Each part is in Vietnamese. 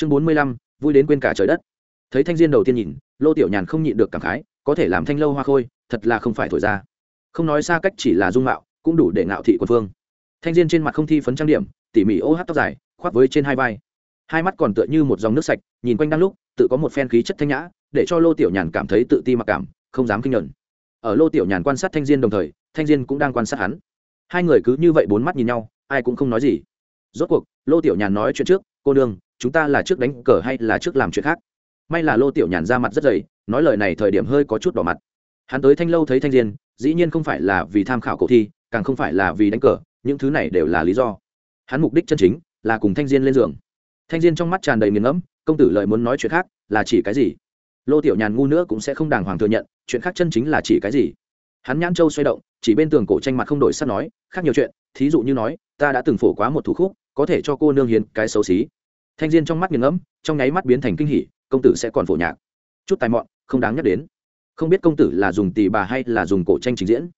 chương bốn mươi lăm, vui đến quên cả trời đất. Thấy thanh diên đầu tiên nhìn, lô tiểu nhàn không nhịn được cảm khái, có thể làm thanh lâu hoa khôi, thật là không phải thổi ra. Không nói xa cách chỉ là dung mạo, cũng đủ để ngạo thị quân phương. Thanh diên trên mặt không thi phấn trang điểm, tỉ mỉ ô hát tóc dài, khoác với trên hai vai. Hai mắt còn tựa như một dòng nước sạch, nhìn quanh đang lúc, tự có một phen khí chất thanh nhã, để cho lô tiểu nhàn cảm thấy tự ti mặc cảm, không dám kinh nhận ở lô tiểu nhàn quan sát thanh diên đồng thời, thanh diên cũng đang quan sát hắn. Hai người cứ như vậy bốn mắt nhìn nhau, ai cũng không nói gì. Rốt cuộc, lô tiểu nhàn nói chuyện trước cô đương chúng ta là trước đánh cờ hay là trước làm chuyện khác? May là lô tiểu nhàn ra mặt rất dày, nói lời này thời điểm hơi có chút đỏ mặt. Hắn tới thanh lâu thấy thanh diên, dĩ nhiên không phải là vì tham khảo cổ thi, càng không phải là vì đánh cờ, những thứ này đều là lý do. Hắn mục đích chân chính là cùng thanh diên lên giường. Thanh diên trong mắt tràn đầy nghiền ngẫm, công tử lợi muốn nói chuyện khác là chỉ cái gì? Lô tiểu nhàn ngu nữa cũng sẽ không đàng hoàng thừa nhận, chuyện khác chân chính là chỉ cái gì? Hắn nhãn châu xoay động, chỉ bên tường cổ tranh mặt không đổi sắp nói, khác nhiều chuyện, thí dụ như nói, ta đã từng phổ quá một thủ khúc, có thể cho cô nương hiến cái xấu xí thanh diên trong mắt nghiền ngẫm, trong nháy mắt biến thành kinh hỉ, công tử sẽ còn phổ nhạc. Chút tài mọn, không đáng nhắc đến. Không biết công tử là dùng tỳ bà hay là dùng cổ tranh trình diễn.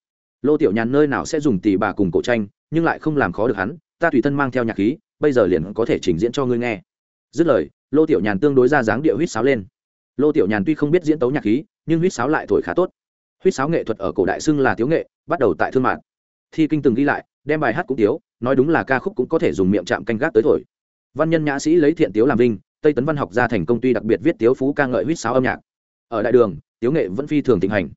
Lô tiểu nhàn nơi nào sẽ dùng tỳ bà cùng cổ tranh, nhưng lại không làm khó được hắn, ta tùy thân mang theo nhạc khí, bây giờ liền có thể trình diễn cho ngươi nghe. Dứt lời, lô tiểu nhàn tương đối ra dáng điệu huýt sáo lên. Lô tiểu nhàn tuy không biết diễn tấu nhạc khí, nhưng huýt sáo lại thổi khá tốt. Huýt sáo nghệ thuật ở cổ đại xưng là tiếu nghệ, bắt đầu tại thương mạn thi kinh từng ghi lại, đem bài hát cũng tiếu, nói đúng là ca khúc cũng có thể dùng miệng chạm canh gác tới thổi văn nhân nhã sĩ lấy thiện tiếu làm vinh, tây tấn văn học gia thành công tuy đặc biệt viết tiếu phú ca ngợi huýt sáo âm nhạc. Ở đại đường, tiếu nghệ vẫn phi thường thịnh hành.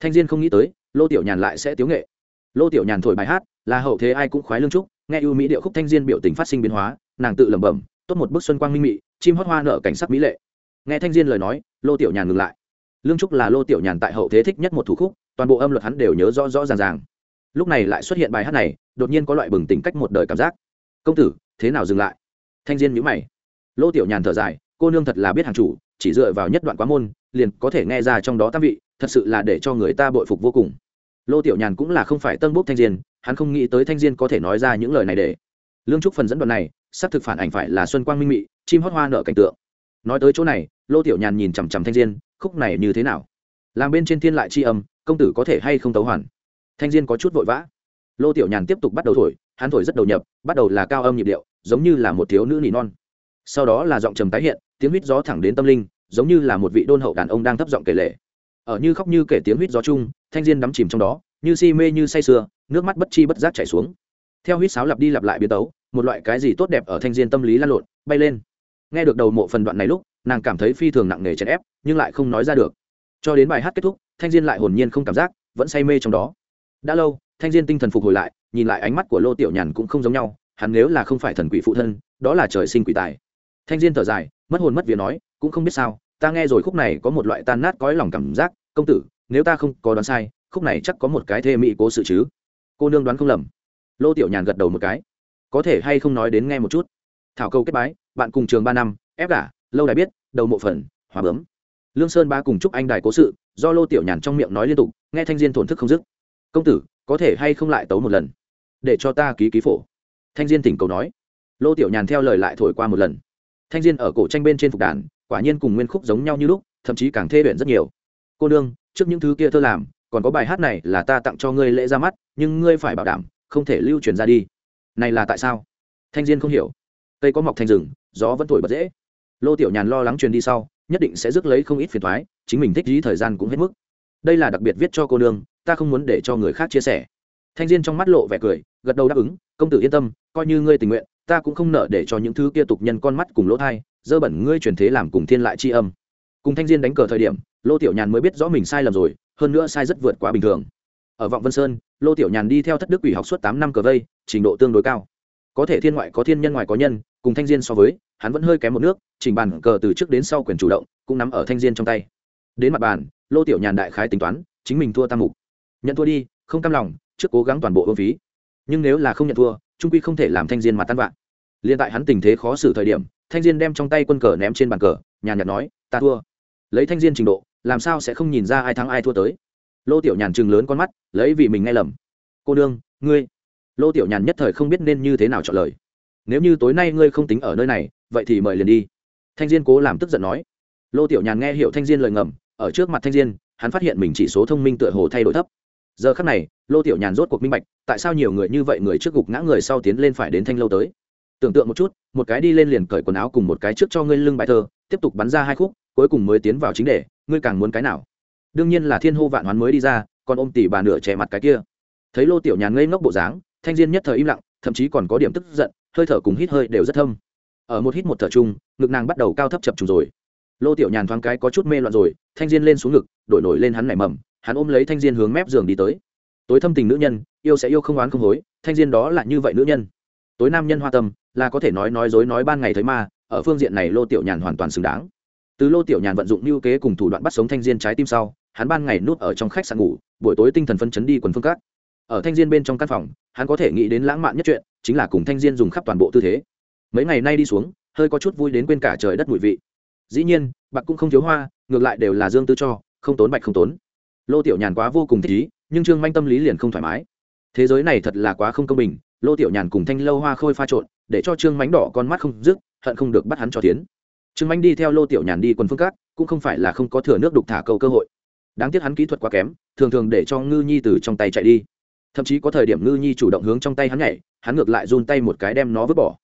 Thanh diên không nghĩ tới, lô tiểu nhàn lại sẽ tiếu nghệ. Lô tiểu nhàn thổi bài hát, là hậu thế ai cũng khoái lương trúc, nghe ưu mỹ điệu khúc thanh diên biểu tình phát sinh biến hóa, nàng tự lẩm bẩm, tốt một bức xuân quang minh mị, chim hót hoa nở cảnh sắc mỹ lệ. Nghe thanh diên lời nói, lô tiểu nhàn ngừng lại. Lương trúc là lô tiểu nhàn tại hậu thế thích nhất một thủ khúc, toàn bộ âm luật hắn đều nhớ rõ rõ ràng ràng. Lúc này lại xuất hiện bài hát này, đột nhiên có loại bừng tỉnh cách một đời cảm giác. Công tử, thế nào dừng lại? Thanh diên nhữ mày. Lô tiểu nhàn thở dài, cô nương thật là biết hàng chủ, chỉ dựa vào nhất đoạn quá môn, liền có thể nghe ra trong đó tam vị, thật sự là để cho người ta bội phục vô cùng. Lô tiểu nhàn cũng là không phải tân bốc thanh diên, hắn không nghĩ tới thanh diên có thể nói ra những lời này để. Lương trúc phần dẫn đoạn này sắp thực phản ảnh phải là xuân quang minh mị, chim hót hoa nợ cảnh tượng. Nói tới chỗ này, lô tiểu nhàn nhìn chằm chằm thanh diên, khúc này như thế nào? Làm bên trên thiên lại c h i âm, công tử có thể hay không tấu hoàn? Thanh diên có chút vội vã. Lô tiểu nhàn tiếp tục bắt đầu thổi, hắn thổi rất đầu nhập, bắt đầu là cao âm nhịp điệu giống như là một thiếu nữ nỉ non. Sau đó là giọng trầm tái hiện, tiếng huýt gió thẳng đến tâm linh, giống như là một vị đôn hậu đàn ông đang thấp giọng kể lể ở như khóc như kể tiếng huýt gió chung, thanh diên đắm chìm trong đó, như si mê như say sưa, nước mắt bất chi bất giác chảy xuống. Theo huýt sáo lặp đi lặp lại biến tấu, một loại cái gì tốt đẹp ở thanh diên tâm lý lan lộn, bay lên. Nghe được đầu mộ phần đoạn này lúc, nàng cảm thấy phi thường nặng nề chèn ép, nhưng lại không nói ra được. Cho đến bài hát kết thúc, thanh diên lại hồn nhiên không cảm giác, vẫn say mê trong đó. Đã lâu, thanh diên tinh thần phục hồi lại, nhìn lại ánh mắt của lô tiểu nhàn cũng không giống nhau hắn nếu là không phải thần quỷ phụ thân, đó là trời sinh quỷ tài. Thanh diên thở dài, mất hồn mất vía nói, cũng không biết sao, ta nghe rồi khúc này có một loại tan nát cõi lòng cảm giác, công tử, nếu ta không có đoán sai, khúc này chắc có một cái thê mỹ cố sự chứ? Cô nương đoán không lầm. Lô tiểu nhàn gật đầu một cái. Có thể hay không nói đến nghe một chút? Thảo câu kết bái, bạn cùng trường ba năm, ép gả, lâu đài biết, đầu mộ phần, hòa bướm. Lương sơn ba cùng chúc anh đài cố sự, do lô tiểu nhàn trong miệng nói liên tục, nghe thanh diên thổn thức không dứt. Công tử, có thể hay không lại tấu một lần? Để cho ta ký ký phổ thanh diên tỉnh cầu nói. Lô tiểu nhàn theo lời lại thổi qua một lần. Thanh diên ở cổ tranh bên trên phục đàn, quả nhiên cùng nguyên khúc giống nhau như lúc, thậm chí càng thê luyện rất nhiều. Cô nương, trước những thứ kia thơ làm, còn có bài hát này là ta tặng cho ngươi lễ ra mắt, nhưng ngươi phải bảo đảm, không thể lưu truyền ra đi. Này là tại sao? Thanh diên không hiểu. Cây có mọc thành rừng, gió vẫn thổi bật dễ. Lô tiểu nhàn lo lắng truyền đi sau, nhất định sẽ rước lấy không ít phiền thoái chính mình thích dí thời gian cũng hết mức. Đây là đặc biệt viết cho cô nương, ta không muốn để cho người khác chia sẻ. Thanh diên trong mắt lộ vẻ cười, gật đầu đáp ứng công tử yên tâm, coi như ngươi tình nguyện, ta cũng không nợ để cho những thứ kia tục nhân con mắt cùng lỗ thai, dơ bẩn ngươi truyền thế làm cùng thiên lại c h i âm. Cùng thanh diên đánh cờ thời điểm, lô tiểu nhàn mới biết rõ mình sai lầm rồi, hơn nữa sai rất vượt quá bình thường. Ở vọng vân sơn, lô tiểu nhàn đi theo thất đức ủy học suốt tám năm cờ vây, trình độ tương đối cao. Có thể thiên ngoại, có thiên nhân ngoài có nhân, cùng thanh diên so với, hắn vẫn hơi kém một nước, trình bàn cờ từ trước đến sau quyền chủ động, cũng nắm ở thanh diên trong tay. Đến mặt bàn, lô tiểu nhàn đại khái tính toán, chính mình thua tam mục. Nhận thua đi, không cam lòng, trước cố gắng toàn bộ ưu phí nhưng nếu là không nhận thua, trung quy không thể làm thanh diên mặt tan vạn liên tại hắn tình thế khó xử thời điểm, thanh diên đem trong tay quân cờ ném trên bàn cờ, nhàn nhạt nói, ta thua. Lấy thanh diên trình độ, làm sao sẽ không nhìn ra ai thắng ai thua tới? Lô tiểu nhàn chừng lớn con mắt, lấy vì mình nghe lầm. Cô đương ngươi. Lô tiểu nhàn nhất thời không biết nên như thế nào chọn lời. Nếu như tối nay ngươi không tính ở nơi này, vậy thì mời liền đi. Thanh diên cố làm tức giận nói. Lô tiểu nhàn nghe hiểu thanh diên lời ngầm, ở trước mặt thanh diên, hắn phát hiện mình chỉ số thông minh tựa hồ thay đổi thấp giờ khắc này, lô tiểu nhàn rốt cuộc minh bạch, tại sao nhiều người như vậy người trước gục ngã người sau tiến lên phải đến thanh lâu tới. Tưởng tượng một chút, một cái đi lên liền cởi quần áo cùng một cái trước cho ngươi lưng bài thơ, tiếp tục bắn ra hai khúc, cuối cùng mới tiến vào chính đề, ngươi càng muốn cái nào? Đương nhiên là thiên hô vạn hoán mới đi ra, còn ôm tỷ bà nửa che mặt cái kia. Thấy lô tiểu nhàn ngây ngốc bộ dáng, thanh diên nhất thời im lặng, thậm chí còn có điểm tức giận, hơi thở cùng hít hơi đều rất thâm. Ở một hít một thở chung, ngực nàng bắt đầu cao thấp chập trùng rồi. Lô tiểu nhàn thoáng cái có chút mê loạn rồi, thanh diên lên xuống ngực, đổi nổi lên hắn nảy mầm hắn ôm lấy thanh diên hướng mép giường đi tới. Tối thâm tình nữ nhân, yêu sẽ yêu không oán không hối, thanh diên đó là như vậy nữ nhân. Tối nam nhân hoa tâm, là có thể nói nói dối nói ban ngày thấy ma, ở phương diện này lô tiểu nhàn hoàn toàn xứng đáng. Từ lô tiểu nhàn vận dụng lưu kế cùng thủ đoạn bắt sống thanh diên trái tim sau, hắn ban ngày nuốt ở trong khách sạn ngủ, buổi tối tinh thần phân chấn đi quần phương các ở thanh diên bên trong căn phòng, hắn có thể nghĩ đến lãng mạn nhất chuyện, chính là cùng thanh diên dùng khắp toàn bộ tư thế. Mấy ngày nay đi xuống, hơi có chút vui đến quên cả trời đất mùi vị. Dĩ nhiên, bạc cũng không thiếu hoa, ngược lại đều là dương tư cho, không tốn bạch không tốn lô tiểu nhàn quá vô cùng thích ý, nhưng trương manh tâm lý liền không thoải mái. Thế giới này thật là quá không công bình, lô tiểu nhàn cùng thanh lâu hoa khôi pha trộn, để cho trương mánh đỏ con mắt không dứt, hận không được bắt hắn cho tiến. Trương mánh đi theo lô tiểu nhàn đi quần phương cát, cũng không phải là không có thừa nước đục thả câu cơ hội. Đáng tiếc hắn kỹ thuật quá kém, thường thường để cho ngư nhi từ trong tay chạy đi. Thậm chí có thời điểm ngư nhi chủ động hướng trong tay hắn nhảy, hắn ngược lại run tay một cái đem nó vứt bỏ.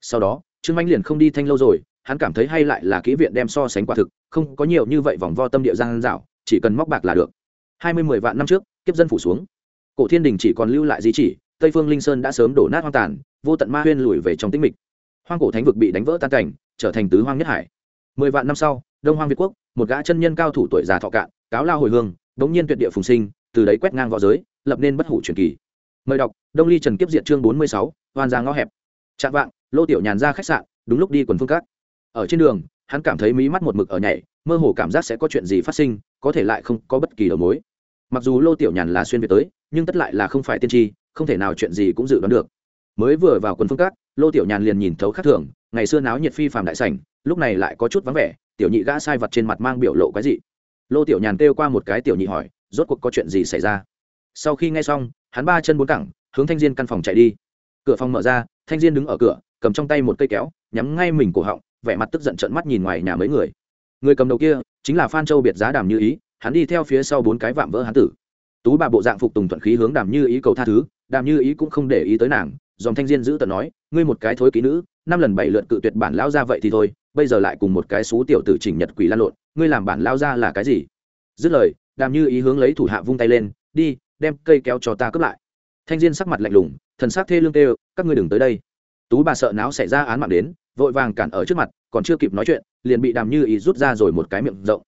Sau đó, trương mánh liền không đi thanh lâu rồi, hắn cảm thấy hay lại là kỹ viện đem so sánh quả thực, không có nhiều như vậy vòng vo tâm địa giang dạo, chỉ cần móc bạc là được hai mươi mười vạn năm trước, kiếp dân phủ xuống. Cổ thiên đình chỉ còn lưu lại di chỉ, tây phương linh sơn đã sớm đổ nát hoang tàn, vô tận ma huyên lùi về trong tĩnh mịch. Hoang cổ thánh vực bị đánh vỡ tan cảnh, trở thành tứ hoang nhất hải. Mười vạn năm sau, đông hoang việt quốc, một gã chân nhân cao thủ tuổi già thọ cạn, cáo lao hồi hương bỗng nhiên tuyệt địa phùng sinh, từ đấy quét ngang v õ giới, lập nên bất hủ truyền kỳ. Mời đọc, đông ly trần kiếp diện chương bốn mươi sáu hoàn giang ngõ hẹp. Chạm vạng, lô tiểu nhàn ra khách sạn, đúng lúc đi quần phương cát. Ở trên đường, hắn cảm thấy mí mắt một mực ở nhảy, mơ hồ cảm giác sẽ có chuyện gì phát sinh, có thể lại không có bất kỳ đầu mối mặc dù lô tiểu nhàn là xuyên việt tới, nhưng tất lại là không phải tiên tri, không thể nào chuyện gì cũng dự đoán được. Mới vừa vào quần phương cát lô tiểu nhàn liền nhìn thấu khắc thường, ngày xưa náo nhiệt phi phàm đại sảnh, lúc này lại có chút vắng vẻ, tiểu nhị gã sai vật trên mặt mang biểu lộ cái gì lô tiểu nhàn kêu qua một cái tiểu nhị hỏi, rốt cuộc có chuyện gì xảy ra? Sau khi nghe xong, hắn ba chân bốn cẳng, hướng thanh diên căn phòng chạy đi. Cửa phòng mở ra, thanh diên đứng ở cửa, cầm trong tay một cây kéo, nhắm ngay mình cổ họng, vẻ mặt tức giận trợn mắt nhìn ngoài nhà mấy người. Người cầm đầu kia, chính là phan châu biệt giá đàm như ý hắn đi theo phía sau bốn cái vạm vỡ hắn tử. Tú bà bộ dạng phục tùng thuận khí hướng đàm như ý cầu tha thứ, đàm như ý cũng không để ý tới nàng, dòng thanh diên giữ tận nói, ngươi một cái thối ký nữ, năm lần bảy lượt cự tuyệt bản lao ra vậy thì thôi, bây giờ lại cùng một cái xú tiểu tử chỉnh nhật quỷ lan lộn, ngươi làm bản lao ra là cái gì? Dứt lời, đàm như ý hướng lấy thủ hạ vung tay lên, đi, đem cây kéo cho ta cướp lại. Thanh diên sắc mặt lạnh lùng, thần sắc thê lương tê các ngươi đừng tới đây. Tú bà sợ náo xảy ra án mạng đến, vội vàng cản ở trước mặt, còn chưa kịp nói chuyện, liền bị đàm như ý rút ra rồi một cái miệng rộng.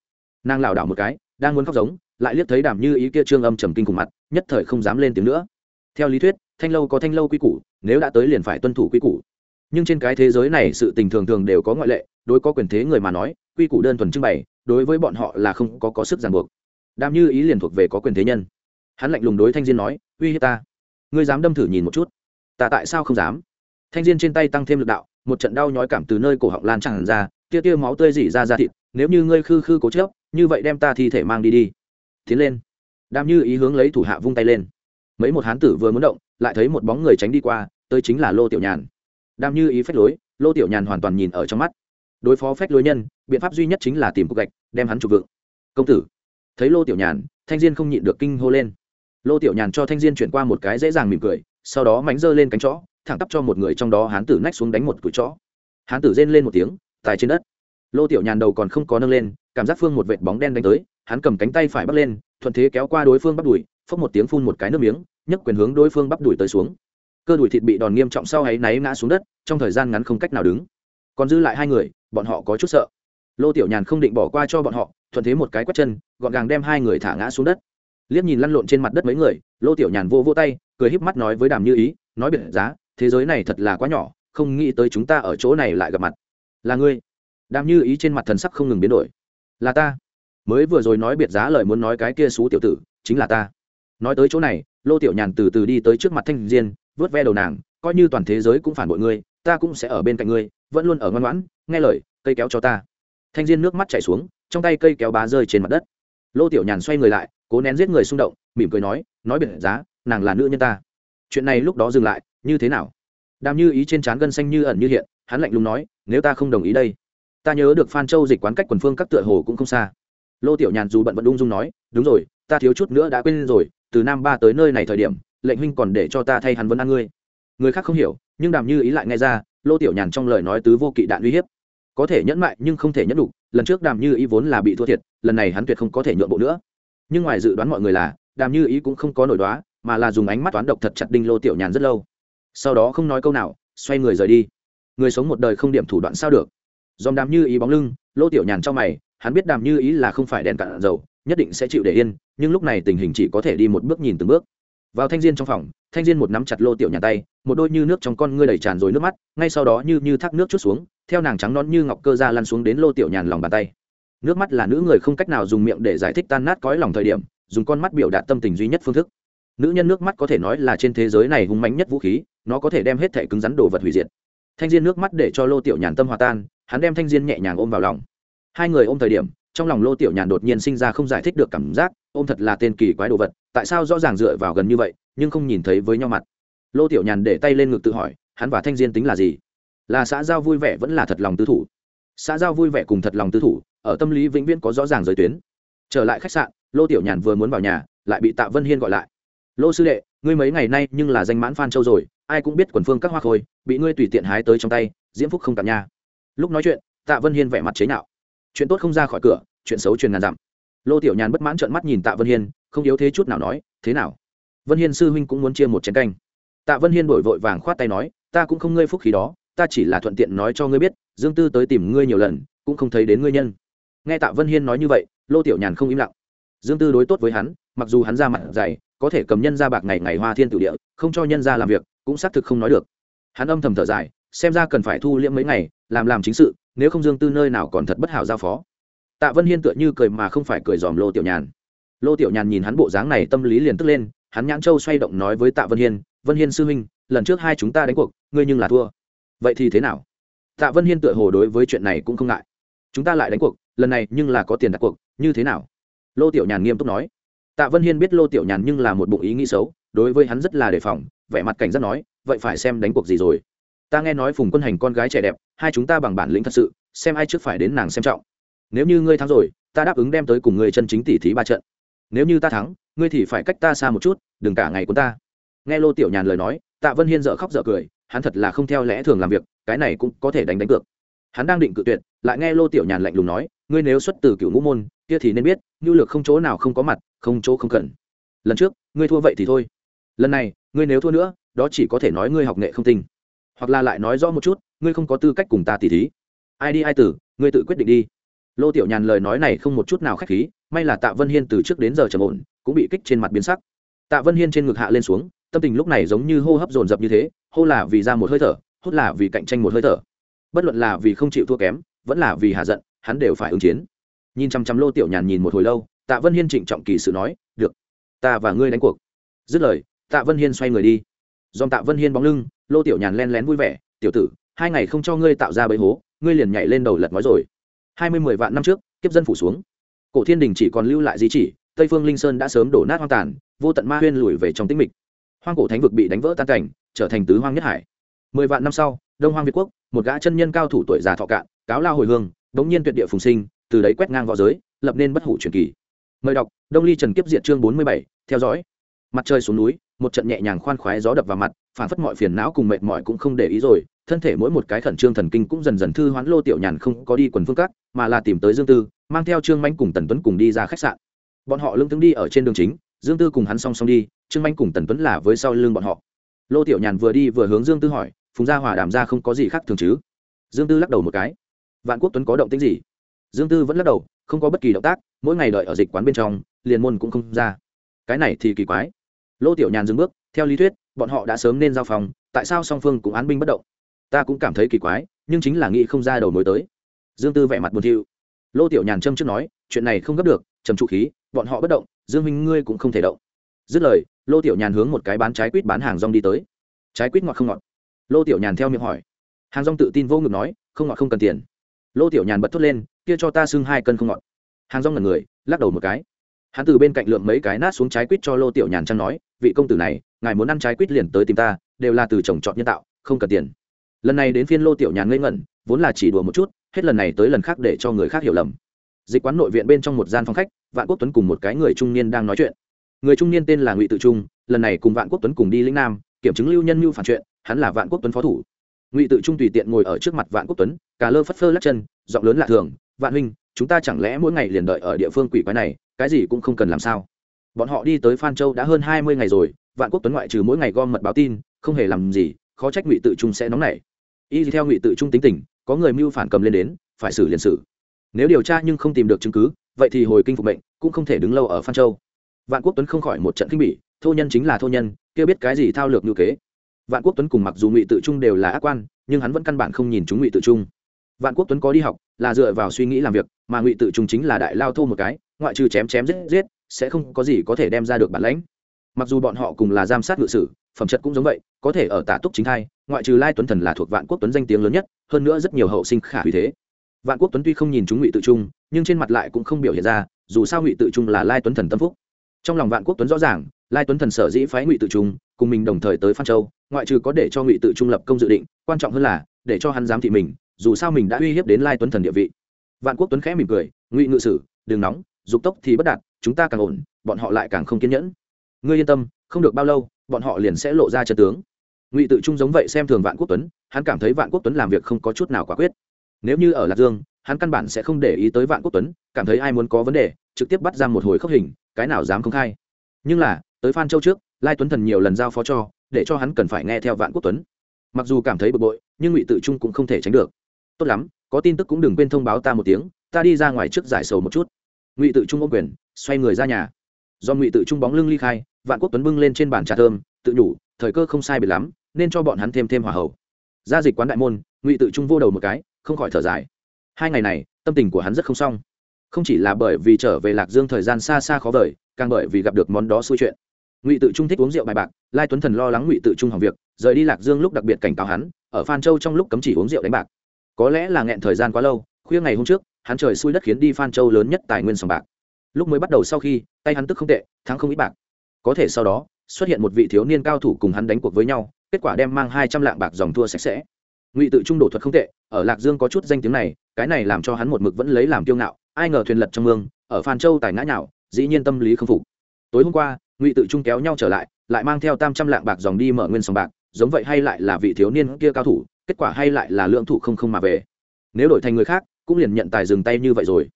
Nàng lảo đảo một cái đang muốn khóc giống, lại liếc thấy đàm như ý kia trương âm trầm kinh cùng mặt, nhất thời không dám lên tiếng nữa. Theo lý thuyết, thanh lâu có thanh lâu quy củ, nếu đã tới liền phải tuân thủ quy củ. Nhưng trên cái thế giới này sự tình thường thường đều có ngoại lệ, đối có quyền thế người mà nói, quy củ đơn thuần trưng bày, đối với bọn họ là không có có sức ràng buộc. Đàm như ý liền thuộc về có quyền thế nhân. Hắn lạnh lùng đối thanh diên nói, uy hiếp ta. Ngươi dám đâm thử nhìn một chút. Ta tại sao không dám? Thanh diên trên tay tăng thêm lực đạo, một trận đau nhói cảm từ nơi cổ họng lan tràn ra, tia tia máu tươi dỉ ra ra thịt, nếu như ngươi khư khư cố chớp như vậy đem ta thi thể mang đi đi. Tiến lên. Đam như ý hướng lấy thủ hạ vung tay lên. Mấy một hán tử vừa muốn động, lại thấy một bóng người tránh đi qua, tới chính là lô tiểu nhàn. Đam như ý phách lối, lô tiểu nhàn hoàn toàn nhìn ở trong mắt. Đối phó phách lối nhân, biện pháp duy nhất chính là tìm cục gạch, đem hắn chụp vựng công tử. Thấy lô tiểu nhàn, thanh diên không nhịn được kinh hô lên. Lô tiểu nhàn cho thanh diên chuyển qua một cái dễ dàng mỉm cười, sau đó mánh giơ lên cánh chó, thẳng tắp cho một người trong đó hán tử nách xuống đánh một cùi chó. Hán tử rên lên một tiếng, tài trên đất lô tiểu nhàn đầu còn không có nâng lên, cảm giác phương một vệt bóng đen đánh tới, hắn cầm cánh tay phải bắt lên, thuận thế kéo qua đối phương bắt đùi, phốc một tiếng phun một cái nước miếng, nhấc quyền hướng đối phương bắt đùi tới xuống. Cơ đùi thịt bị đòn nghiêm trọng sau ấy náy ngã xuống đất, trong thời gian ngắn không cách nào đứng. Còn dư lại hai người, bọn họ có chút sợ. Lô tiểu nhàn không định bỏ qua cho bọn họ, thuận thế một cái quét chân, gọn gàng đem hai người thả ngã xuống đất. Liếc nhìn lăn lộn trên mặt đất mấy người, lô tiểu nhàn vô vô tay, cười híp mắt nói với đàm như ý, nói biệt giá, thế giới này thật là quá nhỏ, không nghĩ tới chúng ta ở chỗ này lại gặp mặt. Là ngươi đam như ý trên mặt thần sắc không ngừng biến đổi. Là ta. Mới vừa rồi nói biệt giá lời muốn nói cái kia xú tiểu tử, chính là ta. Nói tới chỗ này, lô tiểu nhàn từ từ đi tới trước mặt thanh diên, vớt ve đầu nàng, coi như toàn thế giới cũng phản bội ngươi, ta cũng sẽ ở bên cạnh ngươi, vẫn luôn ở ngoan ngoãn, nghe lời, cây kéo cho ta. Thanh diên nước mắt chảy xuống, trong tay cây kéo bá rơi trên mặt đất. Lô tiểu nhàn xoay người lại, cố nén giết người xung động, mỉm cười nói nói biệt giá, nàng là nữ nhân ta. Chuyện này lúc đó dừng lại, như thế nào? Đàm như ý trên trán gân xanh như ẩn như hiện, hắn lạnh lùng nói, nếu ta không đồng ý đây ta nhớ được phan châu dịch quán cách quần phương các tựa hồ cũng không xa. Lô tiểu nhàn dù bận vẫn ung dung nói, đúng rồi, ta thiếu chút nữa đã quên rồi, từ nam ba tới nơi này thời điểm, lệnh huynh còn để cho ta thay hắn vấn an ngươi. Người khác không hiểu, nhưng đàm như ý lại nghe ra, lô tiểu nhàn trong lời nói tứ vô kỵ đạn uy hiếp. Có thể nhẫn mại nhưng không thể nhẫn đủ lần trước đàm như ý vốn là bị thua thiệt, lần này hắn tuyệt không có thể nhượng bộ nữa. Nhưng ngoài dự đoán mọi người là, đàm như ý cũng không có nổi đoá, mà là dùng ánh mắt toán độc thật chặt đinh lô tiểu nhàn rất lâu. Sau đó không nói câu nào, xoay người rời đi. Người sống một đời không điểm thủ đoạn sao được dòm đàm như ý bóng lưng, lô tiểu nhàn trong mày, hắn biết đàm như ý là không phải đèn cạn dầu, nhất định sẽ chịu để yên, nhưng lúc này tình hình chỉ có thể đi một bước nhìn từng bước. Vào thanh diên trong phòng, thanh diên một nắm chặt lô tiểu nhàn tay, một đôi như nước trong con ngươi đầy tràn rồi nước mắt, ngay sau đó như như thác nước chút xuống, theo nàng trắng nón như ngọc cơ ra lăn xuống đến lô tiểu nhàn lòng bàn tay. Nước mắt là nữ người không cách nào dùng miệng để giải thích tan nát cõi lòng thời điểm, dùng con mắt biểu đạt tâm tình duy nhất phương thức. Nữ nhân nước mắt có thể nói là trên thế giới này hung mánh nhất vũ khí, nó có thể đem hết thể cứng rắn đồ vật hủy diệt. Thanh diên nước mắt để cho lô tiểu nhàn tâm hòa tan hắn đem thanh diên nhẹ nhàng ôm vào lòng. Hai người ôm thời điểm, trong lòng lô tiểu nhàn đột nhiên sinh ra không giải thích được cảm giác, ôm thật là tên kỳ quái đồ vật, tại sao rõ ràng dựa vào gần như vậy, nhưng không nhìn thấy với nhau mặt. Lô tiểu nhàn để tay lên ngực tự hỏi, hắn và thanh diên tính là gì? Là xã giao vui vẻ vẫn là thật lòng tư thủ? Xã giao vui vẻ cùng thật lòng tư thủ, ở tâm lý vĩnh viễn có rõ ràng giới tuyến. Trở lại khách sạn, lô tiểu nhàn vừa muốn vào nhà, lại bị tạ vân hiên gọi lại. Lô sư đệ, ngươi mấy ngày nay nhưng là danh mãn phan châu rồi, ai cũng biết quần phương các hoa khôi, bị ngươi tùy tiện hái tới trong tay, diễm phúc không tạm nha lúc nói chuyện, tạ vân hiên vẻ mặt chế nhạo. Chuyện tốt không ra khỏi cửa, chuyện xấu truyền ngàn dặm. Lô tiểu nhàn bất mãn trợn mắt nhìn tạ vân hiên, không yếu thế chút nào nói, thế nào? Vân hiên sư huynh cũng muốn chia một chén canh. Tạ vân hiên đổi vội vàng khoát tay nói, ta cũng không ngơi phúc khí đó, ta chỉ là thuận tiện nói cho ngươi biết, dương tư tới tìm ngươi nhiều lần, cũng không thấy đến ngươi nhân. Nghe tạ vân hiên nói như vậy, lô tiểu nhàn không im lặng. Dương tư đối tốt với hắn, mặc dù hắn ra mặt dày, có thể cầm nhân ra bạc ngày ngày hoa thiên tử địa, không cho nhân ra làm việc, cũng xác thực không nói được. Hắn âm thầm thở dài xem ra cần phải thu liễm mấy ngày, làm làm chính sự, nếu không dương tư nơi nào còn thật bất hảo giao phó. Tạ vân hiên tựa như cười mà không phải cười dòm lô tiểu nhàn. Lô tiểu nhàn nhìn hắn bộ dáng này tâm lý liền tức lên, hắn nhãn châu xoay động nói với tạ vân hiên vân hiên sư huynh, lần trước hai chúng ta đánh cuộc, ngươi nhưng là thua. Vậy thì thế nào? Tạ vân hiên tựa hồ đối với chuyện này cũng không ngại. Chúng ta lại đánh cuộc, lần này nhưng là có tiền đặt cuộc, như thế nào? Lô tiểu nhàn nghiêm túc nói. Tạ vân hiên biết lô tiểu nhàn nhưng là một bụng ý nghĩ xấu, đối với hắn rất là đề phòng, vẻ mặt cảnh giác nói, vậy phải xem đánh cuộc gì rồi ta nghe nói phùng quân hành con gái trẻ đẹp, hai chúng ta bằng bản lĩnh thật sự, xem ai trước phải đến nàng xem trọng. Nếu như ngươi thắng rồi, ta đáp ứng đem tới cùng ngươi chân chính tỷ thí ba trận. Nếu như ta thắng, ngươi thì phải cách ta xa một chút, đừng cả ngày của ta. Nghe lô tiểu nhàn lời nói, tạ vân hiên dợ khóc dợ cười, hắn thật là không theo lẽ thường làm việc, cái này cũng có thể đánh đánh cược. Hắn đang định cự tuyệt, lại nghe lô tiểu nhàn lạnh lùng nói, ngươi nếu xuất từ cựu ngũ môn, kia thì nên biết nhu lược không chỗ nào không có mặt, không chỗ không cần. Lần trước, ngươi thua vậy thì thôi. Lần này, ngươi nếu thua nữa, đó chỉ có thể nói ngươi học nghệ không tinh hoặc là lại nói rõ một chút, ngươi không có tư cách cùng ta tỉ thí. Ai đi ai tử, ngươi tự quyết định đi. Lô tiểu nhàn lời nói này không một chút nào k h á c h khí, may là tạ vân hiên từ trước đến giờ trầm ổn, cũng bị kích trên mặt biến sắc. Tạ vân hiên trên ngực hạ lên xuống, tâm tình lúc này giống như hô hấp dồn dập như thế, hô là vì ra một hơi thở hốt là vì cạnh tranh một hơi thở. Bất luận là vì không chịu thua kém, vẫn là vì hạ giận, hắn đều phải ứng chiến. Nhìn chăm chăm lô tiểu nhàn nhìn một hồi lâu, tạ vân hiên trịnh trọng kỳ sự nói, được, ta và ngươi đánh cuộc. Dứt lời, tạ vân hiên xoay người đi. Dòng tạ vân hiên bóng lưng lô tiểu nhàn len lén vui vẻ, tiểu tử, hai ngày không cho ngươi tạo ra bẫy hố, ngươi liền nhảy lên đầu lật nói rồi. Hai mươi mười vạn năm trước, kiếp dân phủ xuống. Cổ thiên đình chỉ còn lưu lại di chỉ, tây phương linh sơn đã sớm đổ nát hoang tàn, vô tận ma huyên lùi về trong tĩnh mịch. Hoang cổ thánh vực bị đánh vỡ tan cảnh, trở thành tứ hoang nhất hải. Mười vạn năm sau, đông hoang việt quốc, một gã chân nhân cao thủ tuổi già thọ cạn, cáo lao hồi hương, đống nhiên tuyệt địa phùng sinh, từ đấy quét ngang v õ giới, lập nên bất hủ truyền kỳ. Mời đọc, đông ly trần kiếp diện chương bốn mươi bảy, theo dõi. Mặt trời xuống núi, một trận nhẹ nhàng khoan khoái gió đập vào mặt phản phất mọi phiền não cùng mệt mỏi cũng không để ý rồi, thân thể mỗi một cái khẩn trương thần kinh cũng dần dần thư hoán lô tiểu nhàn không có đi quần phương cắt mà là tìm tới dương tư, mang theo trương manh cùng tần tuấn cùng đi ra khách sạn. Bọn họ lưng tướng đi ở trên đường chính, dương tư cùng hắn song song đi, trương manh cùng tần tuấn là với sau lưng bọn họ. Lô tiểu nhàn vừa đi vừa hướng dương tư hỏi, phùng gia hòa đàm ra không có gì khác thường chứ? Dương tư lắc đầu một cái, vạn quốc tuấn có động tính gì? Dương tư vẫn lắc đầu, không có bất kỳ động tác, mỗi ngày đợi ở dịch quán bên trong, liền môn cũng không ra. Cái này thì kỳ quái. Lô tiểu nhàn dừng bước, theo lý thuyết bọn họ đã sớm nên giao phòng, tại sao song phương cũng án binh bất động? Ta cũng cảm thấy kỳ quái, nhưng chính là nghĩ không ra đầu mối tới. Dương tư vẻ mặt buồn thiu. Lô tiểu nhàn châm trước nói, chuyện này không gấp được, trầm trụ khí, bọn họ bất động, dương minh ngươi cũng không thể động. Dứt lời, lô tiểu nhàn hướng một cái bán trái quýt bán hàng rong đi tới. Trái quýt ngọt không ngọt? Lô tiểu nhàn theo miệng hỏi. Hàng rong tự tin vô ngực nói, không ngọt không cần tiền. Lô tiểu nhàn bật thốt lên, kia cho ta xưng hai cân không ngọt. Hàng rong ngần người, lắc đầu một cái. Hắn từ bên cạnh lượm mấy cái nát xuống trái quýt cho lô tiểu nhàn chăn nói, vị công tử này ngài muốn ăn trái quýt liền tới tìm ta, đều là từ trồng trọt nhân tạo, không cần tiền. Lần này đến phiên lô tiểu nhàn ngây ngẩn, vốn là chỉ đùa một chút, hết lần này tới lần khác để cho người khác hiểu lầm. Dịch quán nội viện bên trong một gian phòng khách, vạn quốc tuấn cùng một cái người trung niên đang nói chuyện. Người trung niên tên là ngụy tự trung, lần này cùng vạn quốc tuấn cùng đi lĩnh nam, kiểm chứng lưu nhân mưu phản chuyện, hắn là vạn quốc tuấn phó thủ. Ngụy tự trung tùy tiện ngồi ở trước mặt vạn quốc tuấn cả lơ phất phơ lắc chân, giọng lớn lạ thường, vạn huynh, chúng ta chẳng lẽ mỗi ngày liền đợi ở địa phương quỷ quái này, cái gì cũng không cần làm sao? Bọn họ đi tới phan châu đã hơn hai mươi ngày rồi vạn quốc tuấn ngoại trừ mỗi ngày gom mật báo tin, không hề làm gì, khó trách ngụy tự trung sẽ nóng nảy. Y theo ngụy tự trung tính tình, có người mưu phản cầm lên đến, phải xử liền xử. Nếu điều tra nhưng không tìm được chứng cứ, vậy thì hồi kinh phục mệnh, cũng không thể đứng lâu ở phan châu. Vạn quốc tuấn không khỏi một trận kinh bỉ, thô nhân chính là thô nhân kia biết cái gì thao lược ngữ kế. Vạn quốc tuấn cùng mặc dù ngụy tự trung đều là ác quan, nhưng hắn vẫn căn bản không nhìn chúng ngụy tự trung. Vạn quốc tuấn có đi học, là dựa vào suy nghĩ làm việc, mà ngụy tự trung chính là đại lao thô một cái, ngoại trừ chém chém giết giết, sẽ không có gì có thể đem ra được bản lãnh mặc dù bọn họ cùng là giám sát ngự sử, phẩm chất cũng giống vậy, có thể ở tả túc chính thai, ngoại trừ lai tuấn thần là thuộc vạn quốc tuấn danh tiếng lớn nhất, hơn nữa rất nhiều hậu sinh khả vì thế. Vạn quốc tuấn tuy không nhìn chúng ngụy tự trung, nhưng trên mặt lại cũng không biểu hiện ra, dù sao ngụy tự trung là lai tuấn thần tâm phúc. Trong lòng vạn quốc tuấn rõ ràng, lai tuấn thần sở dĩ phái ngụy tự trung, cùng mình đồng thời tới phan châu, ngoại trừ có để cho ngụy tự trung lập công dự định, quan trọng hơn là, để cho hắn giám thị mình, dù sao mình đã uy hiếp đến lai tuấn thần địa vị. Vạn quốc tuấn khẽ mỉm cười, ngụy ngự sử, đừng nóng, dục tốc thì bất đạt, chúng ta càng ổn, bọn họ lại càng không kiên nhẫn ngươi yên tâm, không được bao lâu, bọn họ liền sẽ lộ ra chân tướng. Ngụy tự trung giống vậy xem thường vạn quốc tuấn, hắn cảm thấy vạn quốc tuấn làm việc không có chút nào quả quyết. Nếu như ở lạc dương, hắn căn bản sẽ không để ý tới vạn quốc tuấn, cảm thấy ai muốn có vấn đề, trực tiếp bắt ra một hồi khốc hình, cái nào dám không khai. Nhưng là, tới phan châu trước, lai tuấn thần nhiều lần giao phó cho, để cho hắn cần phải nghe theo vạn quốc tuấn. Mặc dù cảm thấy bực bội, nhưng ngụy tự trung cũng không thể tránh được. Tốt lắm, có tin tức cũng đừng quên thông báo ta một tiếng, ta đi ra ngoài trước giải sầu một chút. Ngụy tự trung ôm quyền, xoay người ra nhà. Do ngụy tự trung bóng lưng ly khai vạn quốc tuấn bưng lên trên bàn trà thơm, tự nhủ, thời cơ không sai biệt lắm, nên cho bọn hắn thêm thêm hòa hậu gia dịch quán đại môn, ngụy tự trung vô đầu một cái, không khỏi thở dài. Hai ngày này, tâm tình của hắn rất không xong. Không chỉ là bởi vì trở về lạc dương thời gian xa xa khó vời, càng bởi vì gặp được món đó xui chuyện. Ngụy tự trung thích uống rượu bài bạc, lai tuấn thần lo lắng ngụy tự trung hỏng việc, rời đi lạc dương lúc đặc biệt cảnh cáo hắn, ở phan châu trong lúc cấm chỉ uống rượu đánh bạc. Có lẽ là nghẹn thời gian quá lâu, khuya ngày hôm trước, hắn trời xui đất khiến đi phan châu lớn nhất tài nguyên sòng bạc. Lúc mới bắt đầu sau khi, tay hắn tức không tệ, thắng không ít bạc có thể sau đó, xuất hiện một vị thiếu niên cao thủ cùng hắn đánh cuộc với nhau, kết quả đem mang hai trăm lạng bạc dòng thua sạch sẽ. Ngụy tự trung đổ thuật không tệ, ở lạc dương có chút danh tiếng này, cái này làm cho hắn một mực vẫn lấy làm kiêu ngạo, ai ngờ thuyền lật trong mương, ở phan châu tài ngã nhạo dĩ nhiên tâm lý không phục. Tối hôm qua, ngụy tự trung kéo nhau trở lại lại mang theo tam trăm lạng bạc dòng đi mở nguyên sòng bạc, giống vậy hay lại là vị thiếu niên kia cao thủ, kết quả hay lại là lượng thủ không không mà về. Nếu đổi thành người khác, cũng liền nhận tài dừng tay như vậy rồi.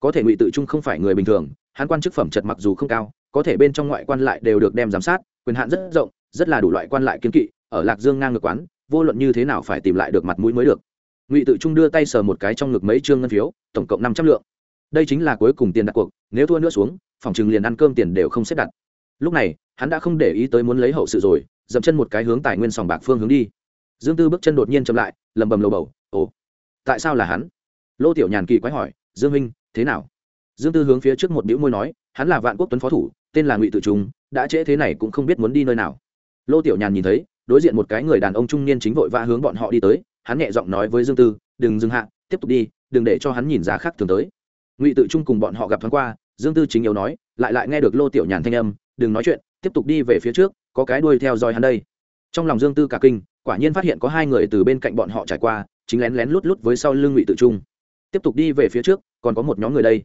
Có thể ngụy tự trung không phải người bình thường, hắn quan chức phẩm chật mặc dù không cao có thể bên trong ngoại quan lại đều được đem giám sát, quyền hạn rất rộng, rất là đủ loại quan lại kiến kỵ, ở lạc dương ngang ngược quán, vô luận như thế nào phải tìm lại được mặt mũi mới được. Ngụy tự trung đưa tay sờ một cái trong ngực mấy trương ngân phiếu, tổng cộng năm trăm lượng. Đây chính là cuối cùng tiền đặt cuộc, nếu thua nữa xuống, phòng chừng liền ăn cơm tiền đều không xếp đặt. Lúc này, hắn đã không để ý tới muốn lấy hậu sự rồi, dậm chân một cái hướng tài nguyên sòng bạc phương hướng đi. Dương tư bước chân đột nhiên chậm lại lầm bầm lầu bầu, ồ, tại sao là hắn? Lô tiểu nhàn kỳ quái hỏi, dương minh thế nào? Dương tư hướng phía trước một bĩu môi nói, hắn là vạn quốc tuấn phó thủ tên là ngụy tự trung, đã trễ thế này cũng không biết muốn đi nơi nào. Lô tiểu nhàn nhìn thấy, đối diện một cái người đàn ông trung niên chính vội vã hướng bọn họ đi tới, hắn nhẹ giọng nói với dương tư, đừng dừng hạ, tiếp tục đi, đừng để cho hắn nhìn ra khác thường tới. Ngụy tự trung cùng bọn họ gặp thoáng qua, dương tư chính yếu nói, lại lại nghe được lô tiểu nhàn thanh âm, đừng nói chuyện, tiếp tục đi về phía trước, có cái đuôi theo dõi hắn đây. Trong lòng dương tư cả kinh, quả nhiên phát hiện có hai người từ bên cạnh bọn họ trải qua, chính lén lén lút lút với sau lưng ngụy tự trung. Tiếp tục đi về phía trước, còn có một nhóm người đây.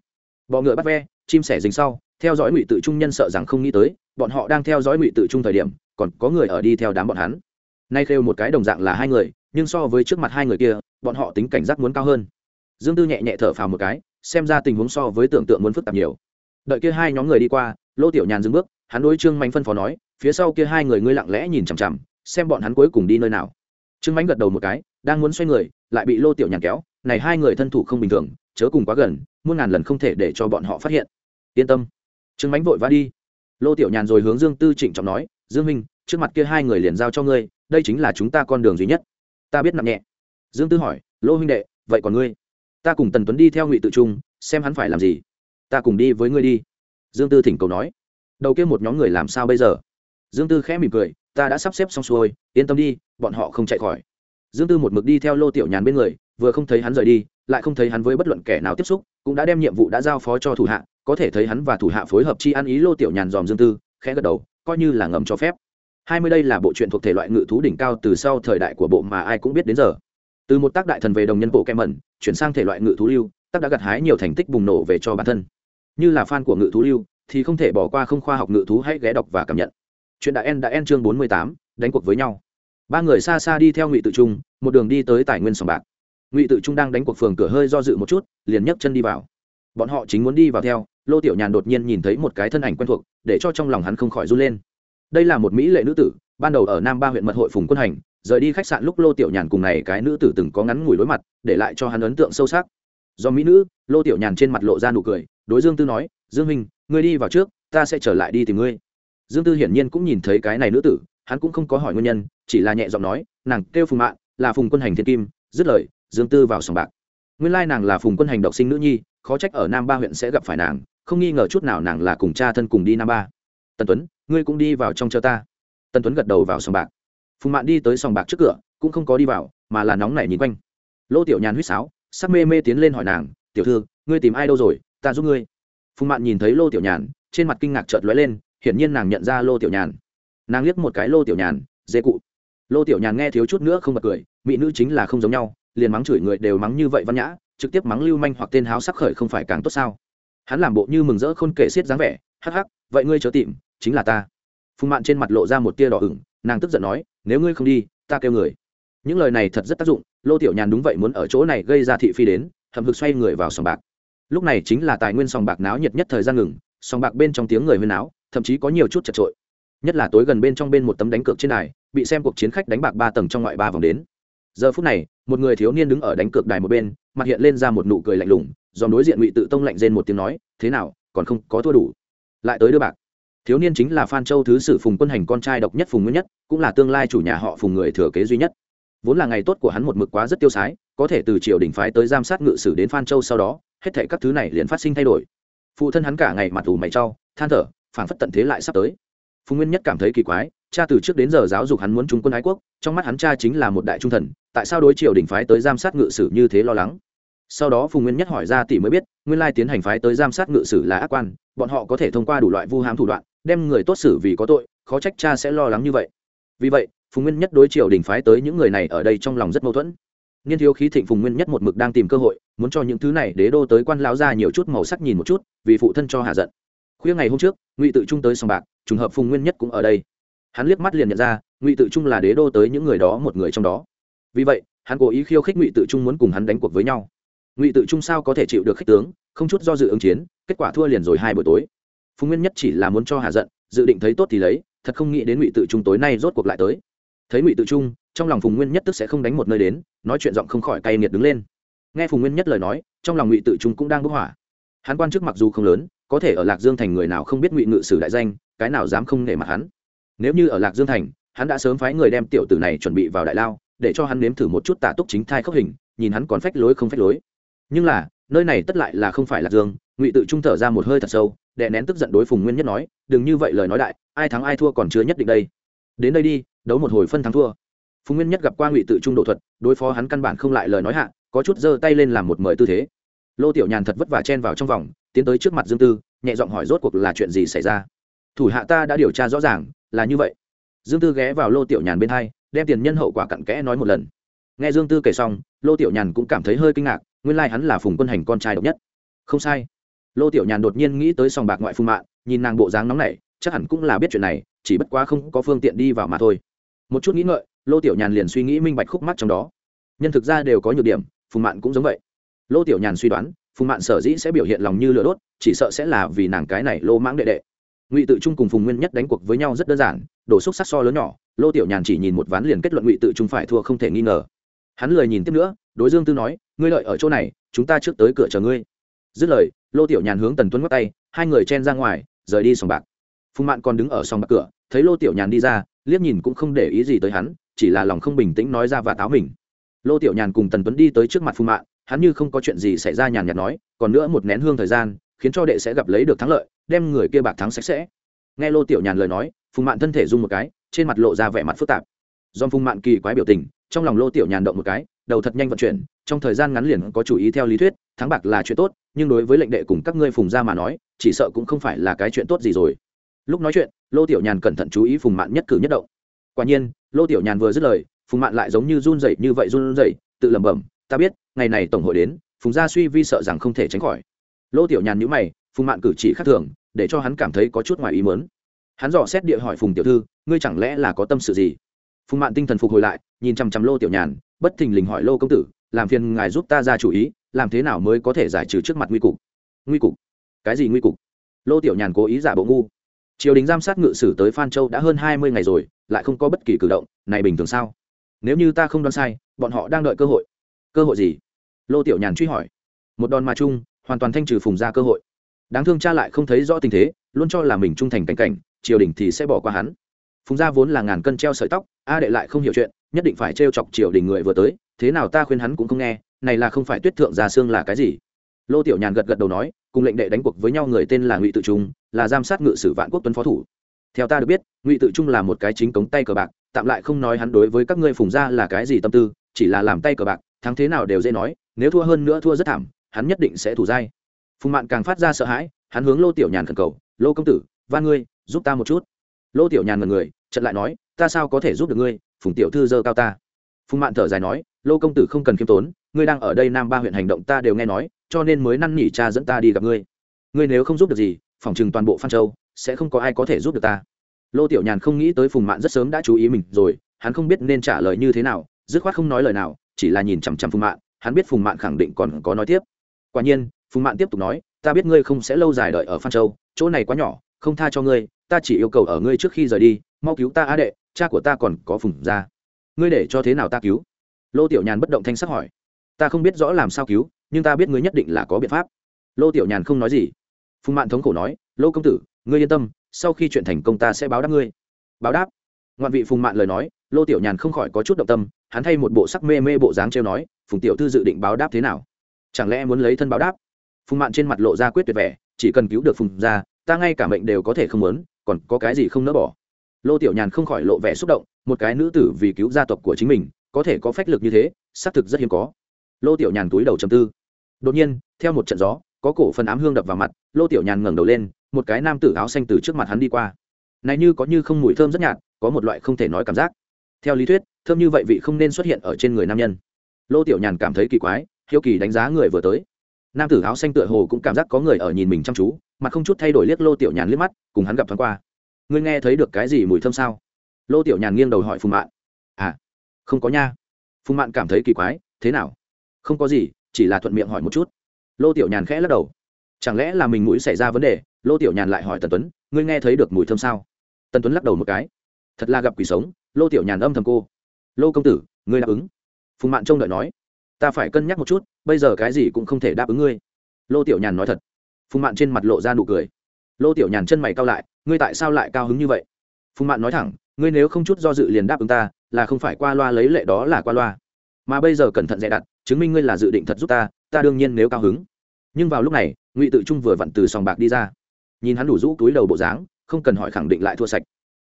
Bọ ngựa bắt ve, chim sẻ dính sau theo dõi ngụy tự trung nhân sợ rằng không nghĩ tới, bọn họ đang theo dõi ngụy tự trung thời điểm, còn có người ở đi theo đám bọn hắn. Nay kêu một cái đồng dạng là hai người, nhưng so với trước mặt hai người kia, bọn họ tính cảnh giác muốn cao hơn. Dương tư nhẹ nhẹ thở phào một cái, xem ra tình huống so với tưởng tượng muốn phức tạp nhiều. Đợi kia hai nhóm người đi qua, lô tiểu nhàn dừng bước, hắn đối trương mạnh phân phó nói, phía sau kia hai người ngươi lặng lẽ nhìn chằm chằm, xem bọn hắn cuối cùng đi nơi nào. Trương mạnh gật đầu một cái, đang muốn xoay người, lại bị lô tiểu nhàn kéo, này hai người thân thủ không bình thường, chớ cùng quá gần, muôn ngàn lần không thể để cho bọn họ phát hiện. Yên tâm trương mạnh vội vã đi. Lô tiểu nhàn rồi hướng dương tư trịnh trọng nói, dương minh trước mặt kia hai người liền giao cho ngươi, đây chính là chúng ta con đường duy nhất. Ta biết nặng nhẹ. Dương tư hỏi, lô huynh đệ, vậy còn ngươi? Ta cùng tần tuấn đi theo ngụy tự trung, xem hắn phải làm gì. Ta cùng đi với ngươi đi. Dương tư thỉnh cầu nói. Đầu kia một nhóm người làm sao bây giờ? Dương tư khẽ mỉm cười, ta đã sắp xếp xong xuôi, yên tâm đi, bọn họ không chạy khỏi. Dương tư một mực đi theo lô tiểu nhàn bên người, vừa không thấy hắn rời đi, lại không thấy hắn với bất luận kẻ nào tiếp xúc, cũng đã đem nhiệm vụ đã giao phó cho thủ hạ có thể thấy hắn và thủ hạ phối hợp chi ăn ý lô tiểu nhàn dòm dương tư, khẽ gật đầu, coi như là ngầm cho phép. Hai mươi đây là bộ truyện thuộc thể loại ngự thú đỉnh cao từ sau thời đại của bộ mà ai cũng biết đến giờ. Từ một tác đại thần về đồng nhân bộ kem mẩn chuyển sang thể loại ngự thú lưu, tác đã gặt hái nhiều thành tích bùng nổ về cho bản thân. Như là fan của ngự thú lưu, thì không thể bỏ qua không khoa học ngự thú hãy ghé đọc và cảm nhận. Chuyện đã en đã en chương bốn mươi tám, đánh cuộc với nhau. Ba người xa xa đi theo ngụy tự trung, một đường đi tới tài nguyên sòng bạc. Ngụy tự trung đang đánh cuộc phường cửa hơi do dự một chút, liền nhấc chân đi vào. Bọn họ chính muốn đi vào theo lô tiểu nhàn đột nhiên nhìn thấy một cái thân ảnh quen thuộc, để cho trong lòng hắn không khỏi run lên. Đây là một mỹ lệ nữ tử, ban đầu ở nam ba huyện mật hội phùng quân hành, rời đi khách sạn lúc lô tiểu nhàn cùng này cái nữ tử từng có ngắn ngủi đối mặt, để lại cho hắn ấn tượng sâu sắc. Do mỹ nữ, lô tiểu nhàn trên mặt lộ ra nụ cười, đối dương tư nói, dương minh ngươi đi vào trước, ta sẽ trở lại đi tìm ngươi. Dương tư hiển nhiên cũng nhìn thấy cái này nữ tử, hắn cũng không có hỏi nguyên nhân, chỉ là nhẹ giọng nói, nàng kêu phùng mạng là phùng quân hành thiên kim, dứt lời, dương tư vào sòng bạc. Nguyên lai nàng là phùng quân hành độc sinh nữ nhi, khó trách ở nam ba huyện sẽ gặp phải nàng không nghi ngờ chút nào nàng là cùng cha thân cùng đi nam ba. Tần tuấn, ngươi cũng đi vào trong chờ ta. Tần tuấn gật đầu vào sòng bạc. Phùng mạn đi tới sòng bạc trước cửa, cũng không có đi vào, mà là nóng nảy nhìn quanh. Lô tiểu nhàn huýt sáo, sắc mê mê tiến lên hỏi nàng, tiểu thư, ngươi tìm ai đâu rồi? Ta giúp ngươi. Phùng mạn nhìn thấy lô tiểu nhàn, trên mặt kinh ngạc chợt lóe lên, hiển nhiên nàng nhận ra lô tiểu nhàn. Nàng liếc một cái lô tiểu nhàn dễ cụ. Lô tiểu nhàn nghe thiếu chút nữa không bật cười, mỹ nữ chính là không giống nhau, liền mắng chửi người đều mắng như vậy văn nhã, trực tiếp mắng lưu manh hoặc tên háo sắc khởi không phải càng tốt sao? Hắn làm bộ như mừng rỡ khôn kể xiết dáng vẻ, hắc hắc, vậy ngươi chớ tìm, chính là ta. Phùng mạn trên mặt lộ ra một tia đỏ ửng, nàng tức giận nói, nếu ngươi không đi, ta kêu người. Những lời này thật rất tác dụng, lô tiểu nhàn đúng vậy muốn ở chỗ này gây ra thị phi đến hầm hực xoay người vào sòng bạc. Lúc này chính là tài nguyên sòng bạc náo nhiệt nhất thời gian ngừng, sòng bạc bên trong tiếng người huyên náo, thậm chí có nhiều chút chật trội. Nhất là tối gần bên trong bên một tấm đánh cược trên đài, bị xem cuộc chiến khách đánh bạc ba tầng trong ngoại ba vòng đến. Giờ phút này, một người thiếu niên đứng ở đánh cược đài một bên, mặt hiện lên ra một nụ cười lạnh lùng dòm đối diện ngụy tự tông lạnh rên một tiếng nói, thế nào, còn không có thua đủ? Lại tới đưa bạc. Thiếu niên chính là phan châu thứ sử phùng quân hành con trai độc nhất phùng nguyên nhất, cũng là tương lai chủ nhà họ phùng người thừa kế duy nhất. Vốn là ngày tốt của hắn một mực quá rất tiêu sái, có thể từ triều đình phái tới giam sát ngự sử đến phan châu sau đó, hết thảy các thứ này liền phát sinh thay đổi. Phụ thân hắn cả ngày mặt ủ mày trau than thở phản phất tận thế lại sắp tới. Phùng nguyên nhất cảm thấy kỳ quái, cha từ trước đến giờ giáo dục hắn muốn trung quân ái quốc, trong mắt hắn cha chính là một đại trung thần, tại sao đối triều đình phái tới giam sát ngự sử như thế lo lắng? Sau đó phùng nguyên nhất hỏi ra tỷ mới biết, nguyên lai tiến hành phái tới giam sát ngự sử là ác quan, bọn họ có thể thông qua đủ loại vu hãm thủ đoạn, đem người tốt xử vì có tội, khó trách cha sẽ lo lắng như vậy. Vì vậy, phùng nguyên nhất đối triều đình phái tới những người này ở đây trong lòng rất mâu thuẫn. Niên thiếu khí thịnh phùng nguyên nhất một mực đang tìm cơ hội, muốn cho những thứ này đế đô tới quan lão ra nhiều chút màu sắc nhìn một chút, vì phụ thân cho hạ giận. Khuya ngày hôm trước, ngụy tự trung tới sòng bạc, trùng hợp phùng nguyên nhất cũng ở đây. Hắn liếc mắt liền nhận ra, ngụy tự trung là đế đô tới những người đó một người trong đó. Vì vậy, hắn cố ý khiêu khích ngụy tự trung muốn cùng hắn đánh cuộc với nhau ngụy tự trung sao có thể chịu được khích tướng, không chút do dự ứng chiến, kết quả thua liền rồi hai buổi tối. Phùng nguyên nhất chỉ là muốn cho hạ giận, dự định thấy tốt thì lấy, thật không nghĩ đến ngụy tự trung tối nay rốt cuộc lại tới. Thấy ngụy tự trung, trong lòng phùng nguyên nhất tức sẽ không đánh một nơi đến, nói chuyện giọng không khỏi cay nghiệt đứng lên. Nghe phùng nguyên nhất lời nói, trong lòng ngụy tự trung cũng đang bức hỏa. Hắn quan chức mặc dù không lớn, có thể ở lạc dương thành người nào không biết ngụy ngự sử đại danh, cái nào dám không nể mặt hắn. Nếu như ở lạc dương thành, hắn đã sớm phái người đem tiểu tử này chuẩn bị vào đại lao, để cho hắn nếm thử một chút tả túc chính thai khốc hình, nhìn hắn còn phách lối không phách lối nhưng là, nơi này tất lại là không phải lạc dương, ngụy tự trung thở ra một hơi thật sâu đệ nén tức giận đối phùng nguyên nhất nói, đừng như vậy lời nói đại, ai thắng ai thua còn chưa nhất định đây. Đến đây đi, đấu một hồi phân thắng thua. Phùng nguyên nhất gặp qua ngụy tự trung độ thuật, đối phó hắn căn bản không lại lời nói hạ, có chút giơ tay lên làm một mời tư thế. Lô tiểu nhàn thật vất vả chen vào trong vòng, tiến tới trước mặt dương tư, nhẹ giọng hỏi rốt cuộc là chuyện gì xảy ra. Thủ hạ ta đã điều tra rõ ràng, là như vậy. Dương tư ghé vào lô tiểu nhàn bên hai, đem tiền nhân hậu quả cặn kẽ nói một lần. Nghe dương tư kể xong, lô tiểu nhàn cũng cảm thấy hơi kinh ngạc nguyên lai hắn là phùng quân hành con trai độc nhất. Không sai. Lô tiểu nhàn đột nhiên nghĩ tới sòng bạc ngoại phùng mạng nhìn nàng bộ dáng nóng này chắc hẳn cũng là biết chuyện này, chỉ bất quá không có phương tiện đi vào mà thôi. Một chút nghĩ ngợi, lô tiểu nhàn liền suy nghĩ minh bạch khúc mắt trong đó. Nhân thực ra đều có nhược điểm phùng mạn cũng giống vậy. Lô tiểu nhàn suy đoán phùng mạn sở dĩ sẽ biểu hiện lòng như lửa đốt, chỉ sợ sẽ là vì nàng cái này lô mãng đệ đệ. Ngụy tự trung cùng phùng nguyên nhất đánh cuộc với nhau rất đơn giản đổ xúc sắc so lớn nhỏ, lô tiểu nhàn chỉ nhìn một ván liền kết luận ngụy tự trung phải thua không thể nghi ngờ hắn lời nhìn tiếp nữa, đối dương tư nói, ngươi lợi ở chỗ này, chúng ta trước tới cửa chờ ngươi. Dứt lời, lô tiểu nhàn hướng tần tuấn ngắt tay, hai người chen ra ngoài, rời đi sòng bạc. Phùng mạn còn đứng ở sòng bạc cửa, thấy lô tiểu nhàn đi ra, liếc nhìn cũng không để ý gì tới hắn, chỉ là lòng không bình tĩnh nói ra và táo mình. Lô tiểu nhàn cùng tần tuấn đi tới trước mặt phùng mạn, hắn như không có chuyện gì xảy ra nhàn nhạt nói, còn nữa một nén hương thời gian, khiến cho đệ sẽ gặp lấy được thắng lợi, đem người kia bạc thắng sạch sẽ. Nghe lô tiểu nhàn lời nói, phùng mạn thân thể rung một cái, trên mặt lộ ra vẻ mặt phức tạp. Do phùng mạn kỳ quái biểu tình trong lòng lô tiểu nhàn động một cái, đầu thật nhanh vận chuyển, trong thời gian ngắn liền có chủ ý theo lý thuyết, thắng bạc là chuyện tốt, nhưng đối với lệnh đệ cùng các ngươi phùng ra mà nói, chỉ sợ cũng không phải là cái chuyện tốt gì rồi. Lúc nói chuyện, lô tiểu nhàn cẩn thận chú ý phùng mạn nhất cử nhất động. Quả nhiên, lô tiểu nhàn vừa dứt lời, phùng mạn lại giống như run rẩy như vậy run rẩy, tự lẩm bẩm, ta biết, ngày này tổng hội đến, phùng gia suy vi sợ rằng không thể tránh khỏi. Lô tiểu nhàn nhữ mày, phùng mạn cử chỉ khác thường, để cho hắn cảm thấy có chút ngoài ý mớn hắn dò xét địa hỏi phùng tiểu thư, ngươi chẳng lẽ là có tâm sự gì? Phùng mạn tinh thần phục hồi lại, nhìn chằm chằm lô tiểu nhàn, bất thình lình hỏi, lô công tử, làm phiền ngài giúp ta ra chủ ý, làm thế nào mới có thể giải trừ trước mặt nguy cục? Nguy cục? Cái gì nguy cục? Lô tiểu nhàn cố ý giả bộ ngu. Triều đình giám sát ngự sử tới phan châu đã hơn hai mươi ngày rồi, lại không có bất kỳ cử động, này bình thường sao? Nếu như ta không đoán sai, bọn họ đang đợi cơ hội. Cơ hội gì? Lô tiểu nhàn truy hỏi. Một đòn mà chung, hoàn toàn thanh trừ phùng ra cơ hội. Đáng thương cha lại không thấy rõ tình thế, luôn cho là mình trung thành cảnh cảnh, triều đình thì sẽ bỏ qua hắn phùng gia vốn là ngàn cân treo sợi tóc, a đệ lại không hiểu chuyện, nhất định phải trêu chọc triều đình người vừa tới, thế nào ta khuyên hắn cũng không nghe, này là không phải tuyết thượng già xương là cái gì? Lô tiểu nhàn gật gật đầu nói, cùng lệnh đệ đánh cuộc với nhau người tên là ngụy tự trung, là giám sát ngự sử vạn quốc tuấn phó thủ. Theo ta được biết, ngụy tự trung là một cái chính cống tay cờ bạc, tạm lại không nói hắn đối với các ngươi phùng gia là cái gì tâm tư, chỉ là làm tay cờ bạc, thắng thế nào đều dễ nói, nếu thua hơn nữa thua rất thảm, hắn nhất định sẽ thủ dai. Phùng mạn càng phát ra sợ hãi, hắn hướng lô tiểu nhàn khẩn cầu, lô công tử, van ngươi, giúp ta một chút lô tiểu nhàn ngần người trận lại nói, ta sao có thể giúp được ngươi? Phùng tiểu thư dơ cao ta. Phùng mạn thở dài nói, lô công tử không cần khiêm tốn, ngươi đang ở đây nam ba huyện hành động ta đều nghe nói, cho nên mới năn nỉ cha dẫn ta đi gặp ngươi. Ngươi nếu không giúp được gì, phòng chừng toàn bộ phan châu sẽ không có ai có thể giúp được ta. Lô tiểu nhàn không nghĩ tới phùng mạn rất sớm đã chú ý mình rồi, hắn không biết nên trả lời như thế nào, dứt khoát không nói lời nào, chỉ là nhìn chằm chằm phùng mạn, hắn biết phùng mạn khẳng định còn có nói tiếp. Quả nhiên, phùng mạn tiếp tục nói, ta biết ngươi không sẽ lâu dài đợi ở phan châu, chỗ này quá nhỏ, không tha cho ngươi ta chỉ yêu cầu ở ngươi trước khi rời đi, mau cứu ta á đệ, cha của ta còn có phùng ra ngươi để cho thế nào ta cứu? Lô tiểu nhàn bất động thanh sắc hỏi. Ta không biết rõ làm sao cứu, nhưng ta biết ngươi nhất định là có biện pháp. Lô tiểu nhàn không nói gì. Phùng mạn thống khổ nói, lô công tử, ngươi yên tâm, sau khi chuyện thành công ta sẽ báo đáp ngươi. Báo đáp. Ngoạn vị phùng mạn lời nói, lô tiểu nhàn không khỏi có chút động tâm, hắn thay một bộ sắc mê mê bộ dáng trêu nói, phùng tiểu thư dự định báo đáp thế nào? Chẳng lẽ muốn lấy thân báo đáp? Phùng mạn trên mặt lộ ra quyết tuyệt vẻ, chỉ cần cứu được phùng ra ta ngay cả mệnh đều có thể không muốn còn có cái gì không nỡ bỏ. Lô tiểu nhàn không khỏi lộ vẻ xúc động, một cái nữ tử vì cứu gia tộc của chính mình, có thể có phách lực như thế, xác thực rất hiếm có. Lô tiểu nhàn túi đầu chầm tư. Đột nhiên, theo một trận gió, có cổ phần ám hương đập vào mặt, lô tiểu nhàn ngẩng đầu lên, một cái nam tử áo xanh từ trước mặt hắn đi qua. Này như có như không mùi thơm rất nhạt, có một loại không thể nói cảm giác. Theo lý thuyết, thơm như vậy vị không nên xuất hiện ở trên người nam nhân. Lô tiểu nhàn cảm thấy kỳ quái, hiếu kỳ đánh giá người vừa tới. Nam tử áo xanh tựa hồ cũng cảm giác có người ở nhìn mình chăm chú mặt không chút thay đổi liếc lô tiểu nhàn liếc mắt, cùng hắn gặp thoáng qua. Ngươi nghe thấy được cái gì mùi thơm sao? Lô tiểu nhàn nghiêng đầu hỏi phùng mạn. À không có nha. Phùng mạn cảm thấy kỳ quái, thế nào? Không có gì, chỉ là thuận miệng hỏi một chút. Lô tiểu nhàn khẽ lắc đầu. Chẳng lẽ là mình mũi xảy ra vấn đề? Lô tiểu nhàn lại hỏi tần tuấn, ngươi nghe thấy được mùi thơm sao? Tần tuấn lắc đầu một cái. Thật là gặp quỷ sống, lô tiểu nhàn âm thầm cô. Lô công tử, ngươi đáp ứng. Phùng mạn trông đợi nói. Ta phải cân nhắc một chút, bây giờ cái gì cũng không thể đáp ứng ngươi. Lô tiểu nhàn nói thật phùng mạn trên mặt lộ ra nụ cười. Lô tiểu nhàn chân mày cao lại, ngươi tại sao lại cao hứng như vậy? Phùng mạn nói thẳng, ngươi nếu không chút do dự liền đáp ứng ta, là không phải qua loa lấy lệ đó là qua loa. Mà bây giờ cẩn thận dè đặt, chứng minh ngươi là dự định thật giúp ta ta đương nhiên nếu cao hứng. Nhưng vào lúc này, ngụy tự trung vừa vặn từ sòng bạc đi ra. Nhìn hắn đủ rũ túi đầu bộ dáng, không cần hỏi khẳng định lại thua sạch.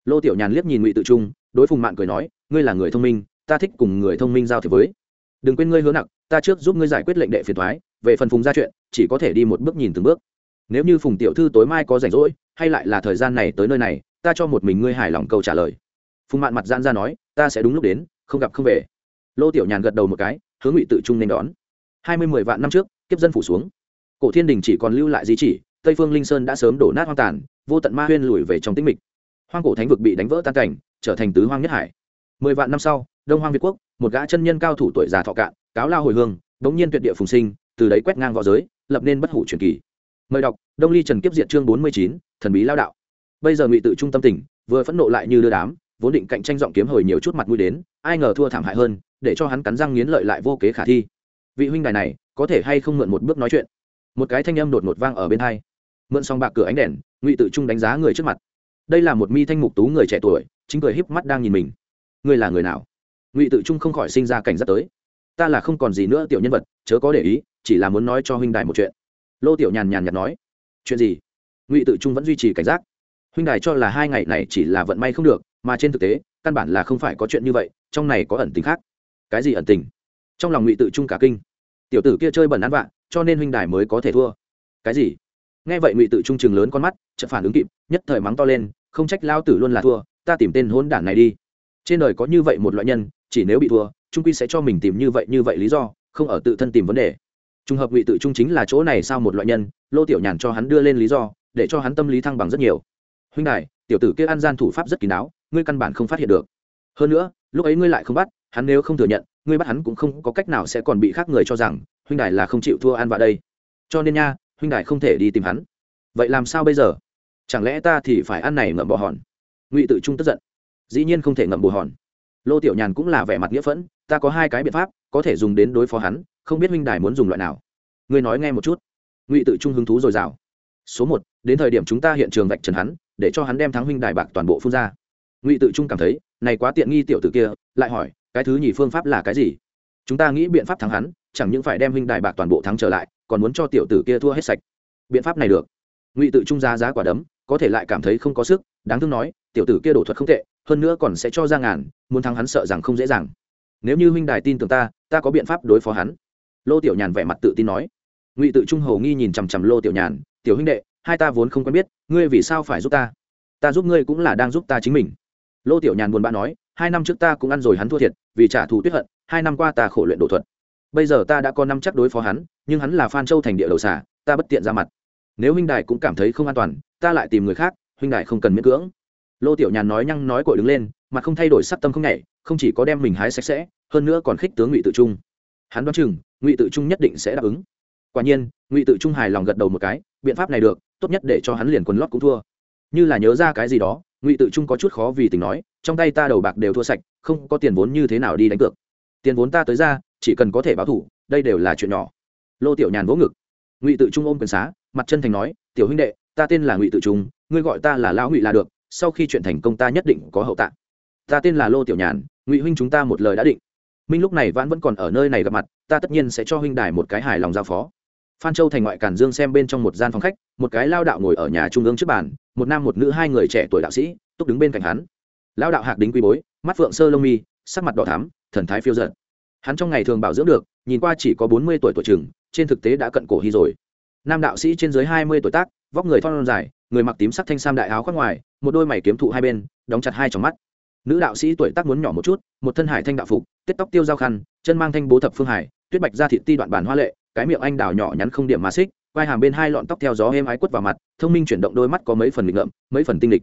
Lô tiểu nhàn liếc nhìn ngụy tự trung, đối phùng mạn cười nói, ngươi là người thông minh, ta thích cùng người thông minh giao thiệp với đừng quên ngươi hứa nặng ta trước giúp ngươi giải quyết lệnh đệ phiền thoái, về phần phùng ra chuyện, chỉ có thể đi một bước nhìn từng bước. Nếu như phùng tiểu thư tối mai có rảnh rỗi, hay lại là thời gian này tới nơi này, ta cho một mình ngươi hài lòng câu trả lời. Phùng mạn mặt gian ra nói, ta sẽ đúng lúc đến, không gặp không về. Lô tiểu nhàn gật đầu một cái, hướng ngụy tự trung nên đón. Hai mươi mười vạn năm trước, kiếp dân phủ xuống. Cổ thiên đình chỉ còn lưu lại di chỉ, tây phương linh sơn đã sớm đổ nát hoang tàn, vô tận ma huyên lùi về trong tĩnh mịch. Hoang cổ thánh vực bị đánh vỡ tan cảnh, trở thành tứ hoang nhất hải. Mười vạn năm sau đông hoang việt quốc, một gã chân nhân cao thủ tuổi già thọ cạn, cáo lao hồi hương bỗng nhiên tuyệt địa phùng sinh, từ đấy quét ngang v õ giới, lập nên bất hủ truyền kỳ. Mời đọc, đông ly trần kiếp diện chương bốn mươi chín, thần bí lao đạo. Bây giờ ngụy tự trung tâm tỉnh, vừa phẫn nộ lại như đưa đám, vốn định cạnh tranh giọng kiếm hồi nhiều chút mặt mũi đến, ai ngờ thua thảm hại hơn, để cho hắn cắn răng nghiến lợi lại vô kế khả thi. Vị huynh đài này, có thể hay không mượn một bước nói chuyện? Một cái thanh âm đột ngột vang ở bên hai. Mượn xong bạc cửa ánh đèn, ngụy tự trung đánh giá người trước mặt. Đây là một mi thanh mục tú người trẻ tuổi, chính cười híp mắt đang nhìn mình. Ngươi là người nào? Ngụy tự trung không khỏi sinh ra cảnh giác tới. Ta là không còn gì nữa tiểu nhân vật, chớ có để ý, chỉ là muốn nói cho huynh đài một chuyện. Lô tiểu nhàn nhàn nhạt nói. Chuyện gì? Ngụy tự trung vẫn duy trì cảnh giác. Huynh đài cho là hai ngày này chỉ là vận may không được, mà trên thực tế, căn bản là không phải có chuyện như vậy, trong này có ẩn tình khác. Cái gì ẩn tình? Trong lòng ngụy tự trung cả kinh. Tiểu tử kia chơi bẩn ăn vạ, cho nên huynh đài mới có thể thua. Cái gì? Nghe vậy ngụy tự trung chừng lớn con mắt, chợt phản ứng kịp, nhất thời mắng to lên, không trách lao tử luôn là thua, ta tìm tên hôn đản này đi. Trên đời có như vậy một loại nhân chỉ nếu bị thua, trung quy sẽ cho mình tìm như vậy như vậy lý do, không ở tự thân tìm vấn đề. Trùng hợp ngụy tự trung chính là chỗ này sao một loại nhân, lô tiểu nhàn cho hắn đưa lên lý do, để cho hắn tâm lý thăng bằng rất nhiều. Huynh đại tiểu tử kia ăn gian thủ pháp rất kín đáo, ngươi căn bản không phát hiện được. Hơn nữa, lúc ấy ngươi lại không bắt, hắn nếu không thừa nhận, ngươi bắt hắn cũng không có cách nào sẽ còn bị khác người cho rằng, huynh đại là không chịu thua an vạ đây. Cho nên nha, huynh đại không thể đi tìm hắn. Vậy làm sao bây giờ? Chẳng lẽ ta thì phải ăn này ngậm bò hòn? Ngụy tự trung tức giận. Dĩ nhiên không thể ngậm bồ hòn lô tiểu nhàn cũng là vẻ mặt nghĩa phẫn, ta có hai cái biện pháp, có thể dùng đến đối phó hắn, không biết huynh đài muốn dùng loại nào. Ngươi nói nghe một chút. Ngụy tự trung hứng thú dồi dào số một, đến thời điểm chúng ta hiện trường vạch trần hắn, để cho hắn đem thắng huynh đài bạc toàn bộ phun ra. Ngụy tự trung cảm thấy, này quá tiện nghi tiểu tử kia, lại hỏi, cái thứ nhì phương pháp là cái gì? Chúng ta nghĩ biện pháp thắng hắn, chẳng những phải đem huynh đài bạc toàn bộ thắng trở lại, còn muốn cho tiểu tử kia thua hết sạch. Biện pháp này được. Ngụy tự trung ra giá quả đấm, có thể lại cảm thấy không có sức, đáng thương nói, tiểu tử kia đổ thuật không tệ hơn nữa còn sẽ cho ra ngàn, muốn thắng hắn sợ rằng không dễ dàng. Nếu như huynh đài tin tưởng ta ta có biện pháp đối phó hắn. Lô tiểu nhàn vẻ mặt tự tin nói. Ngụy tự trung hầu nghi nhìn chằm chằm lô tiểu nhàn, tiểu huynh đệ, hai ta vốn không quen biết, ngươi vì sao phải giúp ta? Ta giúp ngươi cũng là đang giúp ta chính mình. Lô tiểu nhàn buồn bã nói, hai năm trước ta cũng ăn rồi hắn thua thiệt, vì trả thù tuyết hận, hai năm qua ta khổ luyện đổ thuật. Bây giờ ta đã có năm chắc đối phó hắn, nhưng hắn là phan châu thành địa đầu xả ta bất tiện ra mặt. Nếu huynh đài cũng cảm thấy không an toàn, ta lại tìm người khác, huynh đài không cần miễn cưỡng lô tiểu nhàn nói nhăng nói cội đứng lên mặt không thay đổi sắc tâm không nhảy, không chỉ có đem mình hái sạch sẽ, hơn nữa còn khích tướng ngụy tự trung. Hắn đoán chừng, ngụy tự trung nhất định sẽ đáp ứng. Quả nhiên, ngụy tự trung hài lòng gật đầu một cái, biện pháp này được, tốt nhất để cho hắn liền quần lót cũng thua. Như là nhớ ra cái gì đó, ngụy tự trung có chút khó vì tình nói, trong tay ta đầu bạc đều thua sạch, không có tiền vốn như thế nào đi đánh cược. Tiền vốn ta tới ra, chỉ cần có thể báo thủ, đây đều là chuyện nhỏ. Lô tiểu nhàn vỗ ngực. Ngụy tự trung ôm quyền xá, mặt chân thành nói, tiểu huynh đệ, ta tên là ngụy tự trung, ngươi gọi ta là lão ngụy là được sau khi chuyện thành công ta nhất định có hậu tạ ta tên là lô tiểu nhàn, ngụy huynh chúng ta một lời đã định. Minh lúc này vãn vẫn còn ở nơi này gặp mặt, ta tất nhiên sẽ cho huynh đài một cái hài lòng giao phó. Phan châu thành ngoại cản dương xem bên trong một gian phòng khách, một cái lao đạo ngồi ở nhà trung ương trước bàn, một nam một nữ hai người trẻ tuổi đạo sĩ, túc đứng bên cạnh hắn. Lao đạo hạc đính quy bối, mắt phượng sơ lông mi, sắc mặt đỏ thắm, thần thái phiêu giận hắn trong ngày thường bảo dưỡng được, nhìn qua chỉ có bốn mươi tuổi tuổi chừng trên thực tế đã cận cổ hy rồi. Nam đạo sĩ trên dưới hai mươi tuổi tác, vóc người thon dài, người mặc tím sắc thanh sam đại áo khoác ngoài một đôi mày kiếm thụ hai bên, đóng chặt hai trong mắt. Nữ đạo sĩ tuổi tác muốn nhỏ một chút, một thân hải thanh đạo phục tết tóc tiêu dao khăn, chân mang thanh bố thập phương hải, tuyết bạch ra thị ti đoạn bản hoa lệ, cái miệng anh đào nhỏ nhắn không điểm mà xích, vai hàm bên hai lọn tóc theo gió êm ái quất vào mặt, thông minh chuyển động đôi mắt có mấy phần nghịch ngợm, mấy phần tinh lịch.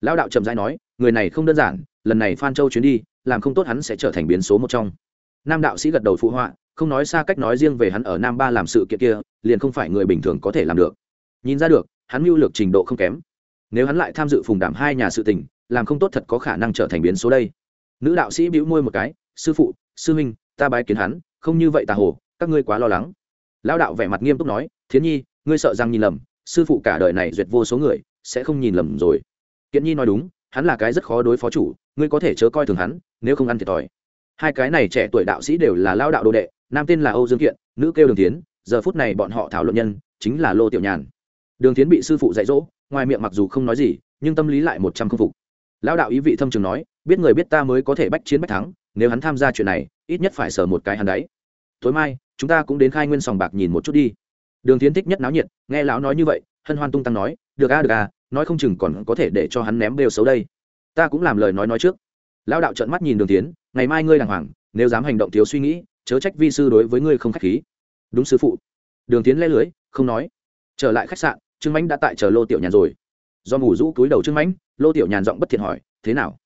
Lão đạo trầm dai nói, người này không đơn giản, lần này phan châu chuyến đi, làm không tốt hắn sẽ trở thành biến số một trong. Nam đạo sĩ gật đầu phụ họa, không nói xa cách nói riêng về hắn ở nam ba làm sự kiện kia, liền không phải người bình thường có thể làm được. Nhìn ra được, hắn mưu lược trình độ không kém nếu hắn lại tham dự phùng đảm hai nhà sự tình, làm không tốt thật có khả năng trở thành biến số đây. Nữ đạo sĩ bĩu môi một cái, sư phụ, sư huynh, ta bái kiến hắn, không như vậy tà hồ, các ngươi quá lo lắng. Lão đạo vẻ mặt nghiêm túc nói, thiến nhi, ngươi sợ rằng nhìn lầm, sư phụ cả đời này duyệt vô số người, sẽ không nhìn lầm rồi. Kiện nhi nói đúng, hắn là cái rất khó đối phó chủ, ngươi có thể chớ coi thường hắn, nếu không ăn thiệt thòi. Hai cái này trẻ tuổi đạo sĩ đều là lao đạo đồ đệ, nam tên là âu dương kiện, nữ kêu đường tiến giờ phút này bọn họ thảo luận nhân, chính là lô tiểu nhàn. Đường tiến bị sư phụ dạy dỗ ngoài miệng mặc dù không nói gì, nhưng tâm lý lại một trăm không phục. Lão đạo ý vị thâm trường nói, biết người biết ta mới có thể bách chiến bách thắng, nếu hắn tham gia chuyện này, ít nhất phải sờ một cái hắn đấy. Tối mai, chúng ta cũng đến khai nguyên sòng bạc nhìn một chút đi. Đường tiến thích nhất náo nhiệt, nghe lão nói như vậy, hân hoan tung tăng nói, được a được a, nói không chừng còn có thể để cho hắn ném bêu xấu đây. Ta cũng làm lời nói nói trước. Lão đạo trợn mắt nhìn đường tiến ngày mai ngươi đàng hoàng, nếu dám hành động thiếu suy nghĩ, chớ trách vi sư đối với ngươi không k h á c h khí. Đúng sư phụ. Đường tiến le lưới, không nói. Trở lại khách sạn trương mãnh đã tại chờ lô tiểu nhàn rồi. Do ngủ rũ túi đầu trương mãnh, lô tiểu nhàn giọng bất thiện hỏi, thế nào?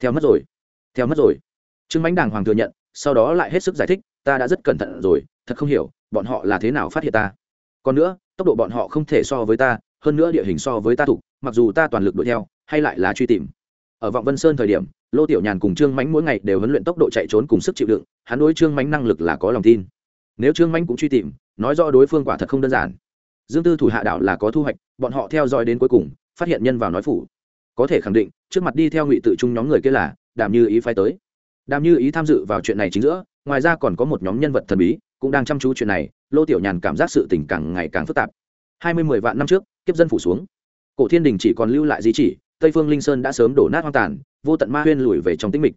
Theo mất rồi? Theo mất rồi? Trương mãnh đàng hoàng thừa nhận, sau đó lại hết sức giải thích, ta đã rất cẩn thận rồi, thật không hiểu, bọn họ là thế nào phát hiện ta? Còn nữa, tốc độ bọn họ không thể so với ta, hơn nữa địa hình so với ta thục mặc dù ta toàn lực đuổi theo, hay lại là truy tìm. Ở vọng vân sơn thời điểm, lô tiểu nhàn cùng trương mãnh mỗi ngày đều huấn luyện tốc độ chạy trốn cùng sức chịu đựng, hắn đối trương mãnh năng lực là có lòng tin. Nếu trương mãnh cũng truy tìm, nói rõ đối phương quả thật không đơn giản dương tư thủ hạ đảo là có thu hoạch, bọn họ theo dõi đến cuối cùng, phát hiện nhân vào nói phủ. Có thể khẳng định, trước mặt đi theo ngụy tự trung nhóm người kia là đàm như ý phái tới. Đàm như ý tham dự vào chuyện này chính giữa, ngoài ra còn có một nhóm nhân vật thần bí, cũng đang chăm chú chuyện này, lô tiểu nhàn cảm giác sự tình càng ngày càng phức tạp. Hai mươi mười vạn năm trước, kiếp dân phủ xuống. Cổ thiên đình chỉ còn lưu lại di chỉ, tây phương linh sơn đã sớm đổ nát hoang tàn, vô tận ma huyên lùi về trong tĩnh mịch.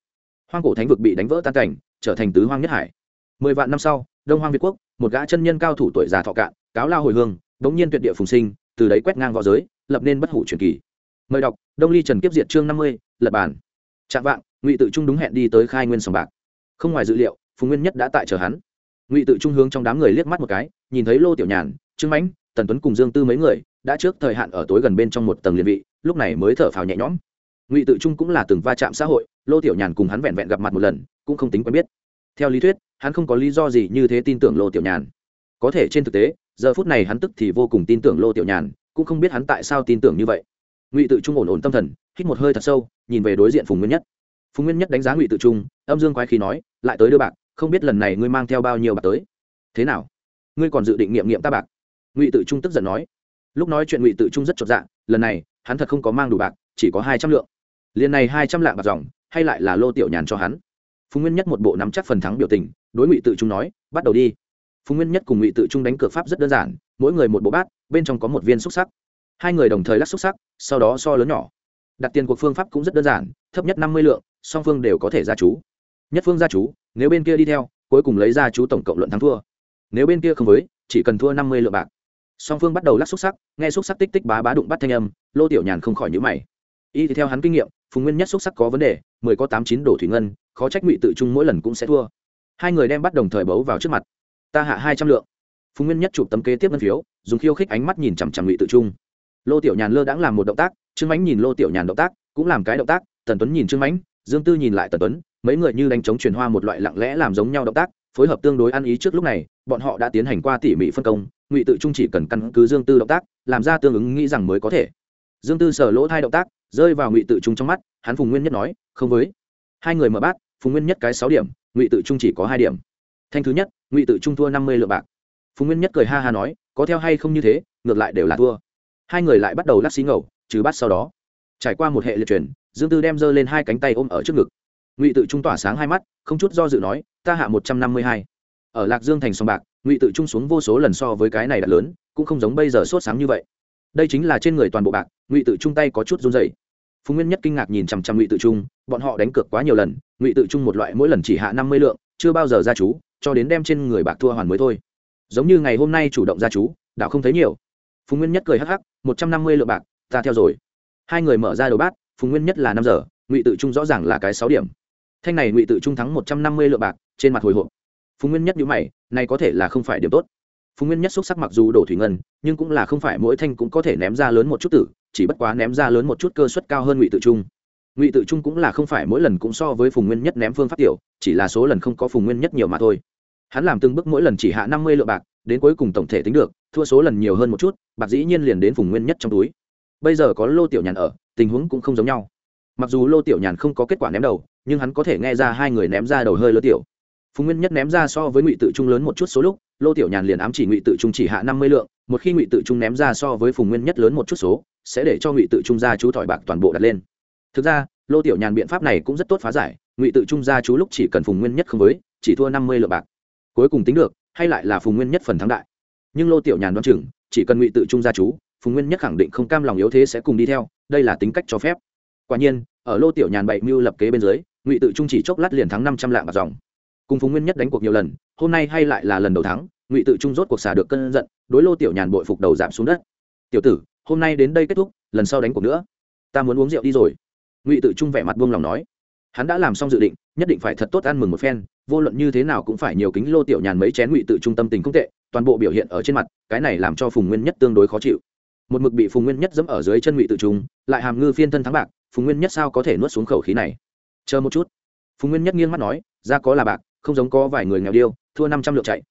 Hoang cổ thánh vực bị đánh vỡ tan cảnh, trở thành tứ hoang nhất hải. Mười vạn năm sau, đông hoang việt quốc, một gã chân nhân cao thủ tuổi già thọ cạn, cáo lao hồi hương bỗng nhiên tuyệt địa phùng sinh, từ đấy quét ngang v õ giới, lập nên bất hủ truyền kỳ. Mời đọc, đông ly trần kiếp diệt chương năm mươi lập bản chạm vạn ngụy tự trung đúng hẹn đi tới khai nguyên sòng bạc. Không ngoài dự liệu, phùng nguyên nhất đã tại chờ hắn. Ngụy tự trung hướng trong đám người liếc mắt một cái, nhìn thấy lô tiểu nhàn, trương mãnh, tần tuấn cùng dương tư mấy người, đã trước thời hạn ở tối gần bên trong một tầng liên vị, lúc này mới thở phào nhẹ nhõm. Ngụy tự trung cũng là từng va chạm xã hội, lô tiểu nhàn cùng hắn vẹn vẹn gặp mặt một lần, cũng không tính quen biết. Theo lý thuyết, hắn không có lý do gì như thế tin tưởng lô tiểu nhàn. Có thể trên thực tế giờ phút này hắn tức thì vô cùng tin tưởng lô tiểu nhàn, cũng không biết hắn tại sao tin tưởng như vậy. Ngụy tự trung ổn ổn tâm thần, hít một hơi thật sâu, nhìn về đối diện phùng nguyên nhất. Phùng nguyên nhất đánh giá ngụy tự trung, âm dương quái khí nói, lại tới đưa bạc, không biết lần này ngươi mang theo bao nhiêu bạc tới? Thế nào? Ngươi còn dự định nghiệm nghiệm ta bạc? Ngụy tự trung tức giận nói. Lúc nói chuyện ngụy tự trung rất chột dạ lần này, hắn thật không có mang đủ bạc, chỉ có hai trăm lượng. Liền này hai trăm lạng bạc dòng, hay lại là lô tiểu nhàn cho hắn? Phùng nguyên nhất một bộ nắm chắc phần thắng biểu tình, đối ngụy tự trung nói, bắt đầu đi phùng nguyên nhất cùng ngụy tự trung đánh cược pháp rất đơn giản, mỗi người một bộ bát, bên trong có một viên xúc sắc. Hai người đồng thời lắc xúc sắc, sau đó so lớn nhỏ. Đặt tiền cuộc phương pháp cũng rất đơn giản, thấp nhất năm mươi lượng, song phương đều có thể ra chú. Nhất phương ra chú, nếu bên kia đi theo, cuối cùng lấy ra chú tổng cộng luận thắng thua. Nếu bên kia không với, chỉ cần thua năm mươi lượng bạc. Song phương bắt đầu lắc xúc sắc, nghe xúc sắc tích tích bá bá đụng bắt thanh âm, lô tiểu nhàn không khỏi nhữ mày. Y thì theo hắn kinh nghiệm, phùng nguyên nhất xúc sắc có vấn đề, mười có tám chín đổ thủy ngân, khó trách ngụy tự trung mỗi lần cũng sẽ thua. Hai người đem bắt đồng thời bấu vào trước mặt ta hạ hai trăm lượng. Phùng nguyên nhất chụp tấm kế tiếp ngân phiếu, dùng khiêu khích ánh mắt nhìn chằm chằm ngụy tự trung. Lô tiểu nhàn lơ đãng làm một động tác, trương mãnh nhìn lô tiểu nhàn động tác, cũng làm cái động tác, tần tuấn nhìn trương mãnh, dương tư nhìn lại tần tuấn, mấy người như đánh trống truyền hoa một loại lặng lẽ làm giống nhau động tác, phối hợp tương đối ăn ý trước lúc này, bọn họ đã tiến hành qua tỉ mỉ phân công, ngụy tự trung chỉ cần căn cứ dương tư động tác, làm ra tương ứng nghĩ rằng mới có thể. Dương tư sở lỗ thai động tác, rơi vào ngụy tự trung trong mắt, hắn phùng nguyên nhất nói, không với. Hai người mở bát, phùng nguyên nhất cái sáu điểm, ngụy tự trung chỉ có hai điểm thanh thứ nhất, ngụy tự trung thua năm mươi lượng bạc. Phùng nguyên nhất cười ha ha nói, có theo hay không như thế, ngược lại đều là thua. Hai người lại bắt đầu lắc xí ngầu, trừ bát sau đó. Trải qua một hệ liệt truyền, dương tư đem giơ lên hai cánh tay ôm ở trước ngực. Ngụy tự trung tỏa sáng hai mắt, không chút do dự nói, ta hạ một trăm năm mươi hai. Ở lạc dương thành sòng bạc, ngụy tự trung xuống vô số lần so với cái này đã lớn, cũng không giống bây giờ sốt sáng như vậy. Đây chính là trên người toàn bộ bạc, ngụy tự trung tay có chút run dày phùng nguyên nhất kinh ngạc nhìn chằm chằm ngụy tự trung, bọn họ đánh cược quá nhiều lần, ngụy tự trung một loại mỗi lần chỉ hạ năm mươi lượng chưa bao giờ ra chú, cho đến đem trên người bạc thua hoàn mới thôi. Giống như ngày hôm nay chủ động ra chú đạo không thấy nhiều. Phùng nguyên nhất cười hắc hắc, một trăm năm mươi lượng bạc, ta theo rồi. Hai người mở ra đầu bát, phùng nguyên nhất là năm giờ, ngụy tự trung rõ ràng là cái sáu điểm. Thanh này ngụy tự trung thắng một trăm năm mươi lượng bạc, trên mặt hồi hộp. Phùng nguyên nhất nhữ mày, này có thể là không phải điểm tốt. Phùng nguyên nhất xúc sắc mặc dù đổ thủy ngân, nhưng cũng là không phải mỗi thanh cũng có thể ném ra lớn một chút tử, chỉ bất quá ném ra lớn một chút cơ suất cao hơn ngụy tự trung ngụy tự trung cũng là không phải mỗi lần cũng so với phùng nguyên nhất ném phương pháp tiểu, chỉ là số lần không có phùng nguyên nhất nhiều mà thôi. Hắn làm từng bước mỗi lần chỉ hạ năm mươi lượng bạc, đến cuối cùng tổng thể tính được, thua số lần nhiều hơn một chút, bạc dĩ nhiên liền đến phùng nguyên nhất trong túi. Bây giờ có lô tiểu nhàn ở, tình huống cũng không giống nhau. Mặc dù lô tiểu nhàn không có kết quả ném đầu, nhưng hắn có thể nghe ra hai người ném ra đầu hơi lơ tiểu. Phùng nguyên nhất ném ra so với ngụy tự trung lớn một chút số lúc, lô tiểu nhàn liền ám chỉ ngụy tự trung chỉ hạ năm mươi lượng, một khi ngụy tự trung ném ra so với phùng nguyên nhất lớn một chút số, sẽ để cho ngụy tự trung ra chú thỏi bạc toàn bộ đặt lên thực ra, lô tiểu nhàn biện pháp này cũng rất tốt phá giải, ngụy tự trung ra chú lúc chỉ cần phùng nguyên nhất không với, chỉ thua năm mươi lượng bạc. Cuối cùng tính được, hay lại là phùng nguyên nhất phần thắng đại. Nhưng lô tiểu nhàn đoán chừng, chỉ cần ngụy tự trung ra chú, phùng nguyên nhất khẳng định không cam lòng yếu thế sẽ cùng đi theo, đây là tính cách cho phép. Quả nhiên, ở lô tiểu nhàn bảy mưu lập kế bên dưới, ngụy tự trung chỉ chốc lát liền thắng năm trăm lạng bạc dòng. Cùng phùng nguyên nhất đánh cuộc nhiều lần, hôm nay hay lại là lần đầu thắng, ngụy tự trung rốt cuộc xả được cân giận, đối lô tiểu nhàn bội phục đầu giảm xuống đất. Tiểu tử, hôm nay đến đây kết thúc, lần sau đánh cuộc nữa. Ta muốn uống rượu đi rồi ngụy tự trung vẻ mặt buông lòng nói, hắn đã làm xong dự định, nhất định phải thật tốt ăn mừng một phen, vô luận như thế nào cũng phải nhiều kính lô tiểu nhàn mấy chén ngụy tự trung tâm tình không tệ, toàn bộ biểu hiện ở trên mặt, cái này làm cho phùng nguyên nhất tương đối khó chịu. Một mực bị phùng nguyên nhất dẫm ở dưới chân ngụy tự trung, lại hàm ngư phiên thân thắng bạc, phùng nguyên nhất sao có thể nuốt xuống khẩu khí này? Chờ một chút. Phùng nguyên nhất nghiêng mắt nói, ra có là bạc, không giống có vài người nghèo điêu, thua năm trăm lượng chạy.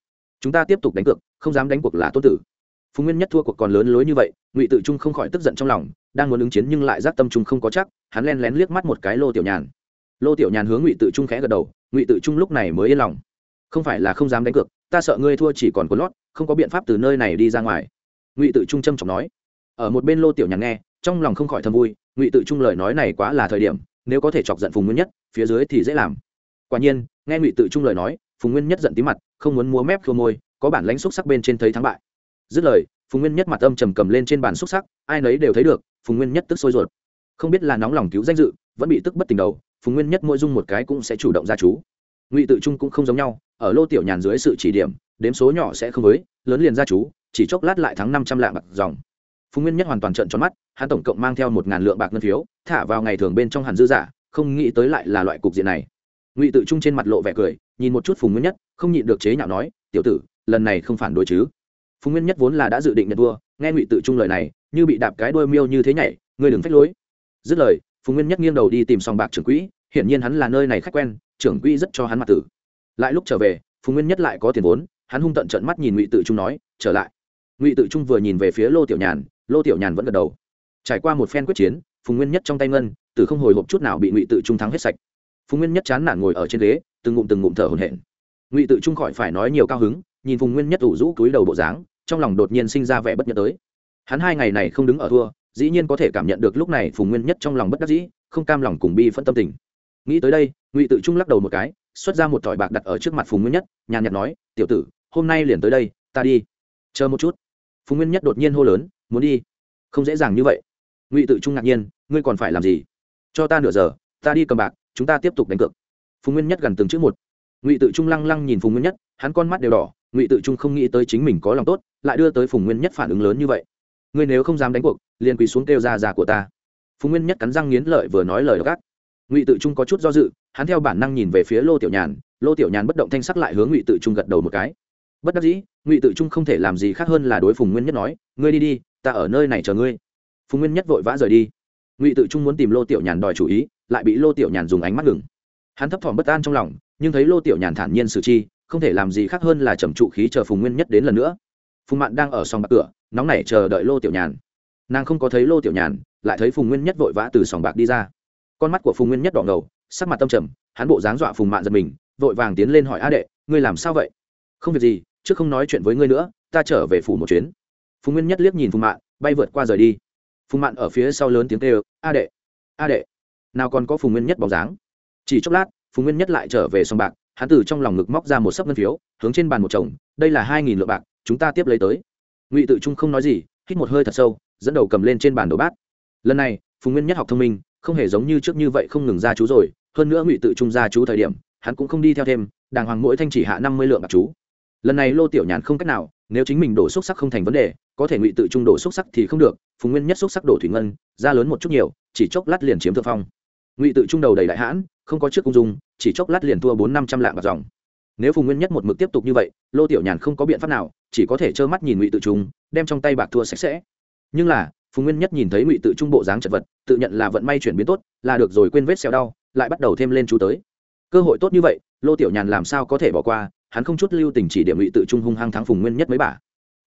Chúng ta tiếp tục đánh cược, không dám đánh cuộc là tốt tử phùng nguyên nhất thua cuộc còn lớn lối như vậy, ngụy tự trung không khỏi tức giận trong lòng, đang muốn ứng chiến nhưng lại giác tâm trung không có chắc, hắn len lén liếc mắt một cái lô tiểu nhàn. Lô tiểu nhàn hướng ngụy tự trung khẽ gật đầu, ngụy tự trung lúc này mới yên lòng. Không phải là không dám đánh cược, ta sợ ngươi thua chỉ còn có lót, không có biện pháp từ nơi này đi ra ngoài. Ngụy tự trung trâm trọng nói. Ở một bên lô tiểu nhàn nghe, trong lòng không khỏi thầm vui, ngụy tự trung lời nói này quá là thời điểm, nếu có thể chọc giận phùng nguyên nhất, phía dưới thì dễ làm. Quả nhiên, nghe ngụy tự trung lời nói, phùng nguyên nhất giận tí mặt, không muốn múa mép khô môi, có bản lãnh xúc sắc bên trên thấy thắng bại dứt lời, phùng nguyên nhất mặt âm trầm cầm lên trên bàn xúc sắc, ai nấy đều thấy được, phùng nguyên nhất tức sôi ruột. Không biết là nóng lòng cứu danh dự, vẫn bị tức bất tình đầu, phùng nguyên nhất mỗi dung một cái cũng sẽ chủ động ra chú. Ngụy tự trung cũng không giống nhau, ở lô tiểu nhàn dưới sự chỉ điểm, đếm số nhỏ sẽ không với, lớn liền ra chú, chỉ chốc lát lại thắng năm trăm lạng bạc dòng. Phùng nguyên nhất hoàn toàn trợn tròn mắt, hắn tổng cộng mang theo một ngàn lượng bạc ngân phiếu, thả vào ngày thường bên trong hàn dư giả, không nghĩ tới lại là loại cục diện này. Ngụy tự trung trên mặt lộ vẻ cười, nhìn một chút phùng nguyên nhất, không nhịn được chế nhạo nói, tiểu tử, lần này không phản đối chứ? Phùng nguyên nhất vốn là đã dự định nhận vua, nghe ngụy tự trung lời này, như bị đạp cái đuôi miêu như thế nhảy, ngươi đừng phách lối. Dứt lời, phùng nguyên nhất nghiêng đầu đi tìm sòng bạc trưởng quỹ, hiển nhiên hắn là nơi này khách quen, trưởng quỹ rất cho hắn mặt tử. Lại lúc trở về, phùng nguyên nhất lại có tiền vốn, hắn hung tận trận mắt nhìn ngụy tự trung nói, trở lại. Ngụy tự trung vừa nhìn về phía lô tiểu nhàn, lô tiểu nhàn vẫn gật đầu. Trải qua một phen quyết chiến, phùng nguyên nhất trong tay ngân, từ không hồi hộp chút nào bị ngụy tự trung thắng hết sạch. Phùng nguyên nhất chán nản ngồi ở trên ghế, từng ngụm từng ngụm thở hổn hển. Ngụy tự trung khỏi phải nói nhiều cao hứng, nhìn phùng nguyên nhất ủ rũ túi đầu bộ dáng trong lòng đột nhiên sinh ra vẻ bất nhẫn tới. Hắn hai ngày này không đứng ở thua, dĩ nhiên có thể cảm nhận được lúc này phùng nguyên nhất trong lòng bất đắc dĩ, không cam lòng cùng bi phân tâm tình. Nghĩ tới đây, ngụy tự trung lắc đầu một cái, xuất ra một thỏi bạc đặt ở trước mặt phùng nguyên nhất, nhàn nhạt nói, tiểu tử, hôm nay liền tới đây, ta đi. Chờ một chút. Phùng nguyên nhất đột nhiên hô lớn, muốn đi? Không dễ dàng như vậy. Ngụy tự trung ngạc nhiên, ngươi còn phải làm gì? Cho ta nửa giờ, ta đi cầm bạc, chúng ta tiếp tục đánh cược. Phùng nguyên nhất gần từng chữ một. Ngụy tự trung lăng lăng nhìn phùng nguyên nhất, hắn con mắt đều đỏ, ngụy tự trung không nghĩ tới chính mình có lòng tốt lại đưa tới phùng nguyên nhất phản ứng lớn như vậy. Ngươi nếu không dám đánh cuộc, liền quỳ xuống kêu ra già của ta. Phùng nguyên nhất cắn răng nghiến lợi vừa nói lời gác ngụy tự trung có chút do dự, hắn theo bản năng nhìn về phía lô tiểu nhàn, lô tiểu nhàn bất động thanh sắc lại hướng ngụy tự trung gật đầu một cái. Bất đắc dĩ, ngụy tự trung không thể làm gì khác hơn là đối phùng nguyên nhất nói, ngươi đi đi, ta ở nơi này chờ ngươi. Phùng nguyên nhất vội vã rời đi. Ngụy tự trung muốn tìm lô tiểu nhàn đòi chủ ý, lại bị lô tiểu nhàn dùng ánh mắt ngừng. Hắn thấp thỏm bất an trong lòng, nhưng thấy lô tiểu nhàn thản nhiên xử chi, không thể làm gì khác hơn là trầm trụ khí chờ phùng nguyên nhất đến lần nữa phùng mạn đang ở sòng bạc cửa, nóng nảy chờ đợi lô tiểu nhàn. Nàng không có thấy lô tiểu nhàn, lại thấy phùng nguyên nhất vội vã từ sòng bạc đi ra. Con mắt của phùng nguyên nhất đỏ ngầu, sắc mặt tâm trầm, hắn bộ dáng dọa phùng mạn giật mình, vội vàng tiến lên hỏi, a đệ, ngươi làm sao vậy? Không việc gì, trước không nói chuyện với ngươi nữa, ta trở về phủ một chuyến. Phùng nguyên nhất liếc nhìn phùng mạn, bay vượt qua rời đi. Phùng mạn ở phía sau lớn tiếng kêu, a đệ a đệ, nào còn có phùng nguyên nhất bóng dáng? Chỉ chốc lát, phùng nguyên nhất lại trở về sòng bạc, hắn từ trong lòng ngực móc ra một sấp ngân phiếu, hướng trên bàn một chồng, đây là hai nghìn lượng bạc chúng ta tiếp lấy tới. Ngụy tự trung không nói gì, hít một hơi thật sâu, dẫn đầu cầm lên trên bàn đồ bát. Lần này, phùng nguyên nhất học thông minh, không hề giống như trước như vậy không ngừng ra chú rồi, hơn nữa ngụy tự trung ra chú thời điểm, hắn cũng không đi theo thêm, đàng hoàng mỗi thanh chỉ hạ năm mươi lượng bạc chú. Lần này lô tiểu nhàn không cách nào, nếu chính mình đổ xúc sắc không thành vấn đề, có thể ngụy tự trung đổ xúc sắc thì không được, phùng nguyên nhất xúc sắc đổ thủy ngân, ra lớn một chút nhiều, chỉ chốc lát liền chiếm thượng phong. Ngụy tự trung đầu đầy đại hãn, không có trước cung dung, chỉ chốc lát liền thua bốn năm trăm lạng bạc dòng nếu phùng nguyên nhất một mực tiếp tục như vậy, lô tiểu nhàn không có biện pháp nào, chỉ có thể trơ mắt nhìn ngụy tự trung, đem trong tay bạc thua sạch sẽ. Nhưng là, phùng nguyên nhất nhìn thấy ngụy tự trung bộ dáng chật vật, tự nhận là vận may chuyển biến tốt, là được rồi quên vết xẹo đau, lại bắt đầu thêm lên chú tới. Cơ hội tốt như vậy, lô tiểu nhàn làm sao có thể bỏ qua, hắn không chút lưu tình chỉ điểm ngụy tự trung hung hăng thắng phùng nguyên nhất mấy bả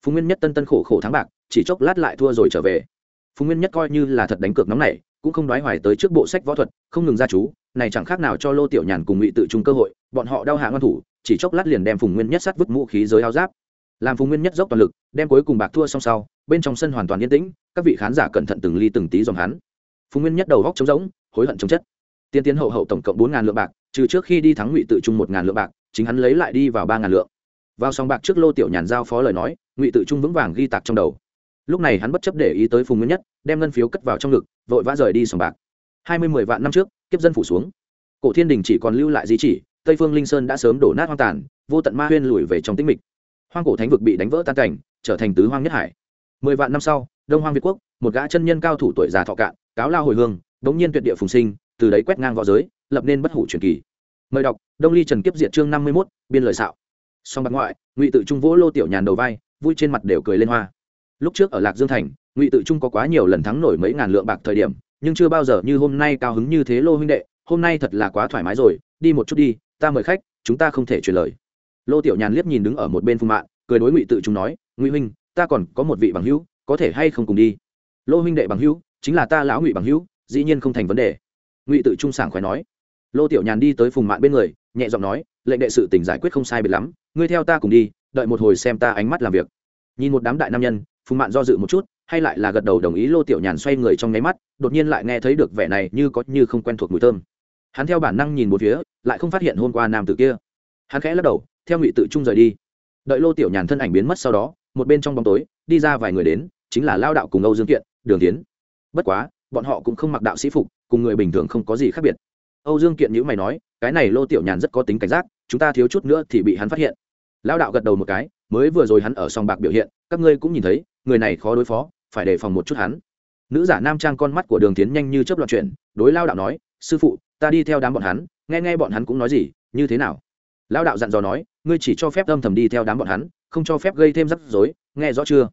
phùng nguyên nhất tân tân khổ khổ thắng bạc, chỉ chốc lát lại thua rồi trở về. Phùng nguyên nhất coi như là thật đánh cược nóng này, cũng không đoái hoài tới trước bộ sách võ thuật, không ngừng ra chú, này chẳng khác nào cho lô tiểu nhàn cùng ngụy tự trung cơ hội, bọn họ đau hạ ngon thủ chỉ chốc lát liền đem phùng nguyên nhất sát vứt mũ khí giới áo giáp. Làm phùng nguyên nhất dốc toàn lực, đem cuối cùng bạc thua xong sau, bên trong sân hoàn toàn yên tĩnh, các vị khán giả cẩn thận từng ly từng tí dòng hắn. Phùng nguyên nhất đầu góc trống rỗng, hối hận chống chất. Tiên tiến hậu hậu tổng cộng bốn ngàn lượng bạc, trừ trước khi đi thắng ngụy tự trung một ngàn lượng bạc, chính hắn lấy lại đi vào ba ngàn lượng. Vào sòng bạc trước lô tiểu nhàn giao phó lời nói, ngụy tự trung vững vàng ghi tạc trong đầu. Lúc này hắn bất chấp để ý tới phùng nguyên nhất, đem ngân phiếu cất vào trong ngực, vội vã rời đi sòng bạc. Hai mươi mười vạn năm trước, kiếp dân phủ xuống. Cổ thiên đình chỉ còn lưu lại di chỉ tây phương linh sơn đã sớm đổ nát hoang tàn, vô tận ma huyên lùi về trong tĩnh mịch. Hoang cổ thánh vực bị đánh vỡ tan cảnh, trở thành tứ hoang nhất hải. Mười vạn năm sau, đông hoang việt quốc, một gã chân nhân cao thủ tuổi già thọ cạn, cáo lao hồi hương, đống nhiên tuyệt địa phùng sinh, từ đấy quét ngang v õ giới, lập nên bất hủ truyền kỳ. Mời đọc, đông ly trần kiếp diệt chương năm mươi mốt, biên lời xạo song bạc ngoại, ngụy tự trung vỗ lô tiểu nhàn đầu vai, vui trên mặt đều cười lên hoa. Lúc trước ở lạc dương thành, ngụy tự trung có quá nhiều lần thắng nổi mấy ngàn lượng bạc thời điểm, nhưng chưa bao giờ như hôm nay cao hứng như thế lô huynh đệ, hôm nay thật là quá thoải mái rồi, đi một chút đi ta mời khách, chúng ta không thể truyền lời. Lô tiểu nhàn liếc nhìn đứng ở một bên phung mạng cười đối ngụy tự trung nói, ngụy huynh, ta còn có một vị bằng hữu, có thể hay không cùng đi? Lô huynh đệ bằng hữu, chính là ta lão ngụy bằng hữu, dĩ nhiên không thành vấn đề. Ngụy tự trung sảng khoái nói. Lô tiểu nhàn đi tới phùng mạn bên người, nhẹ giọng nói, lệnh đệ sự tình giải quyết không sai biệt lắm, ngươi theo ta cùng đi, đợi một hồi xem ta ánh mắt làm việc. Nhìn một đám đại nam nhân, phùng mạn do dự một chút, hay lại là gật đầu đồng ý lô tiểu nhàn xoay người trong nháy mắt, đột nhiên lại nghe thấy được vẻ này như có như không quen thuộc mùi thơm hắn theo bản năng nhìn một phía, lại không phát hiện hôm qua nam tử kia. Hắn khẽ lắc đầu, theo ngụy tự trung rời đi. Đợi lô tiểu nhàn thân ảnh biến mất sau đó, một bên trong bóng tối, đi ra vài người đến, chính là lao đạo cùng âu dương kiện, đường tiến. Bất quá, bọn họ cũng không mặc đạo sĩ phục, cùng người bình thường không có gì khác biệt. Âu dương kiện nhữ mày nói, cái này lô tiểu nhàn rất có tính cảnh giác, chúng ta thiếu chút nữa thì bị hắn phát hiện. Lao đạo gật đầu một cái, mới vừa rồi hắn ở sòng bạc biểu hiện, các ngươi cũng nhìn thấy, người này khó đối phó, phải đề phòng một chút hắn. Nữ giả nam trang con mắt của đường tiến nhanh như chớp loạn chuyển, đối lao đạo nói, sư phụ ta đi theo đám bọn hắn, nghe nghe bọn hắn cũng nói gì, như thế nào? Lao đạo dặn dò nói, ngươi chỉ cho phép âm thầm đi theo đám bọn hắn, không cho phép gây thêm rắc rối, nghe rõ chưa?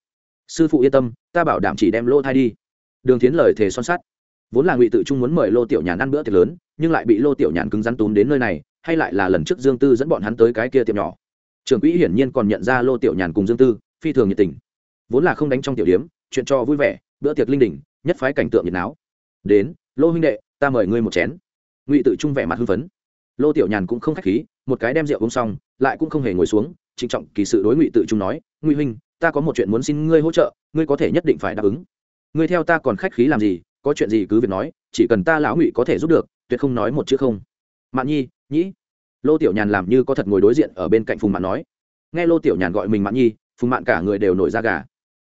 Sư phụ yên tâm, ta bảo đảm chỉ đem lô thai đi. Đường tiến lời thề son sắt. Vốn là ngụy tự trung muốn mời lô tiểu nhàn ăn bữa tiệc lớn, nhưng lại bị lô tiểu nhàn cứng rắn túm đến nơi này, hay lại là lần trước dương tư dẫn bọn hắn tới cái kia tiệm nhỏ. Trưởng quỹ hiển nhiên còn nhận ra lô tiểu nhàn cùng dương tư, phi thường nhiệt tình. Vốn là không đánh trong tiểu điếm chuyện cho vui vẻ, bữa tiệc linh đình nhất phái cảnh tượng nhiệt náo. Đến, lô huynh đệ, ta mời ngươi một chén ngụy tự trung vẻ mặt hưng phấn. Lô tiểu nhàn cũng không khách khí, một cái đem rượu uống xong, lại cũng không hề ngồi xuống, trịnh trọng kỳ sự đối ngụy tự trung nói, ngụy huynh, ta có một chuyện muốn xin ngươi hỗ trợ, ngươi có thể nhất định phải đáp ứng. Ngươi theo ta còn khách khí làm gì, có chuyện gì cứ việc nói, chỉ cần ta lão ngụy có thể giúp được, tuyệt không nói một chữ không. Mạn nhi, nhĩ. Lô tiểu nhàn làm như có thật ngồi đối diện ở bên cạnh phùng mạn nói. Nghe lô tiểu nhàn gọi mình mạn nhi, phùng mạn cả người đều nổi da gà.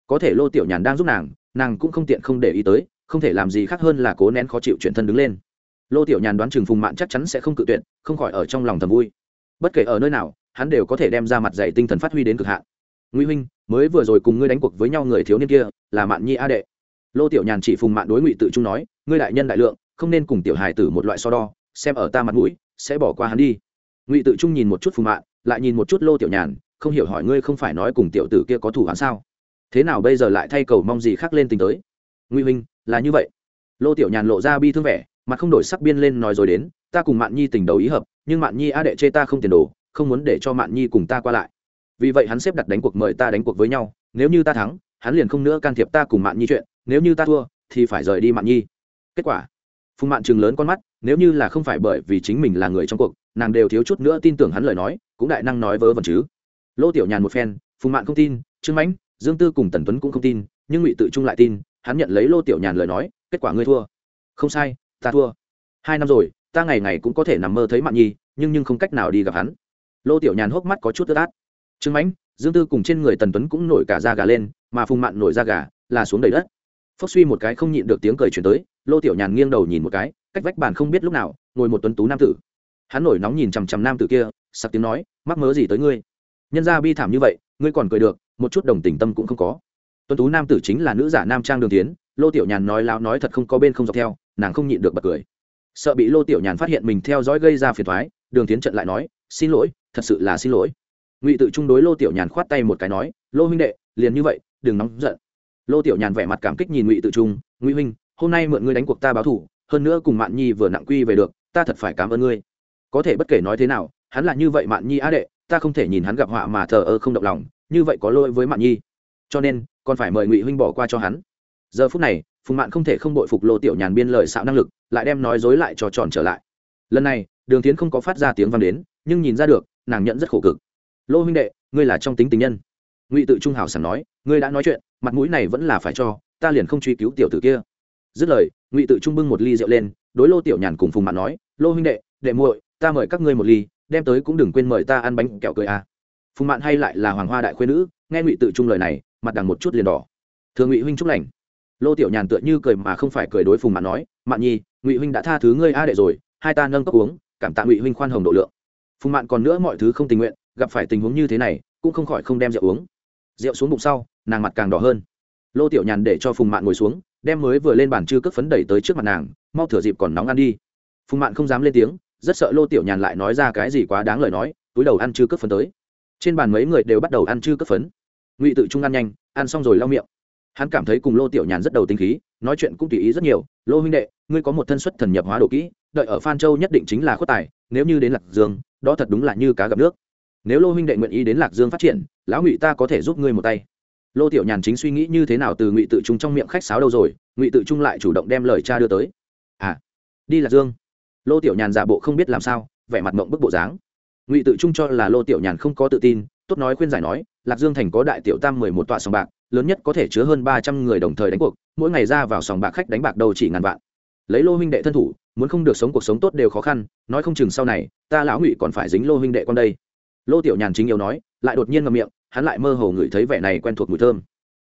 Có thể lô tiểu nhàn đang giúp nàng nàng cũng không tiện không để ý tới, không thể làm gì khác hơn là cố nén khó chịu chuyển thân đứng lên lô tiểu nhàn đoán chừng phùng mạn chắc chắn sẽ không cự tuyệt, không khỏi ở trong lòng thầm vui. Bất kể ở nơi nào, hắn đều có thể đem ra mặt dạy tinh thần phát huy đến cực hạn. Nguy huynh, mới vừa rồi cùng ngươi đánh cuộc với nhau người thiếu niên kia, là mạn nhi a đệ. Lô tiểu nhàn chỉ phùng mạn đối ngụy tự trung nói, ngươi đại nhân đại lượng, không nên cùng tiểu hài tử một loại so đo, xem ở ta mặt mũi, sẽ bỏ qua hắn đi. Ngụy tự trung nhìn một chút phùng mạn, lại nhìn một chút lô tiểu nhàn, không hiểu hỏi ngươi không phải nói cùng tiểu tử kia có thủ hắn sao? Thế nào bây giờ lại thay cầu mong gì khác lên tình tới? Nguy huynh, là như vậy. Lô tiểu nhàn lộ ra bi thương vẻ mặt không đổi sắc biên lên nói rồi đến, ta cùng mạn nhi tình đầu ý hợp, nhưng mạn nhi a đệ chê ta không tiền đồ, không muốn để cho mạn nhi cùng ta qua lại. Vì vậy hắn xếp đặt đánh cuộc mời ta đánh cuộc với nhau, nếu như ta thắng, hắn liền không nữa can thiệp ta cùng mạn nhi chuyện, nếu như ta thua, thì phải rời đi mạn nhi. Kết quả, phùng mạn chừng lớn con mắt, nếu như là không phải bởi vì chính mình là người trong cuộc, nàng đều thiếu chút nữa tin tưởng hắn lời nói, cũng đại năng nói vớ vẩn chứ. Lô tiểu nhàn một phen, phùng mạn không tin, trương mãnh, dương tư cùng tần tuấn cũng không tin, nhưng ngụy tự trung lại tin, hắn nhận lấy lô tiểu nhàn lời nói, kết quả ngươi thua. Không sai ta thua. Hai năm rồi, ta ngày ngày cũng có thể nằm mơ thấy mạn nhi, nhưng nhưng không cách nào đi gặp hắn. Lô tiểu nhàn hốc mắt có chút tức át. Trương mãnh, dương tư cùng trên người tần tuấn cũng nổi cả da gà lên, mà phùng mạn nổi da gà là xuống đầy đất. Phốc suy một cái không nhịn được tiếng cười chuyển tới, lô tiểu nhàn nghiêng đầu nhìn một cái, cách vách bàn không biết lúc nào, ngồi một tuấn tú nam tử. Hắn nổi nóng nhìn chằm chằm nam tử kia, sặc tiếng nói, mắc mớ gì tới ngươi? Nhân ra bi thảm như vậy, ngươi còn cười được, một chút đồng tình tâm cũng không có. Tuấn tú nam tử chính là nữ giả nam trang đường tiến, lô tiểu nhàn nói láo nói thật không có bên không dọc theo nàng không nhịn được bật cười. Sợ bị lô tiểu nhàn phát hiện mình theo dõi gây ra phiền thoái, đường tiến trận lại nói, xin lỗi, thật sự là xin lỗi. Ngụy tự trung đối lô tiểu nhàn khoát tay một cái nói, lô huynh đệ, liền như vậy, đừng nóng giận. Lô tiểu nhàn vẻ mặt cảm kích nhìn ngụy tự trung, ngụy huynh, hôm nay mượn ngươi đánh cuộc ta báo thủ, hơn nữa cùng mạn nhi vừa nặng quy về được, ta thật phải cảm ơn ngươi. Có thể bất kể nói thế nào, hắn là như vậy mạn nhi á đệ, ta không thể nhìn hắn gặp họa mà thờ ơ không động lòng, như vậy có lỗi với mạn nhi. Cho nên, còn phải mời ngụy huynh bỏ qua cho hắn. Giờ phút này phùng mạn không thể không bội phục lô tiểu nhàn biên lời xạo năng lực, lại đem nói dối lại cho tròn trở lại. Lần này, đường tiến không có phát ra tiếng vang đến, nhưng nhìn ra được, nàng nhận rất khổ cực. Lô huynh đệ, ngươi là trong tính tình nhân. Ngụy tự trung hào sảng nói, ngươi đã nói chuyện, mặt mũi này vẫn là phải cho, ta liền không truy cứu tiểu tử kia. Dứt lời, ngụy tự trung bưng một ly rượu lên, đối lô tiểu nhàn cùng phùng mạn nói, lô huynh đệ đệ muội, ta mời các ngươi một ly, đem tới cũng đừng quên mời ta ăn bánh kẹo cười à. phùng mạn hay lại là hoàng hoa đại khuyên nữ, nghe ngụy tự trung lời này, mặt đằng một chút liền đỏ. Thường ngụy huynh chúc lành lô tiểu nhàn tựa như cười mà không phải cười đối phùng mạn nói, mạn nhi, ngụy huynh đã tha thứ ngươi a đệ rồi, hai ta nâng cốc uống, cảm tạ ngụy huynh khoan hồng độ lượng. Phùng mạn còn nữa mọi thứ không tình nguyện, gặp phải tình huống như thế này, cũng không khỏi không đem rượu uống. Rượu xuống bụng sau, nàng mặt càng đỏ hơn. Lô tiểu nhàn để cho phùng mạn ngồi xuống, đem mới vừa lên bàn chư cất phấn đẩy tới trước mặt nàng, mau thửa dịp còn nóng ăn đi. Phùng mạn không dám lên tiếng, rất sợ lô tiểu nhàn lại nói ra cái gì quá đáng lời nói, túi đầu ăn chư cất phấn tới. Trên bàn mấy người đều bắt đầu ăn chư cất phấn. Ngụy tự trung ăn nhanh, ăn xong rồi lau miệng hắn cảm thấy cùng lô tiểu nhàn rất đầu tinh khí, nói chuyện cũng tùy ý rất nhiều. Lô huynh đệ, ngươi có một thân xuất thần nhập hóa độ kỹ, đợi ở phan châu nhất định chính là khuất tài, nếu như đến lạc dương, đó thật đúng là như cá gặp nước. Nếu lô huynh đệ nguyện ý đến lạc dương phát triển, lão ngụy ta có thể giúp ngươi một tay. Lô tiểu nhàn chính suy nghĩ như thế nào từ ngụy tự trung trong miệng khách sáo đâu rồi, ngụy tự trung lại chủ động đem lời cha đưa tới. À đi lạc dương. Lô tiểu nhàn giả bộ không biết làm sao, vẻ mặt mộng bức bộ dáng. Ngụy tự trung cho là lô tiểu nhàn không có tự tin, tốt nói khuyên giải nói, lạc dương thành có đại tiểu tam mười một tọa sòng bạc lớn nhất có thể chứa hơn ba trăm người đồng thời đánh cuộc, mỗi ngày ra vào sòng bạc khách đánh bạc đầu chỉ ngàn vạn. Lấy lô huynh đệ thân thủ, muốn không được sống cuộc sống tốt đều khó khăn, nói không chừng sau này, ta lão ngụy còn phải dính lô huynh đệ con đây. Lô tiểu nhàn chính yêu nói, lại đột nhiên ngậm miệng, hắn lại mơ hồ ngửi thấy vẻ này quen thuộc mùi thơm.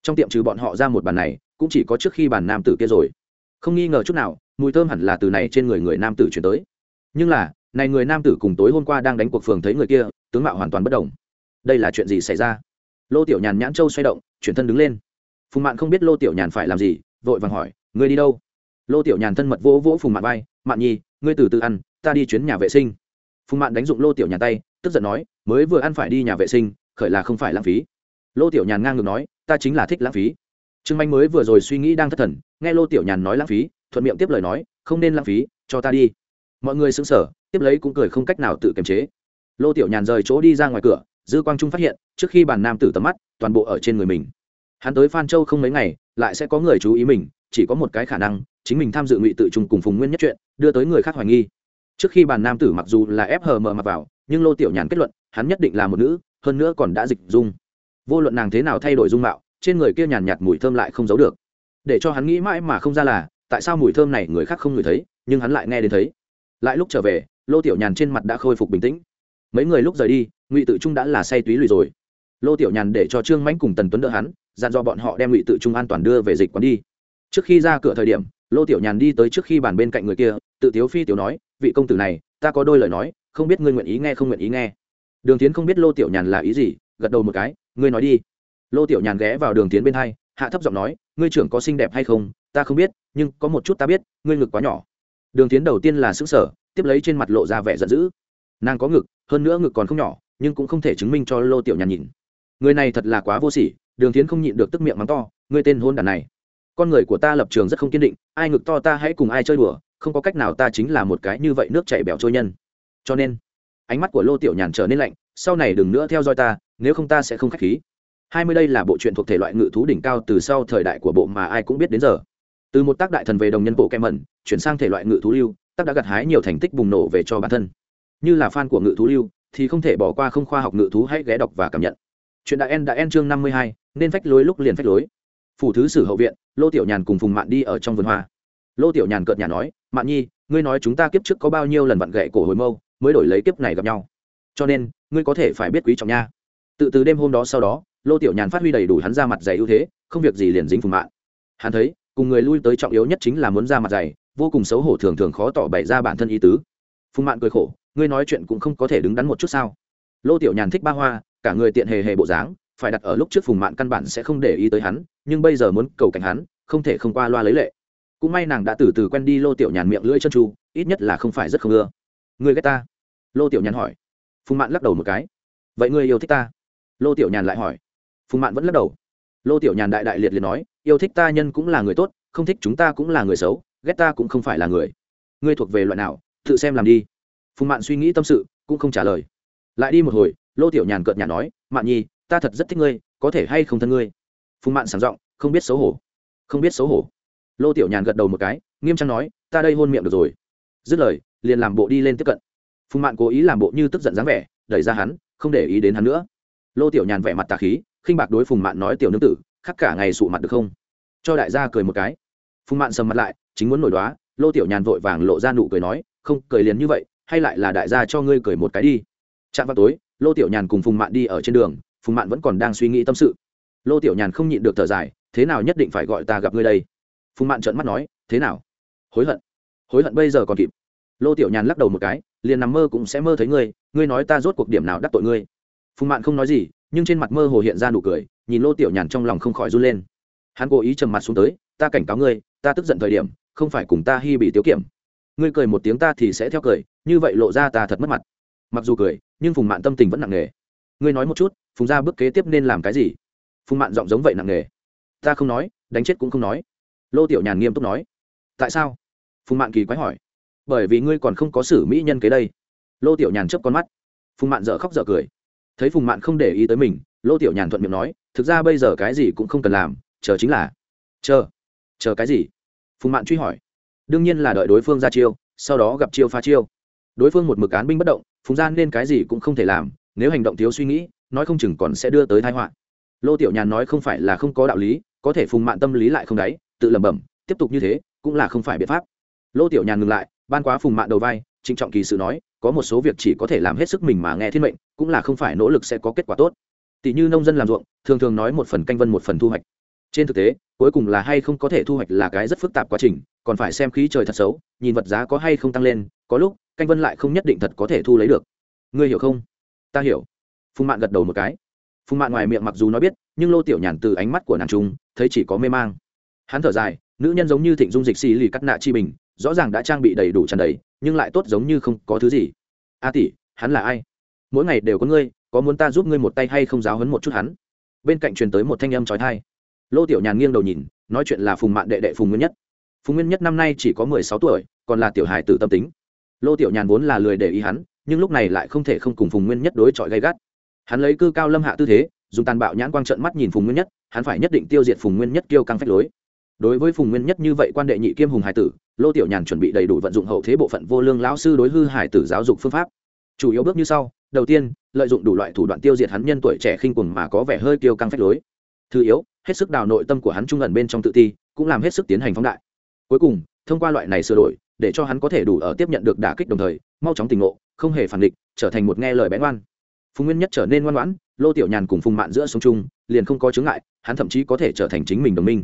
Trong tiệm trừ bọn họ ra một bàn này, cũng chỉ có trước khi bàn nam tử kia rồi. Không nghi ngờ chút nào, mùi thơm hẳn là từ này trên người người nam tử chuyển tới. Nhưng là, này người nam tử cùng tối hôm qua đang đánh cuộc phường thấy người kia, tướng mạo hoàn toàn bất đồng. Đây là chuyện gì xảy ra? Lô tiểu nhàn nhãn châu xoay động, chuyển thân đứng lên. Phùng mạn không biết lô tiểu nhàn phải làm gì, vội vàng hỏi, ngươi đi đâu? Lô tiểu nhàn thân mật vỗ vỗ phùng mạn vai, mạn nhi, ngươi từ từ ăn, ta đi chuyến nhà vệ sinh. Phùng mạn đánh dụng lô tiểu nhàn tay, tức giận nói, mới vừa ăn phải đi nhà vệ sinh, khởi là không phải lãng phí. Lô tiểu nhàn ngang ngược nói, ta chính là thích lãng phí. Trương manh mới vừa rồi suy nghĩ đang thất thần, nghe lô tiểu nhàn nói lãng phí, thuận miệng tiếp lời nói, không nên lãng phí, cho ta đi. Mọi người xứng sở tiếp lấy cũng cười không cách nào tự kiềm chế lô tiểu nhàn rời chỗ đi ra ngoài cửa, dư quang trung phát hiện, trước khi bàn nam tử tầm mắt, toàn bộ ở trên người mình. Hắn tới phan châu không mấy ngày, lại sẽ có người chú ý mình, chỉ có một cái khả năng, chính mình tham dự ngụy tự trùng cùng phùng nguyên nhất chuyện, đưa tới người khác hoài nghi. Trước khi bàn nam tử mặc dù là ép hờ mờ mặc vào, nhưng lô tiểu nhàn kết luận, hắn nhất định là một nữ, hơn nữa còn đã dịch dung. Vô luận nàng thế nào thay đổi dung mạo, trên người kia nhàn nhạt mùi thơm lại không giấu được. Để cho hắn nghĩ mãi mà không ra là, tại sao mùi thơm này người khác không ngửi thấy, nhưng hắn lại nghe đến thấy. Lại lúc trở về, lô tiểu nhàn trên mặt đã khôi phục bình tĩnh mấy người lúc rời đi, ngụy tự trung đã là say túy lùi rồi. Lô tiểu nhàn để cho trương mãnh cùng tần tuấn đỡ hắn, dặn do bọn họ đem ngụy tự trung an toàn đưa về dịch quán đi. Trước khi ra cửa thời điểm, lô tiểu nhàn đi tới trước khi bàn bên cạnh người kia, tự tiếu phi tiểu nói, vị công tử này, ta có đôi lời nói, không biết ngươi nguyện ý nghe không nguyện ý nghe. Đường tiến không biết lô tiểu nhàn là ý gì, gật đầu một cái, ngươi nói đi. Lô tiểu nhàn ghé vào đường tiến bên hai, hạ thấp giọng nói, ngươi trưởng có xinh đẹp hay không, ta không biết, nhưng có một chút ta biết, ngươi ngực quá nhỏ. Đường tiến đầu tiên là xứng sở tiếp lấy trên mặt lộ ra vẻ giận dữ nàng có ngực, hơn nữa ngực còn không nhỏ, nhưng cũng không thể chứng minh cho lô tiểu nhàn nhìn. Người này thật là quá vô sỉ, đường tiến không nhịn được tức miệng mắng to người tên hôn đàn này. Con người của ta lập trường rất không kiên định, ai ngực to ta hãy cùng ai chơi đùa, không có cách nào ta chính là một cái như vậy nước chảy bẻo trôi nhân. Cho nên, ánh mắt của lô tiểu nhàn trở nên lạnh, sau này đừng nữa theo dõi ta, nếu không ta sẽ không k h á c h khí. Hai mươi đây là bộ truyện thuộc thể loại ngự thú đỉnh cao từ sau thời đại của bộ mà ai cũng biết đến giờ. Từ một tác đại thần về đồng nhân bộ kem mẩn, chuyển sang thể loại ngự thú lưu, tác đã gặt hái nhiều thành tích bùng nổ về cho bản thân như là fan của ngự thú lưu, thì không thể bỏ qua không khoa học ngự thú hãy ghé đọc và cảm nhận. Chuyện đã en đã en chương năm mươi hai, nên phách lối lúc liền phách lối. Phủ thứ sử hậu viện, lô tiểu nhàn cùng phùng mạn đi ở trong vườn hoa. Lô tiểu nhàn cợt nhà nói, mạn nhi, ngươi nói chúng ta kiếp trước có bao nhiêu lần vặn gậy cổ hồi mâu, mới đổi lấy kiếp này gặp nhau. Cho nên, ngươi có thể phải biết quý trọng nha. Tự từ đêm hôm đó sau đó, lô tiểu nhàn phát huy đầy đủ hắn ra mặt dày ưu thế, không việc gì liền dính phùng mạn. Hắn thấy, cùng người lui tới trọng yếu nhất chính là muốn ra mặt dày, vô cùng xấu hổ thường thường khó tỏ bày ra bản thân ý tứ. Phùng mạn cười khổ ngươi nói chuyện cũng không có thể đứng đắn một chút sao? Lô tiểu nhàn thích ba hoa, cả người tiện hề hề bộ dáng, phải đặt ở lúc trước phùng mạn căn bản sẽ không để ý tới hắn, nhưng bây giờ muốn cầu cảnh hắn, không thể không qua loa lấy lệ. Cũng may nàng đã từ từ quen đi lô tiểu nhàn miệng lưỡi chân tru ít nhất là không phải rất không ưa. Người ghét ta? Lô tiểu nhàn hỏi. Phùng mạn lắc đầu một cái. Vậy ngươi yêu thích ta? Lô tiểu nhàn lại hỏi. Phùng mạn vẫn lắc đầu. Lô tiểu nhàn đại đại liệt liệt nói, yêu thích ta nhân cũng là người tốt, không thích chúng ta cũng là người xấu, ghét ta cũng không phải là người. Ngươi thuộc về loại nào? Tự xem làm đi phùng mạn suy nghĩ tâm sự, cũng không trả lời. Lại đi một hồi, lô tiểu nhàn cợt nhà nói, mạn nhi, ta thật rất thích ngươi, có thể hay không thân ngươi? Phùng mạn sảng giọng, không biết xấu hổ. Không biết xấu hổ. Lô tiểu nhàn gật đầu một cái, nghiêm trang nói, ta đây hôn miệng được rồi. Dứt lời, liền làm bộ đi lên tiếp cận. Phùng mạn cố ý làm bộ như tức giận dáng vẻ, đẩy ra hắn, không để ý đến hắn nữa. Lô tiểu nhàn vẻ mặt tà khí, khinh bạc đối phùng mạn nói, tiểu nương tử, khắc cả ngày sụ mặt được không? Cho đại gia cười một cái. Phùng mạn sầm mặt lại, chính muốn nổi đoá, lô tiểu nhàn vội vàng lộ ra nụ cười nói, không, cười liền như vậy hay lại là đại gia cho ngươi cười một cái đi. Chạm vào tối, lô tiểu nhàn cùng phùng mạn đi ở trên đường, phùng mạn vẫn còn đang suy nghĩ tâm sự. Lô tiểu nhàn không nhịn được thở dài, thế nào nhất định phải gọi ta gặp ngươi đây? Phùng mạn trợn mắt nói, thế nào? Hối hận. Hối hận bây giờ còn kịp. Lô tiểu nhàn lắc đầu một cái, liền nằm mơ cũng sẽ mơ thấy ngươi ngươi nói ta rốt cuộc điểm nào đắc tội ngươi? Phùng mạn không nói gì, nhưng trên mặt mơ hồ hiện ra nụ cười, nhìn lô tiểu nhàn trong lòng không khỏi run lên. Hắn cố ý trầm mặt xuống tới, ta cảnh cáo ngươi, ta tức giận thời điểm, không phải cùng ta hy bị tiếu kiểm ngươi cười một tiếng ta thì sẽ theo cười, như vậy lộ ra ta thật mất mặt. Mặc dù cười, nhưng phùng mạn tâm tình vẫn nặng nề. Ngươi nói một chút, phùng ra bước kế tiếp nên làm cái gì? Phùng mạn giọng giống vậy nặng nề. Ta không nói, đánh chết cũng không nói. Lô tiểu nhàn nghiêm túc nói. Tại sao? Phùng mạn kỳ quái hỏi. Bởi vì ngươi còn không có xử mỹ nhân kế đây. Lô tiểu nhàn chớp con mắt. Phùng mạn dở khóc dở cười. Thấy phùng mạn không để ý tới mình, lô tiểu nhàn thuận miệng nói, thực ra bây giờ cái gì cũng không cần làm, chờ chính là. Chờ. Chờ cái gì? Phùng mạn truy hỏi đương nhiên là đợi đối phương ra chiêu, sau đó gặp chiêu phá chiêu. Đối phương một mực án binh bất động, phùng gian nên cái gì cũng không thể làm, nếu hành động thiếu suy nghĩ, nói không chừng còn sẽ đưa tới thái họa. Lô tiểu nhàn nói không phải là không có đạo lý, có thể phùng mạn tâm lý lại không đáy, tự lẩm bẩm, tiếp tục như thế, cũng là không phải biện pháp. Lô tiểu nhàn ngừng lại, ban quá phùng mạn đầu vai, trịnh trọng kỳ sự nói, có một số việc chỉ có thể làm hết sức mình mà nghe thiên mệnh, cũng là không phải nỗ lực sẽ có kết quả tốt. Tỷ như nông dân làm ruộng, thường thường nói một phần canh vân một phần thu hoạch. Trên thực tế, cuối cùng là hay không có thể thu hoạch là cái rất phức tạp quá trình còn phải xem khí trời thật xấu, nhìn vật giá có hay không tăng lên, có lúc, canh vân lại không nhất định thật có thể thu lấy được. Ngươi hiểu không? Ta hiểu. Phùng mạn gật đầu một cái. Phùng mạn ngoài miệng mặc dù nói biết, nhưng lô tiểu nhàn từ ánh mắt của nàng trung, thấy chỉ có mê mang. Hắn thở dài, nữ nhân giống như thịnh dung dịch xì lì cắt nạ chi bình, rõ ràng đã trang bị đầy đủ tràn đầy, nhưng lại tốt giống như không có thứ gì. A tỷ, hắn là ai? Mỗi ngày đều có ngươi, có muốn ta giúp ngươi một tay hay không giáo hấn một chút hắn? Bên cạnh truyền tới một thanh âm trói thai lô tiểu nhàn nghiêng đầu nhìn, nói chuyện là phùng mạn đệ đệ phùng nguyên nhất phùng nguyên nhất năm nay chỉ có mười sáu tuổi, còn là tiểu hài tử tâm tính. Lô tiểu nhàn vốn là lười để ý hắn, nhưng lúc này lại không thể không cùng phùng nguyên nhất đối chọi gay gắt. Hắn lấy cư cao lâm hạ tư thế, dùng tàn bạo nhãn quang trận mắt nhìn phùng nguyên nhất, hắn phải nhất định tiêu diệt phùng nguyên nhất kêu căng phách lối. Đối với phùng nguyên nhất như vậy quan đệ nhị kiêm hùng hải tử, lô tiểu nhàn chuẩn bị đầy đủ vận dụng hậu thế bộ phận vô lương lão sư đối hư hải tử giáo dục phương pháp. Chủ yếu bước như sau, đầu tiên, lợi dụng đủ loại thủ đoạn tiêu diệt hắn nhân tuổi trẻ khinh quần mà có vẻ hơi kêu căng phách lối. Thứ yếu, hết sức đào nội tâm của hắn trung ẩn bên trong tự ti, cũng làm hết sức tiến hành phóng đại cuối cùng, thông qua loại này sửa đổi, để cho hắn có thể đủ ở tiếp nhận được đả kích đồng thời, mau chóng tình ngộ, không hề phản địch trở thành một nghe lời bén ngoan. Phùng nguyên nhất trở nên ngoan ngoãn, lô tiểu nhàn cùng phùng mạn giữa sống chung, liền không có chướng ngại, hắn thậm chí có thể trở thành chính mình đồng minh.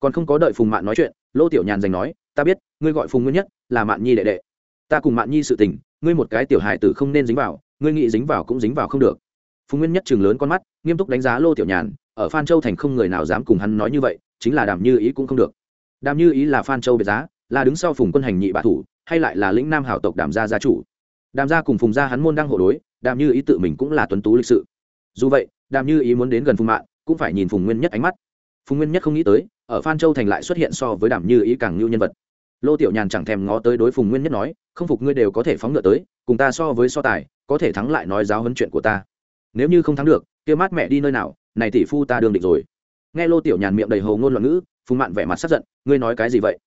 Còn không có đợi phùng mạn nói chuyện, lô tiểu nhàn giành nói, ta biết, ngươi gọi phùng nguyên nhất là mạn nhi đệ đệ. Ta cùng mạn nhi sự tình, ngươi một cái tiểu hài tử không nên dính vào, ngươi nghĩ dính vào cũng dính vào không được. Phùng nguyên nhất chừng lớn con mắt, nghiêm túc đánh giá lô tiểu nhàn, ở phan châu thành không người nào dám cùng hắn nói như vậy, chính là đàm như ý cũng không được đàm như ý là phan châu biệt giá, là đứng sau phùng quân hành nhị bạ thủ, hay lại là lĩnh nam hảo tộc đàm gia gia chủ. Đàm gia cùng phùng gia hắn môn đang hộ đối, đàm như ý tự mình cũng là tuấn tú lịch sự. Dù vậy, đàm như ý muốn đến gần phùng mạng cũng phải nhìn phùng nguyên nhất ánh mắt. Phùng nguyên nhất không nghĩ tới, ở phan châu thành lại xuất hiện so với đàm như ý càng như nhân vật. Lô tiểu nhàn chẳng thèm ngó tới đối phùng nguyên nhất nói, không phục ngươi đều có thể phóng ngựa tới, cùng ta so với so tài, có thể thắng lại nói giáo huấn chuyện của ta. Nếu như không thắng được, kia mát mẹ đi nơi nào, này tỷ phu ta đương định rồi. Nghe lô tiểu nhàn miệng đầy hồ ngôn loạn ngữ phùng mạn vẻ mặt sắc giận, ngươi nói cái gì vậy?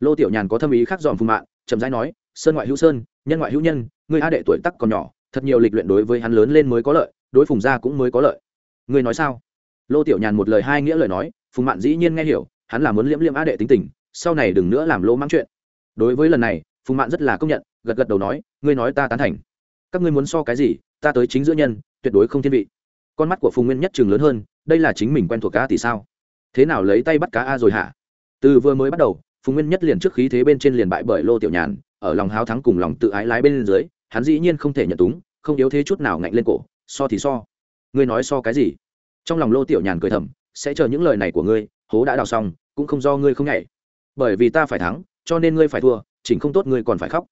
Lô tiểu nhàn có thâm ý khác dòm phùng mạn, chậm rãi nói, sơn ngoại hữu sơn, nhân ngoại hữu nhân, ngươi a đệ tuổi tắc còn nhỏ, thật nhiều lịch luyện đối với hắn lớn lên mới có lợi, đối phùng gia cũng mới có lợi. Ngươi nói sao? Lô tiểu nhàn một lời hai nghĩa lời nói, phùng mạn dĩ nhiên nghe hiểu, hắn là muốn liễm liễm a đệ tính tình, sau này đừng nữa làm lô mắng chuyện. Đối với lần này, phùng mạn rất là công nhận, gật gật đầu nói, ngươi nói ta tán thành. Các ngươi muốn so cái gì, ta tới chính giữa nhân, tuyệt đối không thiên vị. Con mắt của phùng nguyên nhất trường lớn hơn, đây là chính mình quen thuộc cá thì sao? Thế nào lấy tay bắt cá a rồi hả? Từ vừa mới bắt đầu, phùng nguyên nhất liền trước khí thế bên trên liền bại bởi lô tiểu nhàn, ở lòng háo thắng cùng lòng tự ái lái bên dưới, hắn dĩ nhiên không thể nhận túng, không yếu thế chút nào ngạnh lên cổ, so thì so. Ngươi nói so cái gì? Trong lòng lô tiểu nhàn cười thầm, sẽ chờ những lời này của ngươi, hố đã đào xong, cũng không do ngươi không nhảy. Bởi vì ta phải thắng, cho nên ngươi phải thua, chỉnh không tốt ngươi còn phải khóc.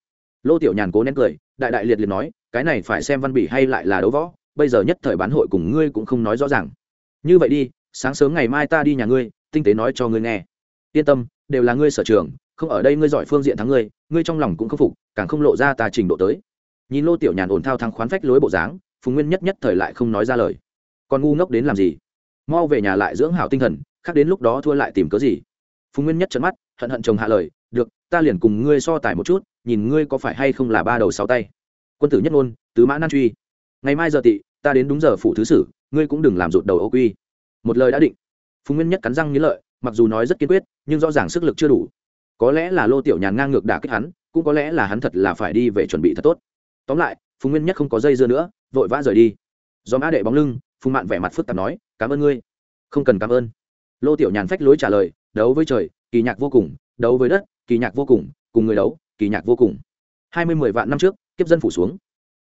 Lô tiểu nhàn cố nén cười, đại đại liệt liệt nói, cái này phải xem văn bỉ hay lại là đấu võ, bây giờ nhất thời bán hội cùng ngươi cũng không nói rõ ràng. Như vậy đi sáng sớm ngày mai ta đi nhà ngươi, tinh tế nói cho ngươi nghe. Yên tâm, đều là ngươi sở trường, không ở đây ngươi giỏi phương diện thắng ngươi ngươi trong lòng cũng khâm phục, càng không lộ ra ta trình độ tới. Nhìn lô tiểu nhàn ổn thao thắng khoán phách lối bộ dáng, phùng nguyên nhất nhất thời lại không nói ra lời. Còn ngu ngốc đến làm gì? Mau về nhà lại dưỡng hảo tinh thần, khác đến lúc đó thua lại tìm cớ gì? Phùng nguyên nhất trận mắt, hận hận chồng hạ lời, được, ta liền cùng ngươi so tài một chút, nhìn ngươi có phải hay không là ba đầu sáu tay. Quân tử nhất ngôn, tứ mã nan truy. Ngày mai giờ tị, ta đến đúng giờ phủ thứ sử, ngươi cũng đừng làm rụt đầu ô quy một lời đã định. Phùng nguyên nhất cắn răng nghĩ lợi, mặc dù nói rất kiên quyết, nhưng rõ ràng sức lực chưa đủ. Có lẽ là lô tiểu nhàn ngang ngược đả kích hắn, cũng có lẽ là hắn thật là phải đi về chuẩn bị thật tốt. Tóm lại, phùng nguyên nhất không có dây dưa nữa, vội vã rời đi. Do mã đệ bóng lưng, phùng mạn vẻ mặt phức tạp nói, cảm ơn ngươi. Không cần cảm ơn. Lô tiểu nhàn phách lối trả lời, đấu với trời, kỳ nhạc vô cùng, đấu với đất, kỳ nhạc vô cùng cùng người đấu, kỳ nhạc vô cùng. Hai mươi mười vạn năm trước, kiếp dân phủ xuống.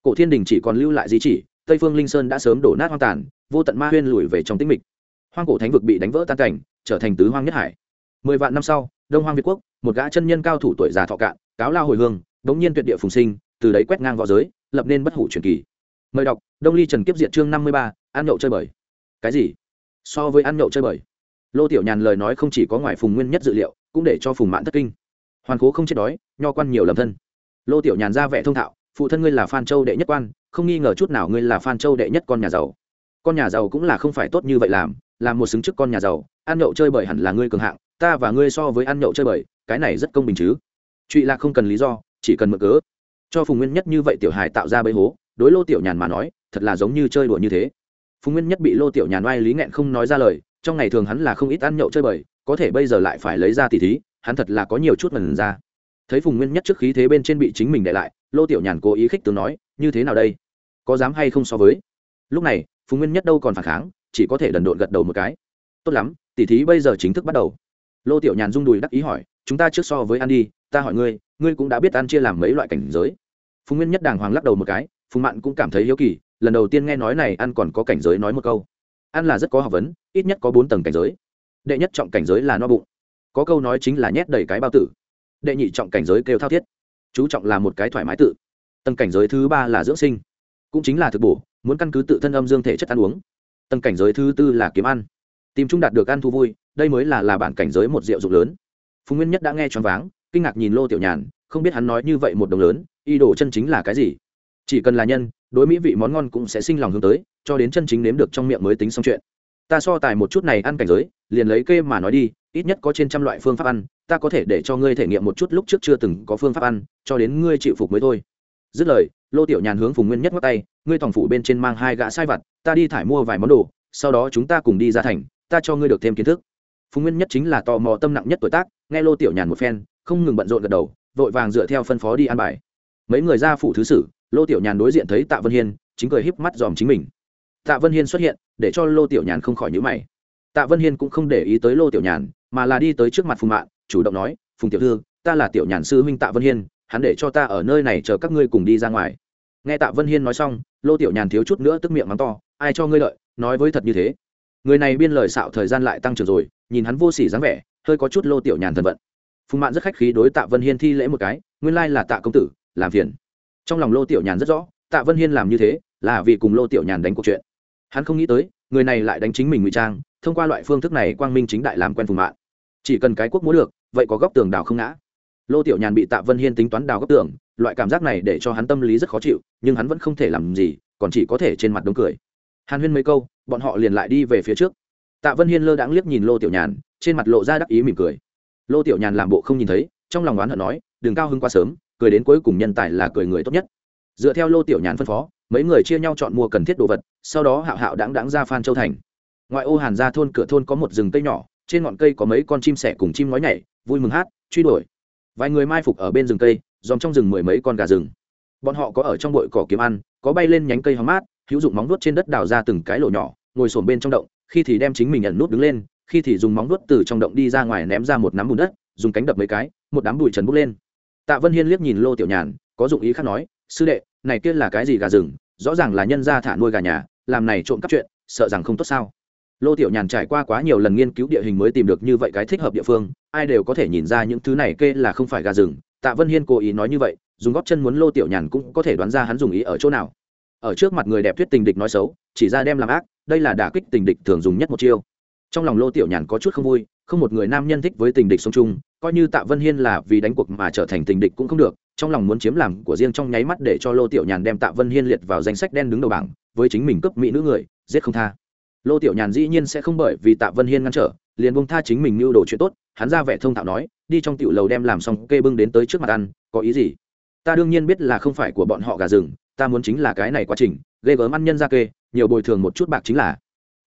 Cổ thiên đình chỉ còn lưu lại di chỉ, tây phương linh sơn đã sớm đổ nát hoang tàn, vô tận ma huyên lùi về trong tĩnh mịch hoang cổ thánh vực bị đánh vỡ tan cảnh, trở thành tứ hoang nhất hải. Mười vạn năm sau, đông hoang việt quốc, một gã chân nhân cao thủ tuổi già thọ cạn, cáo lao hồi hương, đống nhiên tuyệt địa phùng sinh, từ đấy quét ngang v õ giới, lập nên bất hủ truyền kỳ. Mời đọc, đông ly trần kiếp diện chương năm mươi ba, ăn nhậu chơi bời. Cái gì? So với ăn nhậu chơi bời. Lô tiểu nhàn lời nói không chỉ có ngoài phùng nguyên nhất dự liệu, cũng để cho phùng mạn thất kinh. Hoàn cố không chết đói, nho quan nhiều lầm thân. Lô tiểu nhàn ra vẻ thông thạo, phụ thân ngươi là phan châu đệ nhất quan, không nghi ngờ chút nào ngươi là phan châu đệ nhất con nhà giàu. Con nhà giàu cũng là không phải tốt như vậy làm là một xứng chức con nhà giàu, ăn nhậu chơi bời hẳn là ngươi cường hạng, ta và ngươi so với ăn nhậu chơi bời, cái này rất công bình chứ. Trụy lạc không cần lý do, chỉ cần mượn cớ. Cho phùng nguyên nhất như vậy tiểu hài tạo ra bấy hố, đối lô tiểu nhàn mà nói, thật là giống như chơi đùa như thế. Phùng nguyên nhất bị lô tiểu nhàn oai lý nghẹn không nói ra lời, trong ngày thường hắn là không ít ăn nhậu chơi bời, có thể bây giờ lại phải lấy ra tỷ thí, hắn thật là có nhiều chút mần ra. Thấy phùng nguyên nhất trước khí thế bên trên bị chính mình để lại, lô tiểu nhàn cố ý khích tướng nói, như thế nào đây? Có dám hay không so với? Lúc này, phùng nguyên nhất đâu còn phản kháng chỉ có thể đần độn gật đầu một cái. Tốt lắm tỷ thí bây giờ chính thức bắt đầu. Lô tiểu nhàn rung đùi đắc ý hỏi, chúng ta trước so với ăn đi, ta hỏi ngươi ngươi cũng đã biết ăn chia làm mấy loại cảnh giới. Phùng nguyên nhất đàng hoàng lắc đầu một cái, phùng mạn cũng cảm thấy hiếu kỳ, lần đầu tiên nghe nói này ăn còn có cảnh giới nói một câu. Ăn là rất có học vấn, ít nhất có bốn tầng cảnh giới. Đệ nhất trọng cảnh giới là no bụng. Có câu nói chính là nhét đầy cái bao tử. Đệ nhị trọng cảnh giới kêu thao thiết. Chú trọng là một cái thoải mái tự. Tầng cảnh giới thứ ba là dưỡng sinh. Cũng chính là thực bổ, muốn căn cứ tự thân âm dương thể chất ăn uống tầng cảnh giới thứ tư là kiếm ăn. Tìm chung đạt được ăn thu vui, đây mới là là bản cảnh giới một rượu dụng lớn. Phùng nguyên nhất đã nghe choáng váng, kinh ngạc nhìn lô tiểu nhàn, không biết hắn nói như vậy một đồng lớn y đồ chân chính là cái gì? Chỉ cần là nhân, đối mỹ vị món ngon cũng sẽ sinh lòng hướng tới, cho đến chân chính nếm được trong miệng mới tính xong chuyện. Ta so tài một chút này ăn cảnh giới, liền lấy kê mà nói đi, ít nhất có trên trăm loại phương pháp ăn, ta có thể để cho ngươi thể nghiệm một chút lúc trước chưa từng có phương pháp ăn, cho đến ngươi chịu phục mới thôi dứt lời, lô tiểu nhàn hướng phùng nguyên nhất ngắt tay, ngươi thòng phủ bên trên mang hai gã sai vặt, ta đi thải mua vài món đồ, sau đó chúng ta cùng đi ra thành, ta cho ngươi được thêm kiến thức. Phùng nguyên nhất chính là tò mò tâm nặng nhất tuổi tác, nghe lô tiểu nhàn một phen, không ngừng bận rộn gật đầu, vội vàng dựa theo phân phó đi ăn bài. Mấy người ra phủ thứ sử, lô tiểu nhàn đối diện thấy tạ vân hiên, chính cười híp mắt dòm chính mình. Tạ vân hiên xuất hiện, để cho lô tiểu nhàn không khỏi nhữ mày. Tạ vân hiên cũng không để ý tới lô tiểu nhàn, mà là đi tới trước mặt phùng mạng chủ động nói, phùng tiểu thư, ta là tiểu nhàn sư huynh tạ vân hiên hắn để cho ta ở nơi này chờ các ngươi cùng đi ra ngoài. Nghe tạ vân hiên nói xong, lô tiểu nhàn thiếu chút nữa tức miệng mắng to, ai cho ngươi lợi, nói với thật như thế. Người này biên lời xạo thời gian lại tăng trưởng rồi, nhìn hắn vô s ỉ dáng vẻ, hơi có chút lô tiểu nhàn thần vận. Phùng mạn rất khách khí đối tạ vân hiên thi lễ một cái, nguyên lai là tạ công tử, làm phiền. Trong lòng lô tiểu nhàn rất rõ, tạ vân hiên làm như thế, là vì cùng lô tiểu nhàn đánh cuộc chuyện. Hắn không nghĩ tới, người này lại đánh chính mình ngụy trang, thông qua loại phương thức này quang minh chính đại làm quen phùng mạn. Chỉ cần cái quốc múa được, vậy có góc tường đào không ngã lô tiểu nhàn bị tạ vân hiên tính toán đào góc tường, loại cảm giác này để cho hắn tâm lý rất khó chịu, nhưng hắn vẫn không thể làm gì, còn chỉ có thể trên mặt đống cười. Hàn huyên mấy câu, bọn họ liền lại đi về phía trước. Tạ vân hiên lơ đãng liếc nhìn lô tiểu nhàn, trên mặt lộ ra đắc ý mỉm cười. Lô tiểu nhàn làm bộ không nhìn thấy, trong lòng oán hận nói, đừng cao hưng quá sớm, cười đến cuối cùng nhân tài là cười người tốt nhất. Dựa theo lô tiểu nhàn phân phó, mấy người chia nhau chọn mua cần thiết đồ vật, sau đó hạo hạo đáng đáng ra phan châu thành. Ngoại ô hàn ra thôn cửa thôn có một rừng cây nhỏ, trên ngọn cây có mấy con chim sẻ cùng chim nói nhảy, vui mừng hát, truy đuổi vài người mai phục ở bên rừng cây, dòm trong rừng mười mấy con gà rừng. Bọn họ có ở trong bụi cỏ kiếm ăn, có bay lên nhánh cây hóng mát, hữu dụng móng vuốt trên đất đào ra từng cái lỗ nhỏ, ngồi sổm bên trong động, khi thì đem chính mình ẩn nút đứng lên, khi thì dùng móng vuốt từ trong động đi ra ngoài ném ra một nắm bùn đất, dùng cánh đập mấy cái, một đám bụi trần bốc lên. Tạ vân hiên liếc nhìn lô tiểu nhàn, có dụng ý khác nói, sư đệ, này kia là cái gì gà rừng? Rõ ràng là nhân gia thả nuôi gà nhà, làm này trộm cắp chuyện, sợ rằng không tốt sao? Lô tiểu nhàn trải qua quá nhiều lần nghiên cứu địa hình mới tìm được như vậy cái thích hợp địa phương, ai đều có thể nhìn ra những thứ này kê là không phải gà rừng. Tạ vân hiên cố ý nói như vậy, dùng góp chân muốn lô tiểu nhàn cũng có thể đoán ra hắn dùng ý ở chỗ nào. Ở trước mặt người đẹp thuyết tình địch nói xấu, chỉ ra đem làm ác, đây là đả kích tình địch thường dùng nhất một chiêu. Trong lòng lô tiểu nhàn có chút không vui, không một người nam nhân thích với tình địch sống chung, coi như tạ vân hiên là vì đánh cuộc mà trở thành tình địch cũng không được, trong lòng muốn chiếm làm của riêng trong nháy mắt để cho lô tiểu nhàn đem tạ vân hiên liệt vào danh sách đen đứng đầu bảng, với chính mình cướp mỹ nữ người, giết không tha lô tiểu nhàn dĩ nhiên sẽ không bởi vì tạ vân hiên ngăn trở, liền bông tha chính mình mưu đồ chuyện tốt, hắn ra vẻ thông thạo nói, đi trong tiểu lầu đem làm xong kê bưng đến tới trước mặt ăn, có ý gì? Ta đương nhiên biết là không phải của bọn họ gà rừng, ta muốn chính là cái này quá trình, ghê gớm ăn nhân ra kê, nhiều bồi thường một chút bạc chính là.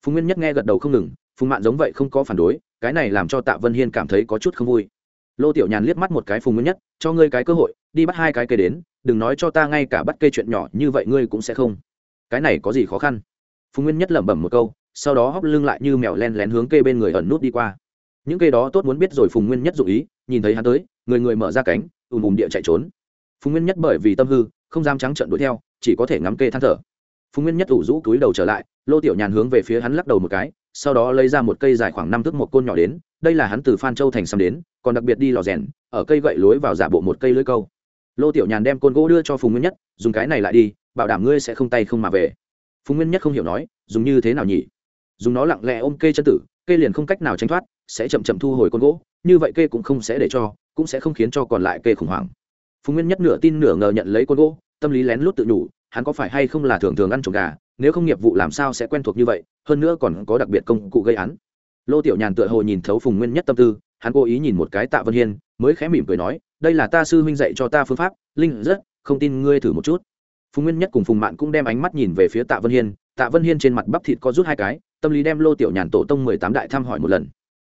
Phùng nguyên nhất nghe gật đầu không ngừng, phùng mạn giống vậy không có phản đối, cái này làm cho tạ vân hiên cảm thấy có chút không vui. Lô tiểu nhàn liếc mắt một cái phùng nguyên nhất, cho ngươi cái cơ hội, đi bắt hai cái cây đến, đừng nói cho ta ngay cả bắt cây chuyện nhỏ như vậy ngươi cũng sẽ không. Cái này có gì khó khăn? Phùng nguyên nhất lẩm bẩm một câu sau đó hóc lưng lại như mèo len lén hướng kê bên người ẩn nút đi qua. Những cây đó tốt muốn biết rồi phùng nguyên nhất dụ ý, nhìn thấy hắn tới, người người mở ra cánh, ùm ùm địa chạy trốn. Phùng nguyên nhất bởi vì tâm hư, không dám trắng trận đuổi theo, chỉ có thể ngắm kê than thở. Phùng nguyên nhất ủ rũ túi đầu trở lại, lô tiểu nhàn hướng về phía hắn lắc đầu một cái, sau đó lấy ra một cây dài khoảng năm thước một côn nhỏ đến, đây là hắn từ phan châu thành xăm đến, còn đặc biệt đi lò rèn, ở cây gậy lối vào giả bộ một cây lưới câu. Lô tiểu nhàn đem côn gỗ đưa cho phùng nguyên nhất, dùng cái này lại đi, bảo đảm ngươi sẽ không tay không mà về. Phùng nguyên nhất không hiểu nói, dùng như thế nào nhỉ? Dùng nó lặng lẽ ôm cây chân tử cây liền không cách nào tránh thoát, sẽ chậm chậm thu hồi con gỗ, như vậy cây cũng không sẽ để cho, cũng sẽ không khiến cho còn lại cây khủng hoảng. Phùng nguyên nhất nửa tin nửa ngờ nhận lấy con gỗ, tâm lý lén lút tự nhủ, hắn có phải hay không là thường thường ăn trộm gà, nếu không nghiệp vụ làm sao sẽ quen thuộc như vậy, hơn nữa còn có đặc biệt công cụ gây án. Lô tiểu nhàn tựa hồ nhìn thấu phùng nguyên nhất tâm tư, hắn cố ý nhìn một cái tạ vân hiên, mới khẽ mỉm cười nói, đây là ta sư huynh dạy cho ta phương pháp, linh rất, không tin ngươi thử một chút. Phùng nguyên nhất cùng phùng mạn cũng đem ánh mắt nhìn về phía tạ vân hiên tạ vân hiên trên mặt bắp thịt có rút hai cái, tâm lý đem lô tiểu nhàn tổ tông mười tám đại thăm hỏi một lần.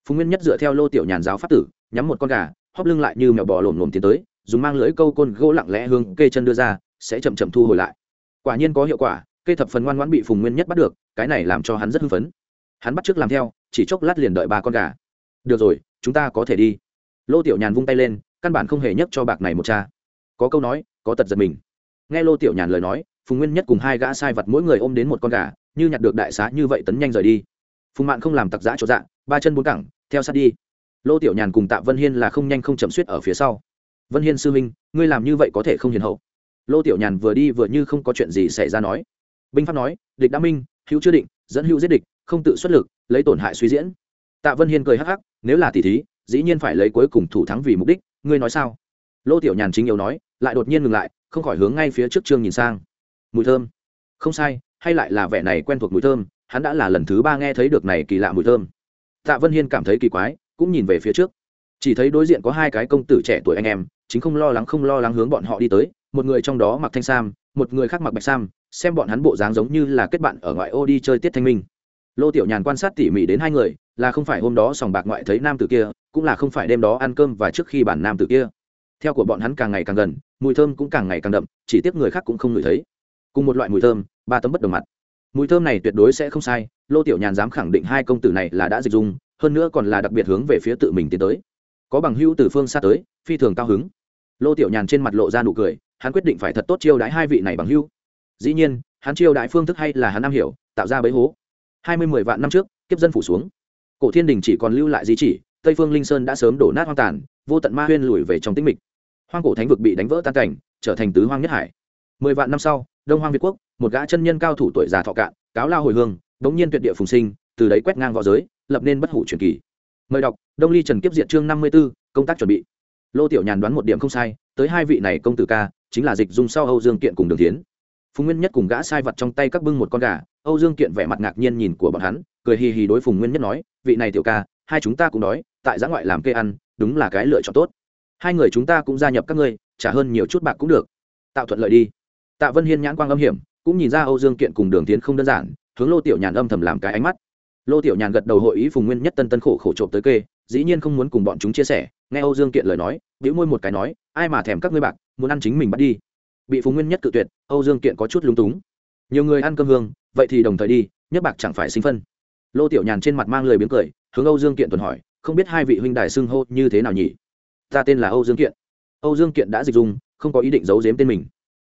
Phùng nguyên nhất dựa theo lô tiểu nhàn giáo pháp tử, nhắm một con gà, hóp lưng lại như mèo bò lổm lổm tiến tới, dùng mang lưỡi câu côn gỗ lặng lẽ hướng kê chân đưa ra, sẽ chậm chậm thu hồi lại. Quả nhiên có hiệu quả, kê thập phần ngoan ngoãn bị phùng nguyên nhất bắt được, cái này làm cho hắn rất hưng phấn. Hắn bắt trước làm theo, chỉ chốc lát liền đợi ba con gà. Được rồi, chúng ta có thể đi. Lô tiểu nhàn vung tay lên, căn bản không hề nhấc cho bạc này một cha. Có câu nói, có tật giật mình. Nghe lô tiểu nhàn lời nói phùng nguyên nhất cùng hai gã sai vật mỗi người ôm đến một con gà, như nhặt được đại xá như vậy tấn nhanh rời đi. Phùng mạn không làm tặc giã chỗ dạng ba chân bốn cẳng, theo sát đi. Lô tiểu nhàn cùng tạ vân hiên là không nhanh không chậm suýt ở phía sau. Vân hiên sư minh ngươi làm như vậy có thể không hiền hậu? Lô tiểu nhàn vừa đi vừa như không có chuyện gì xảy ra nói. Binh pháp nói, địch đã minh, hữu chưa định, dẫn hữu giết địch, không tự xuất lực, lấy tổn hại suy diễn. Tạ vân hiên cười hắc hắc, nếu là tỷ thí, dĩ nhiên phải lấy cuối cùng thủ thắng vì mục đích, ngươi nói sao? Lô tiểu nhàn chính yếu nói, lại đột nhiên ngừng lại, không khỏi hướng ngay phía trước trương nhìn sang mùi thơm. Không sai, hay lại là vẻ này quen thuộc mùi thơm, hắn đã là lần thứ ba nghe thấy được này kỳ lạ mùi thơm. Tạ vân hiên cảm thấy kỳ quái, cũng nhìn về phía trước. Chỉ thấy đối diện có hai cái công tử trẻ tuổi anh em, chính không lo lắng không lo lắng hướng bọn họ đi tới, một người trong đó mặc thanh sam, một người khác mặc bạch sam, xem bọn hắn bộ dáng giống như là kết bạn ở ngoại ô đi chơi tiết thanh minh. Lô tiểu nhàn quan sát tỉ mỉ đến hai người, là không phải hôm đó sòng bạc ngoại thấy nam tử kia, cũng là không phải đêm đó ăn cơm và trước khi bản nam tử kia. Theo của bọn hắn càng ngày càng gần, mùi thơm cũng càng ngày càng đậm, chỉ tiếc người khác cũng không ngửi thấy cùng một loại mùi thơm, ba tấm bất đồng mặt. Mùi thơm này tuyệt đối sẽ không sai, lô tiểu nhàn dám khẳng định hai công tử này là đã dịch dung, hơn nữa còn là đặc biệt hướng về phía tự mình tiến tới. Có bằng hữu từ phương xa tới, phi thường cao hứng. Lô tiểu nhàn trên mặt lộ ra nụ cười, hắn quyết định phải thật tốt chiêu đãi hai vị này bằng hữu. Dĩ nhiên, hắn chiêu đãi phương thức hay là hắn am hiểu, tạo ra bấy hố. Hai mươi mười vạn năm trước, kiếp dân phủ xuống. Cổ thiên đình chỉ còn lưu lại di chỉ, tây phương linh sơn đã sớm đổ nát hoang tàn, vô tận ma huyên lùi về trong tĩnh mịch. Hoang cổ thánh vực bị đánh vỡ tan cảnh, trở thành tứ hoang nhất hải. Mười vạn năm sau đông hoang việt quốc, một gã chân nhân cao thủ tuổi già thọ cạn, cáo lao hồi hương, đống nhiên tuyệt địa phùng sinh, từ đấy quét ngang v õ giới, lập nên bất hủ truyền kỳ. Mời đọc, đông ly trần kiếp diện chương năm mươi b ố công tác chuẩn bị. Lô tiểu nhàn đoán một điểm không sai, tới hai vị này công tử ca, chính là dịch dung sau âu dương kiện cùng đường tiến phùng nguyên nhất cùng gã sai vật trong tay các bưng một con gà, âu dương kiện vẻ mặt ngạc nhiên nhìn của bọn hắn, cười hì hì đối phùng nguyên nhất nói, vị này tiểu ca, hai chúng ta cũng đói, tại giã ngoại làm cây ăn, đúng là cái lựa chọn tốt. Hai người chúng ta cũng gia nhập các ngươi, trả hơn nhiều chút bạc cũng được. Tạo thuận lợi đi tạ vân hiên nhãn quang âm hiểm, cũng nhìn ra âu dương kiện cùng đường tiến không đơn giản, hướng lô tiểu nhàn âm thầm làm cái ánh mắt. Lô tiểu nhàn gật đầu hội ý phùng nguyên nhất tân tân khổ khổ trộm tới kê, dĩ nhiên không muốn cùng bọn chúng chia sẻ, nghe âu dương kiện lời nói, bĩu môi một cái nói, ai mà thèm các ngươi bạc, muốn ăn chính mình bắt đi. Bị phùng nguyên nhất cự tuyệt, âu dương kiện có chút lúng túng. Nhiều người ăn cơm hương, vậy thì đồng thời đi, nhất bạc chẳng phải sinh phân. Lô tiểu nhàn trên mặt mang lời biếng cười, hướng âu dương kiện tuần hỏi, không biết hai vị huynh đài xưng hô như thế nào nhỉ? Ta tên là âu dương kiện. Âu dương kiện đã dịch dung, không có ý định giấu giếm tên mình.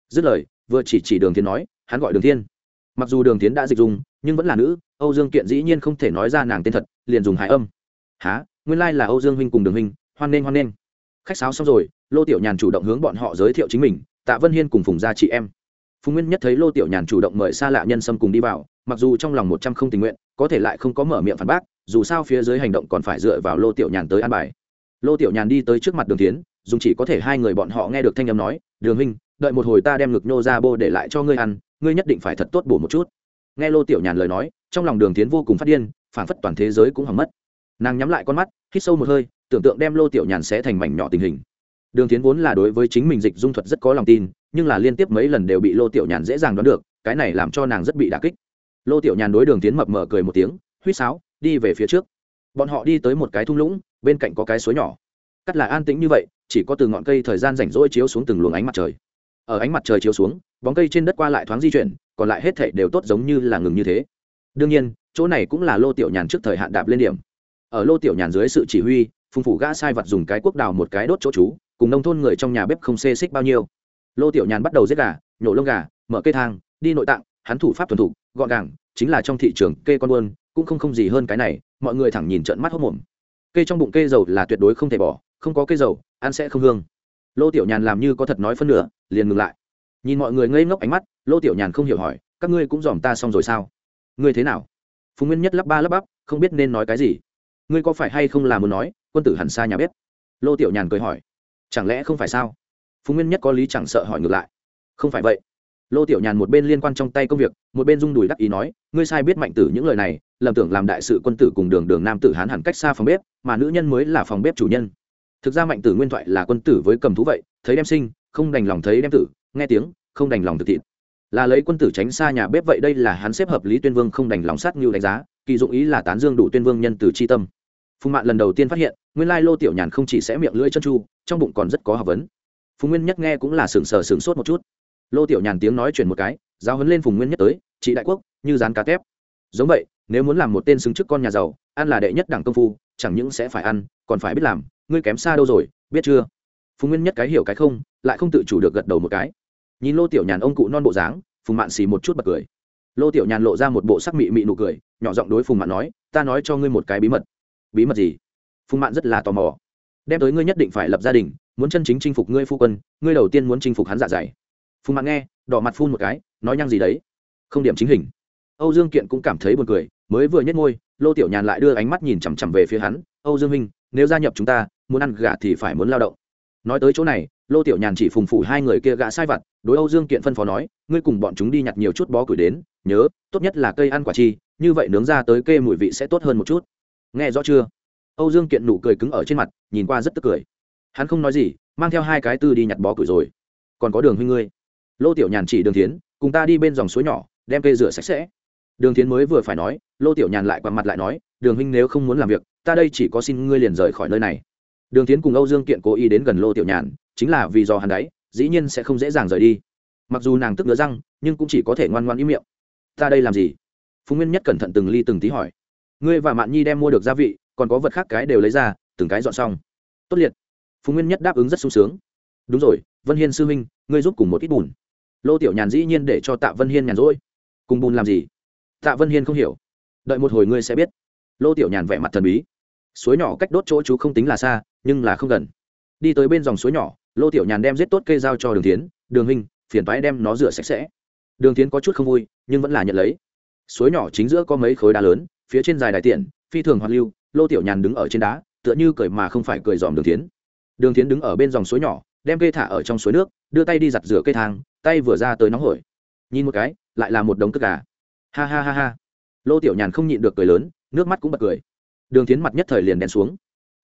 Dứt lời vừa chỉ chỉ đường tiến nói, hắn gọi đường thiên. Mặc dù đường tiến đã dịch dung, nhưng vẫn là nữ, âu dương kiện dĩ nhiên không thể nói ra nàng tên thật, liền dùng hải âm. Há nguyên lai là âu dương huynh cùng đường huynh, hoan nghênh hoan nghênh. Khách sáo xong rồi, lô tiểu nhàn chủ động hướng bọn họ giới thiệu chính mình, tạ vân hiên cùng phùng gia chị em. Phùng nguyên nhất thấy lô tiểu nhàn chủ động mời xa lạ nhân sâm cùng đi vào, mặc dù trong lòng một trăm không tình nguyện, có thể lại không có mở miệng phản bác, dù sao phía dưới hành động còn phải dựa vào lô tiểu nhàn tới an bài. Lô tiểu nhàn đi tới trước mặt đường tiến dùng chỉ có thể hai người bọn họ nghe được thanh âm nói, đường huynh đợi một hồi ta đem ngực nhô ra bô để lại cho ngươi ăn, ngươi nhất định phải thật tốt bổ một chút. Nghe lô tiểu nhàn lời nói, trong lòng đường tiến vô cùng phát điên phản phất toàn thế giới cũng hỏng mất. Nàng nhắm lại con mắt, hít sâu một hơi, tưởng tượng đem lô tiểu nhàn sẽ thành mảnh nhỏ tình hình. Đường tiến vốn là đối với chính mình dịch dung thuật rất có lòng tin, nhưng là liên tiếp mấy lần đều bị lô tiểu nhàn dễ dàng đoán được, cái này làm cho nàng rất bị đà kích. Lô tiểu nhàn đối đường tiến mập mờ cười một tiếng, huýt sáo, đi về phía trước. Bọn họ đi tới một cái thung lũng, bên cạnh có cái suối nhỏ. Cắt là an tĩnh như vậy, chỉ có từ ngọn cây thời gian rảnh rỗi chiếu xuống từng luồng ánh mặt trời ở ánh mặt trời chiếu xuống, bóng cây trên đất qua lại thoáng di chuyển, còn lại hết thảy đều tốt giống như là ngừng như thế. Đương nhiên, chỗ này cũng là lô tiểu nhàn trước thời hạn đạp lên điểm. Ở lô tiểu nhàn dưới sự chỉ huy, phùng phủ gã sai vật dùng cái quốc đào một cái đốt chỗ chú, cùng nông thôn người trong nhà bếp không xê xích bao nhiêu. Lô tiểu nhàn bắt đầu giết gà, nhổ lông gà, mở cây thang, đi nội tạng, hắn thủ pháp thuần thục, gọn gàng, chính là trong thị trường kê con buôn, cũng không không gì hơn cái này, mọi người thẳng nhìn trợn mắt hốc mồm cây trong bụng cây dầu là tuyệt đối không thể bỏ, không có cây dầu, ăn sẽ không hương lô tiểu nhàn làm như có thật nói phân nửa, liền ngừng lại. Nhìn mọi người ngây ngốc ánh mắt, lô tiểu nhàn không hiểu hỏi, các ngươi cũng dòm ta xong rồi sao? Ngươi thế nào? Phùng nguyên nhất lắp ba lắp bắp, không biết nên nói cái gì. Ngươi có phải hay không là muốn nói, quân tử hẳn xa nhà bếp? Lô tiểu nhàn cười hỏi. Chẳng lẽ không phải sao? Phùng nguyên nhất có lý chẳng sợ hỏi ngược lại. Không phải vậy. Lô tiểu nhàn một bên liên quan trong tay công việc, một bên rung đùi đắc ý nói, ngươi sai biết mạnh tử những lời này, lầm tưởng làm đại sự quân tử cùng đường đường nam tử hán hẳn cách xa phòng bếp, mà nữ nhân mới là phòng bếp chủ nhân thực ra mạnh tử nguyên thoại là quân tử với cầm thú vậy, thấy đem sinh, không đành lòng thấy đem tử, nghe tiếng, không đành lòng thực thịt. Là lấy quân tử tránh xa nhà bếp vậy đây là hắn xếp hợp lý tuyên vương không đành lòng sát như đánh giá, kỳ dụng ý là tán dương đủ tuyên vương nhân từ c tâm. Phùng mạn lần đầu tiên phát hiện, nguyên lai lô tiểu nhàn không chỉ sẽ miệng lưỡi chân chu, trong bụng còn rất có học vấn. Phùng nguyên nhất nghe cũng là sừng sờ sừng sốt một chút. Lô tiểu nhàn tiếng nói chuyển một cái giao hấn lên phùng nguyên nhất tới chị đại quốc, như dán cá tép. Giống vậy, nếu muốn làm một tên xứng chức con nhà giàu, ăn là đệ nhất đẳng công phu, chẳng những sẽ phải ăn, còn phải biết làm ngươi kém xa đâu rồi, biết chưa? Phùng nguyên nhất cái hiểu cái không, lại không tự chủ được gật đầu một cái. Nhìn lô tiểu nhàn ông cụ non bộ dáng, phùng mạn xì một chút bật cười. Lô tiểu nhàn lộ ra một bộ sắc mị mị nụ cười, nhỏ giọng đối phùng mạn nói, ta nói cho ngươi một cái bí mật. Bí mật gì? Phùng mạn rất là tò mò. Đem tới ngươi nhất định phải lập gia đình, muốn chân chính chinh phục ngươi phu quân, ngươi đầu tiên muốn chinh phục hắn dạ dày. Phùng mạn nghe, đỏ mặt phun một cái, nói nhăng gì đấy? Không điểm chính hình. Âu dương kiện cũng cảm thấy buồn cười, mới vừa nhất ngôi lô tiểu nhàn lại đưa ánh mắt nhìn chằm chằm về phía hắn. Âu dương minh nếu gia nhập chúng ta, muốn ăn gà thì phải muốn lao động. Nói tới chỗ này, lô tiểu nhàn chỉ phùng phủ hai người kia gã sai vặt, đối âu dương kiện phân phó nói, ngươi cùng bọn chúng đi nhặt nhiều chút bó củi đến, nhớ, tốt nhất là cây ăn quả chi, như vậy nướng ra tới kê mùi vị sẽ tốt hơn một chút. Nghe rõ chưa? Âu dương kiện nụ cười cứng ở trên mặt, nhìn qua rất tức cười. Hắn không nói gì, mang theo hai cái tư đi nhặt bó củi rồi. Còn có đường huynh ngươi. Lô tiểu nhàn chỉ đường tiến cùng ta đi bên dòng suối nhỏ, đem cây rửa sạch sẽ. Đường tiến mới vừa phải nói, lô tiểu nhàn lại quặn mặt lại nói, đường huynh nếu không muốn làm việc ta đây chỉ có xin ngươi liền rời khỏi nơi này. Đường tiến cùng âu dương kiện cố ý đến gần lô tiểu nhàn, chính là vì do hắn đấy, dĩ nhiên sẽ không dễ dàng rời đi. Mặc dù nàng tức ngứa răng, nhưng cũng chỉ có thể ngoan ngoan ý miệng. Ta đây làm gì? Phùng nguyên nhất cẩn thận từng ly từng tí hỏi. Ngươi và mạn nhi đem mua được gia vị, còn có vật khác cái đều lấy ra, từng cái dọn xong. Tốt liệt. Phùng nguyên nhất đáp ứng rất sung sướng. Đúng rồi, vân hiên sư huynh, ngươi giúp cùng một ít bùn. Lô tiểu nhàn dĩ nhiên để cho tạ vân hiên nhàn rỗi. Cùng bùn làm gì? Tạ vân hiên không hiểu. Đợi một hồi ngươi sẽ biết. Lô tiểu nhàn vẻ mặt thần bí suối nhỏ cách đốt chỗ chú không tính là xa, nhưng là không gần. Đi tới bên dòng suối nhỏ, lô tiểu nhàn đem giết tốt cây dao cho đường tiến đường huynh, phiền toái đem nó rửa sạch sẽ. Đường tiến có chút không vui, nhưng vẫn là nhận lấy. Suối nhỏ chính giữa có mấy khối đá lớn, phía trên dài đại tiện, phi thường hoạt lưu, lô tiểu nhàn đứng ở trên đá, tựa như cười mà không phải cười dòm đường tiến đường tiến đứng ở bên dòng suối nhỏ, đem cây thả ở trong suối nước, đưa tay đi giặt rửa cây thang, tay vừa ra tới nóng hổi. Nhìn một cái, lại là một đống cất gà. Ha ha ha ha. Lô tiểu nhàn không nhịn được cười lớn, nước mắt cũng bật cười đường tiến mặt nhất thời liền đen xuống.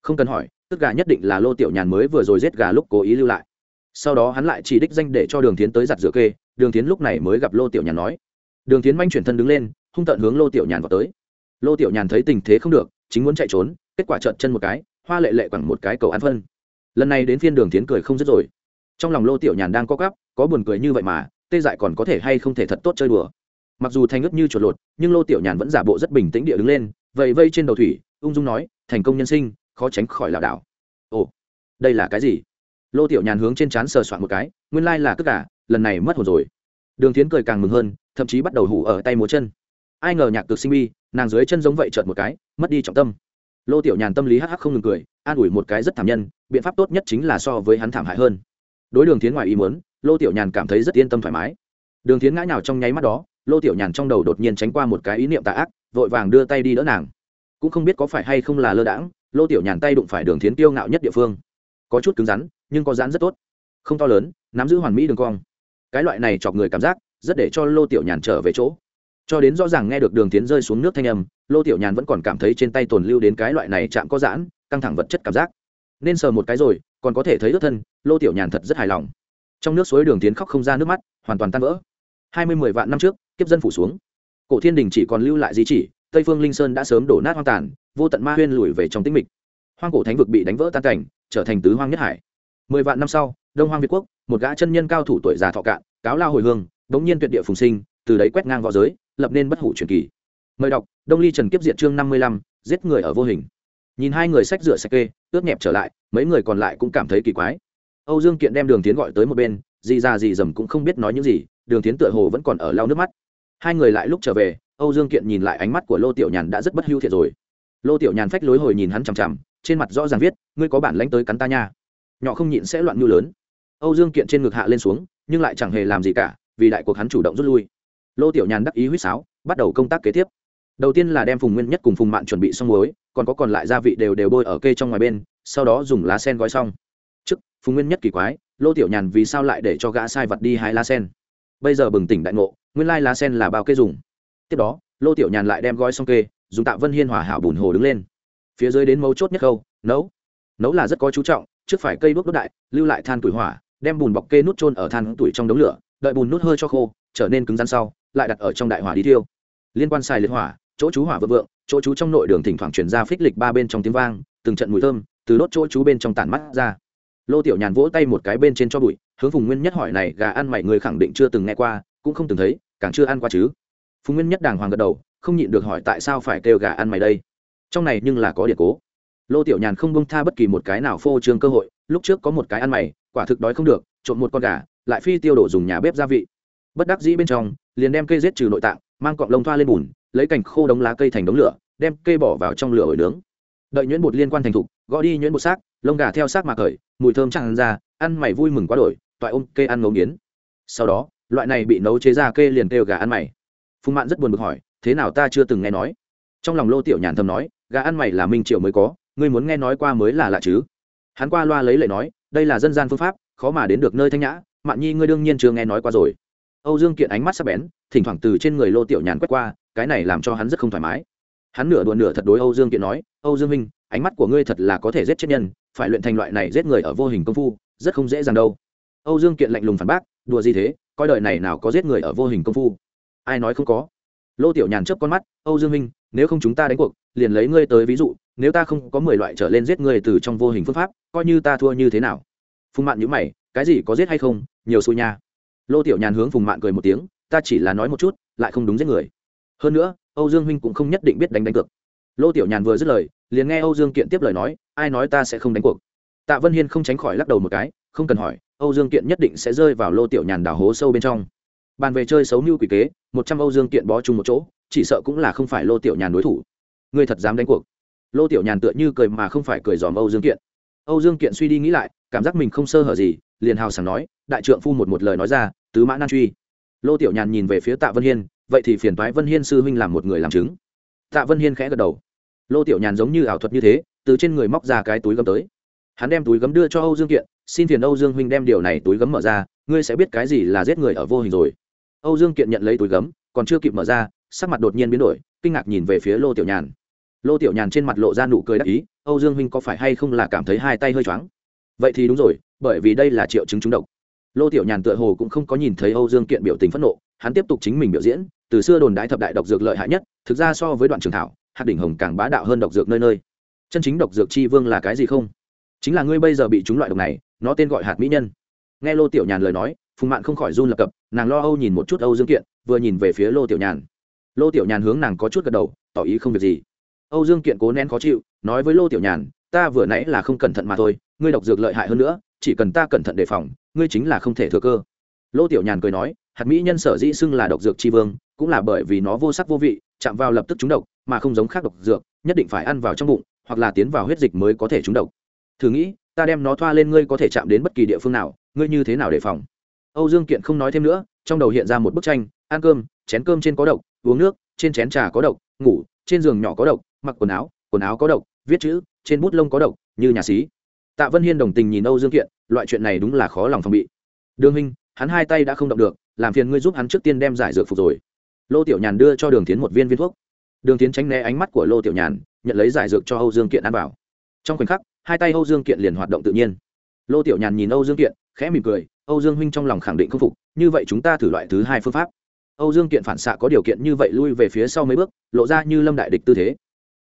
Không cần hỏi, tức gà nhất định là lô tiểu nhàn mới vừa rồi giết gà lúc cố ý lưu lại. Sau đó hắn lại chỉ đích danh để cho đường tiến tới giặt rửa kê, đường tiến lúc này mới gặp lô tiểu nhàn nói. Đường tiến manh chuyển thân đứng lên, hung tận hướng lô tiểu nhàn vào tới. Lô tiểu nhàn thấy tình thế không được, chính muốn chạy trốn, kết quả trợn chân một cái, hoa lệ lệ quẳng một cái cầu ăn phân. Lần này đến phiên đường tiến cười không dứt rồi. Trong lòng lô tiểu nhàn đang có cắp có buồn cười như vậy mà, tê dại còn có thể hay không thể thật tốt chơi đùa. Mặc dù thành ướt như chuột lột, nhưng lô tiểu nhàn vẫn giả bộ rất bình tĩnh địa đứng lên vậy vây trên đầu thủy ung dung nói, thành công nhân sinh, khó tránh khỏi lảo đảo. Ồ, đây là cái gì? Lô tiểu nhàn hướng trên trán sờ soạn một cái, nguyên lai là cất cả lần này mất hồn rồi. Đường tiến cười càng mừng hơn, thậm chí bắt đầu hủ ở tay múa chân. Ai ngờ nhạc cực sinh bi nàng dưới chân giống vậy trợt một cái, mất đi trọng tâm. Lô tiểu nhàn tâm lý hắc hắc không ngừng cười, an ủi một cái rất thảm nhân, biện pháp tốt nhất chính là so với hắn thảm hại hơn. Đối đường tiến ngoài ý muốn, lô tiểu nhàn cảm thấy rất yên tâm thoải mái. Đường tiến ngã nhào trong nháy mắt đó, lô tiểu nhàn trong đầu đột nhiên tránh qua một cái ý niệm tà ác, vội vàng đưa tay đi đỡ nàng cũng không biết có phải hay không là lơ đãng, lô tiểu nhàn tay đụng phải đường thiến tiêu ngạo nhất địa phương. Có chút cứng rắn, nhưng có rắn rất tốt. Không to lớn, nắm giữ hoàn mỹ đường cong. Cái loại này chọc người cảm giác, rất để cho lô tiểu nhàn trở về chỗ. Cho đến rõ ràng nghe được đường tiến rơi xuống nước thanh âm, lô tiểu nhàn vẫn còn cảm thấy trên tay tồn lưu đến cái loại này chạm có giãn căng thẳng vật chất cảm giác. Nên sờ một cái rồi, còn có thể thấy ướt thân, lô tiểu nhàn thật rất hài lòng. Trong nước suối đường tiến khóc không ra nước mắt, hoàn toàn tan vỡ. Hai mươi mười vạn năm trước, kiếp dân phủ xuống. Cổ thiên đình chỉ còn lưu lại di chỉ tây phương linh sơn đã sớm đổ nát hoang tàn, vô tận ma huyên lùi về trong tĩnh mịch. Hoang cổ thánh vực bị đánh vỡ tan cảnh, trở thành tứ hoang nhất hải. Mười vạn năm sau, đông hoang việt quốc, một gã chân nhân cao thủ tuổi già thọ cạn, cáo lao hồi hương bỗng nhiên tuyệt địa phùng sinh, từ đấy quét ngang v õ giới, lập nên bất hủ truyền kỳ. Mời đọc, đông ly trần kiếp diệt chương năm mươi lăm, giết người ở vô hình. Nhìn hai người sách rửa sạch kê, ướt nhẹp trở lại, mấy người còn lại cũng cảm thấy kỳ quái. Âu dương kiện đem đường tiến gọi tới một bên gì ra gì dầm cũng không biết nói những gì, đường tiến tựa hồ vẫn còn ở lau nước mắt. Hai người lại lúc trở về âu dương kiện nhìn lại ánh mắt của lô tiểu nhàn đã rất bất hưu thiệt rồi. Lô tiểu nhàn phách lối hồi nhìn hắn chằm chằm, trên mặt rõ ràng viết, ngươi có bản lãnh tới cắn ta nha. Nhỏ không nhịn sẽ loạn mưu lớn. Âu dương kiện trên ngực hạ lên xuống, nhưng lại chẳng hề làm gì cả, vì đại cuộc hắn chủ động rút lui. Lô tiểu nhàn đắc ý huýt sáo, bắt đầu công tác kế tiếp. Đầu tiên là đem phùng nguyên nhất cùng phùng mạn chuẩn bị xong muối, còn có còn lại gia vị đều đều bôi ở kê trong ngoài bên, sau đó dùng lá sen gói xong. Trước, phùng nguyên nhất kỳ quái, lô tiểu nhàn vì sao lại để cho gã sai vật đi hái lá sen? Bây giờ bừng tỉnh đại ngộ, nguyên lai lá sen là bao kê dùng tiếp đó lô tiểu nhàn lại đem gói xong kê dùng tạ vân hiên hòa hảo bùn hồ đứng lên. Phía dưới đến mấu chốt nhất câu, nấu. Nấu là rất có chú trọng trước phải cây đuốc đốt đại lưu lại than tuổi hỏa đem bùn bọc kê nút trôn ở than tuổi trong đống lửa đợi bùn nút hơi cho khô trở nên cứng rắn sau lại đặt ở trong đại hỏa đi thiêu. Liên quan xài liệt hỏa chỗ chú hỏa vượng vượng chỗ chú trong nội đường thỉnh thoảng chuyển ra phích lịch ba bên trong tiếng vang từng trận mùi thơm từ đốt chỗ chú bên trong tản mắt ra. Lô tiểu nhàn vỗ tay một cái bên trên cho bụi hướng vùng nguyên nhất hỏi này gà ăn mày người khẳng định chưa từng nghe qua cũng không từng thấy càng chưa ăn qua chứ phùng nguyên nhất đàng hoàng gật đầu, không nhịn được hỏi tại sao phải kêu gà ăn mày đây. Trong này nhưng là có điện cố. Lô tiểu nhàn không bông tha bất kỳ một cái nào phô trương cơ hội, lúc trước có một cái ăn mày, quả thực đói không được trộn một con gà, lại phi tiêu đổ dùng nhà bếp gia vị. Bất đắc dĩ bên trong, liền đem cây rết trừ nội tạng, mang cọng lông thoa lên bùn, lấy cành khô đống lá cây thành đống lửa, đem cây bỏ vào trong lửa ổi nướng. Đợi nhuyễn bột liên quan thành thục, gõ đi nhuyễn bột xác, lông gà theo xác mà cởi, mùi thơm chẳng ra, ăn mày vui mừng quá đổi, toại ôm cây ăn ngấu nghiến. Sau đó, loại này bị nấu chế ra kê liền kêu gà ăn mày phùng mạn rất buồn bực hỏi, thế nào ta chưa từng nghe nói? Trong lòng lô tiểu nhàn thầm nói, gà ăn mày là minh triệu mới có, ngươi muốn nghe nói qua mới là lạ chứ. Hắn qua loa lấy lệ nói, đây là dân gian phương pháp, khó mà đến được nơi thanh nhã, mạn nhi ngươi đương nhiên chưa nghe nói qua rồi. Âu dương kiện ánh mắt sắc bén, thỉnh thoảng từ trên người lô tiểu nhàn quét qua, cái này làm cho hắn rất không thoải mái. Hắn nửa đùa nửa thật đối âu dương kiện nói, âu dương minh, ánh mắt của ngươi thật là có thể giết chết nhân, phải luyện thành loại này giết người ở vô hình công phu, rất không dễ dàng đâu. Âu dương kiện lạnh lùng phản bác, đùa gì thế, coi đời này nào có giết người ở vô hình công phu? Ai nói không có. Lô tiểu nhàn chớp con mắt, âu dương minh, nếu không chúng ta đánh cuộc, liền lấy ngươi tới ví dụ, nếu ta không có mười loại trở lên giết ngươi từ trong vô hình phương pháp, coi như ta thua như thế nào? Phùng mạn nhữ mày, cái gì, có giết hay không? Nhiều xui nha. Lô tiểu nhàn hướng phùng mạn cười một tiếng, ta chỉ là nói một chút, lại không đúng giết người. Hơn nữa, âu dương huynh cũng không nhất định biết đánh đánh cược. Lô tiểu nhàn vừa dứt lời, liền nghe âu dương kiện tiếp lời nói, ai nói ta sẽ không đánh cuộc? Tạ vân hiên không tránh khỏi lắc đầu một cái, không cần hỏi, âu dương kiện nhất định sẽ rơi vào lô tiểu nhàn đào hố sâu bên trong bàn về chơi xấu như quỷ kế, một trăm âu dương kiện bó chung một chỗ, chỉ sợ cũng là không phải lô tiểu nhàn đối thủ. Ngươi thật dám đánh cuộc. Lô tiểu nhàn tựa như cười mà không phải cười dòm âu dương kiện. Âu dương kiện suy đi nghĩ lại, cảm giác mình không sơ hở gì, liền hào sảng nói, đại trượng phu một một lời nói ra, tứ mã nan truy. Lô tiểu nhàn nhìn về phía tạ vân hiên, vậy thì phiền toái vân hiên sư huynh làm một người làm chứng. Tạ vân hiên khẽ gật đầu. Lô tiểu nhàn giống như ảo thuật như thế, từ trên người móc ra cái túi gấm tới. Hắn đem túi gấm đưa cho âu dương kiện, xin phiền âu dương huynh đem điều này túi gấm mở ra, ngươi sẽ biết cái gì là giết người ở vô hình rồi âu dương kiện nhận lấy túi gấm, còn chưa kịp mở ra, sắc mặt đột nhiên biến đổi, kinh ngạc nhìn về phía lô tiểu nhàn. Lô tiểu nhàn trên mặt lộ ra nụ cười đắc ý, âu dương huynh có phải hay không là cảm thấy hai tay hơi choáng? Vậy thì đúng rồi, bởi vì đây là triệu chứng trúng độc. Lô tiểu nhàn tựa hồ cũng không có nhìn thấy âu dương kiện biểu tình phẫn nộ, hắn tiếp tục chính mình biểu diễn, từ xưa đồn đại thập đại độc dược lợi hại nhất, thực ra so với đoạn trường thảo hạt đỉnh hồng càng bá đạo hơn độc dược nơi nơi. Chân chính độc dược chi vương là cái gì không? Chính là ngươi bây giờ bị trúng loại độc này, nó tên gọi hạt mỹ nhân. Nghe lô tiểu nhàn lời nói phùng mạn không khỏi run lập cập, nàng lo âu nhìn một chút âu dương kiện, vừa nhìn về phía lô tiểu nhàn. Lô tiểu nhàn hướng nàng có chút gật đầu, tỏ ý không việc gì. Âu dương kiện cố nén khó chịu, nói với lô tiểu nhàn, ta vừa nãy là không cẩn thận mà thôi, ngươi độc dược lợi hại hơn nữa, chỉ cần ta cẩn thận đề phòng, ngươi chính là không thể thừa cơ. Lô tiểu nhàn cười nói, hạt mỹ nhân sở dĩ xưng là độc dược tri vương, cũng là bởi vì nó vô sắc vô vị, chạm vào lập tức trúng độc, mà không giống khác độc dược, nhất định phải ăn vào trong bụng, hoặc là tiến vào huyết dịch mới có thể trúng độc. Thử nghĩ, ta đem nó thoa lên ngươi có thể chạm đến bất kỳ địa phương nào, ngươi như thế nào đề phòng? Âu dương kiện không nói thêm nữa, trong đầu hiện ra một bức tranh, ăn cơm, chén cơm trên có độc, uống nước, trên chén trà có độc, ngủ, trên giường nhỏ có độc, mặc quần áo quần áo có độc, viết chữ, trên bút lông có độc, như nhà xí. Tạ vân hiên đồng tình nhìn âu dương kiện, loại chuyện này đúng là khó lòng phòng bị. Đường minh hắn hai tay đã không động được, làm phiền ngươi giúp hắn trước tiên đem giải dược phục rồi. Lô tiểu nhàn đưa cho đường tiến một viên viên thuốc. Đường tiến tránh né ánh mắt của lô tiểu nhàn, nhận lấy giải dược cho âu dương kiện ăn vào. Trong khoảnh khắc, hai tay âu dương kiện liền hoạt động tự nhiên. Lô tiểu nhàn nhìn âu dương kiện, khẽ mỉm cười âu dương huynh trong lòng khẳng định không phục, như vậy chúng ta thử loại thứ hai phương pháp. Âu dương kiện phản xạ có điều kiện như vậy lui về phía sau mấy bước, lộ ra như lâm đại địch tư thế.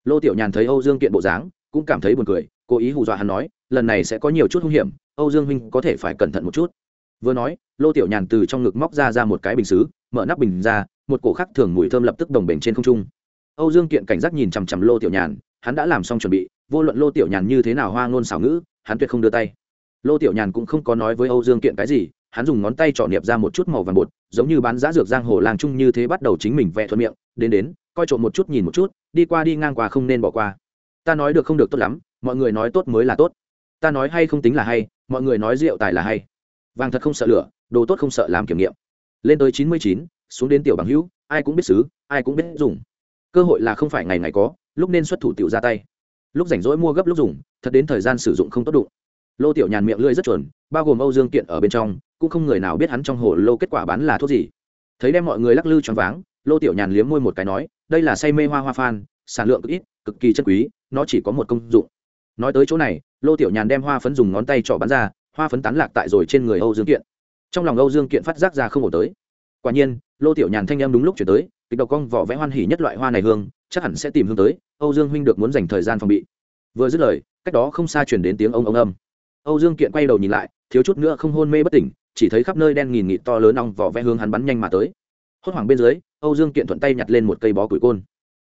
Lô tiểu nhàn thấy âu dương kiện bộ dáng, cũng cảm thấy buồn cười, cố ý hù dọa hắn nói, lần này sẽ có nhiều chút hung hiểm, âu dương huynh có thể phải cẩn thận một chút. Vừa nói, lô tiểu nhàn từ trong ngực móc ra ra một cái bình xứ, mở nắp bình ra, một cổ khắc thường mùi thơm lập tức đồng bền trên không trung. Âu dương kiện cảnh giác nhìn chằm chằm lô tiểu nhàn, hắn đã làm xong chuẩn bị, vô luận lô tiểu nhàn như thế nào hoa ngôn xảo ngữ, hắn tuyệt không đưa tay lô tiểu nhàn cũng không có nói với âu dương kiện cái gì, hắn dùng ngón tay trỏ niệm ra một chút màu vàng bột, giống như bán giá dược giang hồ làng chung như thế bắt đầu chính mình vẽ thuận miệng, đến đến, coi trộm một chút nhìn một chút, đi qua đi ngang qua không nên bỏ qua. Ta nói được không được tốt lắm, mọi người nói tốt mới là tốt. Ta nói hay không tính là hay, mọi người nói rượu tài là hay. Vàng thật không sợ lửa, đồ tốt không sợ làm kiểm nghiệm. Lên tới chín mươi chín, xuống đến tiểu bằng hữu, ai cũng biết xứ, ai cũng biết dùng. Cơ hội là không phải ngày ngày có, lúc nên xuất thủ tiểu ra tay. Lúc rảnh rỗi mua gấp lúc dùng, thật đến thời gian sử dụng không tốt đụng lô tiểu nhàn miệng lưỡi rất chuẩn bao gồm âu dương kiện ở bên trong, cũng không người nào biết hắn trong hồ lô kết quả bán là thuốc gì. Thấy đem mọi người lắc lư choáng váng, lô tiểu nhàn liếm môi một cái nói, đây là say mê hoa hoa phan, sản lượng cực ít, cực kỳ chân quý, nó chỉ có một công dụng. Nói tới chỗ này, lô tiểu nhàn đem hoa phấn dùng ngón tay trọ bắn ra, hoa phấn tán lạc tại rồi trên người âu dương kiện. Trong lòng âu dương kiện phát giác ra không ổn tới. Quả nhiên, lô tiểu nhàn thanh em đúng lúc chuyển tới, kịch độc cong vỏ vẽ hoan hỉ nhất loại hoa này hương, chắc hẳn sẽ tìm hương tới, âu dương huynh được muốn dành thời gian phòng bị. Vừa dứt lời, cách đó không xa chuyển đến tiếng ông ông âm âu dương kiện quay đầu nhìn lại, thiếu chút nữa không hôn mê bất tỉnh, chỉ thấy khắp nơi đen nghìn nghịt to lớn ong vỏ vẽ hướng hắn bắn nhanh mà tới. Hốt hoảng bên dưới, âu dương kiện thuận tay nhặt lên một cây bó củi côn.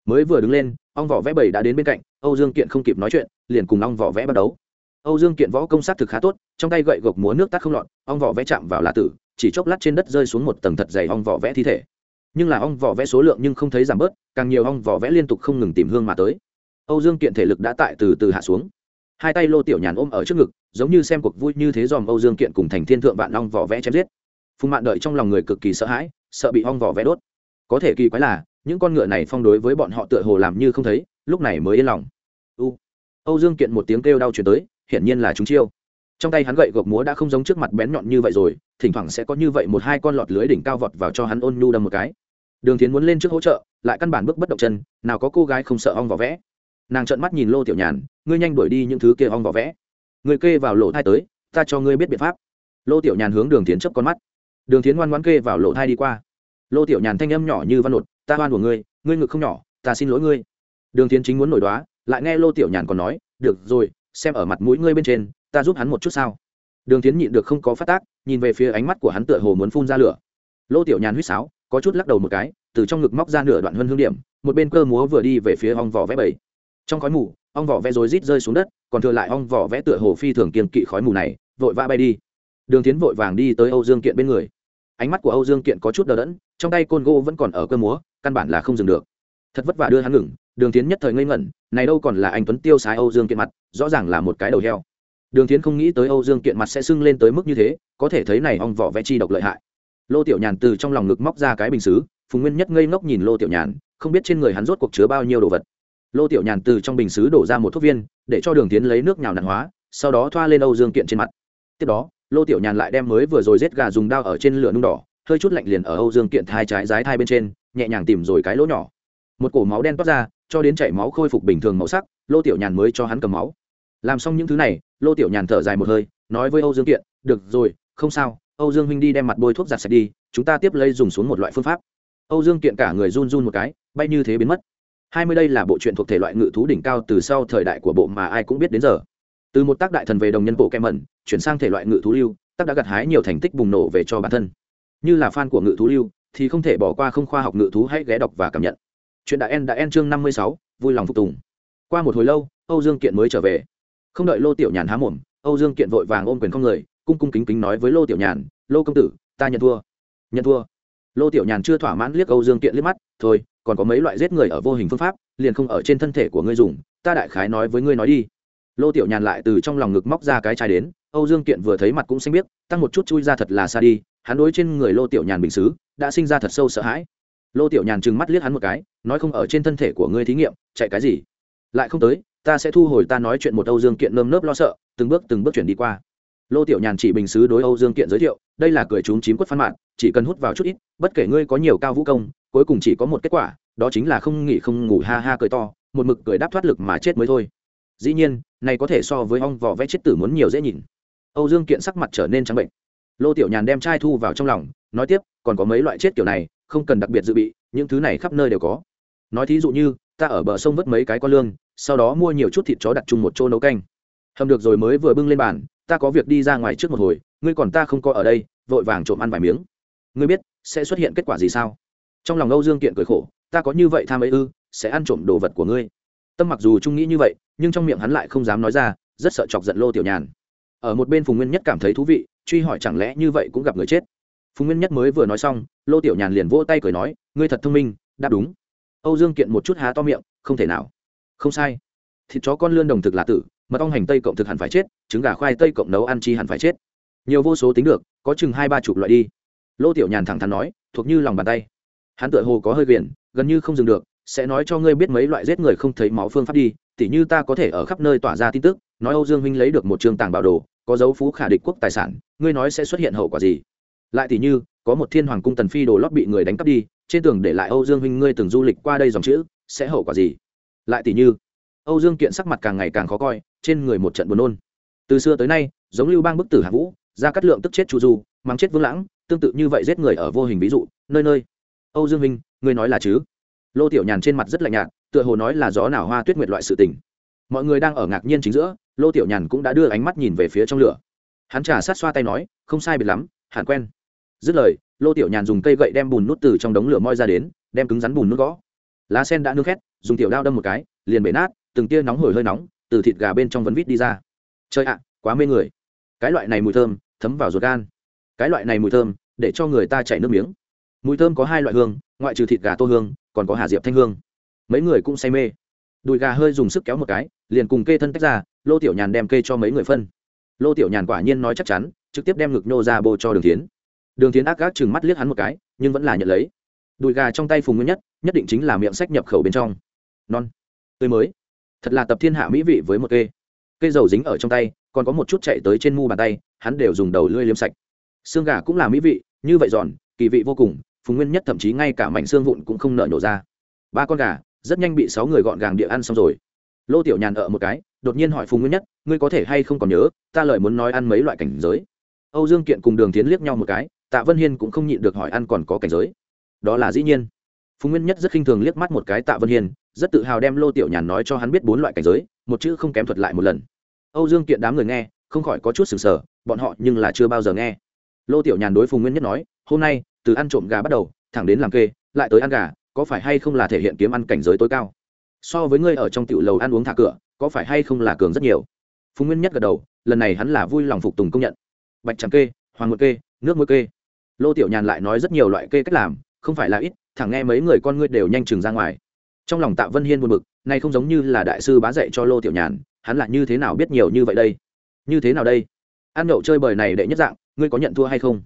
Mới vừa đứng lên, ong vỏ vẽ bảy đã đến bên cạnh, âu dương kiện không kịp nói chuyện, liền cùng ong vỏ vẽ bắt đấu âu dương kiện võ công sát thực khá tốt, trong tay gậy gộc múa nước tắt không lọt, ong vỏ vẽ chạm vào là tử, chỉ chốc lát trên đất rơi xuống một tầng thật dày ong vỏ vẽ thi thể. Nhưng là ong vỏ vẽ số lượng nhưng không thấy giảm bớt, càng nhiều ong vỏ vẽ liên tục không ngừng tìm hương mà tới. Âu dương kiện thể lực đã tại từ từ hạ xuống hai tay lô tiểu nhàn ôm ở trước ngực, giống như xem cuộc vui như thế dòm âu dương kiện cùng thành thiên thượng vạn long vỏ vẽ chém giết. Phùng mạn đợi trong lòng người cực kỳ sợ hãi, sợ bị ong vỏ vẽ đốt. Có thể kỳ quái là, những con ngựa này phong đối với bọn họ tựa hồ làm như không thấy, lúc này mới yên lòng. U. Âu dương kiện một tiếng kêu đau chuyển tới, hiển nhiên là chúng chiêu. Trong tay hắn gậy gộc múa đã không giống trước mặt bén nhọn như vậy rồi, thỉnh thoảng sẽ có như vậy một hai con lọt lưới đỉnh cao vọt vào cho hắn ôn nhu đâm một cái. Đường tiến muốn lên trước hỗ trợ, lại căn bản bước bất động chân, nào có cô gái không sợ ong vỏ vẽ nàng trợn mắt nhìn lô tiểu nhàn, ngươi nhanh đuổi đi những thứ kia ong vỏ vẽ. Người kê vào lỗ thai tới, ta cho ngươi biết biện pháp. Lô tiểu nhàn hướng đường tiến chấp con mắt. Đường tiến ngoan ngoãn kê vào lỗ thai đi qua. Lô tiểu nhàn thanh âm nhỏ như văn nột, ta oan của ngươi ngươi ngực không nhỏ, ta xin lỗi ngươi. Đường tiến chính muốn nổi đoá, lại nghe lô tiểu nhàn còn nói, được rồi, xem ở mặt mũi ngươi bên trên, ta giúp hắn một chút sao. Đường tiến nhịn được không có phát tác, nhìn về phía ánh mắt của hắn tựa hồ muốn phun ra lửa. Lô tiểu nhàn huýt sáo, có chút lắc đầu một cái, từ trong ngực móc ra nửa đoạn hơn hương điểm, một bên cơ múa vừa đi về phía hòng vỏ vẽ bảy trong khói mù, ong vỏ vẽ rối rít rơi xuống đất, còn thừa lại ong vỏ vẽ tựa hồ phi thường kiên kỵ khói mù này, vội vã bay đi. Đường tiến vội vàng đi tới âu dương kiện bên người. Ánh mắt của âu dương kiện có chút đờ đẫn, trong tay côn gỗ vẫn còn ở cơ múa, căn bản là không dừng được. Thật vất vả đưa hắn ngừng, đường tiến nhất thời ngây ngẩn, này đâu còn là anh tuấn tiêu sái âu dương kiện mặt, rõ ràng là một cái đầu heo. Đường tiến không nghĩ tới âu dương kiện mặt sẽ sưng lên tới mức như thế, có thể thấy này ong vỏ vẽ chi độc lợi hại. Lô tiểu nhàn từ trong lòng ngực móc ra cái bình xứ, phùng nguyên nhất ngây ngốc nhìn lô tiểu nhàn, không biết trên người hắn rốt cuộc chứa bao nhiêu đồ vật lô tiểu nhàn từ trong bình xứ đổ ra một thuốc viên, để cho đường tiến lấy nước nhào nặn hóa, sau đó thoa lên âu dương kiện trên mặt. Tiếp đó, lô tiểu nhàn lại đem mới vừa rồi giết gà dùng dao ở trên lửa nung đỏ, hơi chút lạnh liền ở âu dương kiện thai trái rái thai bên trên, nhẹ nhàng tìm rồi cái lỗ nhỏ. Một cổ máu đen toát ra, cho đến chảy máu khôi phục bình thường màu sắc, lô tiểu nhàn mới cho hắn cầm máu. Làm xong những thứ này, lô tiểu nhàn thở dài một hơi, nói với âu dương kiện, được rồi, không sao, âu dương huynh đi đem mặt bôi thuốc giặt sạch đi, chúng ta tiếp lấy dùng xuống một loại phương pháp. Âu dương kiện cả người run run một cái, bay như thế biến mất hai mươi đây là bộ truyện thuộc thể loại ngự thú đỉnh cao từ sau thời đại của bộ mà ai cũng biết đến giờ. Từ một tác đại thần về đồng nhân bộ kem mẩn, chuyển sang thể loại ngự thú lưu, tác đã gặt hái nhiều thành tích bùng nổ về cho bản thân. Như là fan của ngự thú lưu, thì không thể bỏ qua không khoa học ngự thú hãy ghé đọc và cảm nhận. Chuyện đã en đã en chương năm mươi sáu, vui lòng phục tùng. Qua một hồi lâu, âu dương kiện mới trở về. Không đợi lô tiểu nhàn há mồm, âu dương kiện vội vàng ôm quyền không người, cung cung kính kính nói với lô tiểu nhàn, lô công tử, ta nhận thua. Nhận thua? Lô tiểu nhàn chưa thỏa mãn liếc âu dương kiện liếc mắt, thôi, còn có mấy loại giết người ở vô hình phương pháp, liền không ở trên thân thể của ngươi dùng, ta đại khái nói với ngươi nói đi. Lô tiểu nhàn lại từ trong lòng ngực móc ra cái chai đến, âu dương kiện vừa thấy mặt cũng xanh biết tăng một chút chui ra thật là xa đi, hắn đối trên người lô tiểu nhàn bình xứ, đã sinh ra thật sâu sợ hãi. Lô tiểu nhàn trừng mắt liếc hắn một cái, nói không ở trên thân thể của ngươi thí nghiệm, chạy cái gì? Lại không tới, ta sẽ thu hồi ta nói chuyện một âu dương kiện nơm nớp lo sợ, từng bước từng bước chuyển đi qua lô tiểu nhàn chỉ bình xứ đối âu dương kiện giới thiệu, đây là cười chúng chím quất phán mạng chỉ cần hút vào chút ít, bất kể ngươi có nhiều cao vũ công, cuối cùng chỉ có một kết quả, đó chính là không nghỉ không ngủ ha ha cười to, một mực cười đáp thoát lực mà chết mới thôi. Dĩ nhiên, này có thể so với ong vỏ vẽ chết tử muốn nhiều dễ nhìn. Âu dương kiện sắc mặt trở nên trắng bệnh. Lô tiểu nhàn đem chai thu vào trong lòng, nói tiếp, còn có mấy loại chết kiểu này, không cần đặc biệt dự bị, những thứ này khắp nơi đều có. Nói thí dụ như, ta ở bờ sông vớt mấy cái con lương sau đó mua nhiều chút thịt chó đặt chung một chỗ nấu canh. Hầm được rồi mới vừa bưng lên bàn ta có việc đi ra ngoài trước một hồi, ngươi còn ta không có ở đây, vội vàng trộm ăn vài miếng. Ngươi biết, sẽ xuất hiện kết quả gì sao? Trong lòng âu dương kiện cười khổ, ta có như vậy tham ấy ư, sẽ ăn trộm đồ vật của ngươi. Tâm mặc dù trung nghĩ như vậy, nhưng trong miệng hắn lại không dám nói ra, rất sợ chọc giận lô tiểu nhàn. Ở một bên phùng nguyên nhất cảm thấy thú vị, truy hỏi chẳng lẽ như vậy cũng gặp người chết. Phùng nguyên nhất mới vừa nói xong, lô tiểu nhàn liền vỗ tay cười nói, ngươi thật thông minh, đáp đúng. Âu dương kiện một chút há to miệng, không thể nào. Không sai. Thịt chó con lươn đồng thực là tử mật ong hành tây cộng thực hẳn phải chết, trứng gà khoai tây cộng nấu ăn chi hẳn phải chết. Nhiều vô số tính được, có chừng hai ba chục loại đi. Lô tiểu nhàn thẳng thắn nói, thuộc như lòng bàn tay. Hắn tựa hồ có hơi viền gần như không dừng được, sẽ nói cho ngươi biết mấy loại giết người không thấy máu phương pháp đi, tỉ như ta có thể ở khắp nơi tỏa ra tin tức, nói âu dương huynh lấy được một trường tàng bảo đồ, có dấu phú khả địch quốc tài sản, ngươi nói sẽ xuất hiện hậu quả gì? Lại tỉ như, có một thiên hoàng cung tần phi đồ lót bị người đánh cắp đi, trên tường để lại âu dương huynh ngươi từng du lịch qua đây dòng chữ, sẽ hậu quả gì? Lại tỉ như, âu dương kiện sắc mặt càng ngày càng khó coi trên người một trận buồn nôn. Từ xưa tới nay, giống lưu bang bức tử hạ vũ ra cắt lượng tức chết chu du mắng chết vương lãng, tương tự như vậy giết người ở vô hình ví dụ, nơi nơi. Âu dương minh, ngươi nói là chứ? Lô tiểu nhàn trên mặt rất lạnh nhạt, tựa hồ nói là gió nào hoa tuyết nguyệt loại sự tình. Mọi người đang ở ngạc nhiên chính giữa, lô tiểu nhàn cũng đã đưa ánh mắt nhìn về phía trong lửa. Hắn trà sát xoa tay nói, không sai biệt lắm, hẳn quen. Dứt lời, lô tiểu nhàn dùng cây gậy đem bùn nút từ trong đống lửa moi ra đến, đem cứng rắn bùn nút gõ. Lá sen đã nương khét, dùng tiểu đao đâm một cái, liền bể nát, từng tia nóng hổi hơi nóng từ thịt gà bên trong vấn vít đi ra. Chơi ạ, quá mê người. Cái loại này mùi thơm, thấm vào ruột gan. Cái loại này mùi thơm, để cho người ta chảy nước miếng. Mùi thơm có hai loại hương, ngoại trừ thịt gà tô hương, còn có hà diệp thanh hương. Mấy người cũng say mê. Đùi gà hơi dùng sức kéo một cái, liền cùng kê thân tách ra, lô tiểu nhàn đem kê cho mấy người phân. Lô tiểu nhàn quả nhiên nói chắc chắn, trực tiếp đem ngực nhô ra bô cho đường tiến đường tiến ác gác chừng mắt liếc hắn một cái, nhưng vẫn là nhận lấy. Đùi gà trong tay phùng nguyên nhất nhất định chính là miệng sách nhập khẩu bên trong. Non, tươi mới thật là tập thiên hạ mỹ vị với một kê. Cây dầu dính ở trong tay, còn có một chút chạy tới trên mu bàn tay, hắn đều dùng đầu lưỡi liếm sạch. Xương gà cũng là mỹ vị, như vậy giòn, kỳ vị vô cùng, phùng nguyên nhất thậm chí ngay cả mảnh xương vụn cũng không nợ nhổ ra. Ba con gà, rất nhanh bị sáu người gọn gàng địa ăn xong rồi. Lô tiểu nhàn ở một cái, đột nhiên hỏi phùng nguyên nhất, ngươi có thể hay không còn nhớ, ta lời muốn nói ăn mấy loại cảnh giới? Âu dương kiện cùng đường tiến liếc nhau một cái, tạ vân hiên cũng không nhịn được hỏi ăn còn có cảnh giới. Đó là dĩ nhiên. Phùng nguyên nhất rất khinh thường liếc mắt một cái tạ vân hiên rất tự hào đem lô tiểu nhàn nói cho hắn biết bốn loại cảnh giới, một chữ không kém thuật lại một lần. Âu dương kiện đám người nghe, không khỏi có chút sừng sờ, bọn họ nhưng là chưa bao giờ nghe. Lô tiểu nhàn đối phùng nguyên nhất nói, hôm nay, từ ăn trộm gà bắt đầu, thẳng đến làm kê, lại tới ăn gà, có phải hay không là thể hiện kiếm ăn cảnh giới tối cao? So với ngươi ở trong tiểu lầu ăn uống thả cửa, có phải hay không là cường rất nhiều? Phùng nguyên nhất gật đầu, lần này hắn là vui lòng phục tùng công nhận. Bạch tràng kê, hoàng một kê, nước muối kê. Lô tiểu nhàn lại nói rất nhiều loại kê cách làm, không phải là ít, thẳng nghe mấy người con ngươi đều nhanh chừng ra ngoài trong lòng tạ vân hiên buồn bực này không giống như là đại sư bá dạy cho lô tiểu nhàn, hắn là như thế nào biết nhiều như vậy đây? Như thế nào đây? Ăn nhậu chơi bời này đệ nhất dạng, ngươi có nhận thua hay không?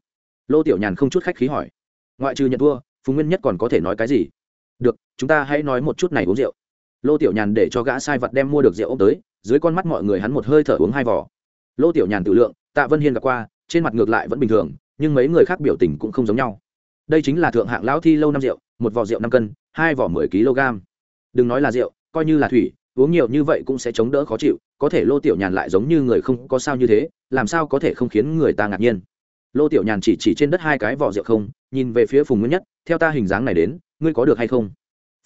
Lô tiểu nhàn không chút khách khí hỏi. Ngoại trừ nhận thua, phùng nguyên nhất còn có thể nói cái gì? Được, chúng ta hãy nói một chút này uống rượu. Lô tiểu nhàn để cho gã sai vật đem mua được rượu ông tới, dưới con mắt mọi người hắn một hơi thở uống hai vỏ lô tiểu nhàn tự lượng, tạ vân hiên gặp qua, trên mặt ngược lại vẫn bình thường, nhưng mấy người khác biểu tình cũng không giống nhau. Đây chính là thượng hạng lão thi lâu năm rượu, một vỏ rượu năm cân, hai vỏ mười kg đừng nói là rượu, coi như là thủy, uống nhiều như vậy cũng sẽ chống đỡ khó chịu, có thể lô tiểu nhàn lại giống như người không có sao như thế, làm sao có thể không khiến người ta ngạc nhiên? Lô tiểu nhàn chỉ chỉ trên đất hai cái vỏ rượu không, nhìn về phía phùng nguyên nhất, theo ta hình dáng này đến, ngươi có được hay không?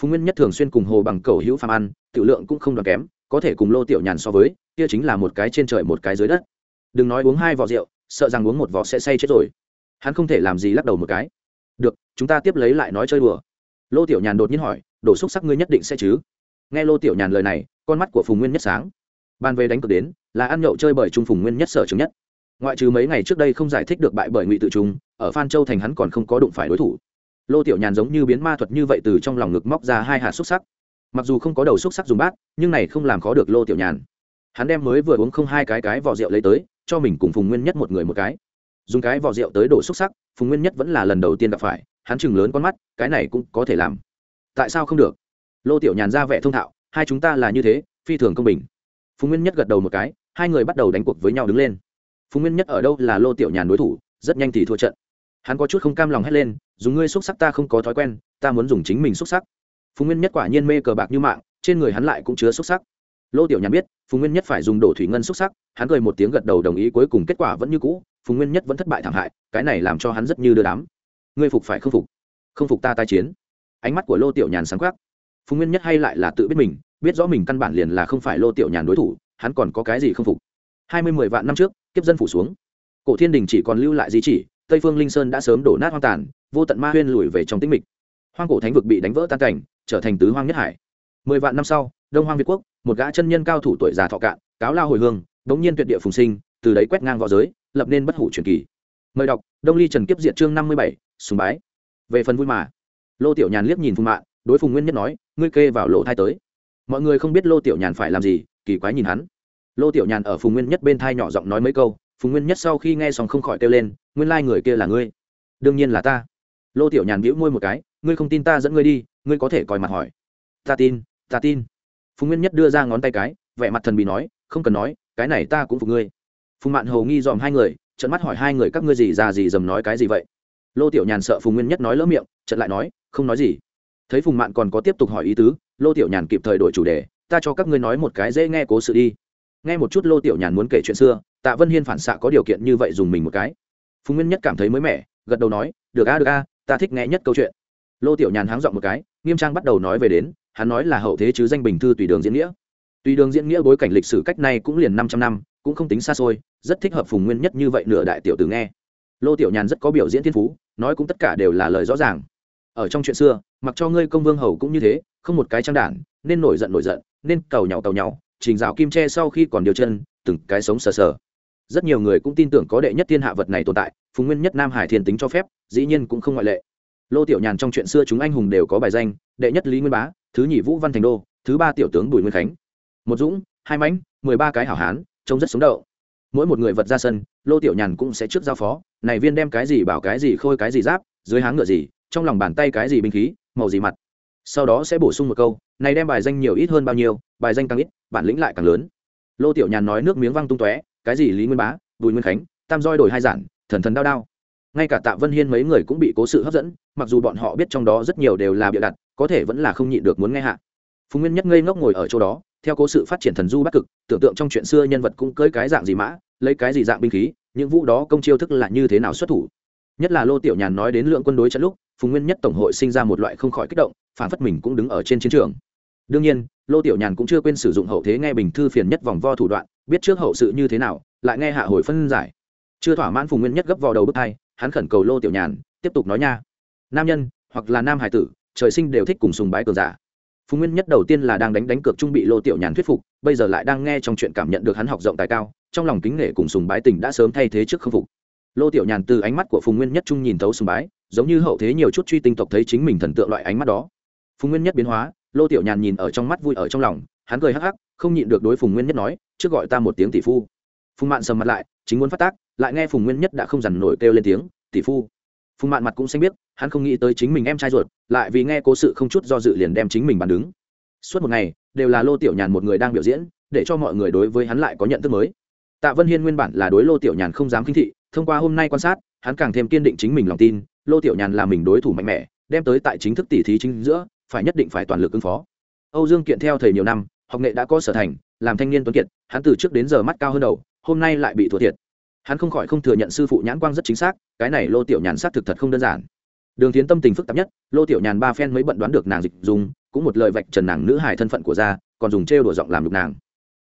Phùng nguyên nhất thường xuyên cùng hồ bằng cầu hữu phạm ăn, tiểu lượng cũng không đoạt kém, có thể cùng lô tiểu nhàn so với, kia chính là một cái trên trời một cái dưới đất. Đừng nói uống hai vỏ rượu, sợ rằng uống một vỏ sẽ say chết rồi. Hắn không thể làm gì lắc đầu một cái. Được, chúng ta tiếp lấy lại nói chơi đùa lô tiểu nhàn đột nhiên hỏi đổ xúc sắc ngươi nhất định sẽ chứ? Nghe lô tiểu nhàn lời này, con mắt của phùng nguyên nhất sáng. Ban về đánh cược đến, là ăn nhậu chơi bởi trung phùng nguyên nhất sở chứng nhất. Ngoại trừ mấy ngày trước đây không giải thích được bại bởi ngụy tự trung, ở phan châu thành hắn còn không có đụng phải đối thủ. Lô tiểu nhàn giống như biến ma thuật như vậy từ trong lòng ngực móc ra hai hạt xúc sắc. Mặc dù không có đầu xúc sắc dùng bát, nhưng này không làm khó được lô tiểu nhàn. Hắn đem mới vừa uống không hai cái cái vỏ rượu lấy tới, cho mình cùng phùng nguyên nhất một người một cái dùng cái vỏ rượu tới đổ xúc sắc, phùng nguyên nhất vẫn là lần đầu tiên gặp phải, hắn chừng lớn con mắt, cái này cũng có thể làm. Tại sao không được? Lô tiểu nhàn ra vẻ thông thạo, hai chúng ta là như thế, phi thường công bình. Phùng nguyên nhất gật đầu một cái, hai người bắt đầu đánh cuộc với nhau đứng lên. Phùng nguyên nhất ở đâu là lô tiểu nhàn đối thủ, rất nhanh thì thua trận. Hắn có chút không cam lòng hét lên, dùng ngươi xúc sắc ta không có thói quen, ta muốn dùng chính mình xúc sắc. Phùng nguyên nhất quả nhiên mê cờ bạc như mạng, trên người hắn lại cũng chứa xúc sắc lô tiểu nhàn biết, phùng nguyên nhất phải dùng đổ thủy ngân xúc sắc, hắn cười một tiếng gật đầu đồng ý, cuối cùng kết quả vẫn như cũ, phùng nguyên nhất vẫn thất bại thảm hại, cái này làm cho hắn rất như đưa đám. Ngươi phục phải không phục? Không phục ta tai chiến. Ánh mắt của lô tiểu nhàn sáng quắc. phùng nguyên nhất hay lại là tự biết mình, biết rõ mình căn bản liền là không phải lô tiểu nhàn đối thủ, hắn còn có cái gì không phục? Hai mươi mười vạn năm trước, kiếp dân phủ xuống. Cổ thiên đình chỉ còn lưu lại di chỉ, tây phương linh sơn đã sớm đổ nát hoang tàn, vô tận ma huyên lùi về trong tĩnh mịch. Hoang cổ thánh vực bị đánh vỡ tan cảnh, trở thành tứ hoang nhất hải. Mười vạn năm sau, đông hoang việt quốc một gã chân nhân cao thủ tuổi già thọ cạn, cáo lao hồi hương, đống nhiên tuyệt địa phùng sinh, từ đấy quét ngang v õ giới, lập nên bất hủ truyền kỳ. Mời đọc, đông ly trần kiếp Diệt chương năm mươi bảy, sùng bái. Về phần vui mà, lô tiểu nhàn liếc nhìn phùng mạng đối phùng nguyên nhất nói, ngươi kê vào lỗ thai tới. Mọi người không biết lô tiểu nhàn phải làm gì, kỳ quái nhìn hắn. Lô tiểu nhàn ở phùng nguyên nhất bên thai nhỏ giọng nói mấy câu, phùng nguyên nhất sau khi nghe xong không khỏi kêu lên, nguyên lai、like、người kia là ngươi. Đương nhiên là ta. Lô tiểu nhàn bĩu môi một cái, ngươi không tin ta dẫn ngươi đi, ngươi có thể coi mặt hỏi. Ta tin ta tin phùng nguyên nhất đưa ra ngón tay cái, vẻ mặt thần bị nói, không cần nói, cái này ta cũng phục ngươi. Phùng mạn hầu nghi dòm hai người trận mắt hỏi hai người, các ngươi gì ra gì dầm nói cái gì vậy? Lô tiểu nhàn sợ phùng nguyên nhất nói lỡ miệng trận lại nói, không nói gì. Thấy phùng mạn còn có tiếp tục hỏi ý tứ, lô tiểu nhàn kịp thời đổi chủ đề, ta cho các ngươi nói một cái dễ nghe cố sự đi. Nghe một chút lô tiểu nhàn muốn kể chuyện xưa, tạ vân hiên phản xạ có điều kiện như vậy dùng mình một cái. Phùng nguyên nhất cảm thấy mới mẻ, gật đầu nói, được a được a, ta thích nghe nhất câu chuyện. Lô tiểu nhàn háng dọn một cái, nghiêm trang bắt đầu nói về đến hắn nói là hậu thế chứ danh bình thư tùy đường diễn nghĩa. Tùy đường diễn nghĩa bối cảnh lịch sử cách này cũng liền năm trăm năm, cũng không tính xa xôi, rất thích hợp phùng nguyên nhất như vậy nửa đại tiểu tử nghe. Lô tiểu nhàn rất có biểu diễn thiên phú, nói cũng tất cả đều là lời rõ ràng. Ở trong chuyện xưa, mặc cho ngươi công vương hầu cũng như thế, không một cái trang đản, nên nổi giận nổi giận, nên cầu nhau tàu nhau trình dạo kim tre sau khi còn điều chân, từng cái sống sờ sờ. Rất nhiều người cũng tin tưởng có đệ nhất thiên hạ vật này tồn tại, phùng nguyên nhất nam hải thiên tính cho phép, dĩ nhiên cũng không ngoại lệ lô tiểu nhàn trong chuyện xưa chúng anh hùng đều có bài danh, đệ nhất lý nguyên bá, thứ nhị vũ văn thành đô, thứ ba tiểu tướng bùi nguyên khánh. Một dũng, hai mãnh, mười ba cái hảo hán, trông rất sống đậu. Mỗi một người vật ra sân, lô tiểu nhàn cũng sẽ trước giao phó, này viên đem cái gì bảo cái gì khôi cái gì giáp, dưới háng ngựa gì, trong lòng bàn tay cái gì binh khí, màu gì mặt. Sau đó sẽ bổ sung một câu, này đem bài danh nhiều ít hơn bao nhiêu, bài danh càng ít, bản lĩnh lại càng lớn. Lô tiểu nhàn nói nước miếng văng tung tóe, cái gì lý nguyên bá, bùi nguyên khánh, tam roi đổi hai giản, thần thần đao đao ngay cả tạ vân hiên mấy người cũng bị cố sự hấp dẫn, mặc dù bọn họ biết trong đó rất nhiều đều là bịa đặt, có thể vẫn là không nhịn được muốn nghe hạ. Phùng nguyên nhất ngây ngốc ngồi ở chỗ đó, theo cố sự phát triển thần du bắc cực, tưởng tượng trong chuyện xưa nhân vật cũng cưới cái dạng gì mã, lấy cái gì dạng binh khí, những vũ đó công chiêu thức là như thế nào xuất thủ. Nhất là lô tiểu nhàn nói đến lượng quân đối trận lúc, phùng nguyên nhất tổng hội sinh ra một loại không khỏi kích động, phản phất mình cũng đứng ở trên chiến trường. Đương nhiên, lô tiểu nhàn cũng chưa quên sử dụng hậu thế nghe bình thư phiền nhất vòng vo thủ đoạn, biết trước hậu sự như thế nào, lại nghe hạ hồi phân giải. Chưa thỏa mãn phùng nguyên nhất gấp vào đầu bức hai hắn khẩn cầu lô tiểu nhàn, tiếp tục nói nha. Nam nhân, hoặc là nam hải tử, trời sinh đều thích cùng sùng bái cường giả. Phùng nguyên nhất đầu tiên là đang đánh đánh cược trung bị lô tiểu nhàn thuyết phục, bây giờ lại đang nghe trong chuyện cảm nhận được hắn học rộng tài cao, trong lòng kính nể cùng sùng bái tình đã sớm thay thế trước khâm phục. Lô tiểu nhàn từ ánh mắt của phùng nguyên nhất trung nhìn thấu sùng bái, giống như hậu thế nhiều chút truy tinh tộc thấy chính mình thần tượng loại ánh mắt đó. Phùng nguyên nhất biến hóa, lô tiểu nhàn nhìn ở trong mắt vui ở trong lòng, hắn cười hắc hắc, không nhịn được đối phùng nguyên nhất nói, trước gọi ta một tiếng tỷ phu phùng mạn sầm mặt lại, chính muốn phát tác, lại nghe phùng nguyên nhất đã không dằn nổi kêu lên tiếng, tỷ phu. Phùng mạn mặt cũng xanh biết hắn không nghĩ tới chính mình em trai ruột, lại vì nghe cố sự không chút do dự liền đem chính mình bàn đứng. Suốt một ngày, đều là lô tiểu nhàn một người đang biểu diễn, để cho mọi người đối với hắn lại có nhận thức mới. Tạ vân hiên nguyên bản là đối lô tiểu nhàn không dám khinh thị, thông qua hôm nay quan sát, hắn càng thêm kiên định chính mình lòng tin, lô tiểu nhàn là mình đối thủ mạnh mẽ, đem tới tại chính thức tỷ thí chính giữa, phải nhất định phải toàn lực ứng phó. Âu dương kiện theo thầy nhiều năm, học nghệ đã có sở thành, làm thanh niên tuấn kiệt, hắn từ trước đến giờ mắt cao hơn đầu hôm nay lại bị thua thiệt. Hắn không khỏi không thừa nhận sư phụ nhãn quang rất chính xác, cái này lô tiểu nhàn xác thực thật không đơn giản. Đường tiến tâm tình phức tạp nhất, lô tiểu nhàn ba phen mới bận đoán được nàng dịch dùng, cũng một lời vạch trần nàng nữ hài thân phận của gia còn dùng trêu đùa giọng làm nhục nàng.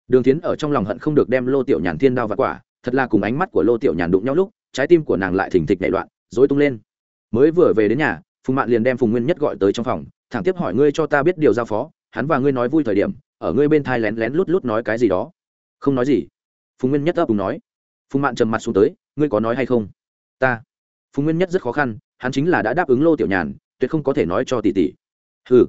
Đường tiến ở trong lòng hận không được đem lô tiểu nhàn thiên đao và quả, thật là cùng ánh mắt của lô tiểu nhàn đụng nhau lúc, trái tim của nàng lại thình thịch nảy loạn dối tung lên. Mới vừa về đến nhà, phùng mạn liền đem phùng nguyên nhất gọi tới trong phòng, thẳng tiếp hỏi ngươi cho ta biết điều giao phó, hắn và ngươi nói vui thời điểm, ở ngươi bên thai lén lén lút lút nói cái gì đó. Không nói gì phùng nguyên nhất ấp cùng nói. Phùng mạn trầm mặt xuống tới, ngươi có nói hay không? Ta. Phùng nguyên nhất rất khó khăn, hắn chính là đã đáp ứng lô tiểu nhàn, tuyệt không có thể nói cho tỷ tỷ. Ừ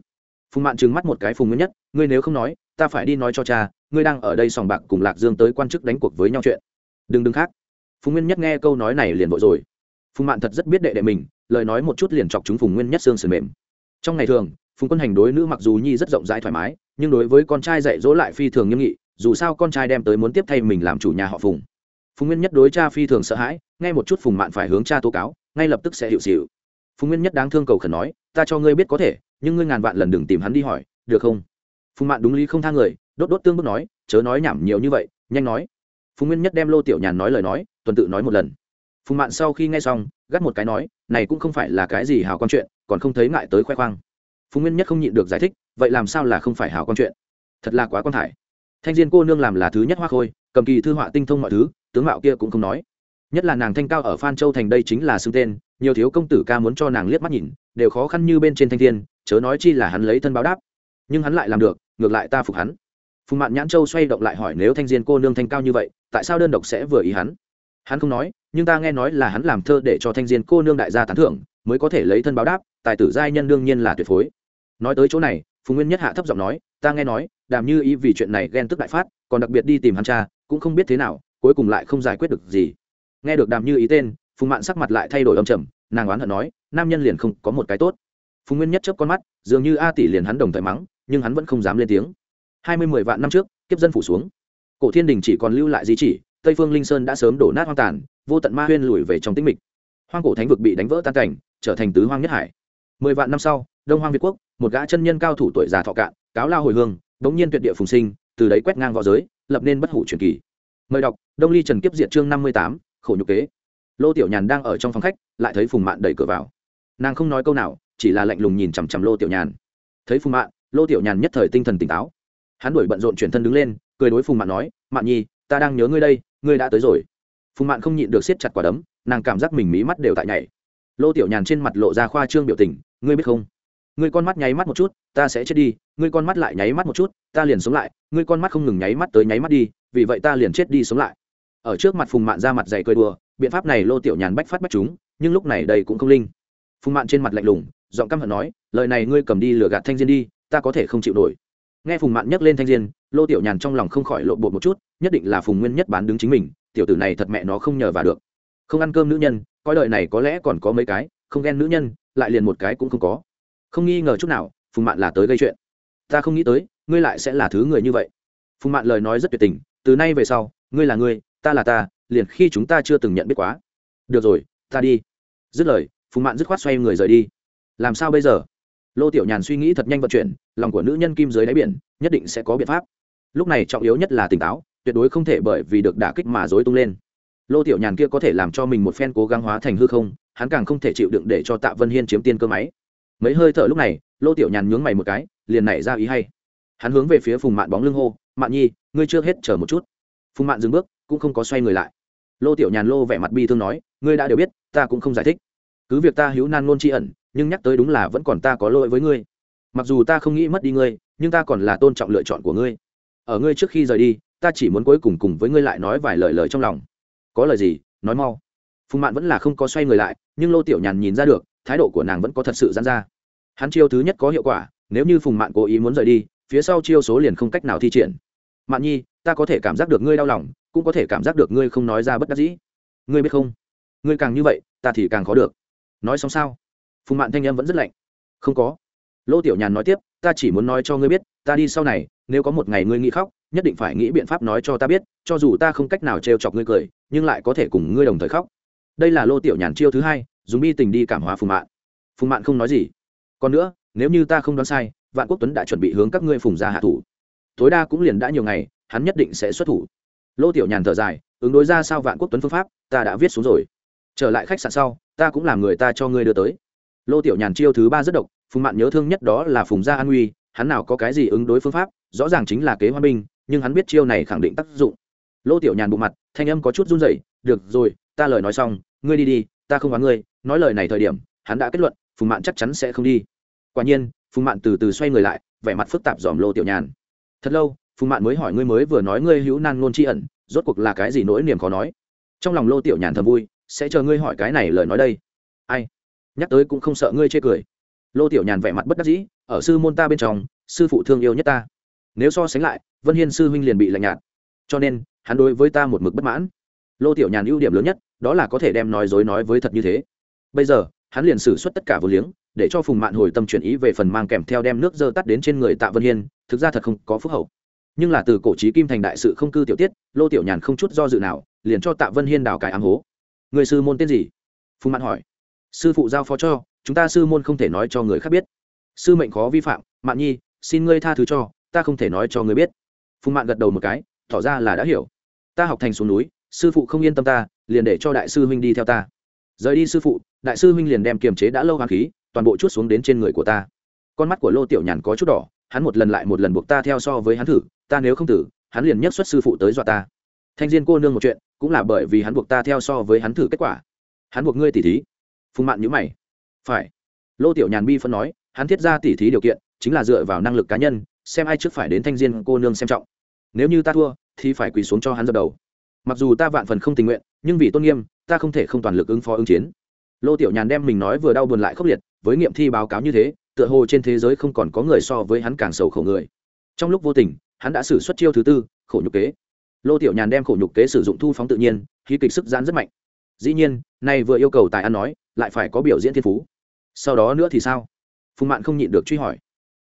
phùng mạn trừng mắt một cái phùng nguyên nhất, ngươi nếu không nói, ta phải đi nói cho cha, ngươi đang ở đây sòng bạc cùng lạc dương tới quan chức đánh cuộc với nhau chuyện. Đừng đừng khác. Phùng nguyên nhất nghe câu nói này liền vội rồi. Phùng mạn thật rất biết đệ đệ mình, lời nói một chút liền chọc chúng phùng nguyên nhất xương sườn mềm. Trong ngày thường, phùng quân hành đối nữ mặc dù nhi rất rộng rãi thoải mái, nhưng đối với con trai dạy dỗ lại phi thường nghiêm nghị dù sao con trai đem tới muốn tiếp thay mình làm chủ nhà họ phùng. Phùng nguyên nhất đối cha phi thường sợ hãi ngay một chút phùng mạn phải hướng cha tố cáo, ngay lập tức sẽ hiệu xịu. Phùng nguyên nhất đáng thương cầu khẩn nói, ta cho ngươi biết có thể, nhưng ngươi ngàn vạn lần đừng tìm hắn đi hỏi, được không? Phùng mạn đúng lý không tha người, đốt đốt tương bước nói, chớ nói nhảm nhiều như vậy, nhanh nói. Phùng nguyên nhất đem lô tiểu nhàn nói lời nói, tuần tự nói một lần. Phùng mạn sau khi nghe xong, gắt một cái nói, này cũng không phải là cái gì hào con chuyện, còn không thấy ngại tới khoe khoang. Phùng nguyên nhất không nhịn được giải thích, vậy làm sao là không phải hào con chuyện? Thật là quá quan thải thanh diên cô nương làm là thứ nhất hoa khôi, cầm kỳ thư họa tinh thông mọi thứ, tướng mạo kia cũng không nói. Nhất là nàng thanh cao ở phan châu thành đây chính là xưng tên, nhiều thiếu công tử ca muốn cho nàng liếc mắt nhìn, đều khó khăn như bên trên thanh thiên chớ nói chi là hắn lấy thân báo đáp. Nhưng hắn lại làm được, ngược lại ta phục hắn. Phùng mạn nhãn châu xoay động lại hỏi nếu thanh diên cô nương thanh cao như vậy, tại sao đơn độc sẽ vừa ý hắn? Hắn không nói, nhưng ta nghe nói là hắn làm thơ để cho thanh diên cô nương đại gia tán thưởng, mới có thể lấy thân báo đáp, tài tử giai nhân đương nhiên là tuyệt phối. Nói tới chỗ này, phùng nguyên nhất hạ thấp giọng nói, ta nghe nói đàm như ý vì chuyện này ghen tức đại phát, còn đặc biệt đi tìm hắn cha, cũng không biết thế nào, cuối cùng lại không giải quyết được gì. Nghe được đàm như ý tên, phùng mạn sắc mặt lại thay đổi âm trầm, nàng oán hận nói, nam nhân liền không có một cái tốt. Phùng nguyên nhất chớp con mắt, dường như a tỷ liền hắn đồng thời mắng, nhưng hắn vẫn không dám lên tiếng. Hai mươi mười vạn năm trước, kiếp dân phủ xuống. Cổ thiên đình chỉ còn lưu lại di chỉ, tây phương linh sơn đã sớm đổ nát hoang tàn, vô tận ma huyên lùi về trong tĩnh mịch. Hoang cổ thánh vực bị đánh vỡ tan cảnh, trở thành tứ hoang nhất hải. Mười vạn năm sau, đông hoang việt quốc, một gã chân nhân cao thủ tuổi già thọ cạn, cáo lao hồi hương bỗng nhiên tuyệt địa phùng sinh, từ đấy quét ngang v õ giới, lập nên bất hủ truyền kỳ. Mời đọc, đông ly trần kiếp diệt chương năm mươi tám, khổ nhục kế. Lô tiểu nhàn đang ở trong phòng khách, lại thấy phùng mạn đẩy cửa vào. Nàng không nói câu nào, chỉ là lạnh lùng nhìn chằm chằm lô tiểu nhàn. Thấy phùng mạn, lô tiểu nhàn nhất thời tinh thần tỉnh táo. Hắn đuổi bận rộn chuyển thân đứng lên, cười đối phùng mạn nói, mạn nhi, ta đang nhớ ngươi đây, ngươi đã tới rồi. Phùng mạn không nhịn được siết chặt quả đấm, nàng cảm giác mình mí mắt đều tại nhảy. Lô tiểu nhàn trên mặt lộ ra khoa trương biểu tình, ngươi biết không? Ngươi con mắt nháy mắt một chút, ta sẽ chết đi, ngươi con mắt lại nháy mắt một chút, ta liền sống lại, ngươi con mắt không ngừng nháy mắt tới nháy mắt đi, vì vậy ta liền chết đi sống lại. Ở trước mặt phùng mạn ra mặt dày cười đùa, biện pháp này lô tiểu nhàn bách phát bách chúng, nhưng lúc này đây cũng không linh. Phùng mạn trên mặt lạnh lùng, giọng căm hận nói, lời này ngươi cầm đi lừa gạt thanh diên đi, ta có thể không chịu nổi. Nghe phùng mạn nhắc lên thanh diên, lô tiểu nhàn trong lòng không khỏi lộ bột một chút, nhất định là phùng nguyên nhất bán đứng chính mình, tiểu tử này thật mẹ nó không nhờ vào được. Không ăn cơm nữ nhân, coi đời này có lẽ còn có mấy cái, không ghen nữ nhân, lại liền một cái cũng không có không nghi ngờ chút nào, phùng mạn là tới gây chuyện. Ta không nghĩ tới, ngươi lại sẽ là thứ người như vậy. Phùng mạn lời nói rất tuyệt tình, từ nay về sau, ngươi là ngươi, ta là ta, liền khi chúng ta chưa từng nhận biết quá. Được rồi, ta đi. Dứt lời, phùng mạn dứt khoát xoay người rời đi. Làm sao bây giờ? Lô tiểu nhàn suy nghĩ thật nhanh vận chuyển, lòng của nữ nhân kim dưới đáy biển, nhất định sẽ có biện pháp. Lúc này trọng yếu nhất là tỉnh táo, tuyệt đối không thể bởi vì được đả kích mà dối tung lên. Lô tiểu nhàn kia có thể làm cho mình một phen cố gắng hóa thành hư không, hắn càng không thể chịu đựng để cho tạ vân hiên chiếm tiên cơ máy mấy hơi thở lúc này, lô tiểu nhàn nhướng mày một cái, liền nảy ra ý hay. Hắn hướng về phía phùng mạn bóng lưng hô, mạn nhi, ngươi chưa hết chờ một chút. Phùng mạn dừng bước, cũng không có xoay người lại. Lô tiểu nhàn lô vẻ mặt bi thương nói, ngươi đã đều biết, ta cũng không giải thích. Cứ việc ta hữu nan ngôn tri ẩn, nhưng nhắc tới đúng là vẫn còn ta có lỗi với ngươi. Mặc dù ta không nghĩ mất đi ngươi, nhưng ta còn là tôn trọng lựa chọn của ngươi. Ở ngươi trước khi rời đi, ta chỉ muốn cuối cùng cùng với ngươi lại nói vài lời lời trong lòng. Có lời gì, nói mau. Phùng mạn vẫn là không có xoay người lại, nhưng lô tiểu nhàn nhìn ra được, thái độ của nàng vẫn có thật sự dán ra hắn chiêu thứ nhất có hiệu quả, nếu như phùng mạn cố ý muốn rời đi, phía sau chiêu số liền không cách nào thi triển. Mạn nhi, ta có thể cảm giác được ngươi đau lòng, cũng có thể cảm giác được ngươi không nói ra bất đắc dĩ. Ngươi biết không? Ngươi càng như vậy, ta thì càng khó được. Nói xong sao? Phùng mạn thanh em vẫn rất lạnh. Không có. Lô tiểu nhàn nói tiếp, ta chỉ muốn nói cho ngươi biết, ta đi sau này, nếu có một ngày ngươi nghĩ khóc, nhất định phải nghĩ biện pháp nói cho ta biết, cho dù ta không cách nào trêu chọc ngươi cười, nhưng lại có thể cùng ngươi đồng thời khóc. Đây là lô tiểu nhàn chiêu thứ hai, dùng bi tình đi cảm hóa phùng mạn. Phùng mạn không nói gì còn nữa, nếu như ta không đoán sai, vạn quốc tuấn đã chuẩn bị hướng các ngươi phùng ra hạ thủ. Tối đa cũng liền đã nhiều ngày, hắn nhất định sẽ xuất thủ. Lô tiểu nhàn thở dài, ứng đối ra sao vạn quốc tuấn phương pháp, ta đã viết xuống rồi. Trở lại khách sạn sau, ta cũng làm người ta cho ngươi đưa tới. Lô tiểu nhàn chiêu thứ ba rất độc, phùng mạn nhớ thương nhất đó là phùng gia an uy, hắn nào có cái gì ứng đối phương pháp, rõ ràng chính là kế hoa binh, nhưng hắn biết chiêu này khẳng định tác dụng. Lô tiểu nhàn bộ mặt, thanh âm có chút run rẩy, được rồi, ta lời nói xong, ngươi đi đi, ta không oán ngươi, nói lời này thời điểm, hắn đã kết luận, phùng mạn chắc chắn sẽ không đi quả nhiên, phùng mạn từ từ xoay người lại, vẻ mặt phức tạp dòm lô tiểu nhàn. Thật lâu, phùng mạn mới hỏi ngươi mới vừa nói ngươi hữu nan ngôn tri ẩn, rốt cuộc là cái gì nỗi niềm khó nói? Trong lòng lô tiểu nhàn thầm vui, sẽ chờ ngươi hỏi cái này lời nói đây. Ai? Nhắc tới cũng không sợ ngươi chê cười. Lô tiểu nhàn vẻ mặt bất đắc dĩ, ở sư môn ta bên trong, sư phụ thương yêu nhất ta. Nếu so sánh lại, vân hiên sư huynh liền bị lạnh nhạt. Cho nên, hắn đối với ta một mực bất mãn. Lô tiểu nhàn ưu điểm lớn nhất, đó là có thể đem nói dối nói với thật như thế. Bây giờ hắn liền xử suất tất cả vô liếng, để cho phùng mạn hồi tâm chuyển ý về phần mang kèm theo đem nước dơ tắt đến trên người tạ vân hiên, thực ra thật không có phúc hậu. Nhưng là từ cổ trí kim thành đại sự không cư tiểu tiết, lô tiểu nhàn không chút do dự nào, liền cho tạ vân hiên đào cải ám hố. Người sư môn tên gì? Phùng mạn hỏi. Sư phụ giao phó cho, chúng ta sư môn không thể nói cho người khác biết. Sư mệnh khó vi phạm, mạn nhi, xin ngươi tha thứ cho, ta không thể nói cho ngươi biết. Phùng mạn gật đầu một cái, tỏ ra là đã hiểu. Ta học thành xuống núi, sư phụ không yên tâm ta, liền để cho đại sư huynh đi theo ta rời đi sư phụ đại sư huynh liền đem kiềm chế đã lâu hoàng khí toàn bộ chút xuống đến trên người của ta. Con mắt của lô tiểu nhàn có chút đỏ hắn một lần lại một lần buộc ta theo so với hắn thử ta nếu không thử, hắn liền nhất xuất sư phụ tới dọa ta. Thanh diên cô nương một chuyện cũng là bởi vì hắn buộc ta theo so với hắn thử kết quả. Hắn buộc ngươi tỉ thí. Phùng mạn nhữ mày. Phải. Lô tiểu nhàn bi phân nói hắn thiết ra tỉ thí điều kiện chính là dựa vào năng lực cá nhân xem ai trước phải đến thanh diên cô nương xem trọng. Nếu như ta thua thì phải quỳ xuống cho hắn dập đầu. Mặc dù ta vạn phần không tình nguyện nhưng vì tôn nghiêm ta không thể không toàn lực ứng phó ứng chiến. Lô tiểu nhàn đem mình nói vừa đau buồn lại khốc liệt, với nghiệm thi báo cáo như thế, tựa hồ trên thế giới không còn có người so với hắn càng sầu khổ người. Trong lúc vô tình, hắn đã xử suất chiêu thứ tư, khổ nhục kế. Lô tiểu nhàn đem khổ nhục kế sử dụng thu phóng tự nhiên, khí kịch sức giãn rất mạnh. Dĩ nhiên, nay vừa yêu cầu tài ăn nói, lại phải có biểu diễn thiên phú. Sau đó nữa thì sao? Phùng mạn không nhịn được truy hỏi.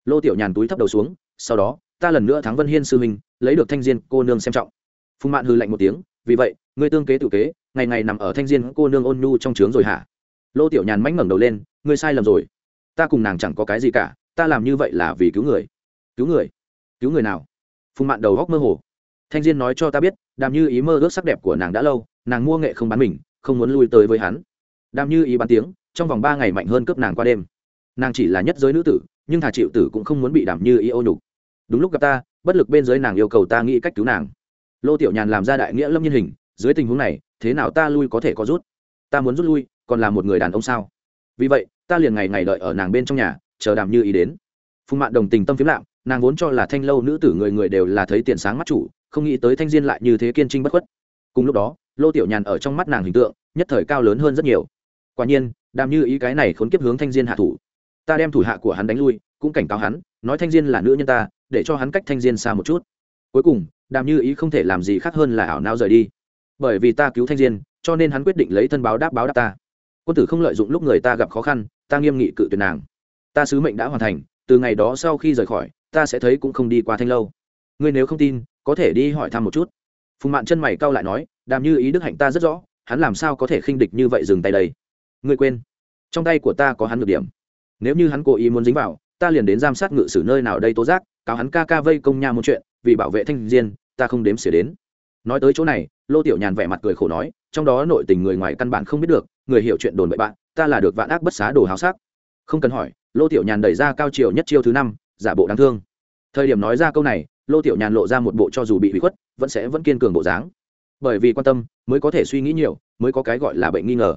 Lô tiểu nhàn túi thấp đầu xuống, sau đó, ta lần nữa thắng vân hiên sư huynh, lấy được thanh diên cô nương xem trọng. Phùng mạn hư lạnh một tiếng, vì vậy ngươi tương kế tự kế, ngày ngày nằm ở thanh diên cô nương ôn nhu trong trướng rồi hả? Lô tiểu nhàn mánh ngẩng đầu lên, ngươi sai lầm rồi. Ta cùng nàng chẳng có cái gì cả, ta làm như vậy là vì cứu người. Cứu người? Cứu người nào? Phùng mạn đầu góc mơ hồ. Thanh diên nói cho ta biết, đàm như ý mơ ước sắc đẹp của nàng đã lâu, nàng mua nghệ không bán mình, không muốn lui tới với hắn. Đàm như ý bán tiếng, trong vòng ba ngày mạnh hơn cướp nàng qua đêm. Nàng chỉ là nhất giới nữ tử, nhưng thà chịu tử cũng không muốn bị đàm như ý ô nhục. Đúng lúc gặp ta, bất lực bên dưới nàng yêu cầu ta nghĩ cách cứu nàng. Lô tiểu nhàn làm ra đại nghĩa lâm nhân hình dưới tình huống này, thế nào ta lui có thể có rút? Ta muốn rút lui, còn là một người đàn ông sao? Vì vậy, ta liền ngày ngày đợi ở nàng bên trong nhà, chờ đàm như ý đến. Phùng mạn đồng tình tâm phiếm lạm nàng vốn cho là thanh lâu nữ tử người người đều là thấy tiền sáng mắt chủ, không nghĩ tới thanh diên lại như thế kiên trinh bất khuất. Cùng lúc đó, lô tiểu nhàn ở trong mắt nàng hình tượng, nhất thời cao lớn hơn rất nhiều. Quả nhiên, đàm như ý cái này khốn kiếp hướng thanh diên hạ thủ. Ta đem thủ hạ của hắn đánh lui, cũng cảnh cáo hắn, nói thanh diên là nữ nhân ta, để cho hắn cách thanh diên xa một chút. Cuối cùng, đàm như ý không thể làm gì khác hơn là ảo nao rời đi bởi vì ta cứu thanh diên, cho nên hắn quyết định lấy thân báo đáp báo đáp ta. Quân tử không lợi dụng lúc người ta gặp khó khăn, ta nghiêm nghị cự tuyệt nàng. Ta sứ mệnh đã hoàn thành, từ ngày đó sau khi rời khỏi, ta sẽ thấy cũng không đi qua thanh lâu. Ngươi nếu không tin, có thể đi hỏi thăm một chút. Phùng mạn chân mày cau lại nói, đàm như ý đức hạnh ta rất rõ, hắn làm sao có thể khinh địch như vậy dừng tay đây? Ngươi quên. Trong tay của ta có hắn được điểm. Nếu như hắn cố ý muốn dính vào, ta liền đến giam sát ngự sử nơi nào đây tố giác, cáo hắn ca ca vây công nha một chuyện, vì bảo vệ thanh diên, ta không đếm xỉa đến nói tới chỗ này, lô tiểu nhàn vẻ mặt cười khổ nói, trong đó nội tình người ngoài căn bản không biết được, người hiểu chuyện đồn bậy bạn, ta là được vạn ác bất xá đồ háo sắc. Không cần hỏi, lô tiểu nhàn đẩy ra cao chiều nhất chiêu thứ năm, giả bộ đáng thương. Thời điểm nói ra câu này, lô tiểu nhàn lộ ra một bộ cho dù bị hủy khuất, vẫn sẽ vẫn kiên cường bộ dáng. Bởi vì quan tâm, mới có thể suy nghĩ nhiều, mới có cái gọi là bệnh nghi ngờ.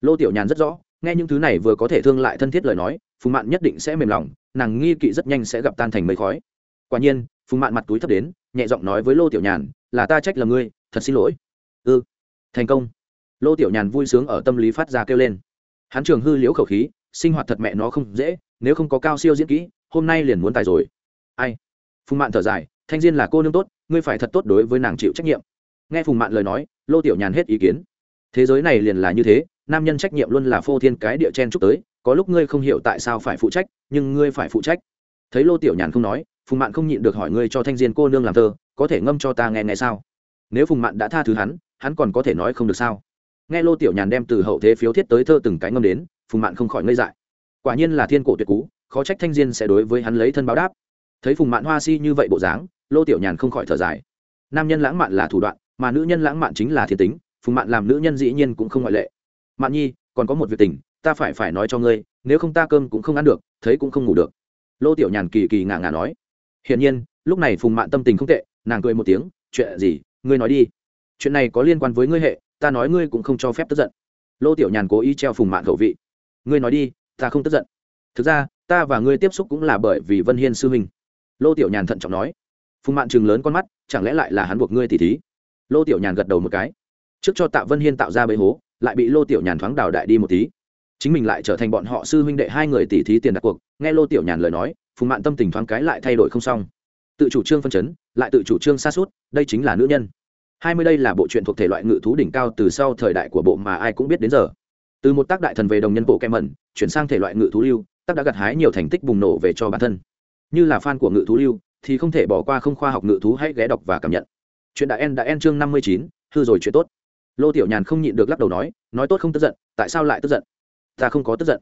Lô tiểu nhàn rất rõ, nghe những thứ này vừa có thể thương lại thân thiết lời nói, phùng mạn nhất định sẽ mềm lòng, nàng nghi kỵ rất nhanh sẽ gặp tan thành mây khói. Quả nhiên, phùng mạn mặt túi thấp đến, nhẹ giọng nói với lô tiểu nhàn là ta trách là ngươi thật xin lỗi. Ư ừ, thành công. Lô tiểu nhàn vui sướng ở tâm lý phát ra kêu lên. Hắn trường hư liễu khẩu khí sinh hoạt thật mẹ nó không dễ nếu không có cao siêu diễn kỹ hôm nay liền muốn tài rồi. Ai? Phùng mạn thở dài thanh diên là cô nương tốt ngươi phải thật tốt đối với nàng chịu trách nhiệm. Nghe phùng mạn lời nói lô tiểu nhàn hết ý kiến. Thế giới này liền là như thế nam nhân trách nhiệm luôn là phô thiên cái địa chen chúc tới có lúc ngươi không hiểu tại sao phải phụ trách nhưng ngươi phải phụ trách. Thấy lô tiểu nhàn không nói phùng mạn không nhịn được hỏi ngươi cho thanh diên cô nương làm thơ có thể ngâm cho ta nghe nghe sao? Nếu phùng mạn đã tha thứ hắn hắn còn có thể nói không được sao? Nghe lô tiểu nhàn đem từ hậu thế phiếu thiết tới thơ từng cái ngâm đến, phùng mạn không khỏi ngây dại. Quả nhiên là thiên cổ tuyệt cú, khó trách thanh diên sẽ đối với hắn lấy thân báo đáp. Thấy phùng mạn hoa si như vậy bộ dáng, lô tiểu nhàn không khỏi thở dài. Nam nhân lãng mạn là thủ đoạn, mà nữ nhân lãng mạn chính là thiên tính, phùng mạn làm nữ nhân dĩ nhiên cũng không ngoại lệ. Mạn nhi, còn có một việc tình, ta phải phải nói cho ngươi, nếu không ta cơm cũng không ăn được, thấy cũng không ngủ được. Lô tiểu nhàn kỳ kỳ ngả ngả nói. Hiển nhiên lúc này phùng mạn tâm tình không tệ, nàng cười một tiếng, chuyện gì? Ngươi nói đi. Chuyện này có liên quan với ngươi hệ, ta nói ngươi cũng không cho phép tức giận. Lô tiểu nhàn cố ý treo phùng mạn khẩu vị. Ngươi nói đi, ta không tức giận. Thực ra, ta và ngươi tiếp xúc cũng là bởi vì vân hiên sư huynh. Lô tiểu nhàn thận trọng nói. Phùng mạn chừng lớn con mắt, chẳng lẽ lại là hắn buộc ngươi tỉ thí? Lô tiểu nhàn gật đầu một cái. Trước cho tạ vân hiên tạo ra bấy hố, lại bị lô tiểu nhàn thoáng đào đại đi một tí. Chính mình lại trở thành bọn họ sư huynh đệ hai người tỉ thí tiền đặt cuộc. Nghe lô tiểu nhàn lời nói, phùng mạn tâm tình thoáng cái lại thay đổi không xong tự chủ trương phân chấn, lại tự chủ trương xa suốt đây chính là nữ nhân. Hai mươi đây là bộ truyện thuộc thể loại ngự thú đỉnh cao từ sau thời đại của bộ mà ai cũng biết đến giờ. Từ một tác đại thần về đồng nhân bộ kem mẩn, chuyển sang thể loại ngự thú lưu, tác đã gặt hái nhiều thành tích bùng nổ về cho bản thân. Như là fan của ngự thú lưu, thì không thể bỏ qua không khoa học ngự thú hãy ghé đọc và cảm nhận. Chuyện đã en đã en chương năm mươi chín, hư rồi chuyện tốt. Lô tiểu nhàn không nhịn được lắc đầu nói nói tốt không tức giận, tại sao lại tức giận? Ta không có tức giận.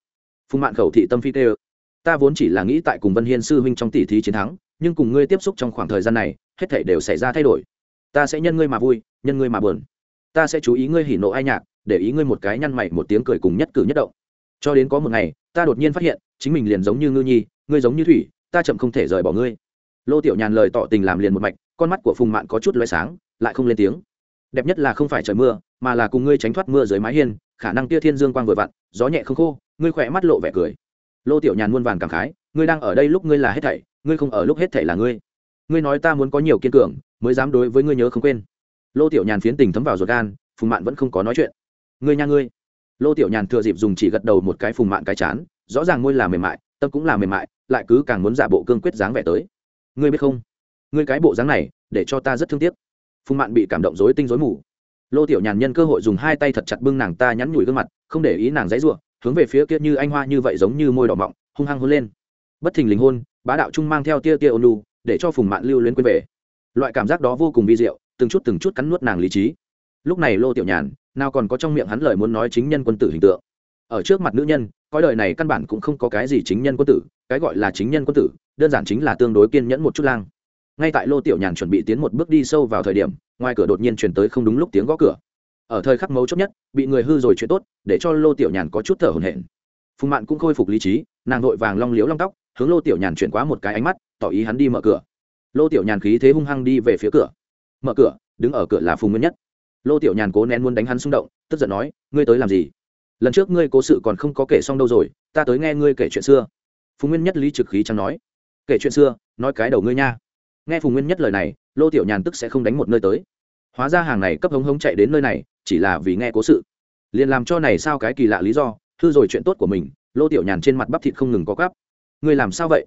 Phùng mạn khẩu thị tâm phi tê ta vốn chỉ là nghĩ tại cùng vân hiên sư huynh trong tỷ thí chiến thắng nhưng cùng ngươi tiếp xúc trong khoảng thời gian này, hết thể đều xảy ra thay đổi. Ta sẽ nhân ngươi mà vui, nhân ngươi mà buồn. Ta sẽ chú ý ngươi hỉ nộ ai nhạc, để ý ngươi một cái nhăn mày, một tiếng cười cùng nhất cử nhất động. Cho đến có một ngày, ta đột nhiên phát hiện, chính mình liền giống như ngư nhi, ngươi giống như thủy, ta chậm không thể rời bỏ ngươi. Lô tiểu nhàn lời tỏ tình làm liền một mạch, con mắt của phùng mạn có chút loay sáng, lại không lên tiếng. Đẹp nhất là không phải trời mưa, mà là cùng ngươi tránh thoát mưa dưới mái hiên, khả năng tia thiên dương quang vừa vặn, gió nhẹ không khô, ngươi khỏe mắt lộ vẻ cười. Lô tiểu nhàn muôn vàn cảm khái ngươi đang ở đây lúc ngươi là hết thảy, ngươi không ở lúc hết thảy là ngươi. Ngươi nói ta muốn có nhiều kiên cường, mới dám đối với ngươi nhớ không quên. Lô tiểu nhàn phiến tình thấm vào ruột gan, phùng mạn vẫn không có nói chuyện. Ngươi nha ngươi. Lô tiểu nhàn thừa dịp dùng chỉ gật đầu một cái phùng mạn cái chán, rõ ràng ngôi là mềm mại, tâm cũng là mềm mại, lại cứ càng muốn giả bộ cương quyết dáng vẻ tới. Ngươi biết không? Ngươi cái bộ dáng này, để cho ta rất thương tiếc. Phùng mạn bị cảm động dối tinh dối mù. Lô tiểu nhàn nhân cơ hội dùng hai tay thật chặt bưng nàng ta nhắn nhủi gương mặt, không để ý nàng dãy ruộng hướng về phía kia như anh hoa như vậy giống như môi đỏ mọng, hung hăng hôn lên bất thình lình hôn, bá đạo trung mang theo tia tia ôn lu để cho phùng mạn lưu luyến quên về. Loại cảm giác đó vô cùng vi diệu, từng chút từng chút cắn nuốt nàng lý trí. Lúc này lô tiểu nhàn, nào còn có trong miệng hắn lời muốn nói chính nhân quân tử hình tượng. Ở trước mặt nữ nhân coi đời này căn bản cũng không có cái gì chính nhân quân tử, cái gọi là chính nhân quân tử, đơn giản chính là tương đối kiên nhẫn một chút lang. Ngay tại lô tiểu nhàn chuẩn bị tiến một bước đi sâu vào thời điểm, ngoài cửa đột nhiên chuyển tới không đúng lúc tiếng gõ cửa. Ở thời khắc mấu chốt nhất, bị người hư rồi chuyện tốt, để cho lô tiểu nhàn có chút thở hổn hển. Phùng mạn cũng khôi phục lý trí, nàng vội vàng long liếu long tóc hướng lô tiểu nhàn chuyển qua một cái ánh mắt, tỏ ý hắn đi mở cửa. Lô tiểu nhàn khí thế hung hăng đi về phía cửa. Mở cửa, đứng ở cửa là phùng nguyên nhất. Lô tiểu nhàn cố nén muốn đánh hắn xung động, tức giận nói, ngươi tới làm gì? Lần trước ngươi cố sự còn không có kể xong đâu rồi, ta tới nghe ngươi kể chuyện xưa. Phùng nguyên nhất lý trực khí chẳng nói, kể chuyện xưa, nói cái đầu ngươi nha. Nghe phùng nguyên nhất lời này, lô tiểu nhàn tức sẽ không đánh một nơi tới. Hóa ra hàng này cấp hống hống chạy đến nơi này, chỉ là vì nghe cố sự. Liền làm cho này sao cái kỳ lạ lý do, hư rồi chuyện tốt của mình, lô tiểu nhàn trên mặt bắp thịt không ngừng có gắp ngươi làm sao vậy?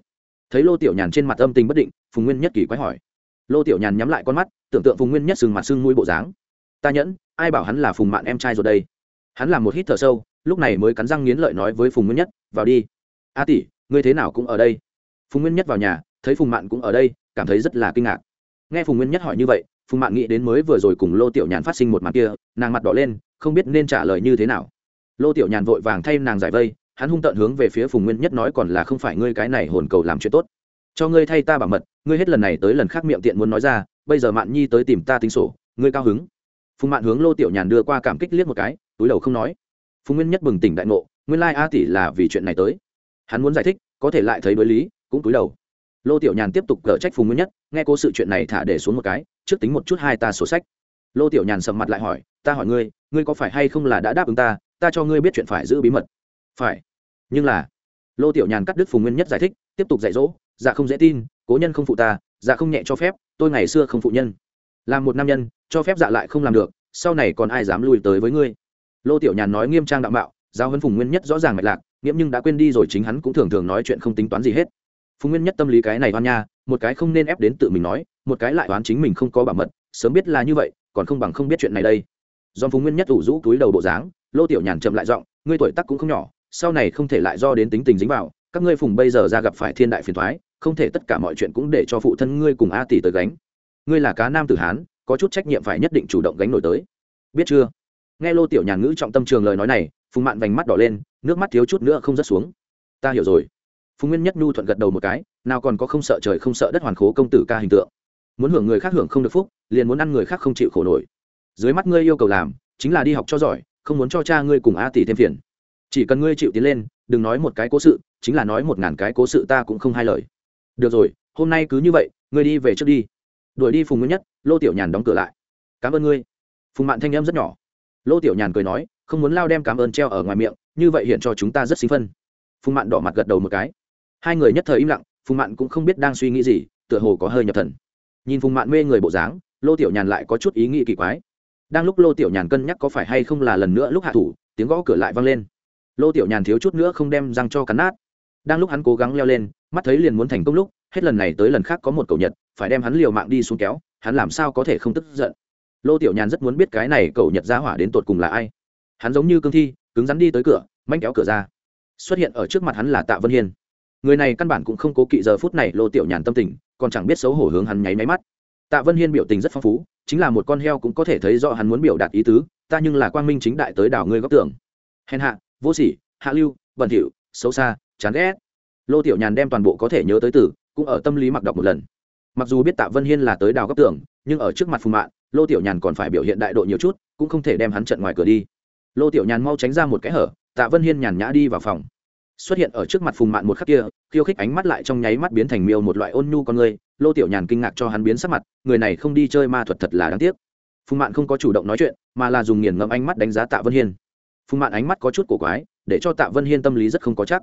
Thấy lô tiểu nhàn trên mặt âm tình bất định, phùng nguyên nhất kỳ quái hỏi. Lô tiểu nhàn nhắm lại con mắt, tưởng tượng phùng nguyên nhất sừng mặt sưng mũi bộ dáng. Ta nhẫn, ai bảo hắn là phùng mạn em trai rồi đây? Hắn làm một hít thở sâu, lúc này mới cắn răng nghiến lợi nói với phùng nguyên nhất, vào đi. A tỷ, ngươi thế nào cũng ở đây. Phùng nguyên nhất vào nhà, thấy phùng mạn cũng ở đây, cảm thấy rất là kinh ngạc. Nghe phùng nguyên nhất hỏi như vậy, phùng mạn nghĩ đến mới vừa rồi cùng lô tiểu nhàn phát sinh một mặt kia, nàng mặt đỏ lên, không biết nên trả lời như thế nào. Lô tiểu nhàn vội vàng thay nàng giải vây hắn hung tợn hướng về phía phùng nguyên nhất nói còn là không phải ngươi cái này hồn cầu làm chuyện tốt. Cho ngươi thay ta bảo mật, ngươi hết lần này tới lần khác miệng tiện muốn nói ra, bây giờ mạn nhi tới tìm ta tính sổ, ngươi cao hứng. Phùng mạn hướng lô tiểu nhàn đưa qua cảm kích liếc một cái, túi đầu không nói. Phùng nguyên nhất bừng tỉnh đại ngộ, nguyên lai a tỷ là vì chuyện này tới. Hắn muốn giải thích, có thể lại thấy đối lý, cũng túi đầu. Lô tiểu nhàn tiếp tục cở trách phùng nguyên nhất, nghe cố sự chuyện này thả để xuống một cái, trước tính một chút hai ta sổ sách. Lô tiểu nhàn sầm mặt lại hỏi, ta hỏi ngươi ngươi có phải hay không là đã đáp ứng ta ta cho ngươi biết chuyện phải giữ bí mật phải. Nhưng là, lô tiểu nhàn cắt đứt phùng nguyên nhất giải thích, tiếp tục dạy dỗ dạ không dễ tin, cố nhân không phụ ta dạ không nhẹ cho phép, tôi ngày xưa không phụ nhân. Làm một nam nhân, cho phép dạ lại không làm được, sau này còn ai dám lui tới với ngươi? Lô tiểu nhàn nói nghiêm trang đạo mạo giao huấn phùng nguyên nhất rõ ràng mạch lạc, nghiễm nhưng đã quên đi rồi chính hắn cũng thường thường nói chuyện không tính toán gì hết. Phùng nguyên nhất tâm lý cái này oan nha, một cái không nên ép đến tự mình nói, một cái lại oán chính mình không có bảo mật, sớm biết là như vậy, còn không bằng không biết chuyện này đây. Do phùng nguyên nhất ủ rũ túi đầu bộ dáng, lô tiểu nhàn chậm lại giọng, ngươi tuổi tác cũng không nhỏ sau này không thể lại do đến tính tình dính vào, các ngươi phùng bây giờ ra gặp phải thiên đại phiền thoái, không thể tất cả mọi chuyện cũng để cho phụ thân ngươi cùng a tỷ tới gánh. Ngươi là cá nam tử hán, có chút trách nhiệm phải nhất định chủ động gánh nổi tới. Biết chưa? Nghe lô tiểu nhàn ngữ trọng tâm trường lời nói này, phùng mạn vành mắt đỏ lên, nước mắt thiếu chút nữa không rớt xuống. Ta hiểu rồi. Phùng nguyên nhất nhu thuận gật đầu một cái, nào còn có không sợ trời không sợ đất hoàn khố công tử ca hình tượng. Muốn hưởng người khác hưởng không được phúc, liền muốn ăn người khác không chịu khổ nổi. Dưới mắt ngươi yêu cầu làm, chính là đi học cho giỏi, không muốn cho cha ngươi cùng a tỷ thêm phiền chỉ cần ngươi chịu tiến lên, đừng nói một cái cố sự, chính là nói một ngàn cái cố sự ta cũng không hai lời. Được rồi, hôm nay cứ như vậy, ngươi đi về trước đi. Đuổi đi phùng nguyên nhất, lô tiểu nhàn đóng cửa lại. Cảm ơn ngươi. Phùng mạn thanh em rất nhỏ. Lô tiểu nhàn cười nói, không muốn lao đem cảm ơn treo ở ngoài miệng, như vậy hiện cho chúng ta rất sinh phân. Phùng mạn đỏ mặt gật đầu một cái. Hai người nhất thời im lặng, phùng mạn cũng không biết đang suy nghĩ gì, tựa hồ có hơi nhập thần. Nhìn phùng mạn mê người bộ dáng, lô tiểu nhàn lại có chút ý nghĩ kỳ quái. Đang lúc lô tiểu nhàn cân nhắc có phải hay không là lần nữa lúc hạ thủ, tiếng gõ cửa lại vang lên lô tiểu nhàn thiếu chút nữa không đem răng cho cắn nát. Đang lúc hắn cố gắng leo lên, mắt thấy liền muốn thành công lúc, hết lần này tới lần khác có một cầu nhật, phải đem hắn liều mạng đi xuống kéo, hắn làm sao có thể không tức giận? Lô tiểu nhàn rất muốn biết cái này cầu nhật ra hỏa đến tột cùng là ai. Hắn giống như cương thi, cứng rắn đi tới cửa, manh kéo cửa ra. Xuất hiện ở trước mặt hắn là tạ vân hiên. Người này căn bản cũng không cố kỵ giờ phút này lô tiểu nhàn tâm tình, còn chẳng biết xấu hổ hướng hắn nháy máy mắt. Tạ vân hiên biểu tình rất phong phú, chính là một con heo cũng có thể thấy rõ hắn muốn biểu đạt ý tứ, ta nhưng là quang minh chính đại tới đảo ngươi góc tưởng. Hèn hạ vô sỉ hạ lưu bẩn thỉu xấu xa chán ghét. Lô tiểu nhàn đem toàn bộ có thể nhớ tới từ cũng ở tâm lý mặc đọc một lần. Mặc dù biết tạ vân hiên là tới đào góc tường, nhưng ở trước mặt phùng mạng lô tiểu nhàn còn phải biểu hiện đại độ nhiều chút cũng không thể đem hắn trận ngoài cửa đi. Lô tiểu nhàn mau tránh ra một cái hở tạ vân hiên nhàn nhã đi vào phòng. Xuất hiện ở trước mặt phùng mạn một khắc kia khiêu khích ánh mắt lại trong nháy mắt biến thành miêu một loại ôn nhu con người lô tiểu nhàn kinh ngạc cho hắn biến sắc mặt người này không đi chơi ma thuật thật là đáng tiếc. Phùng mạn không có chủ động nói chuyện mà là dùng nghiền ngẫm ánh mắt đánh giá tạ vân hiên phùng mạn ánh mắt có chút cổ quái, để cho tạ vân hiên tâm lý rất không có chắc.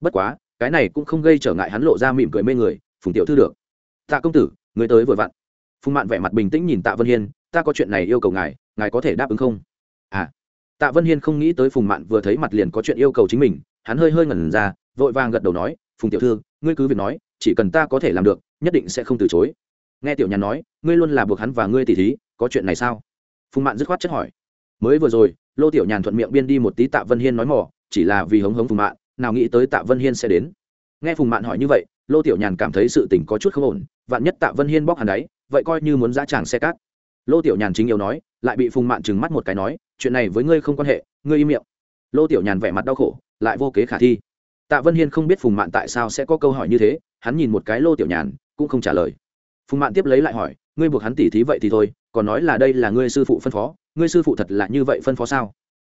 Bất quá, cái này cũng không gây trở ngại hắn lộ ra mỉm cười mê người, phùng tiểu thư được. Tạ công tử, người tới vừa vặn. Phùng mạn vẻ mặt bình tĩnh nhìn tạ vân hiên, ta có chuyện này yêu cầu ngài ngài có thể đáp ứng không? À. Tạ vân hiên không nghĩ tới phùng mạn vừa thấy mặt liền có chuyện yêu cầu chính mình, hắn hơi hơi ngẩn ra, vội vàng gật đầu nói, phùng tiểu thư, ngươi cứ việc nói, chỉ cần ta có thể làm được, nhất định sẽ không từ chối. Nghe tiểu nhàn nói, ngươi luôn là buộc hắn và ngươi tỉ thí, có chuyện này sao? Phùng mạn dứt khoát chất hỏi mới vừa rồi, lô tiểu nhàn thuận miệng biên đi một tí tạ vân hiên nói mỏ chỉ là vì hống hống phùng mạn, nào nghĩ tới tạ vân hiên sẽ đến. Nghe phùng mạn hỏi như vậy, lô tiểu nhàn cảm thấy sự tình có chút không ổn, vạn nhất tạ vân hiên bóc hàn đáy vậy coi như muốn giá tràng xe cát. Lô tiểu nhàn chính yêu nói, lại bị phùng mạn trừng mắt một cái nói, chuyện này với ngươi không quan hệ, ngươi im miệng. Lô tiểu nhàn vẻ mặt đau khổ, lại vô kế khả thi. Tạ vân hiên không biết phùng mạn tại sao sẽ có câu hỏi như thế, hắn nhìn một cái lô tiểu nhàn, cũng không trả lời. Phùng mạn tiếp lấy lại hỏi, ngươi buộc hắn tỉ thí vậy thì thôi, còn nói là đây là ngươi sư phụ phân phó ngươi sư phụ thật là như vậy phân phó sao?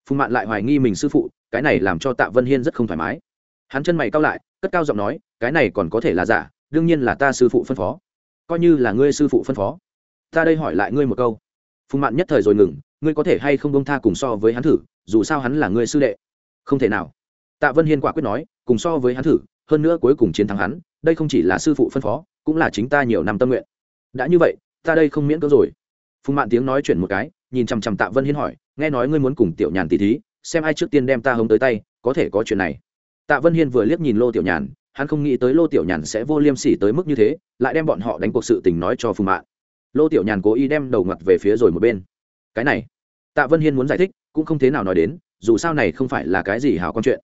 Phùng mạn lại hoài nghi mình sư phụ, cái này làm cho tạ vân hiên rất không thoải mái. Hắn chân mày cao lại, cất cao giọng nói, cái này còn có thể là giả, đương nhiên là ta sư phụ phân phó. Coi như là ngươi sư phụ phân phó. Ta đây hỏi lại ngươi một câu. Phùng mạn nhất thời rồi ngừng, ngươi có thể hay không bông tha cùng so với hắn thử, dù sao hắn là ngươi sư đệ. Không thể nào. Tạ vân hiên quả quyết nói, cùng so với hắn thử, hơn nữa cuối cùng chiến thắng hắn, đây không chỉ là sư phụ phân phó, cũng là chính ta nhiều năm tâm nguyện. Đã như vậy, ta đây không miễn cưỡng rồi. Phùng mạn tiếng nói chuyển một cái nhìn chằm chằm tạ vân hiên hỏi, nghe nói ngươi muốn cùng tiểu nhàn tỷ thí, xem ai trước tiên đem ta hống tới tay, có thể có chuyện này. Tạ vân hiên vừa liếc nhìn lô tiểu nhàn, hắn không nghĩ tới lô tiểu nhàn sẽ vô liêm sỉ tới mức như thế, lại đem bọn họ đánh cuộc sự tình nói cho phùng mạn. Lô tiểu nhàn cố ý đem đầu ngặt về phía rồi một bên. Cái này, tạ vân hiên muốn giải thích, cũng không thế nào nói đến, dù sao này không phải là cái gì hào con chuyện.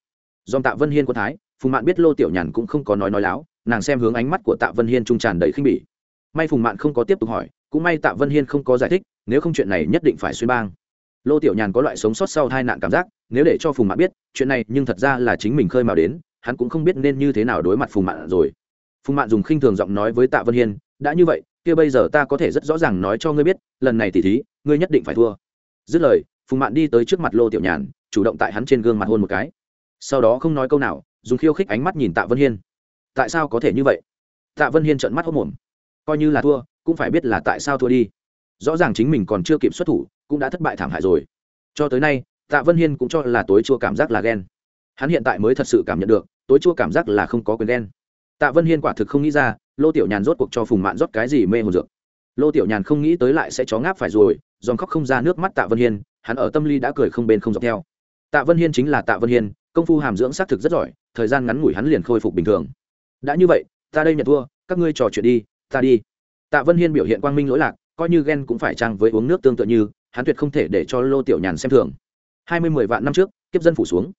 Dòm tạ vân hiên có thái, phùng mạn biết lô tiểu nhàn cũng không có nói nói láo, nàng xem hướng ánh mắt của tạ vân hiên trung tràn đầy khinh bỉ. May phùng mạn không có tiếp tục hỏi, cũng may tạ vân hiên không có giải thích nếu không chuyện này nhất định phải xuyên bang. Lô tiểu nhàn có loại sống sót sau tai nạn cảm giác, nếu để cho phùng mạn biết, chuyện này nhưng thật ra là chính mình khơi mào đến, hắn cũng không biết nên như thế nào đối mặt phùng mạn rồi. Phùng mạn dùng khinh thường giọng nói với tạ vân hiên, đã như vậy, kia bây giờ ta có thể rất rõ ràng nói cho ngươi biết, lần này tỉ thí, ngươi nhất định phải thua. Dứt lời, phùng mạn đi tới trước mặt lô tiểu nhàn, chủ động tại hắn trên gương mặt hôn một cái. Sau đó không nói câu nào, dùng khiêu khích ánh mắt nhìn tạ vân hiên. Tại sao có thể như vậy? Tạ vân hiên trợn mắt hốc mồm coi như là thua, cũng phải biết là tại sao thua đi rõ ràng chính mình còn chưa kịp xuất thủ, cũng đã thất bại thảm hại rồi. Cho tới nay, tạ vân hiên cũng cho là tối chua cảm giác là ghen. Hắn hiện tại mới thật sự cảm nhận được, tối chua cảm giác là không có quyền ghen. Tạ vân hiên quả thực không nghĩ ra, lô tiểu nhàn rốt cuộc cho phùng mạn rót cái gì mê hồn dược. Lô tiểu nhàn không nghĩ tới lại sẽ chó ngáp phải rồi, dòng khóc không ra nước mắt tạ vân hiên, hắn ở tâm lý đã cười không bên không dọc theo. Tạ vân hiên chính là tạ vân hiên, công phu hàm dưỡng xác thực rất giỏi, thời gian ngắn ngủi hắn liền khôi phục bình thường. Đã như vậy, ta đây nhận thua, các ngươi trò chuyện đi, ta đi. Tạ vân hiên biểu hiện quang minh lỗi lạc coi như ghen cũng phải trang với uống nước tương tự như, hắn tuyệt không thể để cho lô tiểu nhàn xem thường. Hai mươi mười vạn năm trước, kiếp dân phủ xuống.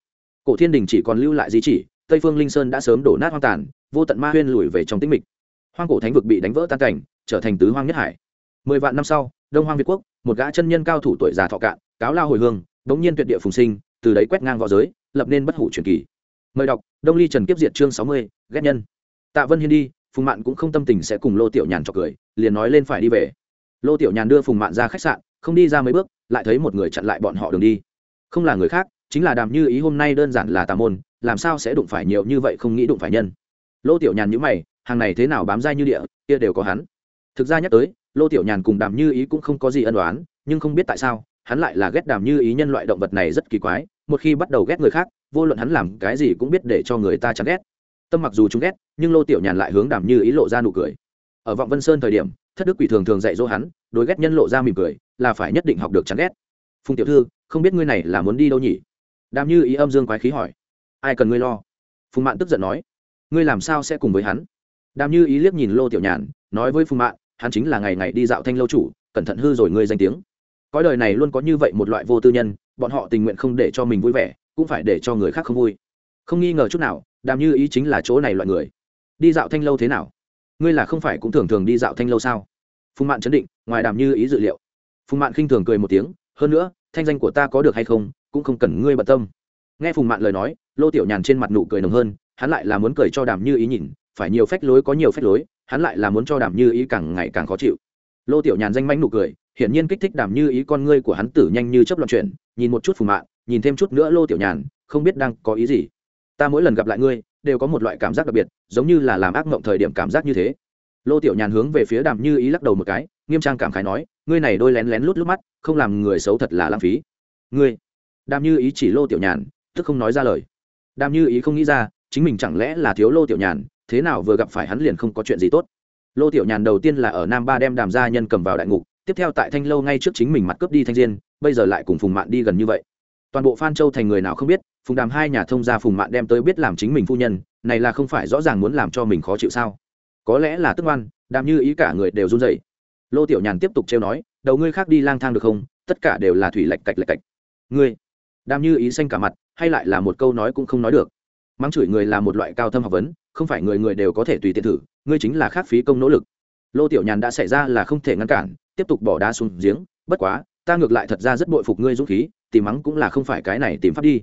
Cổ thiên đình chỉ còn lưu lại di chỉ, tây phương linh sơn đã sớm đổ nát hoang tàn, vô tận ma huyên lùi về trong tĩnh mịch. Hoang cổ thánh vực bị đánh vỡ tan cảnh, trở thành tứ hoang nhất hải. Mười vạn năm sau, đông hoang việt quốc, một gã chân nhân cao thủ tuổi già thọ cạn, cáo lao hồi hương bỗng nhiên tuyệt địa phùng sinh, từ đấy quét ngang v õ giới, lập nên bất hủ truyền kỳ. Mời đọc, đông ly trần kiếp diệt chương sáu mươi, ghét nhân. Tạ vân hiên đi, phùng mạn cũng không tâm tình sẽ cùng lô tiểu nhàn trọc cười, liền nói lên phải đi về lô tiểu nhàn đưa phùng mạn ra khách sạn, không đi ra mấy bước, lại thấy một người chặn lại bọn họ đường đi. Không là người khác, chính là đàm như ý hôm nay đơn giản là tà môn, làm sao sẽ đụng phải nhiều như vậy không nghĩ đụng phải nhân. Lô tiểu nhàn nhữ mày, hàng này thế nào bám dai như địa, kia đều có hắn. Thực ra nhắc tới, lô tiểu nhàn cùng đàm như ý cũng không có gì ân đoán nhưng không biết tại sao, hắn lại là ghét đàm như ý nhân loại động vật này rất kỳ quái, một khi bắt đầu ghét người khác, vô luận hắn làm cái gì cũng biết để cho người ta chán ghét. Tâm mặc dù chúng ghét, nhưng lô tiểu nhàn lại hướng đàm như ý lộ ra nụ cười. Ở vọng vân sơn thời điểm thất đức quỷ thường thường dạy dỗ hắn, đối ghét nhân lộ ra mỉm cười, là phải nhất định học được chán ghét. Phùng tiểu thư, không biết ngươi này là muốn đi đâu nhỉ? Đàm như ý âm dương quái khí hỏi. Ai cần ngươi lo? Phùng mạn tức giận nói. Ngươi làm sao sẽ cùng với hắn? Đàm như ý liếc nhìn lô tiểu nhàn, nói với phùng mạn, hắn chính là ngày ngày đi dạo thanh lâu chủ, cẩn thận hư rồi ngươi danh tiếng. Cõi đời này luôn có như vậy một loại vô tư nhân, bọn họ tình nguyện không để cho mình vui vẻ, cũng phải để cho người khác không vui. Không nghi ngờ chút nào, đàm như ý chính là chỗ này loại người. Đi dạo thanh lâu thế nào? Ngươi là không phải cũng thường thường đi dạo thanh lâu sao? Phùng mạn chấn định, ngoài đàm như ý dự liệu. Phùng mạn khinh thường cười một tiếng, hơn nữa, thanh danh của ta có được hay không, cũng không cần ngươi bận tâm. Nghe phùng mạn lời nói, lô tiểu nhàn trên mặt nụ cười nồng hơn, hắn lại là muốn cười cho đàm như ý nhìn, phải nhiều phách lối có nhiều phách lối, hắn lại là muốn cho đàm như ý càng ngày càng khó chịu. Lô tiểu nhàn danh mánh nụ cười, hiển nhiên kích thích đàm như ý con ngươi của hắn tử nhanh như chấp loạn chuyển, nhìn một chút phùng mạn, nhìn thêm chút nữa lô tiểu nhàn, không biết đang có ý gì. Ta mỗi lần gặp lại ngươi đều có một loại cảm giác đặc biệt, giống như là làm ác mộng thời điểm cảm giác như thế. Lô tiểu nhàn hướng về phía đàm như ý lắc đầu một cái, nghiêm trang cảm khái nói, ngươi này đôi lén lén lút lút mắt, không làm người xấu thật là lãng phí. Ngươi? Đàm như ý chỉ lô tiểu nhàn, tức không nói ra lời. Đàm như ý không nghĩ ra, chính mình chẳng lẽ là thiếu lô tiểu nhàn, thế nào vừa gặp phải hắn liền không có chuyện gì tốt. Lô tiểu nhàn đầu tiên là ở nam ba đem đàm gia nhân cầm vào đại ngục, tiếp theo tại thanh lâu ngay trước chính mình mặt cướp đi thanh diên, bây giờ lại cùng phùng mạn đi gần như vậy toàn bộ phan châu thành người nào không biết, phùng đàm hai nhà thông gia phùng mạn đem tới biết làm chính mình phu nhân, này là không phải rõ ràng muốn làm cho mình khó chịu sao? Có lẽ là tức oan, đàm như ý cả người đều run dậy lô tiểu nhàn tiếp tục trêu nói, đầu ngươi khác đi lang thang được không? Tất cả đều là thủy lạch cạch lạch cạch. Ngươi? Đàm như ý xanh cả mặt, hay lại là một câu nói cũng không nói được. Mắng chửi người là một loại cao thâm học vấn, không phải người người đều có thể tùy tiện thử, ngươi chính là khác phí công nỗ lực. Lô tiểu nhàn đã xảy ra là không thể ngăn cản, tiếp tục bỏ đá xuống giếng, bất quá, ta ngược lại thật ra rất bội phục ngươi dũng khí tìm mắng cũng là không phải cái này tìm pháp đi.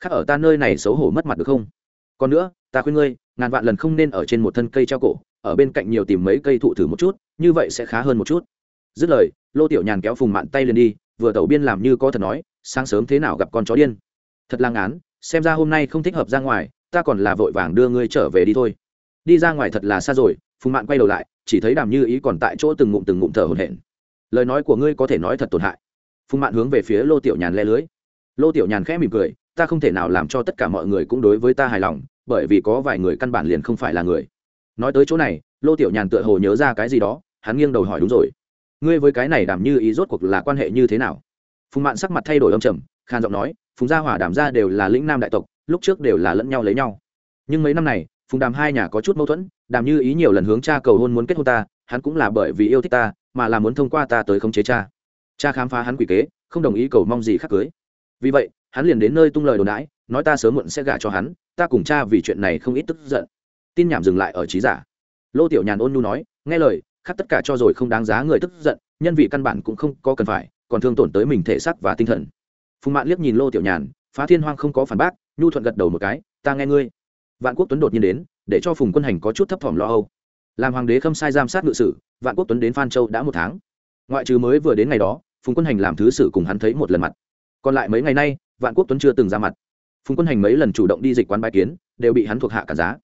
Khác ở ta nơi này xấu hổ mất mặt được không? Còn nữa, ta khuyên ngươi, ngàn vạn lần không nên ở trên một thân cây treo cổ, ở bên cạnh nhiều tìm mấy cây thụ thử một chút, như vậy sẽ khá hơn một chút. Dứt lời, lô tiểu nhàn kéo phùng mạn tay lên đi, vừa tẩu biên làm như có thật nói, sáng sớm thế nào gặp con chó điên. Thật lang án, xem ra hôm nay không thích hợp ra ngoài, ta còn là vội vàng đưa ngươi trở về đi thôi. Đi ra ngoài thật là xa rồi, phùng mạn quay đầu lại, chỉ thấy đàm như ý còn tại chỗ từng ngụm từng ngụm thở hổn hển. Lời nói của ngươi có thể nói thật tổn hại phùng mạn hướng về phía lô tiểu nhàn le lưới. Lô tiểu nhàn khẽ mỉm cười, ta không thể nào làm cho tất cả mọi người cũng đối với ta hài lòng, bởi vì có vài người căn bản liền không phải là người. Nói tới chỗ này, lô tiểu nhàn tựa hồ nhớ ra cái gì đó, hắn nghiêng đầu hỏi đúng rồi. Ngươi với cái này đàm như ý rốt cuộc là quan hệ như thế nào? Phùng mạn sắc mặt thay đổi âm trầm khan giọng nói, phùng gia hỏa đàm gia đều là lĩnh nam đại tộc, lúc trước đều là lẫn nhau lấy nhau. Nhưng mấy năm này, phùng đàm hai nhà có chút mâu thuẫn, đàm như ý nhiều lần hướng cha cầu hôn muốn kết hôn ta, hắn cũng là bởi vì yêu thích ta, mà là muốn thông qua ta tới khống chế cha cha khám phá hắn quỷ kế, không đồng ý cầu mong gì khác cưới. Vì vậy, hắn liền đến nơi tung lời đồn đãi, nói ta sớm muộn sẽ gả cho hắn, ta cùng cha vì chuyện này không ít tức giận. Tin nhảm dừng lại ở trí giả. Lô tiểu nhàn ôn nhu nói, nghe lời khắc tất cả cho rồi không đáng giá người tức giận, nhân vị căn bản cũng không có cần phải, còn thương tổn tới mình thể xác và tinh thần. Phùng mạn liếc nhìn lô tiểu nhàn, phá thiên hoang không có phản bác, nhu thuận gật đầu một cái, ta nghe ngươi. Vạn quốc tuấn đột nhiên đến, để cho phùng quân hành có chút thấp thỏm lo âu. Làm hoàng đế khâm sai giam sát ngự sử, vạn quốc tuấn đến phan châu đã một tháng. Ngoại trừ mới vừa đến ngày đó phùng quân hành làm thứ sử cùng hắn thấy một lần mặt. Còn lại mấy ngày nay, vạn quốc tuấn chưa từng ra mặt. Phùng quân hành mấy lần chủ động đi dịch quán bãi kiến, đều bị hắn thuộc hạ cả giá.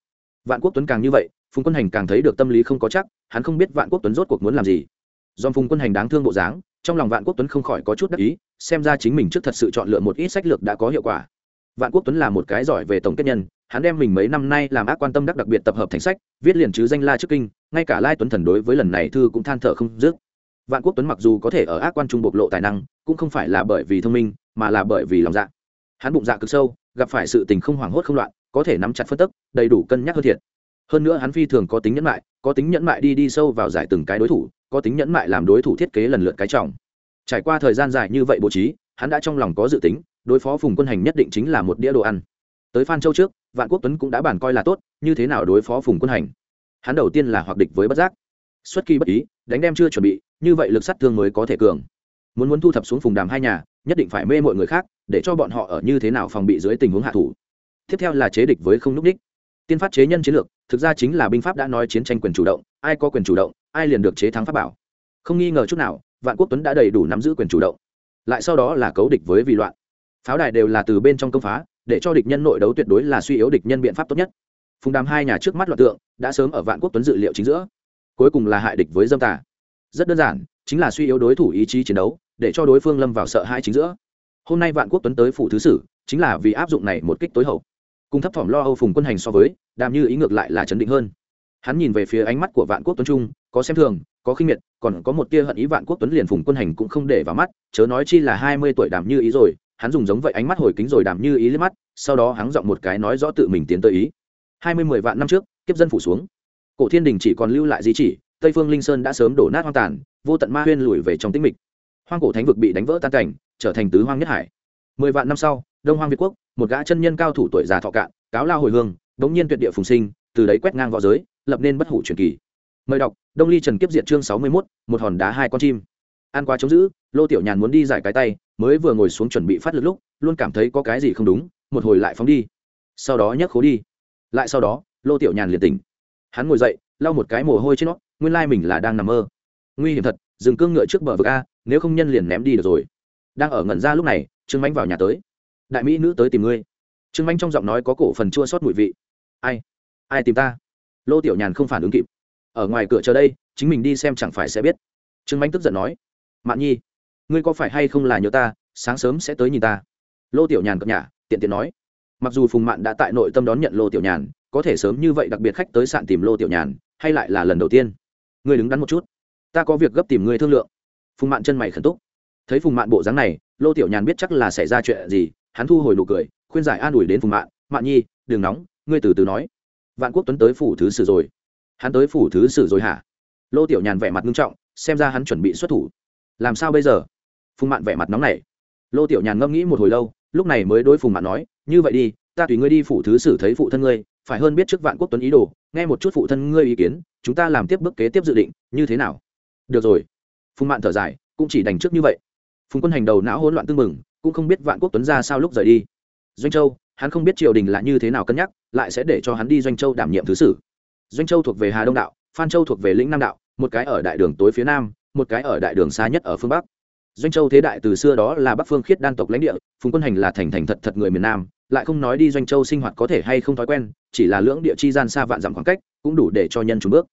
Vạn quốc tuấn càng như vậy, phùng quân hành càng thấy được tâm lý không có chắc, hắn không biết vạn quốc tuấn rốt cuộc muốn làm gì. Do phùng quân hành đáng thương bộ dáng, trong lòng vạn quốc tuấn không khỏi có chút đắc ý, xem ra chính mình trước thật sự chọn lựa một ít sách lược đã có hiệu quả. Vạn quốc tuấn là một cái giỏi về tổng kết nhân, hắn đem mình mấy năm nay làm ác quan tâm đắc đặc biệt tập hợp thành sách, viết liền chứ danh la trước kinh, ngay cả lai tuấn thần đối với lần này thư cũng than thở không dứt vạn quốc tuấn mặc dù có thể ở ác quan trung bộc lộ tài năng, cũng không phải là bởi vì thông minh, mà là bởi vì lòng dạ. Hắn bụng dạ cực sâu, gặp phải sự tình không hoảng hốt không loạn, có thể nắm chặt phân tức, đầy đủ cân nhắc hơn thiệt. Hơn nữa hắn phi thường có tính nhẫn mại, có tính nhẫn mại đi đi sâu vào giải từng cái đối thủ, có tính nhẫn mại làm đối thủ thiết kế lần lượt cái trọng. Trải qua thời gian dài như vậy bố trí, hắn đã trong lòng có dự tính, đối phó phùng quân hành nhất định chính là một đĩa đồ ăn. Tới phan châu trước, vạn quốc tuấn cũng đã bản coi là tốt, như thế nào đối phó phùng quân hành. Hắn đầu tiên là hoặc địch với bất giác. Xuất kỳ bất ý, đánh đem chưa chuẩn bị như vậy lực sát thương mới có thể cường. Muốn muốn thu thập xuống phùng đàm hai nhà, nhất định phải mê mọi người khác, để cho bọn họ ở như thế nào phòng bị dưới tình huống hạ thủ. Tiếp theo là chế địch với không n đích. Tiên phát chế nhân chiến lược, thực ra chính là binh pháp đã nói chiến tranh quyền chủ động, ai có quyền chủ động, ai liền được chế thắng pháp bảo. Không nghi ngờ chút nào, vạn quốc tuấn đã đầy đủ nắm giữ quyền chủ động. Lại sau đó là cấu địch với vì loạn. Pháo đài đều là từ bên trong công phá, để cho địch nhân nội đấu tuyệt đối là suy yếu địch nhân biện pháp tốt nhất. Phùng đàm hai nhà trước mắt loạn tượng, đã sớm ở vạn quốc tuấn dự liệu chính giữa. Cuối cùng là hại địch với dâm tà rất đơn giản, chính là suy yếu đối thủ ý chí chiến đấu, để cho đối phương lâm vào sợ hãi chính giữa. Hôm nay vạn quốc tuấn tới phủ thứ sử, chính là vì áp dụng này một kích tối hậu. Cùng thấp thỏm lo âu phùng quân hành so với, đàm như ý ngược lại là chấn định hơn. Hắn nhìn về phía ánh mắt của vạn quốc tuấn trung, có xem thường, có khinh miệt, còn có một tia hận ý vạn quốc tuấn liền phùng quân hành cũng không để vào mắt, chớ nói chi là hai mươi tuổi đàm như ý rồi, hắn dùng giống vậy ánh mắt hồi kính rồi đàm như ý lên mắt, sau đó hắn giọng một cái nói rõ tự mình tiến tới ý. Hai mươi mười vạn năm trước, kiếp dân phủ xuống. Cổ thiên đình chỉ còn lưu lại di chỉ tây phương linh sơn đã sớm đổ nát hoang tàn, vô tận ma huyên lùi về trong tĩnh mịch. Hoang cổ thánh vực bị đánh vỡ tan cảnh, trở thành tứ hoang nhất hải. Mười vạn năm sau, đông hoang việt quốc, một gã chân nhân cao thủ tuổi già thọ cạn, cáo lao hồi hương, đống nhiên tuyệt địa phùng sinh, từ đấy quét ngang võ giới, lập nên bất hủ truyền kỳ. Mời đọc, đông ly trần kiếp diện chương sáu mươi mốt, một hòn đá hai con chim. An quá chống giữ, lô tiểu nhàn muốn đi giải cái tay, mới vừa ngồi xuống chuẩn bị phát lực lúc, luôn cảm thấy có cái gì không đúng, một hồi lại phóng đi. Sau đó nhấc khố đi. Lại sau đó, lô tiểu nhàn liền tỉnh. Hắn ngồi dậy, lau một cái mồ hôi trên nó nguyên lai mình là đang nằm mơ. Nguy hiểm thật dừng cương ngựa trước bờ vực a, nếu không nhân liền ném đi được rồi. Đang ở ngẩn ra lúc này, trương mánh vào nhà tới. Đại mỹ nữ tới tìm ngươi. Trương mánh trong giọng nói có cổ phần chua sót mùi vị. Ai? Ai tìm ta? Lô tiểu nhàn không phản ứng kịp. Ở ngoài cửa chờ đây, chính mình đi xem chẳng phải sẽ biết. Trương mánh tức giận nói. Mạn nhi, ngươi có phải hay không là nhớ ta, sáng sớm sẽ tới nhìn ta. Lô tiểu nhàn cập nhà tiện tiện nói. Mặc dù phùng mạn đã tại nội tâm đón nhận lô tiểu nhàn, có thể sớm như vậy đặc biệt khách tới sạn tìm lô tiểu nhàn, hay lại là lần đầu tiên ngươi đứng đắn một chút. Ta có việc gấp tìm ngươi thương lượng. Phùng mạn chân mày khẩn túc. Thấy phùng mạn bộ dáng này, lô tiểu nhàn biết chắc là xảy ra chuyện gì, hắn thu hồi nụ cười, khuyên giải an ủi đến phùng mạn mạn nhi, đừng nóng, ngươi từ từ nói. Vạn quốc tuấn tới phủ thứ sử rồi. Hắn tới phủ thứ sử rồi hả? Lô tiểu nhàn vẻ mặt nghiêm trọng, xem ra hắn chuẩn bị xuất thủ. Làm sao bây giờ? Phùng mạn vẻ mặt nóng này lô tiểu nhàn ngẫm nghĩ một hồi lâu, lúc này mới đối phùng mạn nói, như vậy đi, ta tùy ngươi đi phủ thứ sử thấy phụ thân ngươi phải hơn biết trước vạn quốc tuấn ý đồ, nghe một chút phụ thân ngươi ý kiến, chúng ta làm tiếp bước kế tiếp dự định, như thế nào? Được rồi. Phùng mạn thở dài, cũng chỉ đành trước như vậy. Phùng quân hành đầu não hỗn loạn tương mừng cũng không biết vạn quốc tuấn ra sao lúc rời đi. Doanh châu, hắn không biết triều đình là như thế nào cân nhắc, lại sẽ để cho hắn đi doanh châu đảm nhiệm thứ sử. Doanh châu thuộc về hà đông đạo, phan châu thuộc về lĩnh nam đạo, một cái ở đại đường tối phía nam, một cái ở đại đường xa nhất ở phương bắc doanh châu thế đại từ xưa đó là bắc phương khiết đan tộc lãnh địa, phùng quân hành là thành thành thật thật người miền nam, lại không nói đi doanh châu sinh hoạt có thể hay không thói quen, chỉ là lưỡng địa chi gian xa vạn dặm khoảng cách, cũng đủ để cho nhân trùng bước.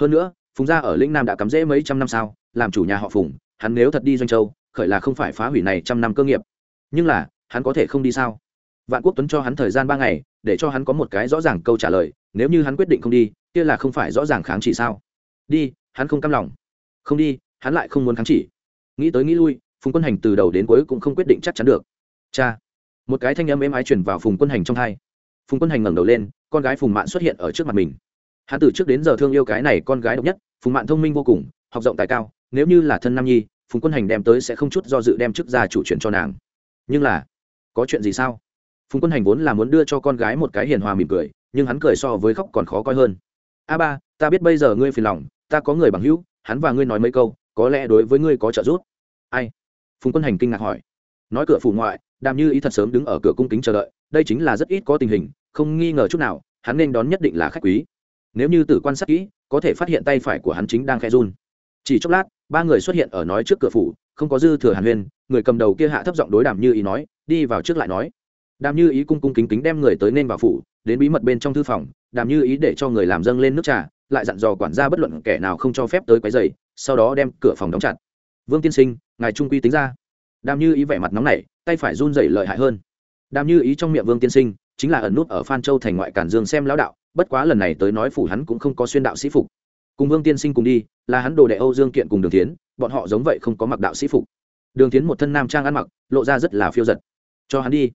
Hơn nữa, phùng gia ở lĩnh nam đã cắm rễ mấy trăm năm sao, làm chủ nhà họ phùng, hắn nếu thật đi doanh châu, khởi là không phải phá hủy này trăm năm cơ nghiệp. Nhưng là, hắn có thể không đi sao? Vạn quốc tuấn cho hắn thời gian ba ngày, để cho hắn có một cái rõ ràng câu trả lời, nếu như hắn quyết định không đi, kia là không phải rõ ràng kháng chỉ sao? Đi, hắn không cam lòng. Không đi, hắn lại không muốn kháng chỉ nghĩ tới nghĩ lui, phùng quân hành từ đầu đến cuối cũng không quyết định chắc chắn được. Cha! Một cái thanh âm êm ái chuyển vào phùng quân hành trong hai phùng quân hành ngẩng đầu lên, con gái phùng mạn xuất hiện ở trước mặt mình. Hắn từ trước đến giờ thương yêu cái này con gái độc nhất, phùng mạn thông minh vô cùng, học rộng tài cao, nếu như là thân nam nhi, phùng quân hành đem tới sẽ không chút do dự đem chức gia chủ chuyển cho nàng. Nhưng là, có chuyện gì sao? Phùng quân hành vốn là muốn đưa cho con gái một cái hiền hòa mỉm cười, nhưng hắn cười so với khóc còn khó coi hơn. A ba, ta biết bây giờ ngươi phiền lòng, ta có người bằng hữu, hắn và ngươi nói mấy câu có lẽ đối với ngươi có trợ giúp. Ai? Phùng quân hành kinh ngạc hỏi. Nói cửa phủ ngoại, đàm như ý thật sớm đứng ở cửa cung kính chờ đợi, đây chính là rất ít có tình hình, không nghi ngờ chút nào, hắn nên đón nhất định là khách quý. Nếu như tử quan sát kỹ, có thể phát hiện tay phải của hắn chính đang khẽ run. Chỉ chốc lát, ba người xuất hiện ở nói trước cửa phủ, không có dư thừa hàn huyên, người cầm đầu kia hạ thấp giọng đối đàm như ý nói, đi vào trước lại nói. Đàm như ý cung cung kính kính đem người tới nên vào phủ, đến bí mật bên trong thư phòng, đàm như ý để cho người làm dâng lên nước trà, lại dặn dò quản gia bất luận kẻ nào không cho phép tới quấy giày sau đó đem cửa phòng đóng chặt. Vương tiên sinh, ngài trung quy tính ra. Đàm như ý vẻ mặt nóng nảy, tay phải run rẩy lợi hại hơn. Đàm như ý trong miệng vương tiên sinh, chính là ẩn nút ở phan châu thành ngoại cản dương xem lão đạo, bất quá lần này tới nói phủ hắn cũng không có xuyên đạo sĩ phục. Cùng vương tiên sinh cùng đi, là hắn đồ đệ âu dương kiện cùng đường tiến bọn họ giống vậy không có mặc đạo sĩ phục. Đường tiến một thân nam trang ăn mặc, lộ ra rất là phiêu giật. Cho hắn đi.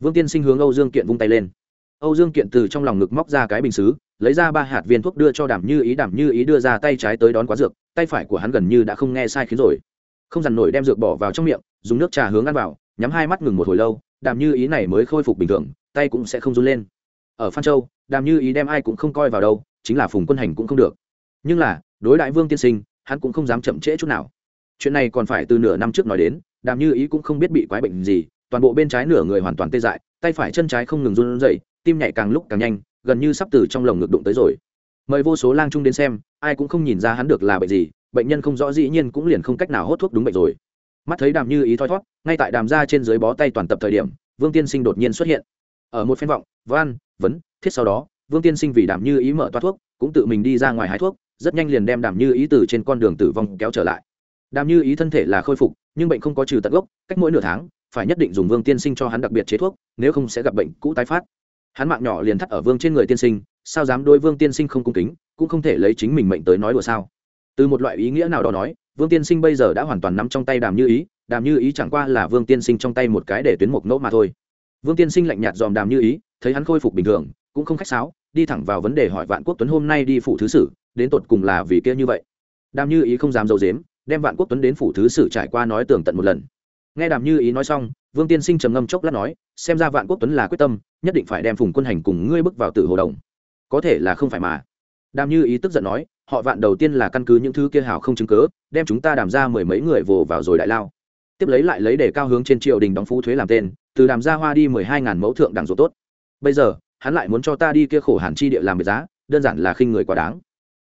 Vương tiên sinh hướng âu dương kiện vung tay lên âu dương kiện từ trong lòng ngực móc ra cái bình sứ, lấy ra ba hạt viên thuốc đưa cho đảm như ý đảm như ý đưa ra tay trái tới đón quá dược tay phải của hắn gần như đã không nghe sai khiến rồi. Không dằn nổi đem dược bỏ vào trong miệng dùng nước trà hướng ăn vào nhắm hai mắt ngừng một hồi lâu đàm như ý này mới khôi phục bình thường tay cũng sẽ không run lên. Ở phan châu đàm như ý đem ai cũng không coi vào đâu chính là phùng quân hành cũng không được. Nhưng là đối đại vương tiên sinh hắn cũng không dám chậm trễ chút nào. Chuyện này còn phải từ nửa năm trước nói đến đàm như ý cũng không biết bị quái bệnh gì toàn bộ bên trái nửa người hoàn toàn tê dại tay phải chân trái không ngừng run rẩy tim nhảy càng lúc càng nhanh, gần như sắp từ trong lồng ngực đụng tới rồi. Mời vô số lang trung đến xem, ai cũng không nhìn ra hắn được là bệnh gì, bệnh nhân không rõ dĩ nhiên cũng liền không cách nào hốt thuốc đúng bệnh rồi. Mắt thấy đàm như ý thoi thót, ngay tại đàm ra trên dưới bó tay toàn tập thời điểm, vương tiên sinh đột nhiên xuất hiện. Ở một phen vọng, van, vấn, thiết sau đó, vương tiên sinh vì đàm như ý mở toa thuốc, cũng tự mình đi ra ngoài hái thuốc, rất nhanh liền đem đàm như ý từ trên con đường tử vong kéo trở lại. Đàm như ý thân thể là khôi phục, nhưng bệnh không có trừ tận gốc, cách mỗi nửa tháng, phải nhất định dùng vương tiên sinh cho hắn đặc biệt chế thuốc, nếu không sẽ gặp bệnh cũ tái phát hắn mạng nhỏ liền thắt ở vương trên người tiên sinh, sao dám đôi vương tiên sinh không cung kính, cũng không thể lấy chính mình mệnh tới nói đùa sao? Từ một loại ý nghĩa nào đó nói, vương tiên sinh bây giờ đã hoàn toàn nắm trong tay đàm như ý, đàm như ý chẳng qua là vương tiên sinh trong tay một cái để tuyến một nỗ mà thôi. Vương tiên sinh lạnh nhạt dòm đàm như ý, thấy hắn khôi phục bình thường, cũng không khách sáo, đi thẳng vào vấn đề hỏi vạn quốc tuấn hôm nay đi phủ thứ sử, đến tột cùng là vì kia như vậy. Đàm như ý không dám dầu dếm đem vạn quốc tuấn đến phủ thứ sử trải qua nói tường tận một lần. Nghe đàm như ý nói xong vương tiên sinh trầm ngâm chốc lát nói, xem ra vạn quốc tuấn là quyết tâm, nhất định phải đem phùng quân hành cùng ngươi bước vào tử hồ đồng. Có thể là không phải mà. Đàm như ý tức giận nói, họ vạn đầu tiên là căn cứ những thứ kia hảo không chứng cớ đem chúng ta đàm ra mười mấy người vồ vào rồi đại lao. Tiếp lấy lại lấy để cao hướng trên triều đình đóng phú thuế làm tên, từ đàm ra hoa đi mười hai ngàn mẫu thượng đẳng ruột tốt. Bây giờ, hắn lại muốn cho ta đi kia khổ hàn chi địa làm biệt giá, đơn giản là khinh người quá đáng.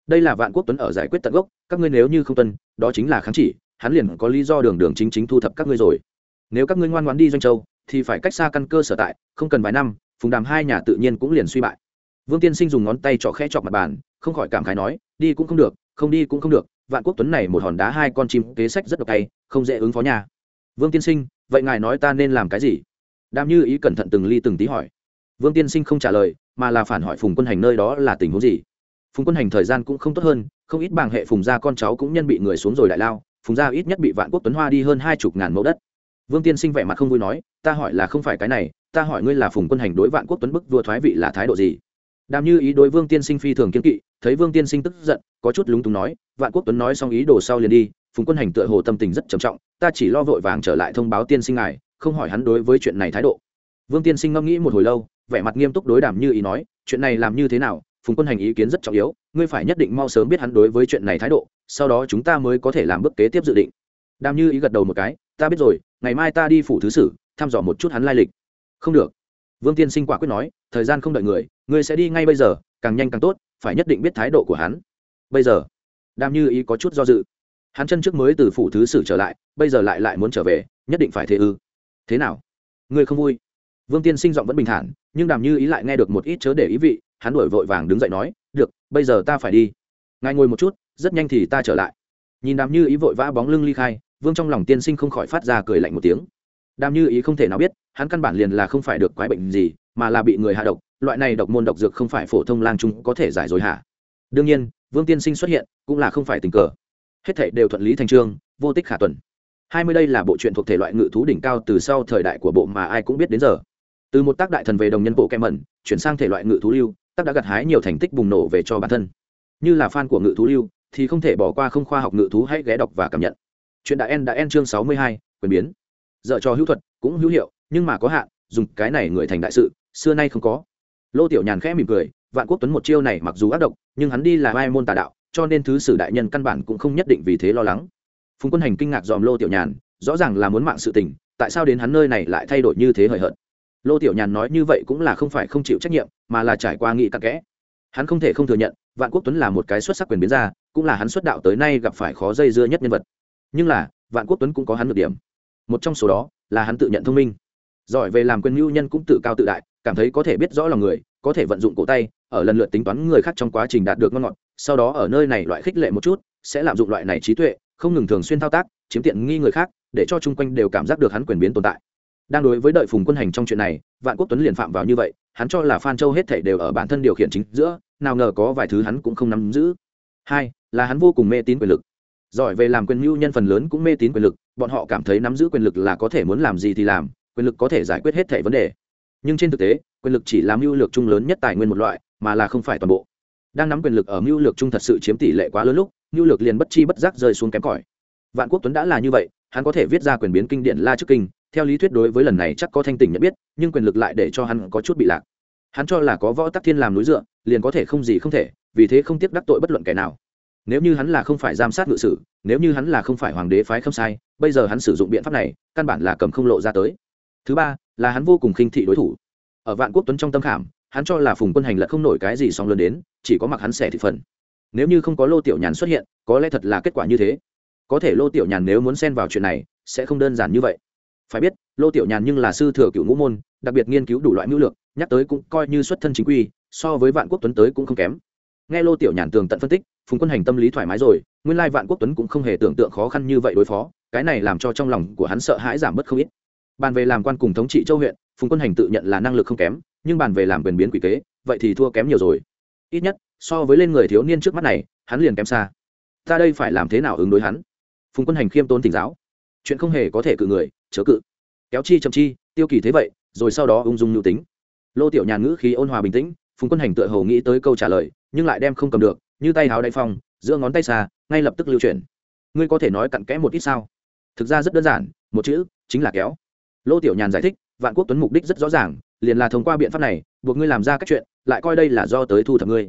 Đây là vạn quốc tuấn ở giải quyết tận gốc, các ngươi nếu như không tuân, đó chính là kháng chỉ, hắn liền có lý do đường đường chính chính thu thập các ngươi rồi nếu các ngươi ngoan ngoãn đi doanh châu, thì phải cách xa căn cơ sở tại, không cần vài năm, phùng đàm hai nhà tự nhiên cũng liền suy bại. Vương tiên sinh dùng ngón tay trọ khẽ chọc mặt bàn, không khỏi cảm khái nói, đi cũng không được, không đi cũng không được, vạn quốc tuấn này một hòn đá hai con chim kế sách rất độc tay, không dễ ứng phó nhà vương tiên sinh, vậy ngài nói ta nên làm cái gì? Đam như ý cẩn thận từng ly từng tí hỏi. Vương tiên sinh không trả lời, mà là phản hỏi phùng quân hành nơi đó là tình huống gì? Phùng quân hành thời gian cũng không tốt hơn, không ít bảng hệ phùng gia con cháu cũng nhân bị người xuống rồi đại lao, phùng gia ít nhất bị vạn quốc tuấn hoa đi hơn hai chục ngàn mẫu đất vương tiên sinh vẻ mặt không vui nói, ta hỏi là không phải cái này, ta hỏi ngươi là phùng quân hành đối vạn quốc tuấn bức vua thoái vị là thái độ gì? Đàm như ý đối vương tiên sinh phi thường kiên kỵ, thấy vương tiên sinh tức giận, có chút lúng túng nói, vạn quốc tuấn nói xong ý đồ sau liền đi, phùng quân hành tựa hồ tâm tình rất trầm trọng, ta chỉ lo vội vàng trở lại thông báo tiên sinh ngài, không hỏi hắn đối với chuyện này thái độ. Vương tiên sinh ngẫm nghĩ một hồi lâu, vẻ mặt nghiêm túc đối đàm như ý nói, chuyện này làm như thế nào, phùng quân hành ý kiến rất trọng yếu, ngươi phải nhất định mau sớm biết hắn đối với chuyện này thái độ, sau đó chúng ta mới có thể làm bước kế tiếp dự định. Đàm như ý gật đầu một cái ta biết rồi, ngày mai ta đi phủ thứ sử, thăm dò một chút hắn lai lịch. Không được. Vương tiên sinh quả quyết nói, thời gian không đợi người ngươi sẽ đi ngay bây giờ, càng nhanh càng tốt, phải nhất định biết thái độ của hắn. Bây giờ Đam như ý có chút do dự. Hắn chân trước mới từ phủ thứ sử trở lại, bây giờ lại lại muốn trở về, nhất định phải thế ư. Thế nào? Ngươi không vui? Vương tiên sinh giọng vẫn bình thản, nhưng đàm như ý lại nghe được một ít chớ để ý vị, hắn đổi vội vàng đứng dậy nói, được, bây giờ ta phải đi. Ngài ngồi một chút, rất nhanh thì ta trở lại. Nhìn đàm như ý vội vã bóng lưng ly khai vương trong lòng tiên sinh không khỏi phát ra cười lạnh một tiếng. Đam như ý không thể nào biết, hắn căn bản liền là không phải được quái bệnh gì, mà là bị người hạ độc, loại này độc môn độc dược không phải phổ thông lang trung có thể giải rồi hả? Đương nhiên, vương tiên sinh xuất hiện cũng là không phải tình cờ. Hết thảy đều thuận lý thành trương, vô tích khả tuần. Hai mươi đây là bộ truyện thuộc thể loại ngự thú đỉnh cao từ sau thời đại của bộ mà ai cũng biết đến giờ. Từ một tác đại thần về đồng nhân bộ kem mẩn, chuyển sang thể loại ngự thú lưu, tác đã gặt hái nhiều thành tích bùng nổ về cho bản thân. Như là fan của ngự thú lưu, thì không thể bỏ qua không khoa học ngự thú hãy ghé đọc và cảm nhận chuyện đã en đã en chương sáu mươi hai, quyền biến. Dợ cho hữu thuật cũng hữu hiệu, nhưng mà có hạn, dùng cái này người thành đại sự, xưa nay không có. Lô tiểu nhàn khẽ mỉm cười, vạn quốc tuấn một chiêu này mặc dù ác độc, nhưng hắn đi là ai môn tà đạo, cho nên thứ sử đại nhân căn bản cũng không nhất định vì thế lo lắng. Phùng quân hành kinh ngạc dòm lô tiểu nhàn, rõ ràng là muốn mạng sự tình, tại sao đến hắn nơi này lại thay đổi như thế hời hợt? Lô tiểu nhàn nói như vậy cũng là không phải không chịu trách nhiệm, mà là trải qua nghị tắc kẽ. Hắn không thể không thừa nhận, vạn quốc tuấn là một cái xuất sắc quyền biến ra cũng là hắn xuất đạo tới nay gặp phải khó dây dưa nhất nhân vật nhưng là, vạn quốc tuấn cũng có hắn được điểm. Một trong số đó là hắn tự nhận thông minh. Giỏi về làm quyền mưu nhân cũng tự cao tự đại, cảm thấy có thể biết rõ lòng người, có thể vận dụng cổ tay, ở lần lượt tính toán người khác trong quá trình đạt được ngon ngọt, sau đó ở nơi này loại khích lệ một chút, sẽ lạm dụng loại này trí tuệ, không ngừng thường xuyên thao tác, chiếm tiện nghi người khác, để cho chung quanh đều cảm giác được hắn quyền biến tồn tại. Đang đối với đợi phùng quân hành trong chuyện này, vạn quốc tuấn liền phạm vào như vậy, hắn cho là phan châu hết thể đều ở bản thân điều khiển chính giữa, nào ngờ có vài thứ hắn cũng không nắm giữ. Hai, là hắn vô cùng mê tín quyền lực giỏi về làm quyền mưu nhân phần lớn cũng mê tín quyền lực, bọn họ cảm thấy nắm giữ quyền lực là có thể muốn làm gì thì làm, quyền lực có thể giải quyết hết thảy vấn đề. Nhưng trên thực tế, quyền lực chỉ là mưu lược chung lớn nhất tài nguyên một loại, mà là không phải toàn bộ. Đang nắm quyền lực ở mưu lược chung thật sự chiếm tỷ lệ quá lớn lúc, mưu lược liền bất chi bất giác rơi xuống kém cỏi. Vạn quốc tuấn đã là như vậy, hắn có thể viết ra quyền biến kinh điển la trước kinh, theo lý thuyết đối với lần này chắc có thanh tỉnh nhận biết, nhưng quyền lực lại để cho hắn có chút bị lạc. Hắn cho là có võ tắc thiên làm núi dựa, liền có thể không gì không thể, vì thế không tiếc đắc tội bất luận kẻ nào nếu như hắn là không phải giám sát ngự sử, nếu như hắn là không phải hoàng đế phái không sai, bây giờ hắn sử dụng biện pháp này, căn bản là cầm không lộ ra tới. Thứ ba, là hắn vô cùng khinh thị đối thủ. Ở vạn quốc tuấn trong tâm khảm, hắn cho là phùng quân hành lật không nổi cái gì song lớn đến, chỉ có mặc hắn xẻ thị phần. Nếu như không có lô tiểu nhàn xuất hiện, có lẽ thật là kết quả như thế. Có thể lô tiểu nhàn nếu muốn xen vào chuyện này, sẽ không đơn giản như vậy. Phải biết, lô tiểu nhàn nhưng là sư thừa cựu ngũ môn, đặc biệt nghiên cứu đủ loại mưu lược, nhắc tới cũng coi như xuất thân chính quy, so với vạn quốc tuấn tới cũng không kém nghe lô tiểu nhàn tường tận phân tích, phùng quân hành tâm lý thoải mái rồi, nguyên lai vạn quốc tuấn cũng không hề tưởng tượng khó khăn như vậy đối phó, cái này làm cho trong lòng của hắn sợ hãi giảm bớt không ít. Bàn về làm quan cùng thống trị châu huyện, phùng quân hành tự nhận là năng lực không kém, nhưng bàn về làm quyền biến quỷ kế, vậy thì thua kém nhiều rồi. Ít nhất, so với lên người thiếu niên trước mắt này, hắn liền kém xa. Ta đây phải làm thế nào ứng đối hắn? Phùng quân hành khiêm tốn tỉnh giáo. Chuyện không hề có thể cự người, chớ cự. Kéo chi chậm chi, tiêu kỳ thế vậy, rồi sau đó ung dung nhu tính. Lô tiểu nhàn ngữ khí ôn hòa bình tĩnh phùng quân hành tựa hồ nghĩ tới câu trả lời, nhưng lại đem không cầm được, như tay háo đáy phong, giữa ngón tay xa ngay lập tức lưu chuyển. Ngươi có thể nói cặn kẽ một ít sao? Thực ra rất đơn giản, một chữ, chính là kéo. Lô tiểu nhàn giải thích, vạn quốc tuấn mục đích rất rõ ràng, liền là thông qua biện pháp này, buộc ngươi làm ra các chuyện, lại coi đây là do tới thu thập ngươi.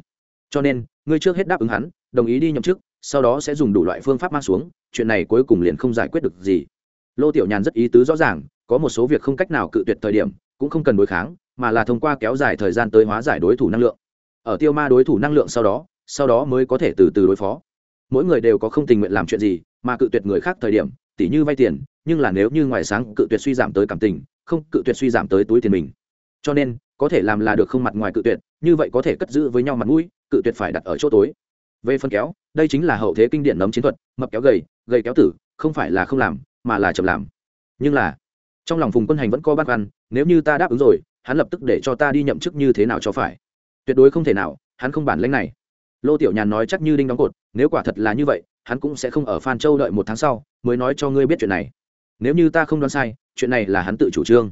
Cho nên, ngươi trước hết đáp ứng hắn, đồng ý đi nhậm chức, sau đó sẽ dùng đủ loại phương pháp mang xuống, chuyện này cuối cùng liền không giải quyết được gì. Lô tiểu nhàn rất ý tứ rõ ràng, có một số việc không cách nào cự tuyệt thời điểm, cũng không cần đối kháng mà là thông qua kéo dài thời gian tới hóa giải đối thủ năng lượng. Ở tiêu ma đối thủ năng lượng sau đó sau đó mới có thể từ từ đối phó. Mỗi người đều có không tình nguyện làm chuyện gì, mà cự tuyệt người khác thời điểm, tỉ như vay tiền, nhưng là nếu như ngoài sáng cự tuyệt suy giảm tới cảm tình, không cự tuyệt suy giảm tới túi tiền mình. Cho nên, có thể làm là được không mặt ngoài cự tuyệt, như vậy có thể cất giữ với nhau mặt mũi, cự tuyệt phải đặt ở chỗ tối. Về phân kéo, đây chính là hậu thế kinh điển nấm chiến thuật, mập kéo gầy gầy kéo tử, không phải là không làm, mà là chậm làm. Nhưng là, trong lòng phùng quân hành vẫn có băn khoăn, nếu như ta đáp ứng rồi hắn lập tức để cho ta đi nhậm chức như thế nào cho phải. Tuyệt đối không thể nào, hắn không bản lãnh này. Lô tiểu nhàn nói chắc như đinh đóng cột, nếu quả thật là như vậy, hắn cũng sẽ không ở phan châu đợi một tháng sau, mới nói cho ngươi biết chuyện này. Nếu như ta không đoán sai, chuyện này là hắn tự chủ trương.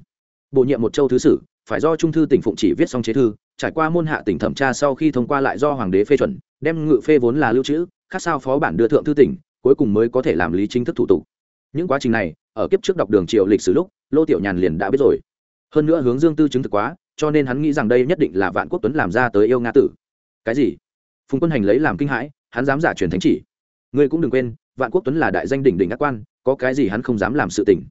Bổ nhiệm một châu thứ sử, phải do trung thư tỉnh phụng chỉ viết xong chế thư, trải qua môn hạ tỉnh thẩm tra sau khi thông qua lại do hoàng đế phê chuẩn, đem ngự phê vốn là lưu trữ, khác sao phó bản đưa thượng thư tỉnh, cuối cùng mới có thể làm lý chính thức thủ tục. Những quá trình này, ở kiếp trước đọc đường triều lịch sử lúc, lô tiểu nhàn liền đã biết rồi hơn nữa hướng dương tư chứng thực quá, cho nên hắn nghĩ rằng đây nhất định là vạn quốc tuấn làm ra tới yêu nga tử. Cái gì? Phùng quân hành lấy làm kinh hãi, hắn dám giả truyền thánh chỉ. Ngươi cũng đừng quên, vạn quốc tuấn là đại danh đỉnh đỉnh ác quan, có cái gì hắn không dám làm sự tình.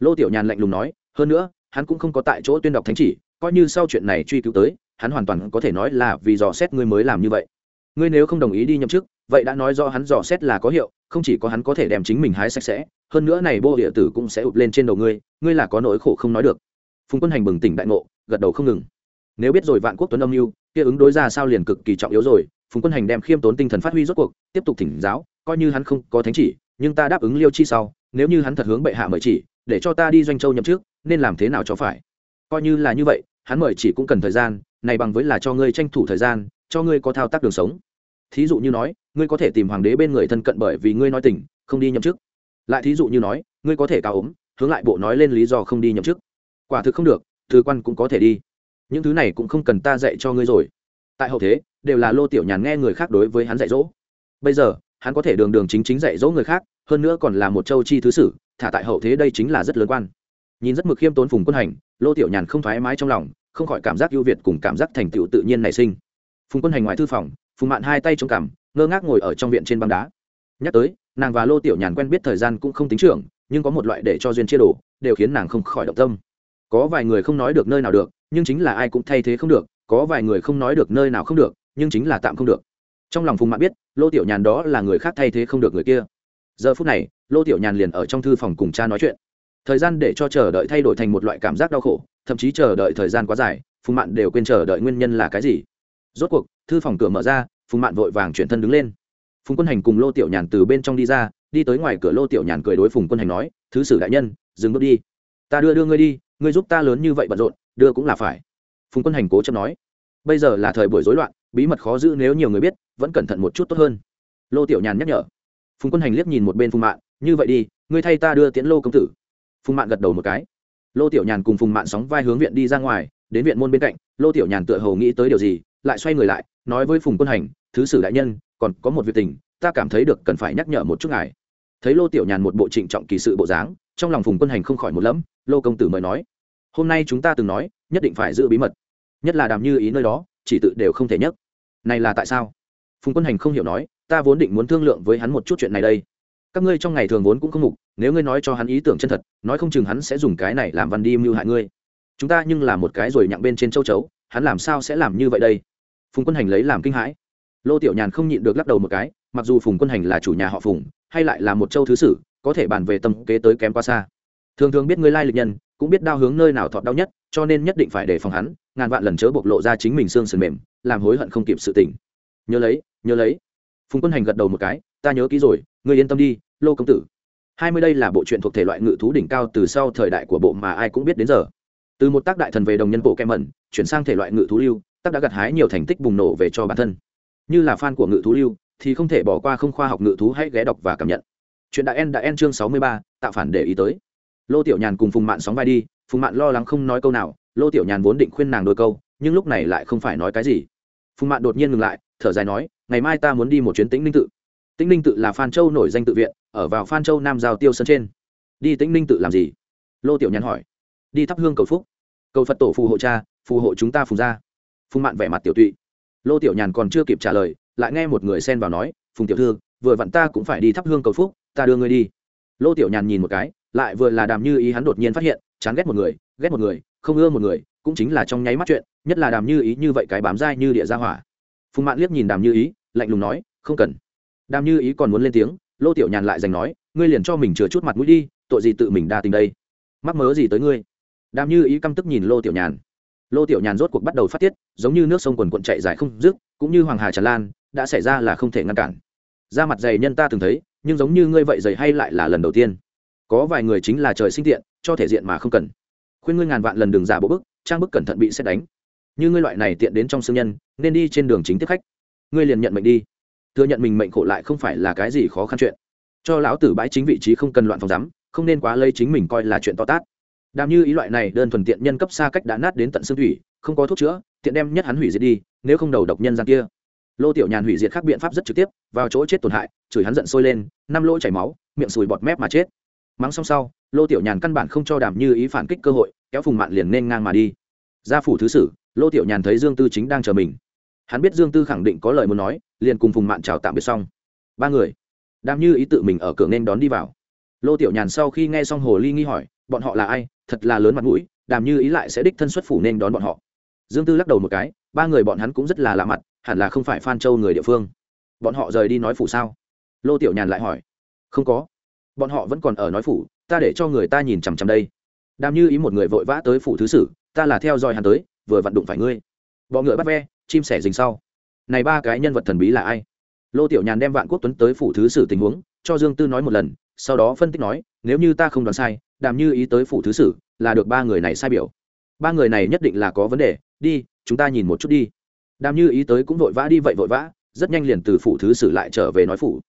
Lô tiểu nhàn lạnh lùng nói, hơn nữa, hắn cũng không có tại chỗ tuyên đọc thánh chỉ, coi như sau chuyện này truy cứu tới, hắn hoàn toàn có thể nói là vì dò xét ngươi mới làm như vậy. Ngươi nếu không đồng ý đi nhậm chức, vậy đã nói do hắn dò xét là có hiệu, không chỉ có hắn có thể đem chính mình hái sạch sẽ, hơn nữa này bô địa tử cũng sẽ ụp lên trên đầu ngươi ngươi là có nỗi khổ không nói được phùng quân hành bừng tỉnh đại ngộ, gật đầu không ngừng. Nếu biết rồi vạn quốc tuấn âm mưu, kia ứng đối ra sao liền cực kỳ trọng yếu rồi. Phùng quân hành đem khiêm tốn tinh thần phát huy rốt cuộc, tiếp tục thỉnh giáo, coi như hắn không có thánh chỉ, nhưng ta đáp ứng liêu chi sau, nếu như hắn thật hướng bệ hạ mời chỉ, để cho ta đi doanh châu nhậm trước nên làm thế nào cho phải? Coi như là như vậy, hắn mời chỉ cũng cần thời gian, này bằng với là cho ngươi tranh thủ thời gian, cho ngươi có thao tác đường sống. Thí dụ như nói, ngươi có thể tìm hoàng đế bên người thân cận bởi vì ngươi nói tình, không đi nhậm chức. Lại thí dụ như nói, ngươi có thể cao ốm, hướng lại bộ nói lên lý do không đi nhậm chức quả thực không được thư quan cũng có thể đi. Những thứ này cũng không cần ta dạy cho ngươi rồi. Tại hậu thế, đều là lô tiểu nhàn nghe người khác đối với hắn dạy dỗ. Bây giờ, hắn có thể đường đường chính chính dạy dỗ người khác, hơn nữa còn là một châu chi thứ sử, thả tại hậu thế đây chính là rất lớn quan. Nhìn rất mực khiêm tốn phùng quân hành, lô tiểu nhàn không thoải mái trong lòng, không khỏi cảm giác ưu việt cùng cảm giác thành tựu tự nhiên nảy sinh. Phùng quân hành ngoài thư phòng, phùng mạn hai tay trong cằm, ngơ ngác ngồi ở trong viện trên băng đá. Nhắc tới, nàng và lô tiểu nhàn quen biết thời gian cũng không tính trưởng, nhưng có một loại để cho duyên chia đồ đều khiến nàng không khỏi động tâm có vài người không nói được nơi nào được, nhưng chính là ai cũng thay thế không được, có vài người không nói được nơi nào không được, nhưng chính là tạm không được. Trong lòng phùng mạn biết, lô tiểu nhàn đó là người khác thay thế không được người kia. Giờ phút này, lô tiểu nhàn liền ở trong thư phòng cùng cha nói chuyện. Thời gian để cho chờ đợi thay đổi thành một loại cảm giác đau khổ, thậm chí chờ đợi thời gian quá dài, phùng mạn đều quên chờ đợi nguyên nhân là cái gì. Rốt cuộc, thư phòng cửa mở ra, phùng mạn vội vàng chuyển thân đứng lên. Phùng quân hành cùng lô tiểu nhàn từ bên trong đi ra, đi tới ngoài cửa lô tiểu nhàn cười đối phùng quân hành nói, thứ sử đại nhân, dừng bước đi. Ta đưa đưa ngươi đi ngươi giúp ta lớn như vậy bận rộn, đưa cũng là phải. Phùng quân hành cố chấp nói. Bây giờ là thời buổi rối loạn, bí mật khó giữ nếu nhiều người biết, vẫn cẩn thận một chút tốt hơn. Lô tiểu nhàn nhắc nhở. Phùng quân hành liếc nhìn một bên phùng mạn, như vậy đi, ngươi thay ta đưa tiễn lô công tử. Phùng mạn gật đầu một cái. Lô tiểu nhàn cùng phùng mạn sóng vai hướng viện đi ra ngoài, đến viện môn bên cạnh, lô tiểu nhàn tựa hầu nghĩ tới điều gì, lại xoay người lại, nói với phùng quân hành, thứ sử đại nhân, còn có một việc tình, ta cảm thấy được cần phải nhắc nhở một chút ngài. Thấy lô tiểu nhàn một bộ trịnh trọng kỳ sự bộ dáng, trong lòng phùng quân hành không khỏi một lẫm, lô công tử mời nói hôm nay chúng ta từng nói, nhất định phải giữ bí mật. Nhất là đàm như ý nơi đó, chỉ tự đều không thể nhất này là tại sao? Phùng quân hành không hiểu nói, ta vốn định muốn thương lượng với hắn một chút chuyện này đây. Các ngươi trong ngày thường vốn cũng không mục, nếu ngươi nói cho hắn ý tưởng chân thật, nói không chừng hắn sẽ dùng cái này làm văn đi mưu hại ngươi. Chúng ta nhưng là một cái rồi nhặng bên trên châu chấu, hắn làm sao sẽ làm như vậy đây? Phùng quân hành lấy làm kinh hãi. Lô tiểu nhàn không nhịn được lắc đầu một cái, mặc dù phùng quân hành là chủ nhà họ phùng, hay lại là một châu thứ sử, có thể bàn về tâm kế tới kém quá xa. Thường thường biết ngươi lai lịch nhân cũng biết đao hướng nơi nào thọt đau nhất, cho nên nhất định phải đề phòng hắn, ngàn vạn lần chớ bộc lộ ra chính mình xương sườn mềm, làm hối hận không kịp sự tỉnh nhớ lấy nhớ lấy. Phùng quân hành gật đầu một cái, ta nhớ kỹ rồi, ngươi yên tâm đi, lô công tử. Hai mươi đây là bộ truyện thuộc thể loại ngự thú đỉnh cao từ sau thời đại của bộ mà ai cũng biết đến giờ. Từ một tác đại thần về đồng nhân bộ kem mẩn, chuyển sang thể loại ngự thú lưu, tác đã gặt hái nhiều thành tích bùng nổ về cho bản thân. Như là fan của ngự thú lưu, thì không thể bỏ qua không khoa học ngự thú hãy ghé đọc và cảm nhận. Chuyện đại en đã en chương sáu mươi ba, tạo phản để ý tới lô tiểu nhàn cùng phùng mạn sóng vai đi, phùng mạn lo lắng không nói câu nào, lô tiểu nhàn vốn định khuyên nàng đôi câu, nhưng lúc này lại không phải nói cái gì. Phùng mạn đột nhiên ngừng lại, thở dài nói, ngày mai ta muốn đi một chuyến tĩnh ninh tự. Tĩnh ninh tự là phan châu nổi danh tự viện, ở vào phan châu nam giao tiêu sân trên. Đi tĩnh ninh tự làm gì? Lô tiểu nhàn hỏi. Đi thắp hương cầu phúc. Cầu phật tổ phù hộ cha, phù hộ chúng ta phùng ra phùng mạn vẻ mặt tiểu tụy. Lô tiểu nhàn còn chưa kịp trả lời, lại nghe một người xen vào nói, phùng tiểu thư, vừa vặn ta cũng phải đi thắp hương cầu phúc, ta đưa ngươi đi lô tiểu nhàn nhìn một cái, lại vừa là đàm như ý hắn đột nhiên phát hiện, chán ghét một người, ghét một người, không ưa một người, cũng chính là trong nháy mắt chuyện, nhất là đàm như ý như vậy cái bám dai như địa gia hỏa. Phùng mạn liếc nhìn đàm như ý, lạnh lùng nói, không cần. Đàm như ý còn muốn lên tiếng, lô tiểu nhàn lại giành nói, ngươi liền cho mình chừa chút mặt mũi đi, tội gì tự mình đa tình đây? Mắc mớ gì tới ngươi? Đàm như ý căm tức nhìn lô tiểu nhàn. Lô tiểu nhàn rốt cuộc bắt đầu phát tiết, giống như nước sông quần quận chạy dài không dứt, cũng như hoàng hà tràn lan, đã xảy ra là không thể ngăn cản. Da mặt dày nhân ta từng thấy nhưng giống như ngươi vậy dày hay lại là lần đầu tiên. Có vài người chính là trời sinh tiện, cho thể diện mà không cần. Khuyên ngươi ngàn vạn lần đừng giả bộ bức, trang bức cẩn thận bị xét đánh. Như ngươi loại này tiện đến trong xương nhân, nên đi trên đường chính tiếp khách. Ngươi liền nhận mệnh đi. Thừa nhận mình mệnh khổ lại không phải là cái gì khó khăn chuyện. Cho lão tử bãi chính vị trí không cần loạn phòng giám, không nên quá lấy chính mình coi là chuyện to tát. Đàm như ý loại này đơn thuần tiện nhân cấp xa cách đã nát đến tận xương thủy, không có thuốc chữa, tiện đem nhất hắn hủy diệt đi, nếu không đầu độc nhân gian kia lô tiểu nhàn hủy diệt các biện pháp rất trực tiếp, vào chỗ chết tổn hại, chửi hắn giận sôi lên, năm lỗ chảy máu, miệng sùi bọt mép mà chết. Mắng xong sau, lô tiểu nhàn căn bản không cho đàm như ý phản kích cơ hội, kéo phùng mạn liền nên ngang mà đi. Ra phủ thứ sử, lô tiểu nhàn thấy dương tư chính đang chờ mình. Hắn biết dương tư khẳng định có lời muốn nói, liền cùng phùng mạn chào tạm biệt xong. Ba người, đàm như ý tự mình ở cửa nên đón đi vào. Lô tiểu nhàn sau khi nghe xong hồ ly nghi hỏi, bọn họ là ai? Thật là lớn mặt mũi, đàm như ý lại sẽ đích thân xuất phủ nên đón bọn họ. Dương tư lắc đầu một cái, ba người bọn hắn cũng rất là lạ mặt hẳn là không phải phan châu người địa phương. Bọn họ rời đi nói phủ sao? Lô tiểu nhàn lại hỏi. Không có. Bọn họ vẫn còn ở nói phủ, ta để cho người ta nhìn chằm chằm đây. Đàm như ý một người vội vã tới phủ thứ sử, ta là theo dõi hắn tới, vừa vặn đụng phải ngươi. Bọ ngựa bắt ve, chim sẻ dình sau. Này ba cái nhân vật thần bí là ai? Lô tiểu nhàn đem vạn quốc tuấn tới phủ thứ sử tình huống, cho dương tư nói một lần, sau đó phân tích nói, nếu như ta không đoán sai, đàm như ý tới phủ thứ sử là được ba người này sai biểu. Ba người này nhất định là có vấn đề, đi, chúng ta nhìn một chút đi đam như ý tới cũng vội vã đi vậy vội vã, rất nhanh liền từ phủ thứ sử lại trở về nói phủ.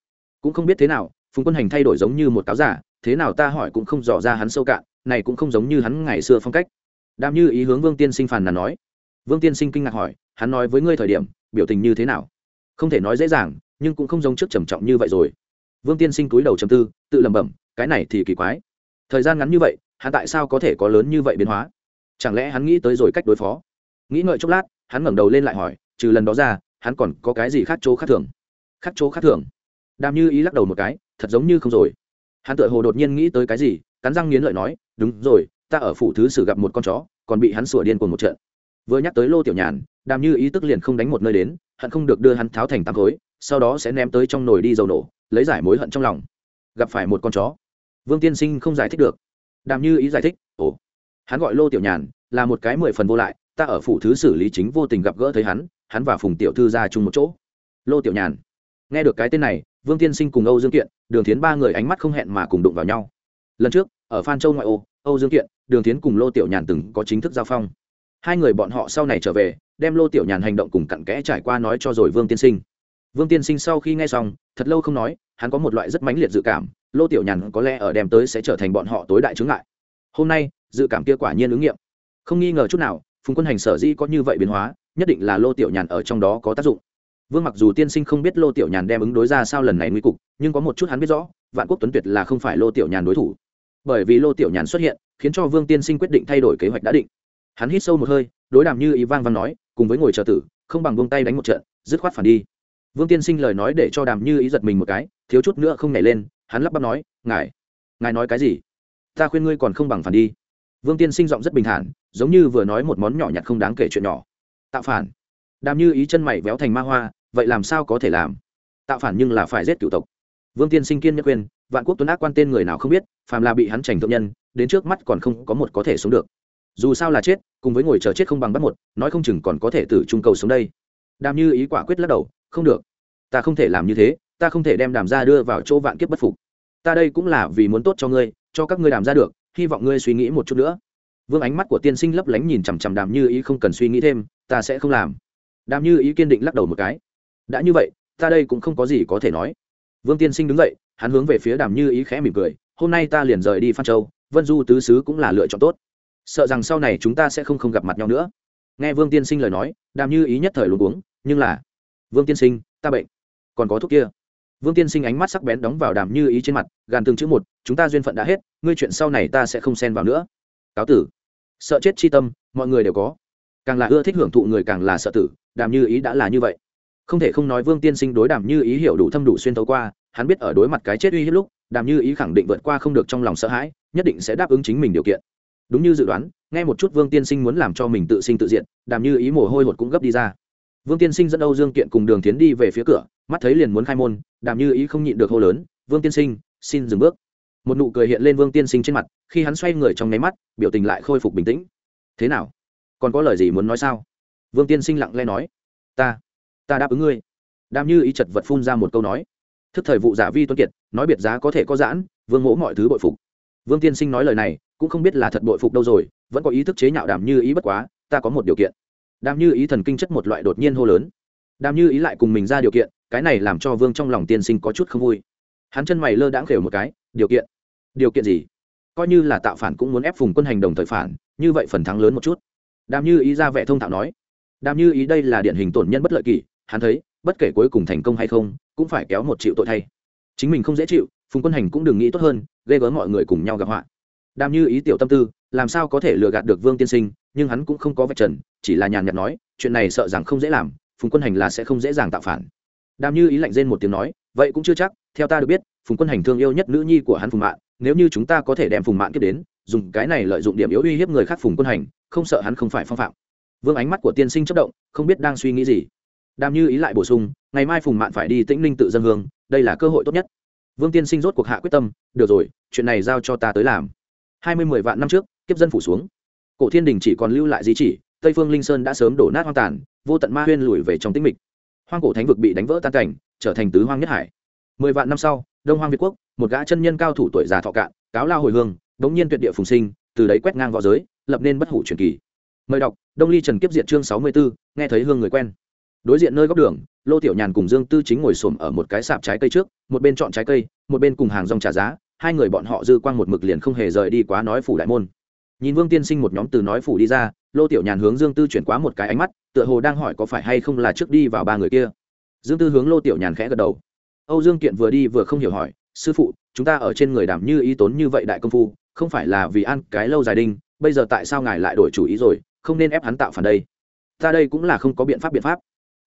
Cũng không biết thế nào, phùng quân hành thay đổi giống như một cáo giả, thế nào ta hỏi cũng không dò ra hắn sâu cạn, này cũng không giống như hắn ngày xưa phong cách. Đam như ý hướng vương tiên sinh phàn nàn nói. Vương tiên sinh kinh ngạc hỏi, hắn nói với ngươi thời điểm, biểu tình như thế nào? Không thể nói dễ dàng, nhưng cũng không giống trước trầm trọng như vậy rồi. Vương tiên sinh túi đầu chầm tư, tự lẩm bẩm, cái này thì kỳ quái. Thời gian ngắn như vậy, hắn tại sao có thể có lớn như vậy biến hóa? Chẳng lẽ hắn nghĩ tới rồi cách đối phó? Nghĩ ngợi chốc lát, hắn ngẩng đầu lên lại hỏi trừ lần đó ra, hắn còn có cái gì khác chỗ khác thường? Khác chỗ khác thường? Đàm như ý lắc đầu một cái, thật giống như không rồi. Hắn tự hồ đột nhiên nghĩ tới cái gì, cắn răng nghiến lợi nói, đúng rồi, ta ở phủ thứ sử gặp một con chó, còn bị hắn sủa điên cuồng một trận. Vừa nhắc tới lô tiểu nhàn, đàm như ý tức liền không đánh một nơi đến, hận không được đưa hắn tháo thành tắm khối, sau đó sẽ ném tới trong nồi đi dầu nổ, lấy giải mối hận trong lòng. Gặp phải một con chó. Vương tiên sinh không giải thích được. Đàm như ý giải thích, ồ, hắn gọi lô tiểu nhàn, là một cái mười phần vô lại, ta ở phủ thứ xử lý chính vô tình gặp gỡ thấy hắn hắn và phùng tiểu thư ra chung một chỗ. Lô tiểu nhàn. Nghe được cái tên này, vương tiên sinh cùng âu dương kiện, đường tiến ba người ánh mắt không hẹn mà cùng đụng vào nhau. Lần trước, ở phan châu ngoại ô, âu dương kiện, đường tiến cùng lô tiểu nhàn từng có chính thức giao phong. Hai người bọn họ sau này trở về, đem lô tiểu nhàn hành động cùng cặn kẽ trải qua nói cho rồi vương tiên sinh. Vương tiên sinh sau khi nghe xong, thật lâu không nói, hắn có một loại rất mãnh liệt dự cảm, lô tiểu nhàn có lẽ ở đem tới sẽ trở thành bọn họ tối đại chướng ngại. Hôm nay, dự cảm kia quả nhiên ứng nghiệm. Không nghi ngờ chút nào, phùng quân hành sở di có như vậy biến hóa nhất định là lô tiểu nhàn ở trong đó có tác dụng. Vương mặc dù tiên sinh không biết lô tiểu nhàn đem ứng đối ra sao lần này nguy cục, nhưng có một chút hắn biết rõ, vạn quốc tuấn tuyệt là không phải lô tiểu nhàn đối thủ. Bởi vì lô tiểu nhàn xuất hiện, khiến cho vương tiên sinh quyết định thay đổi kế hoạch đã định. Hắn hít sâu một hơi, đối đàm như ý vang văn nói, cùng với ngồi chờ tử, không bằng buông tay đánh một trận, dứt khoát phản đi. Vương tiên sinh lời nói để cho đàm như ý giật mình một cái, thiếu chút nữa không nhảy lên, hắn lắp bắp nói, ngài ngài nói cái gì? Ta khuyên ngươi còn không bằng phản đi. Vương tiên sinh giọng rất bình thản, giống như vừa nói một món nhỏ nhặt không đáng kể chuyện nhỏ tạo phản. Đàm như ý chân mày véo thành ma hoa vậy làm sao có thể làm? Tạo phản nhưng là phải giết cựu tộc. Vương tiên sinh kiên nhất quyền, vạn quốc tuấn ác quan tên người nào không biết phàm là bị hắn trành thượng nhân đến trước mắt còn không có một có thể sống được. Dù sao là chết cùng với ngồi chờ chết không bằng bắt một nói không chừng còn có thể tử trung cầu sống đây. Đàm như ý quả quyết lắc đầu không được. Ta không thể làm như thế ta không thể đem đàm ra đưa vào chỗ vạn kiếp bất phục. Ta đây cũng là vì muốn tốt cho ngươi cho các ngươi đàm ra được hy vọng ngươi suy nghĩ một chút nữa vương ánh mắt của tiên sinh lấp lánh nhìn chằm chằm đàm như ý không cần suy nghĩ thêm, ta sẽ không làm. Đàm như ý kiên định lắc đầu một cái. Đã như vậy, ta đây cũng không có gì có thể nói. Vương tiên sinh đứng dậy, hắn hướng về phía đàm như ý khẽ mỉm cười, hôm nay ta liền rời đi phan châu, vân du tứ xứ cũng là lựa chọn tốt. Sợ rằng sau này chúng ta sẽ không không gặp mặt nhau nữa. Nghe vương tiên sinh lời nói, đàm như ý nhất thời luôn uống nhưng là, vương tiên sinh, ta bệnh. Còn có thuốc kia. Vương tiên sinh ánh mắt sắc bén đóng vào đàm như ý trên mặt, gàn từng chữ một, chúng ta duyên phận đã hết, ngươi chuyện sau này ta sẽ không xen vào nữa cáo tử. Sợ chết chi tâm, mọi người đều có. Càng là ưa thích hưởng thụ người càng là sợ tử, đàm như ý đã là như vậy. Không thể không nói vương tiên sinh đối đàm như ý hiểu đủ thâm đủ xuyên tấu qua, hắn biết ở đối mặt cái chết uy hiếp lúc, đàm như ý khẳng định vượt qua không được trong lòng sợ hãi, nhất định sẽ đáp ứng chính mình điều kiện. Đúng như dự đoán, nghe một chút vương tiên sinh muốn làm cho mình tự sinh tự diện đàm như ý mồ hôi hột cũng gấp đi ra. Vương tiên sinh dẫn âu dương kiện cùng đường tiến đi về phía cửa, mắt thấy liền muốn khai môn, đàm như ý không nhịn được hô lớn, vương tiên sinh, xin dừng bước một nụ cười hiện lên vương tiên sinh trên mặt, khi hắn xoay người trong nháy mắt, biểu tình lại khôi phục bình tĩnh. Thế nào? Còn có lời gì muốn nói sao? Vương tiên sinh lặng lẽ nói. Ta ta đáp ứng ngươi. Đam như ý chật vật phun ra một câu nói. Thức thời vụ giả vi tuân kiệt, nói biệt giá có thể có giãn, vương mỗ mọi thứ bội phục. Vương tiên sinh nói lời này, cũng không biết là thật bội phục đâu rồi, vẫn có ý thức chế nhạo đàm như ý bất quá, ta có một điều kiện. Đàm như ý thần kinh chất một loại đột nhiên hô lớn. Đàm như ý lại cùng mình ra điều kiện, cái này làm cho vương trong lòng tiên sinh có chút không vui. Hắn chân mày lơ đãng khều một cái, điều kiện? Điều kiện gì? Coi như là tạo phản cũng muốn ép phùng quân hành đồng thời phản, như vậy phần thắng lớn một chút. Đàm như ý ra vẻ thông thạo nói. Đàm như ý đây là điển hình tổn nhân bất lợi kỷ, hắn thấy, bất kể cuối cùng thành công hay không, cũng phải kéo một triệu tội thay. Chính mình không dễ chịu, phùng quân hành cũng đừng nghĩ tốt hơn gây gớm mọi người cùng nhau gặp họa. Đàm như ý tiểu tâm tư, làm sao có thể lừa gạt được vương tiên sinh, nhưng hắn cũng không có vạch trần, chỉ là nhàn nhạt nói, chuyện này sợ rằng không dễ làm, phùng quân hành là sẽ không dễ dàng tạo phản. Đàm như ý lạnh rên một tiếng nói, vậy cũng chưa chắc, theo ta được biết phùng quân hành thương yêu nhất nữ nhi của hắn phùng mạng nếu như chúng ta có thể đem phùng mạng kết đến, dùng cái này lợi dụng điểm yếu uy hiếp người khác phùng quân hành, không sợ hắn không phải phong phạm. Vương ánh mắt của tiên sinh chất động, không biết đang suy nghĩ gì. Đàm như ý lại bổ sung, ngày mai phùng mạn phải đi tĩnh linh tự dân hương, đây là cơ hội tốt nhất. Vương tiên sinh rốt cuộc hạ quyết tâm, được rồi, chuyện này giao cho ta tới làm. Hai mươi mười vạn năm trước, kiếp dân phủ xuống. Cổ thiên đình chỉ còn lưu lại di chỉ, tây phương linh sơn đã sớm đổ nát hoang tàn, vô tận ma huyên lùi về trong tĩnh mịch. Hoang cổ thánh vực bị đánh vỡ tan cảnh, trở thành tứ hoang nhất hải. Mười vạn năm sau đông hoang việt quốc, một gã chân nhân cao thủ tuổi già thọ cạn, cáo lao hồi hương, đống nhiên tuyệt địa phùng sinh, từ đấy quét ngang v õ giới, lập nên bất hủ truyền kỳ. Mời đọc, đông ly trần kiếp diện chương sáu mươi b ố nghe thấy hương người quen. Đối diện nơi góc đường, lô tiểu nhàn cùng dương tư chính ngồi xổm ở một cái sạp trái cây trước, một bên chọn trái cây, một bên cùng hàng rong trả giá, hai người bọn họ dư quang một mực liền không hề rời đi quá nói phủ đại môn. Nhìn vương tiên sinh một nhóm từ nói phủ đi ra, lô tiểu nhàn hướng dương tư chuyển quá một cái ánh mắt, tựa hồ đang hỏi có phải hay không là trước đi vào ba người kia. Dương tư hướng lô tiểu nhàn khẽ gật đầu âu dương kiện vừa đi vừa không hiểu hỏi, sư phụ, chúng ta ở trên người đảm như ý tốn như vậy đại công phu, không phải là vì ăn cái lâu dài đinh, bây giờ tại sao ngài lại đổi chủ ý rồi, không nên ép hắn tạo phản đây? Ta đây cũng là không có biện pháp biện pháp.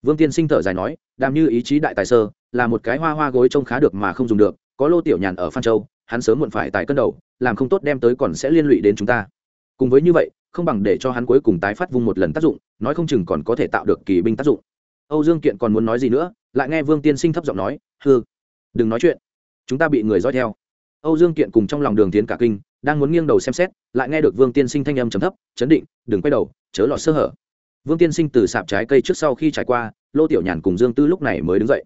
Vương tiên sinh thở dài nói đàm như ý chí đại tài sơ, là một cái hoa hoa gối trông khá được mà không dùng được, có lô tiểu nhàn ở phan châu, hắn sớm muộn phải tài cân đầu, làm không tốt đem tới còn sẽ liên lụy đến chúng ta. Cùng với như vậy, không bằng để cho hắn cuối cùng tái phát vung một lần tác dụng, nói không chừng còn có thể tạo được kỳ binh tác dụng. Âu dương kiện còn muốn nói gì nữa, lại nghe vương tiên sinh thấp giọng nói hư. Đừng nói chuyện. Chúng ta bị người dõi theo. Âu dương kiện cùng trong lòng đường tiến cả kinh, đang muốn nghiêng đầu xem xét, lại nghe được vương tiên sinh thanh âm trầm thấp, chấn định, đừng quay đầu, chớ lọt sơ hở. Vương tiên sinh từ sạp trái cây trước sau khi trải qua, lô tiểu nhàn cùng dương tư lúc này mới đứng dậy.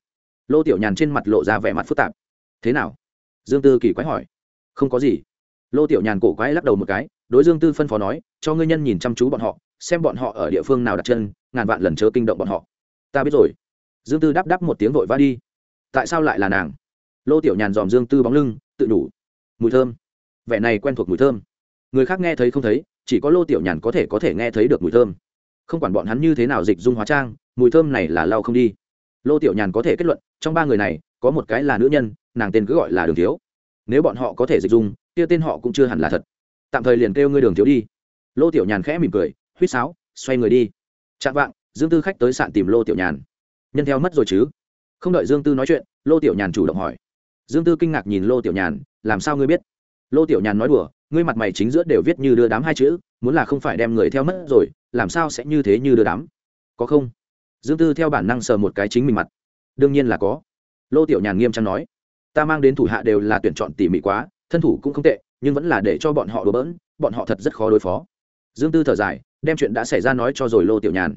Lô tiểu nhàn trên mặt lộ ra vẻ mặt phức tạp. Thế nào? Dương tư kỳ quái hỏi. Không có gì. Lô tiểu nhàn cổ quái lắc đầu một cái, đối dương tư phân phó nói, cho ngươi nhân nhìn chăm chú bọn họ, xem bọn họ ở địa phương nào đặt chân, ngàn vạn lần chớ kinh động bọn họ. Ta biết rồi. Dương tư đáp đáp một tiếng vội vã đi tại sao lại là nàng? Lô tiểu nhàn dòm dương tư bóng lưng, tự đủ mùi thơm. Vẻ này quen thuộc mùi thơm. Người khác nghe thấy không thấy, chỉ có lô tiểu nhàn có thể có thể nghe thấy được mùi thơm. Không quản bọn hắn như thế nào dịch dung hóa trang, mùi thơm này là lau không đi. Lô tiểu nhàn có thể kết luận, trong ba người này, có một cái là nữ nhân, nàng tên cứ gọi là đường thiếu. Nếu bọn họ có thể dịch dung, kia tên họ cũng chưa hẳn là thật. Tạm thời liền kêu ngươi đường thiếu đi. Lô tiểu nhàn khẽ mỉm cười, huýt sáo, xoay người đi. Chạm vạng, dương tư khách tới sạn tìm lô tiểu nhàn. Nhân theo mất rồi chứ? Không đợi dương tư nói chuyện, lô tiểu nhàn chủ động hỏi. Dương tư kinh ngạc nhìn lô tiểu nhàn, làm sao ngươi biết? Lô tiểu nhàn nói đùa, ngươi mặt mày chính giữa đều viết như đưa đám hai chữ, muốn là không phải đem người theo mất rồi, làm sao sẽ như thế như đưa đám? Có không? Dương tư theo bản năng sờ một cái chính mình mặt. Đương nhiên là có. Lô tiểu nhàn nghiêm trang nói. Ta mang đến thủ hạ đều là tuyển chọn tỉ mỉ quá, thân thủ cũng không tệ, nhưng vẫn là để cho bọn họ đổ bỡn, bọn họ thật rất khó đối phó. Dương tư thở dài, đem chuyện đã xảy ra nói cho rồi lô tiểu nhàn.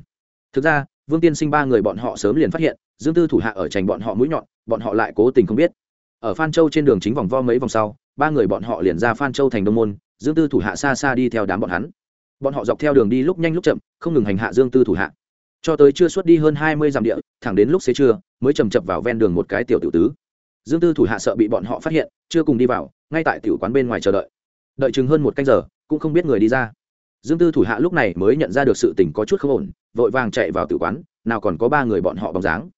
Thực ra vương tiên sinh ba người bọn họ sớm liền phát hiện, dương tư thủ hạ ở trành bọn họ mũi nhọn, bọn họ lại cố tình không biết. Ở phan châu trên đường chính vòng vo mấy vòng sau, ba người bọn họ liền ra phan châu thành đông môn, dương tư thủ hạ xa xa đi theo đám bọn hắn. Bọn họ dọc theo đường đi lúc nhanh lúc chậm, không ngừng hành hạ dương tư thủ hạ. Cho tới chưa xuất đi hơn hai mươi dặm địa, thẳng đến lúc xế trưa, mới chầm chập vào ven đường một cái tiểu tiểu tứ. Dương tư thủ hạ sợ bị bọn họ phát hiện, chưa cùng đi vào, ngay tại tiểu quán bên ngoài chờ đợi. Đợi chừng hơn một canh giờ, cũng không biết người đi ra dương tư thủ hạ lúc này mới nhận ra được sự tình có chút không ổn, vội vàng chạy vào tử quán, nào còn có ba người bọn họ bóng dáng.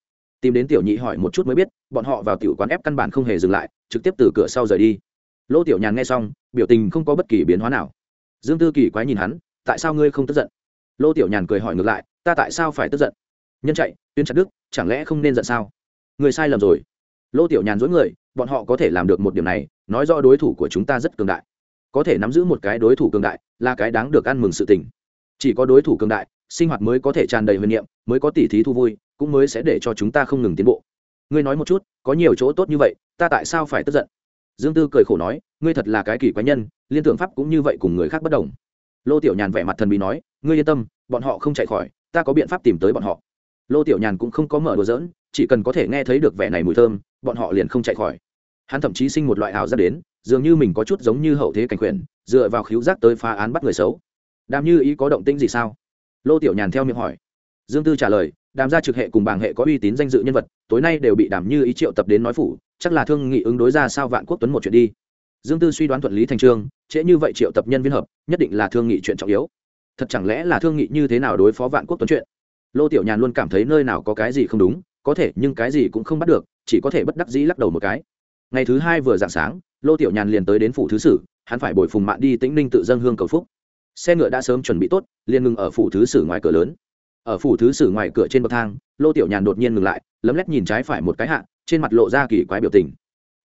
Tìm đến tiểu nhị hỏi một chút mới biết, bọn họ vào tiểu quán ép căn bản không hề dừng lại, trực tiếp từ cửa sau rời đi. Lỗ tiểu nhàn nghe xong, biểu tình không có bất kỳ biến hóa nào. Dương tư kỳ quái nhìn hắn, tại sao ngươi không tức giận? Lô tiểu nhàn cười hỏi ngược lại, ta tại sao phải tức giận? Nhân chạy, tuyên chặt đức, chẳng lẽ không nên giận sao? Người sai lầm rồi. Lô tiểu nhàn dối người, bọn họ có thể làm được một điểm này, nói rõ đối thủ của chúng ta rất cường đại có thể nắm giữ một cái đối thủ cường đại, là cái đáng được ăn mừng sự tình. Chỉ có đối thủ cường đại, sinh hoạt mới có thể tràn đầy huyền niệm, mới có tỉ thí thu vui, cũng mới sẽ để cho chúng ta không ngừng tiến bộ. Ngươi nói một chút, có nhiều chỗ tốt như vậy, ta tại sao phải tức giận? Dương tư cười khổ nói, ngươi thật là cái kỳ quái nhân, liên tưởng pháp cũng như vậy cùng người khác bất đồng. Lô tiểu nhàn vẻ mặt thần bí nói, ngươi yên tâm, bọn họ không chạy khỏi, ta có biện pháp tìm tới bọn họ. Lô tiểu nhàn cũng không có mở đùa dỡn chỉ cần có thể nghe thấy được vẻ này mùi thơm, bọn họ liền không chạy khỏi. Hắn thậm chí sinh một loại ảo giác đến dường như mình có chút giống như hậu thế cảnh quyền dựa vào khiếu giác tới phá án bắt người xấu. Đàm như ý có động tĩnh gì sao? Lô tiểu nhàn theo miệng hỏi. Dương tư trả lời, đàm gia trực hệ cùng bảng hệ có uy tín danh dự nhân vật, tối nay đều bị đàm như ý triệu tập đến nói phủ, chắc là thương nghị ứng đối ra sao vạn quốc tuấn một chuyện đi. Dương tư suy đoán thuận lý thành trương, trễ như vậy triệu tập nhân viên hợp, nhất định là thương nghị chuyện trọng yếu. Thật chẳng lẽ là thương nghị như thế nào đối phó vạn quốc tuấn chuyện? Lô tiểu nhàn luôn cảm thấy nơi nào có cái gì không đúng, có thể, nhưng cái gì cũng không bắt được, chỉ có thể bất đắc dĩ lắc đầu một cái ngày thứ hai vừa dạng sáng, lô tiểu nhàn liền tới đến phủ thứ sử, hắn phải bồi phùng mạn đi tĩnh ninh tự dân hương cầu phúc. Xe ngựa đã sớm chuẩn bị tốt, liền ngừng ở phủ thứ sử ngoài cửa lớn. Ở phủ thứ sử ngoài cửa trên bậc thang, lô tiểu nhàn đột nhiên ngừng lại, lấm lét nhìn trái phải một cái hạ, trên mặt lộ ra kỳ quái biểu tình.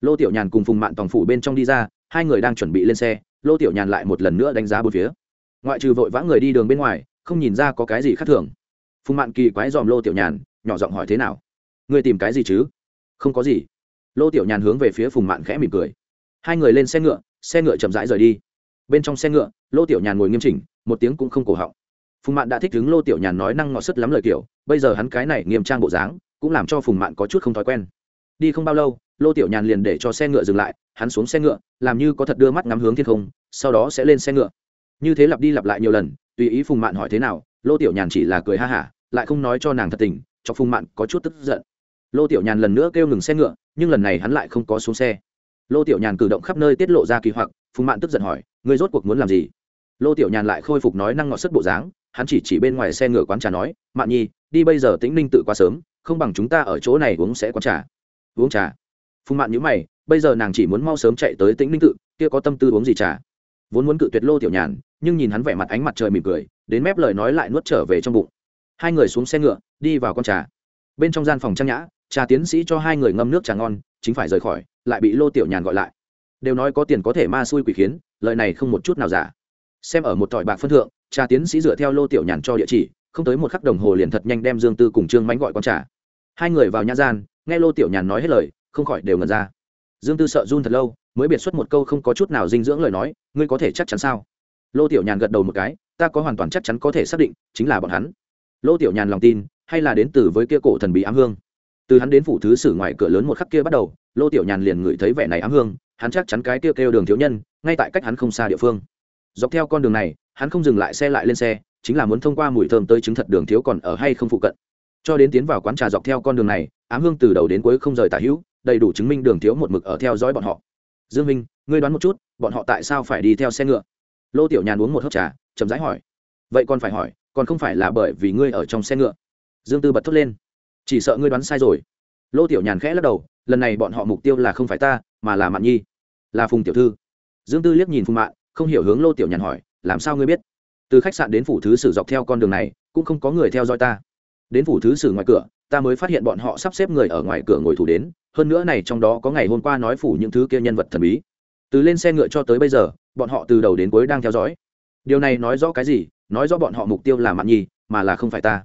Lô tiểu nhàn cùng phùng mạn tòng phủ bên trong đi ra, hai người đang chuẩn bị lên xe, lô tiểu nhàn lại một lần nữa đánh giá bốn phía. Ngoại trừ vội vã người đi đường bên ngoài, không nhìn ra có cái gì khác thường. Phùng mạn kỳ quái dòm lô tiểu nhàn, nhỏ giọng hỏi thế nào? Người tìm cái gì chứ? Không có gì lô tiểu nhàn hướng về phía phùng mạn khẽ mỉm cười. Hai người lên xe ngựa xe ngựa chậm rãi rời đi. Bên trong xe ngựa, lô tiểu nhàn ngồi nghiêm chỉnh, một tiếng cũng không cổ họng. Phùng mạn đã thích đứng lô tiểu nhàn nói năng ngọt sức lắm lời kiểu, bây giờ hắn cái này nghiêm trang bộ dáng, cũng làm cho phùng mạn có chút không thói quen. Đi không bao lâu, lô tiểu nhàn liền để cho xe ngựa dừng lại, hắn xuống xe ngựa, làm như có thật đưa mắt ngắm hướng thiên không, sau đó sẽ lên xe ngựa. Như thế lặp đi lặp lại nhiều lần, tùy ý phùng mạn hỏi thế nào, lô tiểu nhàn chỉ là cười ha hả, lại không nói cho nàng thật tình, cho phùng mạn có chút tức giận lô tiểu nhàn lần nữa kêu ngừng xe ngựa, nhưng lần này hắn lại không có xuống xe. Lô tiểu nhàn cử động khắp nơi tiết lộ ra kỳ hoặc, phùng mạn tức giận hỏi người rốt cuộc muốn làm gì? Lô tiểu nhàn lại khôi phục nói năng ngọt sức bộ dáng, hắn chỉ chỉ bên ngoài xe ngựa quán trà nói, mạn nhi, đi bây giờ tĩnh ninh tự quá sớm, không bằng chúng ta ở chỗ này uống sẽ quán trà. Uống trà? Phùng mạn nhữ mày, bây giờ nàng chỉ muốn mau sớm chạy tới tĩnh ninh tự, kia có tâm tư uống gì trà? Vốn muốn cự tuyệt lô tiểu nhàn, nhưng nhìn hắn vẻ mặt ánh mặt trời mỉm cười, đến mép lời nói lại nuốt trở về trong bụng. Hai người xuống xe ngựa, đi vào con trà. Bên trong gian phòng trang nhã trà tiến sĩ cho hai người ngâm nước trà ngon, chính phải rời khỏi, lại bị lô tiểu nhàn gọi lại. Đều nói có tiền có thể ma xui quỷ khiến, lời này không một chút nào giả. Xem ở một tỏi bạc phân thượng, trà tiến sĩ dựa theo lô tiểu nhàn cho địa chỉ, không tới một khắc đồng hồ liền thật nhanh đem dương tư cùng trương mánh gọi con trà. Hai người vào nha gian, nghe lô tiểu nhàn nói hết lời, không khỏi đều ngần ra. Dương tư sợ run thật lâu, mới biệt xuất một câu không có chút nào dinh dưỡng lời nói, ngươi có thể chắc chắn sao? Lô tiểu nhàn gật đầu một cái, ta có hoàn toàn chắc chắn có thể xác định, chính là bọn hắn. Lô tiểu nhàn lòng tin, hay là đến từ với kia cổ thần bí ám hương từ hắn đến phủ thứ sử ngoài cửa lớn một khắc kia bắt đầu, lô tiểu nhàn liền ngửi thấy vẻ này ám hương, hắn chắc chắn cái kia kêu đường thiếu nhân, ngay tại cách hắn không xa địa phương. Dọc theo con đường này, hắn không dừng lại xe lại lên xe, chính là muốn thông qua mùi thơm tới chứng thật đường thiếu còn ở hay không phụ cận. Cho đến tiến vào quán trà dọc theo con đường này, ám hương từ đầu đến cuối không rời tả hữu, đầy đủ chứng minh đường thiếu một mực ở theo dõi bọn họ. Dương minh, ngươi đoán một chút, bọn họ tại sao phải đi theo xe ngựa? Lô tiểu nhàn uống một hớp trà, chậm rãi hỏi. Vậy còn phải hỏi, còn không phải là bởi vì ngươi ở trong xe ngựa? Dương tư bật thốt lên chỉ sợ ngươi đoán sai rồi. Lô tiểu nhàn khẽ lắc đầu, lần này bọn họ mục tiêu là không phải ta, mà là mạn nhi. Là phùng tiểu thư. Dương tư liếc nhìn phùng mạn, không hiểu hướng lô tiểu nhàn hỏi, làm sao ngươi biết? Từ khách sạn đến phủ thứ sử dọc theo con đường này, cũng không có người theo dõi ta. Đến phủ thứ sử ngoài cửa, ta mới phát hiện bọn họ sắp xếp người ở ngoài cửa ngồi thủ đến, hơn nữa này trong đó có ngày hôm qua nói phủ những thứ kia nhân vật thần bí. Từ lên xe ngựa cho tới bây giờ, bọn họ từ đầu đến cuối đang theo dõi. Điều này nói rõ cái gì? Nói rõ bọn họ mục tiêu là mạn nhi, mà là không phải ta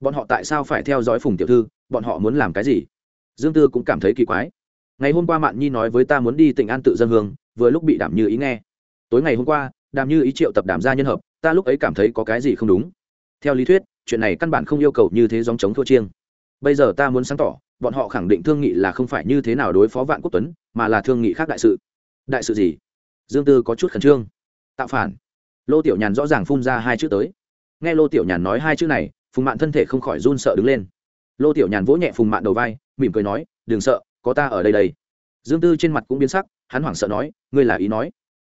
bọn họ tại sao phải theo dõi phùng tiểu thư? Bọn họ muốn làm cái gì? Dương tư cũng cảm thấy kỳ quái. Ngày hôm qua mạn nhi nói với ta muốn đi tỉnh an tự dân hương, vừa lúc bị đảm như ý nghe. Tối ngày hôm qua đàm như ý triệu tập đàm gia nhân hợp, ta lúc ấy cảm thấy có cái gì không đúng. Theo lý thuyết, chuyện này căn bản không yêu cầu như thế dòng chống thua chiêng. Bây giờ ta muốn sáng tỏ, bọn họ khẳng định thương nghị là không phải như thế nào đối phó vạn quốc tuấn, mà là thương nghị khác đại sự. Đại sự gì? Dương tư có chút khẩn trương. Tạo phản. Lô tiểu nhàn rõ ràng phun ra hai chữ tới. Nghe lô tiểu nhàn nói hai chữ này phùng mạn thân thể không khỏi run sợ đứng lên. Lô tiểu nhàn vỗ nhẹ phùng mạn đầu vai, mỉm cười nói, đừng sợ, có ta ở đây đây. Dương tư trên mặt cũng biến sắc, hắn hoảng sợ nói, ngươi là ý nói?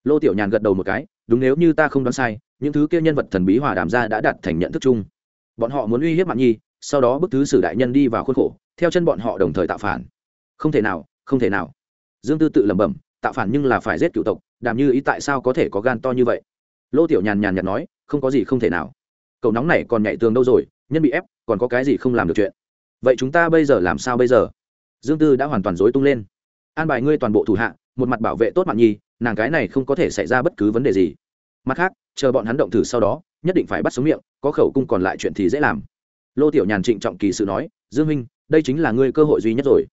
Lô tiểu nhàn gật đầu một cái, đúng, nếu như ta không đoán sai, những thứ kia nhân vật thần bí hòa đàm ra đã đặt thành nhận thức chung. Bọn họ muốn uy hiếp mạn nhi, sau đó bức thứ sử đại nhân đi vào khuôn khổ, theo chân bọn họ đồng thời tạo phản. Không thể nào, không thể nào. Dương tư tự lẩm bẩm, tạo phản nhưng là phải giết cựu tộc, đàm như ý tại sao có thể có gan to như vậy? Lô tiểu nhàn nhàn nhạt nói, không có gì không thể nào cậu nóng này còn nhảy tường đâu rồi, nhân bị ép, còn có cái gì không làm được chuyện? Vậy chúng ta bây giờ làm sao bây giờ? Dương tư đã hoàn toàn dối tung lên. An bài ngươi toàn bộ thủ hạ, một mặt bảo vệ tốt mạng nhi, nàng cái này không có thể xảy ra bất cứ vấn đề gì. Mặt khác, chờ bọn hắn động thử sau đó, nhất định phải bắt sống miệng, có khẩu cung còn lại chuyện thì dễ làm. Lô tiểu nhàn trịnh trọng kỳ sự nói, dương minh đây chính là ngươi cơ hội duy nhất rồi.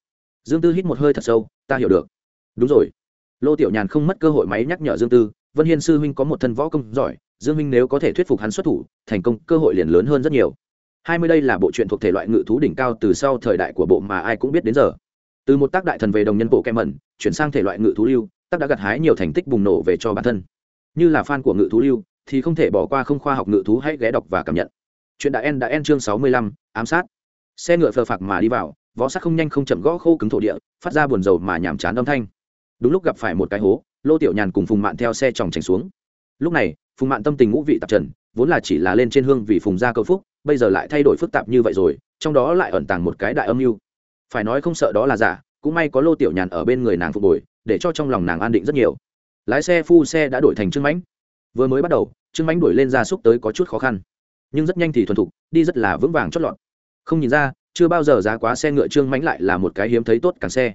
Dương tư hít một hơi thật sâu, ta hiểu được. Đúng rồi. Lô tiểu nhàn không mất cơ hội máy nhắc nhở dương tư, vân hiên sư huynh có một thân võ công giỏi dương minh nếu có thể thuyết phục hắn xuất thủ, thành công, cơ hội liền lớn hơn rất nhiều. Hai mươi đây là bộ truyện thuộc thể loại ngự thú đỉnh cao từ sau thời đại của bộ mà ai cũng biết đến giờ. Từ một tác đại thần về đồng nhân bộ kem mẩn, chuyển sang thể loại ngự thú lưu, tác đã gặt hái nhiều thành tích bùng nổ về cho bản thân. Như là fan của ngự thú lưu, thì không thể bỏ qua không khoa học ngự thú hãy ghé đọc và cảm nhận. Chuyện đã en đã en chương sáu mươi lăm, ám sát. Xe ngựa phờ phạc mà đi vào võ sắt không nhanh không chậm gõ khô cứng thổ địa, phát ra buồn dầu mà nhàm chán âm thanh. Đúng lúc gặp phải một cái hố, lô tiểu nhàn cùng phùng mạn theo xe tròng trành xuống. Lúc này phùng mạn tâm tình ngũ vị tạp trần, vốn là chỉ là lên trên hương vì phùng gia cầu phúc, bây giờ lại thay đổi phức tạp như vậy rồi, trong đó lại ẩn tàng một cái đại âm mưu. Phải nói không sợ đó là giả, cũng may có lô tiểu nhàn ở bên người nàng phục hồi, để cho trong lòng nàng an định rất nhiều. Lái xe, phu xe đã đổi thành trương mãnh. Vừa mới bắt đầu, trương mãnh đuổi lên ra xúc tới có chút khó khăn. Nhưng rất nhanh thì thuần thục, đi rất là vững vàng chót lọt. Không nhìn ra, chưa bao giờ giá quá xe ngựa trương mãnh lại là một cái hiếm thấy tốt càng xe.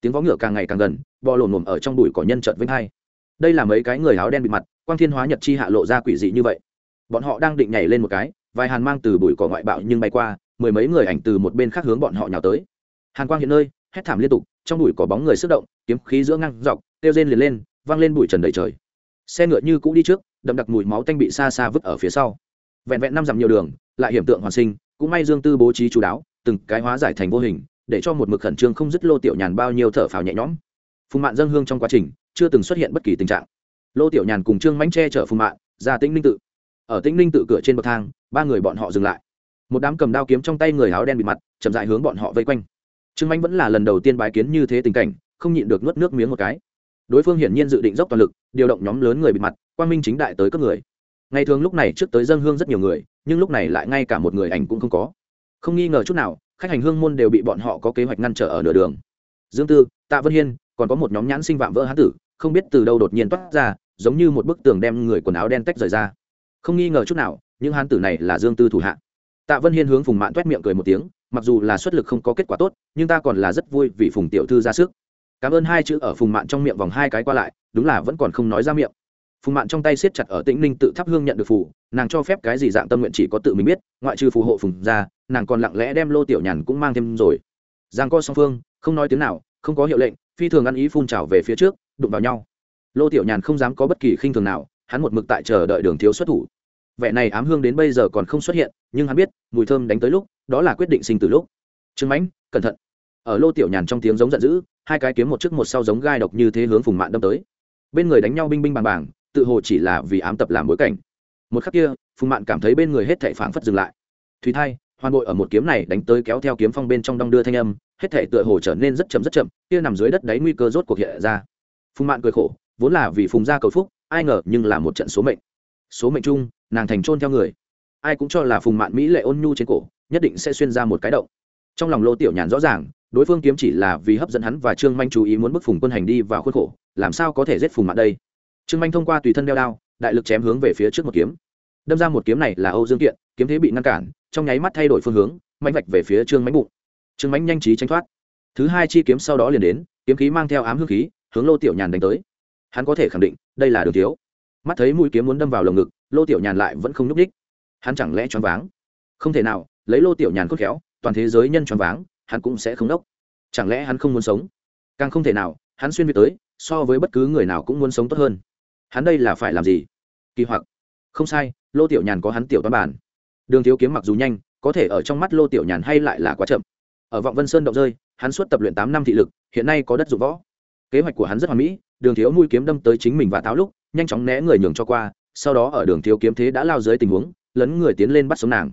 Tiếng vó ngựa càng ngày càng gần, bò lổn lổm ở trong bụi cỏ nhân trợt vĩnh hai. Đây là mấy cái người áo đen bị mặt quang thiên hóa nhật chi hạ lộ ra quỷ dị như vậy. Bọn họ đang định nhảy lên một cái, vài hàn mang từ bụi cỏ ngoại bạo nhưng bay qua, mười mấy người ảnh từ một bên khác hướng bọn họ nhào tới. Hàn quang hiện nơi, hét thảm liên tục, trong bụi cỏ bóng người sức động, kiếm khí giữa ngang dọc tiêu rên liền lên văng lên bụi trần đầy trời. Xe ngựa như cũ đi trước, đậm đặc mùi máu tanh bị xa xa vứt ở phía sau. Vẹn vẹn năm dặm nhiều đường, lại hiểm tượng hoàn sinh, cũng may dương tư bố trí chú đáo, từng cái hóa giải thành vô hình, để cho một mực khẩn trương không dứt lô tiểu nhàn bao nhiêu thở phào nhẹ nhõm. Phùng mạn dân hương trong quá trình, chưa từng xuất hiện bất kỳ tình trạng lô tiểu nhàn cùng trương mánh Tre chở phùng mạn, ra tĩnh ninh tự. Ở tĩnh ninh tự cửa trên bậc thang, ba người bọn họ dừng lại. Một đám cầm đao kiếm trong tay người áo đen bị mặt, chậm dại hướng bọn họ vây quanh. Trương mánh vẫn là lần đầu tiên bái kiến như thế tình cảnh, không nhịn được nuốt nước miếng một cái. Đối phương hiển nhiên dự định dốc toàn lực, điều động nhóm lớn người bị mặt, quang minh chính đại tới cấp người. Ngày thường lúc này trước tới dân hương rất nhiều người, nhưng lúc này lại ngay cả một người ảnh cũng không có. Không nghi ngờ chút nào, khách hành hương môn đều bị bọn họ có kế hoạch ngăn trở ở nửa đường. Dương tư, tạ vân hiên, còn có một nhóm nhãn sinh vạm vỡ hán tử, không biết từ đâu đột nhiên toát ra giống như một bức tường đem người quần áo đen tách rời ra. Không nghi ngờ chút nào, những hán tử này là dương tư thủ hạ. Tạ vân hiên hướng phùng mạn toét miệng cười một tiếng, mặc dù là xuất lực không có kết quả tốt, nhưng ta còn là rất vui vì phùng tiểu thư ra sức. Cảm ơn hai chữ ở phùng mạn trong miệng vòng hai cái qua lại, đúng là vẫn còn không nói ra miệng. Phùng mạn trong tay siết chặt ở tĩnh ninh tự thắp hương nhận được phù, nàng cho phép cái gì dạng tâm nguyện chỉ có tự mình biết, ngoại trừ phù hộ phùng ra, nàng còn lặng lẽ đem lô tiểu nhàn cũng mang thêm rồi. Giang co song phương, không nói tiếng nào, không có hiệu lệnh, phi thường ăn ý phun trào về phía trước, đụng vào nhau lô tiểu nhàn không dám có bất kỳ khinh thường nào, hắn một mực tại chờ đợi đường thiếu xuất thủ. Vẻ này ám hương đến bây giờ còn không xuất hiện, nhưng hắn biết, mùi thơm đánh tới lúc, đó là quyết định sinh từ lúc. Trương mãnh, cẩn thận. Ở lô tiểu nhàn trong tiếng giống giận dữ, hai cái kiếm một trước một sau giống gai độc như thế hướng phùng mạn đâm tới. Bên người đánh nhau binh binh bàng bàng, tự hồ chỉ là vì ám tập làm bối cảnh. Một khắc kia, phùng mạn cảm thấy bên người hết thảy phảng phất dừng lại. Thùy thai hoàn bội ở một kiếm này đánh tới kéo theo kiếm phong bên trong đong đưa thanh âm, hết thảy tựa hồ trở nên rất chậm rất chậm, kia nằm dưới đất đáy nguy cơ rốt cuộc hiện ra. Phùng mạn cười khổ vốn là vì phùng gia cầu phúc, ai ngờ nhưng là một trận số mệnh. Số mệnh chung, nàng thành trôn theo người. Ai cũng cho là phùng mạn mỹ lệ ôn nhu trên cổ, nhất định sẽ xuyên ra một cái động. Trong lòng lô tiểu nhàn rõ ràng, đối phương kiếm chỉ là vì hấp dẫn hắn và trương manh chú ý muốn bức phùng quân hành đi vào khuôn khổ, làm sao có thể giết phùng mạn đây? Trương manh thông qua tùy thân đeo đao, đại lực chém hướng về phía trước một kiếm. Đâm ra một kiếm này là âu dương kiện, kiếm thế bị ngăn cản, trong nháy mắt thay đổi phương hướng, mạnh vạch về phía trương mánh bụng. Trương mánh nhanh trí tránh thoát. Thứ hai chi kiếm sau đó liền đến, kiếm khí mang theo ám hương khí, hướng lô tiểu nhàn đánh tới hắn có thể khẳng định, đây là đường thiếu. Mắt thấy mũi kiếm muốn đâm vào lồng ngực, lô tiểu nhàn lại vẫn không nhúc ních hắn chẳng lẽ choáng váng? Không thể nào, lấy lô tiểu nhàn khôn khéo, toàn thế giới nhân choáng váng, hắn cũng sẽ không đốc. Chẳng lẽ hắn không muốn sống? Càng không thể nào, hắn xuyên việt tới, so với bất cứ người nào cũng muốn sống tốt hơn. Hắn đây là phải làm gì? Kỳ hoặc. Không sai, lô tiểu nhàn có hắn tiểu toán bản. Đường thiếu kiếm mặc dù nhanh, có thể ở trong mắt lô tiểu nhàn hay lại là quá chậm. Ở vọng vân sơn động rơi, hắn suốt tập luyện tám năm thị lực, hiện nay có đất dụng võ. Kế hoạch của hắn rất hoàn mỹ đường thiếu mũi kiếm đâm tới chính mình và táo lúc nhanh chóng né người nhường cho qua sau đó ở đường thiếu kiếm thế đã lao dưới tình huống lấn người tiến lên bắt sống nàng.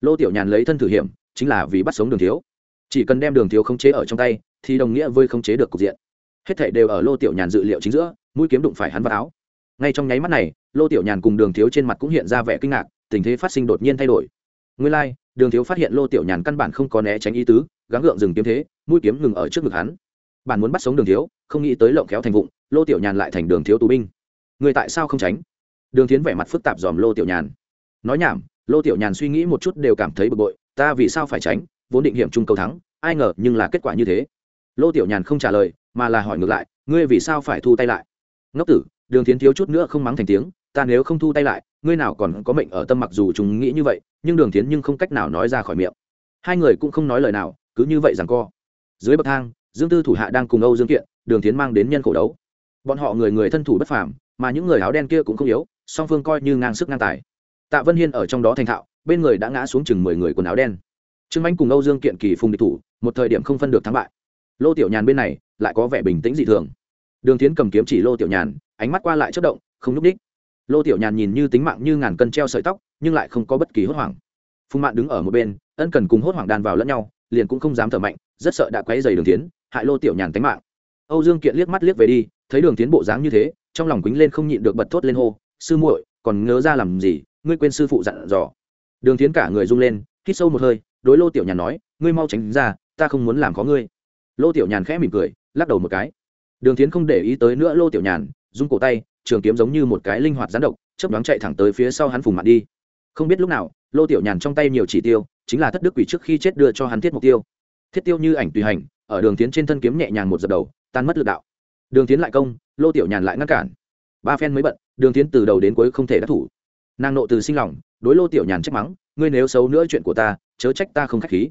Lô tiểu nhàn lấy thân thử hiểm chính là vì bắt sống đường thiếu. Chỉ cần đem đường thiếu khống chế ở trong tay thì đồng nghĩa với khống chế được cục diện. Hết thảy đều ở lô tiểu nhàn dự liệu chính giữa mũi kiếm đụng phải hắn vào áo. Ngay trong nháy mắt này lô tiểu nhàn cùng đường thiếu trên mặt cũng hiện ra vẻ kinh ngạc tình thế phát sinh đột nhiên thay đổi. Nguyên lai、like, đường thiếu phát hiện lô tiểu nhàn căn bản không có né tránh ý tứ gắng gượng dừng kiếm thế mũi kiếm ngừng ở trước ngực hắn bản muốn bắt sống đường thiếu, không nghĩ tới lộng khéo thành vụng, lô tiểu nhàn lại thành đường thiếu tù binh. Người tại sao không tránh? Đường tiến vẻ mặt phức tạp dòm lô tiểu nhàn. Nói nhảm, lô tiểu nhàn suy nghĩ một chút đều cảm thấy bực bội, ta vì sao phải tránh? Vốn định hiểm chung cầu thắng, ai ngờ nhưng là kết quả như thế. Lô tiểu nhàn không trả lời, mà là hỏi ngược lại, ngươi vì sao phải thu tay lại? Ngốc tử, đường tiến thiếu chút nữa không mắng thành tiếng, ta nếu không thu tay lại, ngươi nào còn có mệnh ở tâm mặc dù chúng nghĩ như vậy, nhưng đường tiến nhưng không cách nào nói ra khỏi miệng. Hai người cũng không nói lời nào, cứ như vậy rằng co. Dưới bậc thang dương tư thủ hạ đang cùng âu dương kiện, đường tiến mang đến nhân khổ đấu. Bọn họ người người thân thủ bất phàm, mà những người áo đen kia cũng không yếu, song phương coi như ngang sức ngang tài. Tạ vân hiên ở trong đó thành thạo, bên người đã ngã xuống chừng mười người quần áo đen. Trương anh cùng âu dương kiện kỳ phùng địch thủ, một thời điểm không phân được thắng bại. Lô tiểu nhàn bên này lại có vẻ bình tĩnh dị thường. Đường tiến cầm kiếm chỉ lô tiểu nhàn, ánh mắt qua lại chất động, không nhúc đích lô tiểu nhàn nhìn như tính mạng như ngàn cân treo sợi tóc, nhưng lại không có bất kỳ hốt hoảng. Phùng mạn đứng ở một bên, ân cần cùng hốt hoảng đàn vào lẫn nhau, liền cũng không dám thở mạnh, rất sợ đã quấy dày đường tiến hại lô tiểu nhàn tính mạng. Âu dương kiện liếc mắt liếc về đi, thấy đường tiến bộ dáng như thế, trong lòng quýnh lên không nhịn được bật thốt lên hô, sư muội, còn ngớ ra làm gì? Ngươi quên sư phụ dặn dò. Đường tiến cả người rung lên, hít sâu một hơi, đối lô tiểu nhàn nói, ngươi mau tránh ra, ta không muốn làm khó ngươi. Lô tiểu nhàn khẽ mỉm cười, lắc đầu một cái. Đường tiến không để ý tới nữa lô tiểu nhàn, rung cổ tay, trường kiếm giống như một cái linh hoạt gián độc chấp đoán chạy thẳng tới phía sau hắn phùng mặt đi. Không biết lúc nào, lô tiểu nhàn trong tay nhiều chỉ tiêu, chính là thất đức quỷ trước khi chết đưa cho hắn thiết mục tiêu. Thiết tiêu như ảnh tùy hành ở đường tiến trên thân kiếm nhẹ nhàng một giật đầu, tan mất lực đạo. Đường tiến lại công, lô tiểu nhàn lại ngăn cản. Ba phen mới bận, đường tiến từ đầu đến cuối không thể đắc thủ. Nàng nộ từ sinh lòng, đối lô tiểu nhàn trách mắng, ngươi nếu xấu nữa chuyện của ta, chớ trách ta không k h á c h khí.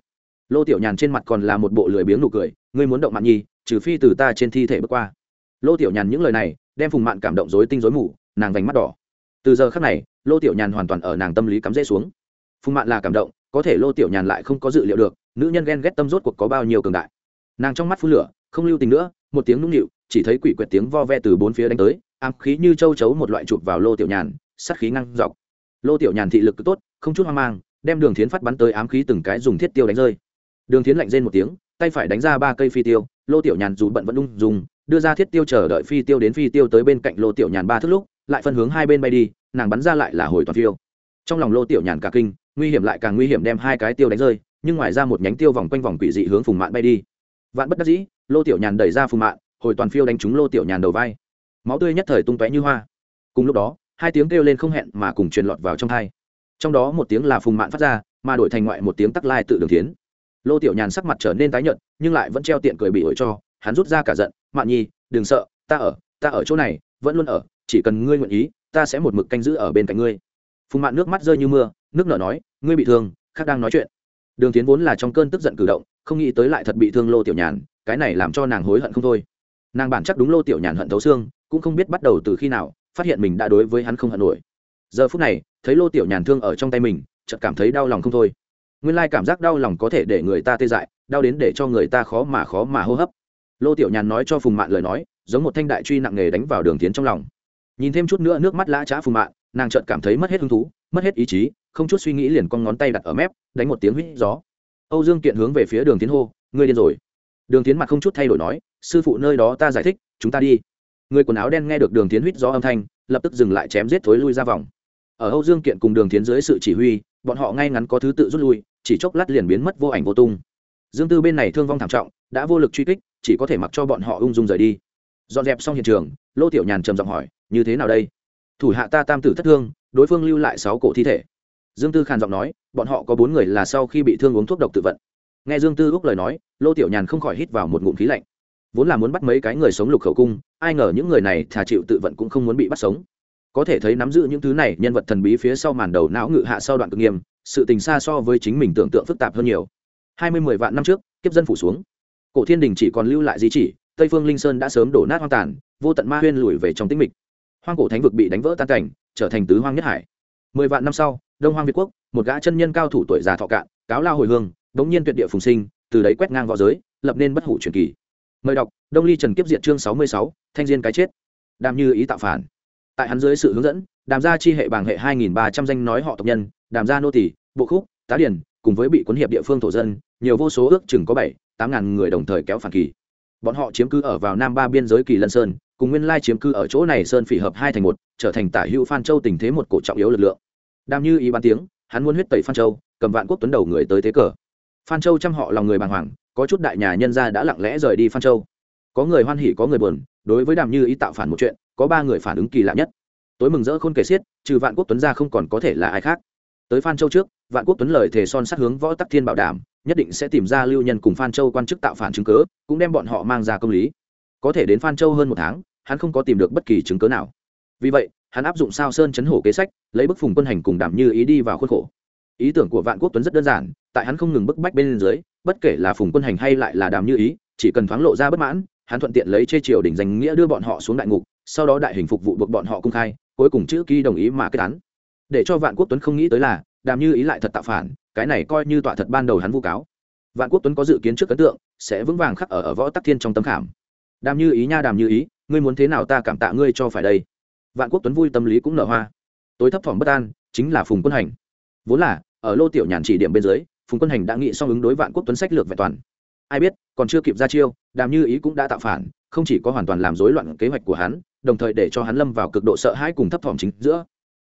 Lô tiểu nhàn trên mặt còn là một bộ lười biếng nụ cười, ngươi muốn động mạn nhi, trừ phi từ ta trên thi thể bước qua. Lô tiểu nhàn những lời này, đem phùng mạn cảm động dối tinh dối mù, nàng vành mắt đỏ. Từ giờ khác này, lô tiểu nhàn hoàn toàn ở nàng tâm lý cắm rễ xuống. Phùng mạn là cảm động, có thể lô tiểu nhàn lại không có dự liệu được, nữ nhân ghen ghét tâm rốt cuộc có bao nhiêu cường đại nàng trong mắt phun lửa, không lưu tình nữa, một tiếng nũng nịu, chỉ thấy quỷ quyệt tiếng vo ve từ bốn phía đánh tới, ám khí như châu chấu một loại chụp vào lô tiểu nhàn sắt khí ngăn dọc. Lô tiểu nhàn thị lực tốt, không chút hoang mang, đem đường thiến phát bắn tới ám khí từng cái dùng thiết tiêu đánh rơi. Đường thiến lạnh rên một tiếng, tay phải đánh ra ba cây phi tiêu, lô tiểu nhàn dù bận vẫn ung dùng đưa ra thiết tiêu chờ đợi phi tiêu đến phi tiêu tới bên cạnh lô tiểu nhàn ba thước lúc, lại phân hướng hai bên bay đi, nàng bắn ra lại là hồi toàn phiêu. Trong lòng lô tiểu nhàn cả kinh, nguy hiểm lại càng nguy hiểm đem hai cái tiêu đánh rơi, nhưng ngoài ra một nhánh tiêu vòng quanh vòng quỷ dị hướng phùng mạn bay đi vạn bất đắc dĩ, lô tiểu nhàn đẩy ra phùng mạn, hồi toàn phiêu đánh trúng lô tiểu nhàn đầu vai. Máu tươi nhất thời tung tóe như hoa. Cùng lúc đó, hai tiếng kêu lên không hẹn mà cùng truyền lọt vào trong thai. Trong đó một tiếng là phùng mạn phát ra, mà đổi thành ngoại một tiếng tắc lai tự đường tiến. Lô tiểu nhàn sắc mặt trở nên tái nhợt, nhưng lại vẫn treo tiện cười bị ổi cho, hắn rút ra cả giận, mạn nhi, đừng sợ, ta ở ta ở chỗ này, vẫn luôn ở, chỉ cần ngươi nguyện ý, ta sẽ một mực canh giữ ở bên cạnh ngươi. Phùng mạn nước mắt rơi như mưa, nước nở nói, ngươi bị thương, khác đang nói chuyện. Đường tiến vốn là trong cơn tức giận cử động không nghĩ tới lại thật bị thương lô tiểu nhàn, cái này làm cho nàng hối hận không thôi. Nàng bản chắc đúng lô tiểu nhàn hận thấu xương, cũng không biết bắt đầu từ khi nào, phát hiện mình đã đối với hắn không hận nổi. Giờ phút này, thấy lô tiểu nhàn thương ở trong tay mình, chợt cảm thấy đau lòng không thôi. Nguyên lai cảm giác đau lòng có thể để người ta tê dại, đau đến để cho người ta khó mà khó mà hô hấp. Lô tiểu nhàn nói cho phùng mạn lời nói, giống một thanh đại truy nặng nề đánh vào đường tiến trong lòng. Nhìn thêm chút nữa nước mắt lã trá phùng mạn, nàng chợt cảm thấy mất hết hứng thú, mất hết ý chí, không chút suy nghĩ liền con ngón tay đặt ở mép, đánh một tiếng huýt gió âu dương kiện hướng về phía đường tiến hô, ngươi điên rồi. Đường tiến mặt không chút thay đổi nói, sư phụ nơi đó ta giải thích, chúng ta đi. Người quần áo đen nghe được đường tiến huýt gió âm thanh, lập tức dừng lại chém giết thối lui ra vòng. Ở âu dương kiện cùng đường tiến dưới sự chỉ huy, bọn họ ngay ngắn có thứ tự rút lui, chỉ chốc lát liền biến mất vô ảnh vô tung. Dương tư bên này thương vong thảm trọng, đã vô lực truy kích, chỉ có thể mặc cho bọn họ ung dung rời đi. Dọn dẹp xong hiện trường, lô tiểu nhàn trầm giọng hỏi, như thế nào đây? Thủ hạ ta tam tử thất thương, đối phương lưu lại sáu cổ thi thể dương tư khàn giọng nói, bọn họ có bốn người là sau khi bị thương uống thuốc độc tự vận. Nghe dương tư úc lời nói, lô tiểu nhàn không khỏi hít vào một ngụm khí lạnh. Vốn là muốn bắt mấy cái người sống lục khẩu cung, ai ngờ những người này thà chịu tự vận cũng không muốn bị bắt sống. Có thể thấy nắm giữ những thứ này, nhân vật thần bí phía sau màn đầu não ngự hạ sau đoạn cực nghiêm, sự tình xa so với chính mình tưởng tượng phức tạp hơn nhiều. Hai mươi mười vạn năm trước, kiếp dân phủ xuống. Cổ thiên đình chỉ còn lưu lại di chỉ, tây phương linh sơn đã sớm đổ nát hoang tàn, vô tận ma huyên lùi về trong tĩnh mịch. Hoang cổ thánh vực bị đánh vỡ tan cảnh, trở thành tứ hoang nhất hải. Mười vạn năm sau đông hoang việt quốc, một gã chân nhân cao thủ tuổi già thọ cạn, cáo lao hồi hương, đống nhiên tuyệt địa phùng sinh, từ đấy quét ngang v õ giới, lập nên bất hủ truyền kỳ. Mời đọc, đông ly trần kiếp diện chương sáu mươi sáu, thanh diên cái chết. Đàm như ý tạo phản. Tại hắn dưới sự hướng dẫn, đàm gia chi hệ bảng hệ hai nghìn ba trăm danh nói họ tộc nhân, đàm gia nô tỷ bộ khúc, tá điển cùng với bị quấn hiệp địa phương thổ dân, nhiều vô số ước chừng có bảy, tám ngàn người đồng thời kéo phản kỳ. Bọn họ chiếm cư ở vào nam ba biên giới kỳ lân sơn, cùng nguyên lai chiếm cư ở chỗ này sơn phỉ hợp hai thành một, trở thành tả hữu phan châu tình thế một cổ trọng yếu lực lượng đam như ý bán tiếng, hắn muốn huyết tẩy phan châu, cầm vạn quốc tuấn đầu người tới thế cờ. Phan châu chăm họ lòng người bàng hoàng, có chút đại nhà nhân gia đã lặng lẽ rời đi phan châu. Có người hoan hỉ, có người buồn, đối với đàm như ý tạo phản một chuyện, có ba người phản ứng kỳ lạ nhất. Tối mừng rỡ khôn kể xiết, trừ vạn quốc tuấn ra không còn có thể là ai khác. Tới phan châu trước, vạn quốc tuấn lời thề son sát hướng võ tắc thiên bảo đảm, nhất định sẽ tìm ra lưu nhân cùng phan châu quan chức tạo phản chứng cớ cũng đem bọn họ mang ra công lý. Có thể đến phan châu hơn một tháng, hắn không có tìm được bất kỳ chứng cớ nào. Vì vậy hắn áp dụng sao sơn chấn hổ kế sách lấy bức phùng quân hành cùng đảm như ý đi vào khuôn khổ. Ý tưởng của vạn quốc tuấn rất đơn giản tại hắn không ngừng bức bách bên dưới bất kể là phùng quân hành hay lại là đàm như ý chỉ cần thoáng lộ ra bất mãn hắn thuận tiện lấy chê triều đỉnh danh nghĩa đưa bọn họ xuống đại ngục sau đó đại hình phục vụ buộc bọn họ công khai cuối cùng chữ ký đồng ý mà kết án. Để cho vạn quốc tuấn không nghĩ tới là đàm như ý lại thật tạo phản cái này coi như tọa thật ban đầu hắn vu cáo. Vạn quốc tuấn có dự kiến trước ấn tượng sẽ vững vàng khắc ở, ở võ tắc thiên trong tấm khảm. Đàm như ý nha đàm như ý ngươi muốn thế nào ta cảm tạ ngươi cho phải đây vạn quốc tuấn vui tâm lý cũng nở hoa. Tối thấp thỏm bất an, chính là phùng quân hành. Vốn là, ở lô tiểu nhàn chỉ điểm bên dưới, phùng quân hành đã nghĩ xong ứng đối vạn quốc tuấn sách lược vẹn toàn. Ai biết, còn chưa kịp ra chiêu, đàm như ý cũng đã tạo phản, không chỉ có hoàn toàn làm rối loạn kế hoạch của hắn, đồng thời để cho hắn lâm vào cực độ sợ hãi cùng thấp thỏm chính giữa.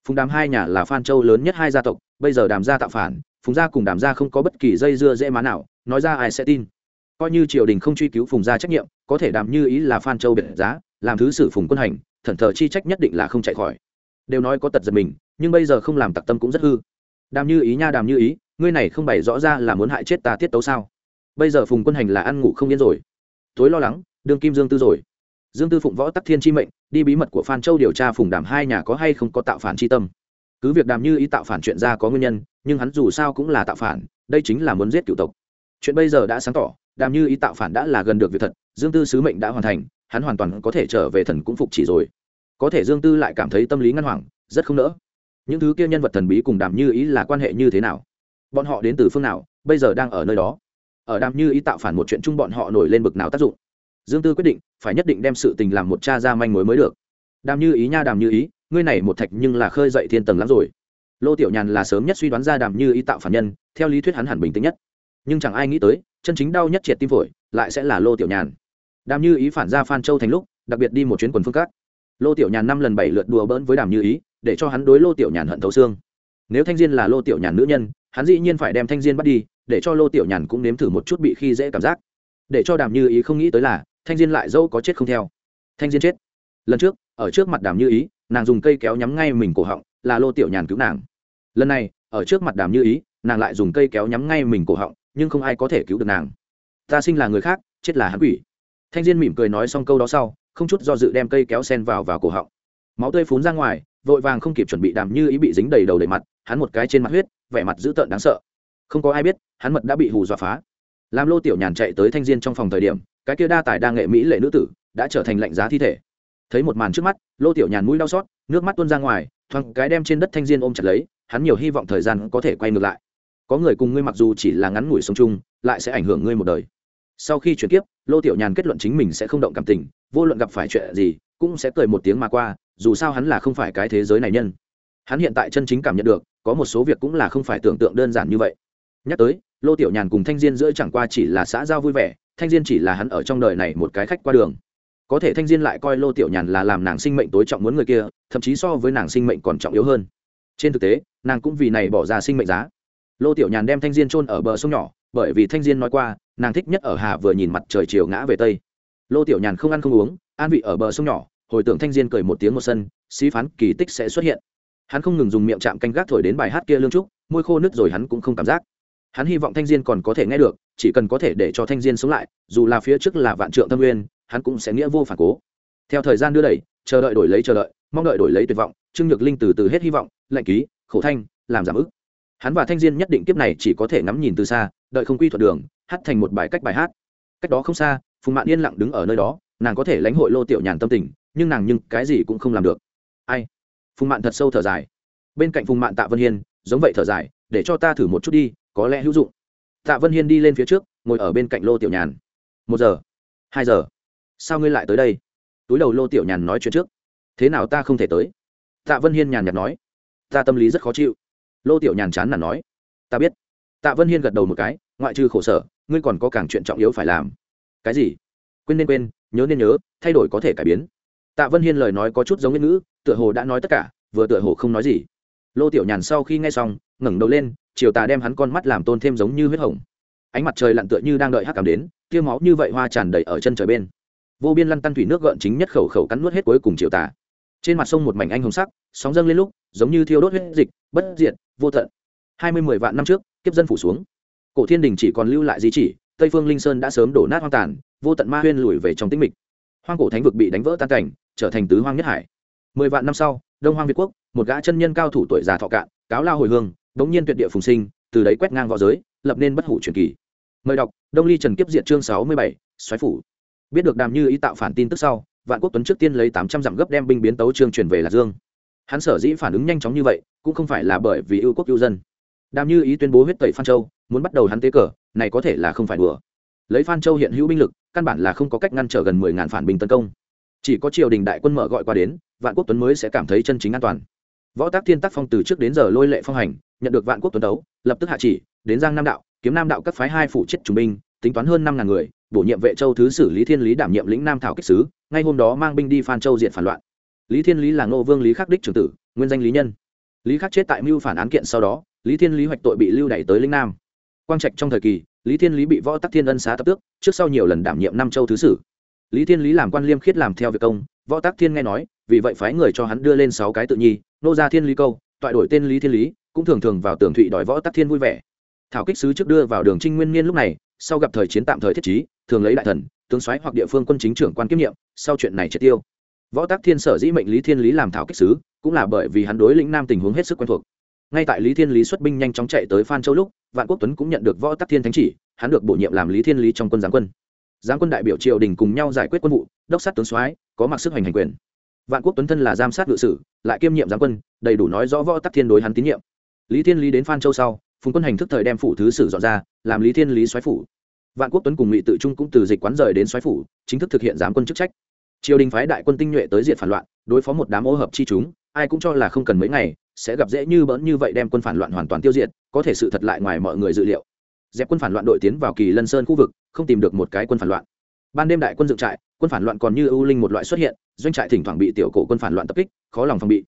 Phùng đàm hai nhà là phan châu lớn nhất hai gia tộc, bây giờ đàm gia tạo phản, phùng gia cùng đàm gia không có bất kỳ dây dưa dễ má nào, nói ra ai sẽ tin. Coi như triều đình không truy cứu phùng gia trách nhiệm, có thể đàm như ý là phan châu biệt giá, làm thứ sử phùng quân hành thần thờ chi trách nhất định là không chạy khỏi. Đều nói có tật giật mình, nhưng bây giờ không làm tặc tâm cũng rất hư. Đàm như ý nha, đàm như ý, ngươi này không bày rõ ra là muốn hại chết ta tiết tấu sao? Bây giờ phùng quân hành là ăn ngủ không yên rồi. Tối lo lắng, đương kim dương tư rồi. Dương tư phụng võ tắc thiên chi mệnh, đi bí mật của phan châu điều tra phùng đàm hai nhà có hay không có tạo phản chi tâm. Cứ việc đàm như ý tạo phản chuyện ra có nguyên nhân, nhưng hắn dù sao cũng là tạo phản, đây chính là muốn giết cựu tộc. Chuyện bây giờ đã sáng tỏ, đàm như ý tạo phản đã là gần được việc thật, dương tư sứ mệnh đã hoàn thành hắn hoàn toàn có thể trở về thần cũng phục chỉ rồi. Có thể dương tư lại cảm thấy tâm lý ngăn hoảng, rất không nỡ. Những thứ kia nhân vật thần bí cùng đàm như ý là quan hệ như thế nào? Bọn họ đến từ phương nào, bây giờ đang ở nơi đó? Ở đàm như ý tạo phản một chuyện chung bọn họ nổi lên bực nào tác dụng? Dương tư quyết định, phải nhất định đem sự tình làm một cha ra manh mối mới được. Đàm như ý nha đàm như ý, ngươi này một thạch nhưng là khơi dậy thiên tầng lắm rồi. Lô tiểu nhàn là sớm nhất suy đoán ra đàm như ý tạo phản nhân, theo lý thuyết hắn hẳn bình tĩnh nhất. Nhưng chẳng ai nghĩ tới, chân chính đau nhất triệt tim phổi, lại sẽ là lô tiểu nhàn đàm như ý phản ra phan châu thành lúc, đặc biệt đi một chuyến quần phương cát. Lô tiểu nhàn năm lần bảy lượt đùa bỡn với đàm như ý, để cho hắn đối lô tiểu nhàn hận thấu xương. Nếu thanh diên là lô tiểu nhàn nữ nhân, hắn dĩ nhiên phải đem thanh diên bắt đi, để cho lô tiểu nhàn cũng nếm thử một chút bị khi dễ cảm giác. Để cho đàm như ý không nghĩ tới là, thanh diên lại dâu có chết không theo. Thanh diên chết. Lần trước, ở trước mặt đàm như ý, nàng dùng cây kéo nhắm ngay mình cổ họng, là lô tiểu nhàn cứu nàng. Lần này, ở trước mặt đàm như ý, nàng lại dùng cây kéo nhắm ngay mình cổ họng, nhưng không ai có thể cứu được nàng. Ta sinh là người khác, chết là hắn quỷ thanh diên mỉm cười nói xong câu đó sau, không chút do dự đem cây kéo sen vào vào cổ họng. Máu tươi phún ra ngoài, vội vàng không kịp chuẩn bị đàm như ý bị dính đầy đầu đầy mặt, hắn một cái trên mặt huyết, vẻ mặt dữ tợn đáng sợ. Không có ai biết, hắn mật đã bị hù dọa phá. Làm lô tiểu nhàn chạy tới thanh diên trong phòng thời điểm, cái kia đa tài đa nghệ mỹ lệ nữ tử đã trở thành lạnh giá thi thể. Thấy một màn trước mắt, lô tiểu nhàn mũi đau xót, nước mắt tuôn ra ngoài, thoáng cái đem trên đất thanh diên ôm chặt lấy, hắn nhiều hy vọng thời gian có thể quay ngược lại. Có người cùng ngươi mặc dù chỉ là ngắn ngủi sống chung, lại sẽ ảnh hưởng ngươi một đời sau khi chuyển tiếp, lô tiểu nhàn kết luận chính mình sẽ không động cảm tình vô luận gặp phải chuyện gì cũng sẽ cười một tiếng mà qua dù sao hắn là không phải cái thế giới này nhân. Hắn hiện tại chân chính cảm nhận được có một số việc cũng là không phải tưởng tượng đơn giản như vậy. Nhắc tới lô tiểu nhàn cùng thanh diên giữa chẳng qua chỉ là xã giao vui vẻ thanh diên chỉ là hắn ở trong đời này một cái khách qua đường. Có thể thanh diên lại coi lô tiểu nhàn là làm nàng sinh mệnh tối trọng muốn người kia thậm chí so với nàng sinh mệnh còn trọng yếu hơn. Trên thực tế nàng cũng vì này bỏ ra sinh mệnh giá. Lô tiểu nhàn đem thanh diên chôn ở bờ sông nhỏ bởi vì thanh diên nói qua nàng thích nhất ở hà vừa nhìn mặt trời chiều ngã về tây. Lô tiểu nhàn không ăn không uống, an vị ở bờ sông nhỏ, hồi tưởng thanh diên cười một tiếng một sân, xí phán kỳ tích sẽ xuất hiện. Hắn không ngừng dùng miệng chạm canh gác thổi đến bài hát kia lương trúc, môi khô nứt rồi hắn cũng không cảm giác. Hắn hy vọng thanh diên còn có thể nghe được, chỉ cần có thể để cho thanh diên sống lại, dù là phía trước là vạn trượng tâm nguyên, hắn cũng sẽ nghĩa vô phản cố. Theo thời gian đưa đẩy, chờ đợi đổi lấy chờ đợi, mong đợi đổi lấy tuyệt vọng, trương nhược linh từ từ hết hy vọng lệnh ký, khổ thanh, làm giảm ức. Hắn và thanh diên nhất định kiếp này chỉ có thể ngắm nhìn từ xa đợi không quy thuật đường, hát thành một bài cách bài hát. Cách đó không xa, phùng mạn yên lặng đứng ở nơi đó, nàng có thể lãnh hội lô tiểu nhàn tâm tình, nhưng nàng nhưng cái gì cũng không làm được. Ai? Phùng mạn thật sâu thở dài. Bên cạnh phùng mạn tạ vân hiên, giống vậy thở dài, để cho ta thử một chút đi, có lẽ hữu dụng. Tạ vân hiên đi lên phía trước, ngồi ở bên cạnh lô tiểu nhàn. Một giờ, hai giờ, sao ngươi lại tới đây? Túi đầu lô tiểu nhàn nói chuyện trước. Thế nào ta không thể tới? Tạ vân hiên nhàn nhạt nói. Ta tâm lý rất khó chịu. Lô tiểu nhàn chán nản nói. Ta biết tạ vân hiên gật đầu một cái, ngoại trừ khổ sở, ngươi còn có càng chuyện trọng yếu phải làm. Cái gì? Quên nên quên, nhớ nên nhớ, thay đổi có thể cải biến. Tạ vân hiên lời nói có chút giống ngôn ngữ, tựa hồ đã nói tất cả, vừa tựa hồ không nói gì. Lô tiểu nhàn sau khi nghe xong, ngẩng đầu lên, chiều tà đem hắn con mắt làm tôn thêm giống như huyết hồng. Ánh mặt trời lặn tựa như đang đợi hắc cảm đến, tia máu như vậy hoa tràn đầy ở chân trời bên. Vô biên lăn tăn thủy nước gợn chính nhất khẩu khẩu cắn nuốt hết cuối cùng chiều tà trên mặt sông một mảnh anh hồng sắc, sóng dâng lên lúc, giống như thiêu đốt huyết dịch, bất diệt, vô tận. Hai mươi mười vạn năm trước kiếp dân phủ xuống. Cổ thiên đình chỉ còn lưu lại di chỉ, tây phương linh sơn đã sớm đổ nát hoang tàn, vô tận ma huyên lùi về trong tĩnh mịch. Hoang cổ thánh vực bị đánh vỡ tan cảnh, trở thành tứ hoang nhất hải. Mười vạn năm sau, đông hoang việt quốc, một gã chân nhân cao thủ tuổi già thọ cạn, cáo lao hồi hương đống nhiên tuyệt địa phùng sinh, từ đấy quét ngang v õ giới, lập nên bất hủ truyền kỳ. Mời đọc, đông ly trần kiếp diệt chương sáu mươi bảy, xoáy phủ. Biết được đàm như ý tạo phản tin tức sau, vạn quốc tuấn trước tiên lấy tám trăm dặm gấp đem binh biến tấu trương truyền về lạc dương. Hắn sở dĩ phản ứng nhanh chóng như vậy, cũng không phải là bởi vì ưu quốc ưu dân đàm như ý tuyên bố huyết tẩy phan châu, muốn bắt đầu hắn tế cờ, này có thể là không phải đùa. Lấy phan châu hiện hữu binh lực, căn bản là không có cách ngăn trở gần mười ngàn phản binh tấn công. Chỉ có triều đình đại quân mở gọi qua đến, vạn quốc tuấn mới sẽ cảm thấy chân chính an toàn. Võ tác thiên tác phong từ trước đến giờ lôi lệ phong hành, nhận được vạn quốc tuấn đấu, lập tức hạ chỉ, đến giang nam đạo, kiếm nam đạo các phái hai phụ chết trung binh, tính toán hơn năm ngàn người, bổ nhiệm vệ châu thứ sử lý thiên lý đảm nhiệm lĩnh nam thảo kích sứ, ngay hôm đó mang binh đi phan châu diện phản loạn. Lý thiên lý là ngô vương lý khắc đích trưởng tử, nguyên danh lý nhân. Lý khắc chết tại mưu phản án kiện sau đó lý thiên lý hoạch tội bị lưu đẩy tới Linh nam. Quang trạch trong thời kỳ, lý thiên lý bị võ tắc thiên ân xá tập tước, trước sau nhiều lần đảm nhiệm Nam châu thứ sử. Lý thiên lý làm quan liêm khiết làm theo việc công, võ tắc thiên nghe nói, vì vậy phái người cho hắn đưa lên sáu cái tự nhi, nô ra thiên lý câu, toại đổi tên lý thiên lý, cũng thường thường vào tường thụy đòi võ tắc thiên vui vẻ. Thảo kích sứ trước đưa vào đường trinh nguyên niên lúc này, sau gặp thời chiến tạm thời thiết trí, thường lấy đại thần, tướng soái hoặc địa phương quân chính trưởng quan kiêm nhiệm, sau chuyện này triệt tiêu. Võ tắc thiên sở dĩ mệnh lý thiên lý làm thảo kích sứ, cũng là bởi vì hắn đối lĩnh nam tình huống hết sức quen thuộc ngay tại lý thiên lý xuất binh nhanh chóng chạy tới phan châu lúc, vạn quốc tuấn cũng nhận được võ tắc thiên thánh chỉ, hắn được bổ nhiệm làm lý thiên lý trong quân giáng quân. Giáng quân đại biểu triều đình cùng nhau giải quyết quân vụ, đốc sát tướng soái, có mặc sức hành hành quyền. Vạn quốc tuấn thân là giám sát ngự sử, lại kiêm nhiệm giáng quân, đầy đủ nói rõ võ tắc thiên đối hắn tín nhiệm. Lý thiên lý đến phan châu sau, phùng quân hành thức thời đem phủ thứ sử dọn ra, làm lý thiên lý soái phủ. Vạn quốc tuấn cùng ngụy tự trung cũng từ dịch quán rời đến soái phủ, chính thức thực hiện giám quân chức trách. Triều đình phái đại quân tinh nhuệ tới diện phản loạn, đối phó một đám ô hợp chi chúng, ai cũng cho là không cần mấy ngày sẽ gặp dễ như bỡn như vậy đem quân phản loạn hoàn toàn tiêu diệt, có thể sự thật lại ngoài mọi người dự liệu. Dẹp quân phản loạn đội tiến vào kỳ lân sơn khu vực, không tìm được một cái quân phản loạn. Ban đêm đại quân dựng trại, quân phản loạn còn như ưu linh một loại xuất hiện, doanh trại thỉnh thoảng bị tiểu cổ quân phản loạn tập kích, khó lòng phòng bị.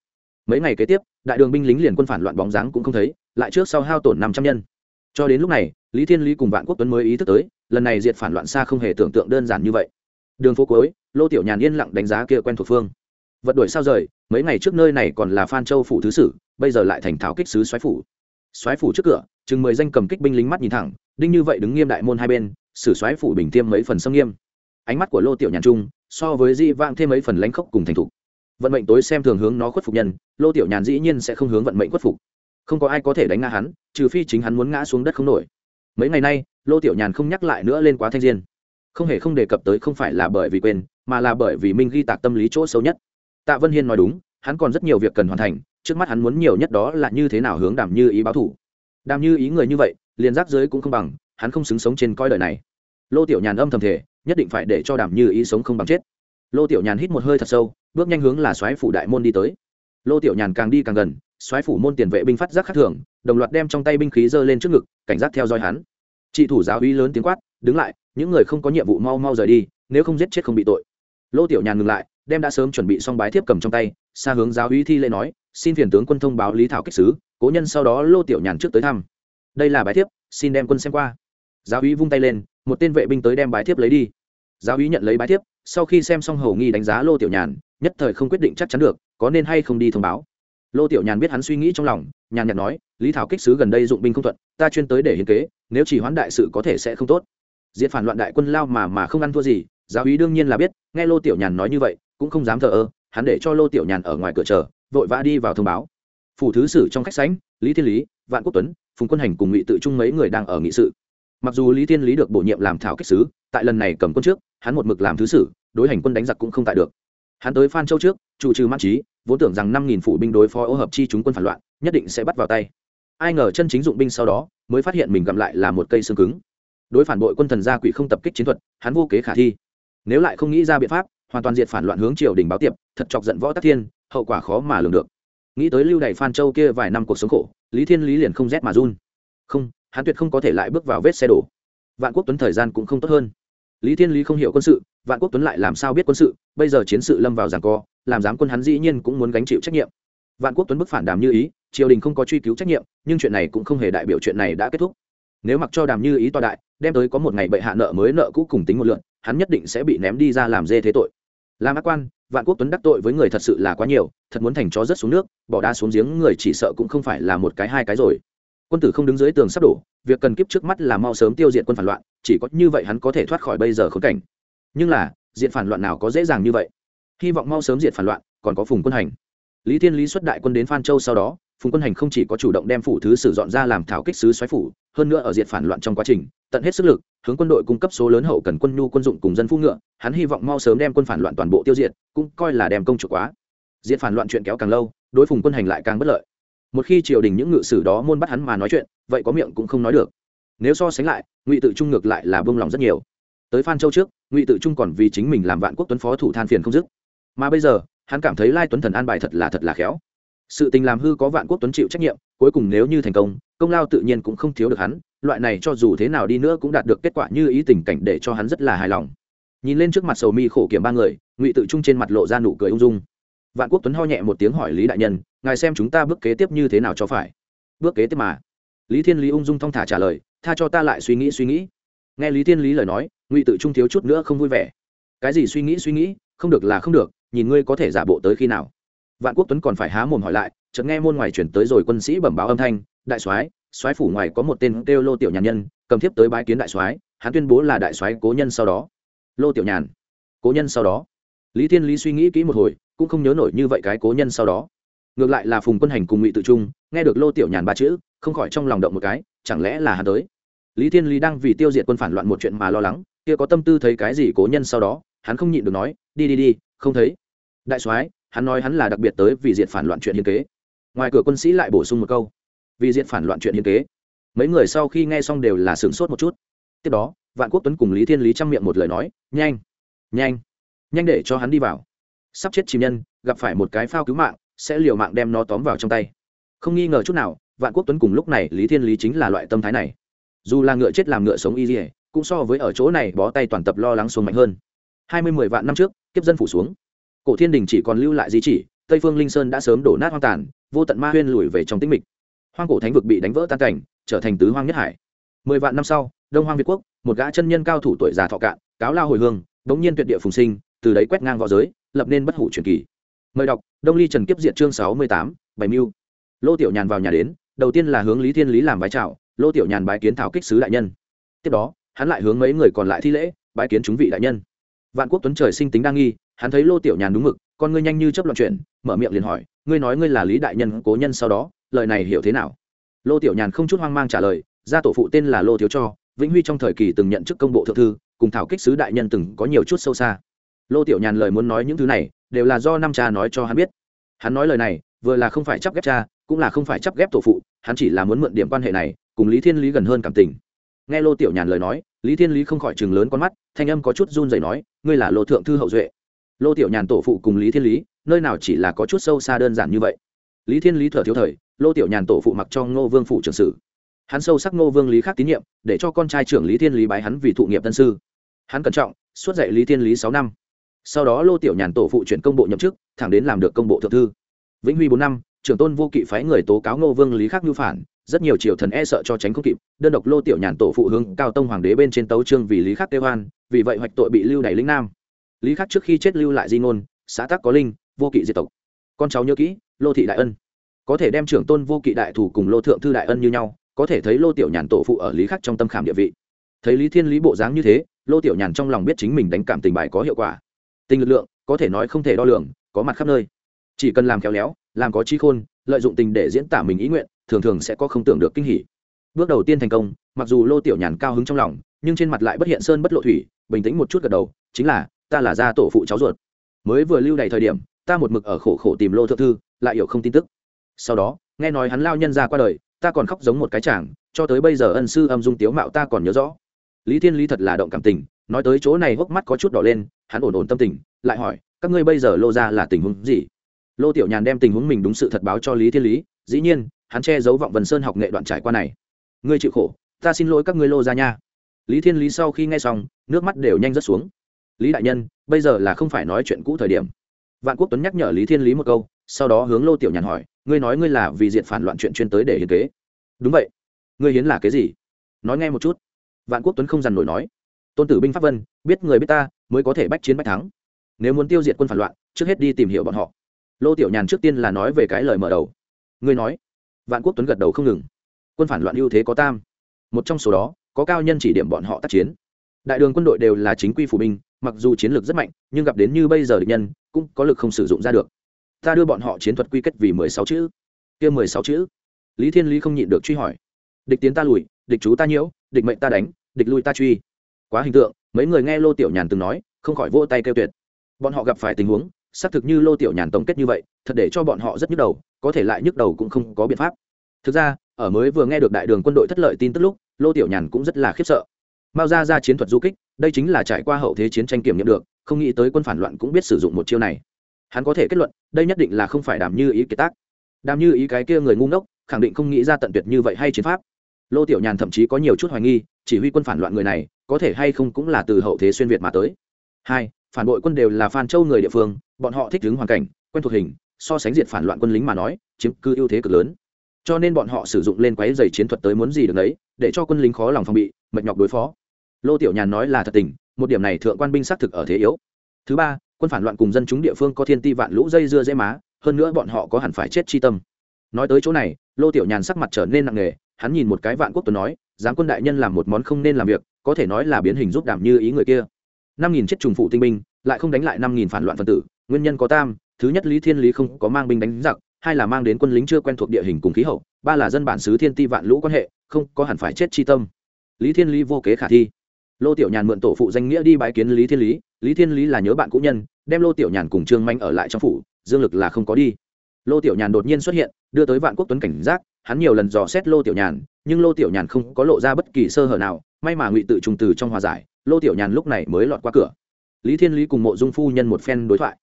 Mấy ngày kế tiếp, đại đường binh lính liền quân phản loạn bóng dáng cũng không thấy, lại trước sau hao tổn năm trăm nhân. Cho đến lúc này, lý thiên lý cùng vạn quốc tuấn mới ý thức tới, lần này diệt phản loạn xa không hề tưởng tượng đơn giản như vậy. Đường phố cuối, lô tiểu nhàn yên lặng đánh giá kia quen thuộc phương vật đuổi sao rời, mấy ngày trước nơi này còn là phan châu phủ thứ sử, bây giờ lại thành tháo kích sứ xoáy phủ. Xoáy phủ trước cửa, chừng mười danh cầm kích binh lính mắt nhìn thẳng, đinh như vậy đứng nghiêm đại môn hai bên, sử xoáy phủ bình tiêm mấy phần sâm nghiêm. Ánh mắt của lô tiểu nhàn trung, so với di vang thêm mấy phần lãnh khốc cùng thành thục. Vận mệnh tối xem thường hướng nó khuất phục nhân, lô tiểu nhàn dĩ nhiên sẽ không hướng vận mệnh khuất phục. Không có ai có thể đánh ngã hắn, trừ phi chính hắn muốn ngã xuống đất không nổi. Mấy ngày nay, lô tiểu nhàn không nhắc lại nữa lên quá thanh diên. Không hề không đề cập tới không phải là bởi vì quên, mà là bởi vì minh ghi tạc tâm lý chỗ xấu nhất tạ vân hiên nói đúng, hắn còn rất nhiều việc cần hoàn thành, trước mắt hắn muốn nhiều nhất đó là như thế nào hướng đàm như ý báo thủ. Đàm như ý người như vậy, liền giáp giới cũng không bằng, hắn không xứng sống trên coi đời này. Lô tiểu nhàn âm thầm thể nhất định phải để cho đàm như ý sống không bằng chết. Lô tiểu nhàn hít một hơi thật sâu, bước nhanh hướng là soái phủ đại môn đi tới. Lô tiểu nhàn càng đi càng gần, soái phủ môn tiền vệ binh phát giác khắc thường, đồng loạt đem trong tay binh khí giơ lên trước ngực, cảnh giác theo dõi hắn. Chị thủ giáo uy lớn tiếng quát, đứng lại, những người không có nhiệm vụ mau mau rời đi, nếu không giết chết không bị tội. Lô tiểu nhàn ngừng lại đem đã sớm chuẩn bị xong bái thiếp cầm trong tay xa hướng giáo úy thi lễ nói, xin phiền tướng quân thông báo lý thảo kích sứ, cố nhân sau đó lô tiểu nhàn trước tới thăm. Đây là bái thiếp, xin đem quân xem qua. Giáo úy vung tay lên, một tên vệ binh tới đem bái thiếp lấy đi. Giáo úy nhận lấy bái thiếp, sau khi xem xong hầu nghi đánh giá lô tiểu nhàn, nhất thời không quyết định chắc chắn được, có nên hay không đi thông báo. Lô tiểu nhàn biết hắn suy nghĩ trong lòng, nhàn nhạt nói, lý thảo kích sứ gần đây dụng binh không thuận, ta chuyên tới để hiến kế, nếu chỉ hoãn đại sự có thể sẽ không tốt. Diệt phản loạn đại quân lao mà mà không ăn thua gì, giáo úy đương nhiên là biết, nghe lô tiểu nhàn nói như vậy cũng không dám thờ ơ, hắn để cho lô tiểu nhàn ở ngoài cửa chờ, vội vã đi vào thông báo. Phủ thứ sử trong khách sánh lý thiên lý, vạn quốc tuấn, phùng quân hành cùng ngụy tự trung mấy người đang ở nghị sự. Mặc dù lý thiên lý được bổ nhiệm làm thảo kích sứ, tại lần này cầm quân trước, hắn một mực làm thứ sử, đối hành quân đánh giặc cũng không tại được. Hắn tới phan châu trước, chủ trừ mãn trí vốn tưởng rằng năm nghìn phụ binh đối phó ô hợp chi chúng quân phản loạn, nhất định sẽ bắt vào tay. Ai ngờ chân chính dụng binh sau đó, mới phát hiện mình gặm lại là một cây xương cứng. Đối phản bội quân thần gia quỷ không tập kích chiến thuật, hắn vô kế khả thi. Nếu lại không nghĩ ra biện pháp hoàn toàn diệt phản loạn hướng triều đình báo tiệp, thật chọc giận võ tắc thiên, hậu quả khó mà lường được. Nghĩ tới lưu đày phan châu kia vài năm cuộc sống khổ, lý thiên lý liền không rét mà run. Không, hắn tuyệt không có thể lại bước vào vết xe đổ. Vạn quốc tuấn thời gian cũng không tốt hơn. Lý thiên lý không hiểu quân sự, vạn quốc tuấn lại làm sao biết quân sự, bây giờ chiến sự lâm vào giảng co, làm giám quân hắn dĩ nhiên cũng muốn gánh chịu trách nhiệm. Vạn quốc tuấn bức phản đàm như ý, triều đình không có truy cứu trách nhiệm, nhưng chuyện này cũng không hề đại biểu chuyện này đã kết thúc. Nếu mặc cho đàm như ý to đại, đem tới có một ngày bệ hạ nợ mới nợ cũ cùng tính một lượn, hắn nhất định sẽ bị ném đi ra làm dê thế tội làm ác quan, vạn quốc tuấn đắc tội với người thật sự là quá nhiều, thật muốn thành chó rớt xuống nước, bỏ đá xuống giếng, người chỉ sợ cũng không phải là một cái hai cái rồi. Quân tử không đứng dưới tường sắp đổ, việc cần kiếp trước mắt là mau sớm tiêu diệt quân phản loạn, chỉ có như vậy hắn có thể thoát khỏi bây giờ khốn cảnh. Nhưng là, diện phản loạn nào có dễ dàng như vậy? Hy vọng mau sớm diệt phản loạn, còn có phùng quân hành. Lý thiên lý xuất đại quân đến phan châu sau đó, phùng quân hành không chỉ có chủ động đem phủ thứ sử dọn ra làm thảo kích sứ xoáy phủ, hơn nữa ở diệt phản loạn trong quá trình, tận hết sức lực hướng quân đội cung cấp số lớn hậu cần quân nhu quân dụng cùng dân phu ngựa, hắn hy vọng mau sớm đem quân phản loạn toàn bộ tiêu diệt, cũng coi là đem công chủ quá. Diệt phản loạn chuyện kéo càng lâu, đối phùng quân hành lại càng bất lợi. Một khi triều đình những ngự sử đó môn bắt hắn mà nói chuyện, vậy có miệng cũng không nói được. Nếu so sánh lại, ngụy tự trung ngược lại là bông lòng rất nhiều. Tới phan châu trước, ngụy tự trung còn vì chính mình làm vạn quốc tuấn phó thủ than phiền không dứt. Mà bây giờ, hắn cảm thấy lai tuấn thần an bài thật là thật là khéo. Sự tình làm hư có vạn quốc tuấn chịu trách nhiệm, cuối cùng nếu như thành công công lao tự nhiên cũng không thiếu được hắn loại này cho dù thế nào đi nữa cũng đạt được kết quả như ý tình cảnh để cho hắn rất là hài lòng. Nhìn lên trước mặt sầu mi khổ kiểm ba người, ngụy tự trung trên mặt lộ ra nụ cười ung dung. Vạn quốc tuấn ho nhẹ một tiếng hỏi lý đại nhân, ngài xem chúng ta bước kế tiếp như thế nào cho phải? Bước kế tiếp mà. Lý thiên lý ung dung thong thả trả lời, tha cho ta lại suy nghĩ suy nghĩ. Nghe lý thiên lý lời nói, ngụy tự trung thiếu chút nữa không vui vẻ. Cái gì suy nghĩ suy nghĩ? Không được là không được, nhìn ngươi có thể giả bộ tới khi nào. Vạn quốc tuấn còn phải há mồm hỏi lại, chợt nghe môn ngoài chuyển tới rồi quân sĩ bẩm báo âm thanh, đại soái soái phủ ngoài có một tên kêu lô tiểu nhàn nhân, cầm thiếp tới bái kiến đại soái, hắn tuyên bố là đại soái cố nhân sau đó. Lô tiểu nhàn, cố nhân sau đó. Lý thiên lý suy nghĩ kỹ một hồi, cũng không nhớ nổi như vậy cái cố nhân sau đó. Ngược lại là phùng quân hành cùng ngụy tự trung, nghe được lô tiểu nhàn ba chữ, không khỏi trong lòng động một cái, chẳng lẽ là hắn tới? Lý thiên lý đang vì tiêu diệt quân phản loạn một chuyện mà lo lắng, kia có tâm tư thấy cái gì cố nhân sau đó, hắn không nhịn được nói, đi đi đi, không thấy. Đại soái, hắn nói hắn là đặc biệt tới vì diệt phản loạn chuyện hiên kế. Ngoài cửa quân sĩ lại bổ sung một câu vì diệt phản loạn chuyện hiến kế. Mấy người sau khi nghe xong đều là sửng sốt một chút. Tiếp đó, vạn quốc tuấn cùng lý thiên lý chăm miệng một lời nói, nhanh nhanh nhanh để cho hắn đi vào. Sắp chết chìm nhân, gặp phải một cái phao cứu mạng, sẽ liều mạng đem nó tóm vào trong tay. Không nghi ngờ chút nào, vạn quốc tuấn cùng lúc này lý thiên lý chính là loại tâm thái này. Dù là ngựa chết làm ngựa sống y dỉa cũng so với ở chỗ này bó tay toàn tập lo lắng xuống mạnh hơn. Hai mươi mười vạn năm trước, kiếp dân phủ xuống. Cổ thiên đình chỉ còn lưu lại di chỉ, tây phương linh sơn đã sớm đổ nát hoang tàn, vô tận ma huyên lùi về trong tĩnh mịch hoang cổ thánh vực bị đánh vỡ tan cảnh, trở thành tứ hoang nhất hải. Mười vạn năm sau, đông hoang việt quốc, một gã chân nhân cao thủ tuổi già thọ cạn, cáo lao hồi hương bỗng nhiên tuyệt địa phùng sinh, từ đấy quét ngang v õ giới, lập nên bất hủ truyền kỳ. Mời đọc, đông ly trần kiếp diện chương sáu mươi tám, bảy mưu. Lô tiểu nhàn vào nhà đến, đầu tiên là hướng lý thiên lý làm vái chào, lô tiểu nhàn bái kiến thảo kích sứ đại nhân. Tiếp đó, hắn lại hướng mấy người còn lại thi lễ, bái kiến chúng vị đại nhân. Vạn quốc tuấn trời sinh tính đa nghi, hắn thấy lô tiểu nhàn đúng mực, con ngươi nhanh như chấp loạn chuyện mở miệng liền hỏi, ngươi nói ngươi là lý đại nhân cố nhân sau đó lời này hiểu thế nào? Lô tiểu nhàn không chút hoang mang trả lời, gia tổ phụ tên là lô thiếu cho, vĩnh huy trong thời kỳ từng nhận chức công bộ thượng thư, cùng thảo kích sứ đại nhân từng có nhiều chút sâu xa. Lô tiểu nhàn lời muốn nói những thứ này, đều là do năm cha nói cho hắn biết. Hắn nói lời này, vừa là không phải chấp ghép cha, cũng là không phải chấp ghép tổ phụ, hắn chỉ là muốn mượn điểm quan hệ này, cùng lý thiên lý gần hơn cảm tình. Nghe lô tiểu nhàn lời nói, lý thiên lý không khỏi chừng lớn con mắt, thanh âm có chút run rẩy nói, ngươi là lô thượng thư hậu duệ. Lô tiểu nhàn tổ phụ cùng lý thiên lý, nơi nào chỉ là có chút sâu xa đơn giản như vậy lý thiên lý thở thiếu thời, lô tiểu nhàn tổ phụ mặc cho ngô vương phụ trưởng sử. Hắn sâu sắc ngô vương lý khác tín nhiệm, để cho con trai trưởng lý thiên lý bái hắn vì thụ nghiệp tân sư. Hắn cẩn trọng, suốt dạy lý thiên lý sáu năm. Sau đó lô tiểu nhàn tổ phụ chuyển công bộ nhậm chức, thẳng đến làm được công bộ thượng thư. Vĩnh huy bốn năm, trưởng tôn vô kỵ phái người tố cáo ngô vương lý khắc nhu phản, rất nhiều triều thần e sợ cho tránh không kịp, đơn độc lô tiểu nhàn tổ phụ hướng cao tông hoàng đế bên trên tấu trương vì lý khắc tê hoan vì vậy hoạch tội bị lưu đày lĩnh nam. Lý khắc trước khi chết lưu lại di ngôn, xã tắc có linh, vô kỵ diệt tộc. Con cháu nhớ kỹ lô thị đại ân. Có thể đem trưởng tôn vô kỵ đại thủ cùng lô thượng thư đại ân như nhau, có thể thấy lô tiểu nhàn tổ phụ ở lý khắc trong tâm khảm địa vị. Thấy lý thiên lý bộ dáng như thế, lô tiểu nhàn trong lòng biết chính mình đánh cảm tình bài có hiệu quả. Tình lực lượng, có thể nói không thể đo lường, có mặt khắp nơi. Chỉ cần làm khéo léo, làm có trí khôn, lợi dụng tình để diễn tả mình ý nguyện, thường thường sẽ có không tưởng được kinh hỉ. Bước đầu tiên thành công, mặc dù lô tiểu nhàn cao hứng trong lòng, nhưng trên mặt lại bất hiện sơn bất lộ thủy, bình tĩnh một chút gật đầu, chính là, ta là gia tổ phụ cháu ruột. Mới vừa lưu đầy thời điểm, ta một mực ở khổ khổ tìm lô thượng thư lại hiểu không tin tức. Sau đó, nghe nói hắn lao nhân ra qua đời, ta còn khóc giống một cái chàng, cho tới bây giờ ân sư âm dung tiếu mạo ta còn nhớ rõ. Lý thiên lý thật là động cảm tình, nói tới chỗ này hốc mắt có chút đỏ lên, hắn ổn ổn tâm tình, lại hỏi, các ngươi bây giờ lô ra là tình huống gì? Lô tiểu nhàn đem tình huống mình đúng sự thật báo cho lý thiên lý, dĩ nhiên, hắn che giấu vọng vần sơn học nghệ đoạn trải qua này. Ngươi chịu khổ, ta xin lỗi các ngươi lô ra nha. Lý thiên lý sau khi nghe xong, nước mắt đều nhanh rớt xuống. Lý đại nhân, bây giờ là không phải nói chuyện cũ thời điểm. Vạn quốc tuấn nhắc nhở lý thiên lý một câu sau đó hướng lô tiểu nhàn hỏi, ngươi nói ngươi là vì diện phản loạn chuyện chuyên tới để hiến kế? Đúng vậy. Ngươi hiến là cái gì? Nói nghe một chút. Vạn quốc tuấn không dằn nổi nói, tôn tử binh pháp vân, biết người biết ta mới có thể bách chiến bách thắng. Nếu muốn tiêu diệt quân phản loạn, trước hết đi tìm hiểu bọn họ. Lô tiểu nhàn trước tiên là nói về cái lời mở đầu. Ngươi nói. Vạn quốc tuấn gật đầu không ngừng. Quân phản loạn ưu thế có tam. Một trong số đó, có cao nhân chỉ điểm bọn họ tác chiến. Đại đường quân đội đều là chính quy phủ binh, mặc dù chiến lược rất mạnh, nhưng gặp đến như bây giờ địch nhân, cũng có lực không sử dụng ra được ta đưa bọn họ chiến thuật quy kết vì mười sáu chữ. Kia mười sáu chữ. Lý thiên lý không nhịn được truy hỏi. Địch tiến ta lùi, địch chú ta nhiễu, địch mệnh ta đánh, địch lui ta truy. Quá hình tượng, mấy người nghe lô tiểu nhàn từng nói, không khỏi vỗ tay kêu tuyệt. Bọn họ gặp phải tình huống, xác thực như lô tiểu nhàn tổng kết như vậy, thật để cho bọn họ rất nhức đầu, có thể lại nhức đầu cũng không có biện pháp. Thực ra, ở mới vừa nghe được đại đường quân đội thất lợi tin tức lúc, lô tiểu nhàn cũng rất là khiếp sợ. Mao ra ra chiến thuật du kích, đây chính là trải qua hậu thế chiến tranh kiểm nghiệm được, không nghĩ tới quân phản loạn cũng biết sử dụng một chiêu này hắn có thể kết luận, đây nhất định là không phải đàm như ý kiệt tác. Đàm như ý cái kia người ngu ngốc, khẳng định không nghĩ ra tận tuyệt như vậy hay chiến pháp. Lô tiểu nhàn thậm chí có nhiều chút hoài nghi, chỉ huy quân phản loạn người này, có thể hay không cũng là từ hậu thế xuyên việt mà tới. Hai, phản bội quân đều là phan châu người địa phương, bọn họ thích ứng hoàn cảnh, quen thuộc hình, so sánh diệt phản loạn quân lính mà nói, chiếm cứ ưu thế cực lớn. Cho nên bọn họ sử dụng lên quái dày chiến thuật tới muốn gì được đấy để cho quân lính khó lòng phòng bị, mệt nhọc đối phó. Lô tiểu nhàn nói là thật tình, một điểm này thượng quan binh xác thực ở thế yếu. Thứ ba quân phản loạn cùng dân chúng địa phương có thiên ti vạn lũ dây dưa dễ má, hơn nữa bọn họ có hẳn phải chết chi tâm. Nói tới chỗ này, lô tiểu nhàn sắc mặt trở nên nặng nề, hắn nhìn một cái vạn quốc tuấn nói giáng quân đại nhân làm một món không nên làm việc, có thể nói là biến hình giúp đảm như ý người kia. Năm nghìn chết trùng phụ tinh binh, lại không đánh lại năm nghìn phản loạn phân tử, nguyên nhân có tam, thứ nhất lý thiên lý không có mang binh đánh giặc, hai là mang đến quân lính chưa quen thuộc địa hình cùng khí hậu, ba là dân bản xứ thiên ti vạn lũ quan hệ, không có hẳn phải chết chi tâm. Lý thiên lý vô kế khả thi. Lô tiểu nhàn mượn tổ phụ danh nghĩa đi bái kiến lý thiên lý lý thiên lý là nhớ bạn cũ nhân đem lô tiểu nhàn cùng trương manh ở lại trong phủ, dương lực là không có đi. Lô tiểu nhàn đột nhiên xuất hiện, đưa tới vạn quốc tuấn cảnh giác, hắn nhiều lần dò xét lô tiểu nhàn, nhưng lô tiểu nhàn không có lộ ra bất kỳ sơ hở nào, may mà ngụy tự trùng từ trong hòa giải, lô tiểu nhàn lúc này mới lọt qua cửa. Lý thiên lý cùng mộ dung phu nhân một phen đối thoại.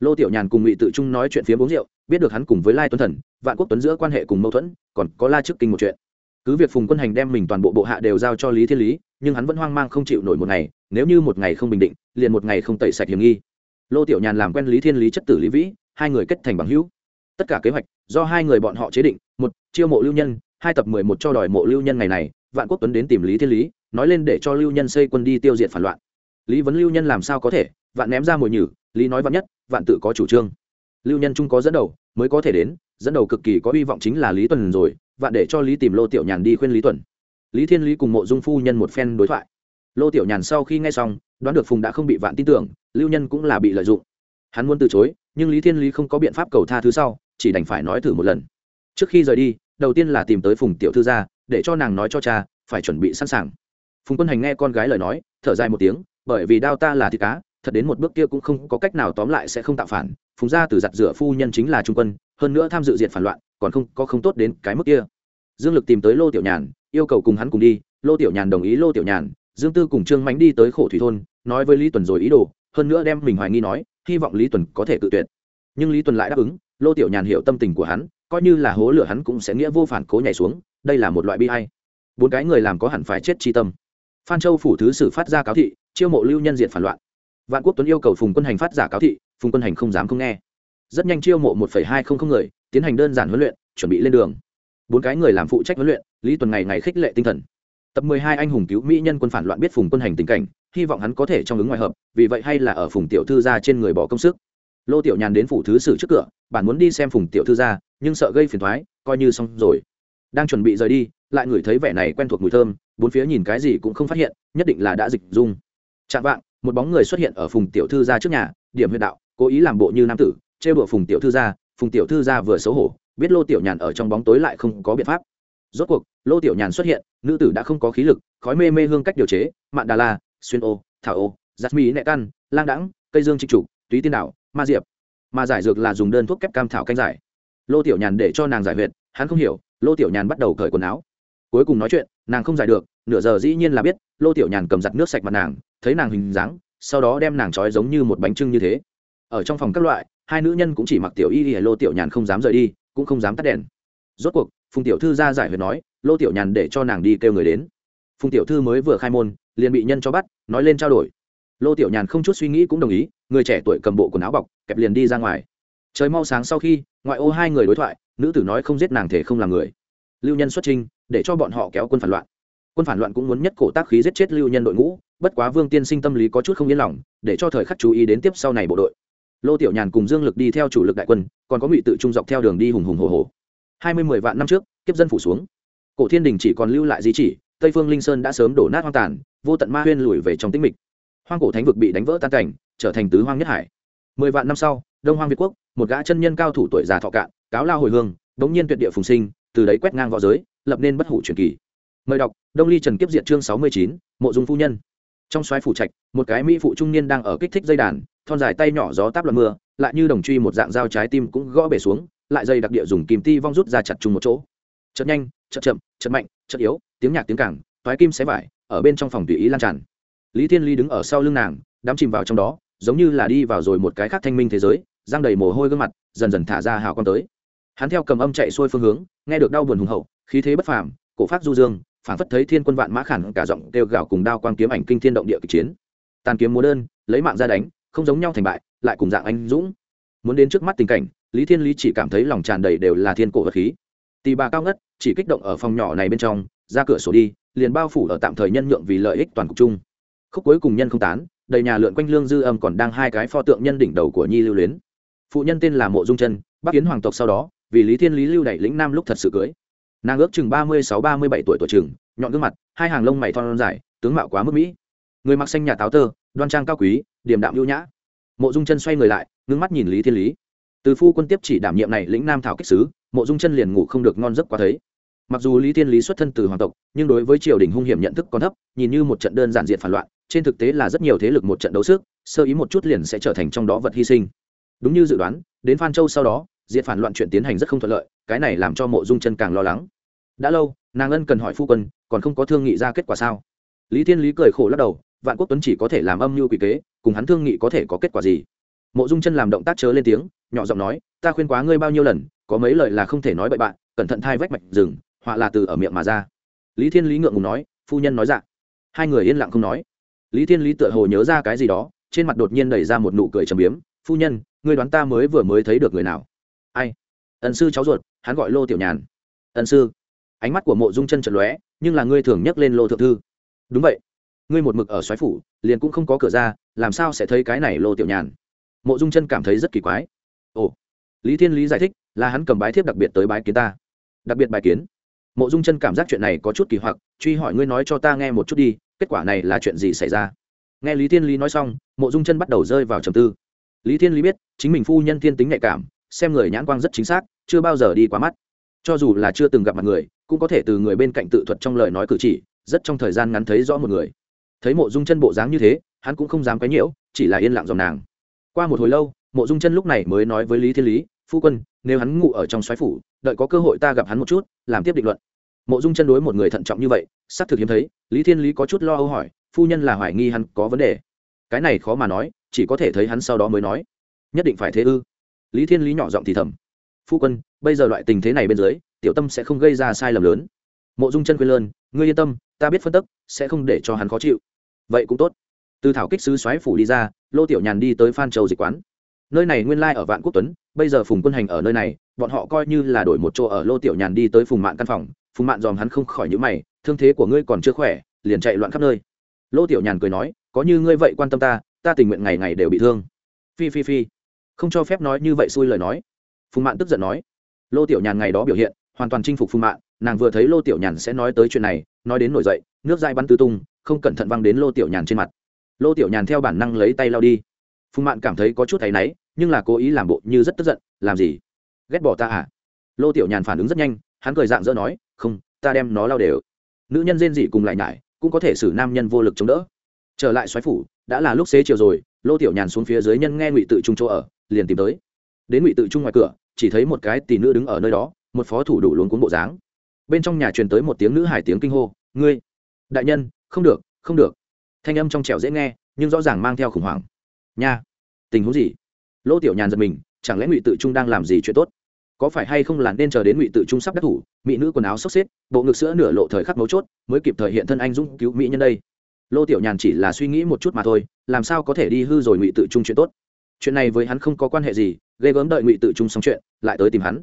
Lô tiểu nhàn cùng ngụy tự trung nói chuyện phía uống rượu, biết được hắn cùng với lai tuấn thần, vạn quốc tuấn giữa quan hệ cùng mâu thuẫn, còn có la trước kinh một chuyện. Cứ việc phùng quân hành đem mình toàn bộ bộ hạ đều giao cho lý thiên lý, nhưng hắn vẫn hoang mang không chịu nổi một ngày, nếu như một ngày không bình định, liền một ngày không tẩy sạch hiểm nghi lô tiểu nhàn làm quen lý thiên lý chất tử lý vĩ, hai người kết thành bằng hữu. Tất cả kế hoạch do hai người bọn họ chế định, một, chiêu mộ lưu nhân, hai tập mười một cho đòi mộ lưu nhân ngày này, vạn quốc tuấn đến tìm lý thiên lý, nói lên để cho lưu nhân xây quân đi tiêu diệt phản loạn. Lý vấn lưu nhân làm sao có thể? Vạn ném ra mồi nhử, lý nói vạn nhất, vạn tự có chủ trương. Lưu nhân trung có dẫn đầu, mới có thể đến, dẫn đầu cực kỳ có hy vọng chính là lý tuần rồi, vạn để cho lý tìm lô tiểu nhàn đi khuyên lý tuần. Lý thiên lý cùng mộ dung phu nhân một phen đối thoại lô tiểu nhàn sau khi nghe xong, đoán được phùng đã không bị vạn tin tưởng, lưu nhân cũng là bị lợi dụng. Hắn muốn từ chối, nhưng lý thiên lý không có biện pháp cầu tha thứ sau, chỉ đành phải nói thử một lần. Trước khi rời đi, đầu tiên là tìm tới phùng tiểu thư gia để cho nàng nói cho cha, phải chuẩn bị sẵn sàng. Phùng quân hành nghe con gái lời nói, thở dài một tiếng, bởi vì đao ta là thịt cá, thật đến một bước kia cũng không có cách nào tóm lại sẽ không tạo phản. Phùng gia từ giặt rửa phu nhân chính là trung quân, hơn nữa tham dự diện phản loạn, còn không có không tốt đến cái mức kia. Dương lực tìm tới lô tiểu nhàn, yêu cầu cùng hắn cùng đi. Lô tiểu nhàn đồng ý lô tiểu nhàn dương tư cùng trương mánh đi tới khổ thủy thôn, nói với lý tuần rồi ý đồ, hơn nữa đem mình hoài nghi nói, hy vọng lý tuần có thể tự tuyệt. Nhưng lý tuần lại đáp ứng, lô tiểu nhàn hiểu tâm tình của hắn, coi như là hố lửa hắn cũng sẽ nghĩa vô phản cố nhảy xuống, đây là một loại bi hay bốn cái người làm có hẳn phải chết chi tâm. Phan châu phủ thứ sử phát ra cáo thị, chiêu mộ lưu nhân diện phản loạn. Vạn quốc tuấn yêu cầu phùng quân hành phát giả cáo thị, phùng quân hành không dám không nghe. Rất nhanh chiêu mộ một hai không không người, tiến hành đơn giản huấn luyện, chuẩn bị lên đường. Bốn cái người làm phụ trách huấn luyện, lý tuần ngày ngày khích lệ tinh thần tập mười hai anh hùng cứu mỹ nhân quân phản loạn biết phùng quân hành tình cảnh, hy vọng hắn có thể trong ứng ngoại hợp, vì vậy hay là ở phùng tiểu thư gia trên người bỏ công sức. Lô tiểu nhàn đến phủ thứ sử trước cửa, bản muốn đi xem phùng tiểu thư gia nhưng sợ gây phiền thoái coi như xong rồi. Đang chuẩn bị rời đi, lại ngửi thấy vẻ này quen thuộc mùi thơm, bốn phía nhìn cái gì cũng không phát hiện, nhất định là đã dịch dung. Chạm vạng, một bóng người xuất hiện ở phùng tiểu thư gia trước nhà, điểm huyện đạo, cố ý làm bộ như nam tử, trêu đùa phùng tiểu thư gia phùng tiểu thư gia vừa xấu hổ, biết lô tiểu nhàn ở trong bóng tối lại không có biện pháp rốt cuộc, lô tiểu nhàn xuất hiện, nữ tử đã không có khí lực, khói mê mê hương cách điều chế, mạn đà la, xuyên ô, thảo ô, giặt mỹ nẹ căn, lang đãng cây dương trịch trục, túy tiên đảo, ma diệp. Mà giải dược là dùng đơn thuốc kép cam thảo canh giải. Lô tiểu nhàn để cho nàng giải huyệt, hắn không hiểu, lô tiểu nhàn bắt đầu cởi quần áo. Cuối cùng nói chuyện, nàng không giải được, nửa giờ dĩ nhiên là biết, lô tiểu nhàn cầm giặt nước sạch mặt nàng, thấy nàng hình dáng, sau đó đem nàng trói giống như một bánh trưng như thế. Ở trong phòng các loại, hai nữ nhân cũng chỉ mặc tiểu y y, lô tiểu nhàn không dám rời đi, cũng không dám tắt đèn. Rốt cuộc phùng tiểu thư ra giải huyệt nói, lô tiểu nhàn để cho nàng đi kêu người đến. Phùng tiểu thư mới vừa khai môn, liền bị nhân cho bắt, nói lên trao đổi. Lô tiểu nhàn không chút suy nghĩ cũng đồng ý, người trẻ tuổi cầm bộ quần áo bọc, kẹp liền đi ra ngoài. Trời mau sáng sau khi, ngoại ô hai người đối thoại, nữ tử nói không giết nàng thể không làm người. Lưu nhân xuất trinh để cho bọn họ kéo quân phản loạn. Quân phản loạn cũng muốn nhất cổ tác khí giết chết lưu nhân đội ngũ, bất quá vương tiên sinh tâm lý có chút không yên lòng, để cho thời khắc chú ý đến tiếp sau này bộ đội. Lô tiểu nhàn cùng dương lực đi theo chủ lực đại quân, còn có ngụy tự trung dọc theo đường đi hùng hùng hồ hồ hai mươi mười vạn năm trước, kiếp dân phủ xuống. Cổ thiên đình chỉ còn lưu lại di chỉ, tây phương linh sơn đã sớm đổ nát hoang tàn, vô tận ma huyên lùi về trong tĩnh mịch. Hoang cổ thánh vực bị đánh vỡ tan cảnh, trở thành tứ hoang nhất hải. Mười vạn năm sau, đông hoang việt quốc, một gã chân nhân cao thủ tuổi già thọ cạn, cáo lao hồi hương bỗng nhiên tuyệt địa phùng sinh, từ đấy quét ngang v õ giới, lập nên bất hủ truyền kỳ. Mời đọc, đông ly trần kiếp diện chương sáu mươi chín, mộ dung phu nhân. Trong xoáy phủ trạch, một cái mỹ phụ trung niên đang ở kích thích dây đàn, thon dài tay nhỏ gió táp loạn mưa, lại như đồng truy một dạng dao trái tim cũng gõ bể xuống lại dây đặc địa dùng kìm ti vong rút ra chặt chung một chỗ. Chật nhanh chật chậm chật mạnh chật yếu, tiếng nhạc tiếng cảng toái kim xé vải, ở bên trong phòng tùy ý lan tràn. Lý thiên ly đứng ở sau lưng nàng, đắm chìm vào trong đó, giống như là đi vào rồi một cái khác thanh minh thế giới, giang đầy mồ hôi gương mặt, dần dần thả ra hào con tới. Hắn theo cầm âm chạy xuôi phương hướng, nghe được đau buồn hùng hậu, khí thế bất phàm, cổ phát du dương phản phất thấy thiên quân vạn mã khản cả giọng kêu gào cùng đao quang kiếm ảnh kinh thiên động địa kịch chiến. Tàn kiếm múa đơn, lấy mạng ra đánh, không giống nhau thành bại, lại cùng dạng anh dũng. Muốn đến trước mắt tình cảnh lý thiên lý chỉ cảm thấy lòng tràn đầy đều là thiên cổ vật khí. Tì bà cao ngất, chỉ kích động ở phòng nhỏ này bên trong, ra cửa sổ đi, liền bao phủ ở tạm thời nhân nhượng vì lợi ích toàn cục chung. Khúc cuối cùng nhân không tán, đầy nhà lượn quanh lương dư âm còn đang hai cái pho tượng nhân đỉnh đầu của nhi lưu luyến. Phụ nhân tên là mộ dung chân bắc kiến hoàng tộc sau đó, vì lý thiên lý lưu đẩy lĩnh nam lúc thật sự cưới. Nàng ước chừng ba mươi sáu ba mươi bảy tuổi tuổi chừng nhọn gương mặt, hai hàng lông mày thon dài, tướng mạo quá mức mỹ. Người mặc xanh nhà táo tơ, đoan trang cao quý, điềm đạm ưu nhã. Mộ dung chân xoay người lại ngưng mắt nhìn lý thiên lý từ phu quân tiếp chỉ đảm nhiệm này lĩnh nam thảo kích sứ, mộ dung chân liền ngủ không được ngon giấc quá thấy. Mặc dù lý thiên lý xuất thân từ hoàng tộc, nhưng đối với triều đình hung hiểm nhận thức còn thấp, nhìn như một trận đơn giản diện phản loạn, trên thực tế là rất nhiều thế lực một trận đấu sức, sơ ý một chút liền sẽ trở thành trong đó vật hy sinh. Đúng như dự đoán, đến phan châu sau đó diện phản loạn chuyện tiến hành rất không thuận lợi, cái này làm cho mộ dung chân càng lo lắng. Đã lâu, nàng ân cần hỏi phu quân, còn không có thương nghị ra kết quả sao? Lý thiên lý cười khổ lắc đầu, vạn quốc tuấn chỉ có thể làm âm mưu quỷ kế, cùng hắn thương nghị có thể có kết quả gì? Mộ dung chân làm động tác chớ lên tiếng, nhỏ giọng nói, ta khuyên quá ngươi bao nhiêu lần, có mấy lời là không thể nói bậy bạn, cẩn thận thai vách mạch rừng, họa là từ ở miệng mà ra. Lý thiên lý ngượng ngùng nói, phu nhân nói dạ. Hai người yên lặng không nói. Lý thiên lý tựa hồ nhớ ra cái gì đó, trên mặt đột nhiên đẩy ra một nụ cười trầm biếm, phu nhân, ngươi đoán ta mới vừa mới thấy được người nào? Ai? Ẩn sư cháu ruột, hắn gọi lô tiểu nhàn. Ẩn sư. Ánh mắt của mộ dung chân trận lóe, nhưng là ngươi thường nhắc lên lô thượng thư. Đúng vậy. Ngươi một mực ở xoáy phủ, liền cũng không có cửa ra, làm sao sẽ thấy cái này lô tiểu nhàn? Mộ dung chân cảm thấy rất kỳ quái. Ồ, lý thiên lý giải thích, là hắn cầm bái thiếp đặc biệt tới bái kiến ta. Đặc biệt bài kiến. Mộ dung chân cảm giác chuyện này có chút kỳ hoặc, truy hỏi ngươi nói cho ta nghe một chút đi, kết quả này là chuyện gì xảy ra? Nghe lý thiên lý nói xong, mộ dung chân bắt đầu rơi vào trầm tư. Lý thiên lý biết, chính mình phu nhân thiên tính nhạy cảm, xem người nhãn quang rất chính xác, chưa bao giờ đi quá mắt. Cho dù là chưa từng gặp mặt người, cũng có thể từ người bên cạnh tự thuật trong lời nói cử chỉ, rất trong thời gian ngắn thấy rõ một người. Thấy mộ dung chân bộ dáng như thế, hắn cũng không dám quấy nhiễu, chỉ là yên lặng dòng nàng qua một hồi lâu, mộ dung chân lúc này mới nói với lý thiên lý, phu quân, nếu hắn ngủ ở trong xoáy phủ, đợi có cơ hội ta gặp hắn một chút, làm tiếp định luận. Mộ dung chân đối một người thận trọng như vậy, xác thực hiếm thấy, lý thiên lý có chút lo âu hỏi, phu nhân là hoài nghi hắn có vấn đề? Cái này khó mà nói, chỉ có thể thấy hắn sau đó mới nói, nhất định phải thế ư? Lý thiên lý nhỏ giọng thì thầm, phu quân, bây giờ loại tình thế này bên dưới, tiểu tâm sẽ không gây ra sai lầm lớn. Mộ dung chân quên lơn, ngươi yên tâm, ta biết phân tức, sẽ không để cho hắn khó chịu. Vậy cũng tốt từ thảo kích sứ xoáy phủ đi ra, lô tiểu nhàn đi tới phan châu dịch quán. Nơi này nguyên lai ở vạn quốc tuấn, bây giờ phùng quân hành ở nơi này, bọn họ coi như là đổi một chỗ ở lô tiểu nhàn đi tới phùng mạng căn phòng, phùng mạng dòm hắn không khỏi những mày, thương thế của ngươi còn chưa khỏe, liền chạy loạn khắp nơi. Lô tiểu nhàn cười nói, có như ngươi vậy quan tâm ta ta tình nguyện ngày ngày đều bị thương. Phi phi phi. Không cho phép nói như vậy xui lời nói. Phùng mạng tức giận nói. Lô tiểu nhàn ngày đó biểu hiện, hoàn toàn chinh phục phùng mạng nàng vừa thấy lô tiểu nhàn sẽ nói tới chuyện này, nói đến nổi dậy, nước dai bắn tứ tung, không cẩn thận văng đến lô tiểu nhàn trên mặt lô tiểu nhàn theo bản năng lấy tay lao đi. Phùng mạn cảm thấy có chút thấy náy, nhưng là cố ý làm bộ như rất tức giận, làm gì? Ghét bỏ ta à? Lô tiểu nhàn phản ứng rất nhanh, hắn cười dạng dỡ nói, không, ta đem nó lao đều. Nữ nhân rên dị cùng lại nhải, cũng có thể xử nam nhân vô lực chống đỡ. Trở lại xoáy phủ, đã là lúc xế chiều rồi, lô tiểu nhàn xuống phía dưới nhân nghe ngụy tự trung chỗ ở, liền tìm tới. Đến ngụy tự trung ngoài cửa, chỉ thấy một cái tỷ nữ đứng ở nơi đó, một phó thủ đủ luống cuốn bộ dáng. Bên trong nhà truyền tới một tiếng nữ hải tiếng kinh hô, ngươi, đại nhân, không được không được thanh âm trong trẻo dễ nghe, nhưng rõ ràng mang theo khủng hoảng. Nha, tình huống gì? Lô tiểu nhàn giật mình, chẳng lẽ ngụy tự trung đang làm gì chuyện tốt? Có phải hay không là nên chờ đến ngụy tự trung sắp đắc thủ, mỹ nữ quần áo sốc xếp, bộ ngực sữa nửa lộ thời khắc mấu chốt, mới kịp thời hiện thân anh dũng cứu mỹ nhân đây? Lô tiểu nhàn chỉ là suy nghĩ một chút mà thôi, làm sao có thể đi hư rồi ngụy tự trung chuyện tốt? Chuyện này với hắn không có quan hệ gì, ghê gớm đợi ngụy tự trung xong chuyện, lại tới tìm hắn.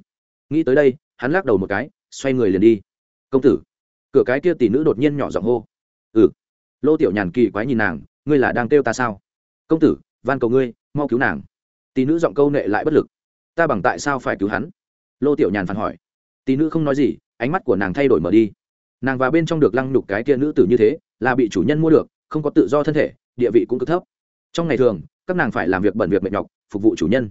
Nghĩ tới đây, hắn lắc đầu một cái, xoay người liền đi. Công tử. Cửa cái kia tỷ nữ đột nhiên nhỏ giọng hô. Ừ lô tiểu nhàn kỳ quái nhìn nàng, ngươi là đang kêu ta sao? Công tử, van cầu ngươi, mau cứu nàng. Tỷ nữ giọng câu nệ lại bất lực. Ta bằng tại sao phải cứu hắn? Lô tiểu nhàn phản hỏi. Tỷ nữ không nói gì, ánh mắt của nàng thay đổi mở đi. Nàng và bên trong được lăng nhục cái kia nữ tử như thế, là bị chủ nhân mua được, không có tự do thân thể, địa vị cũng cực thấp. Trong ngày thường, các nàng phải làm việc bẩn việc mệt nhọc, phục vụ chủ nhân.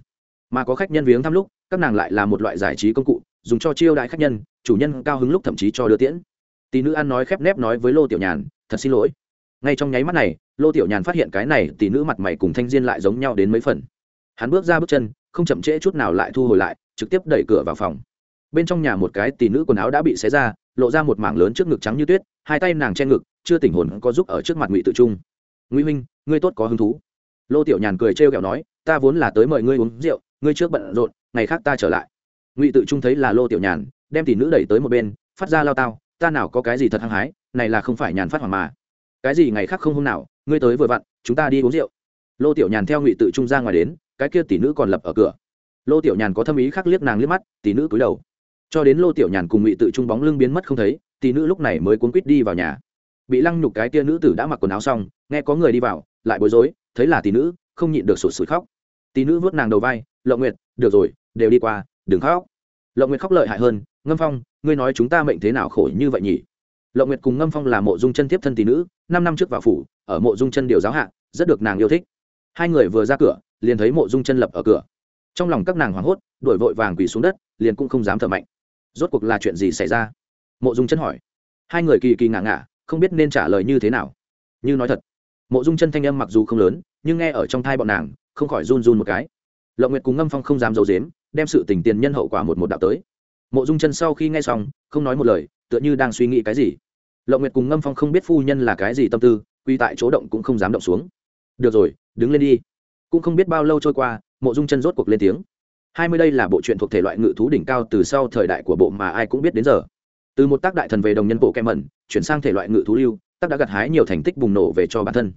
Mà có khách nhân viếng thăm lúc, các nàng lại là một loại giải trí công cụ, dùng cho chiêu đại khách nhân, chủ nhân cao hứng lúc thậm chí cho đưa tiễn. Tỷ nữ ăn nói khép nép nói với lô tiểu nhàn, thật xin lỗi ngay trong nháy mắt này, lô tiểu nhàn phát hiện cái này tỷ nữ mặt mày cùng thanh diên lại giống nhau đến mấy phần. Hắn bước ra bước chân, không chậm trễ chút nào lại thu hồi lại, trực tiếp đẩy cửa vào phòng. Bên trong nhà một cái tỷ nữ quần áo đã bị xé ra, lộ ra một mảng lớn trước ngực trắng như tuyết, hai tay nàng che ngực, chưa tỉnh hồn có giúp ở trước mặt ngụy tự trung. Ngụy huynh, ngươi tốt có hứng thú. Lô tiểu nhàn cười trêu ghẹo nói, ta vốn là tới mời ngươi uống rượu, ngươi trước bận rộn, ngày khác ta trở lại. Ngụy tự trung thấy là lô tiểu nhàn, đem tỷ nữ đẩy tới một bên, phát ra lao tao, ta nào có cái gì thật hăng hái, này là không phải nhàn phát hoàng mà cái gì ngày khác không hôm nào, ngươi tới vừa vặn, chúng ta đi uống rượu. Lô tiểu nhàn theo ngụy tự trung ra ngoài đến, cái kia tỷ nữ còn lập ở cửa. Lô tiểu nhàn có thâm ý khác liếc nàng liếc mắt, tỷ nữ cúi đầu. Cho đến lô tiểu nhàn cùng ngụy tự trung bóng lưng biến mất không thấy, tỷ nữ lúc này mới cuốn quýt đi vào nhà. Bị lăng nhục cái kia nữ tử đã mặc quần áo xong, nghe có người đi vào, lại bối rối, thấy là tỷ nữ, không nhịn được sụt sụt khóc. Tỷ nữ vớt nàng đầu vai, lộng nguyệt, được rồi, đều đi qua, đừng khóc. Lộng nguyệt khóc lợi hại hơn, ngâm phong, ngươi nói chúng ta mệnh thế nào khổ như vậy nhỉ? Lộng nguyệt cùng ngâm phong là mộ dung chân tiếp thân tỷ nữ năm năm trước vào phủ, ở mộ dung chân điều giáo hạ, rất được nàng yêu thích. Hai người vừa ra cửa, liền thấy mộ dung chân lập ở cửa. Trong lòng các nàng hoảng hốt, đuổi vội vàng quỳ xuống đất, liền cũng không dám thở mạnh. Rốt cuộc là chuyện gì xảy ra? Mộ dung chân hỏi. Hai người kỳ kỳ ngả ngả không biết nên trả lời như thế nào. Như nói thật, mộ dung chân thanh âm mặc dù không lớn, nhưng nghe ở trong thai bọn nàng, không khỏi run run một cái. Lộng nguyệt cùng ngâm phong không dám d i ấ u dếm đem sự tình tiền nhân hậu quả một một đạo tới. Mộ dung chân sau khi nghe xong, không nói một lời, tựa như đang suy nghĩ cái gì lộng nguyệt cùng ngâm phong không biết phu nhân là cái gì tâm tư quy tại chỗ động cũng không dám động xuống được rồi đứng lên đi cũng không biết bao lâu trôi qua mộ dung chân rốt cuộc lên tiếng hai mươi đây là bộ truyện thuộc thể loại ngự thú đỉnh cao từ sau thời đại của bộ mà ai cũng biết đến giờ từ một tác đại thần về đồng nhân bộ kem mẩn chuyển sang thể loại ngự thú lưu tác đã gặt hái nhiều thành tích bùng nổ về cho bản thân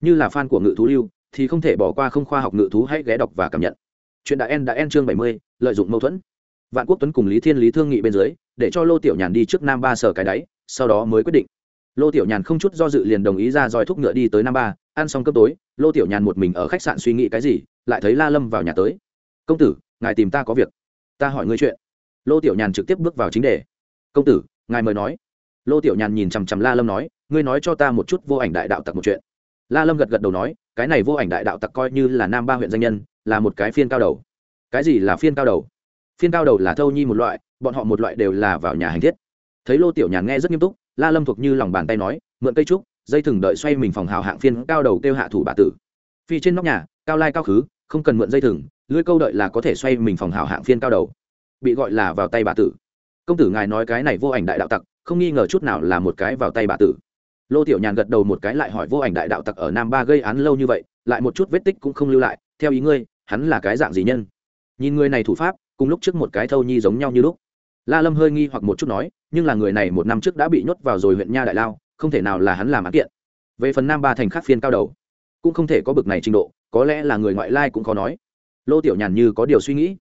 như là fan của ngự thú lưu thì không thể bỏ qua không khoa học ngự thú hãy ghé đọc và cảm nhận chuyện đã en đã en chương bảy mươi, lợi dụng mâu thuẫn vạn quốc tuấn cùng lý thiên lý thương nghị bên dưới để cho lô tiểu nhàn đi trước nam ba sở cái đáy sau đó mới quyết định. Lô tiểu nhàn không chút do dự liền đồng ý ra dòi thúc ngựa đi tới nam ba, ăn xong cơm tối, lô tiểu nhàn một mình ở khách sạn suy nghĩ cái gì, lại thấy la lâm vào nhà tới. Công tử, ngài tìm ta có việc. Ta hỏi ngươi chuyện. Lô tiểu nhàn trực tiếp bước vào chính đề. Công tử, ngài mời nói. Lô tiểu nhàn nhìn chằm chằm la lâm nói, ngươi nói cho ta một chút vô ảnh đại đạo tặc một chuyện. La lâm gật gật đầu nói, cái này vô ảnh đại đạo tặc coi như là nam ba huyện danh nhân, là một cái phiên cao đầu. Cái gì là phiên cao đầu? Phiên cao đầu là thâu nhi một loại, bọn họ một loại đều là vào nhà hành thiết thấy lô tiểu nhàn nghe rất nghiêm túc, la lâm thuộc như lòng bàn tay nói, mượn cây trúc, dây thừng đợi xoay mình phòng hào hạng phiên cao đầu kêu hạ thủ bà tử. Phi trên nóc nhà, cao lai cao khứ, không cần mượn dây thừng, lưỡi câu đợi là có thể xoay mình phòng hào hạng phiên cao đầu. Bị gọi là vào tay bà tử. Công tử ngài nói cái này vô ảnh đại đạo tặc, không nghi ngờ chút nào là một cái vào tay bà tử. Lô tiểu nhàn gật đầu một cái lại hỏi vô ảnh đại đạo tặc ở nam ba gây án lâu như vậy, lại một chút vết tích cũng không lưu lại, theo ý ngươi, hắn là cái dạng gì nhân? Nhìn người này thủ pháp, cùng lúc trước một cái thâu nhi giống nhau như lúc la lâm hơi nghi hoặc một chút nói, nhưng là người này một năm trước đã bị nhốt vào rồi huyện nha đại lao, không thể nào là hắn làm án kiện. Về phần nam ba thành khắc phiên cao đầu, cũng không thể có bực này trình độ, có lẽ là người ngoại lai cũng khó nói. Lô tiểu nhàn như có điều suy nghĩ.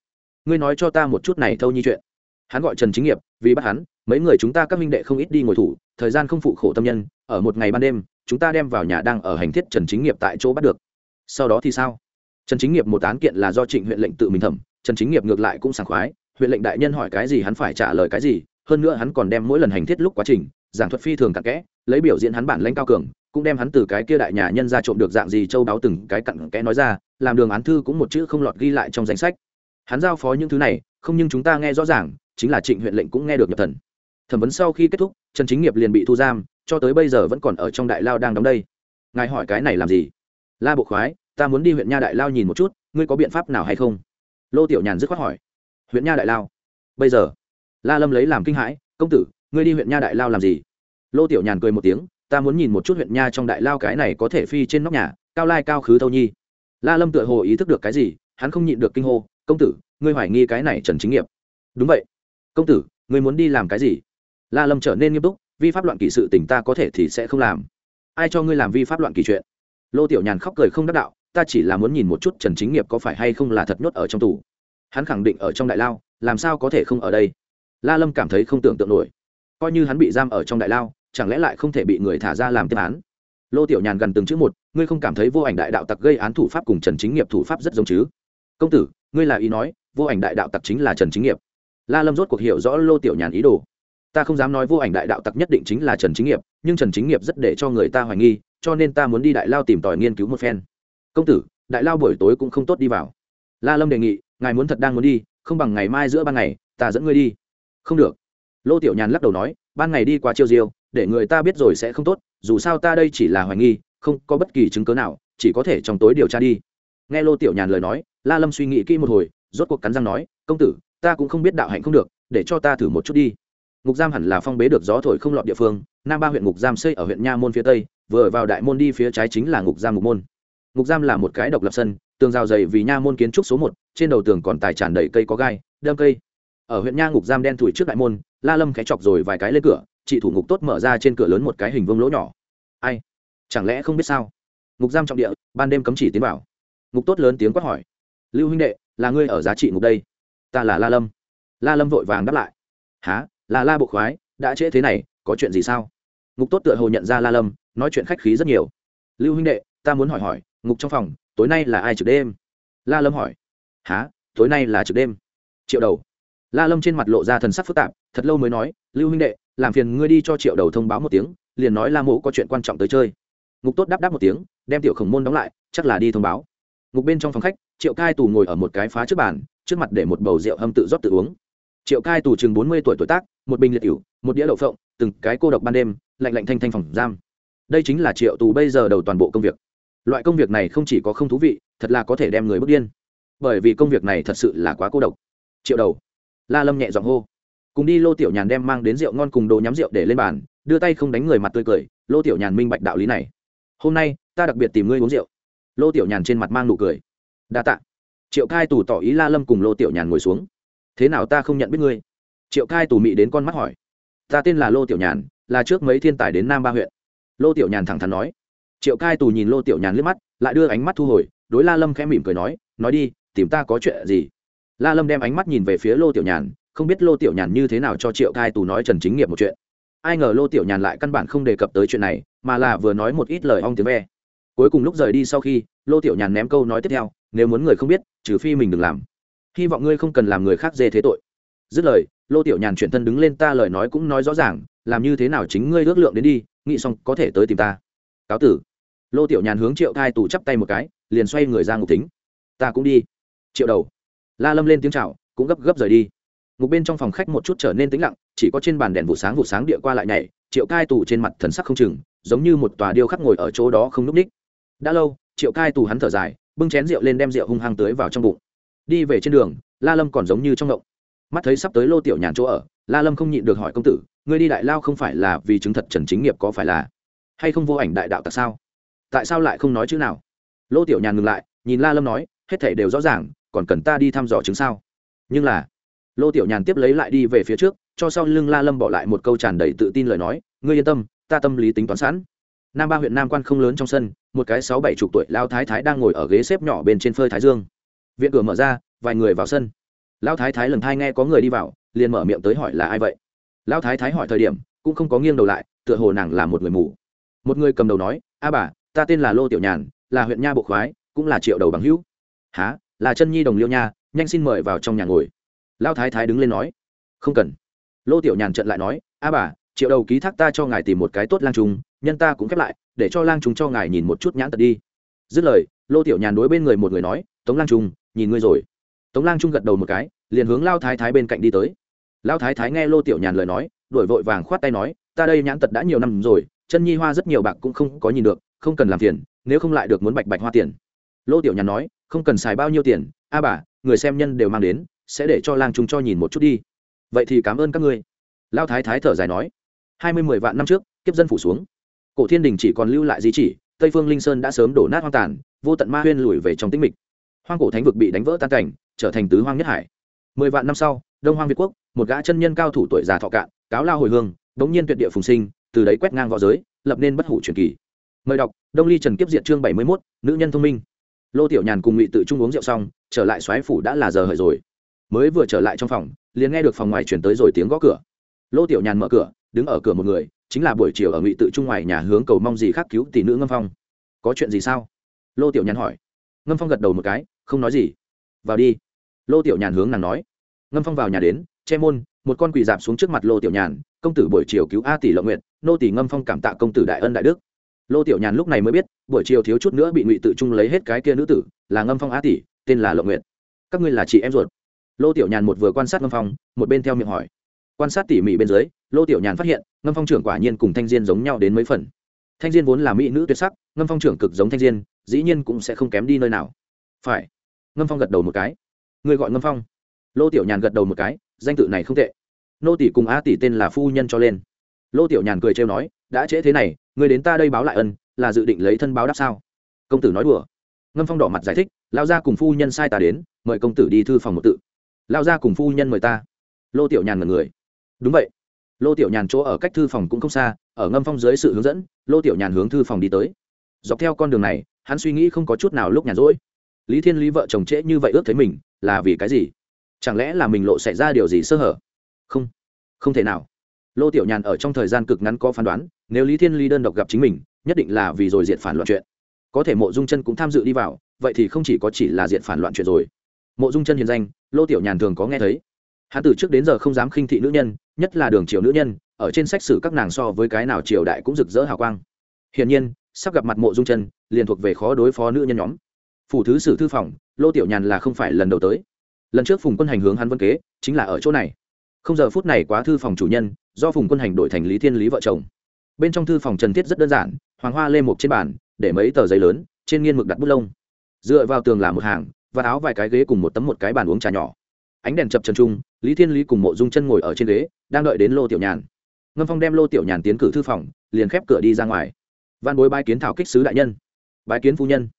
Ngươi nói cho ta một chút này thâu nhi chuyện. Hắn gọi trần chính nghiệp, vì bắt hắn, mấy người chúng ta các minh đệ không ít đi ngồi thủ, thời gian không phụ khổ tâm nhân, ở một ngày ban đêm, chúng ta đem vào nhà đang ở hành thiết trần chính nghiệp tại chỗ bắt được. Sau đó thì sao? Trần chính nghiệp một án kiện là do trịnh huyện lệnh tự mình thẩm, trần chính nghiệp ngược lại cũng sảng khoái huyện lệnh đại nhân hỏi cái gì hắn phải trả lời cái gì, hơn nữa hắn còn đem mỗi lần hành thiết lúc quá trình, giảng thuật phi thường cặn kẽ, lấy biểu diễn hắn bản lãnh cao cường, cũng đem hắn từ cái kia đại nhà nhân ra trộm được dạng gì châu đáo từng cái cặn kẽ nói ra, làm đường án thư cũng một chữ không lọt ghi lại trong danh sách. Hắn giao phó những thứ này, không nhưng chúng ta nghe rõ ràng, chính là trịnh huyện lệnh cũng nghe được nhập thần. Thẩm vấn sau khi kết thúc, trần chính nghiệp liền bị thu giam, cho tới bây giờ vẫn còn ở trong đại lao đang đóng đây. Ngài hỏi cái này làm gì? La bộ khoái, ta muốn đi huyện nha đại lao nhìn một chút, ngươi có biện pháp nào hay không? Lô tiểu nhàn dứt khoát hỏi huyện nha đại lao bây giờ la lâm lấy làm kinh hãi công tử ngươi đi huyện nha đại lao làm gì lô tiểu nhàn cười một tiếng ta muốn nhìn một chút huyện nha trong đại lao cái này có thể phi trên nóc nhà cao lai cao khứ thâu nhi la lâm tựa hồ ý thức được cái gì hắn không nhịn được kinh hô công tử ngươi hoài nghi cái này trần chính nghiệp đúng vậy công tử ngươi muốn đi làm cái gì la lâm trở nên nghiêm túc vi pháp loạn kỷ sự tình ta có thể thì sẽ không làm ai cho ngươi làm vi pháp loạn kỷ chuyện lô tiểu nhàn khóc cười không đắc đạo ta chỉ là muốn nhìn một chút trần chính nghiệp có phải hay không là thật nhốt ở trong tù hắn khẳng định ở trong đại lao, làm sao có thể không ở đây? La lâm cảm thấy không tưởng tượng nổi. Coi như hắn bị giam ở trong đại lao, chẳng lẽ lại không thể bị người thả ra làm tiếp án? Lô tiểu nhàn gần từng chữ một, ngươi không cảm thấy vô ảnh đại đạo tặc gây án thủ pháp cùng trần chính nghiệp thủ pháp rất giống chứ? Công tử, ngươi là ý nói, vô ảnh đại đạo tặc chính là trần chính nghiệp. La lâm rốt cuộc hiểu rõ lô tiểu nhàn ý đồ. Ta không dám nói vô ảnh đại đạo tặc nhất định chính là trần chính nghiệp, nhưng trần chính nghiệp rất để cho người ta hoài nghi, cho nên ta muốn đi đại lao tìm tòi nghiên cứu một phen. Công tử, đại lao buổi tối cũng không tốt đi vào. La lâm đề nghị ngài muốn thật đang muốn đi, không bằng ngày mai giữa ban ngày, ta dẫn ngươi đi. Không được. Lô tiểu nhàn lắc đầu nói, ban ngày đi qua chiêu diêu, để người ta biết rồi sẽ không tốt, dù sao ta đây chỉ là hoài nghi, không có bất kỳ chứng cớ nào, chỉ có thể trong tối điều tra đi. Nghe lô tiểu nhàn lời nói, la lâm suy nghĩ kỹ một hồi, rốt cuộc cắn răng nói, công tử, ta cũng không biết đạo hạnh không được, để cho ta thử một chút đi. Ngục giam hẳn là phong bế được gió thổi không lọt địa phương, nam ba huyện ngục giam xây ở huyện nha môn phía tây, vừa vào đại môn đi phía trái chính là ngục giam ngục môn. Ngục giam là một cái độc lập sân tường rào dày vì nha môn kiến trúc số một, trên đầu tường còn tài tràn đầy cây có gai, đâm cây. Ở huyện nha ngục giam đen thủi trước đại môn, la lâm khẽ chọc rồi vài cái lên cửa, chị thủ ngục tốt mở ra trên cửa lớn một cái hình vương lỗ nhỏ. Ai? Chẳng lẽ không biết sao? Ngục giam trọng địa, ban đêm cấm chỉ tiến vào. Ngục tốt lớn tiếng quát hỏi. Lưu huynh đệ, là ngươi ở giá trị ngục đây? Ta là la lâm. La lâm vội vàng đáp lại. Há là la bộ khoái, đã trễ thế này, có chuyện gì sao? Ngục tốt tựa hồ nhận ra la lâm, nói chuyện khách khí rất nhiều. Lưu huynh đệ, ta muốn hỏi hỏi, ngục trong phòng tối nay là ai trực đêm? La lâm hỏi. Há tối nay là trực đêm. Triệu đầu. La lâm trên mặt lộ ra thần sắc phức tạp, thật lâu mới nói, lưu huynh đệ, làm phiền ngươi đi cho triệu đầu thông báo một tiếng, liền nói la mộ có chuyện quan trọng tới chơi. Ngục tốt đáp đáp một tiếng, đem tiểu khổng môn đóng lại, chắc là đi thông báo. Ngục bên trong phòng khách, triệu cai tù ngồi ở một cái phá trước bàn, trước mặt để một bầu rượu hâm tự rót tự uống. Triệu cai tù chừng bốn mươi tuổi tuổi tác, một bình liệt cựu một đĩa đậu phộng, từng cái cô độc ban đêm, lạnh lạnh thanh thanh phòng giam. Đây chính là triệu tù bây giờ đầu toàn bộ công việc loại công việc này không chỉ có không thú vị, thật là có thể đem người bước điên. Bởi vì công việc này thật sự là quá cô độc. Triệu đầu. La lâm nhẹ giọng hô. Cùng đi lô tiểu nhàn đem mang đến rượu ngon cùng đồ nhắm rượu để lên bàn, đưa tay không đánh người mặt tươi cười, lô tiểu nhàn minh bạch đạo lý này. Hôm nay, ta đặc biệt tìm ngươi uống rượu. Lô tiểu nhàn trên mặt mang nụ cười. Đa tạ. Triệu cai tù tỏ ý la lâm cùng lô tiểu nhàn ngồi xuống. Thế nào ta không nhận biết ngươi? Triệu cai tù mị đến con mắt hỏi. Ta tên là lô tiểu nhàn, là trước mấy thiên tài đến nam ba huyện. Lô tiểu nhàn thẳng thắn nói triệu cai tù nhìn lô tiểu nhàn liếc mắt, lại đưa ánh mắt thu hồi, đối la lâm khẽ mỉm cười nói nói đi, tìm ta có chuyện gì? La lâm đem ánh mắt nhìn về phía lô tiểu nhàn, không biết lô tiểu nhàn như thế nào cho triệu cai tù nói trần chính nghiệp một chuyện. Ai ngờ lô tiểu nhàn lại căn bản không đề cập tới chuyện này, mà là vừa nói một ít lời ong tiếng ve. Cuối cùng lúc rời đi sau khi, lô tiểu nhàn ném câu nói tiếp theo, nếu muốn người không biết, trừ phi mình đừng làm. Hy vọng ngươi không cần làm người khác dê thế tội. Dứt lời, lô tiểu nhàn chuyển thân đứng lên ta lời nói cũng nói rõ ràng, làm như thế nào chính ngươi ước lượng đến đi, nghĩ xong có thể tới tìm ta. Cáo tử lô tiểu nhàn hướng triệu cai tù chắp tay một cái, liền xoay người ra ngục tính ta cũng đi. Triệu đầu. La lâm lên tiếng chào, cũng gấp gấp rời đi. Ngục bên trong phòng khách một chút trở nên tĩnh lặng, chỉ có trên bàn đèn vụ sáng vụ sáng địa qua lại nhảy, triệu cai tù trên mặt thần sắc không chừng, giống như một tòa điêu khắc ngồi ở chỗ đó không n ú c ních. Đã lâu, triệu cai tù hắn thở dài, bưng chén rượu lên đem rượu hung hăng tưới vào trong bụng. Đi về trên đường, la lâm còn giống như trong ngộng. Mắt thấy sắp tới lô tiểu nhàn chỗ ở, la lâm không nhịn được hỏi công tử, ngươi đi đại lao không phải là vì chứng thật trần chính nghiệp có phải là hay không vô ảnh đại đạo tại sao? Tại sao lại không nói chữ nào? Lô tiểu nhàn ngừng lại, nhìn la lâm nói, hết thể đều rõ ràng, còn cần ta đi thăm dò chứng sao? Nhưng là, lô tiểu nhàn tiếp lấy lại đi về phía trước, cho sau lưng la lâm bỏ lại một câu tràn đầy tự tin lời nói, ngươi yên tâm, ta tâm lý tính toán sẵn. Nam ba huyện nam quan không lớn trong sân, một cái sáu bảy chục tuổi lao thái thái đang ngồi ở ghế xếp nhỏ bên trên phơi thái dương. Viện cửa mở ra, vài người vào sân. Lao thái thái lần thai nghe có người đi vào, liền mở miệng tới hỏi là ai vậy. Lao thái thái hỏi thời điểm, cũng không có nghiêng đầu lại, tựa hồ nàng là một người mù. Một người cầm đầu nói, a bà ta tên là lô tiểu nhàn, là huyện nha bộ khoái, cũng là triệu đầu bằng hữu. Há là chân nhi đồng liêu nha, nhanh xin mời vào trong nhà ngồi. Lao thái thái đứng lên nói. Không cần. Lô tiểu nhàn trận lại nói. A bà, triệu đầu ký thác ta cho ngài tìm một cái tốt lang trung nhân ta cũng khép lại, để cho lang trung cho ngài nhìn một chút nhãn tật đi. Dứt lời, lô tiểu nhàn đối bên người một người nói. Tống lang trung nhìn ngươi rồi. Tống lang trung gật đầu một cái, liền hướng lao thái thái bên cạnh đi tới. Lao thái thái nghe lô tiểu nhàn lời nói đổi vội vàng khoát tay nói. Ta đây nhãn tật đã nhiều năm rồi, chân nhi hoa rất nhiều bạc cũng không có nhìn được không cần làm tiền nếu không lại được muốn bạch bạch hoa tiền. Lô tiểu nhàn nói, không cần xài bao nhiêu tiền, a bà, người xem nhân đều mang đến, sẽ để cho lang trung cho nhìn một chút đi. Vậy thì cảm ơn các ngươi. Lao thái thái thở dài nói, hai mươi mười vạn năm trước, kiếp dân phủ xuống. Cổ thiên đình chỉ còn lưu lại di chỉ, tây phương linh sơn đã sớm đổ nát hoang tàn, vô tận ma huyên lùi về trong tĩnh mịch. Hoang cổ thánh vực bị đánh vỡ tan cảnh, trở thành tứ hoang nhất hải. Mười vạn năm sau, đông hoang việt quốc, một gã chân nhân cao thủ tuổi già thọ cạn, cáo lao hồi hương bỗng nhiên tuyệt địa phùng sinh, từ đấy quét ngang v õ giới, lập nên bất hủ truyền kỳ mời đọc, đông ly trần kiếp diện chương bảy mươi mốt, nữ nhân thông minh. Lô tiểu nhàn cùng ngụy tự trung uống rượu xong, trở lại xoáy phủ đã là giờ hời rồi. Mới vừa trở lại trong phòng, liền nghe được phòng ngoài chuyển tới rồi tiếng gõ cửa. Lô tiểu nhàn mở cửa, đứng ở cửa một người, chính là buổi chiều ở ngụy tự trung ngoài nhà hướng cầu mong gì khác cứu tỷ nữ ngâm phong. Có chuyện gì sao? Lô tiểu nhàn hỏi. Ngâm phong gật đầu một cái, không nói gì. Vào đi. Lô tiểu nhàn hướng nàng nói. Ngâm phong vào nhà đến, che môn, một con quỳ dạp xuống trước mặt lô tiểu nhàn, công tử buổi chiều cứu a tỷ lộng nguyện nô tỷ ngâm phong cảm tạ công tử đại ân đại đức lô tiểu nhàn lúc này mới biết, buổi chiều thiếu chút nữa bị ngụy tự trung lấy hết cái kia nữ tử, là ngâm phong Á tỷ, tên là lộng Nguyệt. các ngươi là chị em ruột. Lô tiểu nhàn một vừa quan sát ngâm phong, một bên theo miệng hỏi. Quan sát tỉ mỉ bên dưới, lô tiểu nhàn phát hiện, ngâm phong trưởng quả nhiên cùng thanh diên giống nhau đến mấy phần. Thanh diên vốn là mỹ nữ tuyệt sắc, ngâm phong trưởng cực giống thanh diên, dĩ nhiên cũng sẽ không kém đi nơi nào. Phải. Ngâm phong gật đầu một cái. Người gọi ngâm phong. Lô tiểu nhàn gật đầu một cái, danh tự này không tệ. Nô tỷ cùng a tỷ tên là phu nhân cho lên. Lô tiểu nhàn cười trêu nói, đã trễ thế này người đến ta đây báo lại ân, là dự định lấy thân báo đáp sao? Công tử nói đùa. Ngâm phong đỏ mặt giải thích lao ra cùng phu nhân sai ta đến, mời công tử đi thư phòng một tự. Lao ra cùng phu nhân mời ta. Lô tiểu nhàn mật người. Đúng vậy. Lô tiểu nhàn chỗ ở cách thư phòng cũng không xa, ở ngâm phong dưới sự hướng dẫn, lô tiểu nhàn hướng thư phòng đi tới. Dọc theo con đường này, hắn suy nghĩ không có chút nào lúc nhàn rỗi. Lý thiên lý vợ chồng trễ như vậy ước thấy mình, là vì cái gì? Chẳng lẽ là mình lộ xảy ra điều gì sơ hở? Không. Không thể nào lô tiểu nhàn ở trong thời gian cực ngắn có phán đoán, nếu lý thiên Ly đơn độc gặp chính mình, nhất định là vì rồi diện phản loạn chuyện. Có thể mộ dung chân cũng tham dự đi vào, vậy thì không chỉ có chỉ là diện phản loạn chuyện rồi. Mộ dung chân hiền danh, lô tiểu nhàn thường có nghe thấy. Hắn từ trước đến giờ không dám khinh thị nữ nhân, nhất là đường triều nữ nhân, ở trên sách sử các nàng so với cái nào triều đại cũng rực rỡ hào quang. Hiển nhiên, sắp gặp mặt mộ dung chân, liền thuộc về khó đối phó nữ nhân nhóm. Phủ thứ sử thư phòng, lô tiểu nhàn là không phải lần đầu tới. Lần trước phùng quân hành hướng hắn vân kế, chính là ở chỗ này. Không giờ phút này quá thư phòng chủ nhân do phùng quân hành đổi thành lý thiên lý vợ chồng bên trong thư phòng trần thiết rất đơn giản hoàng hoa lê một trên bàn để mấy tờ giấy lớn trên nghiên mực đặt bút lông dựa vào tường là một hàng và áo vài cái ghế cùng một tấm một cái bàn uống trà nhỏ ánh đèn chập trần trung lý thiên lý cùng mộ dung chân ngồi ở trên ghế đang đợi đến lô tiểu nhàn ngâm phong đem lô tiểu nhàn tiến cử thư phòng liền khép cửa đi ra ngoài văn bối bái kiến thảo kích sứ đại nhân bái kiến phu nhân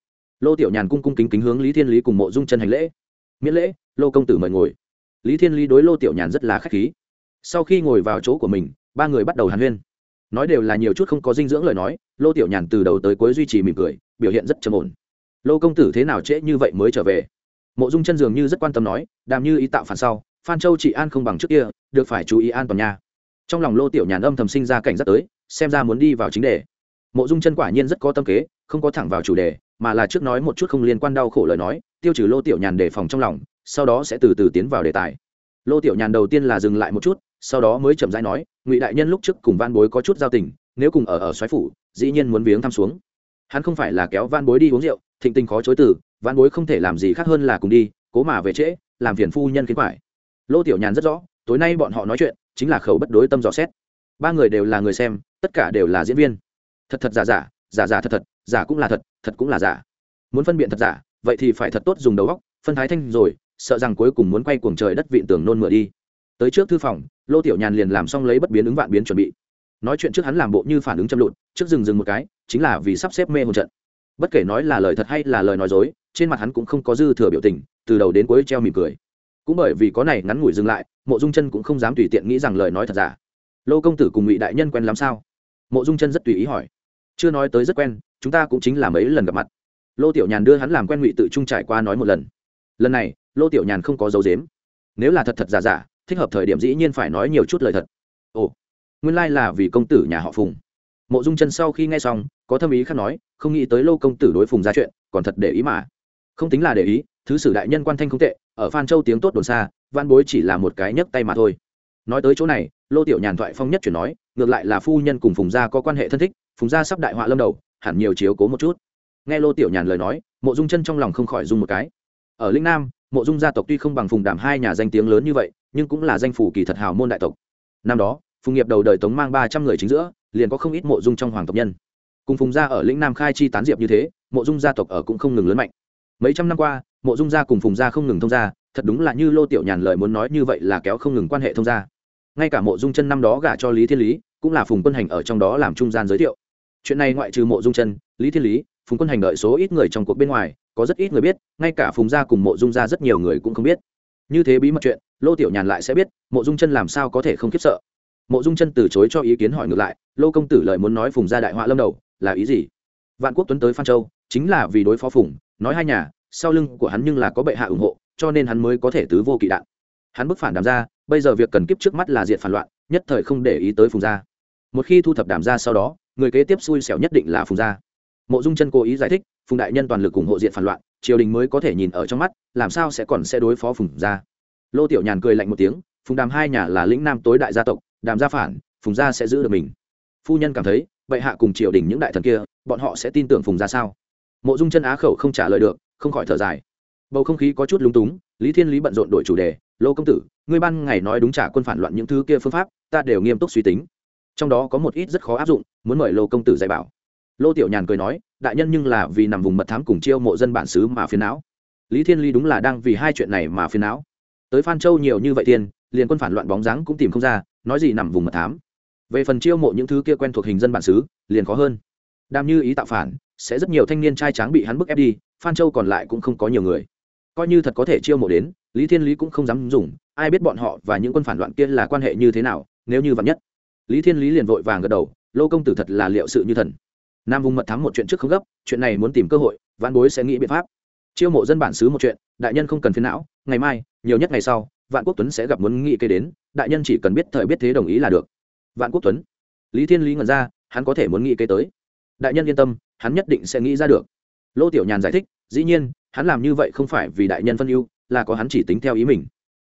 lô tiểu nhàn cung cung kính kính hướng lý thiên lý cùng mộ dung chân hành lễ miễn lễ lô công tử mời ngồi lý thiên lý đối lô tiểu nhàn rất là k h á c h khí sau khi ngồi vào chỗ của mình, ba người bắt đầu hàn huyên. Nói đều là nhiều chút không có dinh dưỡng lời nói, lô tiểu nhàn từ đầu tới cuối duy trì mỉm cười, biểu hiện rất trầm ổn. Lô công tử thế nào trễ như vậy mới trở về? Mộ dung chân dường như rất quan tâm nói, đàm như ý tạo phản sau, phan châu chị an không bằng trước kia, được phải chú ý an toàn nha. Trong lòng lô tiểu nhàn âm thầm sinh ra cảnh giác tới, xem ra muốn đi vào chính đề. Mộ dung chân quả nhiên rất có tâm kế, không có thẳng vào chủ đề, mà là trước nói một chút không liên quan đau khổ lời nói, tiêu trừ lô tiểu nhàn đề phòng trong lòng, sau đó sẽ từ từ tiến vào đề tài. Lô tiểu nhàn đầu tiên là dừng lại một chút sau đó mới chậm rãi nói, ngụy đại nhân lúc trước cùng van bối có chút giao tình, nếu cùng ở ở xoáy phủ, dĩ nhiên muốn viếng thăm xuống. Hắn không phải là kéo van bối đi uống rượu, thịnh tình khó chối từ van bối không thể làm gì khác hơn là cùng đi, cố mà về trễ, làm phiền phu nhân khiến phải lô tiểu nhàn rất rõ, tối nay bọn họ nói chuyện, chính là khẩu bất đối tâm dò xét. Ba người đều là người xem, tất cả đều là diễn viên. Thật thật giả giả giả giả thật thật, giả cũng là thật thật cũng là giả. Muốn phân biện thật giả, vậy thì phải thật tốt dùng đầu góc phân thái thanh rồi, sợ rằng cuối cùng muốn quay cuồng trời đất vịn tường nôn mửa đi. Tới trước thư phòng lô tiểu nhàn liền làm xong lấy bất biến ứng vạn biến chuẩn bị. Nói chuyện trước hắn làm bộ như phản ứng châm lụt, trước dừng dừng một cái, chính là vì sắp xếp mê hồn trận. Bất kể nói là lời thật hay là lời nói dối, trên mặt hắn cũng không có dư thừa biểu tình, từ đầu đến cuối treo mỉm cười. Cũng bởi vì có này ngắn ngủi dừng lại, mộ dung chân cũng không dám tùy tiện nghĩ rằng lời nói thật giả. Lô công tử cùng ngụy đại nhân quen làm sao? Mộ dung chân rất tùy ý hỏi. Chưa nói tới rất quen, chúng ta cũng chính là mấy lần gặp mặt. Lô tiểu nhàn đưa hắn làm quen ngụy tự trung trải qua nói một lần. Lần này, lô tiểu nhàn không có dấu dếm nếu là thật thật giả giả thích hợp thời điểm dĩ nhiên phải nói nhiều chút lời thật. Ồ, nguyên lai là vì công tử nhà họ phùng. Mộ dung chân sau khi nghe xong, có thâm ý khác nói, không nghĩ tới lô công tử đối phùng ra chuyện, còn thật để ý mà. Không tính là để ý, thứ sử đại nhân quan thanh không tệ, ở phan châu tiếng tốt đồn xa, văn bối chỉ là một cái nhấc tay mà thôi. Nói tới chỗ này, lô tiểu nhàn thoại phong nhất chuyển nói, ngược lại là phu nhân cùng phùng gia có quan hệ thân thích, phùng gia sắp đại họa lâm đầu, hẳn nhiều chiếu cố một chút. Nghe lô tiểu nhàn lời nói, mộ dung chân trong lòng không khỏi dung một cái. Ở linh nam mộ dung gia tộc tuy không bằng phùng đảm hai nhà danh tiếng lớn như vậy, nhưng cũng là danh phủ kỳ thật hào môn đại tộc. Năm đó, phùng nghiệp đầu đời tống mang ba trăm người chính giữa, liền có không ít mộ dung trong hoàng tộc nhân. Cùng phùng gia ở lĩnh nam khai chi tán diệp như thế, mộ dung gia tộc ở cũng không ngừng lớn mạnh. Mấy trăm năm qua, mộ dung gia cùng phùng gia không ngừng thông gia, thật đúng là như lô tiểu nhàn lời muốn nói như vậy là kéo không ngừng quan hệ thông gia. Ngay cả mộ dung chân năm đó gả cho lý thiên lý, cũng là phùng quân hành ở trong đó làm trung gian giới thiệu. Chuyện này ngoại trừ mộ dung chân, lý thiên lý, phùng quân hành đợi số ít người trong cuộc bên ngoài có rất ít người biết, ngay cả phùng gia cùng mộ dung gia rất nhiều người cũng không biết. Như thế bí mật chuyện, lô tiểu nhàn lại sẽ biết, mộ dung chân làm sao có thể không khiếp sợ. Mộ dung chân từ chối cho ý kiến hỏi ngược lại, lô công tử lời muốn nói phùng gia đại họa lâm đầu, là ý gì? Vạn quốc tuấn tới phan châu, chính là vì đối phó phùng, nói hai nhà, sau lưng của hắn nhưng là có bệ hạ ủng hộ, cho nên hắn mới có thể tứ vô kỵ đạn. Hắn bức phản đàm ra, bây giờ việc cần kiếp trước mắt là diệt phản loạn, nhất thời không để ý tới phùng gia. Một khi thu thập đàm ra sau đó, người kế tiếp xui xẻo nhất định là phùng gia. Mộ dung chân cố ý giải thích phùng đại nhân toàn lực ủng hộ diện phản loạn, triều đình mới có thể nhìn ở trong mắt, làm sao sẽ còn sẽ đối phó phùng gia? Lô tiểu nhàn cười lạnh một tiếng, phùng đàm hai nhà là lĩnh nam tối đại gia tộc, đàm gia phản, phùng gia sẽ giữ được mình. Phu nhân cảm thấy, bệ hạ cùng triều đình những đại thần kia, bọn họ sẽ tin tưởng phùng gia sao? Mộ dung chân á khẩu không trả lời được, không khỏi thở dài. Bầu không khí có chút lúng túng, lý thiên lý bận rộn đổi chủ đề, lô công tử, ngươi ban ngày nói đúng trả quân phản loạn những thứ kia phương pháp, ta đều nghiêm túc suy tính. Trong đó có một ít rất khó áp dụng, muốn mời lô công tử dạy bảo lô tiểu nhàn cười nói, đại nhân nhưng là vì nằm vùng mật thám cùng chiêu mộ dân bản xứ mà phiền não. Lý thiên ly đúng là đang vì hai chuyện này mà phiền não. Tới phan châu nhiều như vậy tiền, liền quân phản loạn bóng dáng cũng tìm không ra, nói gì nằm vùng mật thám. Về phần chiêu mộ những thứ kia quen thuộc hình dân bản xứ, liền khó hơn. Đam như ý tạo phản, sẽ rất nhiều thanh niên trai tráng bị hắn bức ép đi, phan châu còn lại cũng không có nhiều người. Coi như thật có thể chiêu mộ đến, lý thiên lý cũng không dám dùng, ai biết bọn họ và những quân phản loạn kia là quan hệ như thế nào, nếu như vắn nhất. Lý thiên lý liền vội vàng gật đầu, lô công tử thật là liệu sự như thần nam vùng mật thám một chuyện trước không gấp, chuyện này muốn tìm cơ hội văn bối sẽ nghĩ biện pháp. Chiêu mộ dân bản xứ một chuyện, đại nhân không cần phiền não, ngày mai, nhiều nhất ngày sau, vạn quốc tuấn sẽ gặp muốn nghĩ kế đến, đại nhân chỉ cần biết thời biết thế đồng ý là được. Vạn quốc tuấn. Lý thiên lý ngẩn ra, hắn có thể muốn nghĩ kế tới. Đại nhân yên tâm, hắn nhất định sẽ nghĩ ra được. Lô tiểu nhàn giải thích, dĩ nhiên, hắn làm như vậy không phải vì đại nhân phân ưu, là có hắn chỉ tính theo ý mình.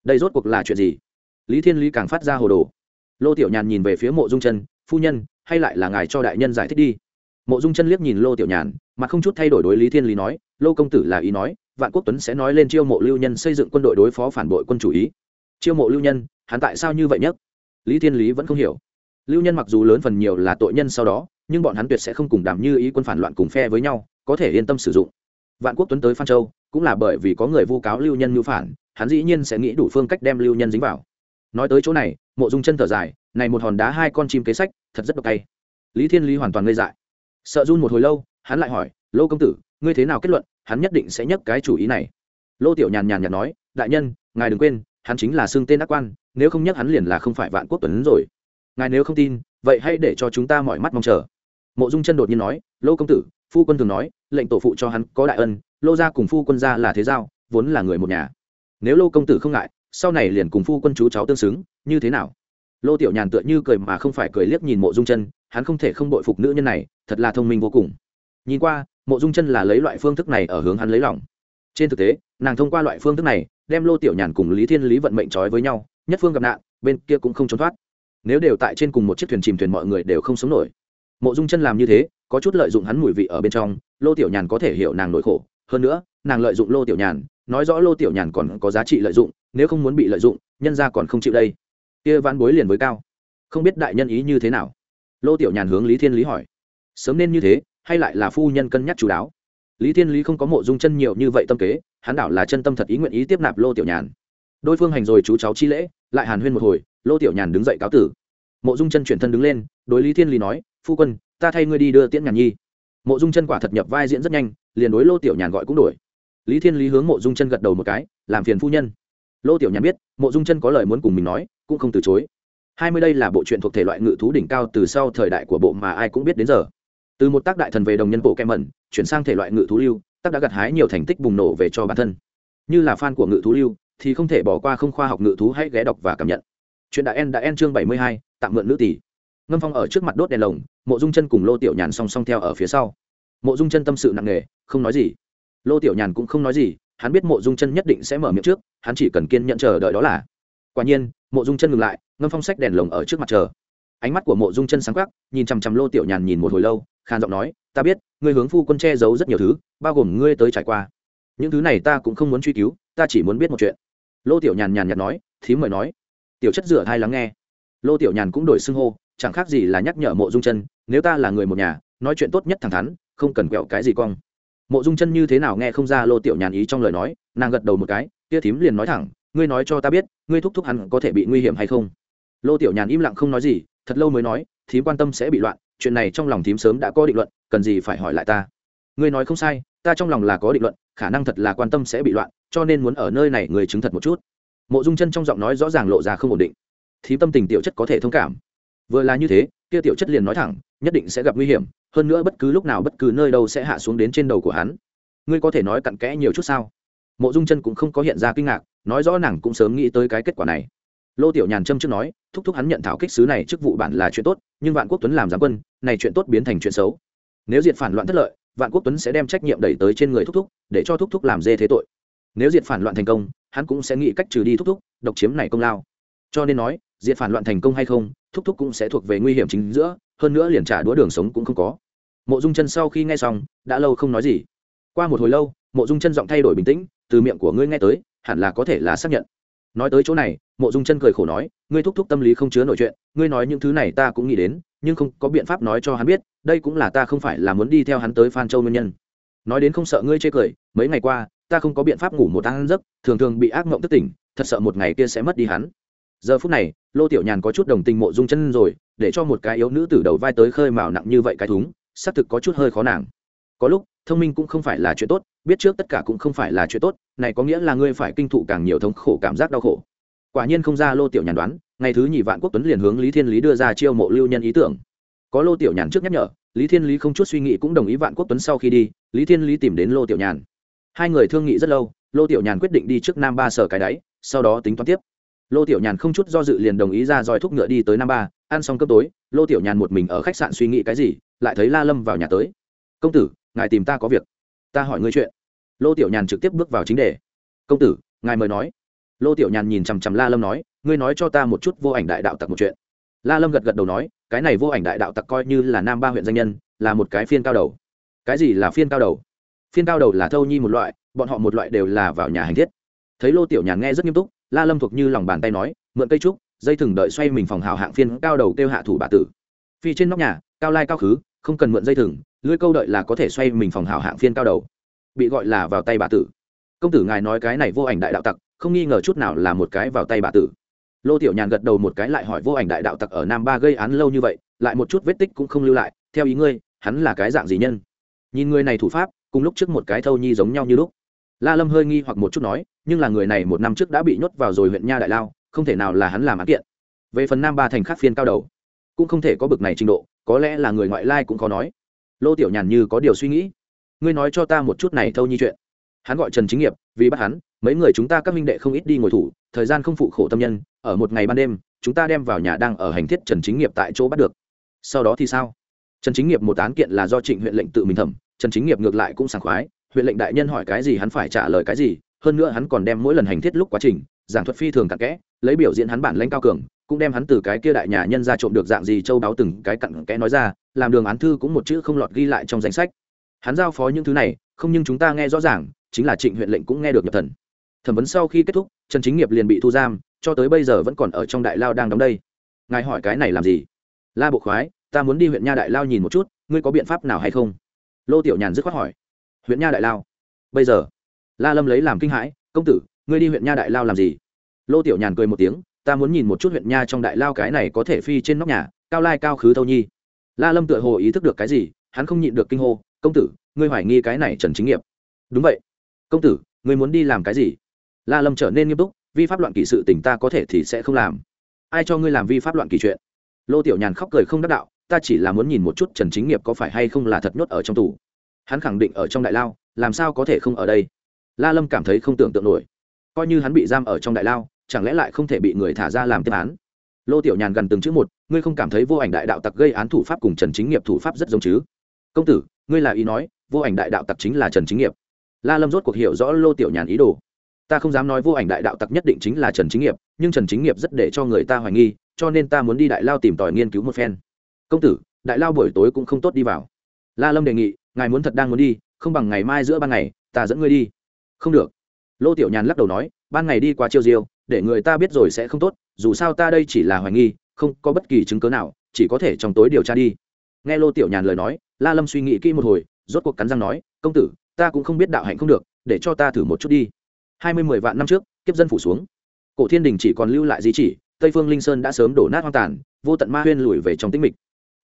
Đây rốt cuộc là chuyện gì? Lý thiên lý càng phát ra hồ đồ. Lô tiểu nhàn nhìn về phía mộ dung chân, phu nhân, hay lại là ngài cho đại nhân giải thích đi mộ dung chân liếc nhìn lô tiểu nhàn, mà không chút thay đổi đối lý thiên lý nói, lô công tử là ý nói, vạn quốc tuấn sẽ nói lên chiêu mộ lưu nhân xây dựng quân đội đối phó phản bội quân chủ ý. Chiêu mộ lưu nhân, hắn tại sao như vậy nhất lý thiên lý vẫn không hiểu. Lưu nhân mặc dù lớn phần nhiều là tội nhân sau đó, nhưng bọn hắn tuyệt sẽ không cùng đảm như ý quân phản loạn cùng phe với nhau, có thể yên tâm sử dụng. Vạn quốc tuấn tới phan châu, cũng là bởi vì có người vu cáo lưu nhân mưu phản, hắn dĩ nhiên sẽ nghĩ đủ phương cách đem lưu nhân dính vào. Nói tới chỗ này, mộ dung chân thở dài, này một hòn đá hai con chim kế sách, thật rất độc tay. Lý thiên lý hoàn toàn ngây dại sợ run một hồi lâu, hắn lại hỏi, lô công tử, ngươi thế nào kết luận, hắn nhất định sẽ nhấc cái chủ ý này? Lô tiểu nhàn nhàn nhạt nói, đại nhân, ngài đừng quên, hắn chính là xưng tên ác quan, nếu không nhắc hắn liền là không phải vạn quốc tuấn rồi. Ngài nếu không tin, vậy hãy để cho chúng ta mọi mắt mong chờ. Mộ dung chân đột nhiên nói, lô công tử, phu quân thường nói, lệnh tổ phụ cho hắn có đại ân, lô gia cùng phu quân gia là thế giao, vốn là người một nhà. Nếu lô công tử không ngại, sau này liền cùng phu quân chú cháu tương xứng, như thế nào? Lô tiểu nhàn tựa như cười mà không phải cười liếc nhìn mộ dung chân hắn không thể không bội phục nữ nhân này, thật là thông minh vô cùng. Nhìn qua, mộ dung chân là lấy loại phương thức này ở hướng hắn lấy lòng. Trên thực tế, nàng thông qua loại phương thức này, đem lô tiểu nhàn cùng lý thiên lý vận mệnh trói với nhau, nhất phương gặp nạn, bên kia cũng không trốn thoát. Nếu đều tại trên cùng một chiếc thuyền chìm thuyền mọi người đều không sống nổi. Mộ dung chân làm như thế, có chút lợi dụng hắn mùi vị ở bên trong, lô tiểu nhàn có thể hiểu nàng nỗi khổ. Hơn nữa, nàng lợi dụng lô tiểu nhàn, nói rõ lô tiểu nhàn còn có giá trị lợi dụng, nếu không muốn bị lợi dụng, nhân ra còn không chịu đây. Kia vãn bối liền với cao. Không biết đại nhân ý như thế nào lô tiểu nhàn hướng lý thiên lý hỏi. Sớm nên như thế, hay lại là phu nhân cân nhắc chú đáo? Lý thiên lý không có mộ dung chân nhiều như vậy tâm kế, hắn đảo là chân tâm thật ý nguyện ý tiếp nạp lô tiểu nhàn. Đôi phương hành rồi chú cháu chi lễ, lại hàn huyên một hồi, lô tiểu nhàn đứng dậy cáo tử. Mộ dung chân chuyển thân đứng lên, đối lý thiên lý nói, phu quân, ta thay ngươi đi đưa tiễn nhàn nhi. Mộ dung chân quả thật nhập vai diễn rất nhanh, liền đối lô tiểu nhàn gọi cũng đổi. Lý thiên lý hướng mộ dung chân gật đầu một cái, làm phiền phu nhân. Lô tiểu nhàn biết, mộ dung chân có lời muốn cùng mình nói, cũng không từ chối hai mươi đây là bộ truyện thuộc thể loại ngự thú đỉnh cao từ sau thời đại của bộ mà ai cũng biết đến giờ. Từ một tác đại thần về đồng nhân bộ kem mẩn, chuyển sang thể loại ngự thú lưu, tác đã gặt hái nhiều thành tích bùng nổ về cho bản thân. Như là fan của ngự thú lưu, thì không thể bỏ qua không khoa học ngự thú hãy ghé đọc và cảm nhận. Chuyện đại en đã en chương bảy mươi hai, tạm mượn nữ tỷ. Ngâm phong ở trước mặt đốt đèn lồng, mộ dung chân cùng lô tiểu nhàn song song theo ở phía sau. Mộ dung chân tâm sự nặng nề, không nói gì. Lô tiểu nhàn cũng không nói gì, hắn biết mộ dung chân nhất định sẽ mở miệng trước, hắn chỉ cần kiên nhẫn chờ đợi đó là. Quả nhiên mộ dung chân ngừng lại, ngâm phong sách đèn lồng ở trước mặt chờ. Ánh mắt của mộ dung chân sáng quắc, nhìn chằm chằm lô tiểu nhàn nhìn một hồi lâu, khàn giọng nói, ta biết, ngươi hướng phu quân che giấu rất nhiều thứ, bao gồm ngươi tới trải qua. Những thứ này ta cũng không muốn truy cứu, ta chỉ muốn biết một chuyện. Lô tiểu nhàn nhàn nhạt nói thím mời nói. Tiểu chất rửa thai lắng nghe. Lô tiểu nhàn cũng đổi xưng hô, chẳng khác gì là nhắc nhở mộ dung chân, nếu ta là người một nhà, nói chuyện tốt nhất thẳng thắn, không cần quẹo cái gì cong. Mộ dung chân như thế nào nghe không ra lô tiểu nhàn ý trong lời nói, nàng gật đầu một cái, tia thím liền nói thẳng ngươi nói cho ta biết, ngươi thúc thúc hắn có thể bị nguy hiểm hay không? Lô tiểu nhàn im lặng không nói gì, thật lâu mới nói, thím quan tâm sẽ bị loạn, chuyện này trong lòng thím sớm đã có định luận, cần gì phải hỏi lại ta? Ngươi nói không sai, ta trong lòng là có định luận, khả năng thật là quan tâm sẽ bị loạn, cho nên muốn ở nơi này người chứng thật một chút. Mộ dung chân trong giọng nói rõ ràng lộ ra không ổn định. Thím tâm tình tiểu chất có thể thông cảm. Vừa là như thế, kia tiểu chất liền nói thẳng, nhất định sẽ gặp nguy hiểm, hơn nữa bất cứ lúc nào bất cứ nơi đâu sẽ hạ xuống đến trên đầu của hắn. Ngươi có thể nói cặn kẽ nhiều chút sao? Mộ dung chân cũng không có hiện ra kinh ngạc nói rõ nàng cũng sớm nghĩ tới cái kết quả này. Lô tiểu nhàn châm trước nói, thúc thúc hắn nhận thảo kích sứ này chức vụ bản là chuyện tốt, nhưng vạn quốc tuấn làm giám quân, này chuyện tốt biến thành chuyện xấu. Nếu diệt phản loạn thất lợi, vạn quốc tuấn sẽ đem trách nhiệm đẩy tới trên người thúc thúc, để cho thúc thúc làm dê thế tội. Nếu diệt phản loạn thành công, hắn cũng sẽ nghĩ cách trừ đi thúc thúc, độc chiếm này công lao. Cho nên nói, diệt phản loạn thành công hay không, thúc thúc cũng sẽ thuộc về nguy hiểm chính giữa, hơn nữa liền trả đũa đường sống cũng không có. Mộ dung chân sau khi nghe xong, đã lâu không nói gì. Qua một hồi lâu, mộ dung chân giọng thay đổi bình tĩnh, từ miệng của ngươi nghe tới hẳn là có thể là xác nhận. Nói tới chỗ này, mộ dung chân cười khổ nói, ngươi thúc thúc tâm lý không chứa nổi chuyện, ngươi nói những thứ này ta cũng nghĩ đến, nhưng không có biện pháp nói cho hắn biết, đây cũng là ta không phải là muốn đi theo hắn tới phan châu nguyên nhân. Nói đến không sợ ngươi chê cười, mấy ngày qua, ta không có biện pháp ngủ một ăn giấc, thường thường bị ác mộng thức tỉnh, thật sợ một ngày kia sẽ mất đi hắn. Giờ phút này, lô tiểu nhàn có chút đồng tình mộ dung chân rồi, để cho một cái yếu nữ từ đầu vai tới khơi mào nặng như vậy cái thúng, xác thực có chút hơi khó nàng. Có lúc thông minh cũng không phải là chuyện tốt, biết trước tất cả cũng không phải là chuyện tốt, này có nghĩa là ngươi phải kinh thụ càng nhiều thống khổ cảm giác đau khổ. Quả nhiên không ra lô tiểu nhàn đoán, ngày thứ nhì vạn quốc tuấn liền hướng lý thiên lý đưa ra chiêu mộ lưu nhân ý tưởng. Có lô tiểu nhàn trước nhắc nhở, lý thiên lý không chút suy nghĩ cũng đồng ý vạn quốc tuấn sau khi đi, lý thiên lý tìm đến lô tiểu nhàn. Hai người thương nghị rất lâu, lô tiểu nhàn quyết định đi trước nam ba sở cái đáy, sau đó tính toán tiếp. Lô tiểu nhàn không chút do dự liền đồng ý ra dòi thúc ngựa đi tới nam ba, ăn xong cơm tối, lô tiểu nhàn một mình ở khách sạn suy nghĩ cái gì, lại thấy la lâm vào nhà tới. Công tử ngài tìm ta có việc. Ta hỏi ngươi chuyện. Lô tiểu nhàn trực tiếp bước vào chính đề. Công tử, ngài mời nói. Lô tiểu nhàn nhìn chằm chằm la lâm nói, ngươi nói cho ta một chút vô ảnh đại đạo tặc một chuyện. La lâm gật gật đầu nói, cái này vô ảnh đại đạo tặc coi như là nam ba huyện danh nhân, là một cái phiên cao đầu. Cái gì là phiên cao đầu? Phiên cao đầu là thâu nhi một loại, bọn họ một loại đều là vào nhà hành thiết. Thấy lô tiểu nhàn nghe rất nghiêm túc, la lâm thuộc như lòng bàn tay nói, mượn cây trúc, dây thừng đợi xoay mình phòng hào hạng phiên cao đầu kêu hạ thủ bà tử. Phi trên nóc nhà, cao lai cao khứ, không cần mượn dây thừng lưới câu đợi là có thể xoay mình phòng hảo hạng phiên cao đầu. Bị gọi là vào tay bà tử. Công tử ngài nói cái này vô ảnh đại đạo tặc, không nghi ngờ chút nào là một cái vào tay bà tử. Lô tiểu nhàn gật đầu một cái lại hỏi vô ảnh đại đạo tặc ở nam ba gây án lâu như vậy, lại một chút vết tích cũng không lưu lại, theo ý ngươi, hắn là cái dạng gì nhân? Nhìn người này thủ pháp, cùng lúc trước một cái thâu nhi giống nhau như lúc. La lâm hơi nghi hoặc một chút nói, nhưng là người này một năm trước đã bị nhốt vào rồi huyện nha đại lao, không thể nào là hắn làm án kiện. Về phần nam ba thành khắc phiên cao đầu, cũng không thể có bực này trình độ, có lẽ là người ngoại lai cũng khó nói lô tiểu nhàn như có điều suy nghĩ. Ngươi nói cho ta một chút này thâu nhi chuyện. Hắn gọi trần chính nghiệp, vì bắt hắn, mấy người chúng ta các minh đệ không ít đi ngồi thủ, thời gian không phụ khổ tâm nhân, ở một ngày ban đêm, chúng ta đem vào nhà đang ở hành thiết trần chính nghiệp tại chỗ bắt được. Sau đó thì sao? Trần chính nghiệp một án kiện là do trịnh huyện lệnh tự mình thẩm, trần chính nghiệp ngược lại cũng sảng khoái, huyện lệnh đại nhân hỏi cái gì hắn phải trả lời cái gì, hơn nữa hắn còn đem mỗi lần hành thiết lúc quá trình, giảng thuật phi thường cặn kẽ, lấy biểu diễn hắn bản lãnh cao cường, cũng đem hắn từ cái kia đại nhà nhân ra trộm được dạng gì châu đáo từng cái cặn kẽ nói ra làm đường án thư cũng một chữ không lọt ghi lại trong danh sách. Hắn giao phó những thứ này, không nhưng chúng ta nghe rõ ràng, chính là trịnh huyện lệnh cũng nghe được nhập thần. Thẩm vấn sau khi kết thúc, trần chính nghiệp liền bị thu giam, cho tới bây giờ vẫn còn ở trong đại lao đang đóng đây. Ngài hỏi cái này làm gì? La bộ khoái, ta muốn đi huyện nha đại lao nhìn một chút, ngươi có biện pháp nào hay không? Lô tiểu nhàn dứt khoát hỏi. Huyện nha đại lao? Bây giờ? La lâm lấy làm kinh hãi, công tử, ngươi đi huyện nha đại lao làm gì? Lô tiểu nhàn cười một tiếng, ta muốn nhìn một chút huyện nha trong đại lao cái này có thể phi trên nóc nhà, cao lai cao khứ thâu nhi la lâm tựa hồ ý thức được cái gì, hắn không nhịn được kinh hô, công tử, ngươi hoài nghi cái này trần chính nghiệp. Đúng vậy. Công tử, ngươi muốn đi làm cái gì? La lâm trở nên nghiêm túc, vi pháp loạn kỷ sự tình ta có thể thì sẽ không làm. Ai cho ngươi làm vi pháp loạn kỷ chuyện? Lô tiểu nhàn khóc cười không đắc đạo, ta chỉ là muốn nhìn một chút trần chính nghiệp có phải hay không là thật nhốt ở trong tù. Hắn khẳng định ở trong đại lao, làm sao có thể không ở đây? La lâm cảm thấy không tưởng tượng nổi. Coi như hắn bị giam ở trong đại lao, chẳng lẽ lại không thể bị người thả ra làm tiếp án? Lô tiểu nhàn gần từng chữ một, ngươi không cảm thấy vô ảnh đại đạo tặc gây án thủ pháp cùng trần chính nghiệp thủ pháp rất giống chứ? Công tử, ngươi là ý nói, vô ảnh đại đạo tặc chính là trần chính nghiệp. La lâm rốt cuộc hiểu rõ lô tiểu nhàn ý đồ. Ta không dám nói vô ảnh đại đạo tặc nhất định chính là trần chính nghiệp, nhưng trần chính nghiệp rất để cho người ta hoài nghi, cho nên ta muốn đi đại lao tìm tòi nghiên cứu một phen. Công tử, đại lao buổi tối cũng không tốt đi vào. La lâm đề nghị, ngài muốn thật đang muốn đi, không bằng ngày mai giữa ban ngày, ta dẫn ngươi đi. Không được. Lô tiểu nhàn lắc đầu nói, ban ngày đi qua chiêu diêu để người ta biết rồi sẽ không tốt, dù sao ta đây chỉ là hoài nghi, không có bất kỳ chứng cớ nào, chỉ có thể trong tối điều tra đi. Nghe lô tiểu nhàn lời nói, la lâm suy nghĩ kỹ một hồi, rốt cuộc cắn răng nói, công tử, ta cũng không biết đạo hạnh không được, để cho ta thử một chút đi. Hai mươi mười vạn năm trước, kiếp dân phủ xuống. Cổ thiên đình chỉ còn lưu lại di chỉ, tây phương linh sơn đã sớm đổ nát hoang tàn, vô tận ma huyên lùi về trong tĩnh mịch.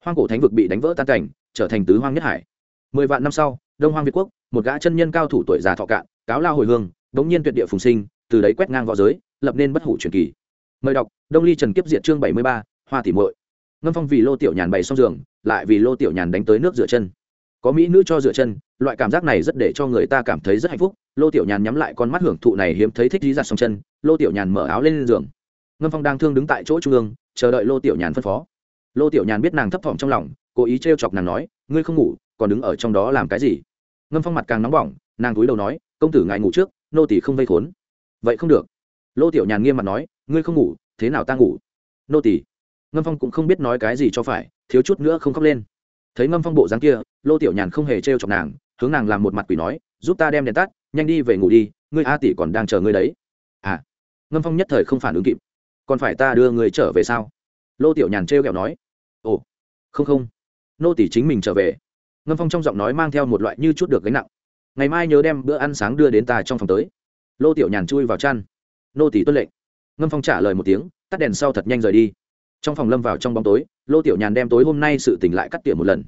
Hoang cổ thánh vực bị đánh vỡ tan cảnh, trở thành tứ hoang nhất hải. Mười vạn năm sau, đông hoang việt quốc, một gã chân nhân cao thủ tuổi già thọ cạn, cáo lao hồi hương, đống nhiên tuyệt địa phùng sinh, từ đấy quét ngang v õ giới lập nên bất hủ truyền kỳ. Mời đọc, đông ly trần kiếp diệt chương bảy mươi ba, hoa tỉ muội. Ngâm phong vì lô tiểu nhàn bày xong giường, lại vì lô tiểu nhàn đánh tới nước rửa chân. Có mỹ nữ cho rửa chân, loại cảm giác này rất để cho người ta cảm thấy rất hạnh phúc. Lô tiểu nhàn nhắm lại con mắt hưởng thụ này hiếm thấy thích lý giặt xong chân, lô tiểu nhàn mở áo lên giường. Ngâm phong đang thương đứng tại chỗ trung ương, chờ đợi lô tiểu nhàn phân phó. Lô tiểu nhàn biết nàng thấp thỏm trong lòng, cố ý t chọc nàng nói, ngươi không ngủ, còn đứng ở trong đó làm cái gì? Ngâm phong mặt càng nóng bỏng, nàng túi đầu nói, công tử ngài ngủ trước, nô tỷ không vây khốn. Vậy không được lô tiểu nhàn nghiêm mặt nói ngươi không ngủ thế nào ta ngủ? Nô tỳ, ngâm phong cũng không biết nói cái gì cho phải thiếu chút nữa không khóc lên. Thấy ngâm phong bộ dáng kia lô tiểu nhàn không hề t chọc nàng hướng nàng làm một mặt quỷ nói giúp ta đem đèn tắt nhanh đi về ngủ đi ngươi a tỷ còn đang chờ ngươi đấy. À ngâm phong nhất thời không phản ứng kịp. Còn phải ta đưa người trở về sao? Lô tiểu nhàn trêu kẹo nói. Ồ không không nô tỷ chính mình trở về. Ngâm phong trong giọng nói mang theo một loại như chút được gánh nặng. Ngày mai nhớ đem bữa ăn sáng đưa đến ta trong phòng tới. Lô tiểu nhàn chui vào chăn nô tỷ tuân lệnh. Ngâm phong trả lời một tiếng, tắt đèn sau thật nhanh rời đi. Trong phòng lâm vào trong bóng tối, lô tiểu nhàn đem tối hôm nay sự tỉnh lại cắt tiệm một lần.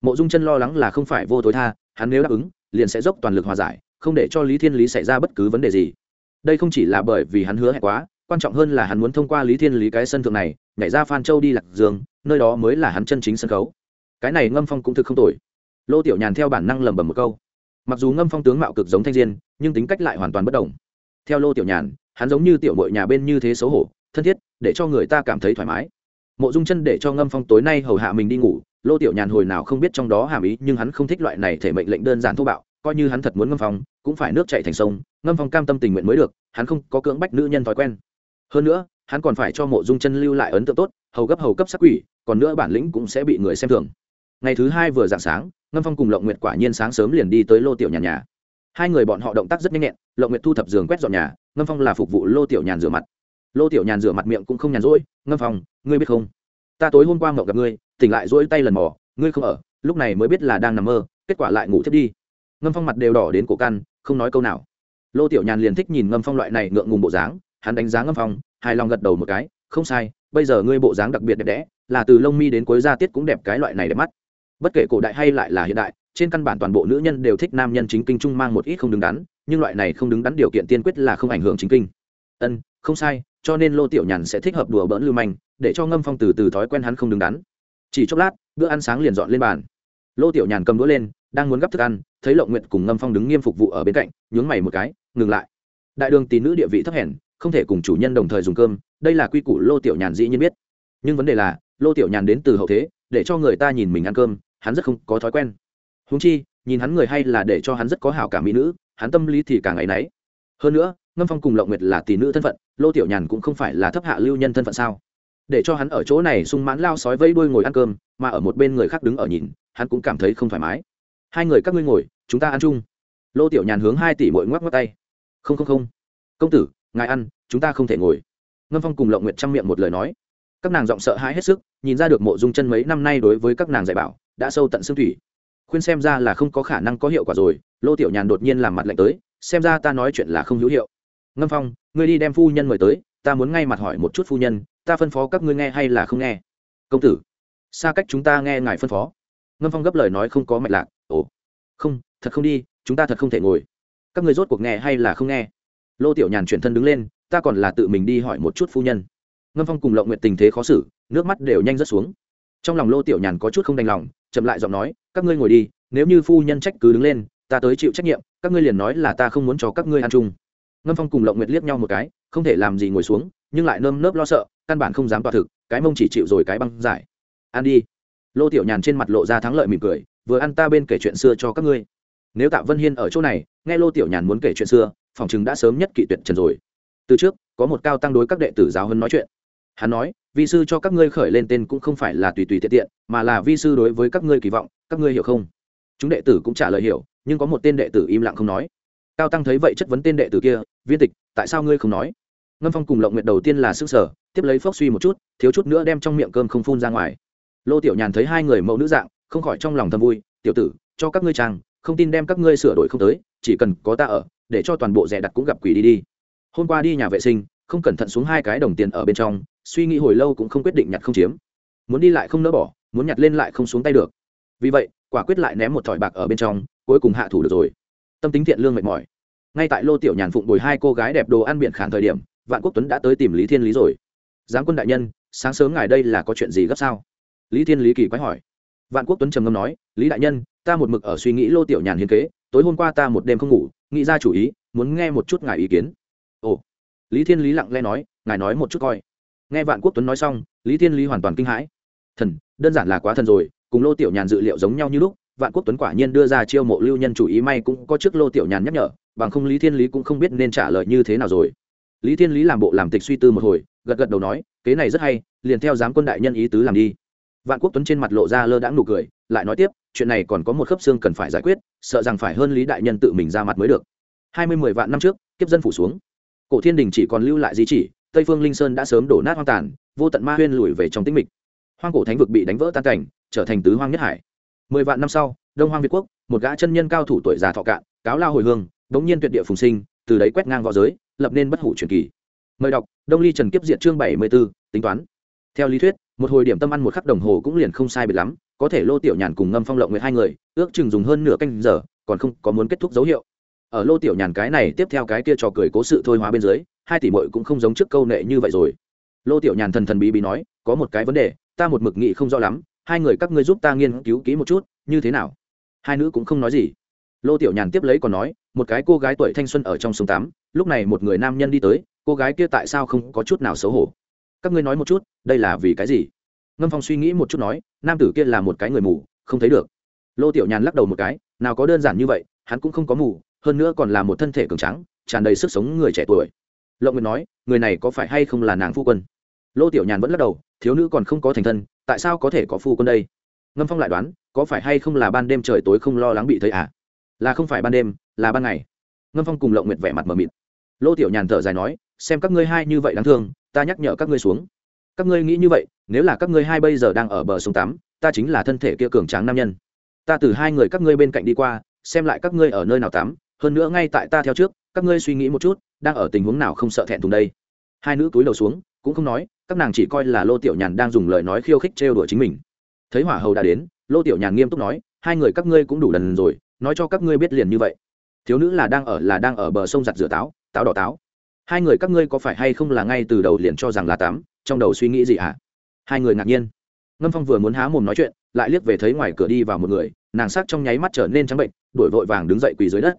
Mộ dung chân lo lắng là không phải vô tối tha, hắn nếu đáp ứng, liền sẽ dốc toàn lực hòa giải, không để cho lý thiên lý xảy ra bất cứ vấn đề gì. Đây không chỉ là bởi vì hắn hứa hẹn quá, quan trọng hơn là hắn muốn thông qua lý thiên lý cái sân thượng này, nhảy ra phan châu đi lạc dương, nơi đó mới là hắn chân chính sân khấu. Cái này ngâm phong cũng thực không tồi. Lô tiểu nhàn theo bản năng lẩm bẩm một câu. Mặc dù ngâm phong tướng mạo cực giống thanh diên, nhưng tính cách lại hoàn toàn bất đồng. Theo lô tiểu nhàn hắn giống như tiểu mội nhà bên như thế xấu hổ, thân thiết, để cho người ta cảm thấy thoải mái. Mộ dung chân để cho ngâm phong tối nay hầu hạ mình đi ngủ, lô tiểu nhàn hồi nào không biết trong đó hàm ý, nhưng hắn không thích loại này thể mệnh lệnh đơn giản thô bạo, coi như hắn thật muốn ngâm phong, cũng phải nước chạy thành sông, ngâm phong cam tâm tình nguyện mới được, hắn không có cưỡng bách nữ nhân thói quen. Hơn nữa, hắn còn phải cho mộ dung chân lưu lại ấn tượng tốt, hầu gấp hầu cấp sắc quỷ, còn nữa bản lĩnh cũng sẽ bị người xem thường. Ngày thứ hai vừa dạng sáng, ngâm phong cùng lộng nguyệt quả nhiên sáng sớm liền đi tới lô tiểu nhà nhà hai người bọn họ động tác rất nhanh nhẹn lộng nguyệt thu thập giường quét dọn nhà, ngâm phong là phục vụ lô tiểu nhàn rửa mặt. Lô tiểu nhàn rửa mặt miệng cũng không nhàn rỗi, ngâm phong, ngươi biết không? Ta tối hôm qua mộng gặp ngươi, tỉnh lại rỗi tay lần mò, ngươi không ở, lúc này mới biết là đang nằm mơ, kết quả lại ngủ thiếp đi. Ngâm phong mặt đều đỏ đến cổ căn, không nói câu nào. Lô tiểu nhàn liền thích nhìn ngâm phong loại này ngượng ngùng bộ dáng, hắn đánh giá ngâm phong, hài lòng gật đầu một cái, không sai, bây giờ ngươi bộ dáng đặc biệt đẹp đẽ, là từ lông mi đến cuối da tiết cũng đẹp cái loại này đẹp mắt. Bất kể cổ đại hay lại là hiện đại trên căn bản toàn bộ nữ nhân đều thích nam nhân chính kinh trung mang một ít không đứng đắn, nhưng loại này không đứng đắn điều kiện tiên quyết là không ảnh hưởng chính kinh. Ân, không sai, cho nên lô tiểu nhàn sẽ thích hợp đùa bỡn lưu manh, để cho ngâm phong từ từ thói quen hắn không đứng đắn. Chỉ chốc lát, bữa ăn sáng liền dọn lên bàn. Lô tiểu nhàn cầm đũa lên, đang muốn gắp thức ăn, thấy lộng nguyện cùng ngâm phong đứng nghiêm phục vụ ở bên cạnh, nhướng mày một cái, ngừng lại. Đại đường tỷ nữ địa vị thấp hèn, không thể cùng chủ nhân đồng thời dùng cơm, đây là quy củ lô tiểu nhàn dĩ nhiên biết. Nhưng vấn đề là, lô tiểu nhàn đến từ hậu thế, để cho người ta nhìn mình ăn cơm, hắn rất không có thói quen húng chi, nhìn hắn người hay là để cho hắn rất có hảo cảm mỹ nữ, hắn tâm lý thì càng ngày nấy hơn nữa, ngâm phong cùng lộng nguyệt là tỷ nữ thân phận, lô tiểu nhàn cũng không phải là thấp hạ lưu nhân thân phận sao? Để cho hắn ở chỗ này sung mãn lao sói vây đuôi ngồi ăn cơm, mà ở một bên người khác đứng ở nhìn, hắn cũng cảm thấy không thoải mái. Hai người các ngươi ngồi, chúng ta ăn chung. Lô tiểu nhàn hướng hai tỷ mội ngoắc ngoắc tay. Không không không. Công tử, ngài ăn, chúng ta không thể ngồi. Ngâm phong cùng lộng nguyệt chăm miệng một lời nói. Các nàng giọng sợ hãi hết sức, nhìn ra được mộ dung chân mấy năm nay đối với các nàng dạy bảo, đã sâu tận xương thủy khuyên xem ra là không có khả năng có hiệu quả rồi, lô tiểu nhàn đột nhiên làm mặt lạnh tới, xem ra ta nói chuyện là không hữu hiệu. Ngâm phong, ngươi đi đem phu nhân mời tới, ta muốn ngay mặt hỏi một chút phu nhân, ta phân phó các ngươi nghe hay là không nghe? Công tử, xa cách chúng ta nghe ngài phân phó. Ngâm phong gấp lời nói không có mạch lạc, ồ, không, thật không đi, chúng ta thật không thể ngồi. Các người rốt cuộc nghe hay là không nghe? Lô tiểu nhàn chuyển thân đứng lên, ta còn là tự mình đi hỏi một chút phu nhân. Ngâm phong cùng lộng nguyện tình thế khó xử, nước mắt đều nhanh rớt xuống. Trong lòng lô tiểu nhàn có chút không đành lòng chậm lại giọng nói, các ngươi ngồi đi, nếu như phu nhân trách cứ đứng lên, ta tới chịu trách nhiệm, các ngươi liền nói là ta không muốn cho các ngươi ăn chung. Ngâm phong cùng lộng nguyệt liếc nhau một cái, không thể làm gì ngồi xuống, nhưng lại nơm nớp lo sợ, căn bản không dám tỏa thực, cái mông chỉ chịu rồi cái băng giải. Ăn đi. Lô tiểu nhàn trên mặt lộ ra thắng lợi mỉm cười, vừa ăn ta bên kể chuyện xưa cho các ngươi. Nếu tạ vân hiên ở chỗ này, nghe lô tiểu nhàn muốn kể chuyện xưa, phòng chừng đã sớm nhất kỵ tuyệt trần rồi. Từ trước, có một cao tăng đối các đệ tử giáo hơn nói chuyện hắn nói, vi sư cho các ngươi khởi lên tên cũng không phải là tùy tùy tiện tiện, mà là vi sư đối với các ngươi kỳ vọng, các ngươi hiểu không? Chúng đệ tử cũng trả lời hiểu, nhưng có một tên đệ tử im lặng không nói. Cao tăng thấy vậy chất vấn tên đệ tử kia, viên tịch, tại sao ngươi không nói? Ngâm phong cùng lộng nguyện đầu tiên là s ư ơ n g sở tiếp lấy phốc suy một chút, thiếu chút nữa đem trong miệng cơm không phun ra ngoài. Lô tiểu nhàn thấy hai người mẫu nữ dạng, không khỏi trong lòng thầm vui, tiểu tử, cho các ngươi trang, không tin đem các ngươi sửa đổi không tới, chỉ cần có ta ở, để cho toàn bộ rẻ đặt cũng gặp quỷ đi đi. Hôm qua đi nhà vệ sinh, không cẩn thận xuống hai cái đồng tiền ở bên trong suy nghĩ hồi lâu cũng không quyết định nhặt không chiếm. Muốn đi lại không nỡ bỏ, muốn nhặt lên lại không xuống tay được. Vì vậy, quả quyết lại ném một thỏi bạc ở bên trong, cuối cùng hạ thủ được rồi. Tâm tính thiện lương mệt mỏi. Ngay tại lô tiểu nhàn phụng bồi hai cô gái đẹp đồ ăn biển khản thời điểm, vạn quốc tuấn đã tới tìm lý thiên lý rồi. Giáng quân đại nhân, sáng sớm ngài đây là có chuyện gì gấp sao? Lý thiên lý kỳ quái hỏi. Vạn quốc tuấn trầm ngâm nói, lý đại nhân, ta một mực ở suy nghĩ lô tiểu nhàn hiến kế, tối hôm qua ta một đêm không ngủ, nghĩ ra chủ ý, muốn nghe một chút ngài ý kiến. Ồ. Lý thiên lý lặng lẽ nói, ngài nói một chút coi nghe vạn quốc tuấn nói xong, lý thiên lý hoàn toàn kinh hãi. Thần, đơn giản là quá thần rồi, cùng lô tiểu nhàn dự liệu giống nhau như lúc, vạn quốc tuấn quả nhiên đưa ra chiêu mộ lưu nhân chủ ý may cũng có trước lô tiểu nhàn nhắc nhở, bằng không lý thiên lý cũng không biết nên trả lời như thế nào rồi. Lý thiên lý làm bộ làm tịch suy tư một hồi, gật gật đầu nói, kế này rất hay, liền theo giám quân đại nhân ý tứ làm đi. Vạn quốc tuấn trên mặt lộ ra lơ đãng nụ cười, lại nói tiếp, chuyện này còn có một khớp xương cần phải giải quyết, sợ rằng phải hơn lý đại nhân tự mình ra mặt mới được. Hai mươi mười vạn năm trước, kiếp dân phủ xuống. Cổ thiên đình chỉ còn lưu lại di chỉ tây phương linh sơn đã sớm đổ nát hoang tàn, vô tận ma huyên lùi về trong tĩnh mịch. Hoang cổ thánh vực bị đánh vỡ tan cảnh, trở thành tứ hoang nhất hải. Mười vạn năm sau, đông hoang việt quốc, một gã chân nhân cao thủ tuổi già thọ cạn, cáo lao hồi hương, đống nhiên tuyệt địa phùng sinh, từ đấy quét ngang v õ giới, lập nên bất hủ truyền kỳ. Mời đọc, đông ly trần kiếp diện chương bảy mươi b ố tính toán. Theo lý thuyết, một hồi điểm tâm ăn một khắc đồng hồ cũng liền không sai biệt lắm, có thể lô tiểu nhàn cùng ngâm phong lộng với hai người, ước chừng dùng hơn nửa canh giờ, còn không có muốn kết thúc dấu hiệu. Ở lô tiểu nhàn cái này tiếp theo cái kia trò cười cố sự thôi hóa bên dưới hai tỷ mội cũng không giống trước câu nệ như vậy rồi. Lô tiểu nhàn thần thần bí bí nói, có một cái vấn đề, ta một mực nghị không rõ lắm, hai người các ngươi giúp ta nghiên cứu kỹ một chút, như thế nào? Hai nữ cũng không nói gì. Lô tiểu nhàn tiếp lấy còn nói, một cái cô gái tuổi thanh xuân ở trong sông tắm lúc này một người nam nhân đi tới, cô gái kia tại sao không có chút nào xấu hổ? Các ngươi nói một chút, đây là vì cái gì? Ngâm phong suy nghĩ một chút nói, nam tử kia là một cái người mù, không thấy được. Lô tiểu nhàn lắc đầu một cái, nào có đơn giản như vậy, hắn cũng không có mù, hơn nữa còn là một thân thể cường trắng tràn đầy sức sống người trẻ tuổi lộng nguyệt nói, người này có phải hay không là nàng phu quân? Lô tiểu nhàn vẫn lắc đầu, thiếu nữ còn không có thành thân, tại sao có thể có phu quân đây? Ngâm phong lại đoán, có phải hay không là ban đêm trời tối không lo lắng bị thấy à? Là không phải ban đêm, là ban ngày. Ngâm phong cùng lộng nguyệt vẻ mặt mờ mịt. Lô tiểu nhàn thở dài nói, xem các ngươi hai như vậy đáng thương, ta nhắc nhở các ngươi xuống. Các ngươi nghĩ như vậy, nếu là các ngươi hai bây giờ đang ở bờ sông tắm ta chính là thân thể kia cường tráng nam nhân. Ta từ hai người các ngươi bên cạnh đi qua, xem lại các ngươi ở nơi nào tắm hơn nữa ngay tại ta theo trước, các ngươi suy nghĩ một chút đang ở tình huống nào không sợ thẹn thùng đây. Hai nữ túi đầu xuống, cũng không nói, các nàng chỉ coi là lô tiểu nhàn đang dùng lời nói khiêu khích trêu đùa chính mình. Thấy hỏa hầu đã đến, lô tiểu nhàn nghiêm túc nói, hai người các ngươi cũng đủ đần rồi, nói cho các ngươi biết liền như vậy. Thiếu nữ là đang ở, là đang ở bờ sông giặt rửa táo táo đỏ táo. Hai người các ngươi có phải hay không là ngay từ đầu liền cho rằng là tắm, trong đầu suy nghĩ gì ạ à? hai người ngạc nhiên. Ngâm phong vừa muốn há mồm nói chuyện, lại liếc về thấy ngoài cửa đi vào một người, nàng sắc trong nháy mắt trở nên trắng bệnh đuổi vội vàng đứng dậy quỳ dưới đất.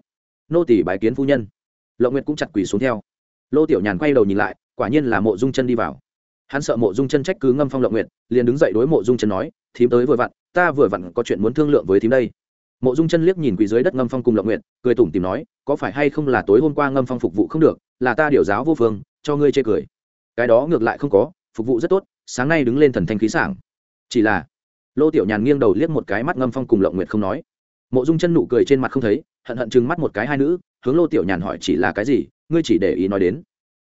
Nô tỷ bái kiến phu nhân lộng nguyệt cũng chặt quỳ xuống theo. Lô tiểu nhàn quay đầu nhìn lại, quả nhiên là mộ dung chân đi vào. Hắn sợ mộ dung chân trách cứ ngâm phong lộng nguyệt, liền đứng dậy đối mộ dung chân nói, thím tới vừa vặn, ta vừa vặn có chuyện muốn thương lượng với thím đây. Mộ dung chân liếc nhìn quỳ dưới đất ngâm phong cùng lộng nguyệt, cười tủm tìm nói, có phải hay không là tối hôm qua ngâm phong phục vụ không được, là ta điều giáo vô phương, cho ngươi chê cười. Cái đó ngược lại không có, phục vụ rất tốt, sáng nay đứng lên thần thanh khí sảng. Chỉ là, lô tiểu nhàn nghiêng đầu liếc một cái mắt ngâm phong cùng lộng nguyệt không nói. Mộ dung chân nụ cười trên mặt không thấy, hận hận chừng mắt một cái hai nữ hướng lô tiểu nhàn hỏi chỉ là cái gì, ngươi chỉ để ý nói đến.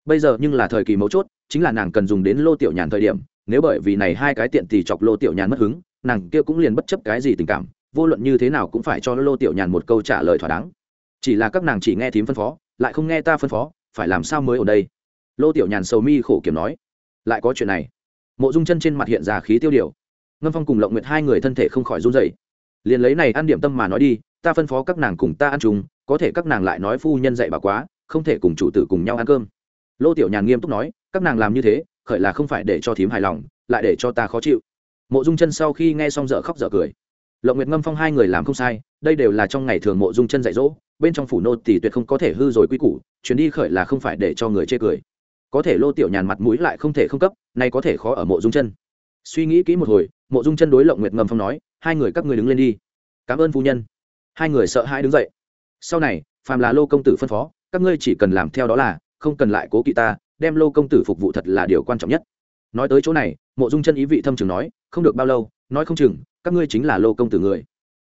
Bây giờ nhưng là thời kỳ mấu chốt, chính là nàng cần dùng đến lô tiểu nhàn thời điểm, nếu bởi vì này hai cái tiện thì chọc lô tiểu nhàn mất hứng, nàng kia cũng liền bất chấp cái gì tình cảm, vô luận như thế nào cũng phải cho lô tiểu nhàn một câu trả lời thỏa đáng. Chỉ là các nàng chỉ nghe thím phân phó, lại không nghe ta phân phó, phải làm sao mới ở đây? Lô tiểu nhàn sầu mi khổ kiểm nói. Lại có chuyện này. Mộ dung chân trên mặt hiện ra khí tiêu điều. Ngâm phong cùng lộng nguyệt hai người thân thể không khỏi run dậy liền lấy này ăn điểm tâm mà nói đi, ta phân phó các nàng cùng ta ăn chung có thể các nàng lại nói phu nhân dạy bà quá, không thể cùng chủ tử cùng nhau ăn cơm. Lô tiểu nhàn nghiêm túc nói, các nàng làm như thế, khởi là không phải để cho thím hài lòng, lại để cho ta khó chịu. Mộ dung chân sau khi nghe xong dở khóc dở cười. Lộng nguyệt ngâm phong hai người làm không sai, đây đều là trong ngày thường mộ dung chân dạy dỗ, bên trong phủ nô tỷ tuyệt không có thể hư rồi quy củ, chuyến đi khởi là không phải để cho người chê cười. Có thể lô tiểu nhàn mặt mũi lại không thể không cấp, nay có thể khó ở mộ dung chân. Suy nghĩ kỹ một hồi, mộ dung chân đối lộng nguyệt ngâm phong nói, hai người các ngươi đứng lên đi. Cảm ơn phu nhân. Hai người sợ hai đứng dậy sau này, phàm là lô công tử phân phó, các ngươi chỉ cần làm theo đó là, không cần lại cố kỵ ta, đem lô công tử phục vụ thật là điều quan trọng nhất. Nói tới chỗ này, mộ dung chân ý vị thâm trường nói, không được bao lâu, nói không chừng, các ngươi chính là lô công tử người.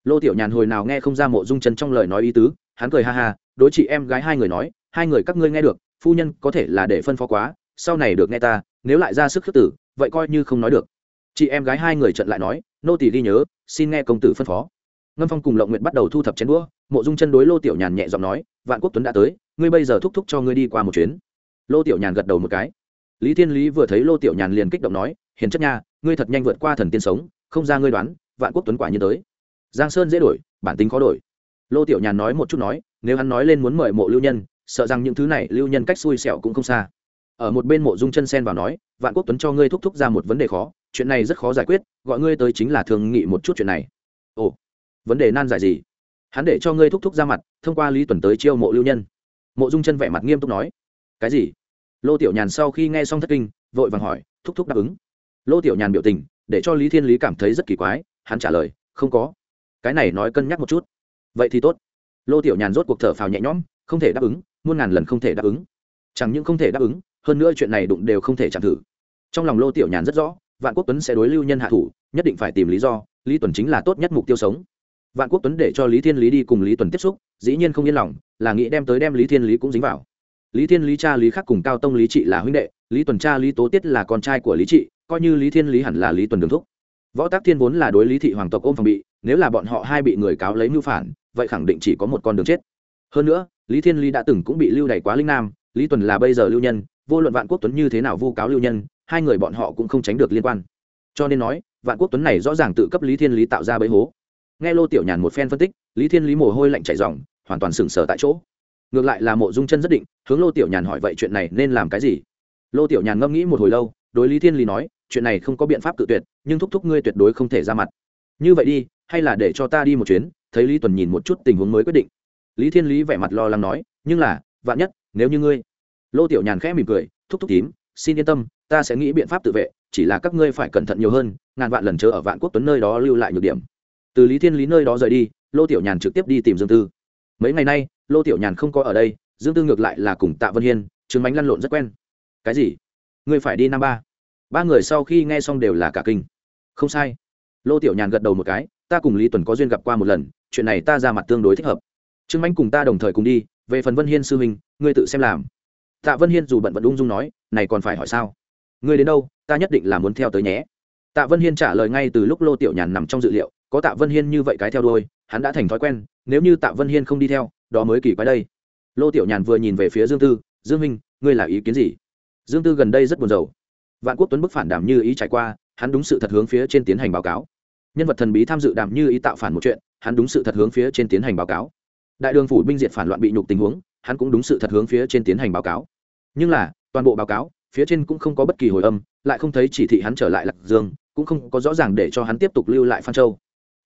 Lô tiểu nhàn hồi nào nghe không ra mộ dung chân trong lời nói ý tứ, hắn cười ha ha, đối chị em gái hai người nói, hai người các ngươi nghe được, phu nhân có thể là để phân phó quá, sau này được nghe ta, nếu lại ra sức khước tử, vậy coi như không nói được. Chị em gái hai người trận lại nói, nô tỷ ghi nhớ, xin nghe công tử phân phó. Ngâm phong cùng lộng nguyện bắt đầu thu thập chén đũa mộ dung chân đối lô tiểu nhàn nhẹ giọng nói, vạn quốc tuấn đã tới, ngươi bây giờ thúc thúc cho ngươi đi qua một chuyến. Lô tiểu nhàn gật đầu một cái. Lý thiên lý vừa thấy lô tiểu nhàn liền kích động nói, hiền chất nha, ngươi thật nhanh vượt qua thần tiên sống, không ra ngươi đoán, vạn quốc tuấn quả như tới. Giang sơn dễ đổi, bản tính khó đổi. Lô tiểu nhàn nói một chút nói, nếu hắn nói lên muốn mời mộ lưu nhân, sợ rằng những thứ này lưu nhân cách xui xẻo cũng không xa. Ở một bên mộ dung chân sen vào nói, vạn quốc tuấn cho ngươi thúc thúc ra một vấn đề khó, chuyện này rất khó giải quyết, gọi ngươi tới chính là thường nghị một chút chuyện này. Ồ, vấn đề nan giải gì? Hắn để cho ngươi thúc thúc ra mặt, thông qua lý tuần tới chiêu mộ lưu nhân. Mộ dung chân vẻ mặt nghiêm túc nói. Cái gì? Lô tiểu nhàn sau khi nghe xong thất kinh, vội vàng hỏi, thúc thúc đáp ứng. Lô tiểu nhàn biểu tình, để cho lý thiên lý cảm thấy rất kỳ quái, hắn trả lời, không có. Cái này nói cân nhắc một chút. Vậy thì tốt. Lô tiểu nhàn rốt cuộc thở phào nhẹ nhõm, không thể đáp ứng, muôn ngàn lần không thể đáp ứng. Chẳng những không thể đáp ứng, hơn nữa chuyện này đụng đều không thể chạm thử. Trong lòng lô tiểu nhàn rất rõ, vạn quốc tuấn sẽ đối lưu nhân hạ thủ, nhất định phải tìm lý do, lý tuần chính là tốt nhất mục tiêu sống vạn quốc tuấn để cho lý thiên lý đi cùng lý tuần tiếp xúc, dĩ nhiên không yên lòng, là nghĩ đem tới đem lý thiên lý cũng dính vào. Lý thiên lý cha lý khắc cùng cao tông lý trị là huynh đệ, lý tuần cha lý tố tiết là con trai của lý trị, coi như lý thiên lý hẳn là lý tuần đường thúc. Võ tác thiên vốn là đối lý thị hoàng tộc ôm phòng bị, nếu là bọn họ hai bị người cáo lấy mưu phản, vậy khẳng định chỉ có một con đường chết. Hơn nữa, lý thiên lý đã từng cũng bị lưu đày quá linh nam, lý tuần là bây giờ lưu nhân, vô luận vạn quốc tuấn như thế nào vu cáo lưu nhân, hai người bọn họ cũng không tránh được liên quan. Cho nên nói, vạn quốc tuấn này rõ ràng tự cấp lý thiên lý tạo ra bẫy hố nghe lô tiểu nhàn một phen phân tích, lý thiên lý mồ hôi lạnh chảy dòng hoàn toàn sừng sờ tại chỗ. Ngược lại là mộ dung chân rất định, hướng lô tiểu nhàn hỏi vậy chuyện này nên làm cái gì? Lô tiểu nhàn ngẫm nghĩ một hồi lâu, đối lý thiên lý nói, chuyện này không có biện pháp tự tuyệt, nhưng thúc thúc ngươi tuyệt đối không thể ra mặt. Như vậy đi, hay là để cho ta đi một chuyến, thấy lý tuần nhìn một chút tình huống mới quyết định. Lý thiên lý vẻ mặt lo lắng nói, nhưng là, vạn nhất, nếu như ngươi. Lô tiểu nhàn khẽ mỉm cười, thúc thúc tím, xin yên tâm, ta sẽ nghĩ biện pháp tự vệ, chỉ là các ngươi phải cẩn thận nhiều hơn, ngàn vạn lần chờ ở vạn quốc tuấn nơi đó lưu lại nhược điểm từ lý thiên lý nơi đó rời đi lô tiểu nhàn trực tiếp đi tìm dương tư mấy ngày nay lô tiểu nhàn không có ở đây dương tư ngược lại là cùng tạ vân hiên chứng bánh lăn lộn rất quen cái gì ngươi phải đi năm ba ba người sau khi nghe xong đều là cả kinh không sai lô tiểu nhàn gật đầu một cái ta cùng lý tuần có duyên gặp qua một lần chuyện này ta ra mặt tương đối thích hợp trương bánh cùng ta đồng thời cùng đi về phần vân hiên sư huynh ngươi tự xem làm tạ vân hiên dù bận vẫn ung dung nói này còn phải hỏi sao ngươi đến đâu ta nhất định là muốn theo tới nhé tạ vân hiên trả lời ngay từ lúc lô tiểu nhàn nằm trong dự liệu có tạ vân hiên như vậy cái theo đôi hắn đã thành thói quen, nếu như tạ vân hiên không đi theo, đó mới kỳ quái đây. Lô tiểu nhàn vừa nhìn về phía dương tư, dương minh ngươi là ý kiến gì? Dương tư gần đây rất buồn rầu. Vạn quốc tuấn bức phản đảm như ý trải qua, hắn đúng sự thật hướng phía trên tiến hành báo cáo. Nhân vật thần bí tham dự đảm như ý tạo phản một chuyện, hắn đúng sự thật hướng phía trên tiến hành báo cáo. Đại đường phủ binh diệt phản loạn bị nhục tình huống, hắn cũng đúng sự thật hướng phía trên tiến hành báo cáo. Nhưng là, toàn bộ báo cáo, phía trên cũng không có bất kỳ hồi âm, lại không thấy chỉ thị hắn trở lại lạc dương, cũng không có rõ ràng để cho hắn tiếp tục lưu lại phan châu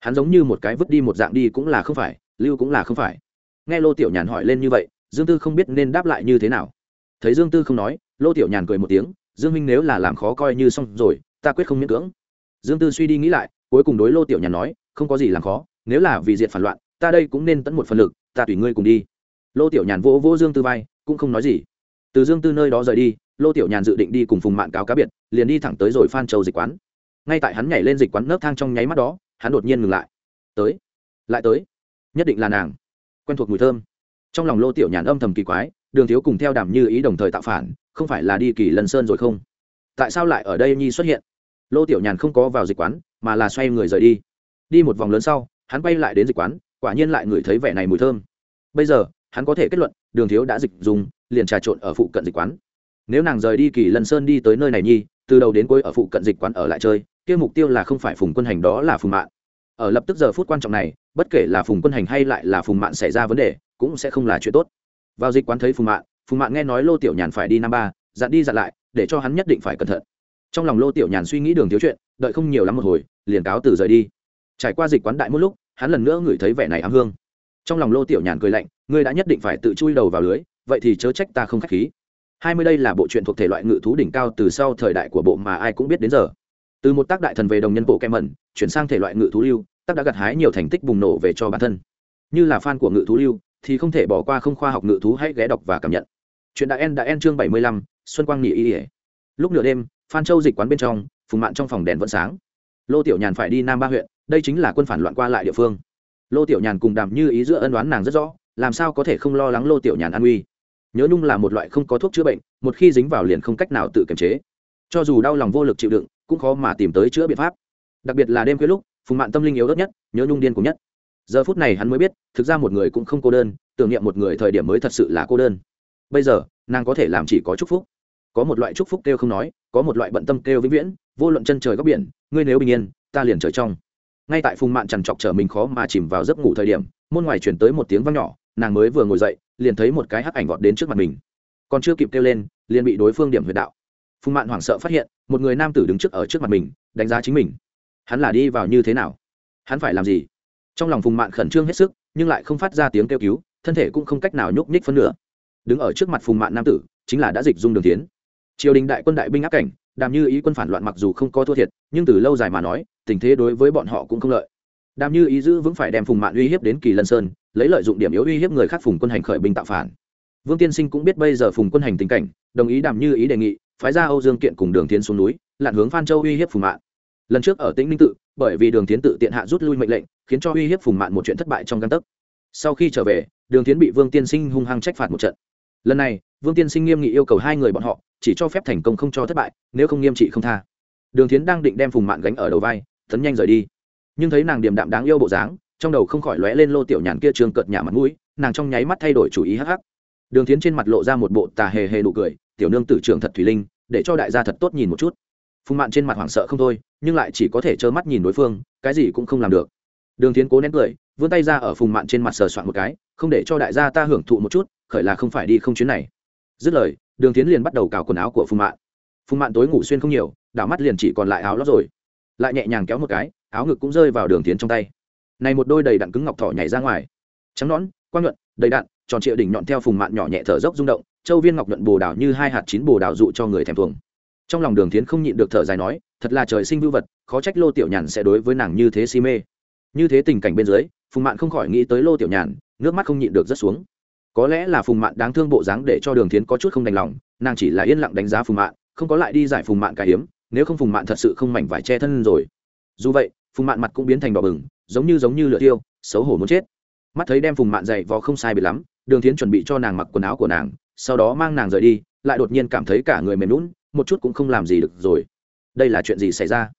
hắn giống như một cái vứt đi một dạng đi cũng là không phải, lưu cũng là không phải. Nghe lô tiểu nhàn hỏi lên như vậy, dương tư không biết nên đáp lại như thế nào. Thấy dương tư không nói, lô tiểu nhàn cười một tiếng, dương minh nếu là làm khó coi như xong rồi, ta quyết không miễn cưỡng. Dương tư suy đi nghĩ lại, cuối cùng đối lô tiểu nhàn nói, không có gì làm khó, nếu là vì diện phản loạn, ta đây cũng nên tận một phần lực, ta tùy ngươi cùng đi. Lô tiểu nhàn vỗ vỗ dương tư vai, cũng không nói gì. Từ dương tư nơi đó rời đi, lô tiểu nhàn dự định đi cùng phùng mạn cáo cá biệt, liền đi thẳng tới rồi phan châu dịch quán. Ngay tại hắn nhảy lên dịch quán nấc thang trong nháy mắt đó hắn đột nhiên ngừng lại. Tới lại tới. Nhất định là nàng. Quen thuộc mùi thơm. Trong lòng lô tiểu nhàn âm thầm kỳ quái, đường thiếu cùng theo đàm như ý đồng thời tạo phản, không phải là đi kỳ lần sơn rồi không? Tại sao lại ở đây nhi xuất hiện? Lô tiểu nhàn không có vào dịch quán, mà là xoay người rời đi. Đi một vòng lớn sau, hắn quay lại đến dịch quán, quả nhiên lại ngửi thấy vẻ này mùi thơm. Bây giờ, hắn có thể kết luận, đường thiếu đã dịch dùng, liền trà trộn ở phụ cận dịch quán. Nếu nàng rời đi kỳ lân sơn đi tới nơi này nhi, từ đầu đến cuối ở phụ cận dịch quán ở lại chơi, kia mục tiêu là không phải phùng quân hành đó là phùng mạng ở lập tức giờ phút quan trọng này, bất kể là phùng quân hành hay lại là phùng mạng xảy ra vấn đề, cũng sẽ không là chuyện tốt. Vào dịch quán thấy phùng mạng phùng mạng nghe nói lô tiểu nhàn phải đi năm ba, dặn đi dặn lại, để cho hắn nhất định phải cẩn thận. Trong lòng lô tiểu nhàn suy nghĩ đường thiếu chuyện, đợi không nhiều lắm một hồi, liền cáo từ rời đi. Trải qua dịch quán đại một lúc, hắn lần nữa ngửi thấy vẻ này ám hương. Trong lòng lô tiểu nhàn cười lạnh, ngươi đã nhất định phải tự chui đầu vào lưới, vậy thì chớ trách ta không k h á c h khí. Hai mươi đây là bộ truyện thuộc thể loại ngự thú đỉnh cao từ sau thời đại của bộ mà ai cũng biết đến giờ từ một tác đại thần về đồng nhân bộ kem mẩn, chuyển sang thể loại ngự thú lưu, tác đã gặt hái nhiều thành tích bùng nổ về cho bản thân. Như là fan của ngự thú lưu, thì không thể bỏ qua không khoa học ngự thú hãy ghé đọc và cảm nhận. Chuyện đã en đã en chương bảy mươi lăm, xuân quang nghỉ y. ỉa lúc nửa đêm, phan châu dịch quán bên trong, phùng mạn trong phòng đèn vẫn sáng. Lô tiểu nhàn phải đi nam ba huyện, đây chính là quân phản loạn qua lại địa phương. Lô tiểu nhàn cùng đàm như ý giữa ân đoán nàng rất rõ, làm sao có thể không lo lắng lô tiểu nhàn an nguy nhớ nhung là một loại không có thuốc chữa bệnh, một khi dính vào liền không cách nào tự kiềm chế. Cho dù đau lòng vô lực chịu đựng cũng khó mà tìm tới chữa biện pháp. Đặc biệt là đêm khuya lúc, phùng mạn tâm linh yếu đất nhất, nhớ nhung điên cùng nhất. Giờ phút này hắn mới biết, thực ra một người cũng không cô đơn, tưởng niệm một người thời điểm mới thật sự là cô đơn. Bây giờ, nàng có thể làm chỉ có chúc phúc. Có một loại chúc phúc kêu không nói, có một loại bận tâm kêu vĩnh viễn, vô luận chân trời góc biển, ngươi nếu bình yên, ta liền trời trong. Ngay tại phùng mạn trằn trọc trở mình khó mà chìm vào giấc ngủ thời điểm, môn ngoài chuyển tới một tiếng vang nhỏ, nàng mới vừa ngồi dậy, liền thấy một cái hắc ảnh vọt đến trước mặt mình. Còn chưa kịp kêu lên, liền bị đối phương điểm huyệt đạo phùng mạn hoảng sợ phát hiện, một người nam tử đứng trước ở trước mặt mình, đánh giá chính mình. Hắn là đi vào như thế nào? Hắn phải làm gì? Trong lòng phùng mạn khẩn trương hết sức, nhưng lại không phát ra tiếng kêu cứu, thân thể cũng không cách nào nhúc nhích phân nửa. Đứng ở trước mặt phùng mạn nam tử, chính là đã dịch dung đường tiến. Triều đình đại quân đại binh áp cảnh, đàm như ý quân phản loạn mặc dù không có thua thiệt, nhưng từ lâu dài mà nói, tình thế đối với bọn họ cũng không lợi. Đàm như ý giữ vững phải đem phùng mạn uy hiếp đến kỳ lân sơn, lấy lợi dụng điểm yếu uy hiếp người khác phùng quân hành khởi binh tạo phản. Vương tiên sinh cũng biết bây giờ phùng quân hành tình cảnh, đồng ý đàm như ý đề nghị phái ra âu dương kiện cùng đường tiến xuống núi, lặn hướng phan châu uy hiếp phùng mạn. Lần trước ở tĩnh ninh tự, bởi vì đường tiến tự tiện hạ rút lui mệnh lệnh, khiến cho uy hiếp phùng mạn một chuyện thất bại trong căn tấc. Sau khi trở về, đường tiến bị vương tiên sinh hung hăng trách phạt một trận. Lần này, vương tiên sinh nghiêm nghị yêu cầu hai người bọn họ, chỉ cho phép thành công không cho thất bại, nếu không nghiêm trị không tha. Đường tiến đang định đem phùng mạn gánh ở đầu vai, tấn nhanh rời đi. Nhưng thấy nàng điềm đạm đáng yêu bộ dáng, trong đầu không khỏi lóe lên lô tiểu nhàn kia trường cợt nhả mặt mũi, nàng trong nháy mắt thay đổi chủ ý hắc hắc. Đường tiến trên mặt lộ ra một bộ tà hề hề nụ cười tiểu nương tử trưởng thật thủy linh, để cho đại gia thật tốt nhìn một chút. Phùng mạn trên mặt hoảng sợ không thôi, nhưng lại chỉ có thể trơ mắt nhìn đối phương, cái gì cũng không làm được. Đường tiến cố nén cười, vươn tay ra ở phùng mạn trên mặt sờ soạn một cái, không để cho đại gia ta hưởng thụ một chút, khởi là không phải đi không chuyến này. Dứt lời, đường tiến liền bắt đầu cào quần áo của phùng mạn. Phùng mạn tối ngủ xuyên không nhiều, đảo mắt liền chỉ còn lại áo lót rồi. Lại nhẹ nhàng kéo một cái, áo ngực cũng rơi vào đường tiến trong tay. Này một đôi đầy đặn cứng ngọc thỏ nhảy ra ngoài. Trắng nón quang nhuận, đầy đặn, tròn trịa đỉnh nhọn theo phùng mạn nhỏ nhẹ thở dốc rung động châu viên ngọc nhuận bồ đào như hai hạt chín bồ đào dụ cho người thèm thuồng. Trong lòng đường tiến không nhịn được thở dài nói, thật là trời sinh vưu vật, khó trách lô tiểu nhàn sẽ đối với nàng như thế si mê. Như thế tình cảnh bên dưới, phùng mạn không khỏi nghĩ tới lô tiểu nhàn, nước mắt không nhịn được rất xuống. Có lẽ là phùng mạn đáng thương bộ dáng để cho đường tiến có chút không đành lòng, nàng chỉ là yên lặng đánh giá phùng mạn, không có lại đi giải phùng mạn cái hiếm, nếu không phùng mạn thật sự không mảnh vải che thân rồi. Dù vậy, phùng mạn mặt cũng biến thành đỏ bừng, giống như giống như lửa tiêu, xấu hổ muốn chết. Mắt thấy đem phùng mạn dậy vò không sai bị lắm, đường tiến chuẩn bị cho nàng mặc quần áo của nàng sau đó mang nàng rời đi, lại đột nhiên cảm thấy cả người mềm lún một chút cũng không làm gì được rồi. Đây là chuyện gì xảy ra?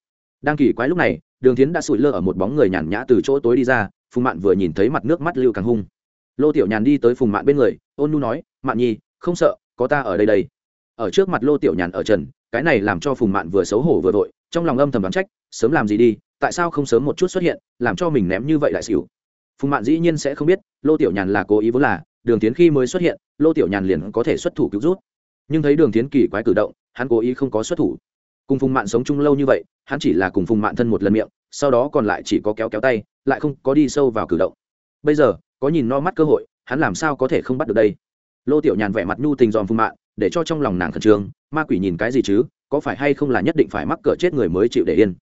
Đang kỳ quái lúc này, đường tiến đã sủi lơ ở một bóng người nhàn nhã từ chỗ tối đi ra, phùng mạn vừa nhìn thấy mặt nước mắt lưu càng hung. Lô tiểu nhàn đi tới phùng mạn bên người, ôn nu nói, mạn nhi, không sợ, có ta ở đây đây. Ở trước mặt lô tiểu nhàn ở trần, cái này làm cho phùng mạn vừa xấu hổ vừa vội, trong lòng âm thầm đoán trách, sớm làm gì đi, tại sao không sớm một chút xuất hiện, làm cho mình ném như vậy lại xỉu? Phùng mạn dĩ nhiên sẽ không biết, lô tiểu nhàn là cố ý vốn là đường tiến khi mới xuất hiện, lô tiểu nhàn liền có thể xuất thủ cứu rút nhưng thấy đường tiến kỳ quái cử động, hắn cố ý không có xuất thủ. Cùng phùng mạn sống chung lâu như vậy, hắn chỉ là cùng phùng mạn thân một lần miệng, sau đó còn lại chỉ có kéo kéo tay, lại không có đi sâu vào cử động. Bây giờ, có nhìn no mắt cơ hội, hắn làm sao có thể không bắt được đây? Lô tiểu nhàn vẻ mặt nhu tình dòm phùng mạn, để cho trong lòng nàng khẩn trương, ma quỷ nhìn cái gì chứ? Có phải hay không là nhất định phải mắc cỡ chết người mới chịu để yên?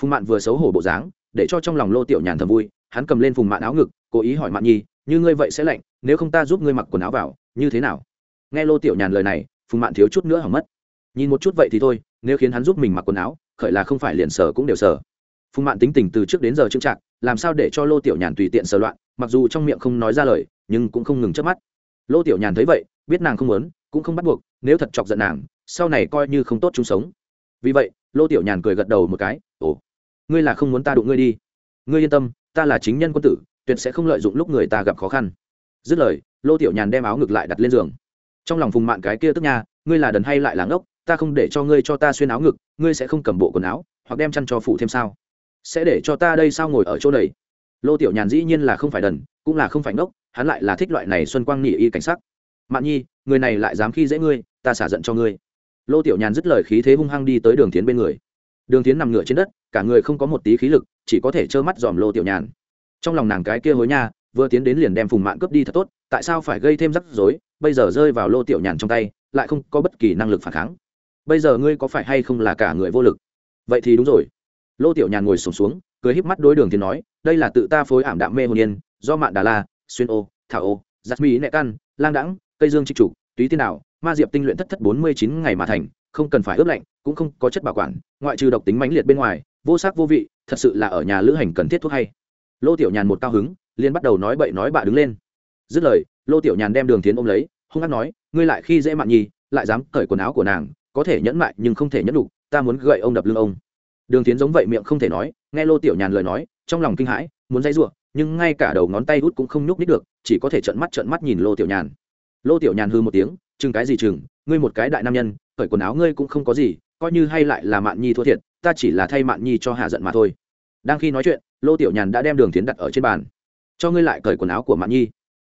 Phùng mạn vừa xấu hổ bộ dáng, để cho trong lòng lô tiểu nhàn thầm vui, hắn cầm lên phùng mạn áo ngực, cố ý hỏi mạn nhi, như ngươi vậy sẽ lạnh nếu không ta giúp ngươi mặc quần áo vào, như thế nào? Nghe lô tiểu nhàn lời này, phùng mạn thiếu chút nữa hỏng mất. Nhìn một chút vậy thì thôi, nếu khiến hắn giúp mình mặc quần áo, khởi là không phải liền sở cũng đều sở phùng mạn tính tình từ trước đến giờ trưng trạng làm sao để cho lô tiểu nhàn tùy tiện sờ loạn, mặc dù trong miệng không nói ra lời, nhưng cũng không ngừng chớp mắt. Lô tiểu nhàn thấy vậy, biết nàng không muốn, cũng không bắt buộc, nếu thật chọc giận nàng, sau này coi như không tốt chúng sống. Vì vậy, lô tiểu nhàn cười gật đầu một cái, ồ, ngươi là không muốn ta đụng ngươi đi. Ngươi yên tâm, ta là chính nhân quân tử, tuyệt sẽ không lợi dụng lúc người ta gặp khó khăn dứt lời, lô tiểu nhàn đem áo ngực lại đặt lên giường. Trong lòng phùng mạn cái kia tức nha, ngươi là đần hay lại là ngốc, ta không để cho ngươi cho ta xuyên áo ngực, ngươi sẽ không cầm bộ quần áo, hoặc đem chăn cho phụ thêm sao? Sẽ để cho ta đây sao ngồi ở chỗ này? Lô tiểu nhàn dĩ nhiên là không phải đần, cũng là không phải ngốc, hắn lại là thích loại này xuân quang nghỉ y cảnh sắc. Mạn nhi, người này lại dám khi dễ ngươi, ta xả giận cho ngươi. Lô tiểu nhàn dứt lời khí thế hung hăng đi tới đường tiến bên người. Đường tiến nằm ngửa trên đất, cả người không có một tí khí lực, chỉ có thể trơ mắt dòm lô tiểu nhàn. Trong lòng nàng cái kia hối nha vừa tiến đến liền đem phùng mạng cướp đi thật tốt tại sao phải gây thêm rắc rối bây giờ rơi vào lô tiểu nhàn trong tay lại không có bất kỳ năng lực phản kháng. Bây giờ ngươi có phải hay không là cả người vô lực? Vậy thì đúng rồi. Lô tiểu nhàn ngồi sùng xuống, xuống cười híp mắt đối đường thì nói đây là tự ta phối ảm đạm mê hồn yên do mạn đà la xuyên ô thảo ô giặt mỹ nẹ căn lang đãng cây dương trịch trục túy tiên nào, ma diệp tinh luyện thất thất bốn mươi chín ngày mà thành không cần phải ướp lạnh cũng không có chất bảo quản ngoại trừ độc tính mãnh liệt bên ngoài vô sắc vô vị thật sự là ở nhà lữ hành cần thiết thuốc hay. Lô tiểu nhàn một cao hứng liên bắt đầu nói bậy nói bạ đứng lên. Dứt lời, lô tiểu nhàn đem đường tiến ôm lấy, hung hát nói, ngươi lại khi dễ mạn nhi, lại dám cởi quần áo của nàng, có thể nhẫn mại nhưng không thể nhẫn đủ ta muốn gậy ông đập lưng ông. Đường tiến giống vậy miệng không thể nói, nghe lô tiểu nhàn lời nói, trong lòng kinh hãi, muốn dây giụa nhưng ngay cả đầu ngón tay hút cũng không nhúc nít được, chỉ có thể trợn mắt trợn mắt nhìn lô tiểu nhàn. Lô tiểu nhàn hư một tiếng, chừng cái gì chừng, ngươi một cái đại nam nhân, cởi quần áo ngươi cũng không có gì, coi như hay lại là mạn nhi thua thiệt, ta chỉ là thay mạn nhi cho hạ giận mà thôi. Đang khi nói chuyện, lô tiểu nhàn đã đem đường tiến đặt ở trên bàn cho ngươi lại cởi quần áo của mạn nhi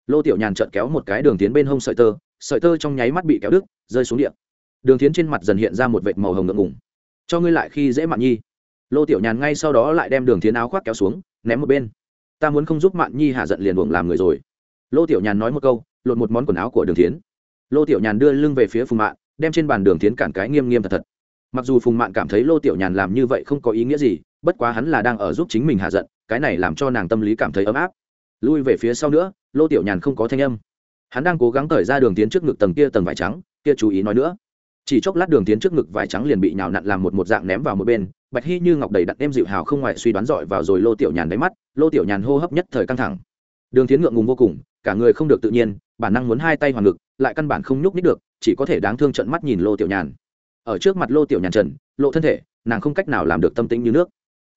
lô tiểu nhàn trợn kéo một cái đường tiến bên hông sợi tơ sợi tơ trong nháy mắt bị kéo đứt, rơi xuống điện. đường tiến trên mặt dần hiện ra một vệt màu hồng ngượng ngùng. cho ngươi lại khi dễ mạn nhi. lô tiểu nhàn ngay sau đó lại đem đường tiến áo khoác kéo xuống, ném một bên. ta muốn không giúp mạn nhi hạ giận liền buồng làm người rồi. lô tiểu nhàn nói một câu, lột một món quần áo của đường tiến. lô tiểu nhàn đưa lưng về phía phùng mạn, đem trên bàn đường tiến cản cái nghiêm nghiêm thật thật. mặc dù phùng mạn cảm thấy lô tiểu nhàn làm như vậy không có ý nghĩa gì, bất quá hắn là đang ở giúp chính mình hạ giận, cái này làm cho nàng tâm lý cảm thấy ấm áp lui về phía sau nữa, lô tiểu nhàn không có thanh âm. Hắn đang cố gắng thời ra đường tiến trước ngực tầng kia tầng vải trắng, kia chú ý nói nữa. Chỉ chốc lát đường tiến trước ngực vải trắng liền bị nhào nặn làm một một dạng ném vào một bên, bạch hy như ngọc đầy đặn em dịu hào không ngoại suy đoán dọi vào rồi lô tiểu nhàn đáy mắt, lô tiểu nhàn hô hấp nhất thời căng thẳng. Đường tiến ngượng ngùng vô cùng, cả người không được tự nhiên, bản năng muốn hai tay hoàn ngực, lại căn bản không nhúc nít được, chỉ có thể đáng thương trận mắt nhìn lô tiểu nhàn. Ở trước mặt lô tiểu nhàn trần, lộ thân thể, nàng không cách nào làm được tâm tĩnh như nước.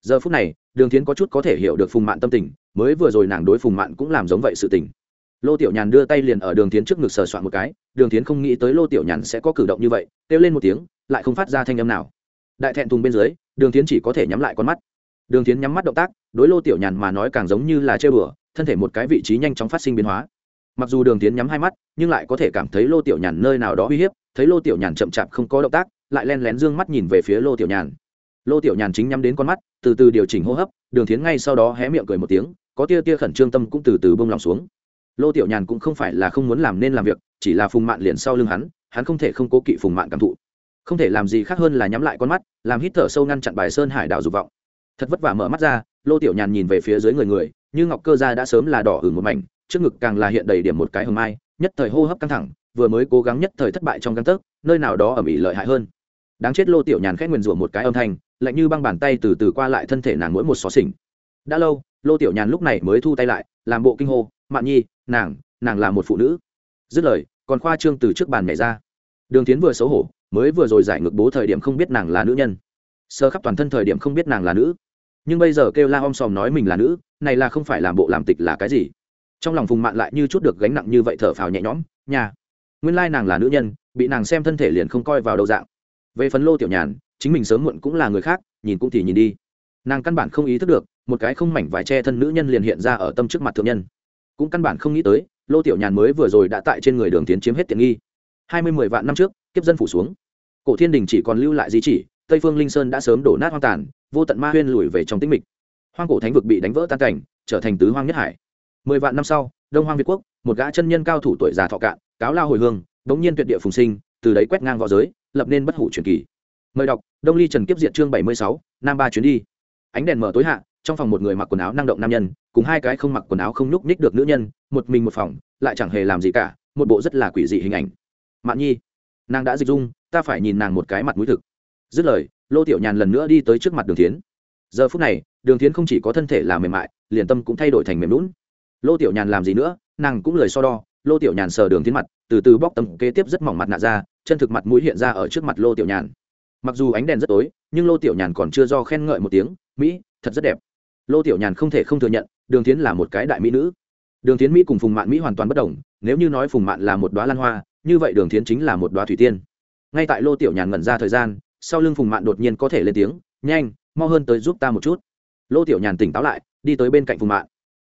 Giờ phút này, đường tiến có chút có thể hiểu được phùng mạn tâm tình mới vừa rồi nàng đối phùng mạn cũng làm giống vậy sự tình. Lô tiểu nhàn đưa tay liền ở đường tiến trước ngực sờ soạn một cái, đường tiến không nghĩ tới lô tiểu nhàn sẽ có cử động như vậy, kêu lên một tiếng, lại không phát ra thanh âm nào. Đại thẹn thùng bên dưới, đường tiến chỉ có thể nhắm lại con mắt. Đường tiến nhắm mắt động tác, đối lô tiểu nhàn mà nói càng giống như là chơi bừa thân thể một cái vị trí nhanh chóng phát sinh biến hóa. Mặc dù đường tiến nhắm hai mắt, nhưng lại có thể cảm thấy lô tiểu nhàn nơi nào đó uy hiếp, thấy lô tiểu nhàn chậm chạp không có động tác, lại len lén d ư ơ n g mắt nhìn về phía lô tiểu nhàn. Lô tiểu nhàn chính nhắm đến con mắt, từ từ điều chỉnh hô hấp, đường tiến ngay sau đó hé miệng cười một tiếng có tia tia khẩn trương tâm cũng từ từ bông lòng xuống. Lô tiểu nhàn cũng không phải là không muốn làm nên làm việc, chỉ là phùng mạn liền sau lưng hắn hắn không thể không cố kỵ phùng mạn cảm thụ. Không thể làm gì khác hơn là nhắm lại con mắt, làm hít thở sâu ngăn chặn bài sơn hải đảo dục vọng. Thật vất vả mở mắt ra, lô tiểu nhàn nhìn về phía dưới người người, như ngọc cơ gia đã sớm là đỏ hửng một mảnh, trước ngực càng là hiện đầy điểm một cái hồng mai, nhất thời hô hấp căng thẳng, vừa mới cố gắng nhất thời thất bại trong găng tấc, nơi nào đó ở ỉ lợi hại hơn. Đáng chết lô tiểu nhàn khét nguyền rủa một cái âm thanh, lạnh như băng bàn tay từ từ qua lại thân thể nàng mỗi một xó xỉnh đã lâu, lô tiểu nhàn lúc này mới thu tay lại, làm bộ kinh hô, mạn nhi, nàng nàng là một phụ nữ. Dứt lời, còn khoa trương từ trước bàn nhảy ra. Đường tiến vừa xấu hổ, mới vừa rồi giải ngược bố thời điểm không biết nàng là nữ nhân. Sơ khắp toàn thân thời điểm không biết nàng là nữ. Nhưng bây giờ kêu la om sòm nói mình là nữ, này là không phải làm bộ làm tịch là cái gì? Trong lòng phùng mạn lại như chút được gánh nặng như vậy thở phào nhẹ nhõm, nhà, nguyên lai nàng là nữ nhân, bị nàng xem thân thể liền không coi vào đầu dạng. Về phấn lô tiểu nhàn, chính mình sớm muộn cũng là người khác, nhìn cũng thì nhìn đi. Nàng căn bản không ý thức được một cái không mảnh vải che thân nữ nhân liền hiện ra ở tâm trước mặt thượng nhân. Cũng căn bản không nghĩ tới, lô tiểu nhàn mới vừa rồi đã tại trên người đường tiến chiếm hết tiện nghi. Hai mươi mười vạn năm trước, kiếp dân phủ xuống. Cổ thiên đình chỉ còn lưu lại di chỉ, tây phương linh sơn đã sớm đổ nát hoang tàn, vô tận ma huyên lùi về trong tĩnh mịch. Hoang cổ thánh vực bị đánh vỡ tan cảnh, trở thành tứ hoang nhất hải. Mười vạn năm sau, đông hoang việt quốc, một gã chân nhân cao thủ tuổi già thọ cạn, cáo lao hồi hương bỗng nhiên tuyệt địa phùng sinh, từ đấy quét ngang v õ giới, lập nên bất hủ truyền kỳ. Mời đọc, đông ly trần kiếp diện chương bảy mươi sáu, nam ba chuyến đi. Ánh đèn mở tối hạ trong phòng một người mặc quần áo năng động nam nhân, cùng hai cái không mặc quần áo không nhúc nhích được nữ nhân, một mình một phòng, lại chẳng hề làm gì cả, một bộ rất là quỷ dị hình ảnh. Mạn nhi, nàng đã dịch dung, ta phải nhìn nàng một cái mặt mũi thực. Dứt lời, lô tiểu nhàn lần nữa đi tới trước mặt đường tiến giờ phút này, đường tiến không chỉ có thân thể là mềm mại, liền tâm cũng thay đổi thành mềm lún lô tiểu nhàn làm gì nữa, nàng cũng lời so đo, lô tiểu nhàn sờ đường tiến mặt, từ từ bóc tầm kế tiếp rất mỏng mặt nạ ra, chân thực mặt mũi hiện ra ở trước mặt lô tiểu nhàn. Mặc dù ánh đèn rất tối, nhưng lô tiểu nhàn còn chưa do khen ngợi một tiếng, mỹ, thật rất đẹp lô tiểu nhàn không thể không thừa nhận, đường tiến là một cái đại mỹ nữ. Đường tiến mỹ cùng phùng mạn mỹ hoàn toàn bất đồng, nếu như nói phùng mạn là một đoá lan hoa, như vậy đường tiến chính là một đoá thủy tiên. Ngay tại lô tiểu nhàn ngẩn ra thời gian, sau lưng phùng mạn đột nhiên có thể lên tiếng, nhanh, mau hơn tới giúp ta một chút. Lô tiểu nhàn tỉnh táo lại, đi tới bên cạnh phùng mạn.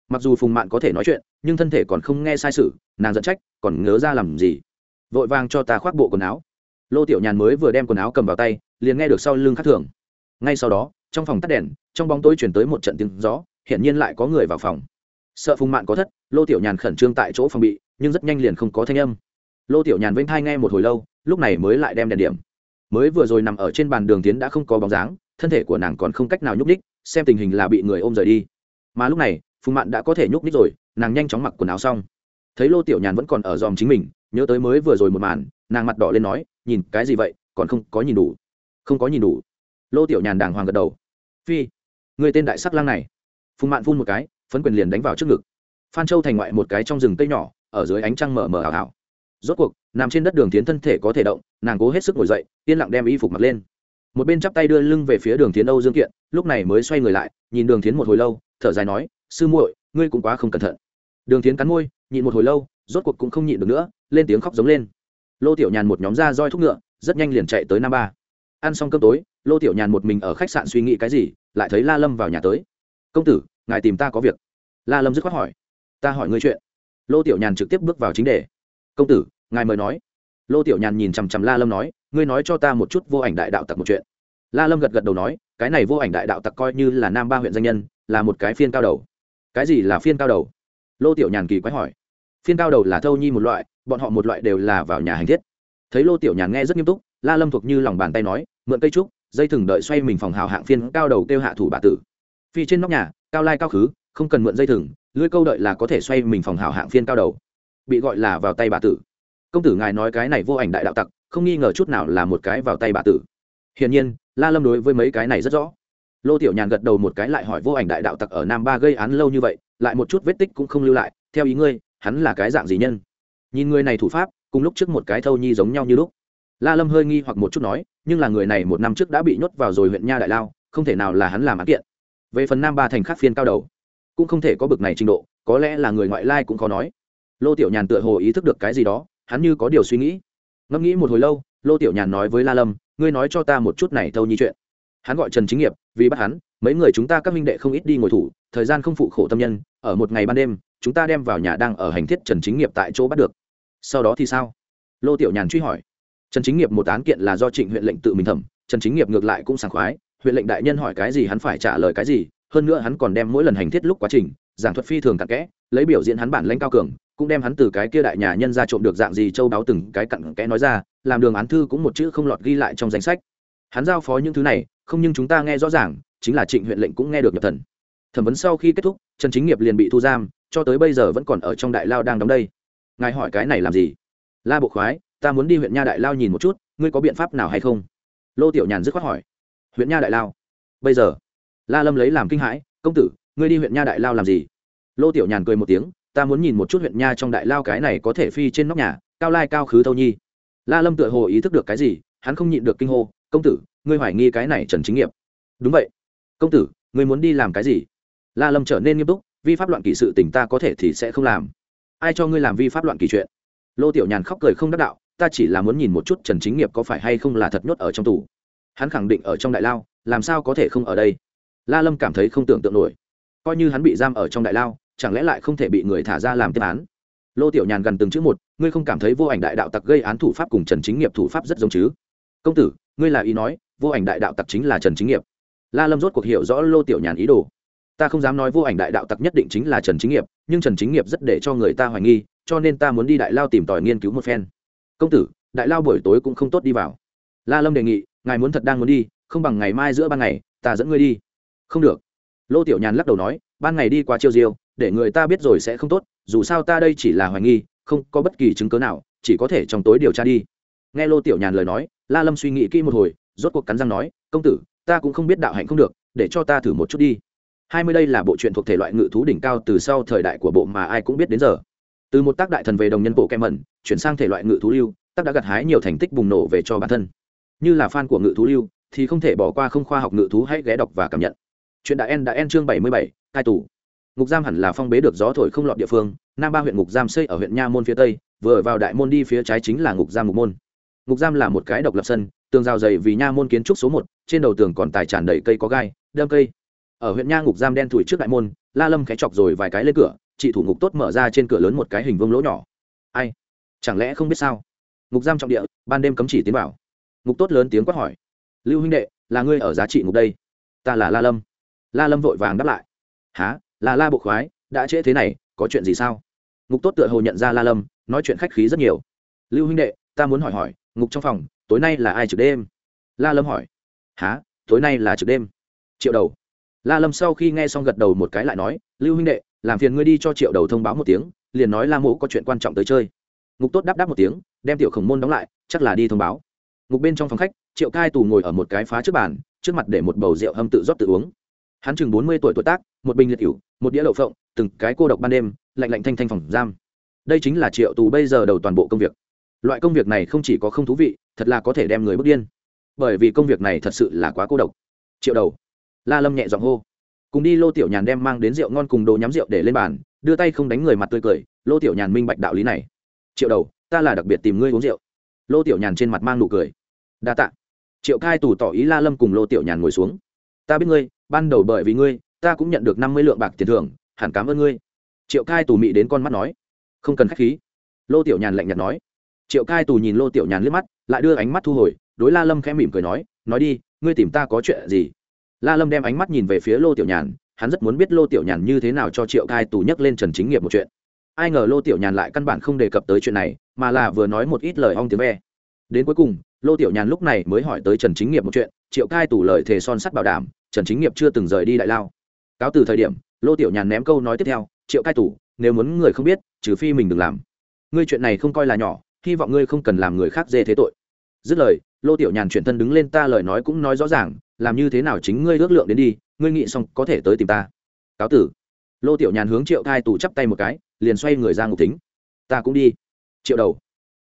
Mặc dù phùng mạn có thể nói chuyện, nhưng thân thể còn không nghe sai sự, nàng dẫn trách, còn ngớ ra làm gì? Vội vàng cho ta khoác bộ quần áo. Lô tiểu nhàn mới vừa đem quần áo cầm vào tay, liền nghe được sau lưng khắc thường. Ngay sau đó trong phòng tắt đèn, trong bóng tối chuyển tới một trận tiếng gió, hiển nhiên lại có người vào phòng. Sợ phùng mạn có thất, lô tiểu nhàn khẩn trương tại chỗ phòng bị, nhưng rất nhanh liền không có thanh âm. Lô tiểu nhàn vênh thai nghe một hồi lâu, lúc này mới lại đem đèn điểm. Mới vừa rồi nằm ở trên bàn đường tiến đã không có bóng dáng, thân thể của nàng còn không cách nào nhúc ních xem tình hình là bị người ôm rời đi. Mà lúc này, phùng mạn đã có thể nhúc ních rồi, nàng nhanh chóng mặc quần áo xong. Thấy lô tiểu nhàn vẫn còn ở dòm chính mình, nhớ tới mới vừa rồi một màn, nàng mặt đỏ lên nói, nhìn cái gì vậy, còn không có nhìn đủ. Không có nhìn đủ lô tiểu nhàn đàng hoàng gật đầu. Phi, người tên đại sắc lang này. Phùng mạn phun một cái, phấn quyền liền đánh vào trước ngực. Phan châu thành ngoại một cái trong rừng cây nhỏ, ở dưới ánh trăng mờ mờ ảo ảo. Rốt cuộc, nằm trên đất đường tiến thân thể có thể động, nàng cố hết sức ngồi dậy, yên lặng đem y phục mặc lên. Một bên chắp tay đưa lưng về phía đường tiến âu dương kiện, lúc này mới xoay người lại, nhìn đường tiến một hồi lâu, thở dài nói, sư muội, ngươi cũng quá không cẩn thận. Đường tiến cắn môi, nhịn một hồi lâu, rốt cuộc cũng không nhịn được nữa, lên tiếng khóc giống lên. Lô tiểu nhàn một nhóm da roi thúc ngựa, rất nhanh liền chạy tới nam ba. Ăn xong cơm tối lô tiểu nhàn một mình ở khách sạn suy nghĩ cái gì, lại thấy la lâm vào nhà tới. Công tử, ngài tìm ta có việc. La lâm dứt khoát hỏi. Ta hỏi ngươi chuyện. Lô tiểu nhàn trực tiếp bước vào chính đề. Công tử, ngài mời nói. Lô tiểu nhàn nhìn chằm chằm la lâm nói, ngươi nói cho ta một chút vô ảnh đại đạo tặc một chuyện. La lâm gật gật đầu nói, cái này vô ảnh đại đạo tặc coi như là nam ba huyện danh nhân, là một cái phiên cao đầu. Cái gì là phiên cao đầu? Lô tiểu nhàn kỳ quái hỏi. Phiên cao đầu là thâu nhi một loại, bọn họ một loại đều là vào nhà hành thiết. Thấy lô tiểu nhàn nghe rất nghiêm túc, la lâm thuộc như lòng bàn tay nói, mượn cây trúc dây thừng đợi xoay mình phòng hào hạng phiên cao đầu kêu hạ thủ bà tử. Phi trên nóc nhà, cao lai cao khứ, không cần mượn dây thừng, lưỡi câu đợi là có thể xoay mình phòng hào hạng phiên cao đầu. Bị gọi là vào tay bà tử. Công tử ngài nói cái này vô ảnh đại đạo tặc, không nghi ngờ chút nào là một cái vào tay bà tử. Hiển nhiên, la lâm đối với mấy cái này rất rõ. Lô tiểu nhàn gật đầu một cái lại hỏi vô ảnh đại đạo tặc ở nam ba gây án lâu như vậy, lại một chút vết tích cũng không lưu lại, theo ý ngươi, hắn là cái dạng gì nhân? Nhìn người này thủ pháp, cùng lúc trước một cái thâu nhi giống nhau như lúc la lâm hơi nghi hoặc một chút nói, nhưng là người này một năm trước đã bị nhốt vào rồi huyện nha đại lao, không thể nào là hắn làm án kiện. Về phần nam ba thành khác phiên cao đầu, cũng không thể có bực này trình độ, có lẽ là người ngoại lai cũng khó nói. Lô tiểu nhàn tựa hồ ý thức được cái gì đó, hắn như có điều suy nghĩ. Ngẫm nghĩ một hồi lâu, lô tiểu nhàn nói với la lâm, ngươi nói cho ta một chút này thâu nhi chuyện. Hắn gọi trần chính nghiệp, vì bắt hắn, mấy người chúng ta các minh đệ không ít đi ngồi thủ, thời gian không phụ khổ tâm nhân, ở một ngày ban đêm, chúng ta đem vào nhà đang ở hành thiết trần chính nghiệp tại chỗ bắt được. Sau đó thì sao? Lô tiểu nhàn truy hỏi trần chính nghiệp một án kiện là do trịnh huyện lệnh tự mình thẩm, trần chính nghiệp ngược lại cũng sảng khoái huyện lệnh đại nhân hỏi cái gì hắn phải trả lời cái gì, hơn nữa hắn còn đem mỗi lần hành thiết lúc quá trình, giảng thuật phi thường cặn kẽ, lấy biểu diễn hắn bản lãnh cao cường, cũng đem hắn từ cái kia đại nhà nhân ra trộm được dạng gì châu đáo từng cái cặn kẽ nói ra, làm đường án thư cũng một chữ không lọt ghi lại trong danh sách. Hắn giao phó những thứ này, không nhưng chúng ta nghe rõ ràng, chính là trịnh huyện lệnh cũng nghe được nhập thần. Thẩm vấn sau khi kết thúc, trần chính nghiệp liền bị thu giam, cho tới bây giờ vẫn còn ở trong đại lao đang đóng đây. Ngài hỏi cái này làm gì? La bộ khoái ta muốn đi huyện nha đại lao nhìn một chút, ngươi có biện pháp nào hay không? Lô tiểu nhàn dứt khoát hỏi. Huyện nha đại lao? Bây giờ? La lâm lấy làm kinh hãi, công tử, ngươi đi huyện nha đại lao làm gì? Lô tiểu nhàn cười một tiếng, ta muốn nhìn một chút huyện nha trong đại lao cái này có thể phi trên nóc nhà, cao lai cao khứ thâu nhi. La lâm tựa hồ ý thức được cái gì, hắn không nhịn được kinh hô, công tử, ngươi hoài nghi cái này trần chính nghiệp. Đúng vậy. Công tử, ngươi muốn đi làm cái gì? La lâm trở nên nghiêm túc, vi pháp loạn kỳ sự tình ta có thể thì sẽ không làm. Ai cho ngươi làm vi pháp loạn kỳ chuyện? Lô tiểu nhàn khóc cười không đắc đạo ta chỉ là muốn nhìn một chút trần chính nghiệp có phải hay không là thật nhốt ở trong tù. Hắn khẳng định ở trong đại lao, làm sao có thể không ở đây? La lâm cảm thấy không tưởng tượng nổi. Coi như hắn bị giam ở trong đại lao, chẳng lẽ lại không thể bị người thả ra làm tiếp án? Lô tiểu nhàn gần từng chữ một, ngươi không cảm thấy vô ảnh đại đạo tặc gây án thủ pháp cùng trần chính nghiệp thủ pháp rất giống chứ? Công tử, ngươi là ý nói, vô ảnh đại đạo tặc chính là trần chính nghiệp. La lâm rốt cuộc hiểu rõ lô tiểu nhàn ý đồ. Ta không dám nói vô ảnh đại đạo tặc nhất định chính là trần chính nghiệp, nhưng trần chính nghiệp rất để cho người ta hoài nghi, cho nên ta muốn đi đại lao tìm tòi nghiên cứu một phen công tử, đại lao buổi tối cũng không tốt đi vào. La lâm đề nghị, ngài muốn thật đang muốn đi, không bằng ngày mai giữa ban ngày, ta dẫn ngươi đi. Không được. Lô tiểu nhàn lắc đầu nói, ban ngày đi qua chiêu diêu, để người ta biết rồi sẽ không tốt, dù sao ta đây chỉ là hoài nghi, không có bất kỳ chứng cớ nào, chỉ có thể trong tối điều tra đi. Nghe lô tiểu nhàn lời nói, la lâm suy nghĩ kỹ một hồi, rốt cuộc cắn răng nói, công tử, ta cũng không biết đạo hạnh không được, để cho ta thử một chút đi. Hai mươi đây là bộ truyện thuộc thể loại ngự thú đỉnh cao từ sau thời đại của bộ mà ai cũng biết đến giờ từ một tác đại thần về đồng nhân bộ kem mẩn, chuyển sang thể loại ngự thú lưu, tác đã gặt hái nhiều thành tích bùng nổ về cho bản thân. Như là fan của ngự thú lưu, thì không thể bỏ qua không khoa học ngự thú hãy ghé đọc và cảm nhận. Chuyện đã en đã en chương bảy mươi bảy, cai tù. Ngục giam hẳn là phong bế được gió thổi không lọt địa phương, nam ba huyện ngục giam xây ở huyện nha môn phía tây, vừa vào đại môn đi phía trái chính là ngục giam ngục môn. Ngục giam là một cái độc lập sân, tường rào dày vì nha môn kiến trúc số một, trên đầu tường còn tài tràn đầy cây có gai, đâm cây. Ở huyện nha ngục giam đen thủi trước đại môn, la lâm khẽ chọc rồi vài cái lên cửa chị thủ ngục tốt mở ra trên cửa lớn một cái hình vương lỗ nhỏ. Ai? Chẳng lẽ không biết sao? Ngục giam trọng địa, ban đêm cấm chỉ tiến vào. Ngục tốt lớn tiếng quát hỏi. Lưu huynh đệ, là ngươi ở giá trị ngục đây? Ta là la lâm. La lâm vội vàng đáp lại. Há là la bộ khoái, đã trễ thế này, có chuyện gì sao? Ngục tốt tựa hồ nhận ra la lâm, nói chuyện khách khí rất nhiều. Lưu huynh đệ, ta muốn hỏi hỏi, ngục trong phòng, tối nay là ai trực đêm? La lâm hỏi. Há tối nay là trực đêm. Triệu đầu. La lâm sau khi nghe xong gật đầu một cái lại nói, lưu huynh đệ làm phiền ngươi đi cho triệu đầu thông báo một tiếng, liền nói la mộ có chuyện quan trọng tới chơi. Ngục tốt đáp đáp một tiếng, đem tiểu khổng môn đóng lại, chắc là đi thông báo. Ngục bên trong phòng khách, triệu cai tù ngồi ở một cái phá trước bàn, trước mặt để một bầu rượu hâm tự rót tự uống. Hắn chừng bốn mươi tuổi tuổi tác, một bình liệt cựu một đĩa lậu phộng, từng cái cô độc ban đêm, lạnh lạnh thanh thanh phòng giam. Đây chính là triệu tù bây giờ đầu toàn bộ công việc. Loại công việc này không chỉ có không thú vị, thật là có thể đem người bước điên. Bởi vì công việc này thật sự là quá cô độc. Triệu đầu, la lâm nhẹ giọng hô cùng đi lô tiểu nhàn đem mang đến rượu ngon cùng đồ nhắm rượu để lên bàn, đưa tay không đánh người mặt tươi cười, lô tiểu nhàn minh bạch đạo lý này. Triệu đầu, ta là đặc biệt tìm ngươi uống rượu. Lô tiểu nhàn trên mặt mang nụ cười. Đa t ạ triệu cai tù tỏ ý la lâm cùng lô tiểu nhàn ngồi xuống. Ta biết ngươi, ban đầu bởi vì ngươi, ta cũng nhận được năm mươi lượng bạc tiền thưởng, hẳn cảm ơn ngươi. Triệu cai tù mị đến con mắt nói. Không cần k h á c h khí. Lô tiểu nhàn lạnh nhạt nói. Triệu cai tù nhìn lô tiểu nhàn liếc mắt, lại đưa ánh mắt thu hồi, đối la lâm khẽ mỉm cười nói nói đi, ngươi tìm ta có chuyện gì? La lâm đem ánh mắt nhìn về phía lô tiểu nhàn, hắn rất muốn biết lô tiểu nhàn như thế nào cho triệu cai tù nhắc lên trần chính nghiệp một chuyện. Ai ngờ lô tiểu nhàn lại căn bản không đề cập tới chuyện này, mà là vừa nói một ít lời ong tiếng ve. Đến cuối cùng, lô tiểu nhàn lúc này mới hỏi tới trần chính nghiệp một chuyện, triệu cai tù lời thề son sắt bảo đảm, trần chính nghiệp chưa từng rời đi đại lao. Cáo từ thời điểm, lô tiểu nhàn ném câu nói tiếp theo, triệu cai tù, nếu muốn người không biết, trừ phi mình đừng làm. Ngươi chuyện này không coi là nhỏ, hy vọng ngươi không cần làm người khác dê thế tội. Dứt lời, lô tiểu nhàn chuyển thân đứng lên ta lời nói cũng nói rõ ràng làm như thế nào chính ngươi ước lượng đến đi, ngươi nghĩ xong có thể tới tìm ta. Cáo tử. Lô tiểu nhàn hướng triệu cai tù chắp tay một cái, liền xoay người ra ngục tính. Ta cũng đi. Triệu đầu.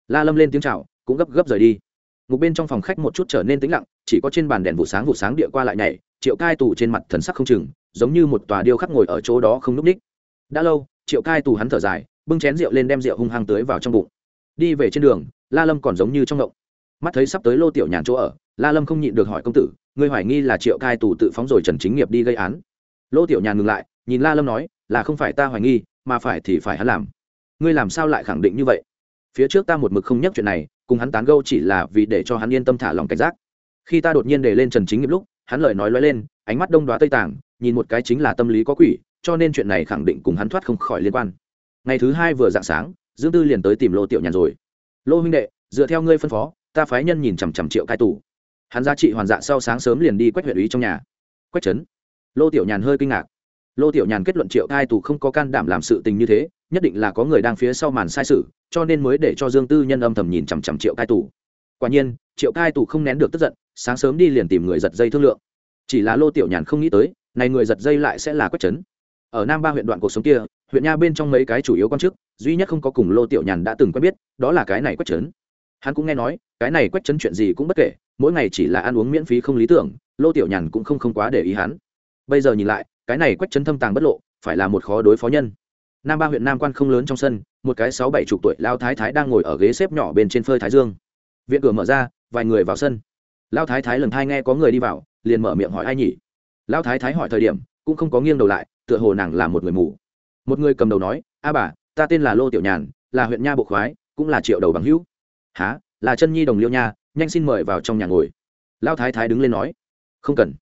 La lâm lên tiếng chào, cũng gấp gấp rời đi. Ngục bên trong phòng khách một chút trở nên tĩnh lặng, chỉ có trên bàn đèn vụ sáng vụ sáng địa qua lại nhảy, triệu cai tù trên mặt thần sắc không chừng, giống như một tòa điêu khắc ngồi ở chỗ đó không núp ních. Đã lâu, triệu cai tù hắn thở dài, bưng chén rượu lên đem rượu hung hăng tới vào trong bụng. Đi về trên đường, la lâm còn giống như trong ngộng. Mắt thấy sắp tới lô tiểu nhàn chỗ ở, la lâm không nhịn được hỏi công tử ngươi hoài nghi là triệu cai tù tự phóng rồi trần chính nghiệp đi gây án. Lô tiểu nhàn ngừng lại, nhìn la lâm nói, là không phải ta hoài nghi, mà phải thì phải hắn làm. Ngươi làm sao lại khẳng định như vậy? Phía trước ta một mực không nhắc chuyện này, cùng hắn tán gâu chỉ là vì để cho hắn yên tâm thả lòng cảnh giác. Khi ta đột nhiên để lên trần chính nghiệp lúc, hắn lời nói lóe lên, ánh mắt đông đoá tây tàng, nhìn một cái chính là tâm lý có quỷ, cho nên chuyện này khẳng định cùng hắn thoát không khỏi liên quan. Ngày thứ hai vừa dạng sáng, dương tư liền tới tìm lô tiểu nhàn rồi. Lô huynh đệ, dựa theo ngươi phân phó, ta phái nhân nhìn chằm chằm triệu cai tù hắn giá trị hoàn dạ sau sáng sớm liền đi quách huyện ý trong nhà. Quách trấn. Lô tiểu nhàn hơi kinh ngạc. Lô tiểu nhàn kết luận triệu thai tù không có can đảm làm sự tình như thế, nhất định là có người đang phía sau màn sai sự, cho nên mới để cho dương tư nhân âm thầm nhìn chằm chằm triệu thai tù. Quả nhiên, triệu thai tù không nén được tức giận, sáng sớm đi liền tìm người giật dây thương lượng. Chỉ là lô tiểu nhàn không nghĩ tới, này người giật dây lại sẽ là quách trấn. Ở nam ba huyện đoạn cuộc sống kia, huyện nha bên trong mấy cái chủ yếu quan chức, duy nhất không có cùng lô tiểu nhàn đã từng quen biết, đó là cái này quách trấn hắn cũng nghe nói, cái này quách trấn chuyện gì cũng bất kể, mỗi ngày chỉ là ăn uống miễn phí không lý tưởng, lô tiểu nhàn cũng không không quá để ý hắn. Bây giờ nhìn lại, cái này quách trấn thâm tàng bất lộ, phải là một khó đối phó nhân. Nam ba huyện nam quan không lớn trong sân, một cái sáu bảy chục tuổi lao thái thái đang ngồi ở ghế xếp nhỏ bên trên phơi thái dương. Viện cửa mở ra, vài người vào sân. Lao thái thái lần thai nghe có người đi vào, liền mở miệng hỏi ai nhỉ? Lao thái thái hỏi thời điểm, cũng không có nghiêng đầu lại, tựa hồ nàng là một người mù. Một người cầm đầu nói, a bà, ta tên là lô tiểu nhàn, là huyện nha bộ khoái, cũng là triệu đầu bằng hữu há, là chân nhi đồng liêu nha, nhanh xin mời vào trong nhà ngồi. Lao thái thái đứng lên nói, không cần.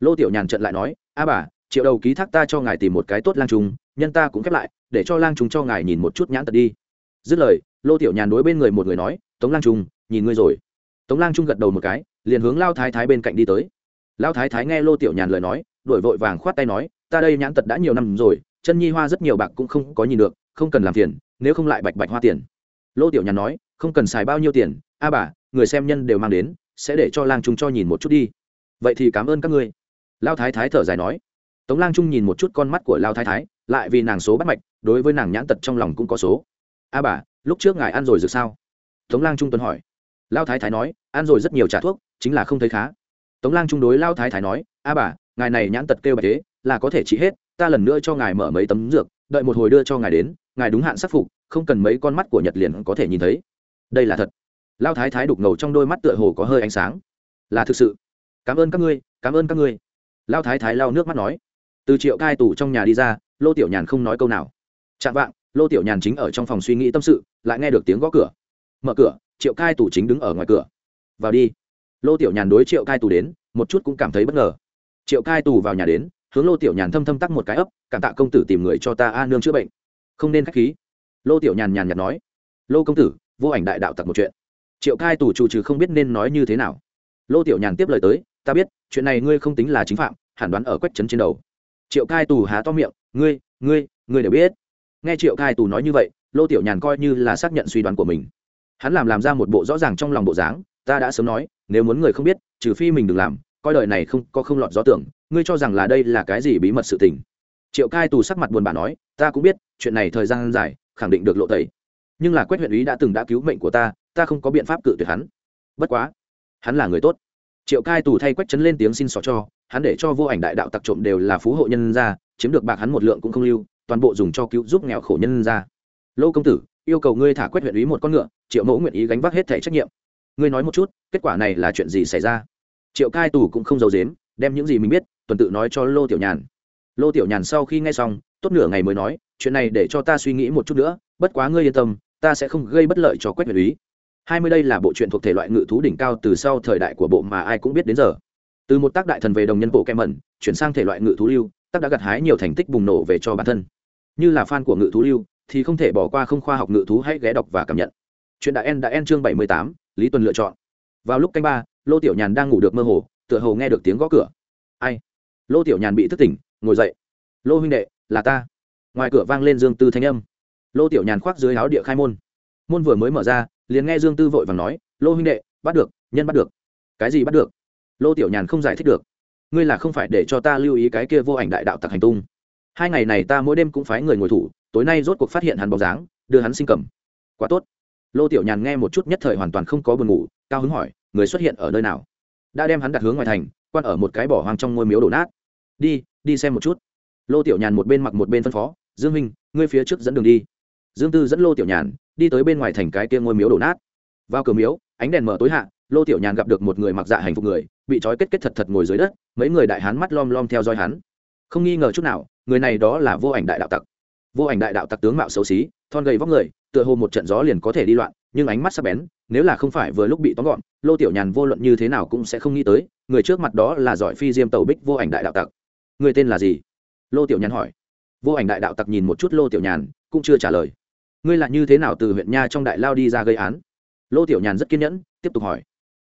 Lô tiểu nhàn trận lại nói, a bà, triệu đầu ký thác ta cho ngài tìm một cái tốt lang trùng, nhân ta cũng khép lại, để cho lang trùng cho ngài nhìn một chút nhãn tật đi. Dứt lời, lô tiểu nhàn đối bên người một người nói, tống lang trùng, nhìn ngươi rồi. Tống lang trung gật đầu một cái, liền hướng lao thái thái bên cạnh đi tới. Lao thái thái nghe lô tiểu nhàn lời nói đổi vội vàng khoát tay nói, ta đây nhãn tật đã nhiều năm rồi, chân nhi hoa rất nhiều bạc cũng không có nhìn được, không cần làm tiền nếu không lại bạch bạch hoa tiền. Lô tiểu nhàn nói không cần xài bao nhiêu tiền, a bà, người xem nhân đều mang đến, sẽ để cho lang trung cho nhìn một chút đi. Vậy thì cảm ơn các ngươi. Lao thái thái thở dài nói. Tống lang trung nhìn một chút con mắt của lao thái thái, lại vì nàng số bắt mạch, đối với nàng nhãn tật trong lòng cũng có số. A bà, lúc trước ngài ăn rồi được sao? Tống lang trung tuấn hỏi. Lao thái thái nói, ăn rồi rất nhiều trả thuốc, chính là không thấy khá. Tống lang trung đối lao thái thái nói, a bà, ngài này nhãn tật kêu bà thế, là có thể trị hết, ta lần nữa cho ngài mở mấy tấm dược, đợi một hồi đưa cho ngài đến, ngài đúng hạn sắc phục, không cần mấy con mắt của nhật liền có thể nhìn thấy đây là thật. Lao thái thái đục ngầu trong đôi mắt tựa hồ có hơi ánh sáng. Là thực sự. Cảm ơn các ngươi, cảm ơn các ngươi. Lao thái thái lao nước mắt nói. Từ triệu cai tủ trong nhà đi ra, lô tiểu nhàn không nói câu nào. Chạm vạng, lô tiểu nhàn chính ở trong phòng suy nghĩ tâm sự, lại nghe được tiếng gõ cửa. Mở cửa, triệu cai tủ chính đứng ở ngoài cửa. Vào đi. Lô tiểu nhàn đối triệu cai tù đến, một chút cũng cảm thấy bất ngờ. Triệu cai tù vào nhà đến, hướng lô tiểu nhàn thâm thâm tắc một cái ấp, cảm tạ công tử tìm người cho ta a, nương chữa bệnh. Không nên k h á c h khí. Lô tiểu nhàn nhàn nhạt nói. Lô công tử vô ảnh đại đạo tặc một chuyện. Triệu cai tù chủ trừ không biết nên nói như thế nào. Lô tiểu nhàn tiếp lời tới, ta biết, chuyện này ngươi không tính là chính phạm, hẳn đoán ở quách trấn trên đầu. Triệu cai tù há to miệng, ngươi ngươi ngươi đều biết. Nghe triệu cai tù nói như vậy, lô tiểu nhàn coi như là xác nhận suy đoán của mình. Hắn làm làm ra một bộ rõ ràng trong lòng bộ dáng, ta đã sớm nói, nếu muốn người không biết, trừ phi mình đừng làm, coi đời này không, có không lọt gió tưởng, ngươi cho rằng là đây là cái gì bí mật sự tình. Triệu cai tù sắc mặt buồn bã nói, ta cũng biết, chuyện này thời gian dài, khẳng định được lộ tẩy nhưng là quét huyện ý đã từng đã cứu mệnh của ta ta không có biện pháp cự tuyệt hắn. Bất quá, hắn là người tốt. Triệu cai tù thay quách chấn lên tiếng xin xỏ cho, hắn để cho vô ảnh đại đạo tặc trộm đều là phú hộ nhân ra chiếm được bạc hắn một lượng cũng không lưu, toàn bộ dùng cho cứu giúp nghèo khổ nhân ra lô công tử, yêu cầu ngươi thả quét huyện ý một con ngựa, triệu mẫu nguyện ý gánh vác hết thẻ trách nhiệm. Ngươi nói một chút, kết quả này là chuyện gì xảy ra? Triệu cai tù cũng không giấu dếm đem những gì mình biết, tuần tự nói cho lô tiểu nhàn. Lô tiểu nhàn sau khi nghe xong, tốt nửa ngày mới nói, chuyện này để cho ta suy nghĩ một chút nữa, bất quá ngươi yên tâm ta sẽ không gây bất lợi cho quách Nguyệt ý hai mươi đây là bộ truyện thuộc thể loại ngự thú đỉnh cao từ sau thời đại của bộ mà ai cũng biết đến giờ. Từ một tác đại thần về đồng nhân bộ kem mẩn, chuyển sang thể loại ngự thú lưu, tác đã gặt hái nhiều thành tích bùng nổ về cho bản thân. Như là fan của ngự thú lưu, thì không thể bỏ qua không khoa học ngự thú hãy ghé đọc và cảm nhận. Chuyện đại en đã en chương bảy mươi tám, lý tuần lựa chọn. Vào lúc canh ba, lô tiểu nhàn đang ngủ được mơ hồ, tựa hồ nghe được tiếng gõ cửa. Ai? Lô tiểu nhàn bị thức tỉnh, ngồi dậy. Lô huynh đệ, là ta. Ngoài cửa vang lên dương tư thanh âm lô tiểu nhàn khoác dưới áo địa khai môn. Môn vừa mới mở ra, liền nghe dương tư vội và nói, lô huynh đệ, bắt được, nhân bắt được. Cái gì bắt được? Lô tiểu nhàn không giải thích được. Ngươi là không phải để cho ta lưu ý cái kia vô ảnh đại đạo tặc hành tung. Hai ngày này ta mỗi đêm cũng phái người ngồi thủ, tối nay rốt cuộc phát hiện hắn bóng dáng, đưa hắn sinh cầm. Quá tốt. Lô tiểu nhàn nghe một chút nhất thời hoàn toàn không có buồn ngủ, cao hứng hỏi, người xuất hiện ở nơi nào? Đã đem hắn đặt hướng ngoài thành, quan ở một cái bỏ hoang trong ngôi miếu đổ nát. Đi đi xem một chút. Lô tiểu nhàn một bên mặc một bên phân phó, dương minh ngươi phía trước dẫn đường đi dương tư dẫn lô tiểu nhàn đi tới bên ngoài thành cái kia ngôi miếu đổ nát. Vào cửa miếu, ánh đèn mở tối hạ, lô tiểu nhàn gặp được một người mặc dạ hành phục người, bị trói kết kết thật thật ngồi dưới đất, mấy người đại hán mắt lom lom theo dõi hắn. Không nghi ngờ chút nào, người này đó là vô ảnh đại đạo tặc. Vô ảnh đại đạo tặc tướng mạo xấu xí, thon gầy vóc người, tựa hồ một trận gió liền có thể đi loạn, nhưng ánh mắt sắc bén, nếu là không phải vừa lúc bị tóm gọn, lô tiểu nhàn vô luận như thế nào cũng sẽ không nghĩ tới, người trước mặt đó là giỏi phi diêm tàu bích vô ảnh đại đạo tặc. Người tên là gì? Lô tiểu nhàn hỏi. Vô ảnh đại đạo tặc nhìn một chút lô tiểu nhàn, cũng chưa trả lời ngươi là như thế nào từ huyện nha trong đại lao đi ra gây án? Lô tiểu nhàn rất kiên nhẫn, tiếp tục hỏi.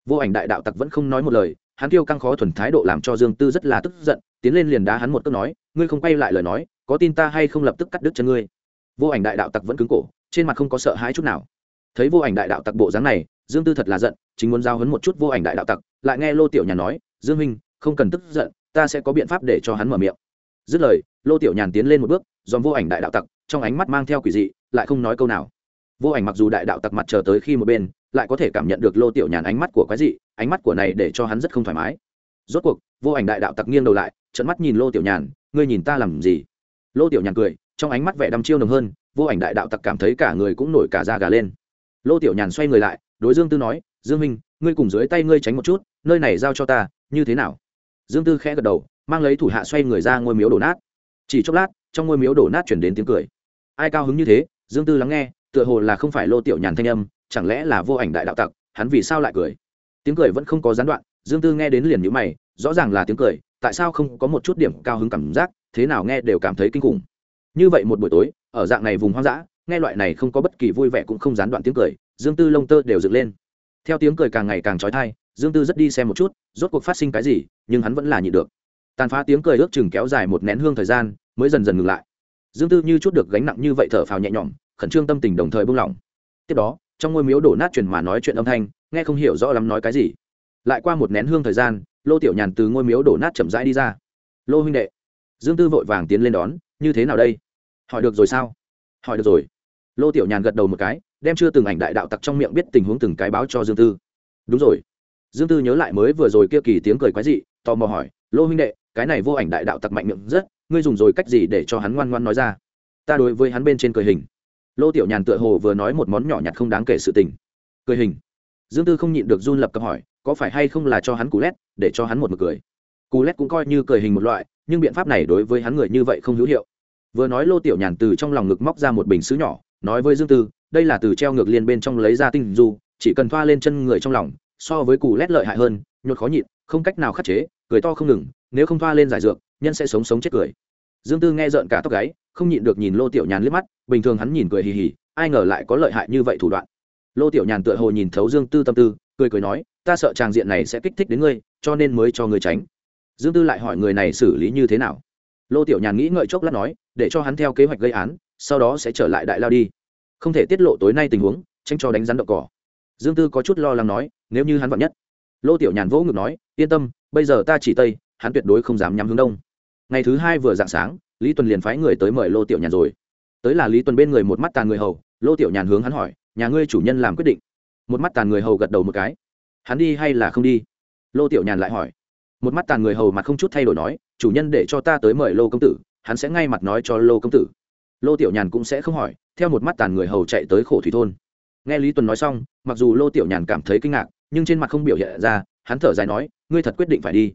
Vô ảnh đại đạo tặc vẫn không nói một lời, hắn kêu căng khó thuần thái độ làm cho dương tư rất là tức giận, tiến lên liền đá hắn một cước nói, ngươi không quay lại lời nói, có tin ta hay không lập tức cắt đứt chân ngươi? Vô ảnh đại đạo tặc vẫn cứng cổ, trên mặt không có sợ hãi chút nào. Thấy vô ảnh đại đạo tặc bộ dáng này, dương tư thật là giận, chính muốn giao hấn một chút vô ảnh đại đạo tặc, lại nghe lô tiểu nhàn nói, dương minh không cần tức giận, ta sẽ có biện pháp để cho hắn mở miệng. Dứt lời, lô tiểu nhàn tiến lên một bước, dòm vô ảnh đại đạo tặc, trong ánh mắt mang theo quỷ dị lại không nói câu nào. Vô ảnh mặc dù đại đạo tặc mặt chờ tới khi một bên, lại có thể cảm nhận được lô tiểu nhàn ánh mắt của quái dị, ánh mắt của này để cho hắn rất không thoải mái. Rốt cuộc, vô ảnh đại đạo tặc nghiêng đầu lại trận mắt nhìn lô tiểu nhàn, ngươi nhìn ta làm gì? Lô tiểu nhàn cười, trong ánh mắt vẻ đăm chiêu nồng hơn, vô ảnh đại đạo tặc cảm thấy cả người cũng nổi cả da gà lên. Lô tiểu nhàn xoay người lại, đối dương tư nói, dương minh, ngươi cùng dưới tay ngươi tránh một chút, nơi này giao cho ta, như thế nào? Dương tư khẽ gật đầu, mang lấy thủ hạ xoay người ra ngôi miếu đổ nát. Chỉ chốc lát, trong ngôi miếu đổ nát chuyển đến tiếng cười. Ai cao hứng như thế dương tư lắng nghe, tựa hồ là không phải lô tiểu nhàn thanh âm, chẳng lẽ là vô ảnh đại đạo tặc, hắn vì sao lại cười? Tiếng cười vẫn không có gián đoạn, dương tư nghe đến liền nhữ mày, rõ ràng là tiếng cười, tại sao không có một chút điểm cao hứng cảm giác, thế nào nghe đều cảm thấy kinh khủng. Như vậy một buổi tối, ở dạng này vùng hoang dã, nghe loại này không có bất kỳ vui vẻ cũng không gián đoạn tiếng cười, dương tư lông tơ đều dựng lên. Theo tiếng cười càng ngày càng trói thai dương tư rất đi xem một chút, rốt cuộc phát sinh cái gì, nhưng hắn vẫn là nhịn được. Tàn phá tiếng cười ước chừng kéo dài một nén hương thời gian, mới dần dần ngừng lại dương tư như chút được gánh nặng như vậy thở phào nhẹ nhõm, khẩn trương tâm tình đồng thời buông lỏng. Tiếp đó, trong ngôi miếu đổ nát truyền mà nói chuyện âm thanh, nghe không hiểu rõ lắm nói cái gì. Lại qua một nén hương thời gian, lô tiểu nhàn từ ngôi miếu đổ nát chậm rãi đi ra. Lô huynh đệ. Dương tư vội vàng tiến lên đón, như thế nào đây? Hỏi được rồi sao? Hỏi được rồi. Lô tiểu nhàn gật đầu một cái, đem chưa từng ảnh đại đạo tặc trong miệng biết tình huống từng cái báo cho dương tư. Đúng rồi. Dương tư nhớ lại mới vừa rồi kia kỳ tiếng cười quái dị, tò mò hỏi, lô huynh đệ cái này vô ảnh đại đạo tặc mạnh miệng rất, ngươi dùng rồi cách gì để cho hắn ngoan ngoan nói ra? Ta đối với hắn bên trên cười hình. Lô tiểu nhàn tựa hồ vừa nói một món nhỏ nhặt không đáng kể sự tình. Cười hình. Dương tư không nhịn được run lập cập hỏi, có phải hay không là cho hắn cú lét, để cho hắn một mực cười? Cú lét cũng coi như cười hình một loại, nhưng biện pháp này đối với hắn người như vậy không hữu hiệu. Vừa nói lô tiểu nhàn từ trong lòng ngực móc ra một bình xứ nhỏ, nói với dương tư, đây là từ treo ngược liên bên trong lấy ra tinh du, chỉ cần thoa lên chân người trong lòng, so với cù lét lợi hại hơn, nhột khó nhịn, không cách nào khắc chế, cười to không ngừng nếu không thoa lên giải dược, nhân sẽ sống sống chết cười. Dương tư nghe rợn cả tóc gáy, không nhịn được nhìn lô tiểu nhàn liếc mắt, bình thường hắn nhìn cười hì hì, ai ngờ lại có lợi hại như vậy thủ đoạn. Lô tiểu nhàn tựa hồ nhìn thấu dương tư tâm tư, cười cười nói, ta sợ tràng diện này sẽ kích thích đến ngươi, cho nên mới cho ngươi tránh. Dương tư lại hỏi người này xử lý như thế nào. Lô tiểu nhàn nghĩ ngợi chốc lát nói, để cho hắn theo kế hoạch gây án, sau đó sẽ trở lại đại lao đi. Không thể tiết lộ tối nay tình huống, tránh cho đánh rắn đậu cỏ. Dương tư có chút lo lắng nói, nếu như hắn vặn nhất. Lô tiểu nhàn vỗ ngực nói, yên tâm, bây giờ ta chỉ tây hắn tuyệt đối không dám nhắm hướng đông. Ngày thứ hai vừa dạng sáng, lý tuần liền phái người tới mời lô tiểu nhàn rồi. Tới là lý tuần bên người một mắt tàn người hầu, lô tiểu nhàn hướng hắn hỏi, nhà ngươi chủ nhân làm quyết định? Một mắt tàn người hầu gật đầu một cái. Hắn đi hay là không đi? Lô tiểu nhàn lại hỏi. Một mắt tàn người hầu mặt không chút thay đổi nói, chủ nhân để cho ta tới mời lô công tử, hắn sẽ ngay mặt nói cho lô công tử. Lô tiểu nhàn cũng sẽ không hỏi, theo một mắt tàn người hầu chạy tới khổ thủy thôn. Nghe lý tuần nói xong, mặc dù lô tiểu nhàn cảm thấy kinh ngạc, nhưng trên mặt không biểu hiện ra, hắn thở dài nói, ngươi thật quyết định phải đi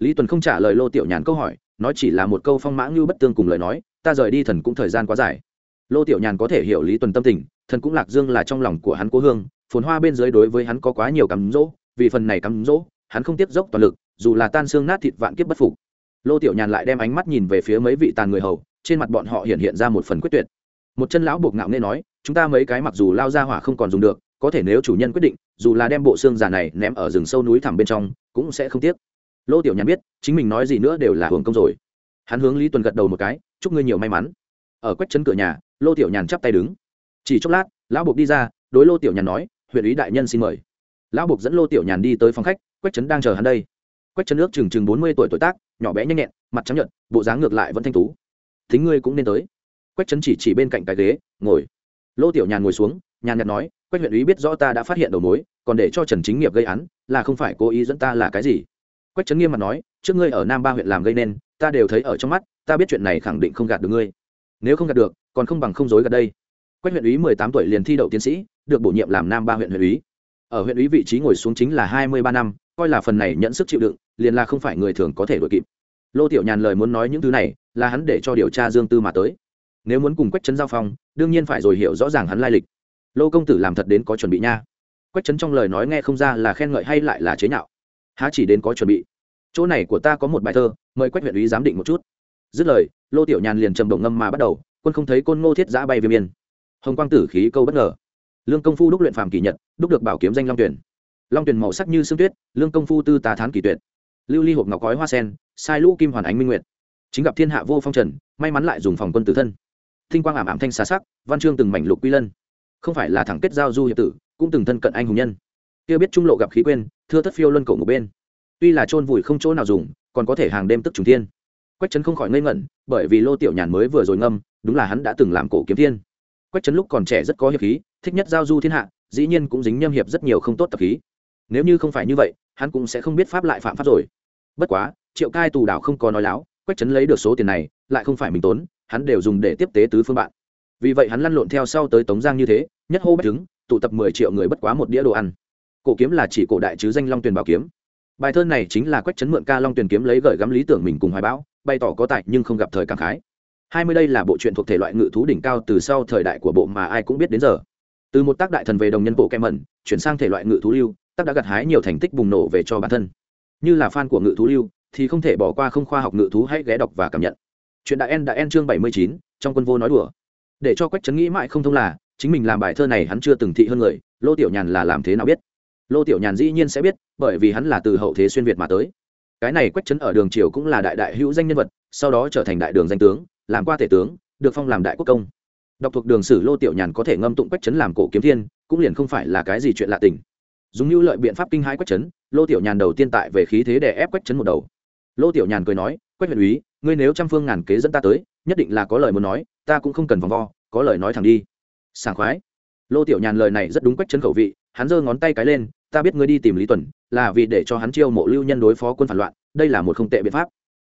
lý tuần không trả lời lô tiểu nhàn câu hỏi, nói chỉ là một câu phong mã ngưu bất tương cùng lời nói, ta rời đi thần cũng thời gian quá dài. Lô tiểu nhàn có thể hiểu lý tuần tâm tình, thần cũng lạc dương là trong lòng của hắn cố hương, phồn hoa bên dưới đối với hắn có quá nhiều cắm rỗ vì phần này cắm rỗ hắn không tiếp dốc toàn lực, dù là tan xương nát thịt vạn kiếp bất phục. Lô tiểu nhàn lại đem ánh mắt nhìn về phía mấy vị tàn người hầu, trên mặt bọn họ hiện hiện ra một phần quyết tuyệt. Một chân lão buộc ngạo nghe nói, chúng ta mấy cái mặc dù lao ra hỏa không còn dùng được, có thể nếu chủ nhân quyết định, dù là đem bộ xương già này ném ở rừng sâu núi thẳm bên trong, cũng sẽ không tiếc lô tiểu nhàn biết, chính mình nói gì nữa đều là hưởng công rồi. Hắn hướng lý tuần gật đầu một cái, chúc ngươi nhiều may mắn. Ở quách chân cửa nhà, lô tiểu nhàn chắp tay đứng. Chỉ chốc lát, lão buộc đi ra, đối lô tiểu nhàn nói, huyện ý đại nhân xin mời. Lão buộc dẫn lô tiểu nhàn đi tới phòng khách, quách trấn đang chờ hắn đây. Quách trấn ước chừng chừng bốn mươi tuổi tuổi tác, nhỏ bé nhanh nhẹn, mặt trắng nhợt, bộ dáng ngược lại vẫn thanh tú. Thính ngươi cũng nên tới. Quách trấn chỉ chỉ bên cạnh cái ghế, ngồi. Lô tiểu nhàn ngồi xuống, nhàn nhạt nói, quách huyện ý biết rõ ta đã phát hiện đầu mối, còn để cho trần chính nghiệp gây án, là không phải cố ý dẫn ta là cái gì? Quách trấn nghiêm mặt nói, trước ngươi ở nam ba huyện làm gây nên, ta đều thấy ở trong mắt, ta biết chuyện này khẳng định không gạt được ngươi. Nếu không gạt được, còn không bằng không dối gạt đây. Quách huyện úy mười tám tuổi liền thi đậu tiến sĩ, được bổ nhiệm làm nam ba huyện huyện úy. Ở huyện úy vị trí ngồi xuống chính là hai mươi ba năm, coi là phần này nhận sức chịu đựng, liền là không phải người thường có thể đ ổ i kịp. Lô tiểu nhàn lời muốn nói những thứ này, là hắn để cho điều tra dương tư mà tới. Nếu muốn cùng quách trấn giao phong, đương nhiên phải rồi hiểu rõ ràng hắn lai lịch. Lô công tử làm thật đến có chuẩn bị nha. Quách trấn trong lời nói nghe không ra là khen ngợi hay lại là chế nhạo há chỉ đến có chuẩn bị. Chỗ này của ta có một bài thơ, mời quách huyện ý giám định một chút. Dứt lời, lô tiểu nhàn liền trầm động ngâm mà bắt đầu, quân không thấy côn ngô thiết giã bay viêm yên hồng quang tử khí câu bất ngờ. Lương công phu đúc luyện phàm kỳ nhật, đúc được bảo kiếm danh long tuyển long tuyển màu sắc như sương tuyết, lương công phu tư tà thán kỳ tuyệt. Lưu ly hộp ngọc cói hoa sen, sai lũ kim hoàn ánh minh nguyệt. Chính gặp thiên hạ vô phong trần, may mắn lại dùng phòng quân tử thân. Thinh quang ảm ảm thanh xá sắc, văn chương từng mảnh lục quy lân. Không phải là thẳng kết giao du hiệp tử, cũng từng thân cận anh hùng nhân kia biết trung lộ gặp khí quên thưa thất phiêu luân cổ ngủ bên. Tuy là chôn vùi không chỗ nào dùng còn có thể hàng đêm tức trùng thiên. Quách trấn không khỏi ngây ngẩn bởi vì lô tiểu nhàn mới vừa rồi ngâm đúng là hắn đã từng làm cổ kiếm thiên. Quách trấn lúc còn trẻ rất có hiệp khí thích nhất giao du thiên hạ dĩ nhiên cũng dính nhâm hiệp rất nhiều không tốt tập khí. Nếu như không phải như vậy hắn cũng sẽ không biết pháp lại phạm pháp rồi. Bất quá triệu cai tù đảo không có nói láo quách trấn lấy được số tiền này lại không phải mình tốn hắn đều dùng để tiếp tế tứ phương bạn. Vì vậy hắn lăn lộn theo sau tới tống giang như thế nhất hô bách trứng, tụ tập mười triệu người bất quá một đĩa đồ ăn cổ kiếm là chỉ cổ đại chứ danh long tuyền bảo kiếm. Bài thơ này chính là quách trấn mượn ca long tuyền kiếm lấy gợi gắm lý tưởng mình cùng hoài bão, bày tỏ có tài nhưng không gặp thời cảm khái. Hai mươi đây là bộ truyện thuộc thể loại ngự thú đỉnh cao từ sau thời đại của bộ mà ai cũng biết đến giờ. Từ một tác đại thần về đồng nhân bộ kem mẩn, chuyển sang thể loại ngự thú lưu, tác đã gặt hái nhiều thành tích bùng nổ về cho bản thân. Như là fan của ngự thú lưu, thì không thể bỏ qua không khoa học ngự thú hãy ghé đọc và cảm nhận. Chuyện đại en đã en chương bảy mươi chín, trong quân vô nói đùa. Để cho quách trấn nghĩ mãi không thông là, chính mình làm bài thơ này hắn chưa từng thị hơn người, lô tiểu nhàn là làm thế nào biết? Lô tiểu nhàn dĩ nhiên sẽ biết, bởi vì hắn là từ hậu thế xuyên việt mà tới. Cái này quách trấn ở đường triều cũng là đại đại hữu danh nhân vật, sau đó trở thành đại đường danh tướng, làm qua tể tướng, được phong làm đại quốc công. Đọc thuộc đường sử lô tiểu nhàn có thể ngâm tụng quách trấn làm cổ kiếm thiên, cũng liền không phải là cái gì chuyện lạ tình. Dùng như lợi biện pháp kinh hãi quách trấn, lô tiểu nhàn đầu tiên tại về khí thế để ép quách trấn một đầu. Lô tiểu nhàn cười nói, quách huyện úy, ngươi nếu trăm phương ngàn kế dẫn ta tới, nhất định là có lời muốn nói, ta cũng không cần vòng vo, có lời nói thẳng đi. Sảng khoái. Lô tiểu nhàn lời này rất đúng quách trấn khẩu vị, hắn giơ ngón tay cái lên ta biết ngươi đi tìm lý tuần, là vì để cho hắn chiêu mộ lưu nhân đối phó quân phản loạn, đây là một không tệ biện pháp.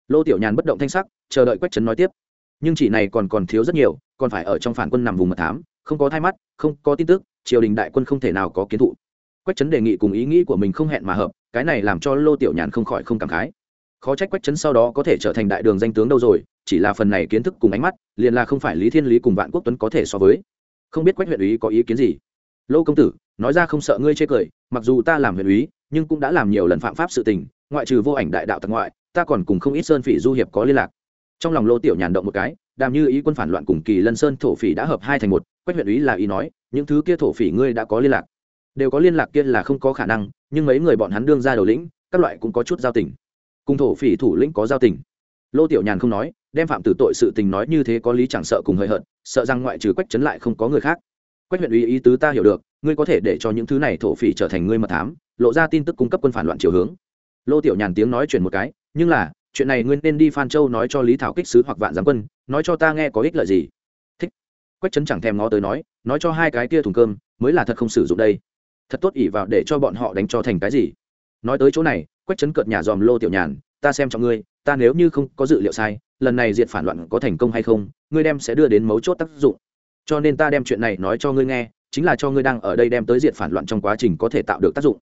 Lô tiểu nhàn bất động thanh sắc, chờ đợi quách trấn nói tiếp. Nhưng chỉ này còn còn thiếu rất nhiều, còn phải ở trong phản quân nằm vùng mật thám, không có thay mắt, không có tin tức, triều đình đại quân không thể nào có kiến thụ. Quách trấn đề nghị cùng ý nghĩ của mình không hẹn mà hợp, cái này làm cho lô tiểu nhàn không khỏi không cảm khái. Khó trách quách trấn sau đó có thể trở thành đại đường danh tướng đâu rồi, chỉ là phần này kiến thức cùng ánh mắt, liền là không phải lý thiên lý cùng vạn quốc tuấn có thể so với. Không biết quách huyện ý có ý kiến gì lô công tử, nói ra không sợ ngươi chê cười, mặc dù ta làm huyện úy, nhưng cũng đã làm nhiều lần phạm pháp sự tình, ngoại trừ vô ảnh đại đạo tặc ngoại, ta còn cùng không ít sơn phỉ du hiệp có liên lạc. Trong lòng lô tiểu nhàn động một cái, đàm như ý quân phản loạn cùng kỳ lân sơn thổ phỉ đã hợp hai thành một, quách huyện úy là ý nói, những thứ kia thổ phỉ ngươi đã có liên lạc. Đều có liên lạc kia là không có khả năng, nhưng mấy người bọn hắn đương ra đầu lĩnh, các loại cũng có chút giao tình. Cùng thổ phỉ thủ lĩnh có giao tình. Lô tiểu nhàn không nói, đem phạm tử tội sự tình nói như thế có lý chẳng sợ cùng hơi hợt, sợ rằng ngoại trừ quách chấn lại không có người khác quách huyện ủy ý tứ ta hiểu được, ngươi có thể để cho những thứ này thổ phỉ trở thành ngươi mật thám, lộ ra tin tức cung cấp quân phản loạn chiều hướng. Lô tiểu nhàn tiếng nói chuyển một cái, nhưng là, chuyện này ngươi nên đi phan châu nói cho lý thảo kích sứ hoặc vạn giám quân, nói cho ta nghe có ích lợi gì. Thích. Quách Trấn chẳng thèm ngó tới nói nói cho hai cái kia thùng cơm, mới là thật không sử dụng đây. Thật tốt ỉ vào để cho bọn họ đánh cho thành cái gì. Nói tới chỗ này, quách Trấn cợt nhà dòm lô tiểu nhàn, ta xem cho ngươi, ta nếu như không có dự liệu sai, lần này diệt phản loạn có thành công hay không, ngươi đem sẽ đưa đến mấu chốt tác dụng cho nên ta đem chuyện này nói cho ngươi nghe, chính là cho ngươi đang ở đây đem tới diện phản loạn trong quá trình có thể tạo được tác dụng.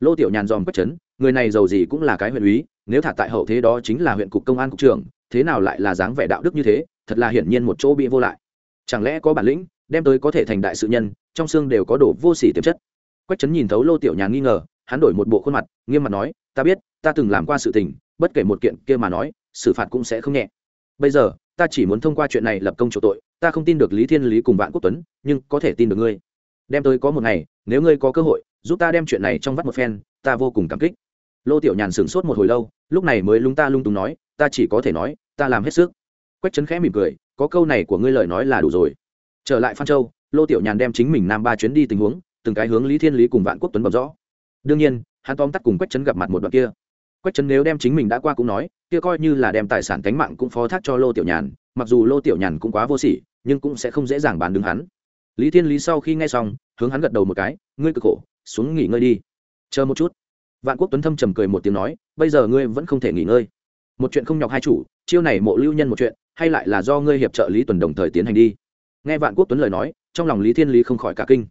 Lô tiểu nhàn dòm quách chấn, người này giàu gì cũng là cái huyện úy, nếu thả tại hậu thế đó chính là huyện cục công an cục trưởng, thế nào lại là dáng vẻ đạo đức như thế, thật là hiển nhiên một chỗ bị vô lại. Chẳng lẽ có bản lĩnh, đem tới có thể thành đại sự nhân, trong xương đều có đồ vô sỉ tiềm chất. Quách trấn nhìn thấu lô tiểu nhàn nghi ngờ, hắn đổi một bộ khuôn mặt, nghiêm mặt nói, ta biết, ta từng làm qua sự tình, bất kể một kiện kia mà nói, xử phạt cũng sẽ không nhẹ. Bây giờ, ta chỉ muốn thông qua chuyện này lập công chủ tội ta không tin được lý thiên lý cùng vạn quốc tuấn, nhưng có thể tin được ngươi. Đem tới có một ngày, nếu ngươi có cơ hội, giúp ta đem chuyện này trong vắt một phen, ta vô cùng cảm kích. Lô tiểu nhàn sửng sốt một hồi lâu, lúc này mới lung ta lung tung nói, ta chỉ có thể nói, ta làm hết sức. Quách trấn khẽ mỉm cười, có câu này của ngươi lời nói là đủ rồi. Trở lại phan châu, lô tiểu nhàn đem chính mình nam ba chuyến đi tình huống, từng cái hướng lý thiên lý cùng vạn quốc tuấn bầm rõ. Đương nhiên, hắn tóm tắt cùng quách trấn gặp mặt một đoạn kia. Quách trấn nếu đem chính mình đã qua cũng nói, kia coi như là đem tài sản cánh mạng cũng phó thác cho lô tiểu nhàn, mặc dù lô tiểu nhàn cũng quá vô sỉ nhưng cũng sẽ không dễ dàng bán đứng hắn. Lý thiên lý sau khi nghe xong, hướng hắn gật đầu một cái, ngươi cực khổ, xuống nghỉ ngơi đi. Chờ một chút. Vạn quốc tuấn thâm trầm cười một tiếng nói, bây giờ ngươi vẫn không thể nghỉ ngơi. Một chuyện không nhọc hai chủ, chiêu này mộ lưu nhân một chuyện, hay lại là do ngươi hiệp trợ lý tuần đồng thời tiến hành đi. Nghe vạn quốc tuấn lời nói, trong lòng lý thiên lý không khỏi cả kinh.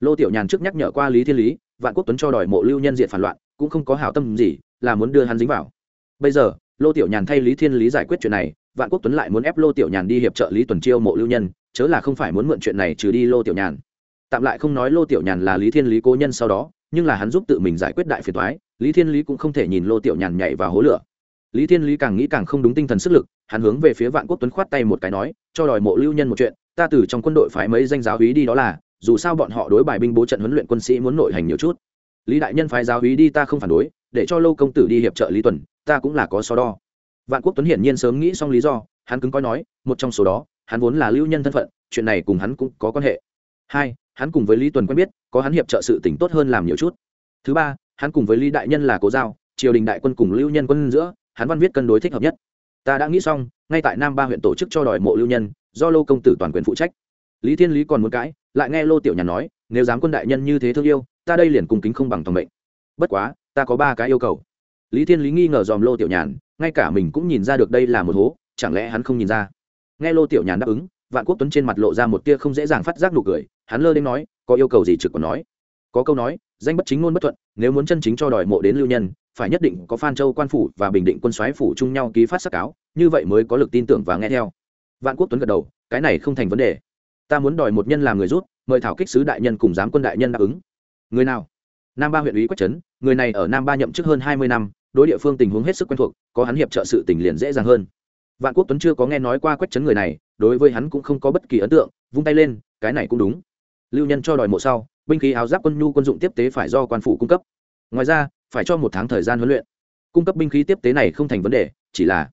Lô tiểu nhàn trước nhắc nhở qua lý thiên lý, vạn quốc tuấn cho đòi mộ lưu nhân diện phản loạn, cũng không có hảo tâm gì, là muốn đưa hắn dính vào. Bây giờ, lô tiểu nhàn thay lý thiên lý giải quyết chuyện này vạn quốc tuấn lại muốn ép lô tiểu nhàn đi hiệp trợ lý tuần chiêu mộ lưu nhân, chớ là không phải muốn mượn chuyện này trừ đi lô tiểu nhàn. Tạm lại không nói lô tiểu nhàn là lý thiên lý cố nhân sau đó, nhưng là hắn giúp tự mình giải quyết đại phiền thoái lý thiên lý cũng không thể nhìn lô tiểu nhàn nhảy vào hố lửa. Lý thiên lý càng nghĩ càng không đúng tinh thần sức lực, hắn hướng về phía vạn quốc tuấn khoát tay một cái nói, cho đòi mộ lưu nhân một chuyện, ta từ trong quân đội phái mấy danh giáo hí đi đó là, dù sao bọn họ đối bài binh bố trận huấn luyện quân sĩ muốn nội hành nhiều chút. Lý đại nhân phái giáo hí đi ta không phản đối, để cho Lô công tử đi hiệp trợ lý tuần, ta cũng là có so đo vạn quốc tuấn hiển nhiên sớm nghĩ xong lý do, hắn cứng coi nói, một trong số đó, hắn vốn là lưu nhân thân phận, chuyện này cùng hắn cũng có quan hệ. Hai, hắn cùng với lý tuần quen biết, có hắn hiệp trợ sự tỉnh tốt hơn làm nhiều chút. Thứ ba, hắn cùng với lý đại nhân là cố giao, triều đình đại quân cùng lưu nhân quân giữa, hắn văn viết cân đối thích hợp nhất. Ta đã nghĩ xong, ngay tại nam ba huyện tổ chức cho đòi mộ lưu nhân, do lô công tử toàn quyền phụ trách. Lý thiên lý còn muốn cãi, lại nghe lô tiểu nhàn nói, nếu dám quân đại nhân như thế thương yêu, ta đây liền cùng kính không bằng tòng mệnh. Bất quá, ta có ba cái yêu cầu lý thiên lý nghi ngờ dòm lô tiểu nhàn, ngay cả mình cũng nhìn ra được đây là một hố, chẳng lẽ hắn không nhìn ra? Nghe lô tiểu nhàn đáp ứng, vạn quốc tuấn trên mặt lộ ra một tia không dễ dàng phát giác nụ cười, hắn lơ đến nói, có yêu cầu gì trực còn nói? Có câu nói, danh bất chính ngôn bất thuận, nếu muốn chân chính cho đòi mộ đến lưu nhân, phải nhất định có phan châu quan phủ và bình định quân soái phủ chung nhau ký phát sắc cáo, như vậy mới có lực tin tưởng và nghe theo. Vạn quốc tuấn gật đầu, cái này không thành vấn đề. Ta muốn đòi một nhân làm người rút, mời thảo kích sứ đại nhân cùng giám quân đại nhân đáp ứng. Người nào? Nam ba huyện ủy quách trấn, người này ở nam ba nhậm chức hơn hai mươi năm đối địa phương tình huống hết sức quen thuộc, có hắn hiệp trợ sự tình liền dễ dàng hơn. Vạn quốc tuấn chưa có nghe nói qua quách chấn người này, đối với hắn cũng không có bất kỳ ấn tượng, vung tay lên, cái này cũng đúng. Lưu nhân cho đòi mộ sau, binh khí áo giáp quân nhu quân dụng tiếp tế phải do quan phủ cung cấp. Ngoài ra, phải cho một tháng thời gian huấn luyện. Cung cấp binh khí tiếp tế này không thành vấn đề, chỉ là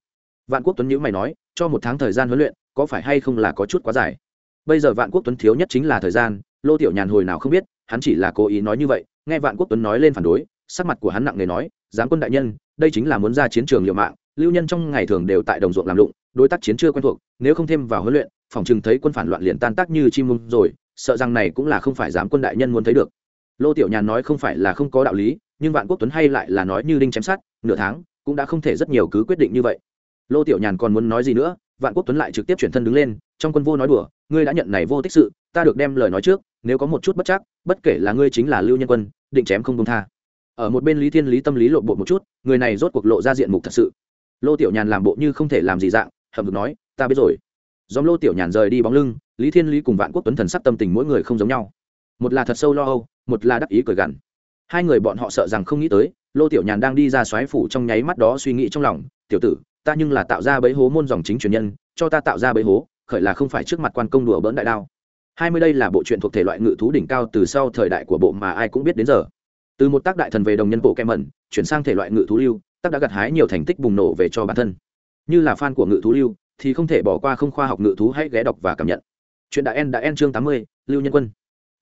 vạn quốc tuấn nhữ mày nói, cho một tháng thời gian huấn luyện, có phải hay không là có chút quá dài? Bây giờ vạn quốc tuấn thiếu nhất chính là thời gian, lô tiểu nhàn hồi nào không biết, hắn chỉ là cố ý nói như vậy, nghe vạn quốc tuấn nói lên phản đối, sắc mặt của hắn nặng nề nói giám quân đại nhân, đây chính là muốn ra chiến trường liều mạng, lưu nhân trong ngày thường đều tại đồng ruộng làm lụng, đối tác chiến chưa quen thuộc, nếu không thêm vào huấn luyện, phòng chừng thấy quân phản loạn liền tan tác như chim mông rồi, sợ rằng này cũng là không phải giám quân đại nhân muốn thấy được. Lô tiểu nhàn nói không phải là không có đạo lý, nhưng vạn quốc tuấn hay lại là nói như đinh chém sát nửa tháng cũng đã không thể rất nhiều cứ quyết định như vậy. Lô tiểu nhàn còn muốn nói gì nữa, vạn quốc tuấn lại trực tiếp chuyển thân đứng lên, trong quân vô nói đùa, ngươi đã nhận này vô tích sự, ta được đem lời nói trước, nếu có một chút bất chắc, bất kể là ngươi chính là lưu nhân quân, định chém không công tha ở một bên lý thiên lý tâm lý lộ bộ một chút, người này rốt cuộc lộ ra diện mục thật sự. Lô tiểu nhàn làm bộ như không thể làm gì dạng hầm ngực nói, ta biết rồi. Dòng lô tiểu nhàn rời đi bóng lưng, lý thiên lý cùng vạn quốc tuấn thần sắc tâm tình mỗi người không giống nhau. Một là thật sâu lo âu, một là đắc ý cười gằn. Hai người bọn họ sợ rằng không nghĩ tới, lô tiểu nhàn đang đi ra xoáy phủ trong nháy mắt đó suy nghĩ trong lòng, tiểu tử, ta nhưng là tạo ra bẫy hố môn dòng chính truyền nhân, cho ta tạo ra bẫy hố, khởi là không phải trước mặt quan công đùa bỡn đại đao. Hai mươi đây là bộ truyện thuộc thể loại ngự thú đỉnh cao từ sau thời đại của bộ mà ai cũng biết đến giờ từ một tác đại thần về đồng nhân bộ kem mẩn chuyển sang thể loại ngự thú lưu, tác đã gặt hái nhiều thành tích bùng nổ về cho bản thân. Như là fan của ngự thú lưu, thì không thể bỏ qua không khoa học ngự thú hãy ghé đọc và cảm nhận. Chuyện đã en đã en chương tám mươi, lưu nhân quân.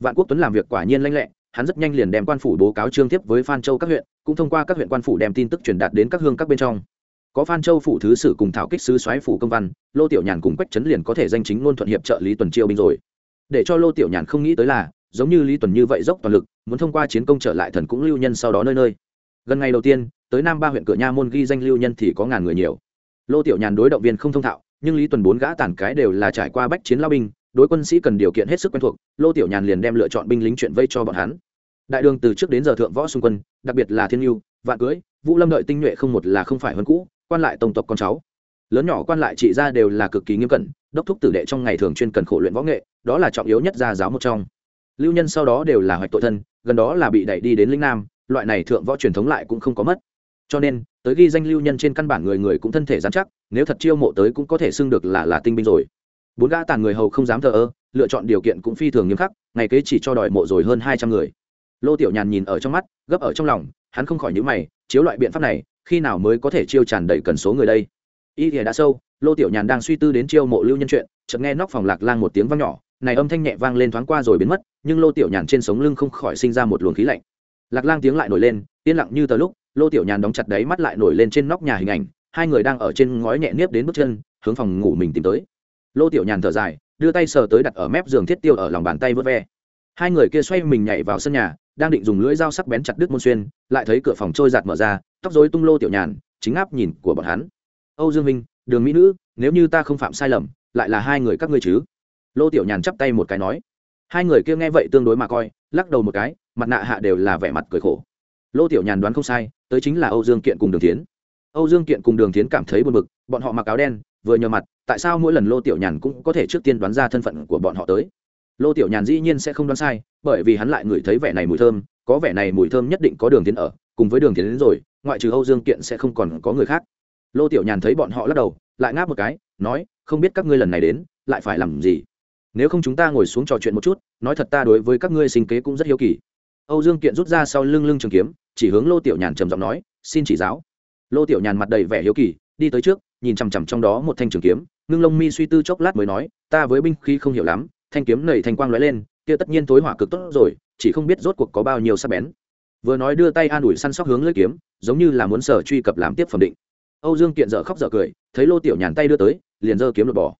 Vạn quốc tuấn làm việc quả nhiên lanh lẹ, hắn rất nhanh liền đem quan phủ bố cáo trương tiếp với phan châu các huyện, cũng thông qua các huyện quan phủ đem tin tức truyền đạt đến các hương các bên trong. Có phan châu phủ thứ sử cùng thảo kích sứ soái phủ công văn, lô tiểu nhàn cùng quách trấn liền có thể danh chính ngôn thuận hiệp trợ lý tuần chiêu binh rồi. Để cho lô tiểu nhàn không nghĩ tới là giống như lý tuần như vậy dốc toàn lực, muốn thông qua chiến công trở lại thần cũng lưu nhân sau đó nơi nơi. Gần ngày đầu tiên, tới nam ba huyện cửa nha môn ghi danh lưu nhân thì có ngàn người nhiều. Lô tiểu nhàn đối động viên không thông thạo, nhưng lý tuần bốn gã tản cái đều là trải qua bách chiến lao binh, đối quân sĩ cần điều kiện hết sức quen thuộc, lô tiểu nhàn liền đem lựa chọn binh lính chuyện vây cho bọn hắn. Đại đường từ trước đến giờ thượng võ xung quân, đặc biệt là thiên yêu vạn cưới, vũ lâm đợi tinh nhuệ không một là không phải hơn cũ, quan lại tông tộc con cháu. Lớn nhỏ quan lại trị ra đều là cực kỳ nghiêm cẩn, đốc thúc tử đệ trong ngày thường chuyên cần khổ luyện võ nghệ, đó là trọng yếu nhất gia giáo một trong lưu nhân sau đó đều là hoạch tội thân, gần đó là bị đẩy đi đến linh nam, loại này thượng võ truyền thống lại cũng không có mất. Cho nên, tới ghi danh lưu nhân trên căn bản người người cũng thân thể dán chắc, nếu thật chiêu mộ tới cũng có thể xưng được là là tinh binh rồi. Bốn gã tàn người hầu không dám thờ ơ, lựa chọn điều kiện cũng phi thường nghiêm khắc, ngày kế chỉ cho đòi mộ rồi hơn hai trăm người. Lô tiểu nhàn nhìn ở trong mắt, gấp ở trong lòng, hắn không khỏi nhữ mày, chiếu loại biện pháp này, khi nào mới có thể chiêu tràn đầy cần số người đây? Y thì đã sâu, lô tiểu nhàn đang suy tư đến chiêu mộ lưu nhân chuyện, chợt nghe nóc phòng lạc lang một tiếng vang nhỏ này âm thanh nhẹ vang lên thoáng qua rồi biến mất, nhưng lô tiểu nhàn trên sống lưng không khỏi sinh ra một luồng khí lạnh. Lạc lang tiếng lại nổi lên, yên lặng như tờ lúc, lô tiểu nhàn đóng chặt đáy mắt lại nổi lên trên nóc nhà hình ảnh, hai người đang ở trên ngói nhẹ nếp đến bước chân, hướng phòng ngủ mình tìm tới. Lô tiểu nhàn thở dài, đưa tay sờ tới đặt ở mép giường thiết tiêu ở lòng bàn tay vớt ve. Hai người kia xoay mình nhảy vào sân nhà, đang định dùng lưỡi dao sắc bén chặt đứt môn xuyên, lại thấy cửa phòng trôi giạt mở ra, tóc rối tung lô tiểu nhàn, chính áp nhìn của bọn hắn. Âu dương minh, đường mỹ nữ, nếu như ta không phạm sai lầm, lại là hai người các ngươi chứ? Lô tiểu nhàn chắp tay một cái nói, hai người kia nghe vậy tương đối mà coi, lắc đầu một cái, mặt nạ hạ đều là vẻ mặt cười khổ. Lô tiểu nhàn đoán không sai, tới chính là âu dương kiện cùng đường tiến âu dương kiện cùng đường tiến cảm thấy buồn bực, bọn họ mặc áo đen, vừa nhờ mặt, tại sao mỗi lần lô tiểu nhàn cũng có thể trước tiên đoán ra thân phận của bọn họ tới? Lô tiểu nhàn dĩ nhiên sẽ không đoán sai, bởi vì hắn lại ngửi thấy vẻ này mùi thơm, có vẻ này mùi thơm nhất định có đường tiến ở, cùng với đường tiến đến rồi, ngoại trừ âu dương kiện sẽ không còn có người khác. Lô tiểu nhàn thấy bọn họ lắc đầu, lại ngáp một cái, nói, không biết các ngươi lần này đến, lại phải làm gì? Nếu không chúng ta ngồi xuống trò chuyện một chút, nói thật ta đối với các ngươi sinh kế cũng rất hiếu kỳ. Âu dương kiện rút ra sau lưng lưng trường kiếm, chỉ hướng lô tiểu nhàn trầm giọng nói, xin chỉ giáo. Lô tiểu nhàn mặt đầy vẻ hiếu kỳ, đi tới trước, nhìn chằm chằm trong đó một thanh trường kiếm, ngưng lông mi suy tư chốc lát mới nói, ta với binh khí không hiểu lắm, thanh kiếm nảy thanh quang lóe lên, kia tất nhiên tối hỏa cực tốt rồi, chỉ không biết rốt cuộc có bao nhiêu sắc bén. Vừa nói đưa tay an ủi săn sóc hướng lưỡi kiếm, giống như là muốn sở truy cập làm tiếp phẩm định. Âu dương kiện dở khóc dở cười, thấy lô tiểu nhàn tay đưa tới, liền giơ kiếm lột bỏ.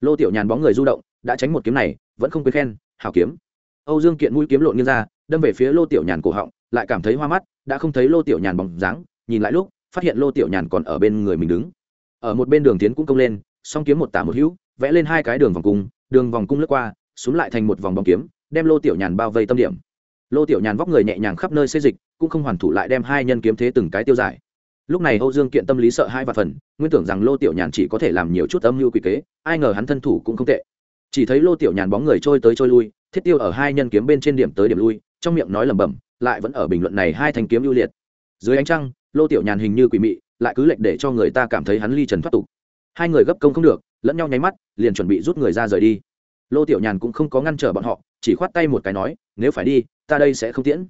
Lô tiểu nhàn bóng người du động đã tránh một kiếm này, vẫn không quên khen, hảo kiếm. Âu dương kiện mũi kiếm lộn nghiêng ra, đâm về phía lô tiểu nhàn cổ họng, lại cảm thấy hoa mắt, đã không thấy lô tiểu nhàn bóng dáng, nhìn lại lúc, phát hiện lô tiểu nhàn còn ở bên người mình đứng. Ở một bên đường tiến cũng công lên, song kiếm một tả một hữu, vẽ lên hai cái đường vòng cung, đường vòng cung lướt qua xuống lại thành một vòng bóng kiếm, đem lô tiểu nhàn bao vây tâm điểm. Lô tiểu nhàn vóc người nhẹ nhàng khắp nơi xê dịch, cũng không hoàn thủ lại đem hai nhân kiếm thế từng cái tiêu giải. Lúc này âu dương kiện tâm lý sợ hai và phần, nguyên tưởng rằng lô tiểu nhàn chỉ có thể làm nhiều chút âm mưu quy kế, ai ngờ hắn thân thủ cũng không tệ chỉ thấy lô tiểu nhàn bóng người trôi tới trôi lui, thiết tiêu ở hai nhân kiếm bên trên điểm tới điểm lui, trong miệng nói lẩm bẩm, lại vẫn ở bình luận này hai thanh kiếm ưu liệt. Dưới ánh trăng, lô tiểu nhàn hình như quỷ mị, lại cứ lệnh để cho người ta cảm thấy hắn ly trần thoát tục. Hai người gấp công không được, lẫn nhau nháy mắt, liền chuẩn bị rút người ra rời đi. Lô tiểu nhàn cũng không có ngăn trở bọn họ, chỉ khoát tay một cái nói, nếu phải đi, ta đây sẽ không tiễn.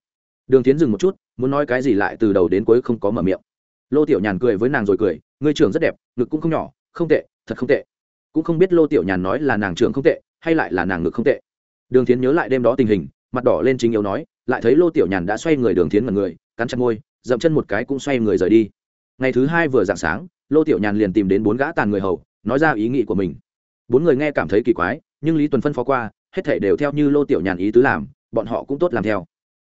Đường tiến dừng một chút, muốn nói cái gì lại từ đầu đến cuối không có mở miệng. Lô tiểu nhàn cười với nàng rồi cười, ngươi trưởng rất đẹp, ngực cũng không nhỏ, không tệ, thật không tệ cũng không biết lô tiểu nhàn nói là nàng trưởng không tệ, hay lại là nàng ngực không tệ. Đường tiến nhớ lại đêm đó tình hình, mặt đỏ lên chính yếu nói, lại thấy lô tiểu nhàn đã xoay người đường tiến mật người, cắn chặt môi, dậm chân một cái cũng xoay người rời đi. Ngày thứ hai vừa dạng sáng, lô tiểu nhàn liền tìm đến bốn gã tàn người hầu, nói ra ý nghĩ của mình. Bốn người nghe cảm thấy kỳ quái, nhưng lý tuần phân phó qua, hết thể đều theo như lô tiểu nhàn ý tứ làm, bọn họ cũng tốt làm theo.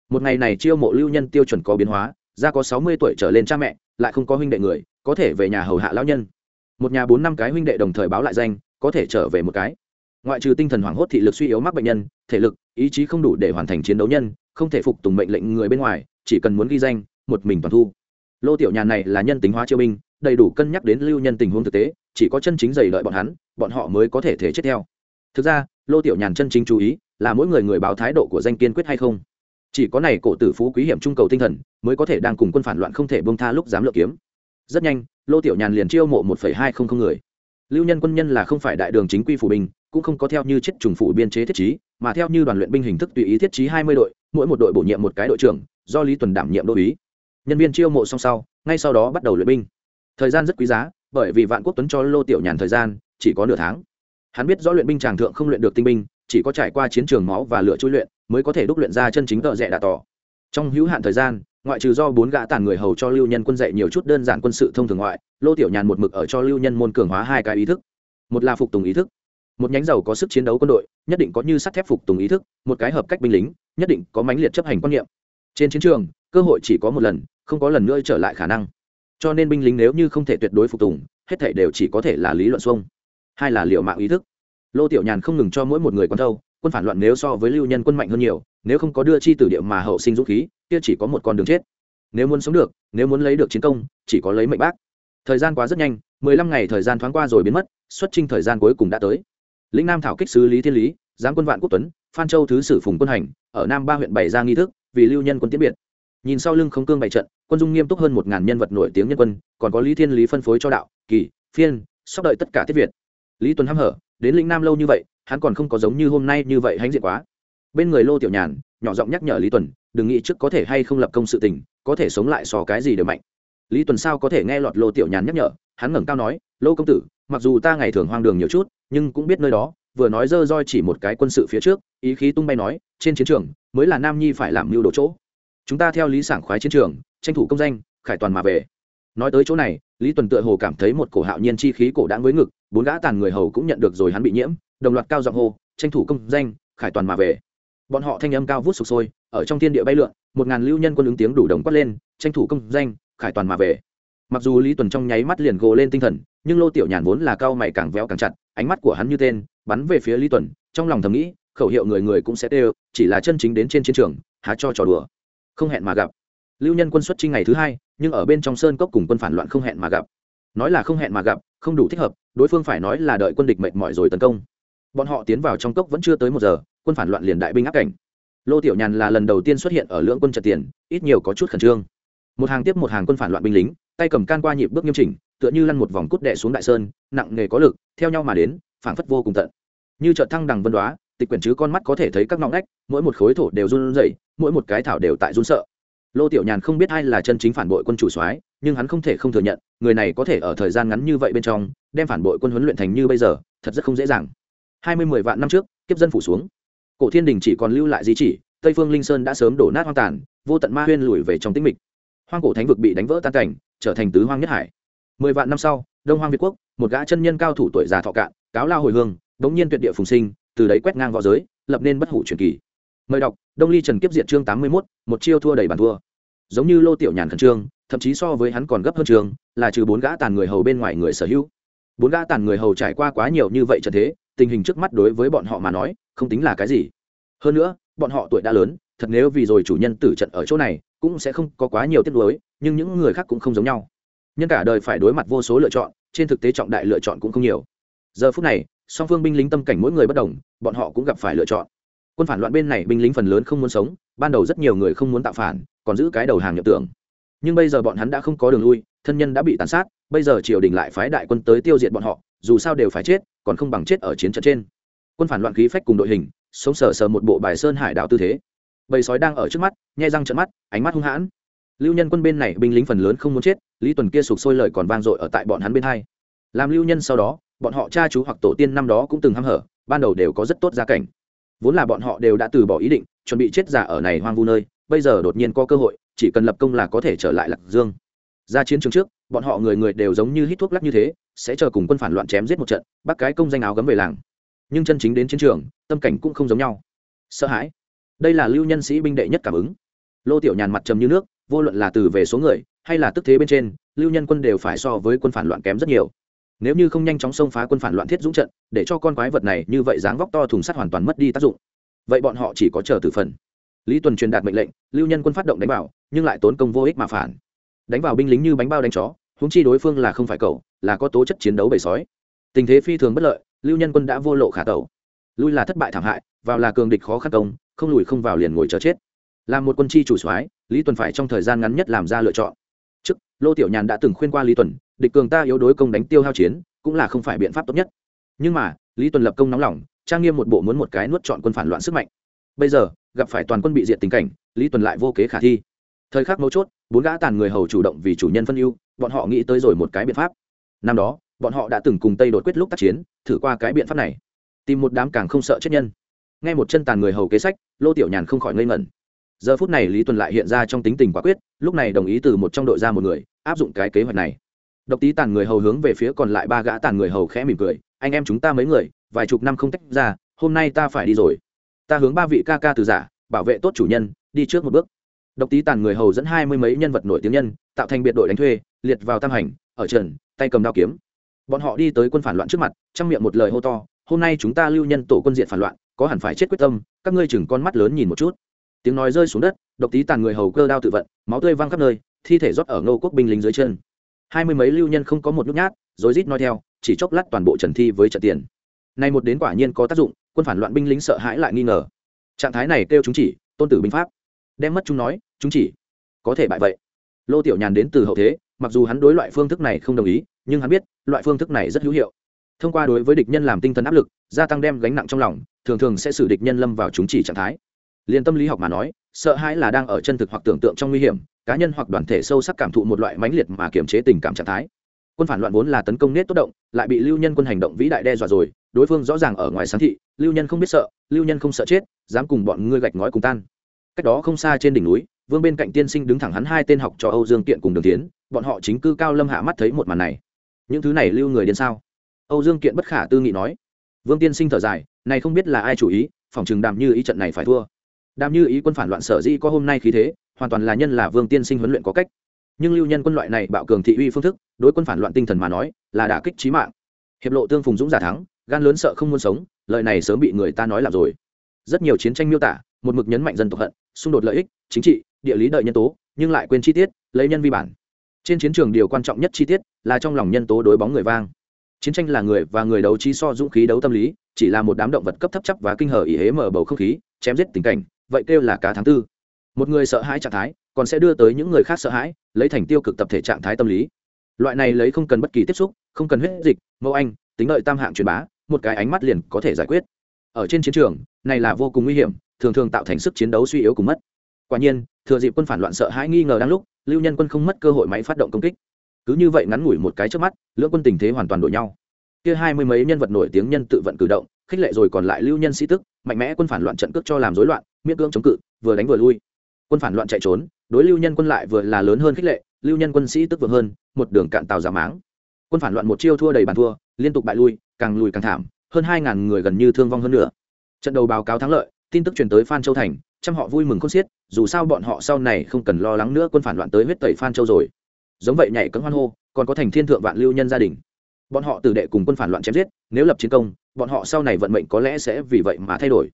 Một ngày này chiêu mộ lưu nhân tiêu chuẩn có biến hóa, ra có sáu mươi tuổi trở lên cha mẹ, lại không có huynh đệ người, có thể về nhà hầu hạ lão nhân một nhà bốn năm cái huynh đệ đồng thời báo lại danh, có thể trở về một cái. Ngoại trừ tinh thần hoảng hốt thị lực suy yếu mắc bệnh nhân, thể lực, ý chí không đủ để hoàn thành chiến đấu nhân, không thể phục tùng mệnh lệnh người bên ngoài, chỉ cần muốn ghi danh, một mình toàn thu. Lô tiểu nhàn này là nhân tính hóa chiêu binh, đầy đủ cân nhắc đến lưu nhân tình huống thực tế, chỉ có chân chính dày lợi bọn hắn, bọn họ mới có thể thể chết theo. Thực ra, lô tiểu nhàn chân chính chú ý là mỗi người người báo thái độ của danh kiên quyết hay không. Chỉ có này cổ tử phú quý hiểm trung cầu tinh thần, mới có thể đang cùng quân phản loạn không thể bông tha lúc dám lựa kiếm. Rất nhanh lô tiểu nhàn liền chiêu mộ một hai không không người. Lưu nhân quân nhân là không phải đại đường chính quy phủ binh, cũng không có theo như chết trùng phủ biên chế thiết trí, mà theo như đoàn luyện binh hình thức tùy ý thiết trí hai mươi đội, mỗi một đội bổ nhiệm một cái đội trưởng, do lý tuần đảm nhiệm đô ý nhân viên chiêu mộ xong sau, ngay sau đó bắt đầu luyện binh. Thời gian rất quý giá, bởi vì vạn quốc tuấn cho lô tiểu nhàn thời gian, chỉ có nửa tháng. Hắn biết rõ luyện binh tràng thượng không luyện được tinh binh, chỉ có trải qua chiến trường máu và lửa chui luyện, mới có thể đúc luyện ra chân chính tợ rẽ đạ tỏ. Trong hữu hạn thời gian ngoại trừ do bốn gã tàn người hầu cho lưu nhân quân dạy nhiều chút đơn giản quân sự thông thường ngoại, lô tiểu nhàn một mực ở cho lưu nhân môn cường hóa hai cái ý thức. Một là phục tùng ý thức. Một nhánh giàu có sức chiến đấu quân đội, nhất định có như sắt thép phục tùng ý thức, một cái hợp cách binh lính, nhất định có mãnh liệt chấp hành quan niệm. Trên chiến trường, cơ hội chỉ có một lần, không có lần nữa trở lại khả năng. Cho nên binh lính nếu như không thể tuyệt đối phục tùng, hết thể đều chỉ có thể là lý luận xuông. Hai là liệu mạng ý thức. Lô tiểu nhàn không ngừng cho mỗi một người con thâu, quân phản loạn nếu so với lưu nhân quân mạnh hơn nhiều nếu không có đưa chi tử địa mà hậu sinh dũng khí, kia chỉ có một con đường chết. Nếu muốn sống được, nếu muốn lấy được chiến công, chỉ có lấy mệnh bác. Thời gian quá rất nhanh, mười lăm ngày thời gian thoáng qua rồi biến mất, xuất trình thời gian cuối cùng đã tới. Lĩnh nam thảo kích sứ lý thiên lý, giáng quân vạn quốc tuấn, phan châu thứ sử phùng quân hành, ở nam ba huyện bày ra nghi thức, vì lưu nhân quân tiễn biệt. Nhìn sau lưng không cương bày trận, quân dung nghiêm túc hơn một ngàn nhân vật nổi tiếng nhân quân, còn có lý thiên lý phân phối cho đạo, kỳ, phiên sắp đợi tất cả tiết việt lý tuấn hăm hở, đến lĩnh nam lâu như vậy, hắn còn không có giống như hôm nay như vậy hãnh diện quá bên người lô tiểu nhàn, nhỏ giọng nhắc nhở lý tuần, đừng nghĩ trước có thể hay không lập công sự tình, có thể sống lại so cái gì đều mạnh. Lý tuần sao có thể nghe lọt lô tiểu nhàn nhắc nhở, hắn ngẩng cao nói, lô công tử, mặc dù ta ngày thường hoang đường nhiều chút, nhưng cũng biết nơi đó, vừa nói dơ roi chỉ một cái quân sự phía trước, ý khí tung bay nói, trên chiến trường, mới là nam nhi phải làm mưu đồ chỗ. Chúng ta theo lý sảng khoái chiến trường, tranh thủ công danh, khải toàn mà về. Nói tới chỗ này, lý tuần tựa hồ cảm thấy một cổ hạo nhiên chi khí cổ đáng với ngực, bốn gã tàn người hầu cũng nhận được rồi hắn bị nhiễm, đồng loạt cao giọng hô, tranh thủ công danh, khải toàn mà về bọn họ thanh âm cao vút sục sôi, ở trong thiên địa bay lượn, một ngàn lưu nhân quân ứng tiếng đủ đồng quát lên, tranh thủ công danh, khải toàn mà về. Mặc dù lý tuần trong nháy mắt liền gồ lên tinh thần, nhưng lô tiểu nhàn vốn là cao mày càng véo càng chặt, ánh mắt của hắn như tên, bắn về phía lý tuần, trong lòng thầm nghĩ, khẩu hiệu người người cũng sẽ tê chỉ là chân chính đến trên chiến trường, há cho trò đùa. Không hẹn mà gặp. Lưu nhân quân xuất trinh ngày thứ hai, nhưng ở bên trong sơn cốc cùng quân phản loạn không hẹn mà gặp. Nói là không hẹn mà gặp, không đủ thích hợp, đối phương phải nói là đợi quân địch mệt mỏi rồi tấn công bọn họ tiến vào trong cốc vẫn chưa tới một giờ, quân phản loạn liền đại binh áp cảnh. Lô tiểu nhàn là lần đầu tiên xuất hiện ở lưỡng quân trật tiền, ít nhiều có chút khẩn trương. Một hàng tiếp một hàng quân phản loạn binh lính, tay cầm can qua nhịp bước nghiêm chỉnh, tựa như lăn một vòng cút đệ xuống đại sơn, nặng nghề có lực, theo nhau mà đến, phảng phất vô cùng tận. Như chợt thăng đằng vân đoá, tịch quyển chứ con mắt có thể thấy các ngọn ngách, mỗi một khối thổ đều run rẩy, mỗi một cái thảo đều tại run sợ. Lô tiểu nhàn không biết ai là chân chính phản bội quân chủ soái, nhưng hắn không thể không thừa nhận, người này có thể ở thời gian ngắn như vậy bên trong, đem phản bội quân huấn luyện thành như bây giờ, thật rất không dễ dàng hai mươi mười vạn năm trước, kiếp dân phủ xuống. Cổ thiên đình chỉ còn lưu lại di chỉ, tây phương linh sơn đã sớm đổ nát hoang tàn, vô tận ma huyên lùi về trong tĩnh mịch. Hoang cổ thánh vực bị đánh vỡ tan cảnh, trở thành tứ hoang nhất hải. Mười vạn năm sau, đông hoang việt quốc, một gã chân nhân cao thủ tuổi già thọ cạn, cáo lao hồi hương, đống nhiên tuyệt địa phùng sinh, từ đấy quét ngang v õ giới, lập nên bất hủ truyền kỳ. Mời đọc, đông ly trần kiếp diệt chương tám mươi mốt, một chiêu thua đầy bàn thua. Giống như lô tiểu nhàn khẩn trương, thậm chí so với hắn còn gấp hơn trường, là trừ bốn gã tàn người hầu bên ngoài người sở hữu. Bốn gã tàn người hầu trải qua quá nhiều như vậy trận thế tình hình trước mắt đối với bọn họ mà nói, không tính là cái gì. Hơn nữa, bọn họ tuổi đã lớn, thật nếu vì rồi chủ nhân tử trận ở chỗ này, cũng sẽ không có quá nhiều tiết lối nhưng những người khác cũng không giống nhau. Nhân cả đời phải đối mặt vô số lựa chọn, trên thực tế trọng đại lựa chọn cũng không nhiều. Giờ phút này, song phương binh lính tâm cảnh mỗi người bất đồng, bọn họ cũng gặp phải lựa chọn. Quân phản loạn bên này binh lính phần lớn không muốn sống, ban đầu rất nhiều người không muốn tạo phản, còn giữ cái đầu hàng nhập tưởng. Nhưng bây giờ bọn hắn đã không có đường lui, thân nhân đã bị tàn sát, bây giờ triều đình lại phái đại quân tới tiêu diệt bọn họ, dù sao đều phải chết còn không bằng chết ở chiến trận trên. Quân phản loạn khí phách cùng đội hình, sống sờ sờ một bộ bài sơn hải đảo tư thế. Bầy sói đang ở trước mắt nhai răng trận mắt, ánh mắt hung hãn. Lưu nhân quân bên này binh lính phần lớn không muốn chết, lý tuần kia sụp sôi lời còn vang dội ở tại bọn hắn bên hai. Làm lưu nhân sau đó, bọn họ cha chú hoặc tổ tiên năm đó cũng từng hăm hở, ban đầu đều có rất tốt gia cảnh. Vốn là bọn họ đều đã từ bỏ ý định, chuẩn bị chết giả ở này hoang vu nơi, bây giờ đột nhiên có cơ hội, chỉ cần lập công là có thể trở lại lạc dương. Ra chiến trường trước, bọn họ người người đều giống như hít thuốc lắc như thế sẽ chờ cùng quân phản loạn chém giết một trận, bắt cái công danh áo gấm về làng. Nhưng chân chính đến chiến trường, tâm cảnh cũng không giống nhau. Sợ hãi. Đây là lưu nhân sĩ binh đệ nhất cảm ứng. Lô tiểu nhàn mặt trầm như nước, vô luận là từ về số người, hay là tức thế bên trên, lưu nhân quân đều phải so với quân phản loạn kém rất nhiều. Nếu như không nhanh chóng xông phá quân phản loạn thiết dũng trận, để cho con quái vật này như vậy dáng vóc to thùng sắt hoàn toàn mất đi tác dụng. Vậy bọn họ chỉ có chờ từ phần. Lý tuần truyền đạt mệnh lệnh, lưu nhân quân phát động đánh vào, nhưng lại tốn công vô ích mà phản. Đánh vào binh lính như bánh bao đánh chó húng chi đối phương là không phải cậu, là có tố chất chiến đấu bầy sói. Tình thế phi thường bất lợi, lưu nhân quân đã vô lộ khả tẩu. Lui là thất bại thảm hại, vào là cường địch khó khăn công, không lùi không vào liền ngồi chờ chết. Là một quân chi chủ soái, lý tuần phải trong thời gian ngắn nhất làm ra lựa chọn. Trước, lô tiểu nhàn đã từng khuyên qua lý tuần, địch cường ta yếu đối công đánh tiêu hao chiến, cũng là không phải biện pháp tốt nhất. Nhưng mà, lý tuần lập công nóng lòng, trang nghiêm một bộ muốn một cái nuốt chọn quân phản loạn sức mạnh. Bây giờ, gặp phải toàn quân bị diệt tình cảnh, lý tuần lại vô kế khả thi thời khắc mấu chốt, bốn gã tàn người hầu chủ động vì chủ nhân phân ưu, bọn họ nghĩ tới rồi một cái biện pháp. Năm đó, bọn họ đã từng cùng tây đột quyết lúc tác chiến, thử qua cái biện pháp này. Tìm một đám càng không sợ chết nhân. Ngay một chân tàn người hầu kế sách, lô tiểu nhàn không khỏi ngây ngẩn. Giờ phút này lý tuần lại hiện ra trong tính tình quả quyết, lúc này đồng ý từ một trong đội ra một người, áp dụng cái kế hoạch này. Độc tí tàn người hầu hướng về phía còn lại ba gã tàn người hầu khẽ mỉm cười, anh em chúng ta mấy người, vài chục năm không tách ra, hôm nay ta phải đi rồi. Ta hướng ba vị ca ca từ giả, bảo vệ tốt chủ nhân, đi trước một bước độc tí tàn người hầu dẫn hai mươi mấy nhân vật nổi tiếng nhân, tạo thành biệt đội đánh thuê, liệt vào tam hành, ở trần, tay cầm đao kiếm. Bọn họ đi tới quân phản loạn trước mặt, trong miệng một lời hô to, hôm nay chúng ta lưu nhân tổ quân diện phản loạn, có hẳn phải chết quyết tâm, các ngươi chừng con mắt lớn nhìn một chút. Tiếng nói rơi xuống đất, độc tí tàn người hầu cơ đao tự vận, máu tươi văng khắp nơi, thi thể rót ở ngô quốc binh lính dưới chân. Hai mươi mấy lưu nhân không có một nút nhát, rối rít nói theo, chỉ chốc lát toàn bộ trần thi với trận tiền. Nay một đến quả nhiên có tác dụng, quân phản loạn binh lính sợ hãi lại nghi ngờ. Trạng thái này kêu chúng chỉ, tôn tử binh pháp đem mất chúng nói, chúng chỉ. Có thể bại vậy. Lô tiểu nhàn đến từ hậu thế, mặc dù hắn đối loại phương thức này không đồng ý, nhưng hắn biết, loại phương thức này rất hữu hiệu. Thông qua đối với địch nhân làm tinh thần áp lực, gia tăng đem gánh nặng trong lòng, thường thường sẽ xử địch nhân lâm vào chúng chỉ trạng thái. Liên tâm lý học mà nói, sợ hãi là đang ở chân thực hoặc tưởng tượng trong nguy hiểm, cá nhân hoặc đoàn thể sâu sắc cảm thụ một loại mãnh liệt mà kiềm chế tình cảm trạng thái. Quân phản loạn vốn là tấn công nết tốt động, lại bị lưu nhân quân hành động vĩ đại đe dọa rồi, đối phương rõ ràng ở ngoài sáng thị, lưu nhân không biết sợ, lưu nhân không sợ chết, dám cùng bọn ngươi gạch ngói cùng tan cách đó không xa trên đỉnh núi, vương bên cạnh tiên sinh đứng thẳng hắn hai tên học cho âu dương kiện cùng đường tiến bọn họ chính cư cao lâm hạ mắt thấy một màn này. Những thứ này lưu người đến sao? Âu dương kiện bất khả tư nghị nói. Vương tiên sinh thở dài, này không biết là ai chủ ý phòng chừng đàm như ý trận này phải thua. Đàm như ý quân phản loạn sở dĩ có hôm nay khí thế, hoàn toàn là nhân là vương tiên sinh huấn luyện có cách. Nhưng lưu nhân quân loại này bạo cường thị uy phương thức, đối quân phản loạn tinh thần mà nói, là đả kích trí mạng. Hiệp lộ tương phùng dũng giả thắng, gan lớn sợ không muốn sống lợi này sớm bị người ta nói làm rồi. Rất nhiều chiến tranh miêu tả một mực nhấn mạnh dân tộc hận, xung đột lợi ích, chính trị, địa lý đợi nhân tố, nhưng lại quên chi tiết, lấy nhân vi bản. Trên chiến trường điều quan trọng nhất chi tiết là trong lòng nhân tố đối bóng người vang. Chiến tranh là người và người đấu trí so dũng khí đấu tâm lý, chỉ là một đám động vật cấp thấp chấp và kinh hở ý hế mở bầu không khí, chém giết tình cảnh, vậy kêu là cá tháng tư. Một người sợ hãi trạng thái, còn sẽ đưa tới những người khác sợ hãi, lấy thành tiêu cực tập thể trạng thái tâm lý. Loại này lấy không cần bất kỳ tiếp xúc, không cần huyết dịch, mẫu anh, tính lợi tam hạng truyền bá, một cái ánh mắt liền có thể giải quyết. Ở trên chiến trường, này là vô cùng nguy hiểm thường thường tạo thành sức chiến đấu suy yếu cùng mất. Quả nhiên, thừa dịp quân phản loạn sợ hãi nghi ngờ đang lúc, lưu nhân quân không mất cơ hội máy phát động công kích. Cứ như vậy ngắn ngủi một cái trước mắt, lưỡng quân tình thế hoàn toàn đổi nhau. Kia hai mươi mấy nhân vật nổi tiếng nhân tự vận cử động, khích lệ rồi còn lại lưu nhân sĩ tức, mạnh mẽ quân phản loạn trận cước cho làm rối loạn, miễn cưỡng chống cự, vừa đánh vừa lui. Quân phản loạn chạy trốn, đối lưu nhân quân lại vừa là lớn hơn khích lệ, lưu nhân quân sĩ tức vượng hơn, một đường cạn tàu giả máng. Quân phản loạn một chiêu thua đầy bàn thua, liên tục bại lui, càng lùi càng thảm, hơn hai ngàn người gần như thương vong hơn nữa. Trận đầu báo cáo thắng lợi tin tức truyền tới phan châu thành trăm họ vui mừng khôn xiết, dù sao bọn họ sau này không cần lo lắng nữa quân phản loạn tới huyết tẩy phan châu rồi. Giống vậy nhảy cấm hoan hô, còn có thành thiên thượng vạn lưu nhân gia đình. Bọn họ tử đệ cùng quân phản loạn chém giết, nếu lập chiến công, bọn họ sau này vận mệnh có lẽ sẽ vì vậy mà thay đổi.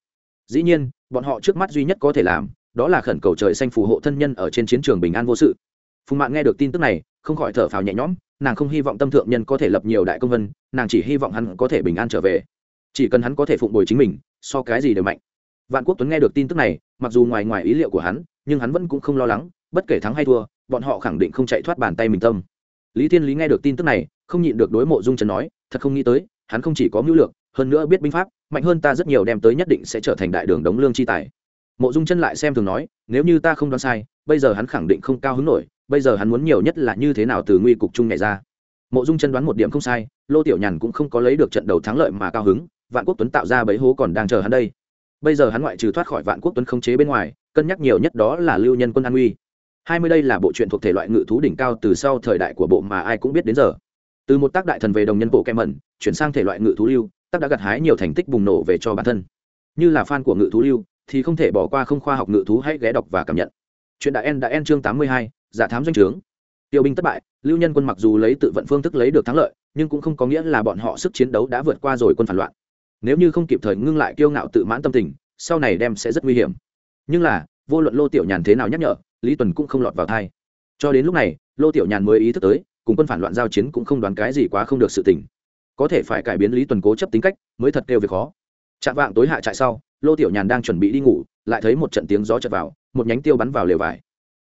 Dĩ nhiên, bọn họ trước mắt duy nhất có thể làm, đó là khẩn cầu trời xanh phù hộ thân nhân ở trên chiến trường bình an vô sự. Phùng mạng nghe được tin tức này, không khỏi thở phào nhẹ nhõm, nàng không hy vọng tâm thượng nhân có thể lập nhiều đại công vân, nàng chỉ hy vọng hắn có thể bình an trở về. Chỉ cần hắn có thể phụng bồi chính mình, so cái gì đều mạnh vạn quốc tuấn nghe được tin tức này, mặc dù ngoài ngoài ý liệu của hắn, nhưng hắn vẫn cũng không lo lắng, bất kể thắng hay thua, bọn họ khẳng định không chạy thoát bàn tay mình tâm. Lý thiên lý nghe được tin tức này, không nhịn được đối mộ dung trần nói, thật không nghĩ tới, hắn không chỉ có mưu lược, hơn nữa biết binh pháp, mạnh hơn ta rất nhiều đem tới nhất định sẽ trở thành đại đường đống lương chi tài. Mộ dung chân lại xem thường nói, nếu như ta không đoán sai, bây giờ hắn khẳng định không cao hứng nổi, bây giờ hắn muốn nhiều nhất là như thế nào từ nguy cục chung nhảy ra. Mộ dung chân đoán một điểm không sai, lô tiểu nhàn cũng không có lấy được trận đầu thắng lợi mà cao hứng, vạn quốc tuấn tạo ra bấy hố còn đang chờ hắn đây bây giờ hắn ngoại trừ thoát khỏi vạn quốc tuấn khống chế bên ngoài, cân nhắc nhiều nhất đó là lưu nhân quân an uy. Hai mươi đây là bộ truyện thuộc thể loại ngự thú đỉnh cao từ sau thời đại của bộ mà ai cũng biết đến giờ. Từ một tác đại thần về đồng nhân bộ kem mẩn, chuyển sang thể loại ngự thú lưu, tác đã gặt hái nhiều thành tích bùng nổ về cho bản thân. Như là fan của ngự thú lưu, thì không thể bỏ qua không khoa học ngự thú hãy ghé đọc và cảm nhận. Chuyện đã en đã en chương tám mươi hai, giả thám doanh trướng. Tiêu binh thất bại, lưu nhân quân mặc dù lấy tự vận phương thức lấy được thắng lợi, nhưng cũng không có nghĩa là bọn họ sức chiến đấu đã vượt qua rồi quân phản loạn nếu như không kịp thời ngưng lại kiêu ngạo tự mãn tâm tình, sau này đem sẽ rất nguy hiểm. Nhưng là, vô luận lô tiểu nhàn thế nào nhắc nhở, lý tuần cũng không lọt vào thai. Cho đến lúc này, lô tiểu nhàn mới ý thức tới, cùng quân phản loạn giao chiến cũng không đoán cái gì quá không được sự tình. Có thể phải cải biến lý tuần cố chấp tính cách, mới thật kêu việc khó. Chạm vạng tối hạ trại sau, lô tiểu nhàn đang chuẩn bị đi ngủ, lại thấy một trận tiếng gió chật vào, một nhánh tiêu bắn vào lều vải.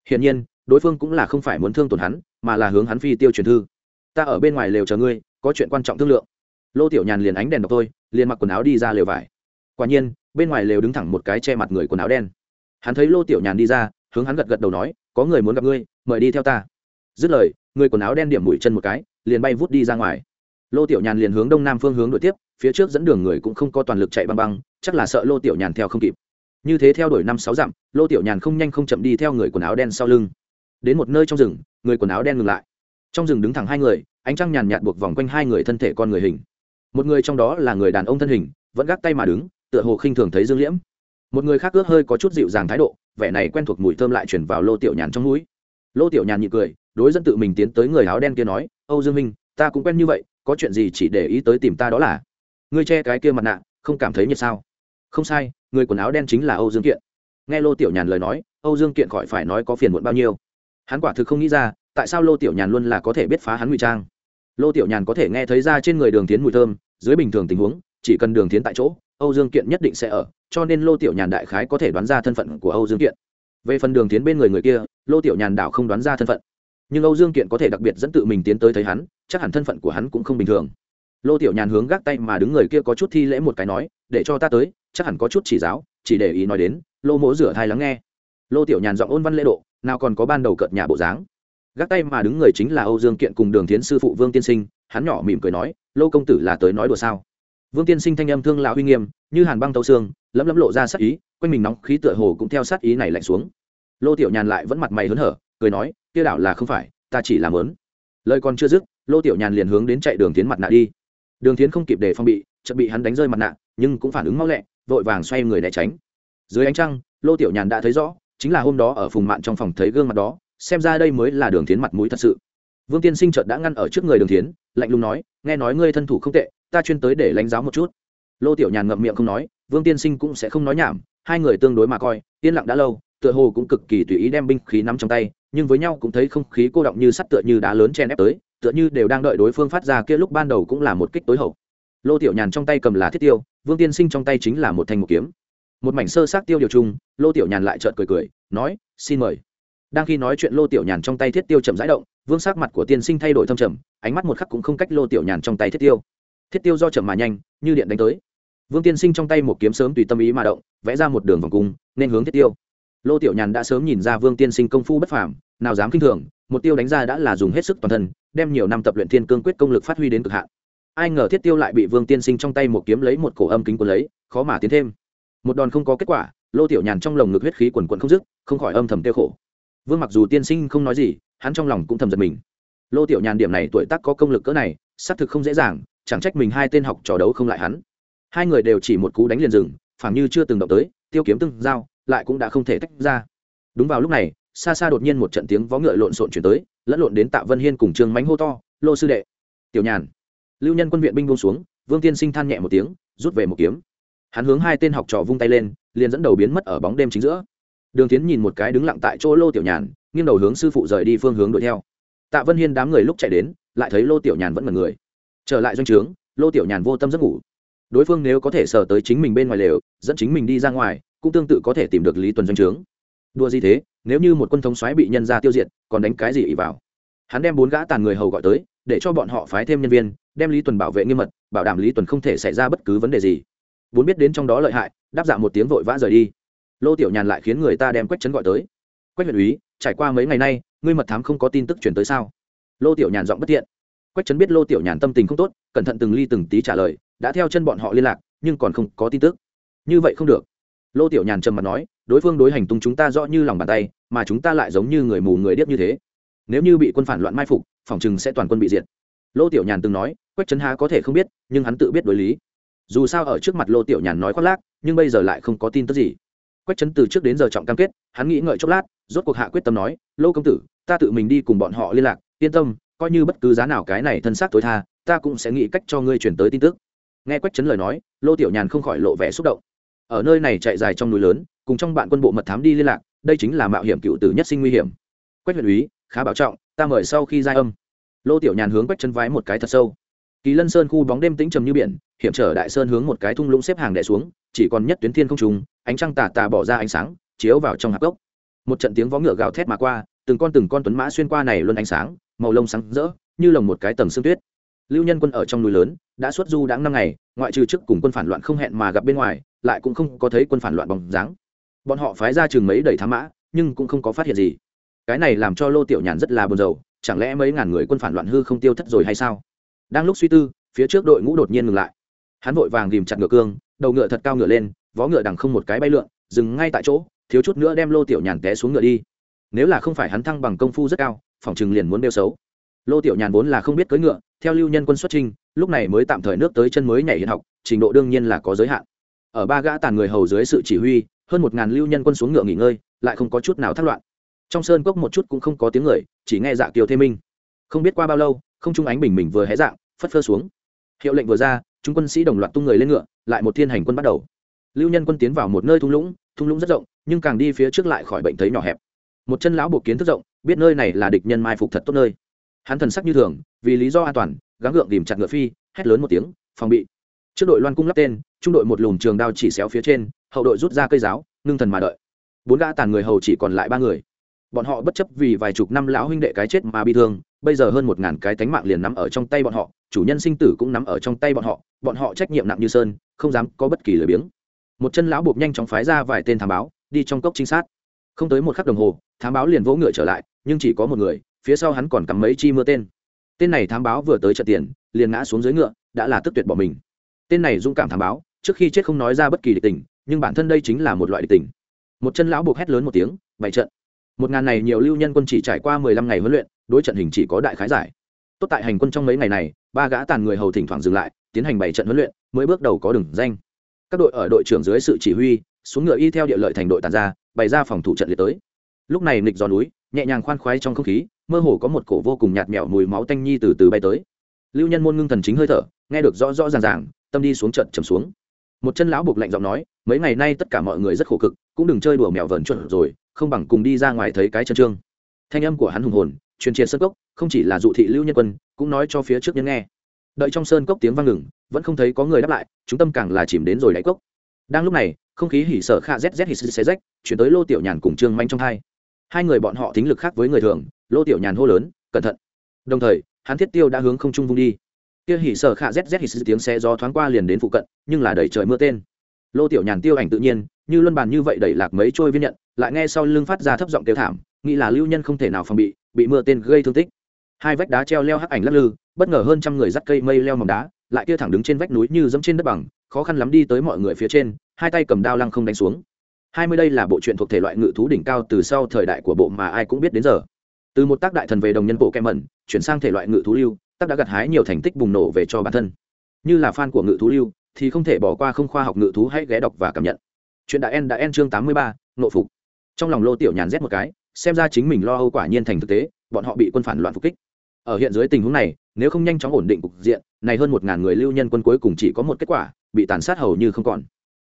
Hiển nhiên, đối phương cũng là không phải muốn thương tổn hắn, mà là hướng hắn phi tiêu truyền thư. Ta ở bên ngoài lều chờ ngươi, có chuyện quan trọng thương lượng. Lô tiểu nhàn liền ánh đèn đọc tôi liền mặc quần áo đi ra lều vải. Quả nhiên, bên ngoài lều đứng thẳng một cái che mặt người quần áo đen. Hắn thấy lô tiểu nhàn đi ra, hướng hắn gật gật đầu nói, có người muốn gặp ngươi, mời đi theo ta. Dứt lời, người quần áo đen điểm mũi chân một cái, liền bay vút đi ra ngoài. Lô tiểu nhàn liền hướng đông nam phương hướng đuổi tiếp, phía trước dẫn đường người cũng không có toàn lực chạy băng băng, chắc là sợ lô tiểu nhàn theo không kịp. Như thế theo đuổi năm sáu dặm, lô tiểu nhàn không nhanh không chậm đi theo người quần áo đen sau lưng. Đến một nơi trong rừng, người quần áo đen ngừng lại. Trong rừng đứng thẳng hai người, ánh trăng nhàn nhạt buộc vòng quanh hai người thân thể con người hình một người trong đó là người đàn ông thân hình, vẫn gác tay mà đứng, tựa hồ khinh thường thấy dương liễm. Một người khác ước hơi có chút dịu dàng thái độ, vẻ này quen thuộc mùi thơm lại chuyển vào lô tiểu nhàn trong mũi. Lô tiểu nhàn nhị cười, đối dẫn tự mình tiến tới người áo đen kia nói, âu dương minh, ta cũng quen như vậy, có chuyện gì chỉ để ý tới tìm ta đó là. Ngươi che cái kia mặt nạ, không cảm thấy nhiệt sao? Không sai, người quần áo đen chính là âu dương kiện. Nghe lô tiểu nhàn lời nói, âu dương kiện khỏi phải nói có phiền muộn bao nhiêu. Hắn quả thực không nghĩ ra, tại sao lô tiểu nhàn luôn là có thể biết phá hắn ngụy trang. Lô tiểu nhàn có thể nghe thấy ra trên người đường tiến mùi thơm dưới bình thường tình huống, chỉ cần đường tiến tại chỗ, âu dương kiện nhất định sẽ ở, cho nên lô tiểu nhàn đại khái có thể đoán ra thân phận của âu dương kiện. Về phần đường tiến bên người người kia, lô tiểu nhàn đảo không đoán ra thân phận. Nhưng âu dương kiện có thể đặc biệt dẫn tự mình tiến tới thấy hắn, chắc hẳn thân phận của hắn cũng không bình thường. Lô tiểu nhàn hướng gác tay mà đứng người kia có chút thi lễ một cái nói, để cho ta tới, chắc hẳn có chút chỉ giáo, chỉ để ý nói đến, lô mỗ rửa thai lắng nghe. Lô tiểu nhàn giọng ôn văn lễ độ, nào còn có ban đầu cợt nhà bộ dáng. Gác tay mà đứng người chính là âu dương kiện cùng đường tiến sư phụ vương tiên sinh, hắn nhỏ mỉm cười nói lô công tử là tới nói đùa sao? Vương tiên sinh thanh âm thương lão uy nghiêm, như hàn băng tấu xương, lấm lấm lộ ra sát ý, quanh mình nóng khí tựa hồ cũng theo sát ý này lạnh xuống. Lô tiểu nhàn lại vẫn mặt mày hớn hở, cười nói, kia đảo là không phải, ta chỉ làm lớn lời còn chưa dứt, lô tiểu nhàn liền hướng đến chạy đường tiến mặt nạ đi. Đường tiến không kịp để phong bị, chợt bị hắn đánh rơi mặt nạ, nhưng cũng phản ứng mau lẹ, vội vàng xoay người né tránh. Dưới ánh trăng, lô tiểu nhàn đã thấy rõ, chính là hôm đó ở phùng mạn trong phòng thấy gương mặt đó, xem ra đây mới là đường tiến mặt mũi thật sự. Vương tiên sinh chợt đã ngăn ở trước người đường tiến lạnh lùng nói, nghe nói ngươi thân thủ không tệ, ta chuyên tới để lãnh giáo một chút. Lô tiểu nhàn ngậm miệng không nói, vương tiên sinh cũng sẽ không nói nhảm, hai người tương đối mà coi, yên lặng đã lâu, tựa hồ cũng cực kỳ tùy ý đem binh khí nắm trong tay, nhưng với nhau cũng thấy không khí cô động như sắt tựa như đá lớn chen ép tới, tựa như đều đang đợi đối phương phát ra kia lúc ban đầu cũng là một kích tối hậu. Lô tiểu nhàn trong tay cầm là thiết tiêu, vương tiên sinh trong tay chính là một thanh một kiếm. Một mảnh sơ sát tiêu điều chung lô tiểu nhàn lại trợn cười cười, nói, xin mời. Đang khi nói chuyện, lô tiểu nhàn trong tay thiết tiêu chậm rãi động vương sắc mặt của tiên sinh thay đổi thâm trầm, ánh mắt một khắc cũng không cách lô tiểu nhàn trong tay thiết tiêu. Thiết tiêu do chậm mà nhanh, như điện đánh tới. Vương tiên sinh trong tay một kiếm sớm tùy tâm ý mà động, vẽ ra một đường vòng cung, nên hướng thiết tiêu. Lô tiểu nhàn đã sớm nhìn ra vương tiên sinh công phu bất phàm, nào dám k i n h thường, một tiêu đánh ra đã là dùng hết sức toàn thân, đem nhiều năm tập luyện thiên cương quyết công lực phát huy đến cực hạn. Ai ngờ thiết tiêu lại bị vương tiên sinh trong tay một kiếm lấy một cổ âm kính quần lấy, khó mà tiến thêm. Một đòn không có kết quả, lô tiểu nhàn trong lồng ngực huyết khí quần quận không dứt, không khỏi âm thầm tiêu khổ vương mặc dù tiên sinh không nói gì, hắn trong lòng cũng thầm giật mình. Lô tiểu nhàn điểm này tuổi tác có công lực cỡ này, xác thực không dễ dàng, chẳng trách mình hai tên học trò đấu không lại hắn. Hai người đều chỉ một cú đánh liền rừng phảng như chưa từng động tới, tiêu kiếm từng dao lại cũng đã không thể tách ra. Đúng vào lúc này, xa xa đột nhiên một trận tiếng vó ngựa lộn xộn chuyển tới, lẫn lộn đến tạ vân hiên cùng trương mánh hô to, lô sư đệ! Tiểu nhàn! Lưu nhân quân viện binh buông xuống, vương tiên sinh than nhẹ một tiếng, rút về một kiếm. Hắn hướng hai tên học trò vung tay lên, liền dẫn đầu biến mất ở bóng đêm chính giữa đường tiến nhìn một cái đứng lặng tại chỗ lô tiểu nhàn, nghiêng đầu hướng sư phụ rời đi phương hướng đuổi theo. Tạ vân hiên đám người lúc chạy đến, lại thấy lô tiểu nhàn vẫn mật người. Trở lại doanh trướng, lô tiểu nhàn vô tâm giấc ngủ. Đối phương nếu có thể sờ tới chính mình bên ngoài lều, dẫn chính mình đi ra ngoài, cũng tương tự có thể tìm được lý tuần doanh trướng. Đua gì thế, nếu như một quân thống xoáy bị nhân ra tiêu diệt, còn đánh cái gì ỉ vào? Hắn đem bốn gã tàn người hầu gọi tới, để cho bọn họ phái thêm nhân viên, đem lý tuần bảo vệ nghiêm mật, bảo đảm lý tuần không thể xảy ra bất cứ vấn đề gì. Vốn biết đến trong đó lợi hại, đáp dạ một tiếng vội vã rời đi lô tiểu nhàn lại khiến người ta đem quách trấn gọi tới. Quách huyện úy, trải qua mấy ngày nay, ngươi mật thám không có tin tức chuyển tới sao? Lô tiểu nhàn giọng bất thiện. Quách trấn biết lô tiểu nhàn tâm tình không tốt, cẩn thận từng ly từng tí trả lời, đã theo chân bọn họ liên lạc, nhưng còn không có tin tức. Như vậy không được. Lô tiểu nhàn trầm mặt nói, đối phương đối hành tung chúng ta rõ như lòng bàn tay, mà chúng ta lại giống như người mù người điếc như thế. Nếu như bị quân phản loạn mai phục, phòng chừng sẽ toàn quân bị diệt. Lô tiểu nhàn từng nói, quách trấn há có thể không biết, nhưng hắn tự biết đối lý. Dù sao ở trước mặt lô tiểu nhàn nói khoác lác, nhưng bây giờ lại không có tin tức gì quách trấn từ trước đến giờ trọng cam kết, hắn nghĩ ngợi chốc lát, rốt cuộc hạ quyết tâm nói, lô công tử, ta tự mình đi cùng bọn họ liên lạc, yên tâm, coi như bất cứ giá nào cái này thân xác tối tha, ta cũng sẽ nghĩ cách cho ngươi chuyển tới tin tức. Nghe quách trấn lời nói, lô tiểu nhàn không khỏi lộ vẻ xúc động. Ở nơi này chạy dài trong núi lớn, cùng trong bạn quân bộ mật thám đi liên lạc, đây chính là mạo hiểm cựu tử nhất sinh nguy hiểm. Quách huyện úy, khá bảo trọng, ta mời sau khi giai âm. Lô tiểu nhàn hướng quách chân vái một cái thật sâu. Kỳ lân sơn khu bóng đêm tĩnh trầm như biển, hiểm trở đại sơn hướng một cái thung lũng xếp hàng đè xuống chỉ còn nhất tuyến thiên không trùng, ánh trăng tà tà bỏ ra ánh sáng, chiếu vào trong hạp gốc một trận tiếng vó ngựa gào thét mà qua, từng con từng con tuấn mã xuyên qua này luôn ánh sáng, màu lông sáng rỡ, như lồng một cái tầng sương tuyết. Lưu nhân quân ở trong núi lớn, đã xuất du đã năm ngày, ngoại trừ trước cùng quân phản loạn không hẹn mà gặp bên ngoài, lại cũng không có thấy quân phản loạn bóng dáng. Bọn họ phái ra chừng mấy đầy thám mã, nhưng cũng không có phát hiện gì. Cái này làm cho lô tiểu nhàn rất là buồn rầu, chẳng lẽ mấy ngàn người quân phản loạn hư không tiêu thất rồi hay sao? Đang lúc suy tư, phía trước đội ngũ đột nhiên ngừng lại. Hắn vội vàng tìm chặt ngựa cương đầu ngựa thật cao ngựa lên, vó ngựa đằng không một cái bay lượn, dừng ngay tại chỗ, thiếu chút nữa đem lô tiểu nhàn té xuống ngựa đi. Nếu là không phải hắn thăng bằng công phu rất cao, phòng chừng liền muốn đeo xấu. Lô tiểu nhàn vốn là không biết cưỡi ngựa, theo lưu nhân quân xuất trinh, lúc này mới tạm thời nước tới chân mới nhảy hiện học, trình độ đương nhiên là có giới hạn. Ở ba gã tàn người hầu dưới sự chỉ huy, hơn một ngàn lưu nhân quân xuống ngựa nghỉ ngơi, lại không có chút nào thất loạn. Trong sơn cốc một chút cũng không có tiếng người, chỉ nghe dạ kiều thế minh. Không biết qua bao lâu, không trung ánh bình mình vừa hé dạng, phất phơ xuống. Hiệu lệnh vừa ra, chúng quân sĩ đồng loạt tung người lên ngựa lại một thiên hành quân bắt đầu. Lưu nhân quân tiến vào một nơi thung lũng thung lũng rất rộng, nhưng càng đi phía trước lại khỏi bệnh thấy nhỏ hẹp. Một chân lão buộc kiến thức rộng, biết nơi này là địch nhân mai phục thật tốt nơi. Hắn thần sắc như thường, vì lý do an toàn, gắng gượng tìm chặt ngựa phi, hét lớn một tiếng, phòng bị. Trước đội loan cung lắp tên, trung đội một lùm trường đao chỉ xéo phía trên, hậu đội rút ra cây giáo, ngưng thần mà đợi. Bốn gã tàn người hầu chỉ còn lại ba người. Bọn họ bất chấp vì vài chục năm lão huynh đệ cái chết mà bị thương bây giờ hơn một ngàn cái tánh mạng liền nắm ở trong tay bọn họ, chủ nhân sinh tử cũng nắm ở trong tay bọn họ bọn họ trách nhiệm nặng như sơn, không dám có bất kỳ lời biếng. Một chân lão buộc nhanh chóng phái ra vài tên thám báo, đi trong cốc trinh sát. Không tới một khắc đồng hồ, thám báo liền vỗ ngựa trở lại, nhưng chỉ có một người, phía sau hắn còn cắm mấy chi mưa tên. Tên này thám báo vừa tới trận tiền, liền ngã xuống dưới ngựa, đã là tức tuyệt bỏ mình. Tên này dũng cảm thám báo, trước khi chết không nói ra bất kỳ địch tình, nhưng bản thân đây chính là một loại địch tình. Một chân lão buộc hét lớn một tiếng, bày trận một ngàn này nhiều lưu nhân quân chỉ trải qua mười lăm ngày huấn luyện, đối trận hình chỉ có đại khái giải. Tốt tại hành quân trong mấy ngày này, ba gã tàn người hầu thỉnh thoảng dừng lại, tiến hành bảy trận huấn luyện, mới bước đầu có đường danh. Các đội ở đội trưởng dưới sự chỉ huy, xuống ngựa y theo địa lợi thành đội tàn ra, bày ra phòng thủ trận liệt tới. Lúc này nịch gió núi, nhẹ nhàng khoan khoái trong không khí, mơ hồ có một cổ vô cùng nhạt mẹo mùi máu tanh nhi từ từ bay tới. Lưu nhân môn ngưng thần chính hơi thở, nghe được rõ rõ ràng ràng, tâm đi xuống trận trầm xuống. Một chân lão buộc lạnh giọng nói, mấy ngày nay tất cả mọi người rất khổ cực, cũng đừng chơi đùa mèo vờn chuẩn rồi không bằng cùng đi ra ngoài thấy cái chân trương. Thanh âm của hắn hùng hồn, truyền triệt sơn cốc, không chỉ là dụ thị lưu nhân quân, cũng nói cho phía trước nhân nghe. Đợi trong sơn cốc tiếng vang ngừng, vẫn không thấy có người đáp lại, chúng tâm càng là chìm đến rồi đáy cốc. Đang lúc này, không khí hỉ sở kha zz hỉ xé rách, chuyển tới lô tiểu nhàn cùng trương manh trong hai. Hai người bọn họ tính lực khác với người thường, lô tiểu nhàn hô lớn, cẩn thận! Đồng thời, hắn thiết tiêu đã hướng không trung vung đi. Kia hỉ sở khạ zz hỉ tiếng xe gió thoáng qua liền đến phụ cận, nhưng là đẩy trời mưa tên. Lô tiểu nhàn tiêu ảnh tự nhiên, như luân bàn như vậy đẩy lạc mấy trôi viên nhận lại nghe sau lưng phát ra thấp giọng kêu thảm, nghĩ là lưu nhân không thể nào phòng bị bị mưa tên gây thương tích. Hai vách đá treo leo hắc ảnh lắc lư, bất ngờ hơn trăm người dắt cây mây leo mỏng đá, lại kia thẳng đứng trên vách núi như dẫm trên đất bằng, khó khăn lắm đi tới mọi người phía trên, hai tay cầm đao lăng không đánh xuống. Hai mươi đây là bộ truyện thuộc thể loại ngự thú đỉnh cao từ sau thời đại của bộ mà ai cũng biết đến giờ. Từ một tác đại thần về đồng nhân bộ kem mẩn, chuyển sang thể loại ngự thú lưu, tác đã gặt hái nhiều thành tích bùng nổ về cho bản thân. Như là fan của ngự thú lưu, thì không thể bỏ qua không khoa học ngự thú hãy ghé đọc và cảm nhận. Chuyện đã en đã en chương tám mươi ba, nộ phục trong lòng lô tiểu nhàn rét một cái, xem ra chính mình lo âu quả nhiên thành thực tế, bọn họ bị quân phản loạn phục kích. Ở hiện dưới tình huống này, nếu không nhanh chóng ổn định cục diện, này hơn một ngàn người lưu nhân quân cuối cùng chỉ có một kết quả, bị tàn sát hầu như không còn.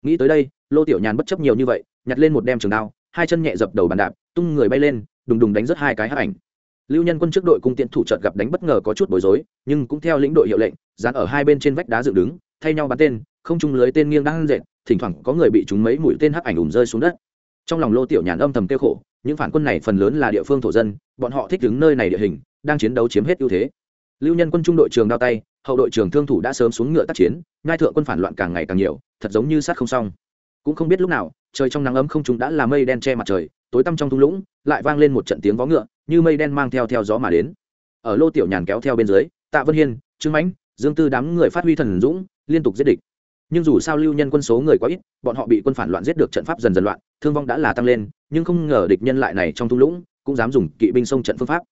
Nghĩ tới đây, lô tiểu nhàn bất chấp nhiều như vậy, nhặt lên một đem trường đao, hai chân nhẹ dập đầu bàn đạp, tung người bay lên, đùng đùng đánh rất hai cái hấp ảnh. Lưu nhân quân trước đội cung tiễn thủ trợt gặp đánh bất ngờ có chút bối rối, nhưng cũng theo lĩnh đội hiệu lệnh, dán ở hai bên trên vách đá dựng đứng, thay nhau bắn tên, không chung lưới tên nghiêng đang dệt, thỉnh thoảng có người bị chúng mấy mũi tên hắc ảnh ùm rơi xuống đất trong lòng lô tiểu nhàn âm thầm tiêu khổ, những phản quân này phần lớn là địa phương thổ dân, bọn họ thích đứng nơi này địa hình, đang chiến đấu chiếm hết ưu thế. Lưu nhân quân trung đội trường đao tay, hậu đội trường thương thủ đã sớm xuống ngựa tác chiến ngai thượng quân phản loạn càng ngày càng nhiều, thật giống như sát không xong. Cũng không biết lúc nào, trời trong nắng ấm không chúng đã là mây đen che mặt trời, tối tăm trong thung lũng, lại vang lên một trận tiếng vó ngựa, như mây đen mang theo theo gió mà đến. Ở lô tiểu nhàn kéo theo bên dưới, tạ vân hiên, trương mãnh, dương tư đám người phát huy thần dũng, liên tục giết địch nhưng dù sao lưu nhân quân số người quá ít, bọn họ bị quân phản loạn giết được trận pháp dần dần loạn, thương vong đã là tăng lên, nhưng không ngờ địch nhân lại này trong thung lũng, cũng dám dùng kỵ binh xông trận phương pháp.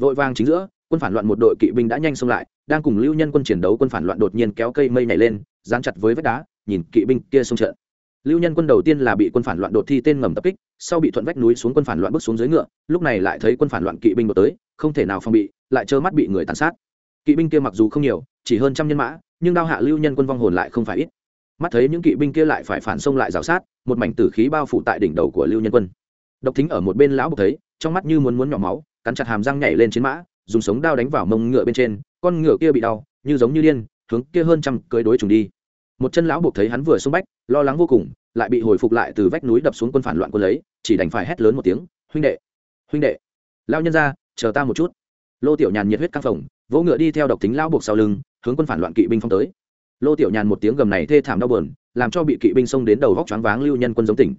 Vội vàng chính giữa, quân phản loạn một đội kỵ binh đã nhanh xông lại, đang cùng lưu nhân quân chiến đấu quân phản loạn đột nhiên kéo cây mây nhảy lên, dán chặt với vách đá, nhìn kỵ binh kia xông trận. Lưu nhân quân đầu tiên là bị quân phản loạn đột thi tên ngầm tập kích, sau bị thuận vách núi xuống quân phản loạn bước xuống dưới ngựa, lúc này lại thấy quân phản loạn kỵ binh đột tới, không thể nào phòng bị, lại trơ mắt bị người tàn sát. Kỵ binh kia mặc dù không nhiều, chỉ hơn trăm nhân mã, nhưng đao hạ lưu nhân quân vong hồn lại không phải ít mắt thấy những kỵ binh kia lại phải phản xông lại rào sát, một mảnh tử khí bao phủ tại đỉnh đầu của lưu nhân quân. Độc thính ở một bên lão bộc thấy, trong mắt như muốn muốn nhỏ máu, cắn chặt hàm răng nhảy lên chiến mã, dùng sống đao đánh vào mông ngựa bên trên, con ngựa kia bị đau, như giống như điên, hướng kia hơn trăm cưới đối trùng đi. Một chân lão buộc thấy hắn vừa xông bách, lo lắng vô cùng, lại bị hồi phục lại từ vách núi đập xuống quân phản loạn quân lấy, chỉ đành phải hét lớn một tiếng, huynh đệ! Huynh đệ! Lao nhân ra, chờ ta một chút. Lô tiểu nhàn nhiệt huyết căng phồng, vỗ ngựa đi theo độc tính lão buộc sau lưng, hướng quân phản loạn kỵ binh phong tới lô tiểu nhàn một tiếng gầm này thê thảm đau bờn làm cho bị kỵ binh xông đến đầu vóc choáng váng lưu nhân quân giống tỉnh.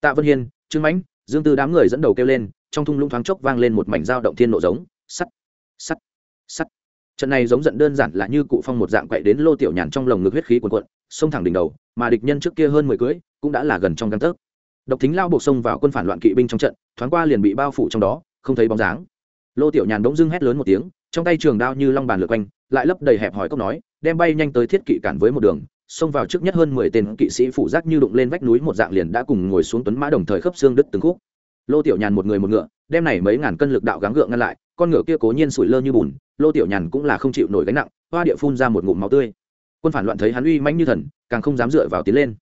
Tạ vân hiên, trương mãnh, dương tư đám người dẫn đầu kêu lên, trong thung lũng thoáng chốc vang lên một mảnh dao động thiên nộ giống, sắt sắt sắt. Trận này giống giận đơn giản là như cụ phong một dạng quậy đến lô tiểu nhàn trong lồng ngực huyết khí quần quận xông thẳng đỉnh đầu, mà địch nhân trước kia hơn mười cưới cũng đã là gần trong găng tấc. Độc thính lao buộc xông vào quân phản loạn kỵ binh trong trận, thoáng qua liền bị bao phủ trong đó, không thấy bóng dáng. Lô tiểu nhàn bỗng dưng hét lớn một tiếng, trong tay trường đao như long bàn lượt quanh, lại lấp đầy hẹp hỏi cốc nói đem bay nhanh tới thiết kỵ cản với một đường, xông vào trước nhất hơn mười tên kỵ sĩ phụ giác như đụng lên vách núi một dạng liền đã cùng ngồi xuống tuấn mã đồng thời khớp xương đứt từng khúc. Lô tiểu nhàn một người một ngựa, đem này mấy ngàn cân lực đạo gắng gượng ngăn lại, con ngựa kia cố nhiên sủi lơ như bùn, lô tiểu nhàn cũng là không chịu nổi gánh nặng, hoa địa phun ra một ngụm máu tươi. Quân phản loạn thấy hắn uy mãnh như thần, càng không dám dựa vào tiến lên.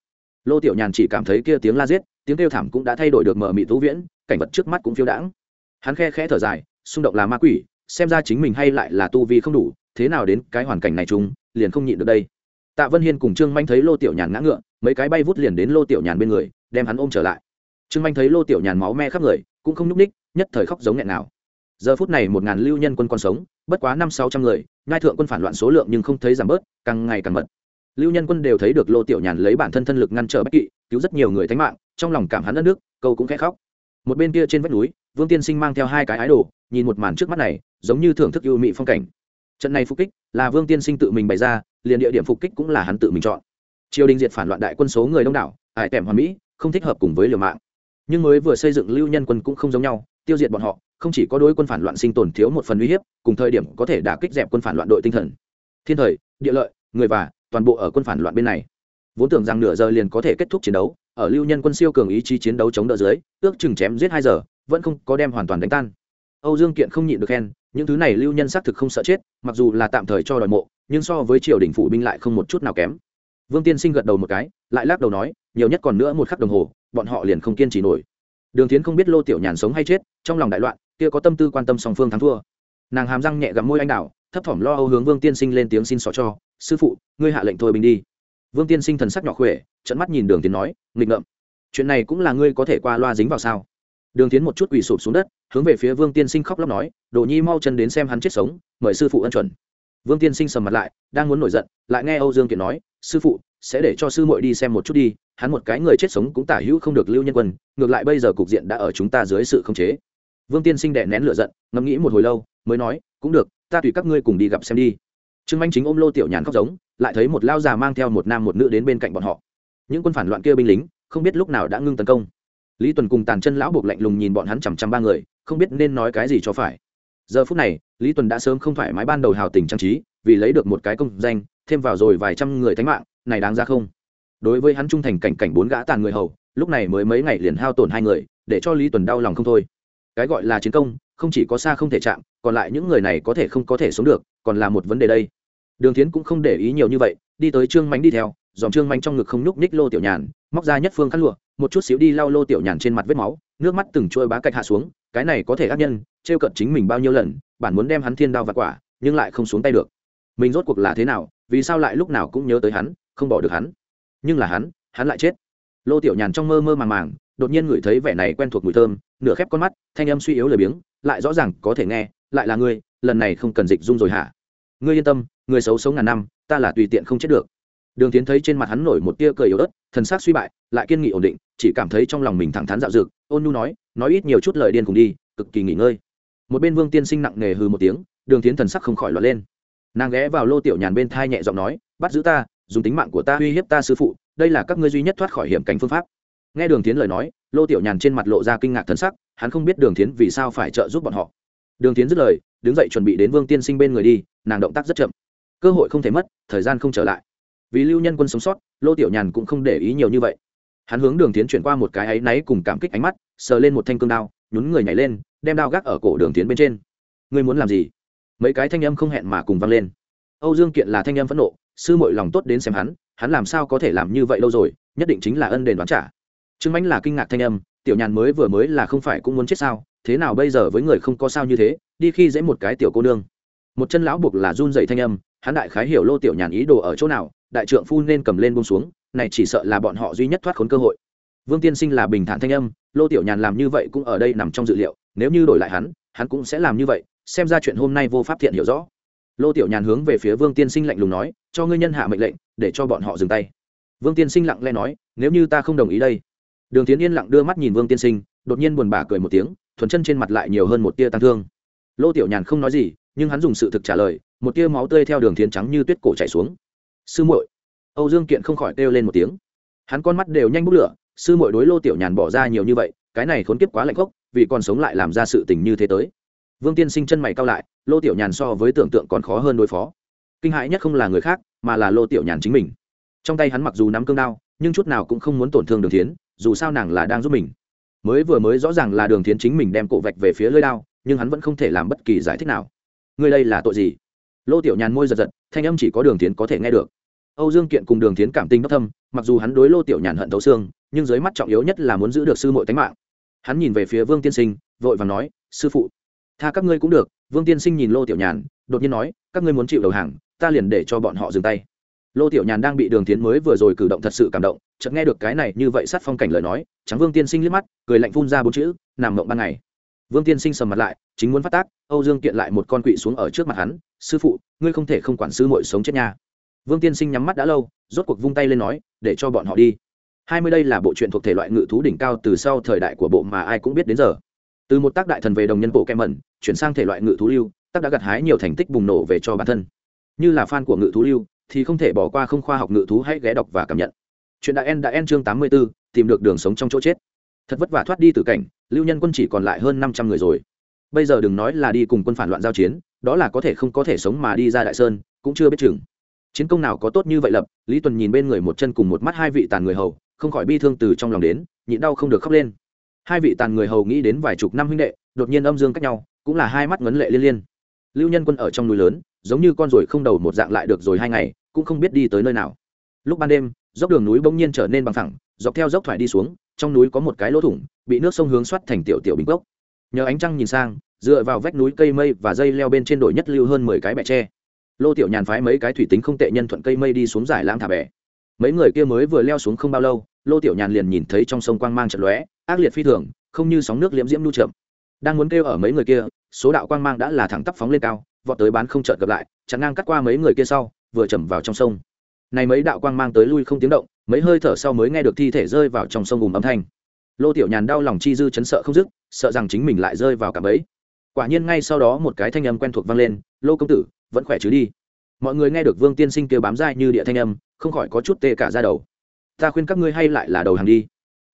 Lô tiểu nhàn chỉ cảm thấy kia tiếng la giết, tiếng kêu thảm cũng đã thay đổi được mở mị tú viễn, cảnh vật trước mắt cũng phiêu đãng. Hắn khe khẽ thở dài, xung động là ma quỷ, xem ra chính mình hay lại là tu vi không đủ, thế nào đến cái hoàn cảnh này chúng liền không nhịn được đây. Tạ vân hiên cùng trương manh thấy lô tiểu nhàn ngã ngựa, mấy cái bay vút liền đến lô tiểu nhàn bên người, đem hắn ôm trở lại. Trương manh thấy lô tiểu nhàn máu me khắp người, cũng không nhúc ních nhất thời khóc giống nghẹn nào. Giờ phút này một ngàn lưu nhân quân còn sống, bất quá năm sáu trăm người ngai thượng quân phản loạn số lượng nhưng không thấy giảm bớt, càng ngày càng mật. Lưu nhân quân đều thấy được lô tiểu nhàn lấy bản thân thân lực ngăn trở bất kỵ, cứu rất nhiều người thánh mạng, trong lòng cảm hắn đất nước, câu cũng khẽ khóc. Một bên kia trên vách núi, vương tiên sinh mang theo hai cái ái đồ, nhìn một màn trước mắt này, giống như thưởng thức ưu mị phong cảnh trận này phục kích là vương tiên sinh tự mình bày ra, liền địa điểm phục kích cũng là hắn tự mình chọn. Triều đình diệt phản loạn đại quân số người đông đảo, ải tẻm hoàn mỹ, không thích hợp cùng với liều mạng. Nhưng mới vừa xây dựng lưu nhân quân cũng không giống nhau, tiêu diệt bọn họ, không chỉ có đối quân phản loạn sinh tồn thiếu một phần uy hiếp, cùng thời điểm có thể đả kích dẹp quân phản loạn đội tinh thần. Thiên thời, địa lợi, người và, toàn bộ ở quân phản loạn bên này. Vốn tưởng rằng nửa giờ liền có thể kết thúc chiến đấu, ở lưu nhân quân siêu cường ý chí chiến đấu chống đỡ dưới, ước chừng chém giết hai giờ, vẫn không có đem hoàn toàn đánh tan âu dương kiện không nhịn được khen những thứ này lưu nhân xác thực không sợ chết mặc dù là tạm thời cho đòi mộ nhưng so với triều đình phủ binh lại không một chút nào kém. Vương tiên sinh gật đầu một cái lại lắc đầu nói nhiều nhất còn nữa một khắc đồng hồ bọn họ liền không kiên trì nổi. Đường Thiến không biết lô tiểu nhàn sống hay chết trong lòng đại loạn kia có tâm tư quan tâm song phương thắng thua. Nàng hàm răng nhẹ gặm môi anh đảo, thấp thỏm lo âu hướng vương tiên sinh lên tiếng xin xỏ cho sư phụ ngươi hạ lệnh thôi bình đi. Vương tiên sinh thần sắc nhỏ khỏe trận mắt nhìn đường Thiến nói nghịch ngợm. Chuyện này cũng là ngươi có thể qua loa dính vào sao? Đường tiến một chút quỳ sụp xuống đất, hướng về phía vương tiên sinh khóc lóc nói, đồ nhi mau chân đến xem hắn chết sống, mời sư phụ ân chuẩn. Vương tiên sinh sầm mặt lại, đang muốn nổi giận, lại nghe âu dương Kiệt nói, sư phụ, sẽ để cho sư muội đi xem một chút đi, hắn một cái người chết sống cũng tả hữu không được lưu nhân quân, ngược lại bây giờ cục diện đã ở chúng ta dưới sự khống chế. Vương tiên sinh đẻ nén lửa giận, ngẫm nghĩ một hồi lâu, mới nói, cũng được, ta tùy các ngươi cùng đi gặp xem đi. Trương anh chính ôm lô tiểu nhàn khóc giống, lại thấy một lao già mang theo một nam một nữ đến bên cạnh bọn họ. Những quân phản loạn kia binh lính, không biết lúc nào đã ngưng tấn công lý tuần cùng tàn chân lão buộc lạnh lùng nhìn bọn hắn chằm chằm ba người, không biết nên nói cái gì cho phải. Giờ phút này, lý tuần đã sớm không thoải mái ban đầu hào tình trang trí, vì lấy được một cái công danh, thêm vào rồi vài trăm người thánh mạng, này đáng ra không? Đối với hắn trung thành cảnh cảnh bốn gã tàn người hầu, lúc này mới mấy ngày liền hao tổn hai người, để cho lý tuần đau lòng không thôi. Cái gọi là chiến công, không chỉ có xa không thể chạm, còn lại những người này có thể không có thể sống được, còn là một vấn đề đây. Đường tiến cũng không để ý nhiều như vậy, đi tới trương mánh đi theo, dòm trương mánh trong ngực không nhúc ních lô tiểu nhàn, móc ra nhất phương khăn lụa một chút xíu đi lau lô tiểu nhàn trên mặt vết máu, nước mắt từng trôi bá cạch hạ xuống, cái này có thể ác nhân, trêu cận chính mình bao nhiêu lần, bản muốn đem hắn thiên đao và quả, nhưng lại không xuống tay được. Mình rốt cuộc là thế nào, vì sao lại lúc nào cũng nhớ tới hắn, không bỏ được hắn? Nhưng là hắn hắn lại chết. Lô tiểu nhàn trong mơ mơ màng màng, đột nhiên ngửi thấy vẻ này quen thuộc mùi thơm, nửa khép con mắt, thanh âm suy yếu lười biếng, lại rõ ràng có thể nghe, lại là ngươi, lần này không cần dịch dung rồi hả? Ngươi yên tâm, người xấu sống ngàn năm, ta là tùy tiện không chết được đường tiến thấy trên mặt hắn nổi một tia cười yếu ớt, thần sắc suy bại, lại kiên nghị ổn định, chỉ cảm thấy trong lòng mình thẳng thắn dạo dực, ôn nhu nói nói ít nhiều chút lời điên cùng đi, cực kỳ nghỉ ngơi. Một bên vương tiên sinh nặng nề hừ một tiếng, đường tiến thần sắc không khỏi lọt lên. Nàng ghé vào lô tiểu nhàn bên thai nhẹ giọng nói, bắt giữ ta, dùng tính mạng của ta uy hiếp ta sư phụ, đây là các ngươi duy nhất thoát khỏi hiểm cảnh phương pháp. Nghe đường tiến lời nói, lô tiểu nhàn trên mặt lộ ra kinh ngạc thần sắc, hắn không biết đường tiến vì sao phải trợ giúp bọn họ. Đường tiến dứt lời, đứng dậy chuẩn bị đến vương tiên sinh bên người đi, nàng động tác rất chậm. Cơ hội không thể mất, thời gian không trở lại vì lưu nhân quân sống sót, lô tiểu nhàn cũng không để ý nhiều như vậy. Hắn hướng đường tiến chuyển qua một cái áy náy cùng cảm kích ánh mắt, sờ lên một thanh cương đao, nhún người nhảy lên, đem đao gác ở cổ đường tiến bên trên. Ngươi muốn làm gì? Mấy cái thanh âm không hẹn mà cùng vang lên. Âu dương kiện là thanh âm phẫn nộ, sư mội lòng tốt đến xem hắn hắn làm sao có thể làm như vậy lâu rồi, nhất định chính là ân đền đoán trả. Trương mãnh là kinh ngạc thanh âm, tiểu nhàn mới vừa mới là không phải cũng muốn chết sao, thế nào bây giờ với người không có sao như thế, đi khi dễ một cái tiểu cô nương. Một chân lão buộc là run dậy thanh âm, hắn đại khái hiểu lô tiểu nhàn ý đồ ở chỗ nào đại trượng phu nên cầm lên bông xuống, này chỉ sợ là bọn họ duy nhất thoát khốn cơ hội. Vương tiên sinh là bình thản thanh âm, lô tiểu nhàn làm như vậy cũng ở đây nằm trong dự liệu, nếu như đổi lại hắn hắn cũng sẽ làm như vậy, xem ra chuyện hôm nay vô pháp thiện hiểu rõ. Lô tiểu nhàn hướng về phía vương tiên sinh lạnh lùng nói, cho ngươi nhân hạ mệnh lệnh, để cho bọn họ dừng tay. Vương tiên sinh lặng lẽ nói, nếu như ta không đồng ý đây. Đường tiến yên lặng đưa mắt nhìn vương tiên sinh, đột nhiên buồn bã cười một tiếng, thuần chân trên mặt lại nhiều hơn một tia tăng thương. Lô tiểu nhàn không nói gì, nhưng hắn dùng sự thực trả lời, một tia máu tươi theo đường tiến trắng như tuyết cổ chảy xuống sư muội. Âu dương kiện không khỏi kêu lên một tiếng. Hắn con mắt đều nhanh bốc lửa, sư muội đối lô tiểu nhàn bỏ ra nhiều như vậy, cái này khốn kiếp quá lạnh gốc, vì còn sống lại làm ra sự tình như thế tới. Vương tiên sinh chân mày cao lại, lô tiểu nhàn so với tưởng tượng còn khó hơn đối phó. Kinh hãi nhất không là người khác, mà là lô tiểu nhàn chính mình. Trong tay hắn mặc dù nắm cương đao, nhưng chút nào cũng không muốn tổn thương đường tiến dù sao nàng là đang giúp mình. Mới vừa mới rõ ràng là đường tiến chính mình đem cổ vạch về phía lưỡi đao, nhưng hắn vẫn không thể làm bất kỳ giải thích nào. Ngươi đây là tội gì? Lô tiểu nhàn môi giật giật, thanh âm chỉ có đường tiến có thể nghe được âu dương kiện cùng đường Thiến cảm tình bất thâm, mặc dù hắn đối lô tiểu nhàn hận thấu xương, nhưng dưới mắt trọng yếu nhất là muốn giữ được sư muội tánh mạng. Hắn nhìn về phía vương tiên sinh, vội vàng nói, sư phụ, tha các ngươi cũng được. Vương tiên sinh nhìn lô tiểu nhàn, đột nhiên nói, các ngươi muốn chịu đầu hàng, ta liền để cho bọn họ dừng tay. Lô tiểu nhàn đang bị đường Thiến mới vừa rồi cử động thật sự cảm động, chợt nghe được cái này như vậy sát phong cảnh lời nói, trắng vương tiên sinh liếc mắt, cười lạnh phun ra bốn chữ, nằm mộng ban ngày. Vương tiên sinh sầm mặt lại, chính muốn phát tác, âu dương kiện lại một con quỷ xuống ở trước mặt hắn, sư phụ, ngươi không thể không quản sư muội sống chết nha vương tiên sinh nhắm mắt đã lâu rốt cuộc vung tay lên nói để cho bọn họ đi. Hai mươi đây là bộ truyện thuộc thể loại ngự thú đỉnh cao từ sau thời đại của bộ mà ai cũng biết đến giờ. Từ một tác đại thần về đồng nhân bộ kem mẩn chuyển sang thể loại ngự thú lưu tác đã gặt hái nhiều thành tích bùng nổ về cho bản thân. Như là fan của ngự thú lưu thì không thể bỏ qua không khoa học ngự thú hãy ghé đọc và cảm nhận. Chuyện đại en đã en chương tám mươi 84, tìm được đường sống trong chỗ chết. Thật vất vả thoát đi từ cảnh lưu nhân quân chỉ còn lại hơn năm trăm người rồi. Bây giờ đừng nói là đi cùng quân phản loạn giao chiến đó là có thể không có thể sống mà đi ra đại sơn cũng chưa biết chừng chiến công nào có tốt như vậy lập, lý tuần nhìn bên người một chân cùng một mắt hai vị tàn người hầu, không khỏi bi thương từ trong lòng đến, nhịn đau không được khóc lên. Hai vị tàn người hầu nghĩ đến vài chục năm huynh đệ, đột nhiên âm dương cách nhau, cũng là hai mắt ngấn lệ liên liên. Lưu nhân quân ở trong núi lớn, giống như con ruồi không đầu một dạng lại được rồi hai ngày, cũng không biết đi tới nơi nào. Lúc ban đêm, dốc đường núi bỗng nhiên trở nên bằng thẳng, dọc theo dốc thoải đi xuống, trong núi có một cái lỗ thủng, bị nước sông hướng xoắt thành tiểu tiểu bình cốc nhờ ánh trăng nhìn sang, dựa vào vách núi cây mây và dây leo bên trên đồi nhất lưu hơn mười cái bẹ tre lô tiểu nhàn phái mấy cái thủy tính không tệ nhân thuận cây mây đi xuống giải lãng thả bè. Mấy người kia mới vừa leo xuống không bao lâu, lô tiểu nhàn liền nhìn thấy trong sông quang mang trận lóe, ác liệt phi thường, không như sóng nước liễm diễm nu chậm. Đang muốn kêu ở mấy người kia, số đạo quang mang đã là thẳng tắp phóng lên cao, vọt tới bán không chợt gặp lại chắn ngang cắt qua mấy người kia sau, vừa chầm vào trong sông. Này mấy đạo quang mang tới lui không tiếng động, mấy hơi thở sau mới nghe được thi thể rơi vào trong sông ùm âm thanh. Lô tiểu nhàn đau lòng chi dư chấn sợ không dứt, sợ rằng chính mình lại rơi vào cả bẫy. Quả nhiên ngay sau đó một cái thanh âm quen thuộc vang lên, lô công tử vẫn khỏe chứ đi. Mọi người nghe được vương tiên sinh kêu bám dai như địa thanh âm, không khỏi có chút tê cả ra đầu. Ta khuyên các ngươi hay lại là đầu hàng đi.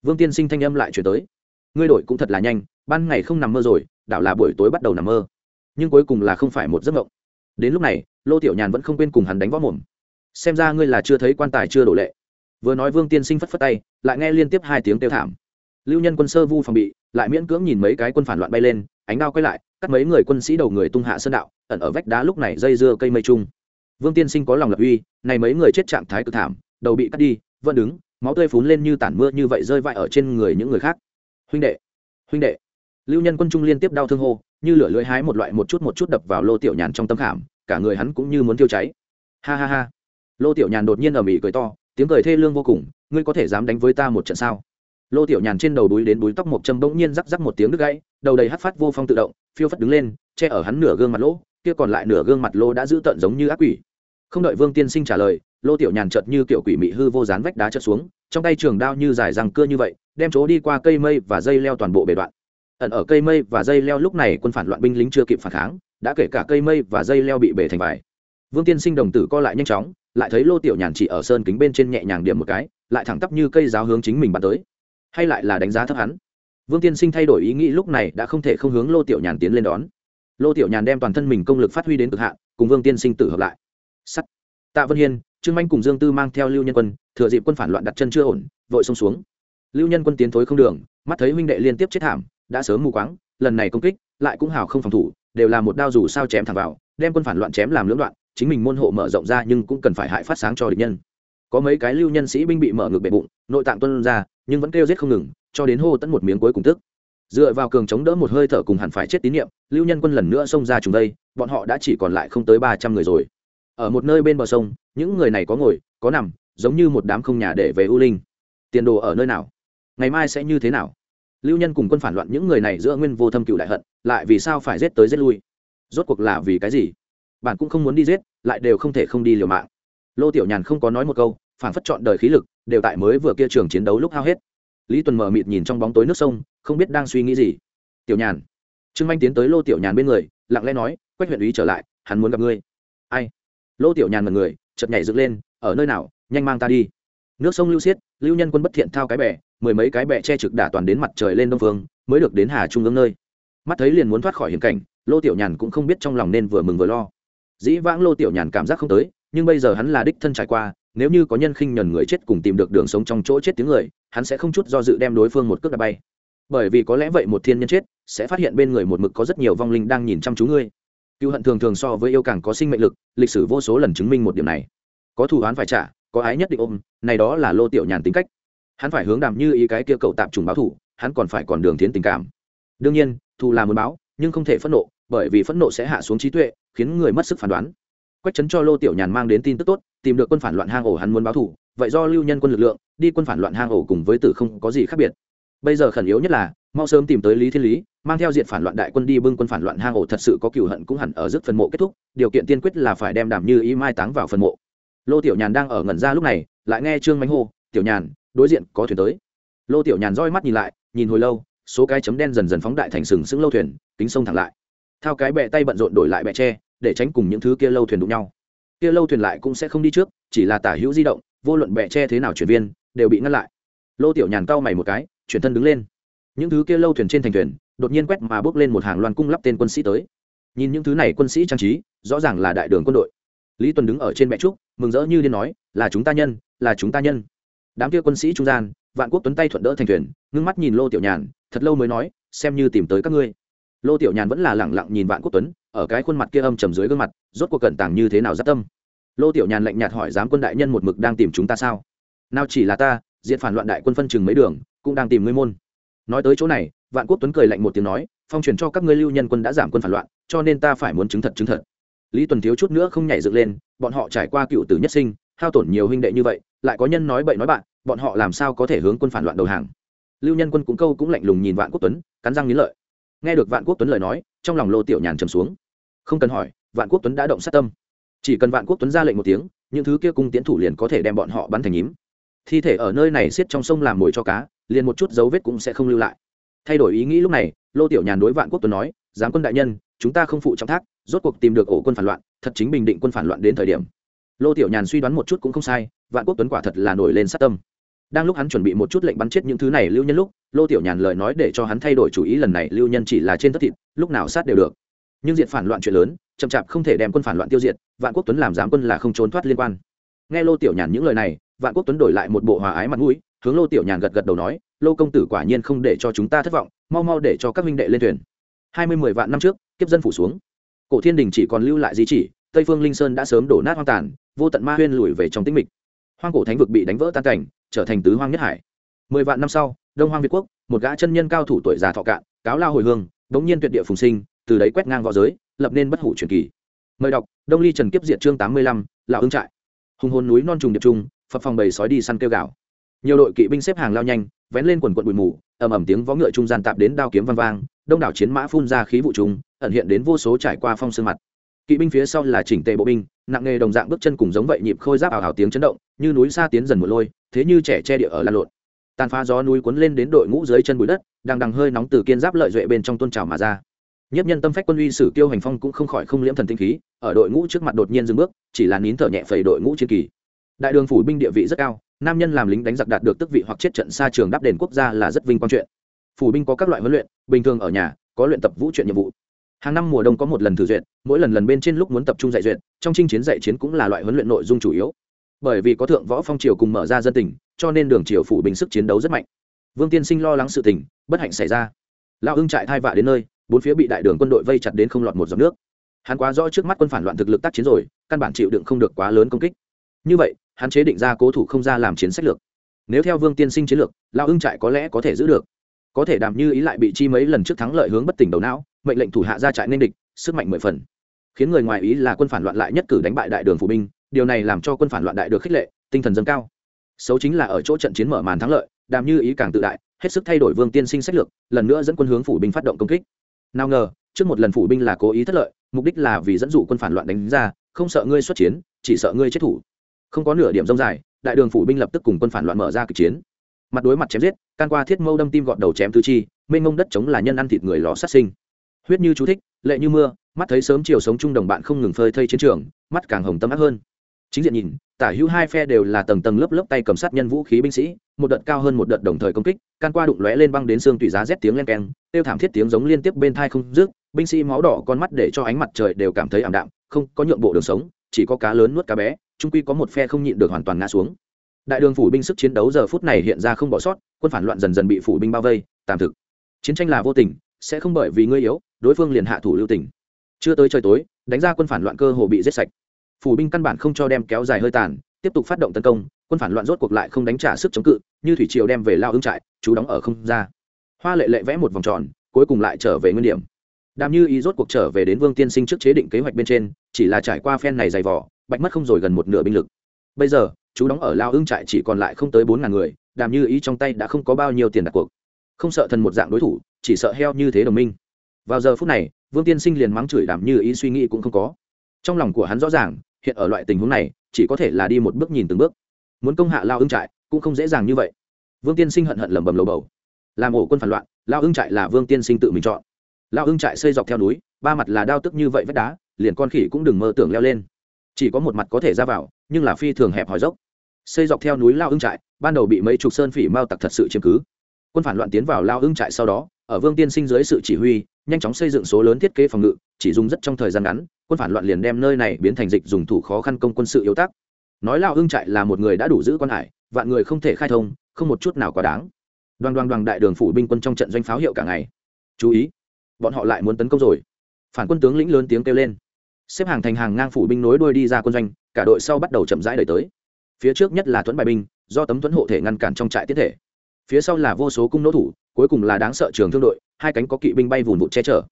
Vương tiên sinh thanh âm lại chuyển tới. Ngươi đổi cũng thật là nhanh, ban ngày không nằm mơ rồi, đảo là buổi tối bắt đầu nằm mơ. Nhưng cuối cùng là không phải một giấc mộng. Đến lúc này, lô tiểu nhàn vẫn không quên cùng hắn đánh võ mồm. Xem ra ngươi là chưa thấy quan tài chưa đổ lệ. Vừa nói vương tiên sinh phất phất tay, lại nghe liên tiếp hai tiếng kêu thảm. Lưu nhân quân sơ vu phòng bị, lại miễn cưỡng nhìn mấy cái quân phản loạn bay lên, ánh đao quay lại cắt mấy người quân sĩ đầu người tung hạ sơn đạo, ẩn ở vách đá lúc này dây dưa cây mây trung vương tiên sinh có lòng lập uy, này mấy người chết trạng thái cực thảm, đầu bị cắt đi, vẫn đứng, máu tươi phún lên như tản mưa như vậy rơi vãi ở trên người những người khác. Huynh đệ huynh đệ. Lưu nhân quân trung liên tiếp đau thương hô, như lửa lưỡi hái một loại một chút một chút đập vào lô tiểu nhàn trong tâm khảm, cả người hắn cũng như muốn tiêu cháy. Ha ha ha. Lô tiểu nhàn đột nhiên ở mỹ cười to, tiếng cười thê lương vô cùng, ngươi có thể dám đánh với ta một trận sao? Lô tiểu nhàn trên đầu đuối đến đuối tóc một châm bỗng nhiên rắc rắc một tiếng đứt gãy đầu đầy hắc phát vô phong tự động, phiêu phất đứng lên, che ở hắn nửa gương mặt lỗ, kia còn lại nửa gương mặt lô đã giữ tận giống như ác quỷ. Không đợi vương tiên sinh trả lời, lô tiểu nhàn chợt như kiểu quỷ mị hư vô dán vách đá chợt xuống, trong tay trường đao như dài răng cưa như vậy, đem chỗ đi qua cây mây và dây leo toàn bộ bề đoạn. Ẩn ở cây mây và dây leo lúc này quân phản loạn binh lính chưa kịp phản kháng, đã kể cả cây mây và dây leo bị bể thành vải. Vương tiên sinh đồng tử co lại nhanh chóng, lại thấy lô tiểu nhàn chỉ ở sơn kính bên trên nhẹ nhàng điểm một cái, lại thẳng tắp như cây giáo hướng chính mình bắn tới. Hay lại là đánh giá thấp hắn? Vương tiên sinh thay đổi ý nghĩ lúc này đã không thể không hướng lô tiểu nhàn tiến lên đón. Lô tiểu nhàn đem toàn thân mình công lực phát huy đến cực hạn, cùng vương tiên sinh tử hợp lại. Sắt. Tạ vân hiên, trương manh cùng dương tư mang theo lưu nhân quân, thừa dịp quân phản loạn đặt chân chưa ổn, vội xông xuống. Lưu nhân quân tiến thối không đường, mắt thấy huynh đệ liên tiếp chết thảm, đã sớm mù quáng, lần này công kích, lại cũng hào không phòng thủ, đều là một đao dù sao chém thẳng vào, đem quân phản loạn chém làm lưỡng đoạn, chính mình môn hộ mở rộng ra nhưng cũng cần phải hại phát sáng cho địch nhân. Có mấy cái lưu nhân sĩ binh bị mở ngược bệ bụng, nội tạng tuân ra, nhưng vẫn kêu giết không ngừng cho đến hô tẫn một miếng cuối cùng tức. Dựa vào cường chống đỡ một hơi thở cùng hẳn phải chết tín nhiệm lưu nhân quân lần nữa xông ra chúng đây, bọn họ đã chỉ còn lại không tới ba trăm người rồi. Ở một nơi bên bờ sông, những người này có ngồi, có nằm, giống như một đám không nhà để về u linh. Tiền đồ ở nơi nào? Ngày mai sẽ như thế nào? Lưu nhân cùng quân phản loạn những người này giữa nguyên vô thâm cựu đại hận, lại vì sao phải giết tới giết lui? Rốt cuộc là vì cái gì? Bạn cũng không muốn đi giết, lại đều không thể không đi liều mạng. Lô tiểu nhàn không có nói một câu phản phất chọn đời khí lực, đều tại mới vừa kia trường chiến đấu lúc hao hết lý tuần mở mịt nhìn trong bóng tối nước sông, không biết đang suy nghĩ gì. Tiểu nhàn. Trương manh tiến tới lô tiểu nhàn bên người, lặng lẽ nói, quách huyện ý trở lại, hắn muốn gặp ngươi. Ai? Lô tiểu nhàn mật người chợt nhảy dựng lên, ở nơi nào, nhanh mang ta đi. Nước sông lưu xiết, lưu nhân quân bất thiện thao cái bè, mười mấy cái bè che trực đả toàn đến mặt trời lên đông phương, mới được đến hà trung ương nơi. Mắt thấy liền muốn thoát khỏi hiểm cảnh, lô tiểu nhàn cũng không biết trong lòng nên vừa mừng vừa lo. Dĩ vãng lô tiểu nhàn cảm giác không tới, nhưng bây giờ hắn là đích thân trải qua nếu như có nhân khinh nhẫn người chết cùng tìm được đường sống trong chỗ chết tiếng người, hắn sẽ không chút do dự đem đối phương một cước đá bay. Bởi vì có lẽ vậy một thiên nhân chết sẽ phát hiện bên người một mực có rất nhiều vong linh đang nhìn chăm chú ngươi. Cựu hận thường thường so với yêu càng có sinh mệnh lực, lịch sử vô số lần chứng minh một điểm này. Có thù oán phải trả, có ái nhất định ôm, này đó là lô tiểu nhàn tính cách. Hắn phải hướng đàm như ý cái kia cậu tạm trùng báo thủ, hắn còn phải còn đường tiến tình cảm. Đương nhiên, thù là muốn báo, nhưng không thể phẫn nộ, bởi vì phẫn nộ sẽ hạ xuống trí tuệ, khiến người mất sức phán đoán quách Trấn cho lô tiểu nhàn mang đến tin tức tốt, tìm được quân phản loạn hang ổ hắn muốn báo thủ vậy do lưu nhân quân lực lượng, đi quân phản loạn hang ổ cùng với tử không có gì khác biệt. Bây giờ khẩn yếu nhất là, mau sớm tìm tới lý thiên lý, mang theo diện phản loạn đại quân đi bưng quân phản loạn hang ổ thật sự có cựu hận cũng hẳn ở dứt phần mộ kết thúc, điều kiện tiên quyết là phải đem đảm như ý mai táng vào phần mộ. Lô tiểu nhàn đang ở ngẩn ra lúc này, lại nghe trương mánh hô, tiểu nhàn, đối diện có thuyền tới. Lô tiểu nhàn roi mắt nhìn lại, nhìn hồi lâu, số cái chấm đen dần dần phóng đại thành sừng sững lâu thuyền, kính sông thẳng lại. Thao cái bẹ tay bận rộn đổi lại bẹ tre để tránh cùng những thứ kia lâu thuyền đụng nhau. Kia lâu thuyền lại cũng sẽ không đi trước, chỉ là tả hữu di động, vô luận bẹ tre thế nào chuyển viên, đều bị ngăn lại. Lô tiểu nhàn cau mày một cái, chuyển thân đứng lên. Những thứ kia lâu thuyền trên thành thuyền, đột nhiên quét mà bước lên một hàng loan cung lắp tên quân sĩ tới. Nhìn những thứ này quân sĩ trang trí, rõ ràng là đại đường quân đội. Lý tuần đứng ở trên mẹ trúc, mừng rỡ như điên nói, là chúng ta nhân, là chúng ta nhân. Đám kia quân sĩ trung gian, vạn quốc tuấn tay thuận đỡ thành thuyền, ngưng mắt nhìn lô tiểu nhàn, thật lâu mới nói, xem như tìm tới các ngươi. Lô tiểu nhàn vẫn là lẳng lặng nhìn vạn quốc tuấn ở cái khuôn mặt kia âm trầm dưới gương mặt, rốt cuộc cẩn tàng như thế nào giáp tâm? Lô tiểu nhàn lạnh nhạt hỏi, giám quân đại nhân một mực đang tìm chúng ta sao? Nào chỉ là ta diện phản loạn đại quân phân chừng mấy đường, cũng đang tìm ngươi môn. Nói tới chỗ này, vạn quốc tuấn cười lạnh một tiếng nói, phong truyền cho các ngươi lưu nhân quân đã giảm quân phản loạn, cho nên ta phải muốn chứng thật chứng thật. Lý tuần thiếu chút nữa không nhảy dựng lên, bọn họ trải qua cựu tử nhất sinh, hao tổn nhiều huynh đệ như vậy, lại có nhân nói bậy nói bạn, bọn họ làm sao có thể hướng quân phản loạn đầu hàng? Lưu nhân quân cũng câu cũng lạnh lùng nhìn vạn quốc tuấn, cắn răng nghĩ lợi. Nghe được vạn quốc tuấn lời nói, trong lòng lô tiểu nhàn trầm xuống không cần hỏi, vạn quốc tuấn đã động sát tâm. Chỉ cần vạn quốc tuấn ra lệnh một tiếng, những thứ kia cung tiến thủ liền có thể đem bọn họ bắn thành nhím. Thi thể ở nơi này xiết trong sông làm mồi cho cá, liền một chút dấu vết cũng sẽ không lưu lại. Thay đổi ý nghĩ lúc này, lô tiểu nhàn đối vạn quốc tuấn nói, giám quân đại nhân, chúng ta không phụ trọng thác, rốt cuộc tìm được ổ quân phản loạn, thật chính bình định quân phản loạn đến thời điểm. Lô tiểu nhàn suy đoán một chút cũng không sai, vạn quốc tuấn quả thật là nổi lên sát tâm. Đang lúc hắn chuẩn bị một chút lệnh bắn chết những thứ này lưu nhân lúc, lô tiểu nhàn lời nói để cho hắn thay đổi chủ ý lần này, lưu nhân chỉ là trên tất thịt, lúc nào sát đều được nhưng diện phản loạn chuyện lớn, chậm chạp không thể đem quân phản loạn tiêu diệt, vạn quốc tuấn làm giám quân là không trốn thoát liên quan. Nghe lô tiểu nhàn những lời này, vạn quốc tuấn đổi lại một bộ hòa ái mặt mũi, hướng lô tiểu nhàn gật gật đầu nói, lô công tử quả nhiên không để cho chúng ta thất vọng, mau mau để cho các minh đệ lên thuyền. Hai mươi mười vạn năm trước, kiếp dân phủ xuống. Cổ thiên đình chỉ còn lưu lại di chỉ, tây phương linh sơn đã sớm đổ nát hoang tàn, vô tận ma huyên lùi về trong tĩnh mịch. Hoang cổ thánh vực bị đánh vỡ tan cảnh, trở thành tứ hoang nhất hải. Mười vạn năm sau, đông hoang việt quốc, một gã chân nhân cao thủ tuổi già thọ cạn, cáo lao hồi hương, đống nhiên tuyệt địa phùng sinh từ đấy quét ngang võ giới, lập nên bất hủ truyền kỳ. Mời đọc, đông ly trần kiếp diệt chương tám mươi lăm là ương trại. Hùng hồn núi non trùng điệp trung phật phòng bầy sói đi săn kêu gạo nhiều đội kỵ binh xếp hàng lao nhanh, vén lên quần quận bụi mù, ầm ầm tiếng vó ngựa trung gian tạp đến đao kiếm vang vang, đông đảo chiến mã phun ra khí vụ trùng, ẩn hiện đến vô số trải qua phong sương mặt. Kỵ binh phía sau là chỉnh tề bộ binh, nặng nghề đồng dạng bước chân cùng giống vậy nhịp khôi giáp ảo ảo tiếng chấn động, như núi xa tiến dần một lôi, thế như trẻ che địa ở lan lộn. Tàn phá gió núi cuốn lên đến đội ngũ dưới chân bụi đất đang đằng hơi nóng từ kiên giáp lợi duệ bên trong tôn trào mà ra nhất nhân tâm phách quân uy sử tiêu hành phong cũng không khỏi không liễm thần tinh khí, ở đội ngũ trước mặt đột nhiên dừng bước, chỉ là nín thở nhẹ phẩy đội ngũ chiến kỳ. Đại đường phủ binh địa vị rất cao, nam nhân làm lính đánh giặc đạt được tước vị hoặc chết trận xa trường đáp đền quốc gia là rất vinh quang chuyện. Phủ binh có các loại huấn luyện, bình thường ở nhà, có luyện tập vũ chuyện nhiệm vụ. Hàng năm mùa đông có một lần thử duyệt, mỗi lần lần bên trên lúc muốn tập trung dạy duyệt, trong chinh chiến dạy chiến cũng là loại huấn luyện nội dung chủ yếu. Bởi vì có thượng võ phong triều cùng mở ra dân tỉnh cho nên đường triều phủ bình sức chiến đấu rất mạnh. Vương tiên sinh lo lắng sự tình, bất hạnh xảy ra. Lão ưng trại thai vạ đến nơi bốn phía bị đại đường quân đội vây chặt đến không lọt một giọt nước. Hắn quá rõ trước mắt quân phản loạn thực lực tác chiến rồi, căn bản chịu đựng không được quá lớn công kích. Như vậy, hắn chế định ra cố thủ không ra làm chiến sách lược. Nếu theo vương tiên sinh chiến lược, lão ưng trại có lẽ có thể giữ được. Có thể đàm như ý lại bị chi mấy lần trước thắng lợi hướng bất tỉnh đầu não, mệnh lệnh thủ hạ ra trại nên địch, sức mạnh mười phần. Khiến người ngoài ý là quân phản loạn lại nhất cử đánh bại đại đường phủ binh, điều này làm cho quân phản loạn đại được khích lệ, tinh thần dâng cao. Xấu chính là ở chỗ trận chiến mở màn thắng lợi, đàm như ý càng tự đại, hết sức thay đổi vương tiên sinh sách lược, lần nữa dẫn quân hướng phủ binh phát động công kích nào ngờ, trước một lần phủ binh là cố ý thất lợi, mục đích là vì dẫn dụ quân phản loạn đánh ra, không sợ ngươi xuất chiến, chỉ sợ ngươi chết thủ. Không có nửa điểm rông dài, đại đường phủ binh lập tức cùng quân phản loạn mở ra kịch chiến. Mặt đối mặt chém giết, can qua thiết mâu đâm tim gọt đầu chém tứ chi, mênh mông đất chống là nhân ăn thịt người lò sát sinh. Huyết như chú thích, lệ như mưa, mắt thấy sớm chiều sống chung đồng bạn không ngừng phơi thây chiến trường, mắt càng hồng tâm ác hơn. Chính diện nhìn, tả hữu hai phe đều là tầng tầng lớp lớp tay cầm sát nhân vũ khí binh sĩ, một đợt cao hơn một đợt đồng thời công kích, can qua đụng lóe lên băng đến xương tùy giá rét tiếng len keng tiêu thảm thiết tiếng giống liên tiếp bên thai không rước binh sĩ máu đỏ con mắt để cho ánh mặt trời đều cảm thấy ảm đạm, không có nhượng bộ đường sống, chỉ có cá lớn nuốt cá bé trung quy có một phe không nhịn được hoàn toàn ngã xuống. Đại đường phủ binh sức chiến đấu giờ phút này hiện ra không bỏ sót, quân phản loạn dần dần bị phủ binh bao vây, tạm thực. Chiến tranh là vô tình, sẽ không bởi vì ngươi yếu, đối phương liền hạ thủ lưu tình. Chưa tới trời tối, đánh ra quân phản loạn cơ hồ bị giết sạch. Phủ binh căn bản không cho đem kéo dài hơi tàn, tiếp tục phát động tấn công, quân phản loạn rốt cuộc lại không đánh trả sức chống cự, như thủy triều đem về lao ứng trại, chú đóng ở không ra hoa lệ lệ vẽ một vòng tròn, cuối cùng lại trở về nguyên điểm. Đàm như ý rốt cuộc trở về đến vương tiên sinh trước chế định kế hoạch bên trên, chỉ là trải qua phen này dày vỏ bạch mất không rồi gần một nửa binh lực. Bây giờ, chú đóng ở lao ưng trại chỉ còn lại không tới bốn ngàn người, đàm như ý trong tay đã không có bao nhiêu tiền đặt cuộc. Không sợ thần một dạng đối thủ, chỉ sợ heo như thế đồng minh. Vào giờ phút này, vương tiên sinh liền mắng chửi đàm như ý suy nghĩ cũng không có. Trong lòng của hắn rõ ràng, hiện ở loại tình huống này, chỉ có thể là đi một bước nhìn từng bước. Muốn công hạ lao ưng trại, cũng không dễ dàng như vậy. Vương tiên sinh hận hận lầm bầm lầu bầu làm ổ quân phản loạn, lao ưng trại là vương tiên sinh tự mình chọn. Lao ưng trại xây dọc theo núi, ba mặt là đao tức như vậy vách đá, liền con khỉ cũng đừng mơ tưởng leo lên. Chỉ có một mặt có thể ra vào, nhưng là phi thường hẹp hòi dốc. Xây dọc theo núi lao ưng trại, ban đầu bị mấy chục sơn phỉ mao tặc thật sự chiếm cứ. Quân phản loạn tiến vào lao ưng trại sau đó, ở vương tiên sinh dưới sự chỉ huy, nhanh chóng xây dựng số lớn thiết kế phòng ngự, chỉ dùng rất trong thời gian ngắn, quân phản loạn liền đem nơi này biến thành dịch dùng thủ khó khăn công quân sự yếu tác nói lao ưng trại là một người đã đủ giữ quan hải, vạn người không thể khai thông, không một chút nào quá đáng đoàn đoàn đoàn đại đường phủ binh quân trong trận doanh pháo hiệu cả ngày. Chú ý, bọn họ lại muốn tấn công rồi. Phản quân tướng lĩnh lớn tiếng kêu lên. Xếp hàng thành hàng ngang phủ binh nối đuôi đi ra quân doanh, cả đội sau bắt đầu chậm rãi đẩy tới. Phía trước nhất là thuẫn bài binh, do tấm thuẫn hộ thể ngăn cản trong trại tiết thể. Phía sau là vô số cung nỗ thủ, cuối cùng là đáng sợ trường thương đội, hai cánh có kỵ binh bay vùn vụt che chở.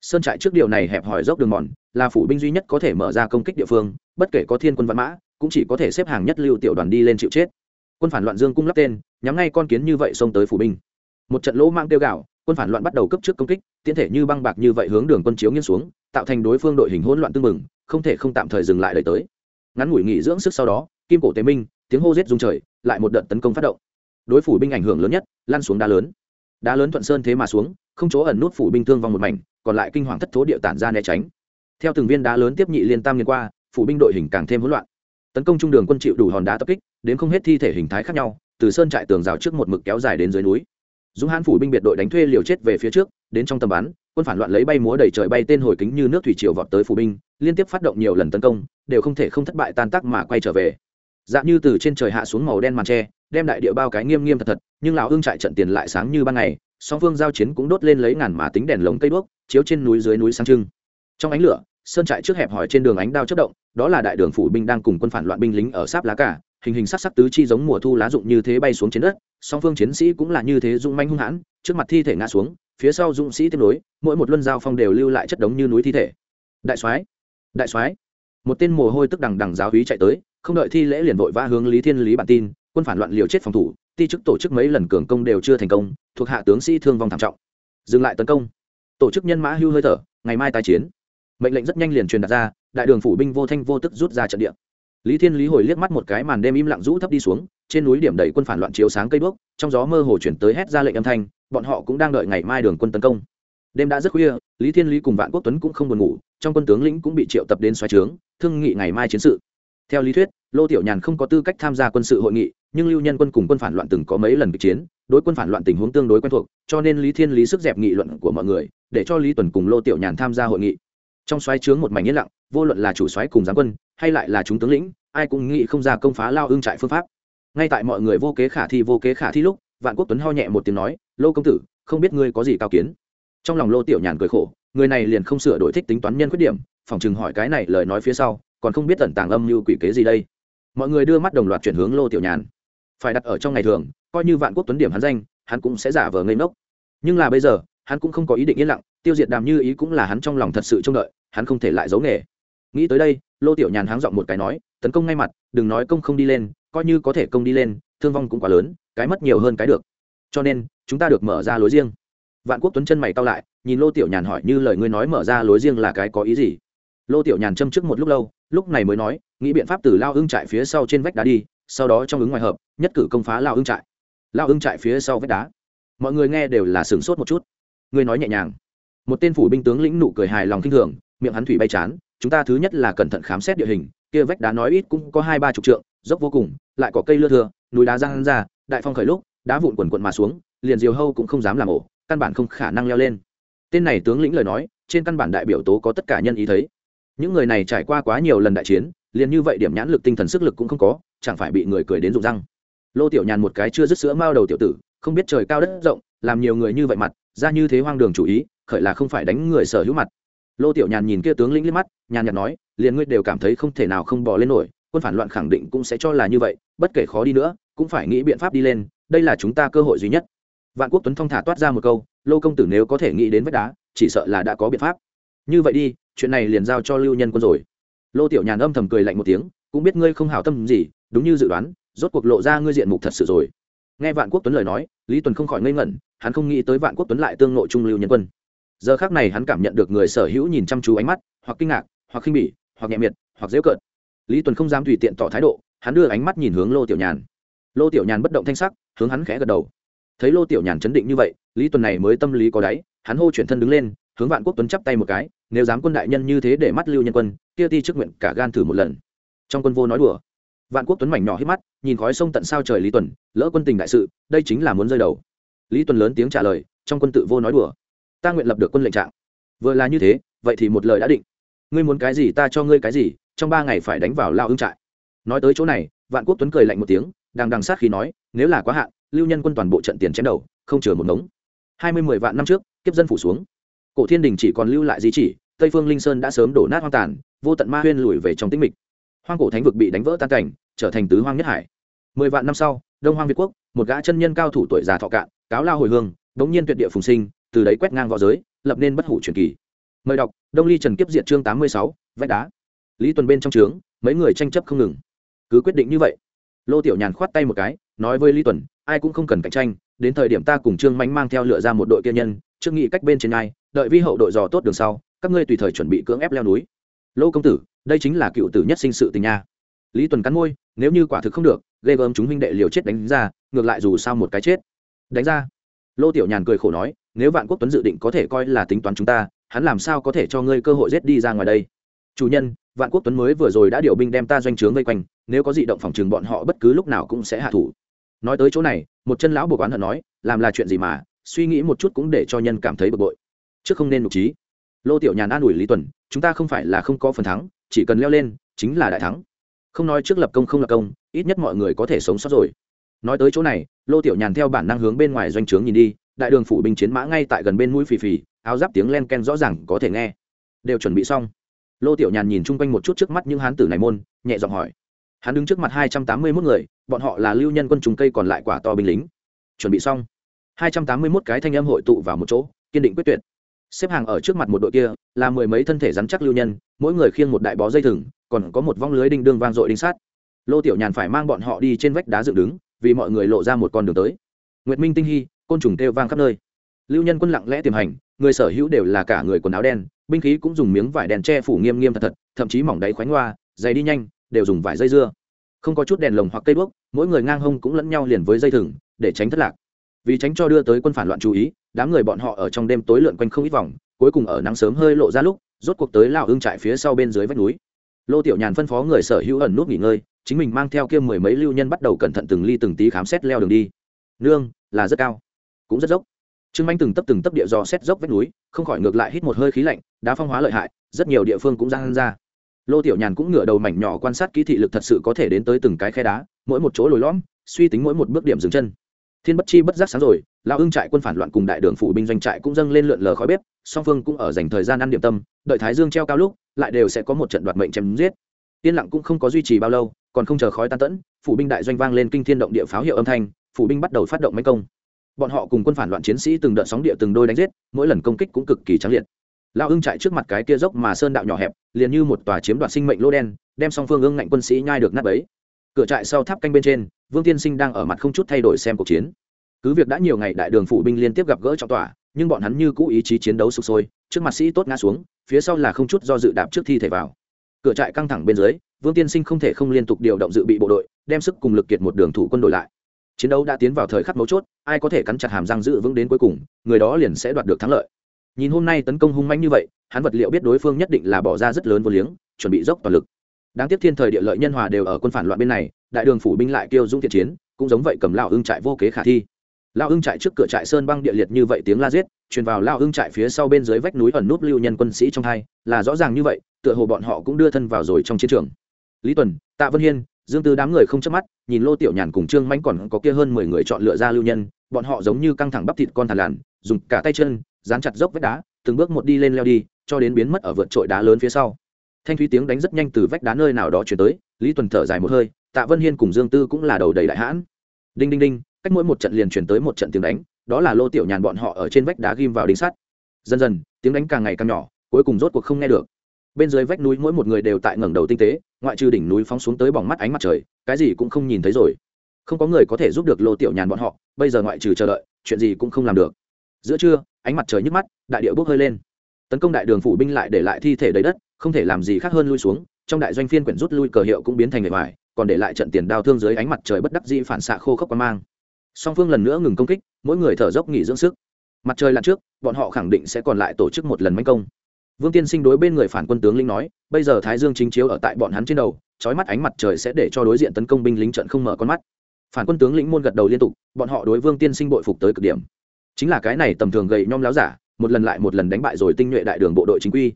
Sơn trại trước điều này hẹp hòi dốc đường mòn, là phủ binh duy nhất có thể mở ra công kích địa phương, bất kể có thiên quân văn mã, cũng chỉ có thể xếp hàng nhất lưu tiểu đoàn đi lên chịu chết quân phản loạn dương cung lắp tên, nhắm ngay con kiến như vậy xông tới phủ binh. Một trận lỗ mang tiêu gạo, quân phản loạn bắt đầu cấp trước công kích tiến thể như băng bạc như vậy hướng đường quân chiếu nghiêng xuống, tạo thành đối phương đội hình hỗn loạn tương mừng không thể không tạm thời dừng lại đợi tới. Ngắn ngủi nghỉ dưỡng sức sau đó, kim cổ tế minh, tiếng hô rết rung trời, lại một đợt tấn công phát động. Đối phủ binh ảnh hưởng lớn nhất, lan xuống đá lớn. Đá lớn thuận sơn thế mà xuống, không chỗ ẩn nút phủ binh thương vong một mảnh, còn lại kinh hoàng thất thố địa tản ra né tránh. Theo từng viên đá lớn tiếp nhị liên tam liên qua, phủ binh đội hình càng thêm hỗn loạn tấn công trung đường quân chịu đủ hòn đá tập kích đến không hết thi thể hình thái khác nhau, từ sơn trại tường rào trước một mực kéo dài đến dưới núi. Dũng hãn phủ binh biệt đội đánh thuê liều chết về phía trước, đến trong tầm bắn, quân phản loạn lấy bay múa đầy trời bay tên hồi kính như nước thủy triều vọt tới phủ binh, liên tiếp phát động nhiều lần tấn công, đều không thể không thất bại tan tác mà quay trở về. Dạng như từ trên trời hạ xuống màu đen màn tre, đem đại địa bao cái nghiêm nghiêm thật thật, nhưng lão hương trại trận tiền lại sáng như ban ngày, song phương giao chiến cũng đốt lên lấy ngàn mà tính đèn lồng cây đuốc, chiếu trên núi dưới núi sáng trưng. Trong ánh lửa, sơn trại trước hẹp hỏi trên đường ánh đao chất động đó là đại đường phủ binh đang cùng quân phản loạn binh lính ở sáp lá cả, hình hình sắc sắc tứ chi giống mùa thu lá rụng như thế bay xuống trên đất, song phương chiến sĩ cũng là như thế rung manh hung hãn, trước mặt thi thể ngã xuống, phía sau dũng sĩ tiếp nối, mỗi một luân giao phong đều lưu lại chất đống như núi thi thể. Đại soái đại soái. Một tên mồ hôi tức đằng đằng giáo hí chạy tới, không đợi thi lễ liền vội vã hướng lý thiên lý bản tin, quân phản loạn liều chết phòng thủ, ti chức tổ chức mấy lần cường công đều chưa thành công, thuộc hạ tướng sĩ thương vong thảm trọng. Dừng lại tấn công. Tổ chức nhân mã hưu hơi thở, ngày mai tái chiến. Mệnh lệnh rất nhanh liền truyền đặt ra đại đường phủ binh vô thanh vô tức rút ra trận địa. Lý thiên lý hồi liếc mắt một cái màn đêm im lặng rũ thấp đi xuống, trên núi điểm đầy quân phản loạn chiếu sáng cây bước, trong gió mơ hồ chuyển tới hét ra lệnh âm thanh, bọn họ cũng đang đợi ngày mai đường quân tấn công. Đêm đã rất khuya, lý thiên lý cùng vạn quốc tuấn cũng không buồn ngủ, trong quân tướng lĩnh cũng bị triệu tập đến xoáy trướng, thương nghị ngày mai chiến sự. Theo lý thuyết, lô tiểu nhàn không có tư cách tham gia quân sự hội nghị, nhưng lưu nhân quân cùng quân phản loạn từng có mấy lần kịch chiến, đối quân phản loạn tình huống tương đối quen thuộc, cho nên lý thiên lý sức dẹp nghị luận của mọi người, để cho lý tuần cùng lô tiểu nhàn tham gia hội nghị. Trong xoáy trướng một mảnh yên lặng vô luận là chủ soái cùng giáng quân, hay lại là chúng tướng lĩnh, ai cũng nghĩ không ra công phá lao ương trại phương pháp. Ngay tại mọi người vô kế khả thi vô kế khả thi lúc, vạn quốc tuấn ho nhẹ một tiếng nói, lô công tử, không biết ngươi có gì cao kiến? Trong lòng lô tiểu nhàn cười khổ, người này liền không sửa đổi thích tính toán nhân khuyết điểm phòng chừng hỏi cái này lời nói phía sau, còn không biết tẩn tàng âm như quỷ kế gì đây. Mọi người đưa mắt đồng loạt chuyển hướng lô tiểu nhàn. Phải đặt ở trong ngày thường, coi như vạn quốc tuấn điểm hắn danh, hắn cũng sẽ giả vờ ngây ngốc. Nhưng là bây giờ, hắn cũng không có ý định yên lặng, tiêu diệt đàm như ý cũng là hắn trong lòng thật sự trông đợi, hắn không thể lại giấu nghề nghĩ tới đây, lô tiểu nhàn háng giọng một cái nói, tấn công ngay mặt, đừng nói công không đi lên, coi như có thể công đi lên, thương vong cũng quá lớn, cái mất nhiều hơn cái được. Cho nên, chúng ta được mở ra lối riêng. Vạn quốc tuấn chân mày cao lại, nhìn lô tiểu nhàn hỏi như lời ngươi nói mở ra lối riêng là cái có ý gì? Lô tiểu nhàn châm trước một lúc lâu, lúc này mới nói, nghĩ biện pháp từ lao ưng trại phía sau trên vách đá đi, sau đó trong ứng ngoài hợp, nhất cử công phá lao ưng trại. Lao ưng trại phía sau vách đá. Mọi người nghe đều là sửng sốt một chút. Ngươi nói nhẹ nhàng. Một tên phủ binh tướng lĩnh nụ cười hài lòng kinh thường, miệng hắn thủy bay chán chúng ta thứ nhất là cẩn thận khám xét địa hình, kia vách đá nói ít cũng có hai ba chục trượng, dốc vô cùng, lại có cây lưa thừa núi đá giang ra, đại phong khởi lúc, đá vụn quần quận mà xuống, liền diều hâu cũng không dám làm ổ, căn bản không khả năng leo lên. Tên này tướng lĩnh lời nói, trên căn bản đại biểu tố có tất cả nhân ý thấy. Những người này trải qua quá nhiều lần đại chiến, liền như vậy điểm nhãn lực tinh thần sức lực cũng không có, chẳng phải bị người cười đến rụng răng. Lô tiểu nhàn một cái chưa dứt sữa mao đầu tiểu tử, không biết trời cao đất rộng, làm nhiều người như vậy mặt, ra như thế hoang đường chủ ý, khởi là không phải đánh người sở hữu mặt lô tiểu nhàn nhìn kia tướng lĩnh liếc mắt, nhàn nhạt nói, liền ngươi đều cảm thấy không thể nào không bỏ lên nổi, quân phản loạn khẳng định cũng sẽ cho là như vậy, bất kể khó đi nữa, cũng phải nghĩ biện pháp đi lên, đây là chúng ta cơ hội duy nhất. Vạn quốc tuấn phong thả toát ra một câu, lô công tử nếu có thể nghĩ đến vách đá, chỉ sợ là đã có biện pháp. Như vậy đi, chuyện này liền giao cho lưu nhân quân rồi. Lô tiểu nhàn âm thầm cười lạnh một tiếng, cũng biết ngươi không hảo tâm gì, đúng như dự đoán, rốt cuộc lộ ra ngươi diện mục thật sự rồi. Nghe vạn quốc tuấn lời nói, lý tuần không khỏi ngây ngẩn, hắn không nghĩ tới vạn quốc tuấn lại tương nội trung lưu nhân quân giờ khác này hắn cảm nhận được người sở hữu nhìn chăm chú ánh mắt, hoặc kinh ngạc, hoặc khinh bỉ, hoặc nhẹ miệt hoặc dễ cợt. Lý tuần không dám tùy tiện tỏ thái độ, hắn đưa ánh mắt nhìn hướng lô tiểu nhàn. Lô tiểu nhàn bất động thanh sắc, hướng hắn khẽ gật đầu. Thấy lô tiểu nhàn chấn định như vậy, lý tuần này mới tâm lý có đáy, hắn hô chuyển thân đứng lên, hướng vạn quốc tuấn chắp tay một cái, nếu dám quân đại nhân như thế để mắt lưu nhân quân, kia ti chức nguyện cả gan thử một lần. Trong quân vô nói đùa. Vạn quốc tuấn mảnh nhỏ hít mắt, nhìn khói sông tận sao trời lý tuần, lỡ quân tình đại sự, đây chính là muốn rơi đầu. Lý tuần lớn tiếng trả lời, trong quân tự vô nói đùa ta nguyện lập được quân lệnh trạng. Vừa là như thế, vậy thì một lời đã định. Ngươi muốn cái gì ta cho ngươi cái gì, trong ba ngày phải đánh vào lao ưng trại. Nói tới chỗ này, vạn quốc tuấn cười lạnh một tiếng đang đằng sát khi nói, nếu là quá hạn, lưu nhân quân toàn bộ trận tiền chém đầu, không chừa một ngống. Hai mươi mười vạn năm trước, kiếp dân phủ xuống. Cổ thiên đình chỉ còn lưu lại di chỉ, tây phương linh sơn đã sớm đổ nát hoang tàn, vô tận ma huyên lùi về trong tĩnh mịch. Hoang cổ thánh vực bị đánh vỡ tan cảnh, trở thành tứ hoang nhất hải. Mười vạn năm sau, đông hoang việt quốc, một gã chân nhân cao thủ tuổi già thọ cạn, cáo lao hồi hương bỗng nhiên tuyệt địa phùng sinh từ đấy quét ngang võ giới, lập nên bất hủ truyền kỳ. Mời đọc, đông ly trần kiếp diện chương tám mươi sáu, vách đá. Lý tuần bên trong trướng, mấy người tranh chấp không ngừng. Cứ quyết định như vậy. Lô tiểu nhàn khoát tay một cái, nói với lý tuần, ai cũng không cần cạnh tranh, đến thời điểm ta cùng trương mánh mang theo lựa ra một đội kia nhân, trước nghị cách bên trên ai, đợi vi hậu đội dò tốt đường sau, các ngươi tùy thời chuẩn bị cưỡng ép leo núi. Lô công tử, đây chính là cựu tử nhất sinh sự tình nha. Lý tuần cắn môi, nếu như quả thực không được, ghê gớm chúng huynh đệ liều chết đánh ra, ngược lại dù sao một cái chết. Đánh ra? Lô tiểu nhàn cười khổ nói nếu vạn quốc tuấn dự định có thể coi là tính toán chúng ta, hắn làm sao có thể cho ngươi cơ hội giết đi ra ngoài đây? Chủ nhân, vạn quốc tuấn mới vừa rồi đã điều binh đem ta doanh trướng vây quanh, nếu có di động phòng trường bọn họ bất cứ lúc nào cũng sẽ hạ thủ. Nói tới chỗ này, một chân lão buộc oán hận nói, làm là chuyện gì mà, suy nghĩ một chút cũng để cho nhân cảm thấy bực bội. Chứ không nên nục trí. Lô tiểu nhàn an ủi lý tuần, chúng ta không phải là không có phần thắng, chỉ cần leo lên, chính là đại thắng. Không nói trước lập công không lập công, ít nhất mọi người có thể sống sót rồi. Nói tới chỗ này, lô tiểu nhàn theo bản năng hướng bên ngoài doanh trướng nhìn đi đại đường phủ binh chiến mã ngay tại gần bên mũi phì phì, áo giáp tiếng len ken rõ ràng có thể nghe. Đều chuẩn bị xong. Lô tiểu nhàn nhìn chung quanh một chút trước mắt những hán tử này môn, nhẹ giọng hỏi. Hắn đứng trước mặt hai trăm tám mươi mốt người, bọn họ là lưu nhân quân trùng cây còn lại quả to binh lính. Chuẩn bị xong. hai trăm tám mươi mốt cái thanh âm hội tụ vào một chỗ, kiên định quyết tuyệt. Xếp hàng ở trước mặt một đội kia, là mười mấy thân thể rắn chắc lưu nhân, mỗi người khiêng một đại bó dây thừng, còn có một vong lưới đinh đương vang dội đinh sát. Lô tiểu nhàn phải mang bọn họ đi trên vách đá dựng đứng, vì mọi người lộ ra một con đường tới. Nguyệt minh tinh hy côn trùng kêu vang khắp nơi. Lưu nhân quân lặng lẽ tiềm hành, người sở hữu đều là cả người quần áo đen, binh khí cũng dùng miếng vải đèn che phủ nghiêm nghiêm thật thật, thậm chí mỏng đáy khoánh hoa dày đi nhanh, đều dùng vải dây dưa. Không có chút đèn lồng hoặc cây đuốc, mỗi người ngang hông cũng lẫn nhau liền với dây thừng, để tránh thất lạc. Vì tránh cho đưa tới quân phản loạn chú ý, đám người bọn họ ở trong đêm tối lượn quanh không ít vòng, cuối cùng ở nắng sớm hơi lộ ra lúc, rốt cuộc tới lão ưng trại phía sau bên dưới vách núi. Lô tiểu nhàn phân phó người sở hữu ẩn nút nghỉ ngơi, chính mình mang theo kia mười mấy lưu nhân bắt đầu cẩn thận từng ly từng tí khám xét leo đường đi. Nương, là rất cao cũng rất dốc. Trương manh từng tấp từng tấp địa do xét dốc vách núi, không khỏi ngược lại hít một hơi khí lạnh, đá phong hóa lợi hại, rất nhiều địa phương cũng ra hân ra. Lô tiểu nhàn cũng ngửa đầu mảnh nhỏ quan sát kỹ thị lực thật sự có thể đến tới từng cái khe đá, mỗi một chỗ lồi lõm, suy tính mỗi một bước điểm dừng chân. Thiên bất chi bất giác sáng rồi, lão ưng trại quân phản loạn cùng đại đường phủ binh doanh trại cũng dâng lên lượn lờ khói bếp, song phương cũng ở dành thời gian ăn điểm tâm, đợi thái dương treo cao lúc, lại đều sẽ có một trận đoạt mệnh chém giết. Yên lặng cũng không có duy trì bao lâu, còn không chờ khói tan tẫn, phủ binh đại doanh vang lên kinh thiên động địa pháo hiệu âm thanh, phủ binh bắt đầu phát động mấy công bọn họ cùng quân phản loạn chiến sĩ từng đợt sóng địa từng đôi đánh giết mỗi lần công kích cũng cực kỳ trắng liệt. Lao ưng chạy trước mặt cái kia dốc mà sơn đạo nhỏ hẹp liền như một tòa chiếm đoạt sinh mệnh lô đen đem song phương ương ngạnh quân sĩ nhai được nát ấy cửa trại sau tháp canh bên trên vương tiên sinh đang ở mặt không chút thay đổi xem cuộc chiến. Cứ việc đã nhiều ngày đại đường phụ binh liên tiếp gặp gỡ trong tòa, nhưng bọn hắn như cũ ý chí chiến đấu sụp sôi trước mặt sĩ tốt ngã xuống phía sau là không chút do dự đạp trước thi thể vào. Cửa trại căng thẳng bên dưới vương tiên sinh không thể không liên tục điều động dự bị bộ đội đem sức cùng lực kiệt một đường thủ quân đội lại chiến đấu đã tiến vào thời khắc mấu chốt, ai có thể cắn chặt hàm răng giữ vững đến cuối cùng, người đó liền sẽ đoạt được thắng lợi. Nhìn hôm nay tấn công hung manh như vậy, hắn vật liệu biết đối phương nhất định là bỏ ra rất lớn vô liếng, chuẩn bị dốc toàn lực. Đáng tiếc thiên thời địa lợi nhân hòa đều ở quân phản loạn bên này, đại đường phủ binh lại kêu dũng thiện chiến, cũng giống vậy cầm lao hưng trại vô kế khả thi. Lao hưng trại trước cửa trại sơn băng địa liệt như vậy tiếng la giết, truyền vào lao hưng trại phía sau bên dưới vách núi ẩn núp lưu nhân quân sĩ trong hai, là rõ ràng như vậy, tựa hồ bọn họ cũng đưa thân vào rồi trong chiến trường. Lý tuần, tạ vân hiên dương tư đám người không chớp mắt nhìn lô tiểu nhàn cùng trương Mạnh còn có kia hơn mười người chọn lựa ra lưu nhân bọn họ giống như căng thẳng bắp thịt con thằn lằn, dùng cả tay chân dán chặt dốc vách đá từng bước một đi lên leo đi cho đến biến mất ở vượt trội đá lớn phía sau. Thanh thúy tiếng đánh rất nhanh từ vách đá nơi nào đó chuyển tới lý tuần thở dài một hơi tạ vân hiên cùng dương tư cũng là đầu đầy đại hãn. Đinh đinh đinh cách mỗi một trận liền chuyển tới một trận tiếng đánh đó là lô tiểu nhàn bọn họ ở trên vách đá ghim vào đinh sắt. Dần dần tiếng đánh càng ngày càng nhỏ cuối cùng rốt cuộc không nghe được bên dưới vách núi mỗi một người đều tại ngẩng đầu tinh tế, ngoại trừ đỉnh núi phóng xuống tới bỏng mắt ánh mặt trời, cái gì cũng không nhìn thấy rồi. Không có người có thể giúp được lô tiểu nhàn bọn họ, bây giờ ngoại trừ chờ đợi, chuyện gì cũng không làm được. Giữa trưa, ánh mặt trời nhức mắt, đại địa bốc hơi lên. Tấn công đại đường phủ binh lại để lại thi thể đầy đất, không thể làm gì khác hơn lui xuống, trong đại doanh phiên quyển rút lui cờ hiệu cũng biến thành người ngoài, còn để lại trận tiền đao thương dưới ánh mặt trời bất đắc dĩ phản xạ khô khốc quan mang. Song phương lần nữa ngừng công kích, mỗi người thở dốc nghỉ dưỡng sức. Mặt trời lặn trước, bọn họ khẳng định sẽ còn lại tổ chức một lần manh công vương tiên sinh đối bên người phản quân tướng lĩnh nói, bây giờ thái dương chính chiếu ở tại bọn hắn trên đầu trói mắt ánh mặt trời sẽ để cho đối diện tấn công binh lính trận không mở con mắt. Phản quân tướng lĩnh môn gật đầu liên tục, bọn họ đối vương tiên sinh bội phục tới cực điểm. Chính là cái này tầm thường gầy nhom láo giả, một lần lại một lần đánh bại rồi tinh nhuệ đại đường bộ đội chính quy.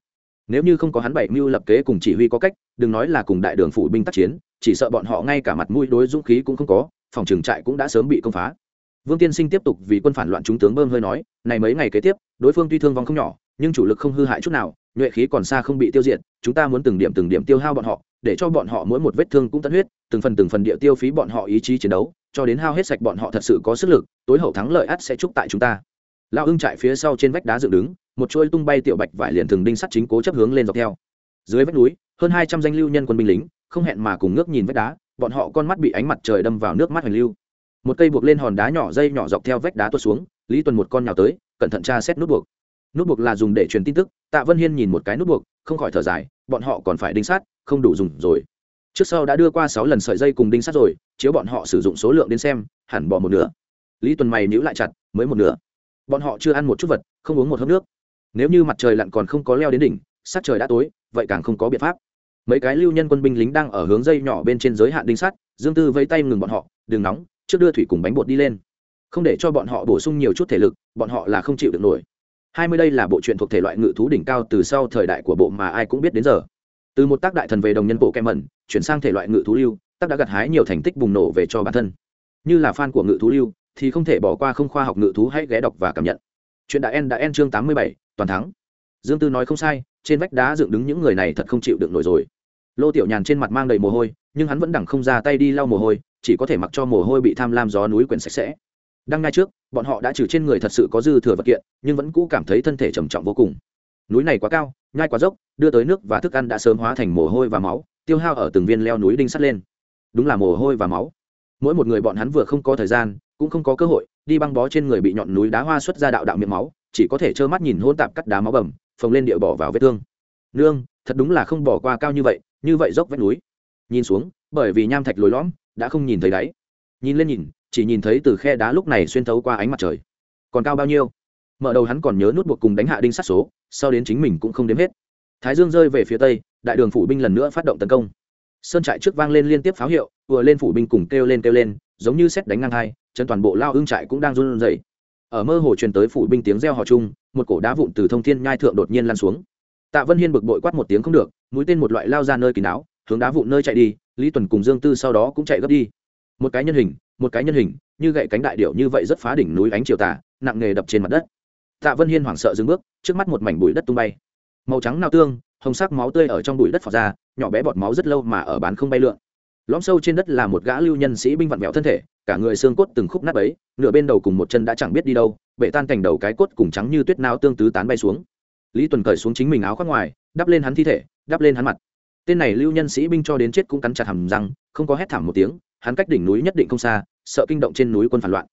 Nếu như không có hắn bảy mưu lập kế cùng chỉ huy có cách, đừng nói là cùng đại đường phủ binh tác chiến, chỉ sợ bọn họ ngay cả mặt mũi đối dũng khí cũng không có, phòng trường trại cũng đã sớm bị công phá. Vương tiên sinh tiếp tục vì quân phản loạn chúng tướng bơm hơi nói, này mấy ngày kế tiếp, đối phương tuy thương vong không nhỏ nhưng chủ lực không hư hại chút nào, nhuệ khí còn xa không bị tiêu diệt, chúng ta muốn từng điểm từng điểm tiêu hao bọn họ, để cho bọn họ mỗi một vết thương cũng tận huyết, từng phần từng phần địa tiêu phí bọn họ ý chí chiến đấu, cho đến hao hết sạch bọn họ thật sự có sức lực, tối hậu thắng lợi ắt sẽ chúc tại chúng ta. Lão ưng trại phía sau trên vách đá dựng đứng, một chuôi tung bay tiểu bạch vải liền thường đinh sắt chính cố chấp hướng lên dọc theo. Dưới vách núi, hơn hai trăm danh lưu nhân quân binh lính, không hẹn mà cùng ngước nhìn vách đá, bọn họ con mắt bị ánh mặt trời đâm vào nước mắt hoành lưu. Một cây buộc lên hòn đá nhỏ dây nhỏ dọc theo vách đá tuột xuống, lý tuần một con nhào tới, cẩn thận tra xét nút buộc nút buộc là dùng để truyền tin tức, tạ vân hiên nhìn một cái nút buộc, không khỏi thở dài, bọn họ còn phải đinh sát, không đủ dùng rồi. Trước sau đã đưa qua sáu lần sợi dây cùng đinh sát rồi, chiếu bọn họ sử dụng số lượng đến xem, hẳn bỏ một nửa. Lý tuần mày nhữ lại chặt, mới một nửa. Bọn họ chưa ăn một chút vật, không uống một hớp nước. Nếu như mặt trời lặn còn không có leo đến đỉnh, sát trời đã tối, vậy càng không có biện pháp. Mấy cái lưu nhân quân binh lính đang ở hướng dây nhỏ bên trên giới hạn đinh sắt dương tư vẫy tay ngừng bọn họ, đừng nóng, trước đưa thủy cùng bánh bột đi lên. Không để cho bọn họ bổ sung nhiều chút thể lực, bọn họ là không chịu được nổi hai mươi đây là bộ truyện thuộc thể loại ngự thú đỉnh cao từ sau thời đại của bộ mà ai cũng biết đến giờ. Từ một tác đại thần về đồng nhân bộ kem mẩn, chuyển sang thể loại ngự thú lưu, tác đã gặt hái nhiều thành tích bùng nổ về cho bản thân. Như là fan của ngự thú lưu, thì không thể bỏ qua không khoa học ngự thú hãy ghé đọc và cảm nhận. Chuyện đã en đã en chương tám mươi bảy, toàn thắng. Dương tư nói không sai, trên vách đá dựng đứng những người này thật không chịu được nổi rồi. Lô tiểu nhàn trên mặt mang đầy mồ hôi, nhưng hắn vẫn đẳng không ra tay đi lau mồ hôi, chỉ có thể mặc cho mồ hôi bị tham lam gió núi quyển sạch sẽ đang ngay trước, bọn họ đã trừ trên người thật sự có dư thừa vật kiện, nhưng vẫn cũ cảm thấy thân thể trầm trọng vô cùng. Núi này quá cao, nhai quá dốc, đưa tới nước và thức ăn đã sớm hóa thành mồ hôi và máu, tiêu hao ở từng viên leo núi đinh sắt lên. Đúng là mồ hôi và máu. Mỗi một người bọn hắn vừa không có thời gian, cũng không có cơ hội, đi băng bó trên người bị nhọn núi đá hoa xuất ra đạo đạo miệng máu, chỉ có thể trơ mắt nhìn hôn tạp cắt đá máu bầm, phồng lên địa bỏ vào vết thương. Nương, thật đúng là không bỏ qua cao như vậy như vậy dốc vách núi. Nhìn xuống, bởi vì nham thạch lồi lõm, đã không nhìn thấy đáy. Nhìn lên nhìn chỉ nhìn thấy từ khe đá lúc này xuyên thấu qua ánh mặt trời. Còn cao bao nhiêu? Mở đầu hắn còn nhớ nút buộc cùng đánh hạ đinh sát số, sau đến chính mình cũng không đếm hết. Thái dương rơi về phía tây, đại đường phủ binh lần nữa phát động tấn công. Sơn trại trước vang lên liên tiếp pháo hiệu, vừa lên phủ binh cùng kêu lên kêu lên, giống như xét đánh ngang hai, chân toàn bộ lao hương trại cũng đang run rẩy. Ở mơ hồ truyền tới phủ binh tiếng reo hò chung, một cổ đá vụn từ thông thiên nhai thượng đột nhiên lan xuống. Tạ vân hiên bực bội quát một tiếng không được, mũi tên một loại lao ra nơi kín đáo hướng đá vụn nơi chạy đi, lý tuần cùng dương tư sau đó cũng chạy gấp đi. Một cái nhân hình một cái nhân hình, như gậy cánh đại điệu như vậy rất phá đỉnh núi ánh chiều tà, nặng nghề đập trên mặt đất. Tạ vân hiên hoảng sợ dừng bước, trước mắt một mảnh bụi đất tung bay. Màu trắng nao tương, hồng sắc máu tươi ở trong bụi đất phọt ra, nhỏ bé bọt máu rất lâu mà ở bán không bay lượn. Lõm sâu trên đất là một gã lưu nhân sĩ binh vặn vẹo thân thể, cả người xương cốt từng khúc nát ấy nửa bên đầu cùng một chân đã chẳng biết đi đâu bệ tan thành đầu cái cốt cùng trắng như tuyết nao tương tứ tán bay xuống. Lý tuần cởi xuống chính mình áo khoác ngoài, đắp lên hắn thi thể, đắp lên hắn mặt tên này lưu nhân sĩ binh cho đến chết cũng cắn chặt hầm răng, không có hét thảm một tiếng, hắn cách đỉnh núi nhất định không xa, sợ kinh động trên núi quân phản loạn.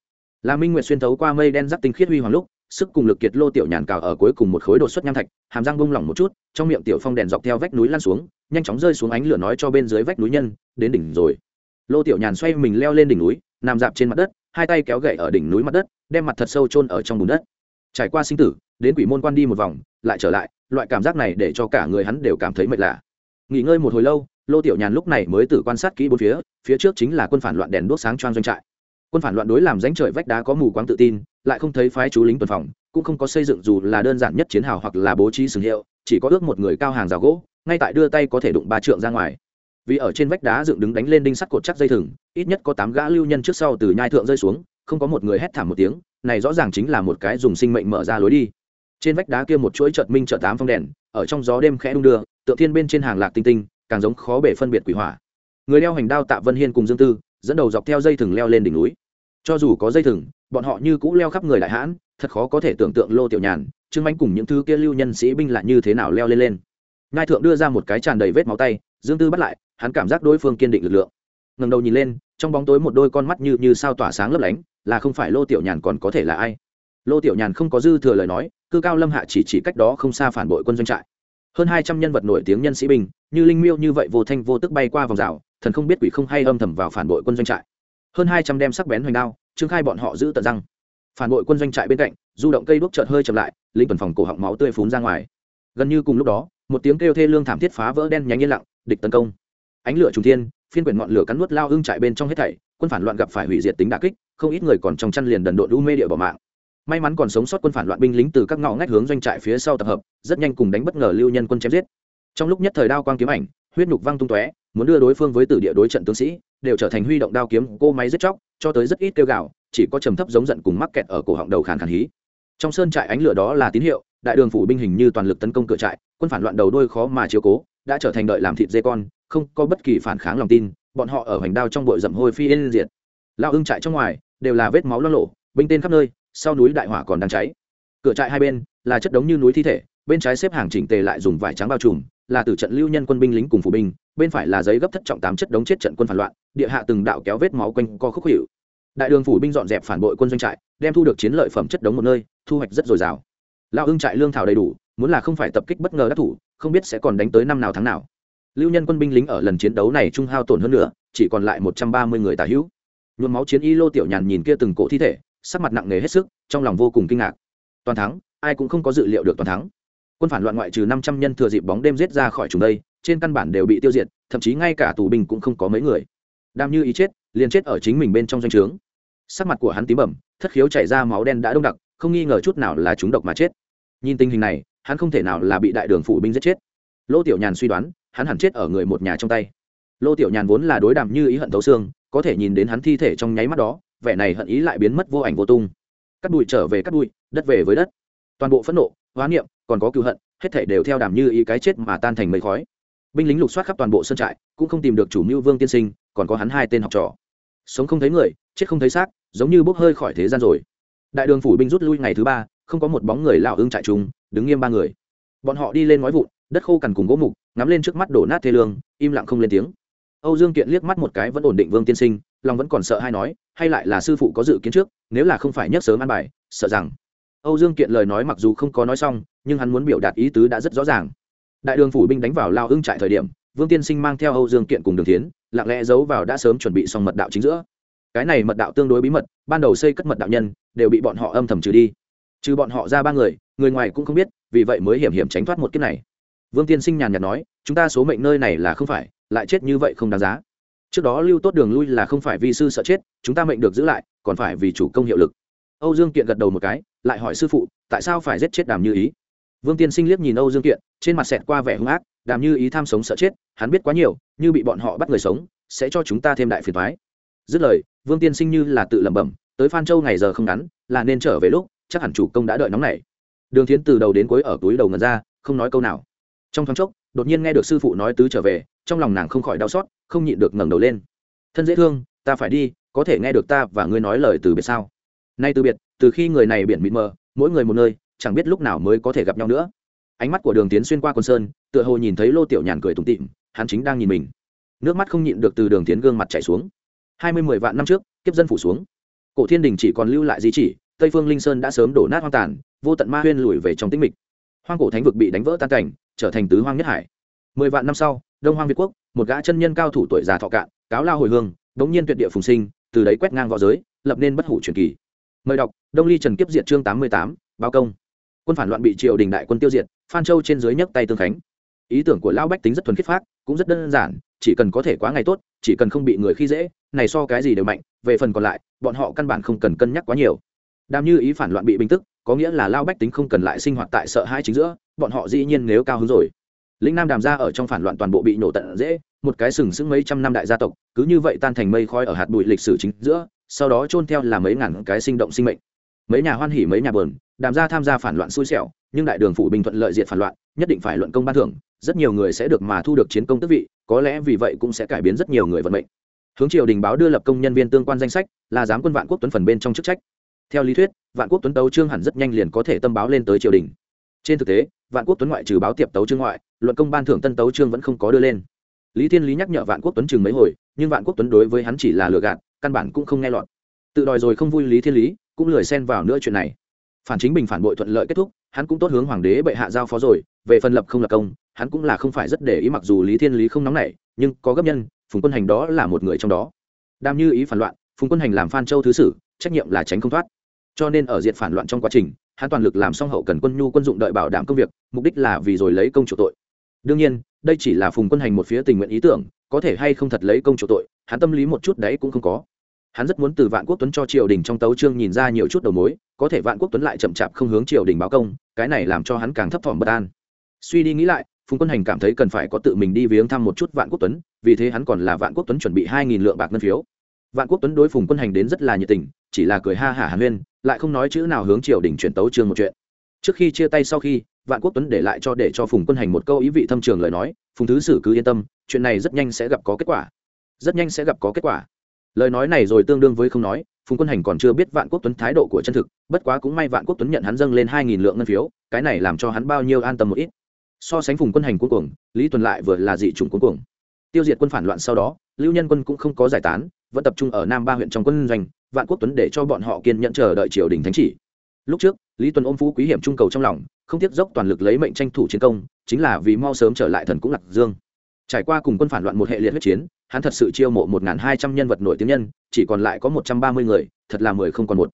Là minh nguyệt xuyên thấu qua mây đen giáp tinh khiết huy hoàng lúc, sức cùng lực kiệt lô tiểu nhàn cào ở cuối cùng một khối đột xuất nham thạch, hàm răng bung lỏng một chút, trong miệng tiểu phong đèn dọc theo vách núi lan xuống, nhanh chóng rơi xuống ánh lửa nói cho bên dưới vách núi nhân, đến đỉnh rồi. Lô tiểu nhàn xoay mình leo lên đỉnh núi, nằm dạp trên mặt đất, hai tay kéo gậy ở đỉnh núi mặt đất, đem mặt thật sâu chôn ở trong bùn đất. Trải qua sinh tử, đến quỷ môn quan đi một vòng, lại trở lại, loại cảm giác này để cho cả người hắn đều cảm thấy mệt lạ nghỉ ngơi một hồi lâu, lô tiểu nhàn lúc này mới tự quan sát kỹ bốn phía phía trước chính là quân phản loạn đèn đuốc sáng choang doanh trại. Quân phản loạn đối làm ránh trời vách đá có mù quáng tự tin, lại không thấy phái chú lính tuần phòng, cũng không có xây dựng dù là đơn giản nhất chiến hào hoặc là bố trí sừng hiệu, chỉ có ước một người cao hàng rào gỗ, ngay tại đưa tay có thể đụng ba trượng ra ngoài. Vì ở trên vách đá dựng đứng đánh lên đinh sắt cột chắc dây thừng, ít nhất có tám gã lưu nhân trước sau từ nhai thượng rơi xuống, không có một người hét thảm một tiếng, này rõ ràng chính là một cái dùng sinh mệnh mở ra lối đi. Trên vách đá kia một chuỗi chợt minh chợt tám phong đèn, ở trong gió đêm khẽ đung đưa tượng thiên bên trên hàng lạc tinh tinh, càng giống khó bể phân biệt quỷ hỏa. Người leo hành đao tạ vân hiên cùng dương tư, dẫn đầu dọc theo dây thừng leo lên đỉnh núi. Cho dù có dây thừng, bọn họ như cũ leo khắp người đại hãn, thật khó có thể tưởng tượng lô tiểu nhàn, trương manh cùng những thứ kia lưu nhân sĩ binh lại như thế nào leo lên lên. Ngai thượng đưa ra một cái tràn đầy vết máu tay, dương tư bắt lại, hắn cảm giác đối phương kiên định lực lượng. Ngầm đầu nhìn lên, trong bóng tối một đôi con mắt như như sao tỏa sáng lấp lánh, là không phải lô tiểu nhàn còn có thể là ai? Lô tiểu nhàn không có dư thừa lời nói, cư cao lâm hạ chỉ chỉ cách đó không xa phản bội quân doanh trại hơn hai trăm nhân vật nổi tiếng nhân sĩ binh, như linh miêu như vậy vô thanh vô tức bay qua vòng rào, thần không biết quỷ không hay âm thầm vào phản bội quân doanh trại. Hơn hai trăm đem sắc bén hoành đao, trương khai bọn họ giữ tận răng. Phản bội quân doanh trại bên cạnh, du động cây đuốc chợt hơi chậm lại, linh tuần phòng cổ họng máu tươi phún ra ngoài. Gần như cùng lúc đó, một tiếng kêu thê lương thảm thiết phá vỡ đen nhánh yên lặng, địch tấn công. Ánh lửa trùng thiên, phiên quyển ngọn lửa cắn nuốt lao hưng trại bên trong hết thảy, quân phản loạn gặp phải hủy diệt tính đả kích, không ít người còn trong chăn liền đần độn u mê địa bỏ mạng may mắn còn sống sót quân phản loạn binh lính từ các ngõ ngách hướng doanh trại phía sau tập hợp, rất nhanh cùng đánh bất ngờ lưu nhân quân chém giết. Trong lúc nhất thời đao quang kiếm ảnh, huyết nhục văng tung tóe, muốn đưa đối phương với tử địa đối trận tướng sĩ, đều trở thành huy động đao kiếm cô máy giết chóc, cho tới rất ít kêu gạo chỉ có trầm thấp giống giận cùng mắc kẹt ở cổ họng đầu khàn khàn hí. Trong sơn trại ánh lửa đó là tín hiệu, đại đường phủ binh hình như toàn lực tấn công cửa trại, quân phản loạn đầu đôi khó mà chiếu cố, đã trở thành đợi làm thịt dê con, không có bất kỳ phản kháng lòng tin, bọn họ ở hoành đao trong bụi rậm hôi phi yên diệt. Lao ưng trại trong ngoài, đều là vết máu lo lộ, binh tên khắp nơi sau núi đại hỏa còn đang cháy. Cửa trại hai bên là chất đống như núi thi thể, bên trái xếp hàng chỉnh tề lại dùng vải trắng bao trùm, là từ trận lưu nhân quân binh lính cùng phủ binh, bên phải là giấy gấp thất trọng tám chất đống chết trận quân phản loạn, địa hạ từng đạo kéo vết máu quanh co khúc hiệu đại đường phủ binh dọn dẹp phản bội quân doanh trại, đem thu được chiến lợi phẩm chất đống một nơi, thu hoạch rất dồi dào. Lao hưng trại lương thảo đầy đủ, muốn là không phải tập kích bất ngờ đắc thủ, không biết sẽ còn đánh tới năm nào tháng nào. Lưu nhân quân binh lính ở lần chiến đấu này trung hao tổn hơn nữa chỉ còn lại một trăm ba mươi người tà hữu. Nhuộm máu chiến y lô tiểu nhàn nhìn kia từng cổ thi thể sắc mặt nặng nề hết sức, trong lòng vô cùng kinh ngạc. Toàn thắng, ai cũng không có dự liệu được toàn thắng. Quân phản loạn ngoại trừ năm trăm nhân thừa dịp bóng đêm giết ra khỏi chúng đây, trên căn bản đều bị tiêu diệt, thậm chí ngay cả tù binh cũng không có mấy người. Đam như ý chết, liền chết ở chính mình bên trong doanh trướng. Sắc mặt của hắn tím bẩm, thất khiếu chảy ra máu đen đã đông đặc, không nghi ngờ chút nào là chúng độc mà chết. Nhìn tình hình này, hắn không thể nào là bị đại đường phủ binh giết chết. Lô tiểu nhàn suy đoán, hắn hẳn chết ở người một nhà trong tay. Lô tiểu nhàn vốn là đối đàm như ý hận thấu xương, có thể nhìn đến hắn thi thể trong nháy mắt đó vẻ này hận ý lại biến mất vô ảnh vô tung. Cắt đùi trở về cắt đùi đất về với đất. Toàn bộ phẫn nộ, hóa niệm, còn có cựu hận, hết thể đều theo đàm như ý cái chết mà tan thành mây khói. Binh lính lục soát khắp toàn bộ sân trại, cũng không tìm được chủ mưu vương tiên sinh, còn có hắn hai tên học trò. Sống không thấy người, chết không thấy xác, giống như bốc hơi khỏi thế gian rồi. Đại đường phủ binh rút lui ngày thứ ba, không có một bóng người lão ương trại chung đứng nghiêm ba người. Bọn họ đi lên nói vụn, đất khô cằn cùng gỗ mục, ngắm lên trước mắt đổ nát thê lương, im lặng không lên tiếng. Âu dương kiện liếc mắt một cái vẫn ổn định vương tiên sinh, lòng vẫn còn sợ hay nói hay lại là sư phụ có dự kiến trước, nếu là không phải nhắc sớm ăn bài, sợ rằng. Âu dương kiện lời nói mặc dù không có nói xong, nhưng hắn muốn biểu đạt ý tứ đã rất rõ ràng. Đại đường phủ binh đánh vào lao hưng trại thời điểm, vương tiên sinh mang theo âu dương kiện cùng đường tiến lặng lẽ giấu vào đã sớm chuẩn bị xong mật đạo chính giữa. Cái này mật đạo tương đối bí mật, ban đầu xây cất mật đạo nhân, đều bị bọn họ âm thầm trừ đi. Trừ bọn họ ra ba người người ngoài cũng không biết, vì vậy mới hiểm hiểm tránh thoát một kiếp này. Vương tiên sinh nhàn nhạt nói, chúng ta số mệnh nơi này là không phải, lại chết như vậy không đáng giá trước đó lưu tốt đường lui là không phải vì sư sợ chết, chúng ta mệnh được giữ lại, còn phải vì chủ công hiệu lực. Âu dương kiện gật đầu một cái, lại hỏi sư phụ, tại sao phải giết chết đàm như ý? Vương tiên sinh liếc nhìn âu dương kiện, trên mặt xẹt qua vẻ hung ác, đàm như ý tham sống sợ chết, hắn biết quá nhiều, như bị bọn họ bắt người sống, sẽ cho chúng ta thêm đại phiền thoái dứt lời, vương tiên sinh như là tự lẩm bẩm, tới phan châu ngày giờ không ngắn, là nên trở về lúc, chắc hẳn chủ công đã đợi nóng này đường thiến từ đầu đến cuối ở túi đầu ngần ra, không nói câu nào. Trong thoáng chốc, đột nhiên nghe được sư phụ nói tứ trở về, trong lòng nàng không khỏi đau xót không nhịn được ngẩng đầu lên. Thân dễ thương, ta phải đi, có thể nghe được ta và ngươi nói lời từ biệt sao? Nay từ biệt, từ khi người này biển mịt mờ, mỗi người một nơi, chẳng biết lúc nào mới có thể gặp nhau nữa. Ánh mắt của đường tiến xuyên qua quần sơn, tựa hồ nhìn thấy lô tiểu nhàn cười tủm tịm hắn chính đang nhìn mình. Nước mắt không nhịn được từ đường tiến gương mặt chảy xuống. Hai mươi mười vạn năm trước, kiếp dân phủ xuống. Cổ thiên đình chỉ còn lưu lại di chỉ, tây phương linh sơn đã sớm đổ nát hoang tàn, vô tận ma huyên lùi về trong tĩnh mịch. Hoang cổ thánh vực bị đánh vỡ tan cảnh, trở thành tứ hoang nhất hải. Mười vạn năm sau, đông hoang việt quốc một gã chân nhân cao thủ tuổi già thọ cạn, cáo lao hồi hương bỗng nhiên tuyệt địa phùng sinh, từ đấy quét ngang v õ giới, lập nên bất hủ truyền kỳ. Mời đọc, đông ly trần kiếp diệt chương tám mươi tám bao công. Quân phản loạn bị triều đình đại quân tiêu diệt, phan châu trên dưới nhấc tay tương khánh. Ý tưởng của lão bách tính rất thuần khiết phát cũng rất đơn giản, chỉ cần có thể quá ngày tốt, chỉ cần không bị người khi dễ, này so cái gì đều mạnh, về phần còn lại, bọn họ căn bản không cần cân nhắc quá nhiều. Đam như ý phản loạn bị bình tức, có nghĩa là lao bách tính không cần lại sinh hoạt tại sợ hai chính giữa, bọn họ dĩ nhiên nếu cao hứng rồi. Lĩnh nam đàm ra ở trong phản loạn toàn bộ bị nổ tận dễ một cái sừng sững mấy trăm năm đại gia tộc, cứ như vậy tan thành mây khói ở hạt bụi lịch sử chính giữa, sau đó chôn theo là mấy ngàn cái sinh động sinh mệnh. Mấy nhà hoan hỉ, mấy nhà bờn đàm gia tham gia phản loạn xui xẻo, nhưng đại đường phủ bình thuận lợi diệt phản loạn, nhất định phải luận công ban thưởng, rất nhiều người sẽ được mà thu được chiến công tước vị, có lẽ vì vậy cũng sẽ cải biến rất nhiều người vận mệnh. Hướng triều đình báo đưa lập công nhân viên tương quan danh sách, là giám quân vạn quốc tuấn phần bên trong chức trách. Theo lý thuyết, vạn quốc tuấn tấu trương hẳn rất nhanh liền có thể tâm báo lên tới triều đình. Trên thực tế, vạn quốc tuấn ngoại trừ báo tiệp tấu trương ngoại, luận công ban thưởng tân tấu trương vẫn không có đưa lên lý thiên lý nhắc nhở vạn quốc tuấn chừng mấy hồi, nhưng vạn quốc tuấn đối với hắn chỉ là lừa gạt, căn bản cũng không nghe lọt. Tự đòi rồi không vui lý thiên lý, cũng lười xen vào nữa chuyện này. Phản chính bình phản bội thuận lợi kết thúc, hắn cũng tốt hướng hoàng đế bệ hạ giao phó rồi, về phần lập không lập công, hắn cũng là không phải rất để ý mặc dù lý thiên lý không nóng nảy, nhưng có gấp nhân, phùng quân hành đó là một người trong đó. Đam như ý phản loạn, phùng quân hành làm phan châu thứ sử, trách nhiệm là tránh không thoát. Cho nên ở diện phản loạn trong quá trình, hắn toàn lực làm xong hậu cần quân nhu quân dụng đợi bảo đảm công việc, mục đích là vì rồi lấy công chủ tội. Đương nhiên đây chỉ là phùng quân hành một phía tình nguyện ý tưởng, có thể hay không thật lấy công chủ tội, hắn tâm lý một chút đấy cũng không có. Hắn rất muốn từ vạn quốc tuấn cho triều đình trong tấu trương nhìn ra nhiều chút đầu mối, có thể vạn quốc tuấn lại chậm chạp không hướng triều đình báo công, cái này làm cho hắn càng thấp thỏm bất an. Suy đi nghĩ lại, phùng quân hành cảm thấy cần phải có tự mình đi viếng thăm một chút vạn quốc tuấn, vì thế hắn còn là vạn quốc tuấn chuẩn bị hai nghìn lượng bạc ngân phiếu. Vạn quốc tuấn đối phùng quân hành đến rất là nhiệt tình, chỉ là cười ha hả hàn huyên, lại không nói chữ nào hướng triều đình chuyển tấu trương một chuyện. Trước khi chia tay sau khi vạn quốc tuấn để lại cho để cho phùng quân hành một câu ý vị thâm trường lời nói, phùng thứ sử cứ yên tâm, chuyện này rất nhanh sẽ gặp có kết quả. Rất nhanh sẽ gặp có kết quả. Lời nói này rồi tương đương với không nói, phùng quân hành còn chưa biết vạn quốc tuấn thái độ của chân thực, bất quá cũng may vạn quốc tuấn nhận hắn dâng lên hai nghìn lượng ngân phiếu, cái này làm cho hắn bao nhiêu an tâm một ít. So sánh phùng quân hành cuối cùng lý tuần lại vừa là dị chủng cuối cùng tiêu diệt quân phản loạn sau đó, lưu nhân quân cũng không có giải tán, vẫn tập trung ở nam ba huyện trong quân doanh, vạn quốc tuấn để cho bọn họ kiên nhận chờ đợi triều đình thánh chỉ. Lúc trước, lý tuần ôm phú quý hiểm trung cầu trong lòng không tiếc dốc toàn lực lấy mệnh tranh thủ chiến công, chính là vì mau sớm trở lại thần cũng lạc dương. Trải qua cùng quân phản loạn một hệ liệt huyết chiến, hắn thật sự chiêu mộ một hai trăm nhân vật nổi tiếng nhân, chỉ còn lại có một trăm ba mươi người, thật là mười không còn một.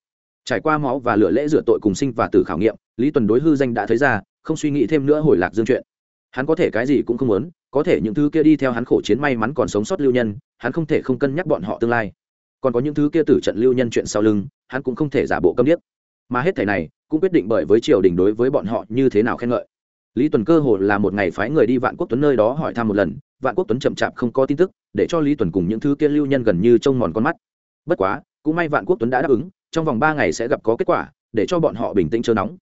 Trải qua máu và lửa lễ rửa tội cùng sinh và tử khảo nghiệm, lý tuần đối hư danh đã thấy ra, không suy nghĩ thêm nữa hồi lạc dương chuyện. Hắn có thể cái gì cũng không muốn, có thể những thứ kia đi theo hắn khổ chiến may mắn còn sống sót lưu nhân, hắn không thể không cân nhắc bọn họ tương lai. Còn có những thứ kia tử trận lưu nhân chuyện sau lưng, hắn cũng không thể giả bộ câm điếc mà hết thảy này cũng quyết định bởi với triều đình đối với bọn họ như thế nào khen ngợi. Lý tuần cơ hồ là một ngày phái người đi vạn quốc tuấn nơi đó hỏi thăm một lần, vạn quốc tuấn chậm chạp không có tin tức, để cho lý tuần cùng những thứ kia lưu nhân gần như trông mòn con mắt. Bất quá, cũng may vạn quốc tuấn đã đáp ứng, trong vòng ba ngày sẽ gặp có kết quả, để cho bọn họ bình tĩnh chờ nóng.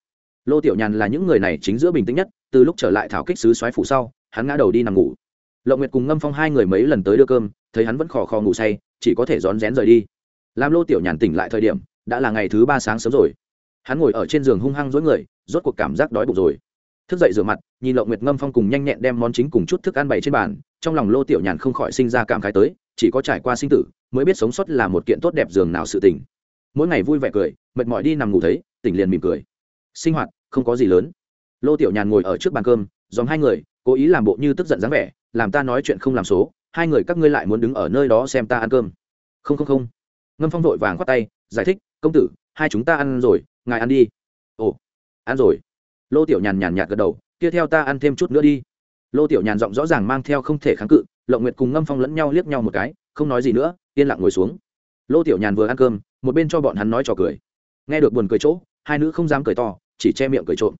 Lô tiểu nhàn là những người này chính giữa bình tĩnh nhất, từ lúc trở lại thảo kích sứ xoáy phủ sau, hắn ngã đầu đi nằm ngủ. Lộng nguyệt cùng ngâm phong hai người mấy lần tới đưa cơm, thấy hắn vẫn khò khò ngủ say, chỉ có thể rón rén rời đi. Làm lô tiểu nhàn tỉnh lại thời điểm, đã là ngày thứ ba sáng sớm rồi hắn ngồi ở trên giường hung hăng dối người, rốt cuộc cảm giác đói bụng rồi. Thức dậy rửa mặt, nhìn lộng nguyệt ngâm phong cùng nhanh nhẹn đem món chính cùng chút thức ăn bày trên bàn, trong lòng lô tiểu nhàn không khỏi sinh ra cảm khái tới, chỉ có trải qua sinh tử, mới biết sống sót là một kiện tốt đẹp giường nào sự tình. Mỗi ngày vui vẻ cười, mệt mỏi đi nằm ngủ thấy, tỉnh liền mỉm cười. Sinh hoạt, không có gì lớn. Lô tiểu nhàn ngồi ở trước bàn cơm, dòng hai người, cố ý làm bộ như tức giận dáng vẻ, làm ta nói chuyện không làm số, hai người các ngươi lại muốn đứng ở nơi đó xem ta ăn cơm. Không không không. Ngâm phong vội vàng khoát tay, giải thích, công tử, hai chúng ta ăn rồi ngài ăn đi. Ồ, ăn rồi. Lô tiểu nhàn nhàn nhạt gật đầu, kia theo ta ăn thêm chút nữa đi. Lô tiểu nhàn giọng rõ ràng mang theo không thể kháng cự, lộng nguyệt cùng ngâm phong lẫn nhau liếc nhau một cái, không nói gì nữa, yên lặng ngồi xuống. Lô tiểu nhàn vừa ăn cơm, một bên cho bọn hắn nói trò cười. Nghe được buồn cười chỗ, hai nữ không dám cười to, chỉ che miệng cười trộm.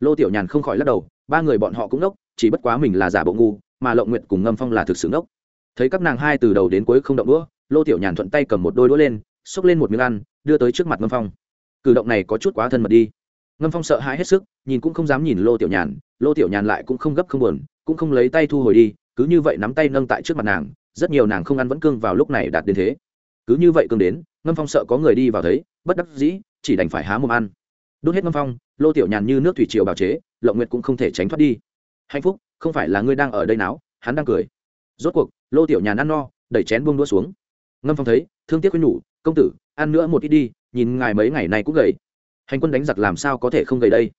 Lô tiểu nhàn không khỏi lắc đầu, ba người bọn họ cũng ngốc, chỉ bất quá mình là giả bộ ngu, mà lộng nguyệt cùng ngâm phong là thực sự ngốc. Thấy các nàng hai từ đầu đến cuối không động đũa, lô tiểu nhàn thuận tay cầm một đôi đũa lên, xốc lên một miếng ăn, đưa tới trước mặt ngâm phong cử động này có chút quá thân mật đi. Ngâm phong sợ hãi hết sức, nhìn cũng không dám nhìn lô tiểu nhàn, lô tiểu nhàn lại cũng không gấp không buồn, cũng không lấy tay thu hồi đi, cứ như vậy nắm tay nâng tại trước mặt nàng, rất nhiều nàng không ăn vẫn cương vào lúc này đạt đến thế. Cứ như vậy cương đến, ngâm phong sợ có người đi vào thấy, bất đắc dĩ, chỉ đành phải há mồm ăn. Đốt hết ngâm phong, lô tiểu nhàn như nước thủy triều bào chế, lộng nguyệt cũng không thể tránh thoát đi. Hạnh phúc, không phải là ngươi đang ở đây nào hắn đang cười. Rốt cuộc, lô tiểu nhàn ăn no, đẩy chén buông đũa xuống. Ngâm phong thấy, thương tiếc với nhủ, công tử, ăn nữa một ít đi nhìn ngài mấy ngày này cũng gầy. Hành quân đánh giặc làm sao có thể không gầy đây?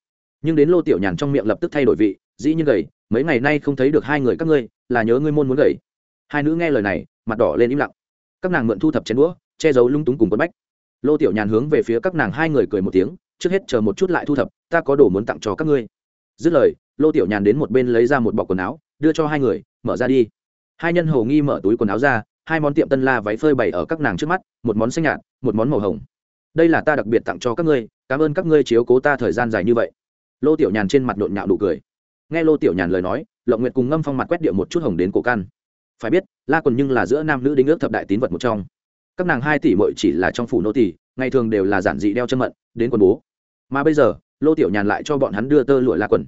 Nhưng đến lô tiểu nhàn trong miệng lập tức thay đổi vị, dĩ nhiên gầy, mấy ngày nay không thấy được hai người các ngươi, là nhớ ngươi môn muốn gầy. Hai nữ nghe lời này, mặt đỏ lên im lặng. Các nàng mượn thu thập chén đũa, che giấu lung túng cùng quân bách. Lô tiểu nhàn hướng về phía các nàng hai người cười một tiếng, trước hết chờ một chút lại thu thập, ta có đồ muốn tặng cho các ngươi. Dứt lời, lô tiểu nhàn đến một bên lấy ra một bọc quần áo, đưa cho hai người, mở ra đi. Hai nhân hầu nghi mở túi quần áo ra, hai món tiệm tân la váy phơi bày ở các nàng trước mắt, một món xanh nhạt, một món màu hồng đây là ta đặc biệt tặng cho các ngươi, cảm ơn các ngươi chiếu cố ta thời gian dài như vậy. Lô tiểu nhàn trên mặt nhộn nhạo nụ cười. Nghe lô tiểu nhàn lời nói lộng nguyệt cùng ngâm phong mặt quét điệu một chút hồng đến cổ căn. Phải biết, la quần nhưng là giữa nam nữ đính ước thập đại tín vật một trong. Các nàng hai tỷ mội chỉ là trong phủ nô tỷ ngày thường đều là giản dị đeo chân mận, đến quần bố. Mà bây giờ, lô tiểu nhàn lại cho bọn hắn đưa tơ lụa la quần.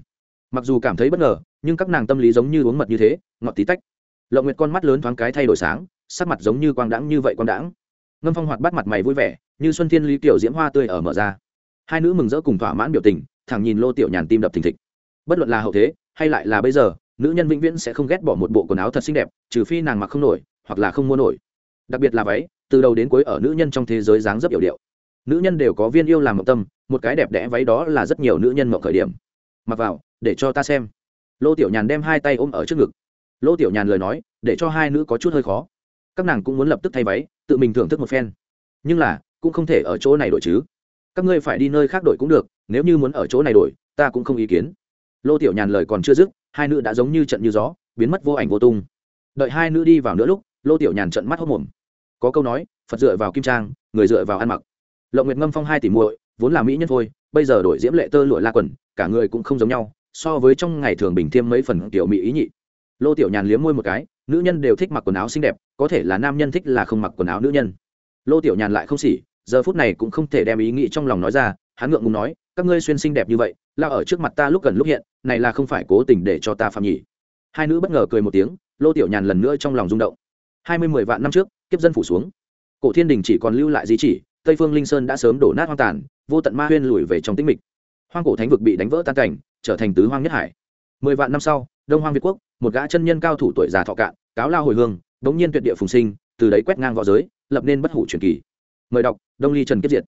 Mặc dù cảm thấy bất ngờ, nhưng các nàng tâm lý giống như uống mật như thế, ngọt tí tách. Lộng nguyệt con mắt lớn thoáng cái thay đổi sáng, sắc mặt giống như quang đãng như vậy quang đãng. Ngâm phong hoạt bắt mặt mày vui vẻ như xuân thiên lý tiểu diễm hoa tươi ở mở ra. Hai nữ mừng rỡ cùng thỏa mãn biểu tình, thẳng nhìn lô tiểu nhàn tim đập thình thịch. Bất luận là hậu thế, hay lại là bây giờ, nữ nhân vĩnh viễn sẽ không ghét bỏ một bộ quần áo thật xinh đẹp, trừ phi nàng mặc không nổi, hoặc là không mua nổi. Đặc biệt là váy, từ đầu đến cuối ở nữ nhân trong thế giới dáng rất yểu điệu. Nữ nhân đều có viên yêu làm mộng tâm, một cái đẹp đẽ váy đó là rất nhiều nữ nhân mộng khởi điểm. Mặc vào, để cho ta xem. Lô tiểu nhàn đem hai tay ôm ở trước ngực. Lô tiểu nhàn lời nói, để cho hai nữ có chút hơi khó. Các nàng cũng muốn lập tức thay váy, tự mình thưởng thức một phen. Nhưng là cũng không thể ở chỗ này đổi chứ. Các ngươi phải đi nơi khác đổi cũng được, nếu như muốn ở chỗ này đổi, ta cũng không ý kiến. Lô tiểu nhàn lời còn chưa dứt, hai nữ đã giống như trận như gió, biến mất vô ảnh vô tung. Đợi hai nữ đi vào nữa lúc, lô tiểu nhàn trận mắt hốc mồm. Có câu nói, phật dựa vào kim trang, người dựa vào ăn mặc. Lộng nguyệt ngâm phong hai tỷ muội, vốn là mỹ nhân thôi, bây giờ đổi diễm lệ tơ lụa la quần, cả người cũng không giống nhau, so với trong ngày thường bình thêm mấy phần tiểu mỹ ý nhị. Lô tiểu nhàn liếm môi một cái, nữ nhân đều thích mặc quần áo xinh đẹp, có thể là nam nhân thích là không mặc quần áo nữ nhân. Lô tiểu nhàn lại không xỉ giờ phút này cũng không thể đem ý nghĩ trong lòng nói ra, hắn ngượng ngùng nói, các ngươi xuyên xinh đẹp như vậy là ở trước mặt ta lúc gần lúc hiện, này là không phải cố tình để cho ta phạm nhỉ hai nữ bất ngờ cười một tiếng, lô tiểu nhàn lần nữa trong lòng rung động. Hai mươi mười vạn năm trước, kiếp dân phủ xuống. Cổ thiên đình chỉ còn lưu lại di chỉ, tây phương linh sơn đã sớm đổ nát hoang tàn, vô tận ma huyên lùi về trong tĩnh mịch. Hoang cổ thánh vực bị đánh vỡ tan cảnh, trở thành tứ hoang nhất hải. Mười vạn năm sau, đông hoang việt quốc, một gã chân nhân cao thủ tuổi già thọ cạn, cáo lao hồi hương đống nhiên tuyệt địa phùng sinh, từ đấy quét ngang v õ giới, lập nên bất hủ truyền kỳ mời đọc đông ly trần kiếp diệt.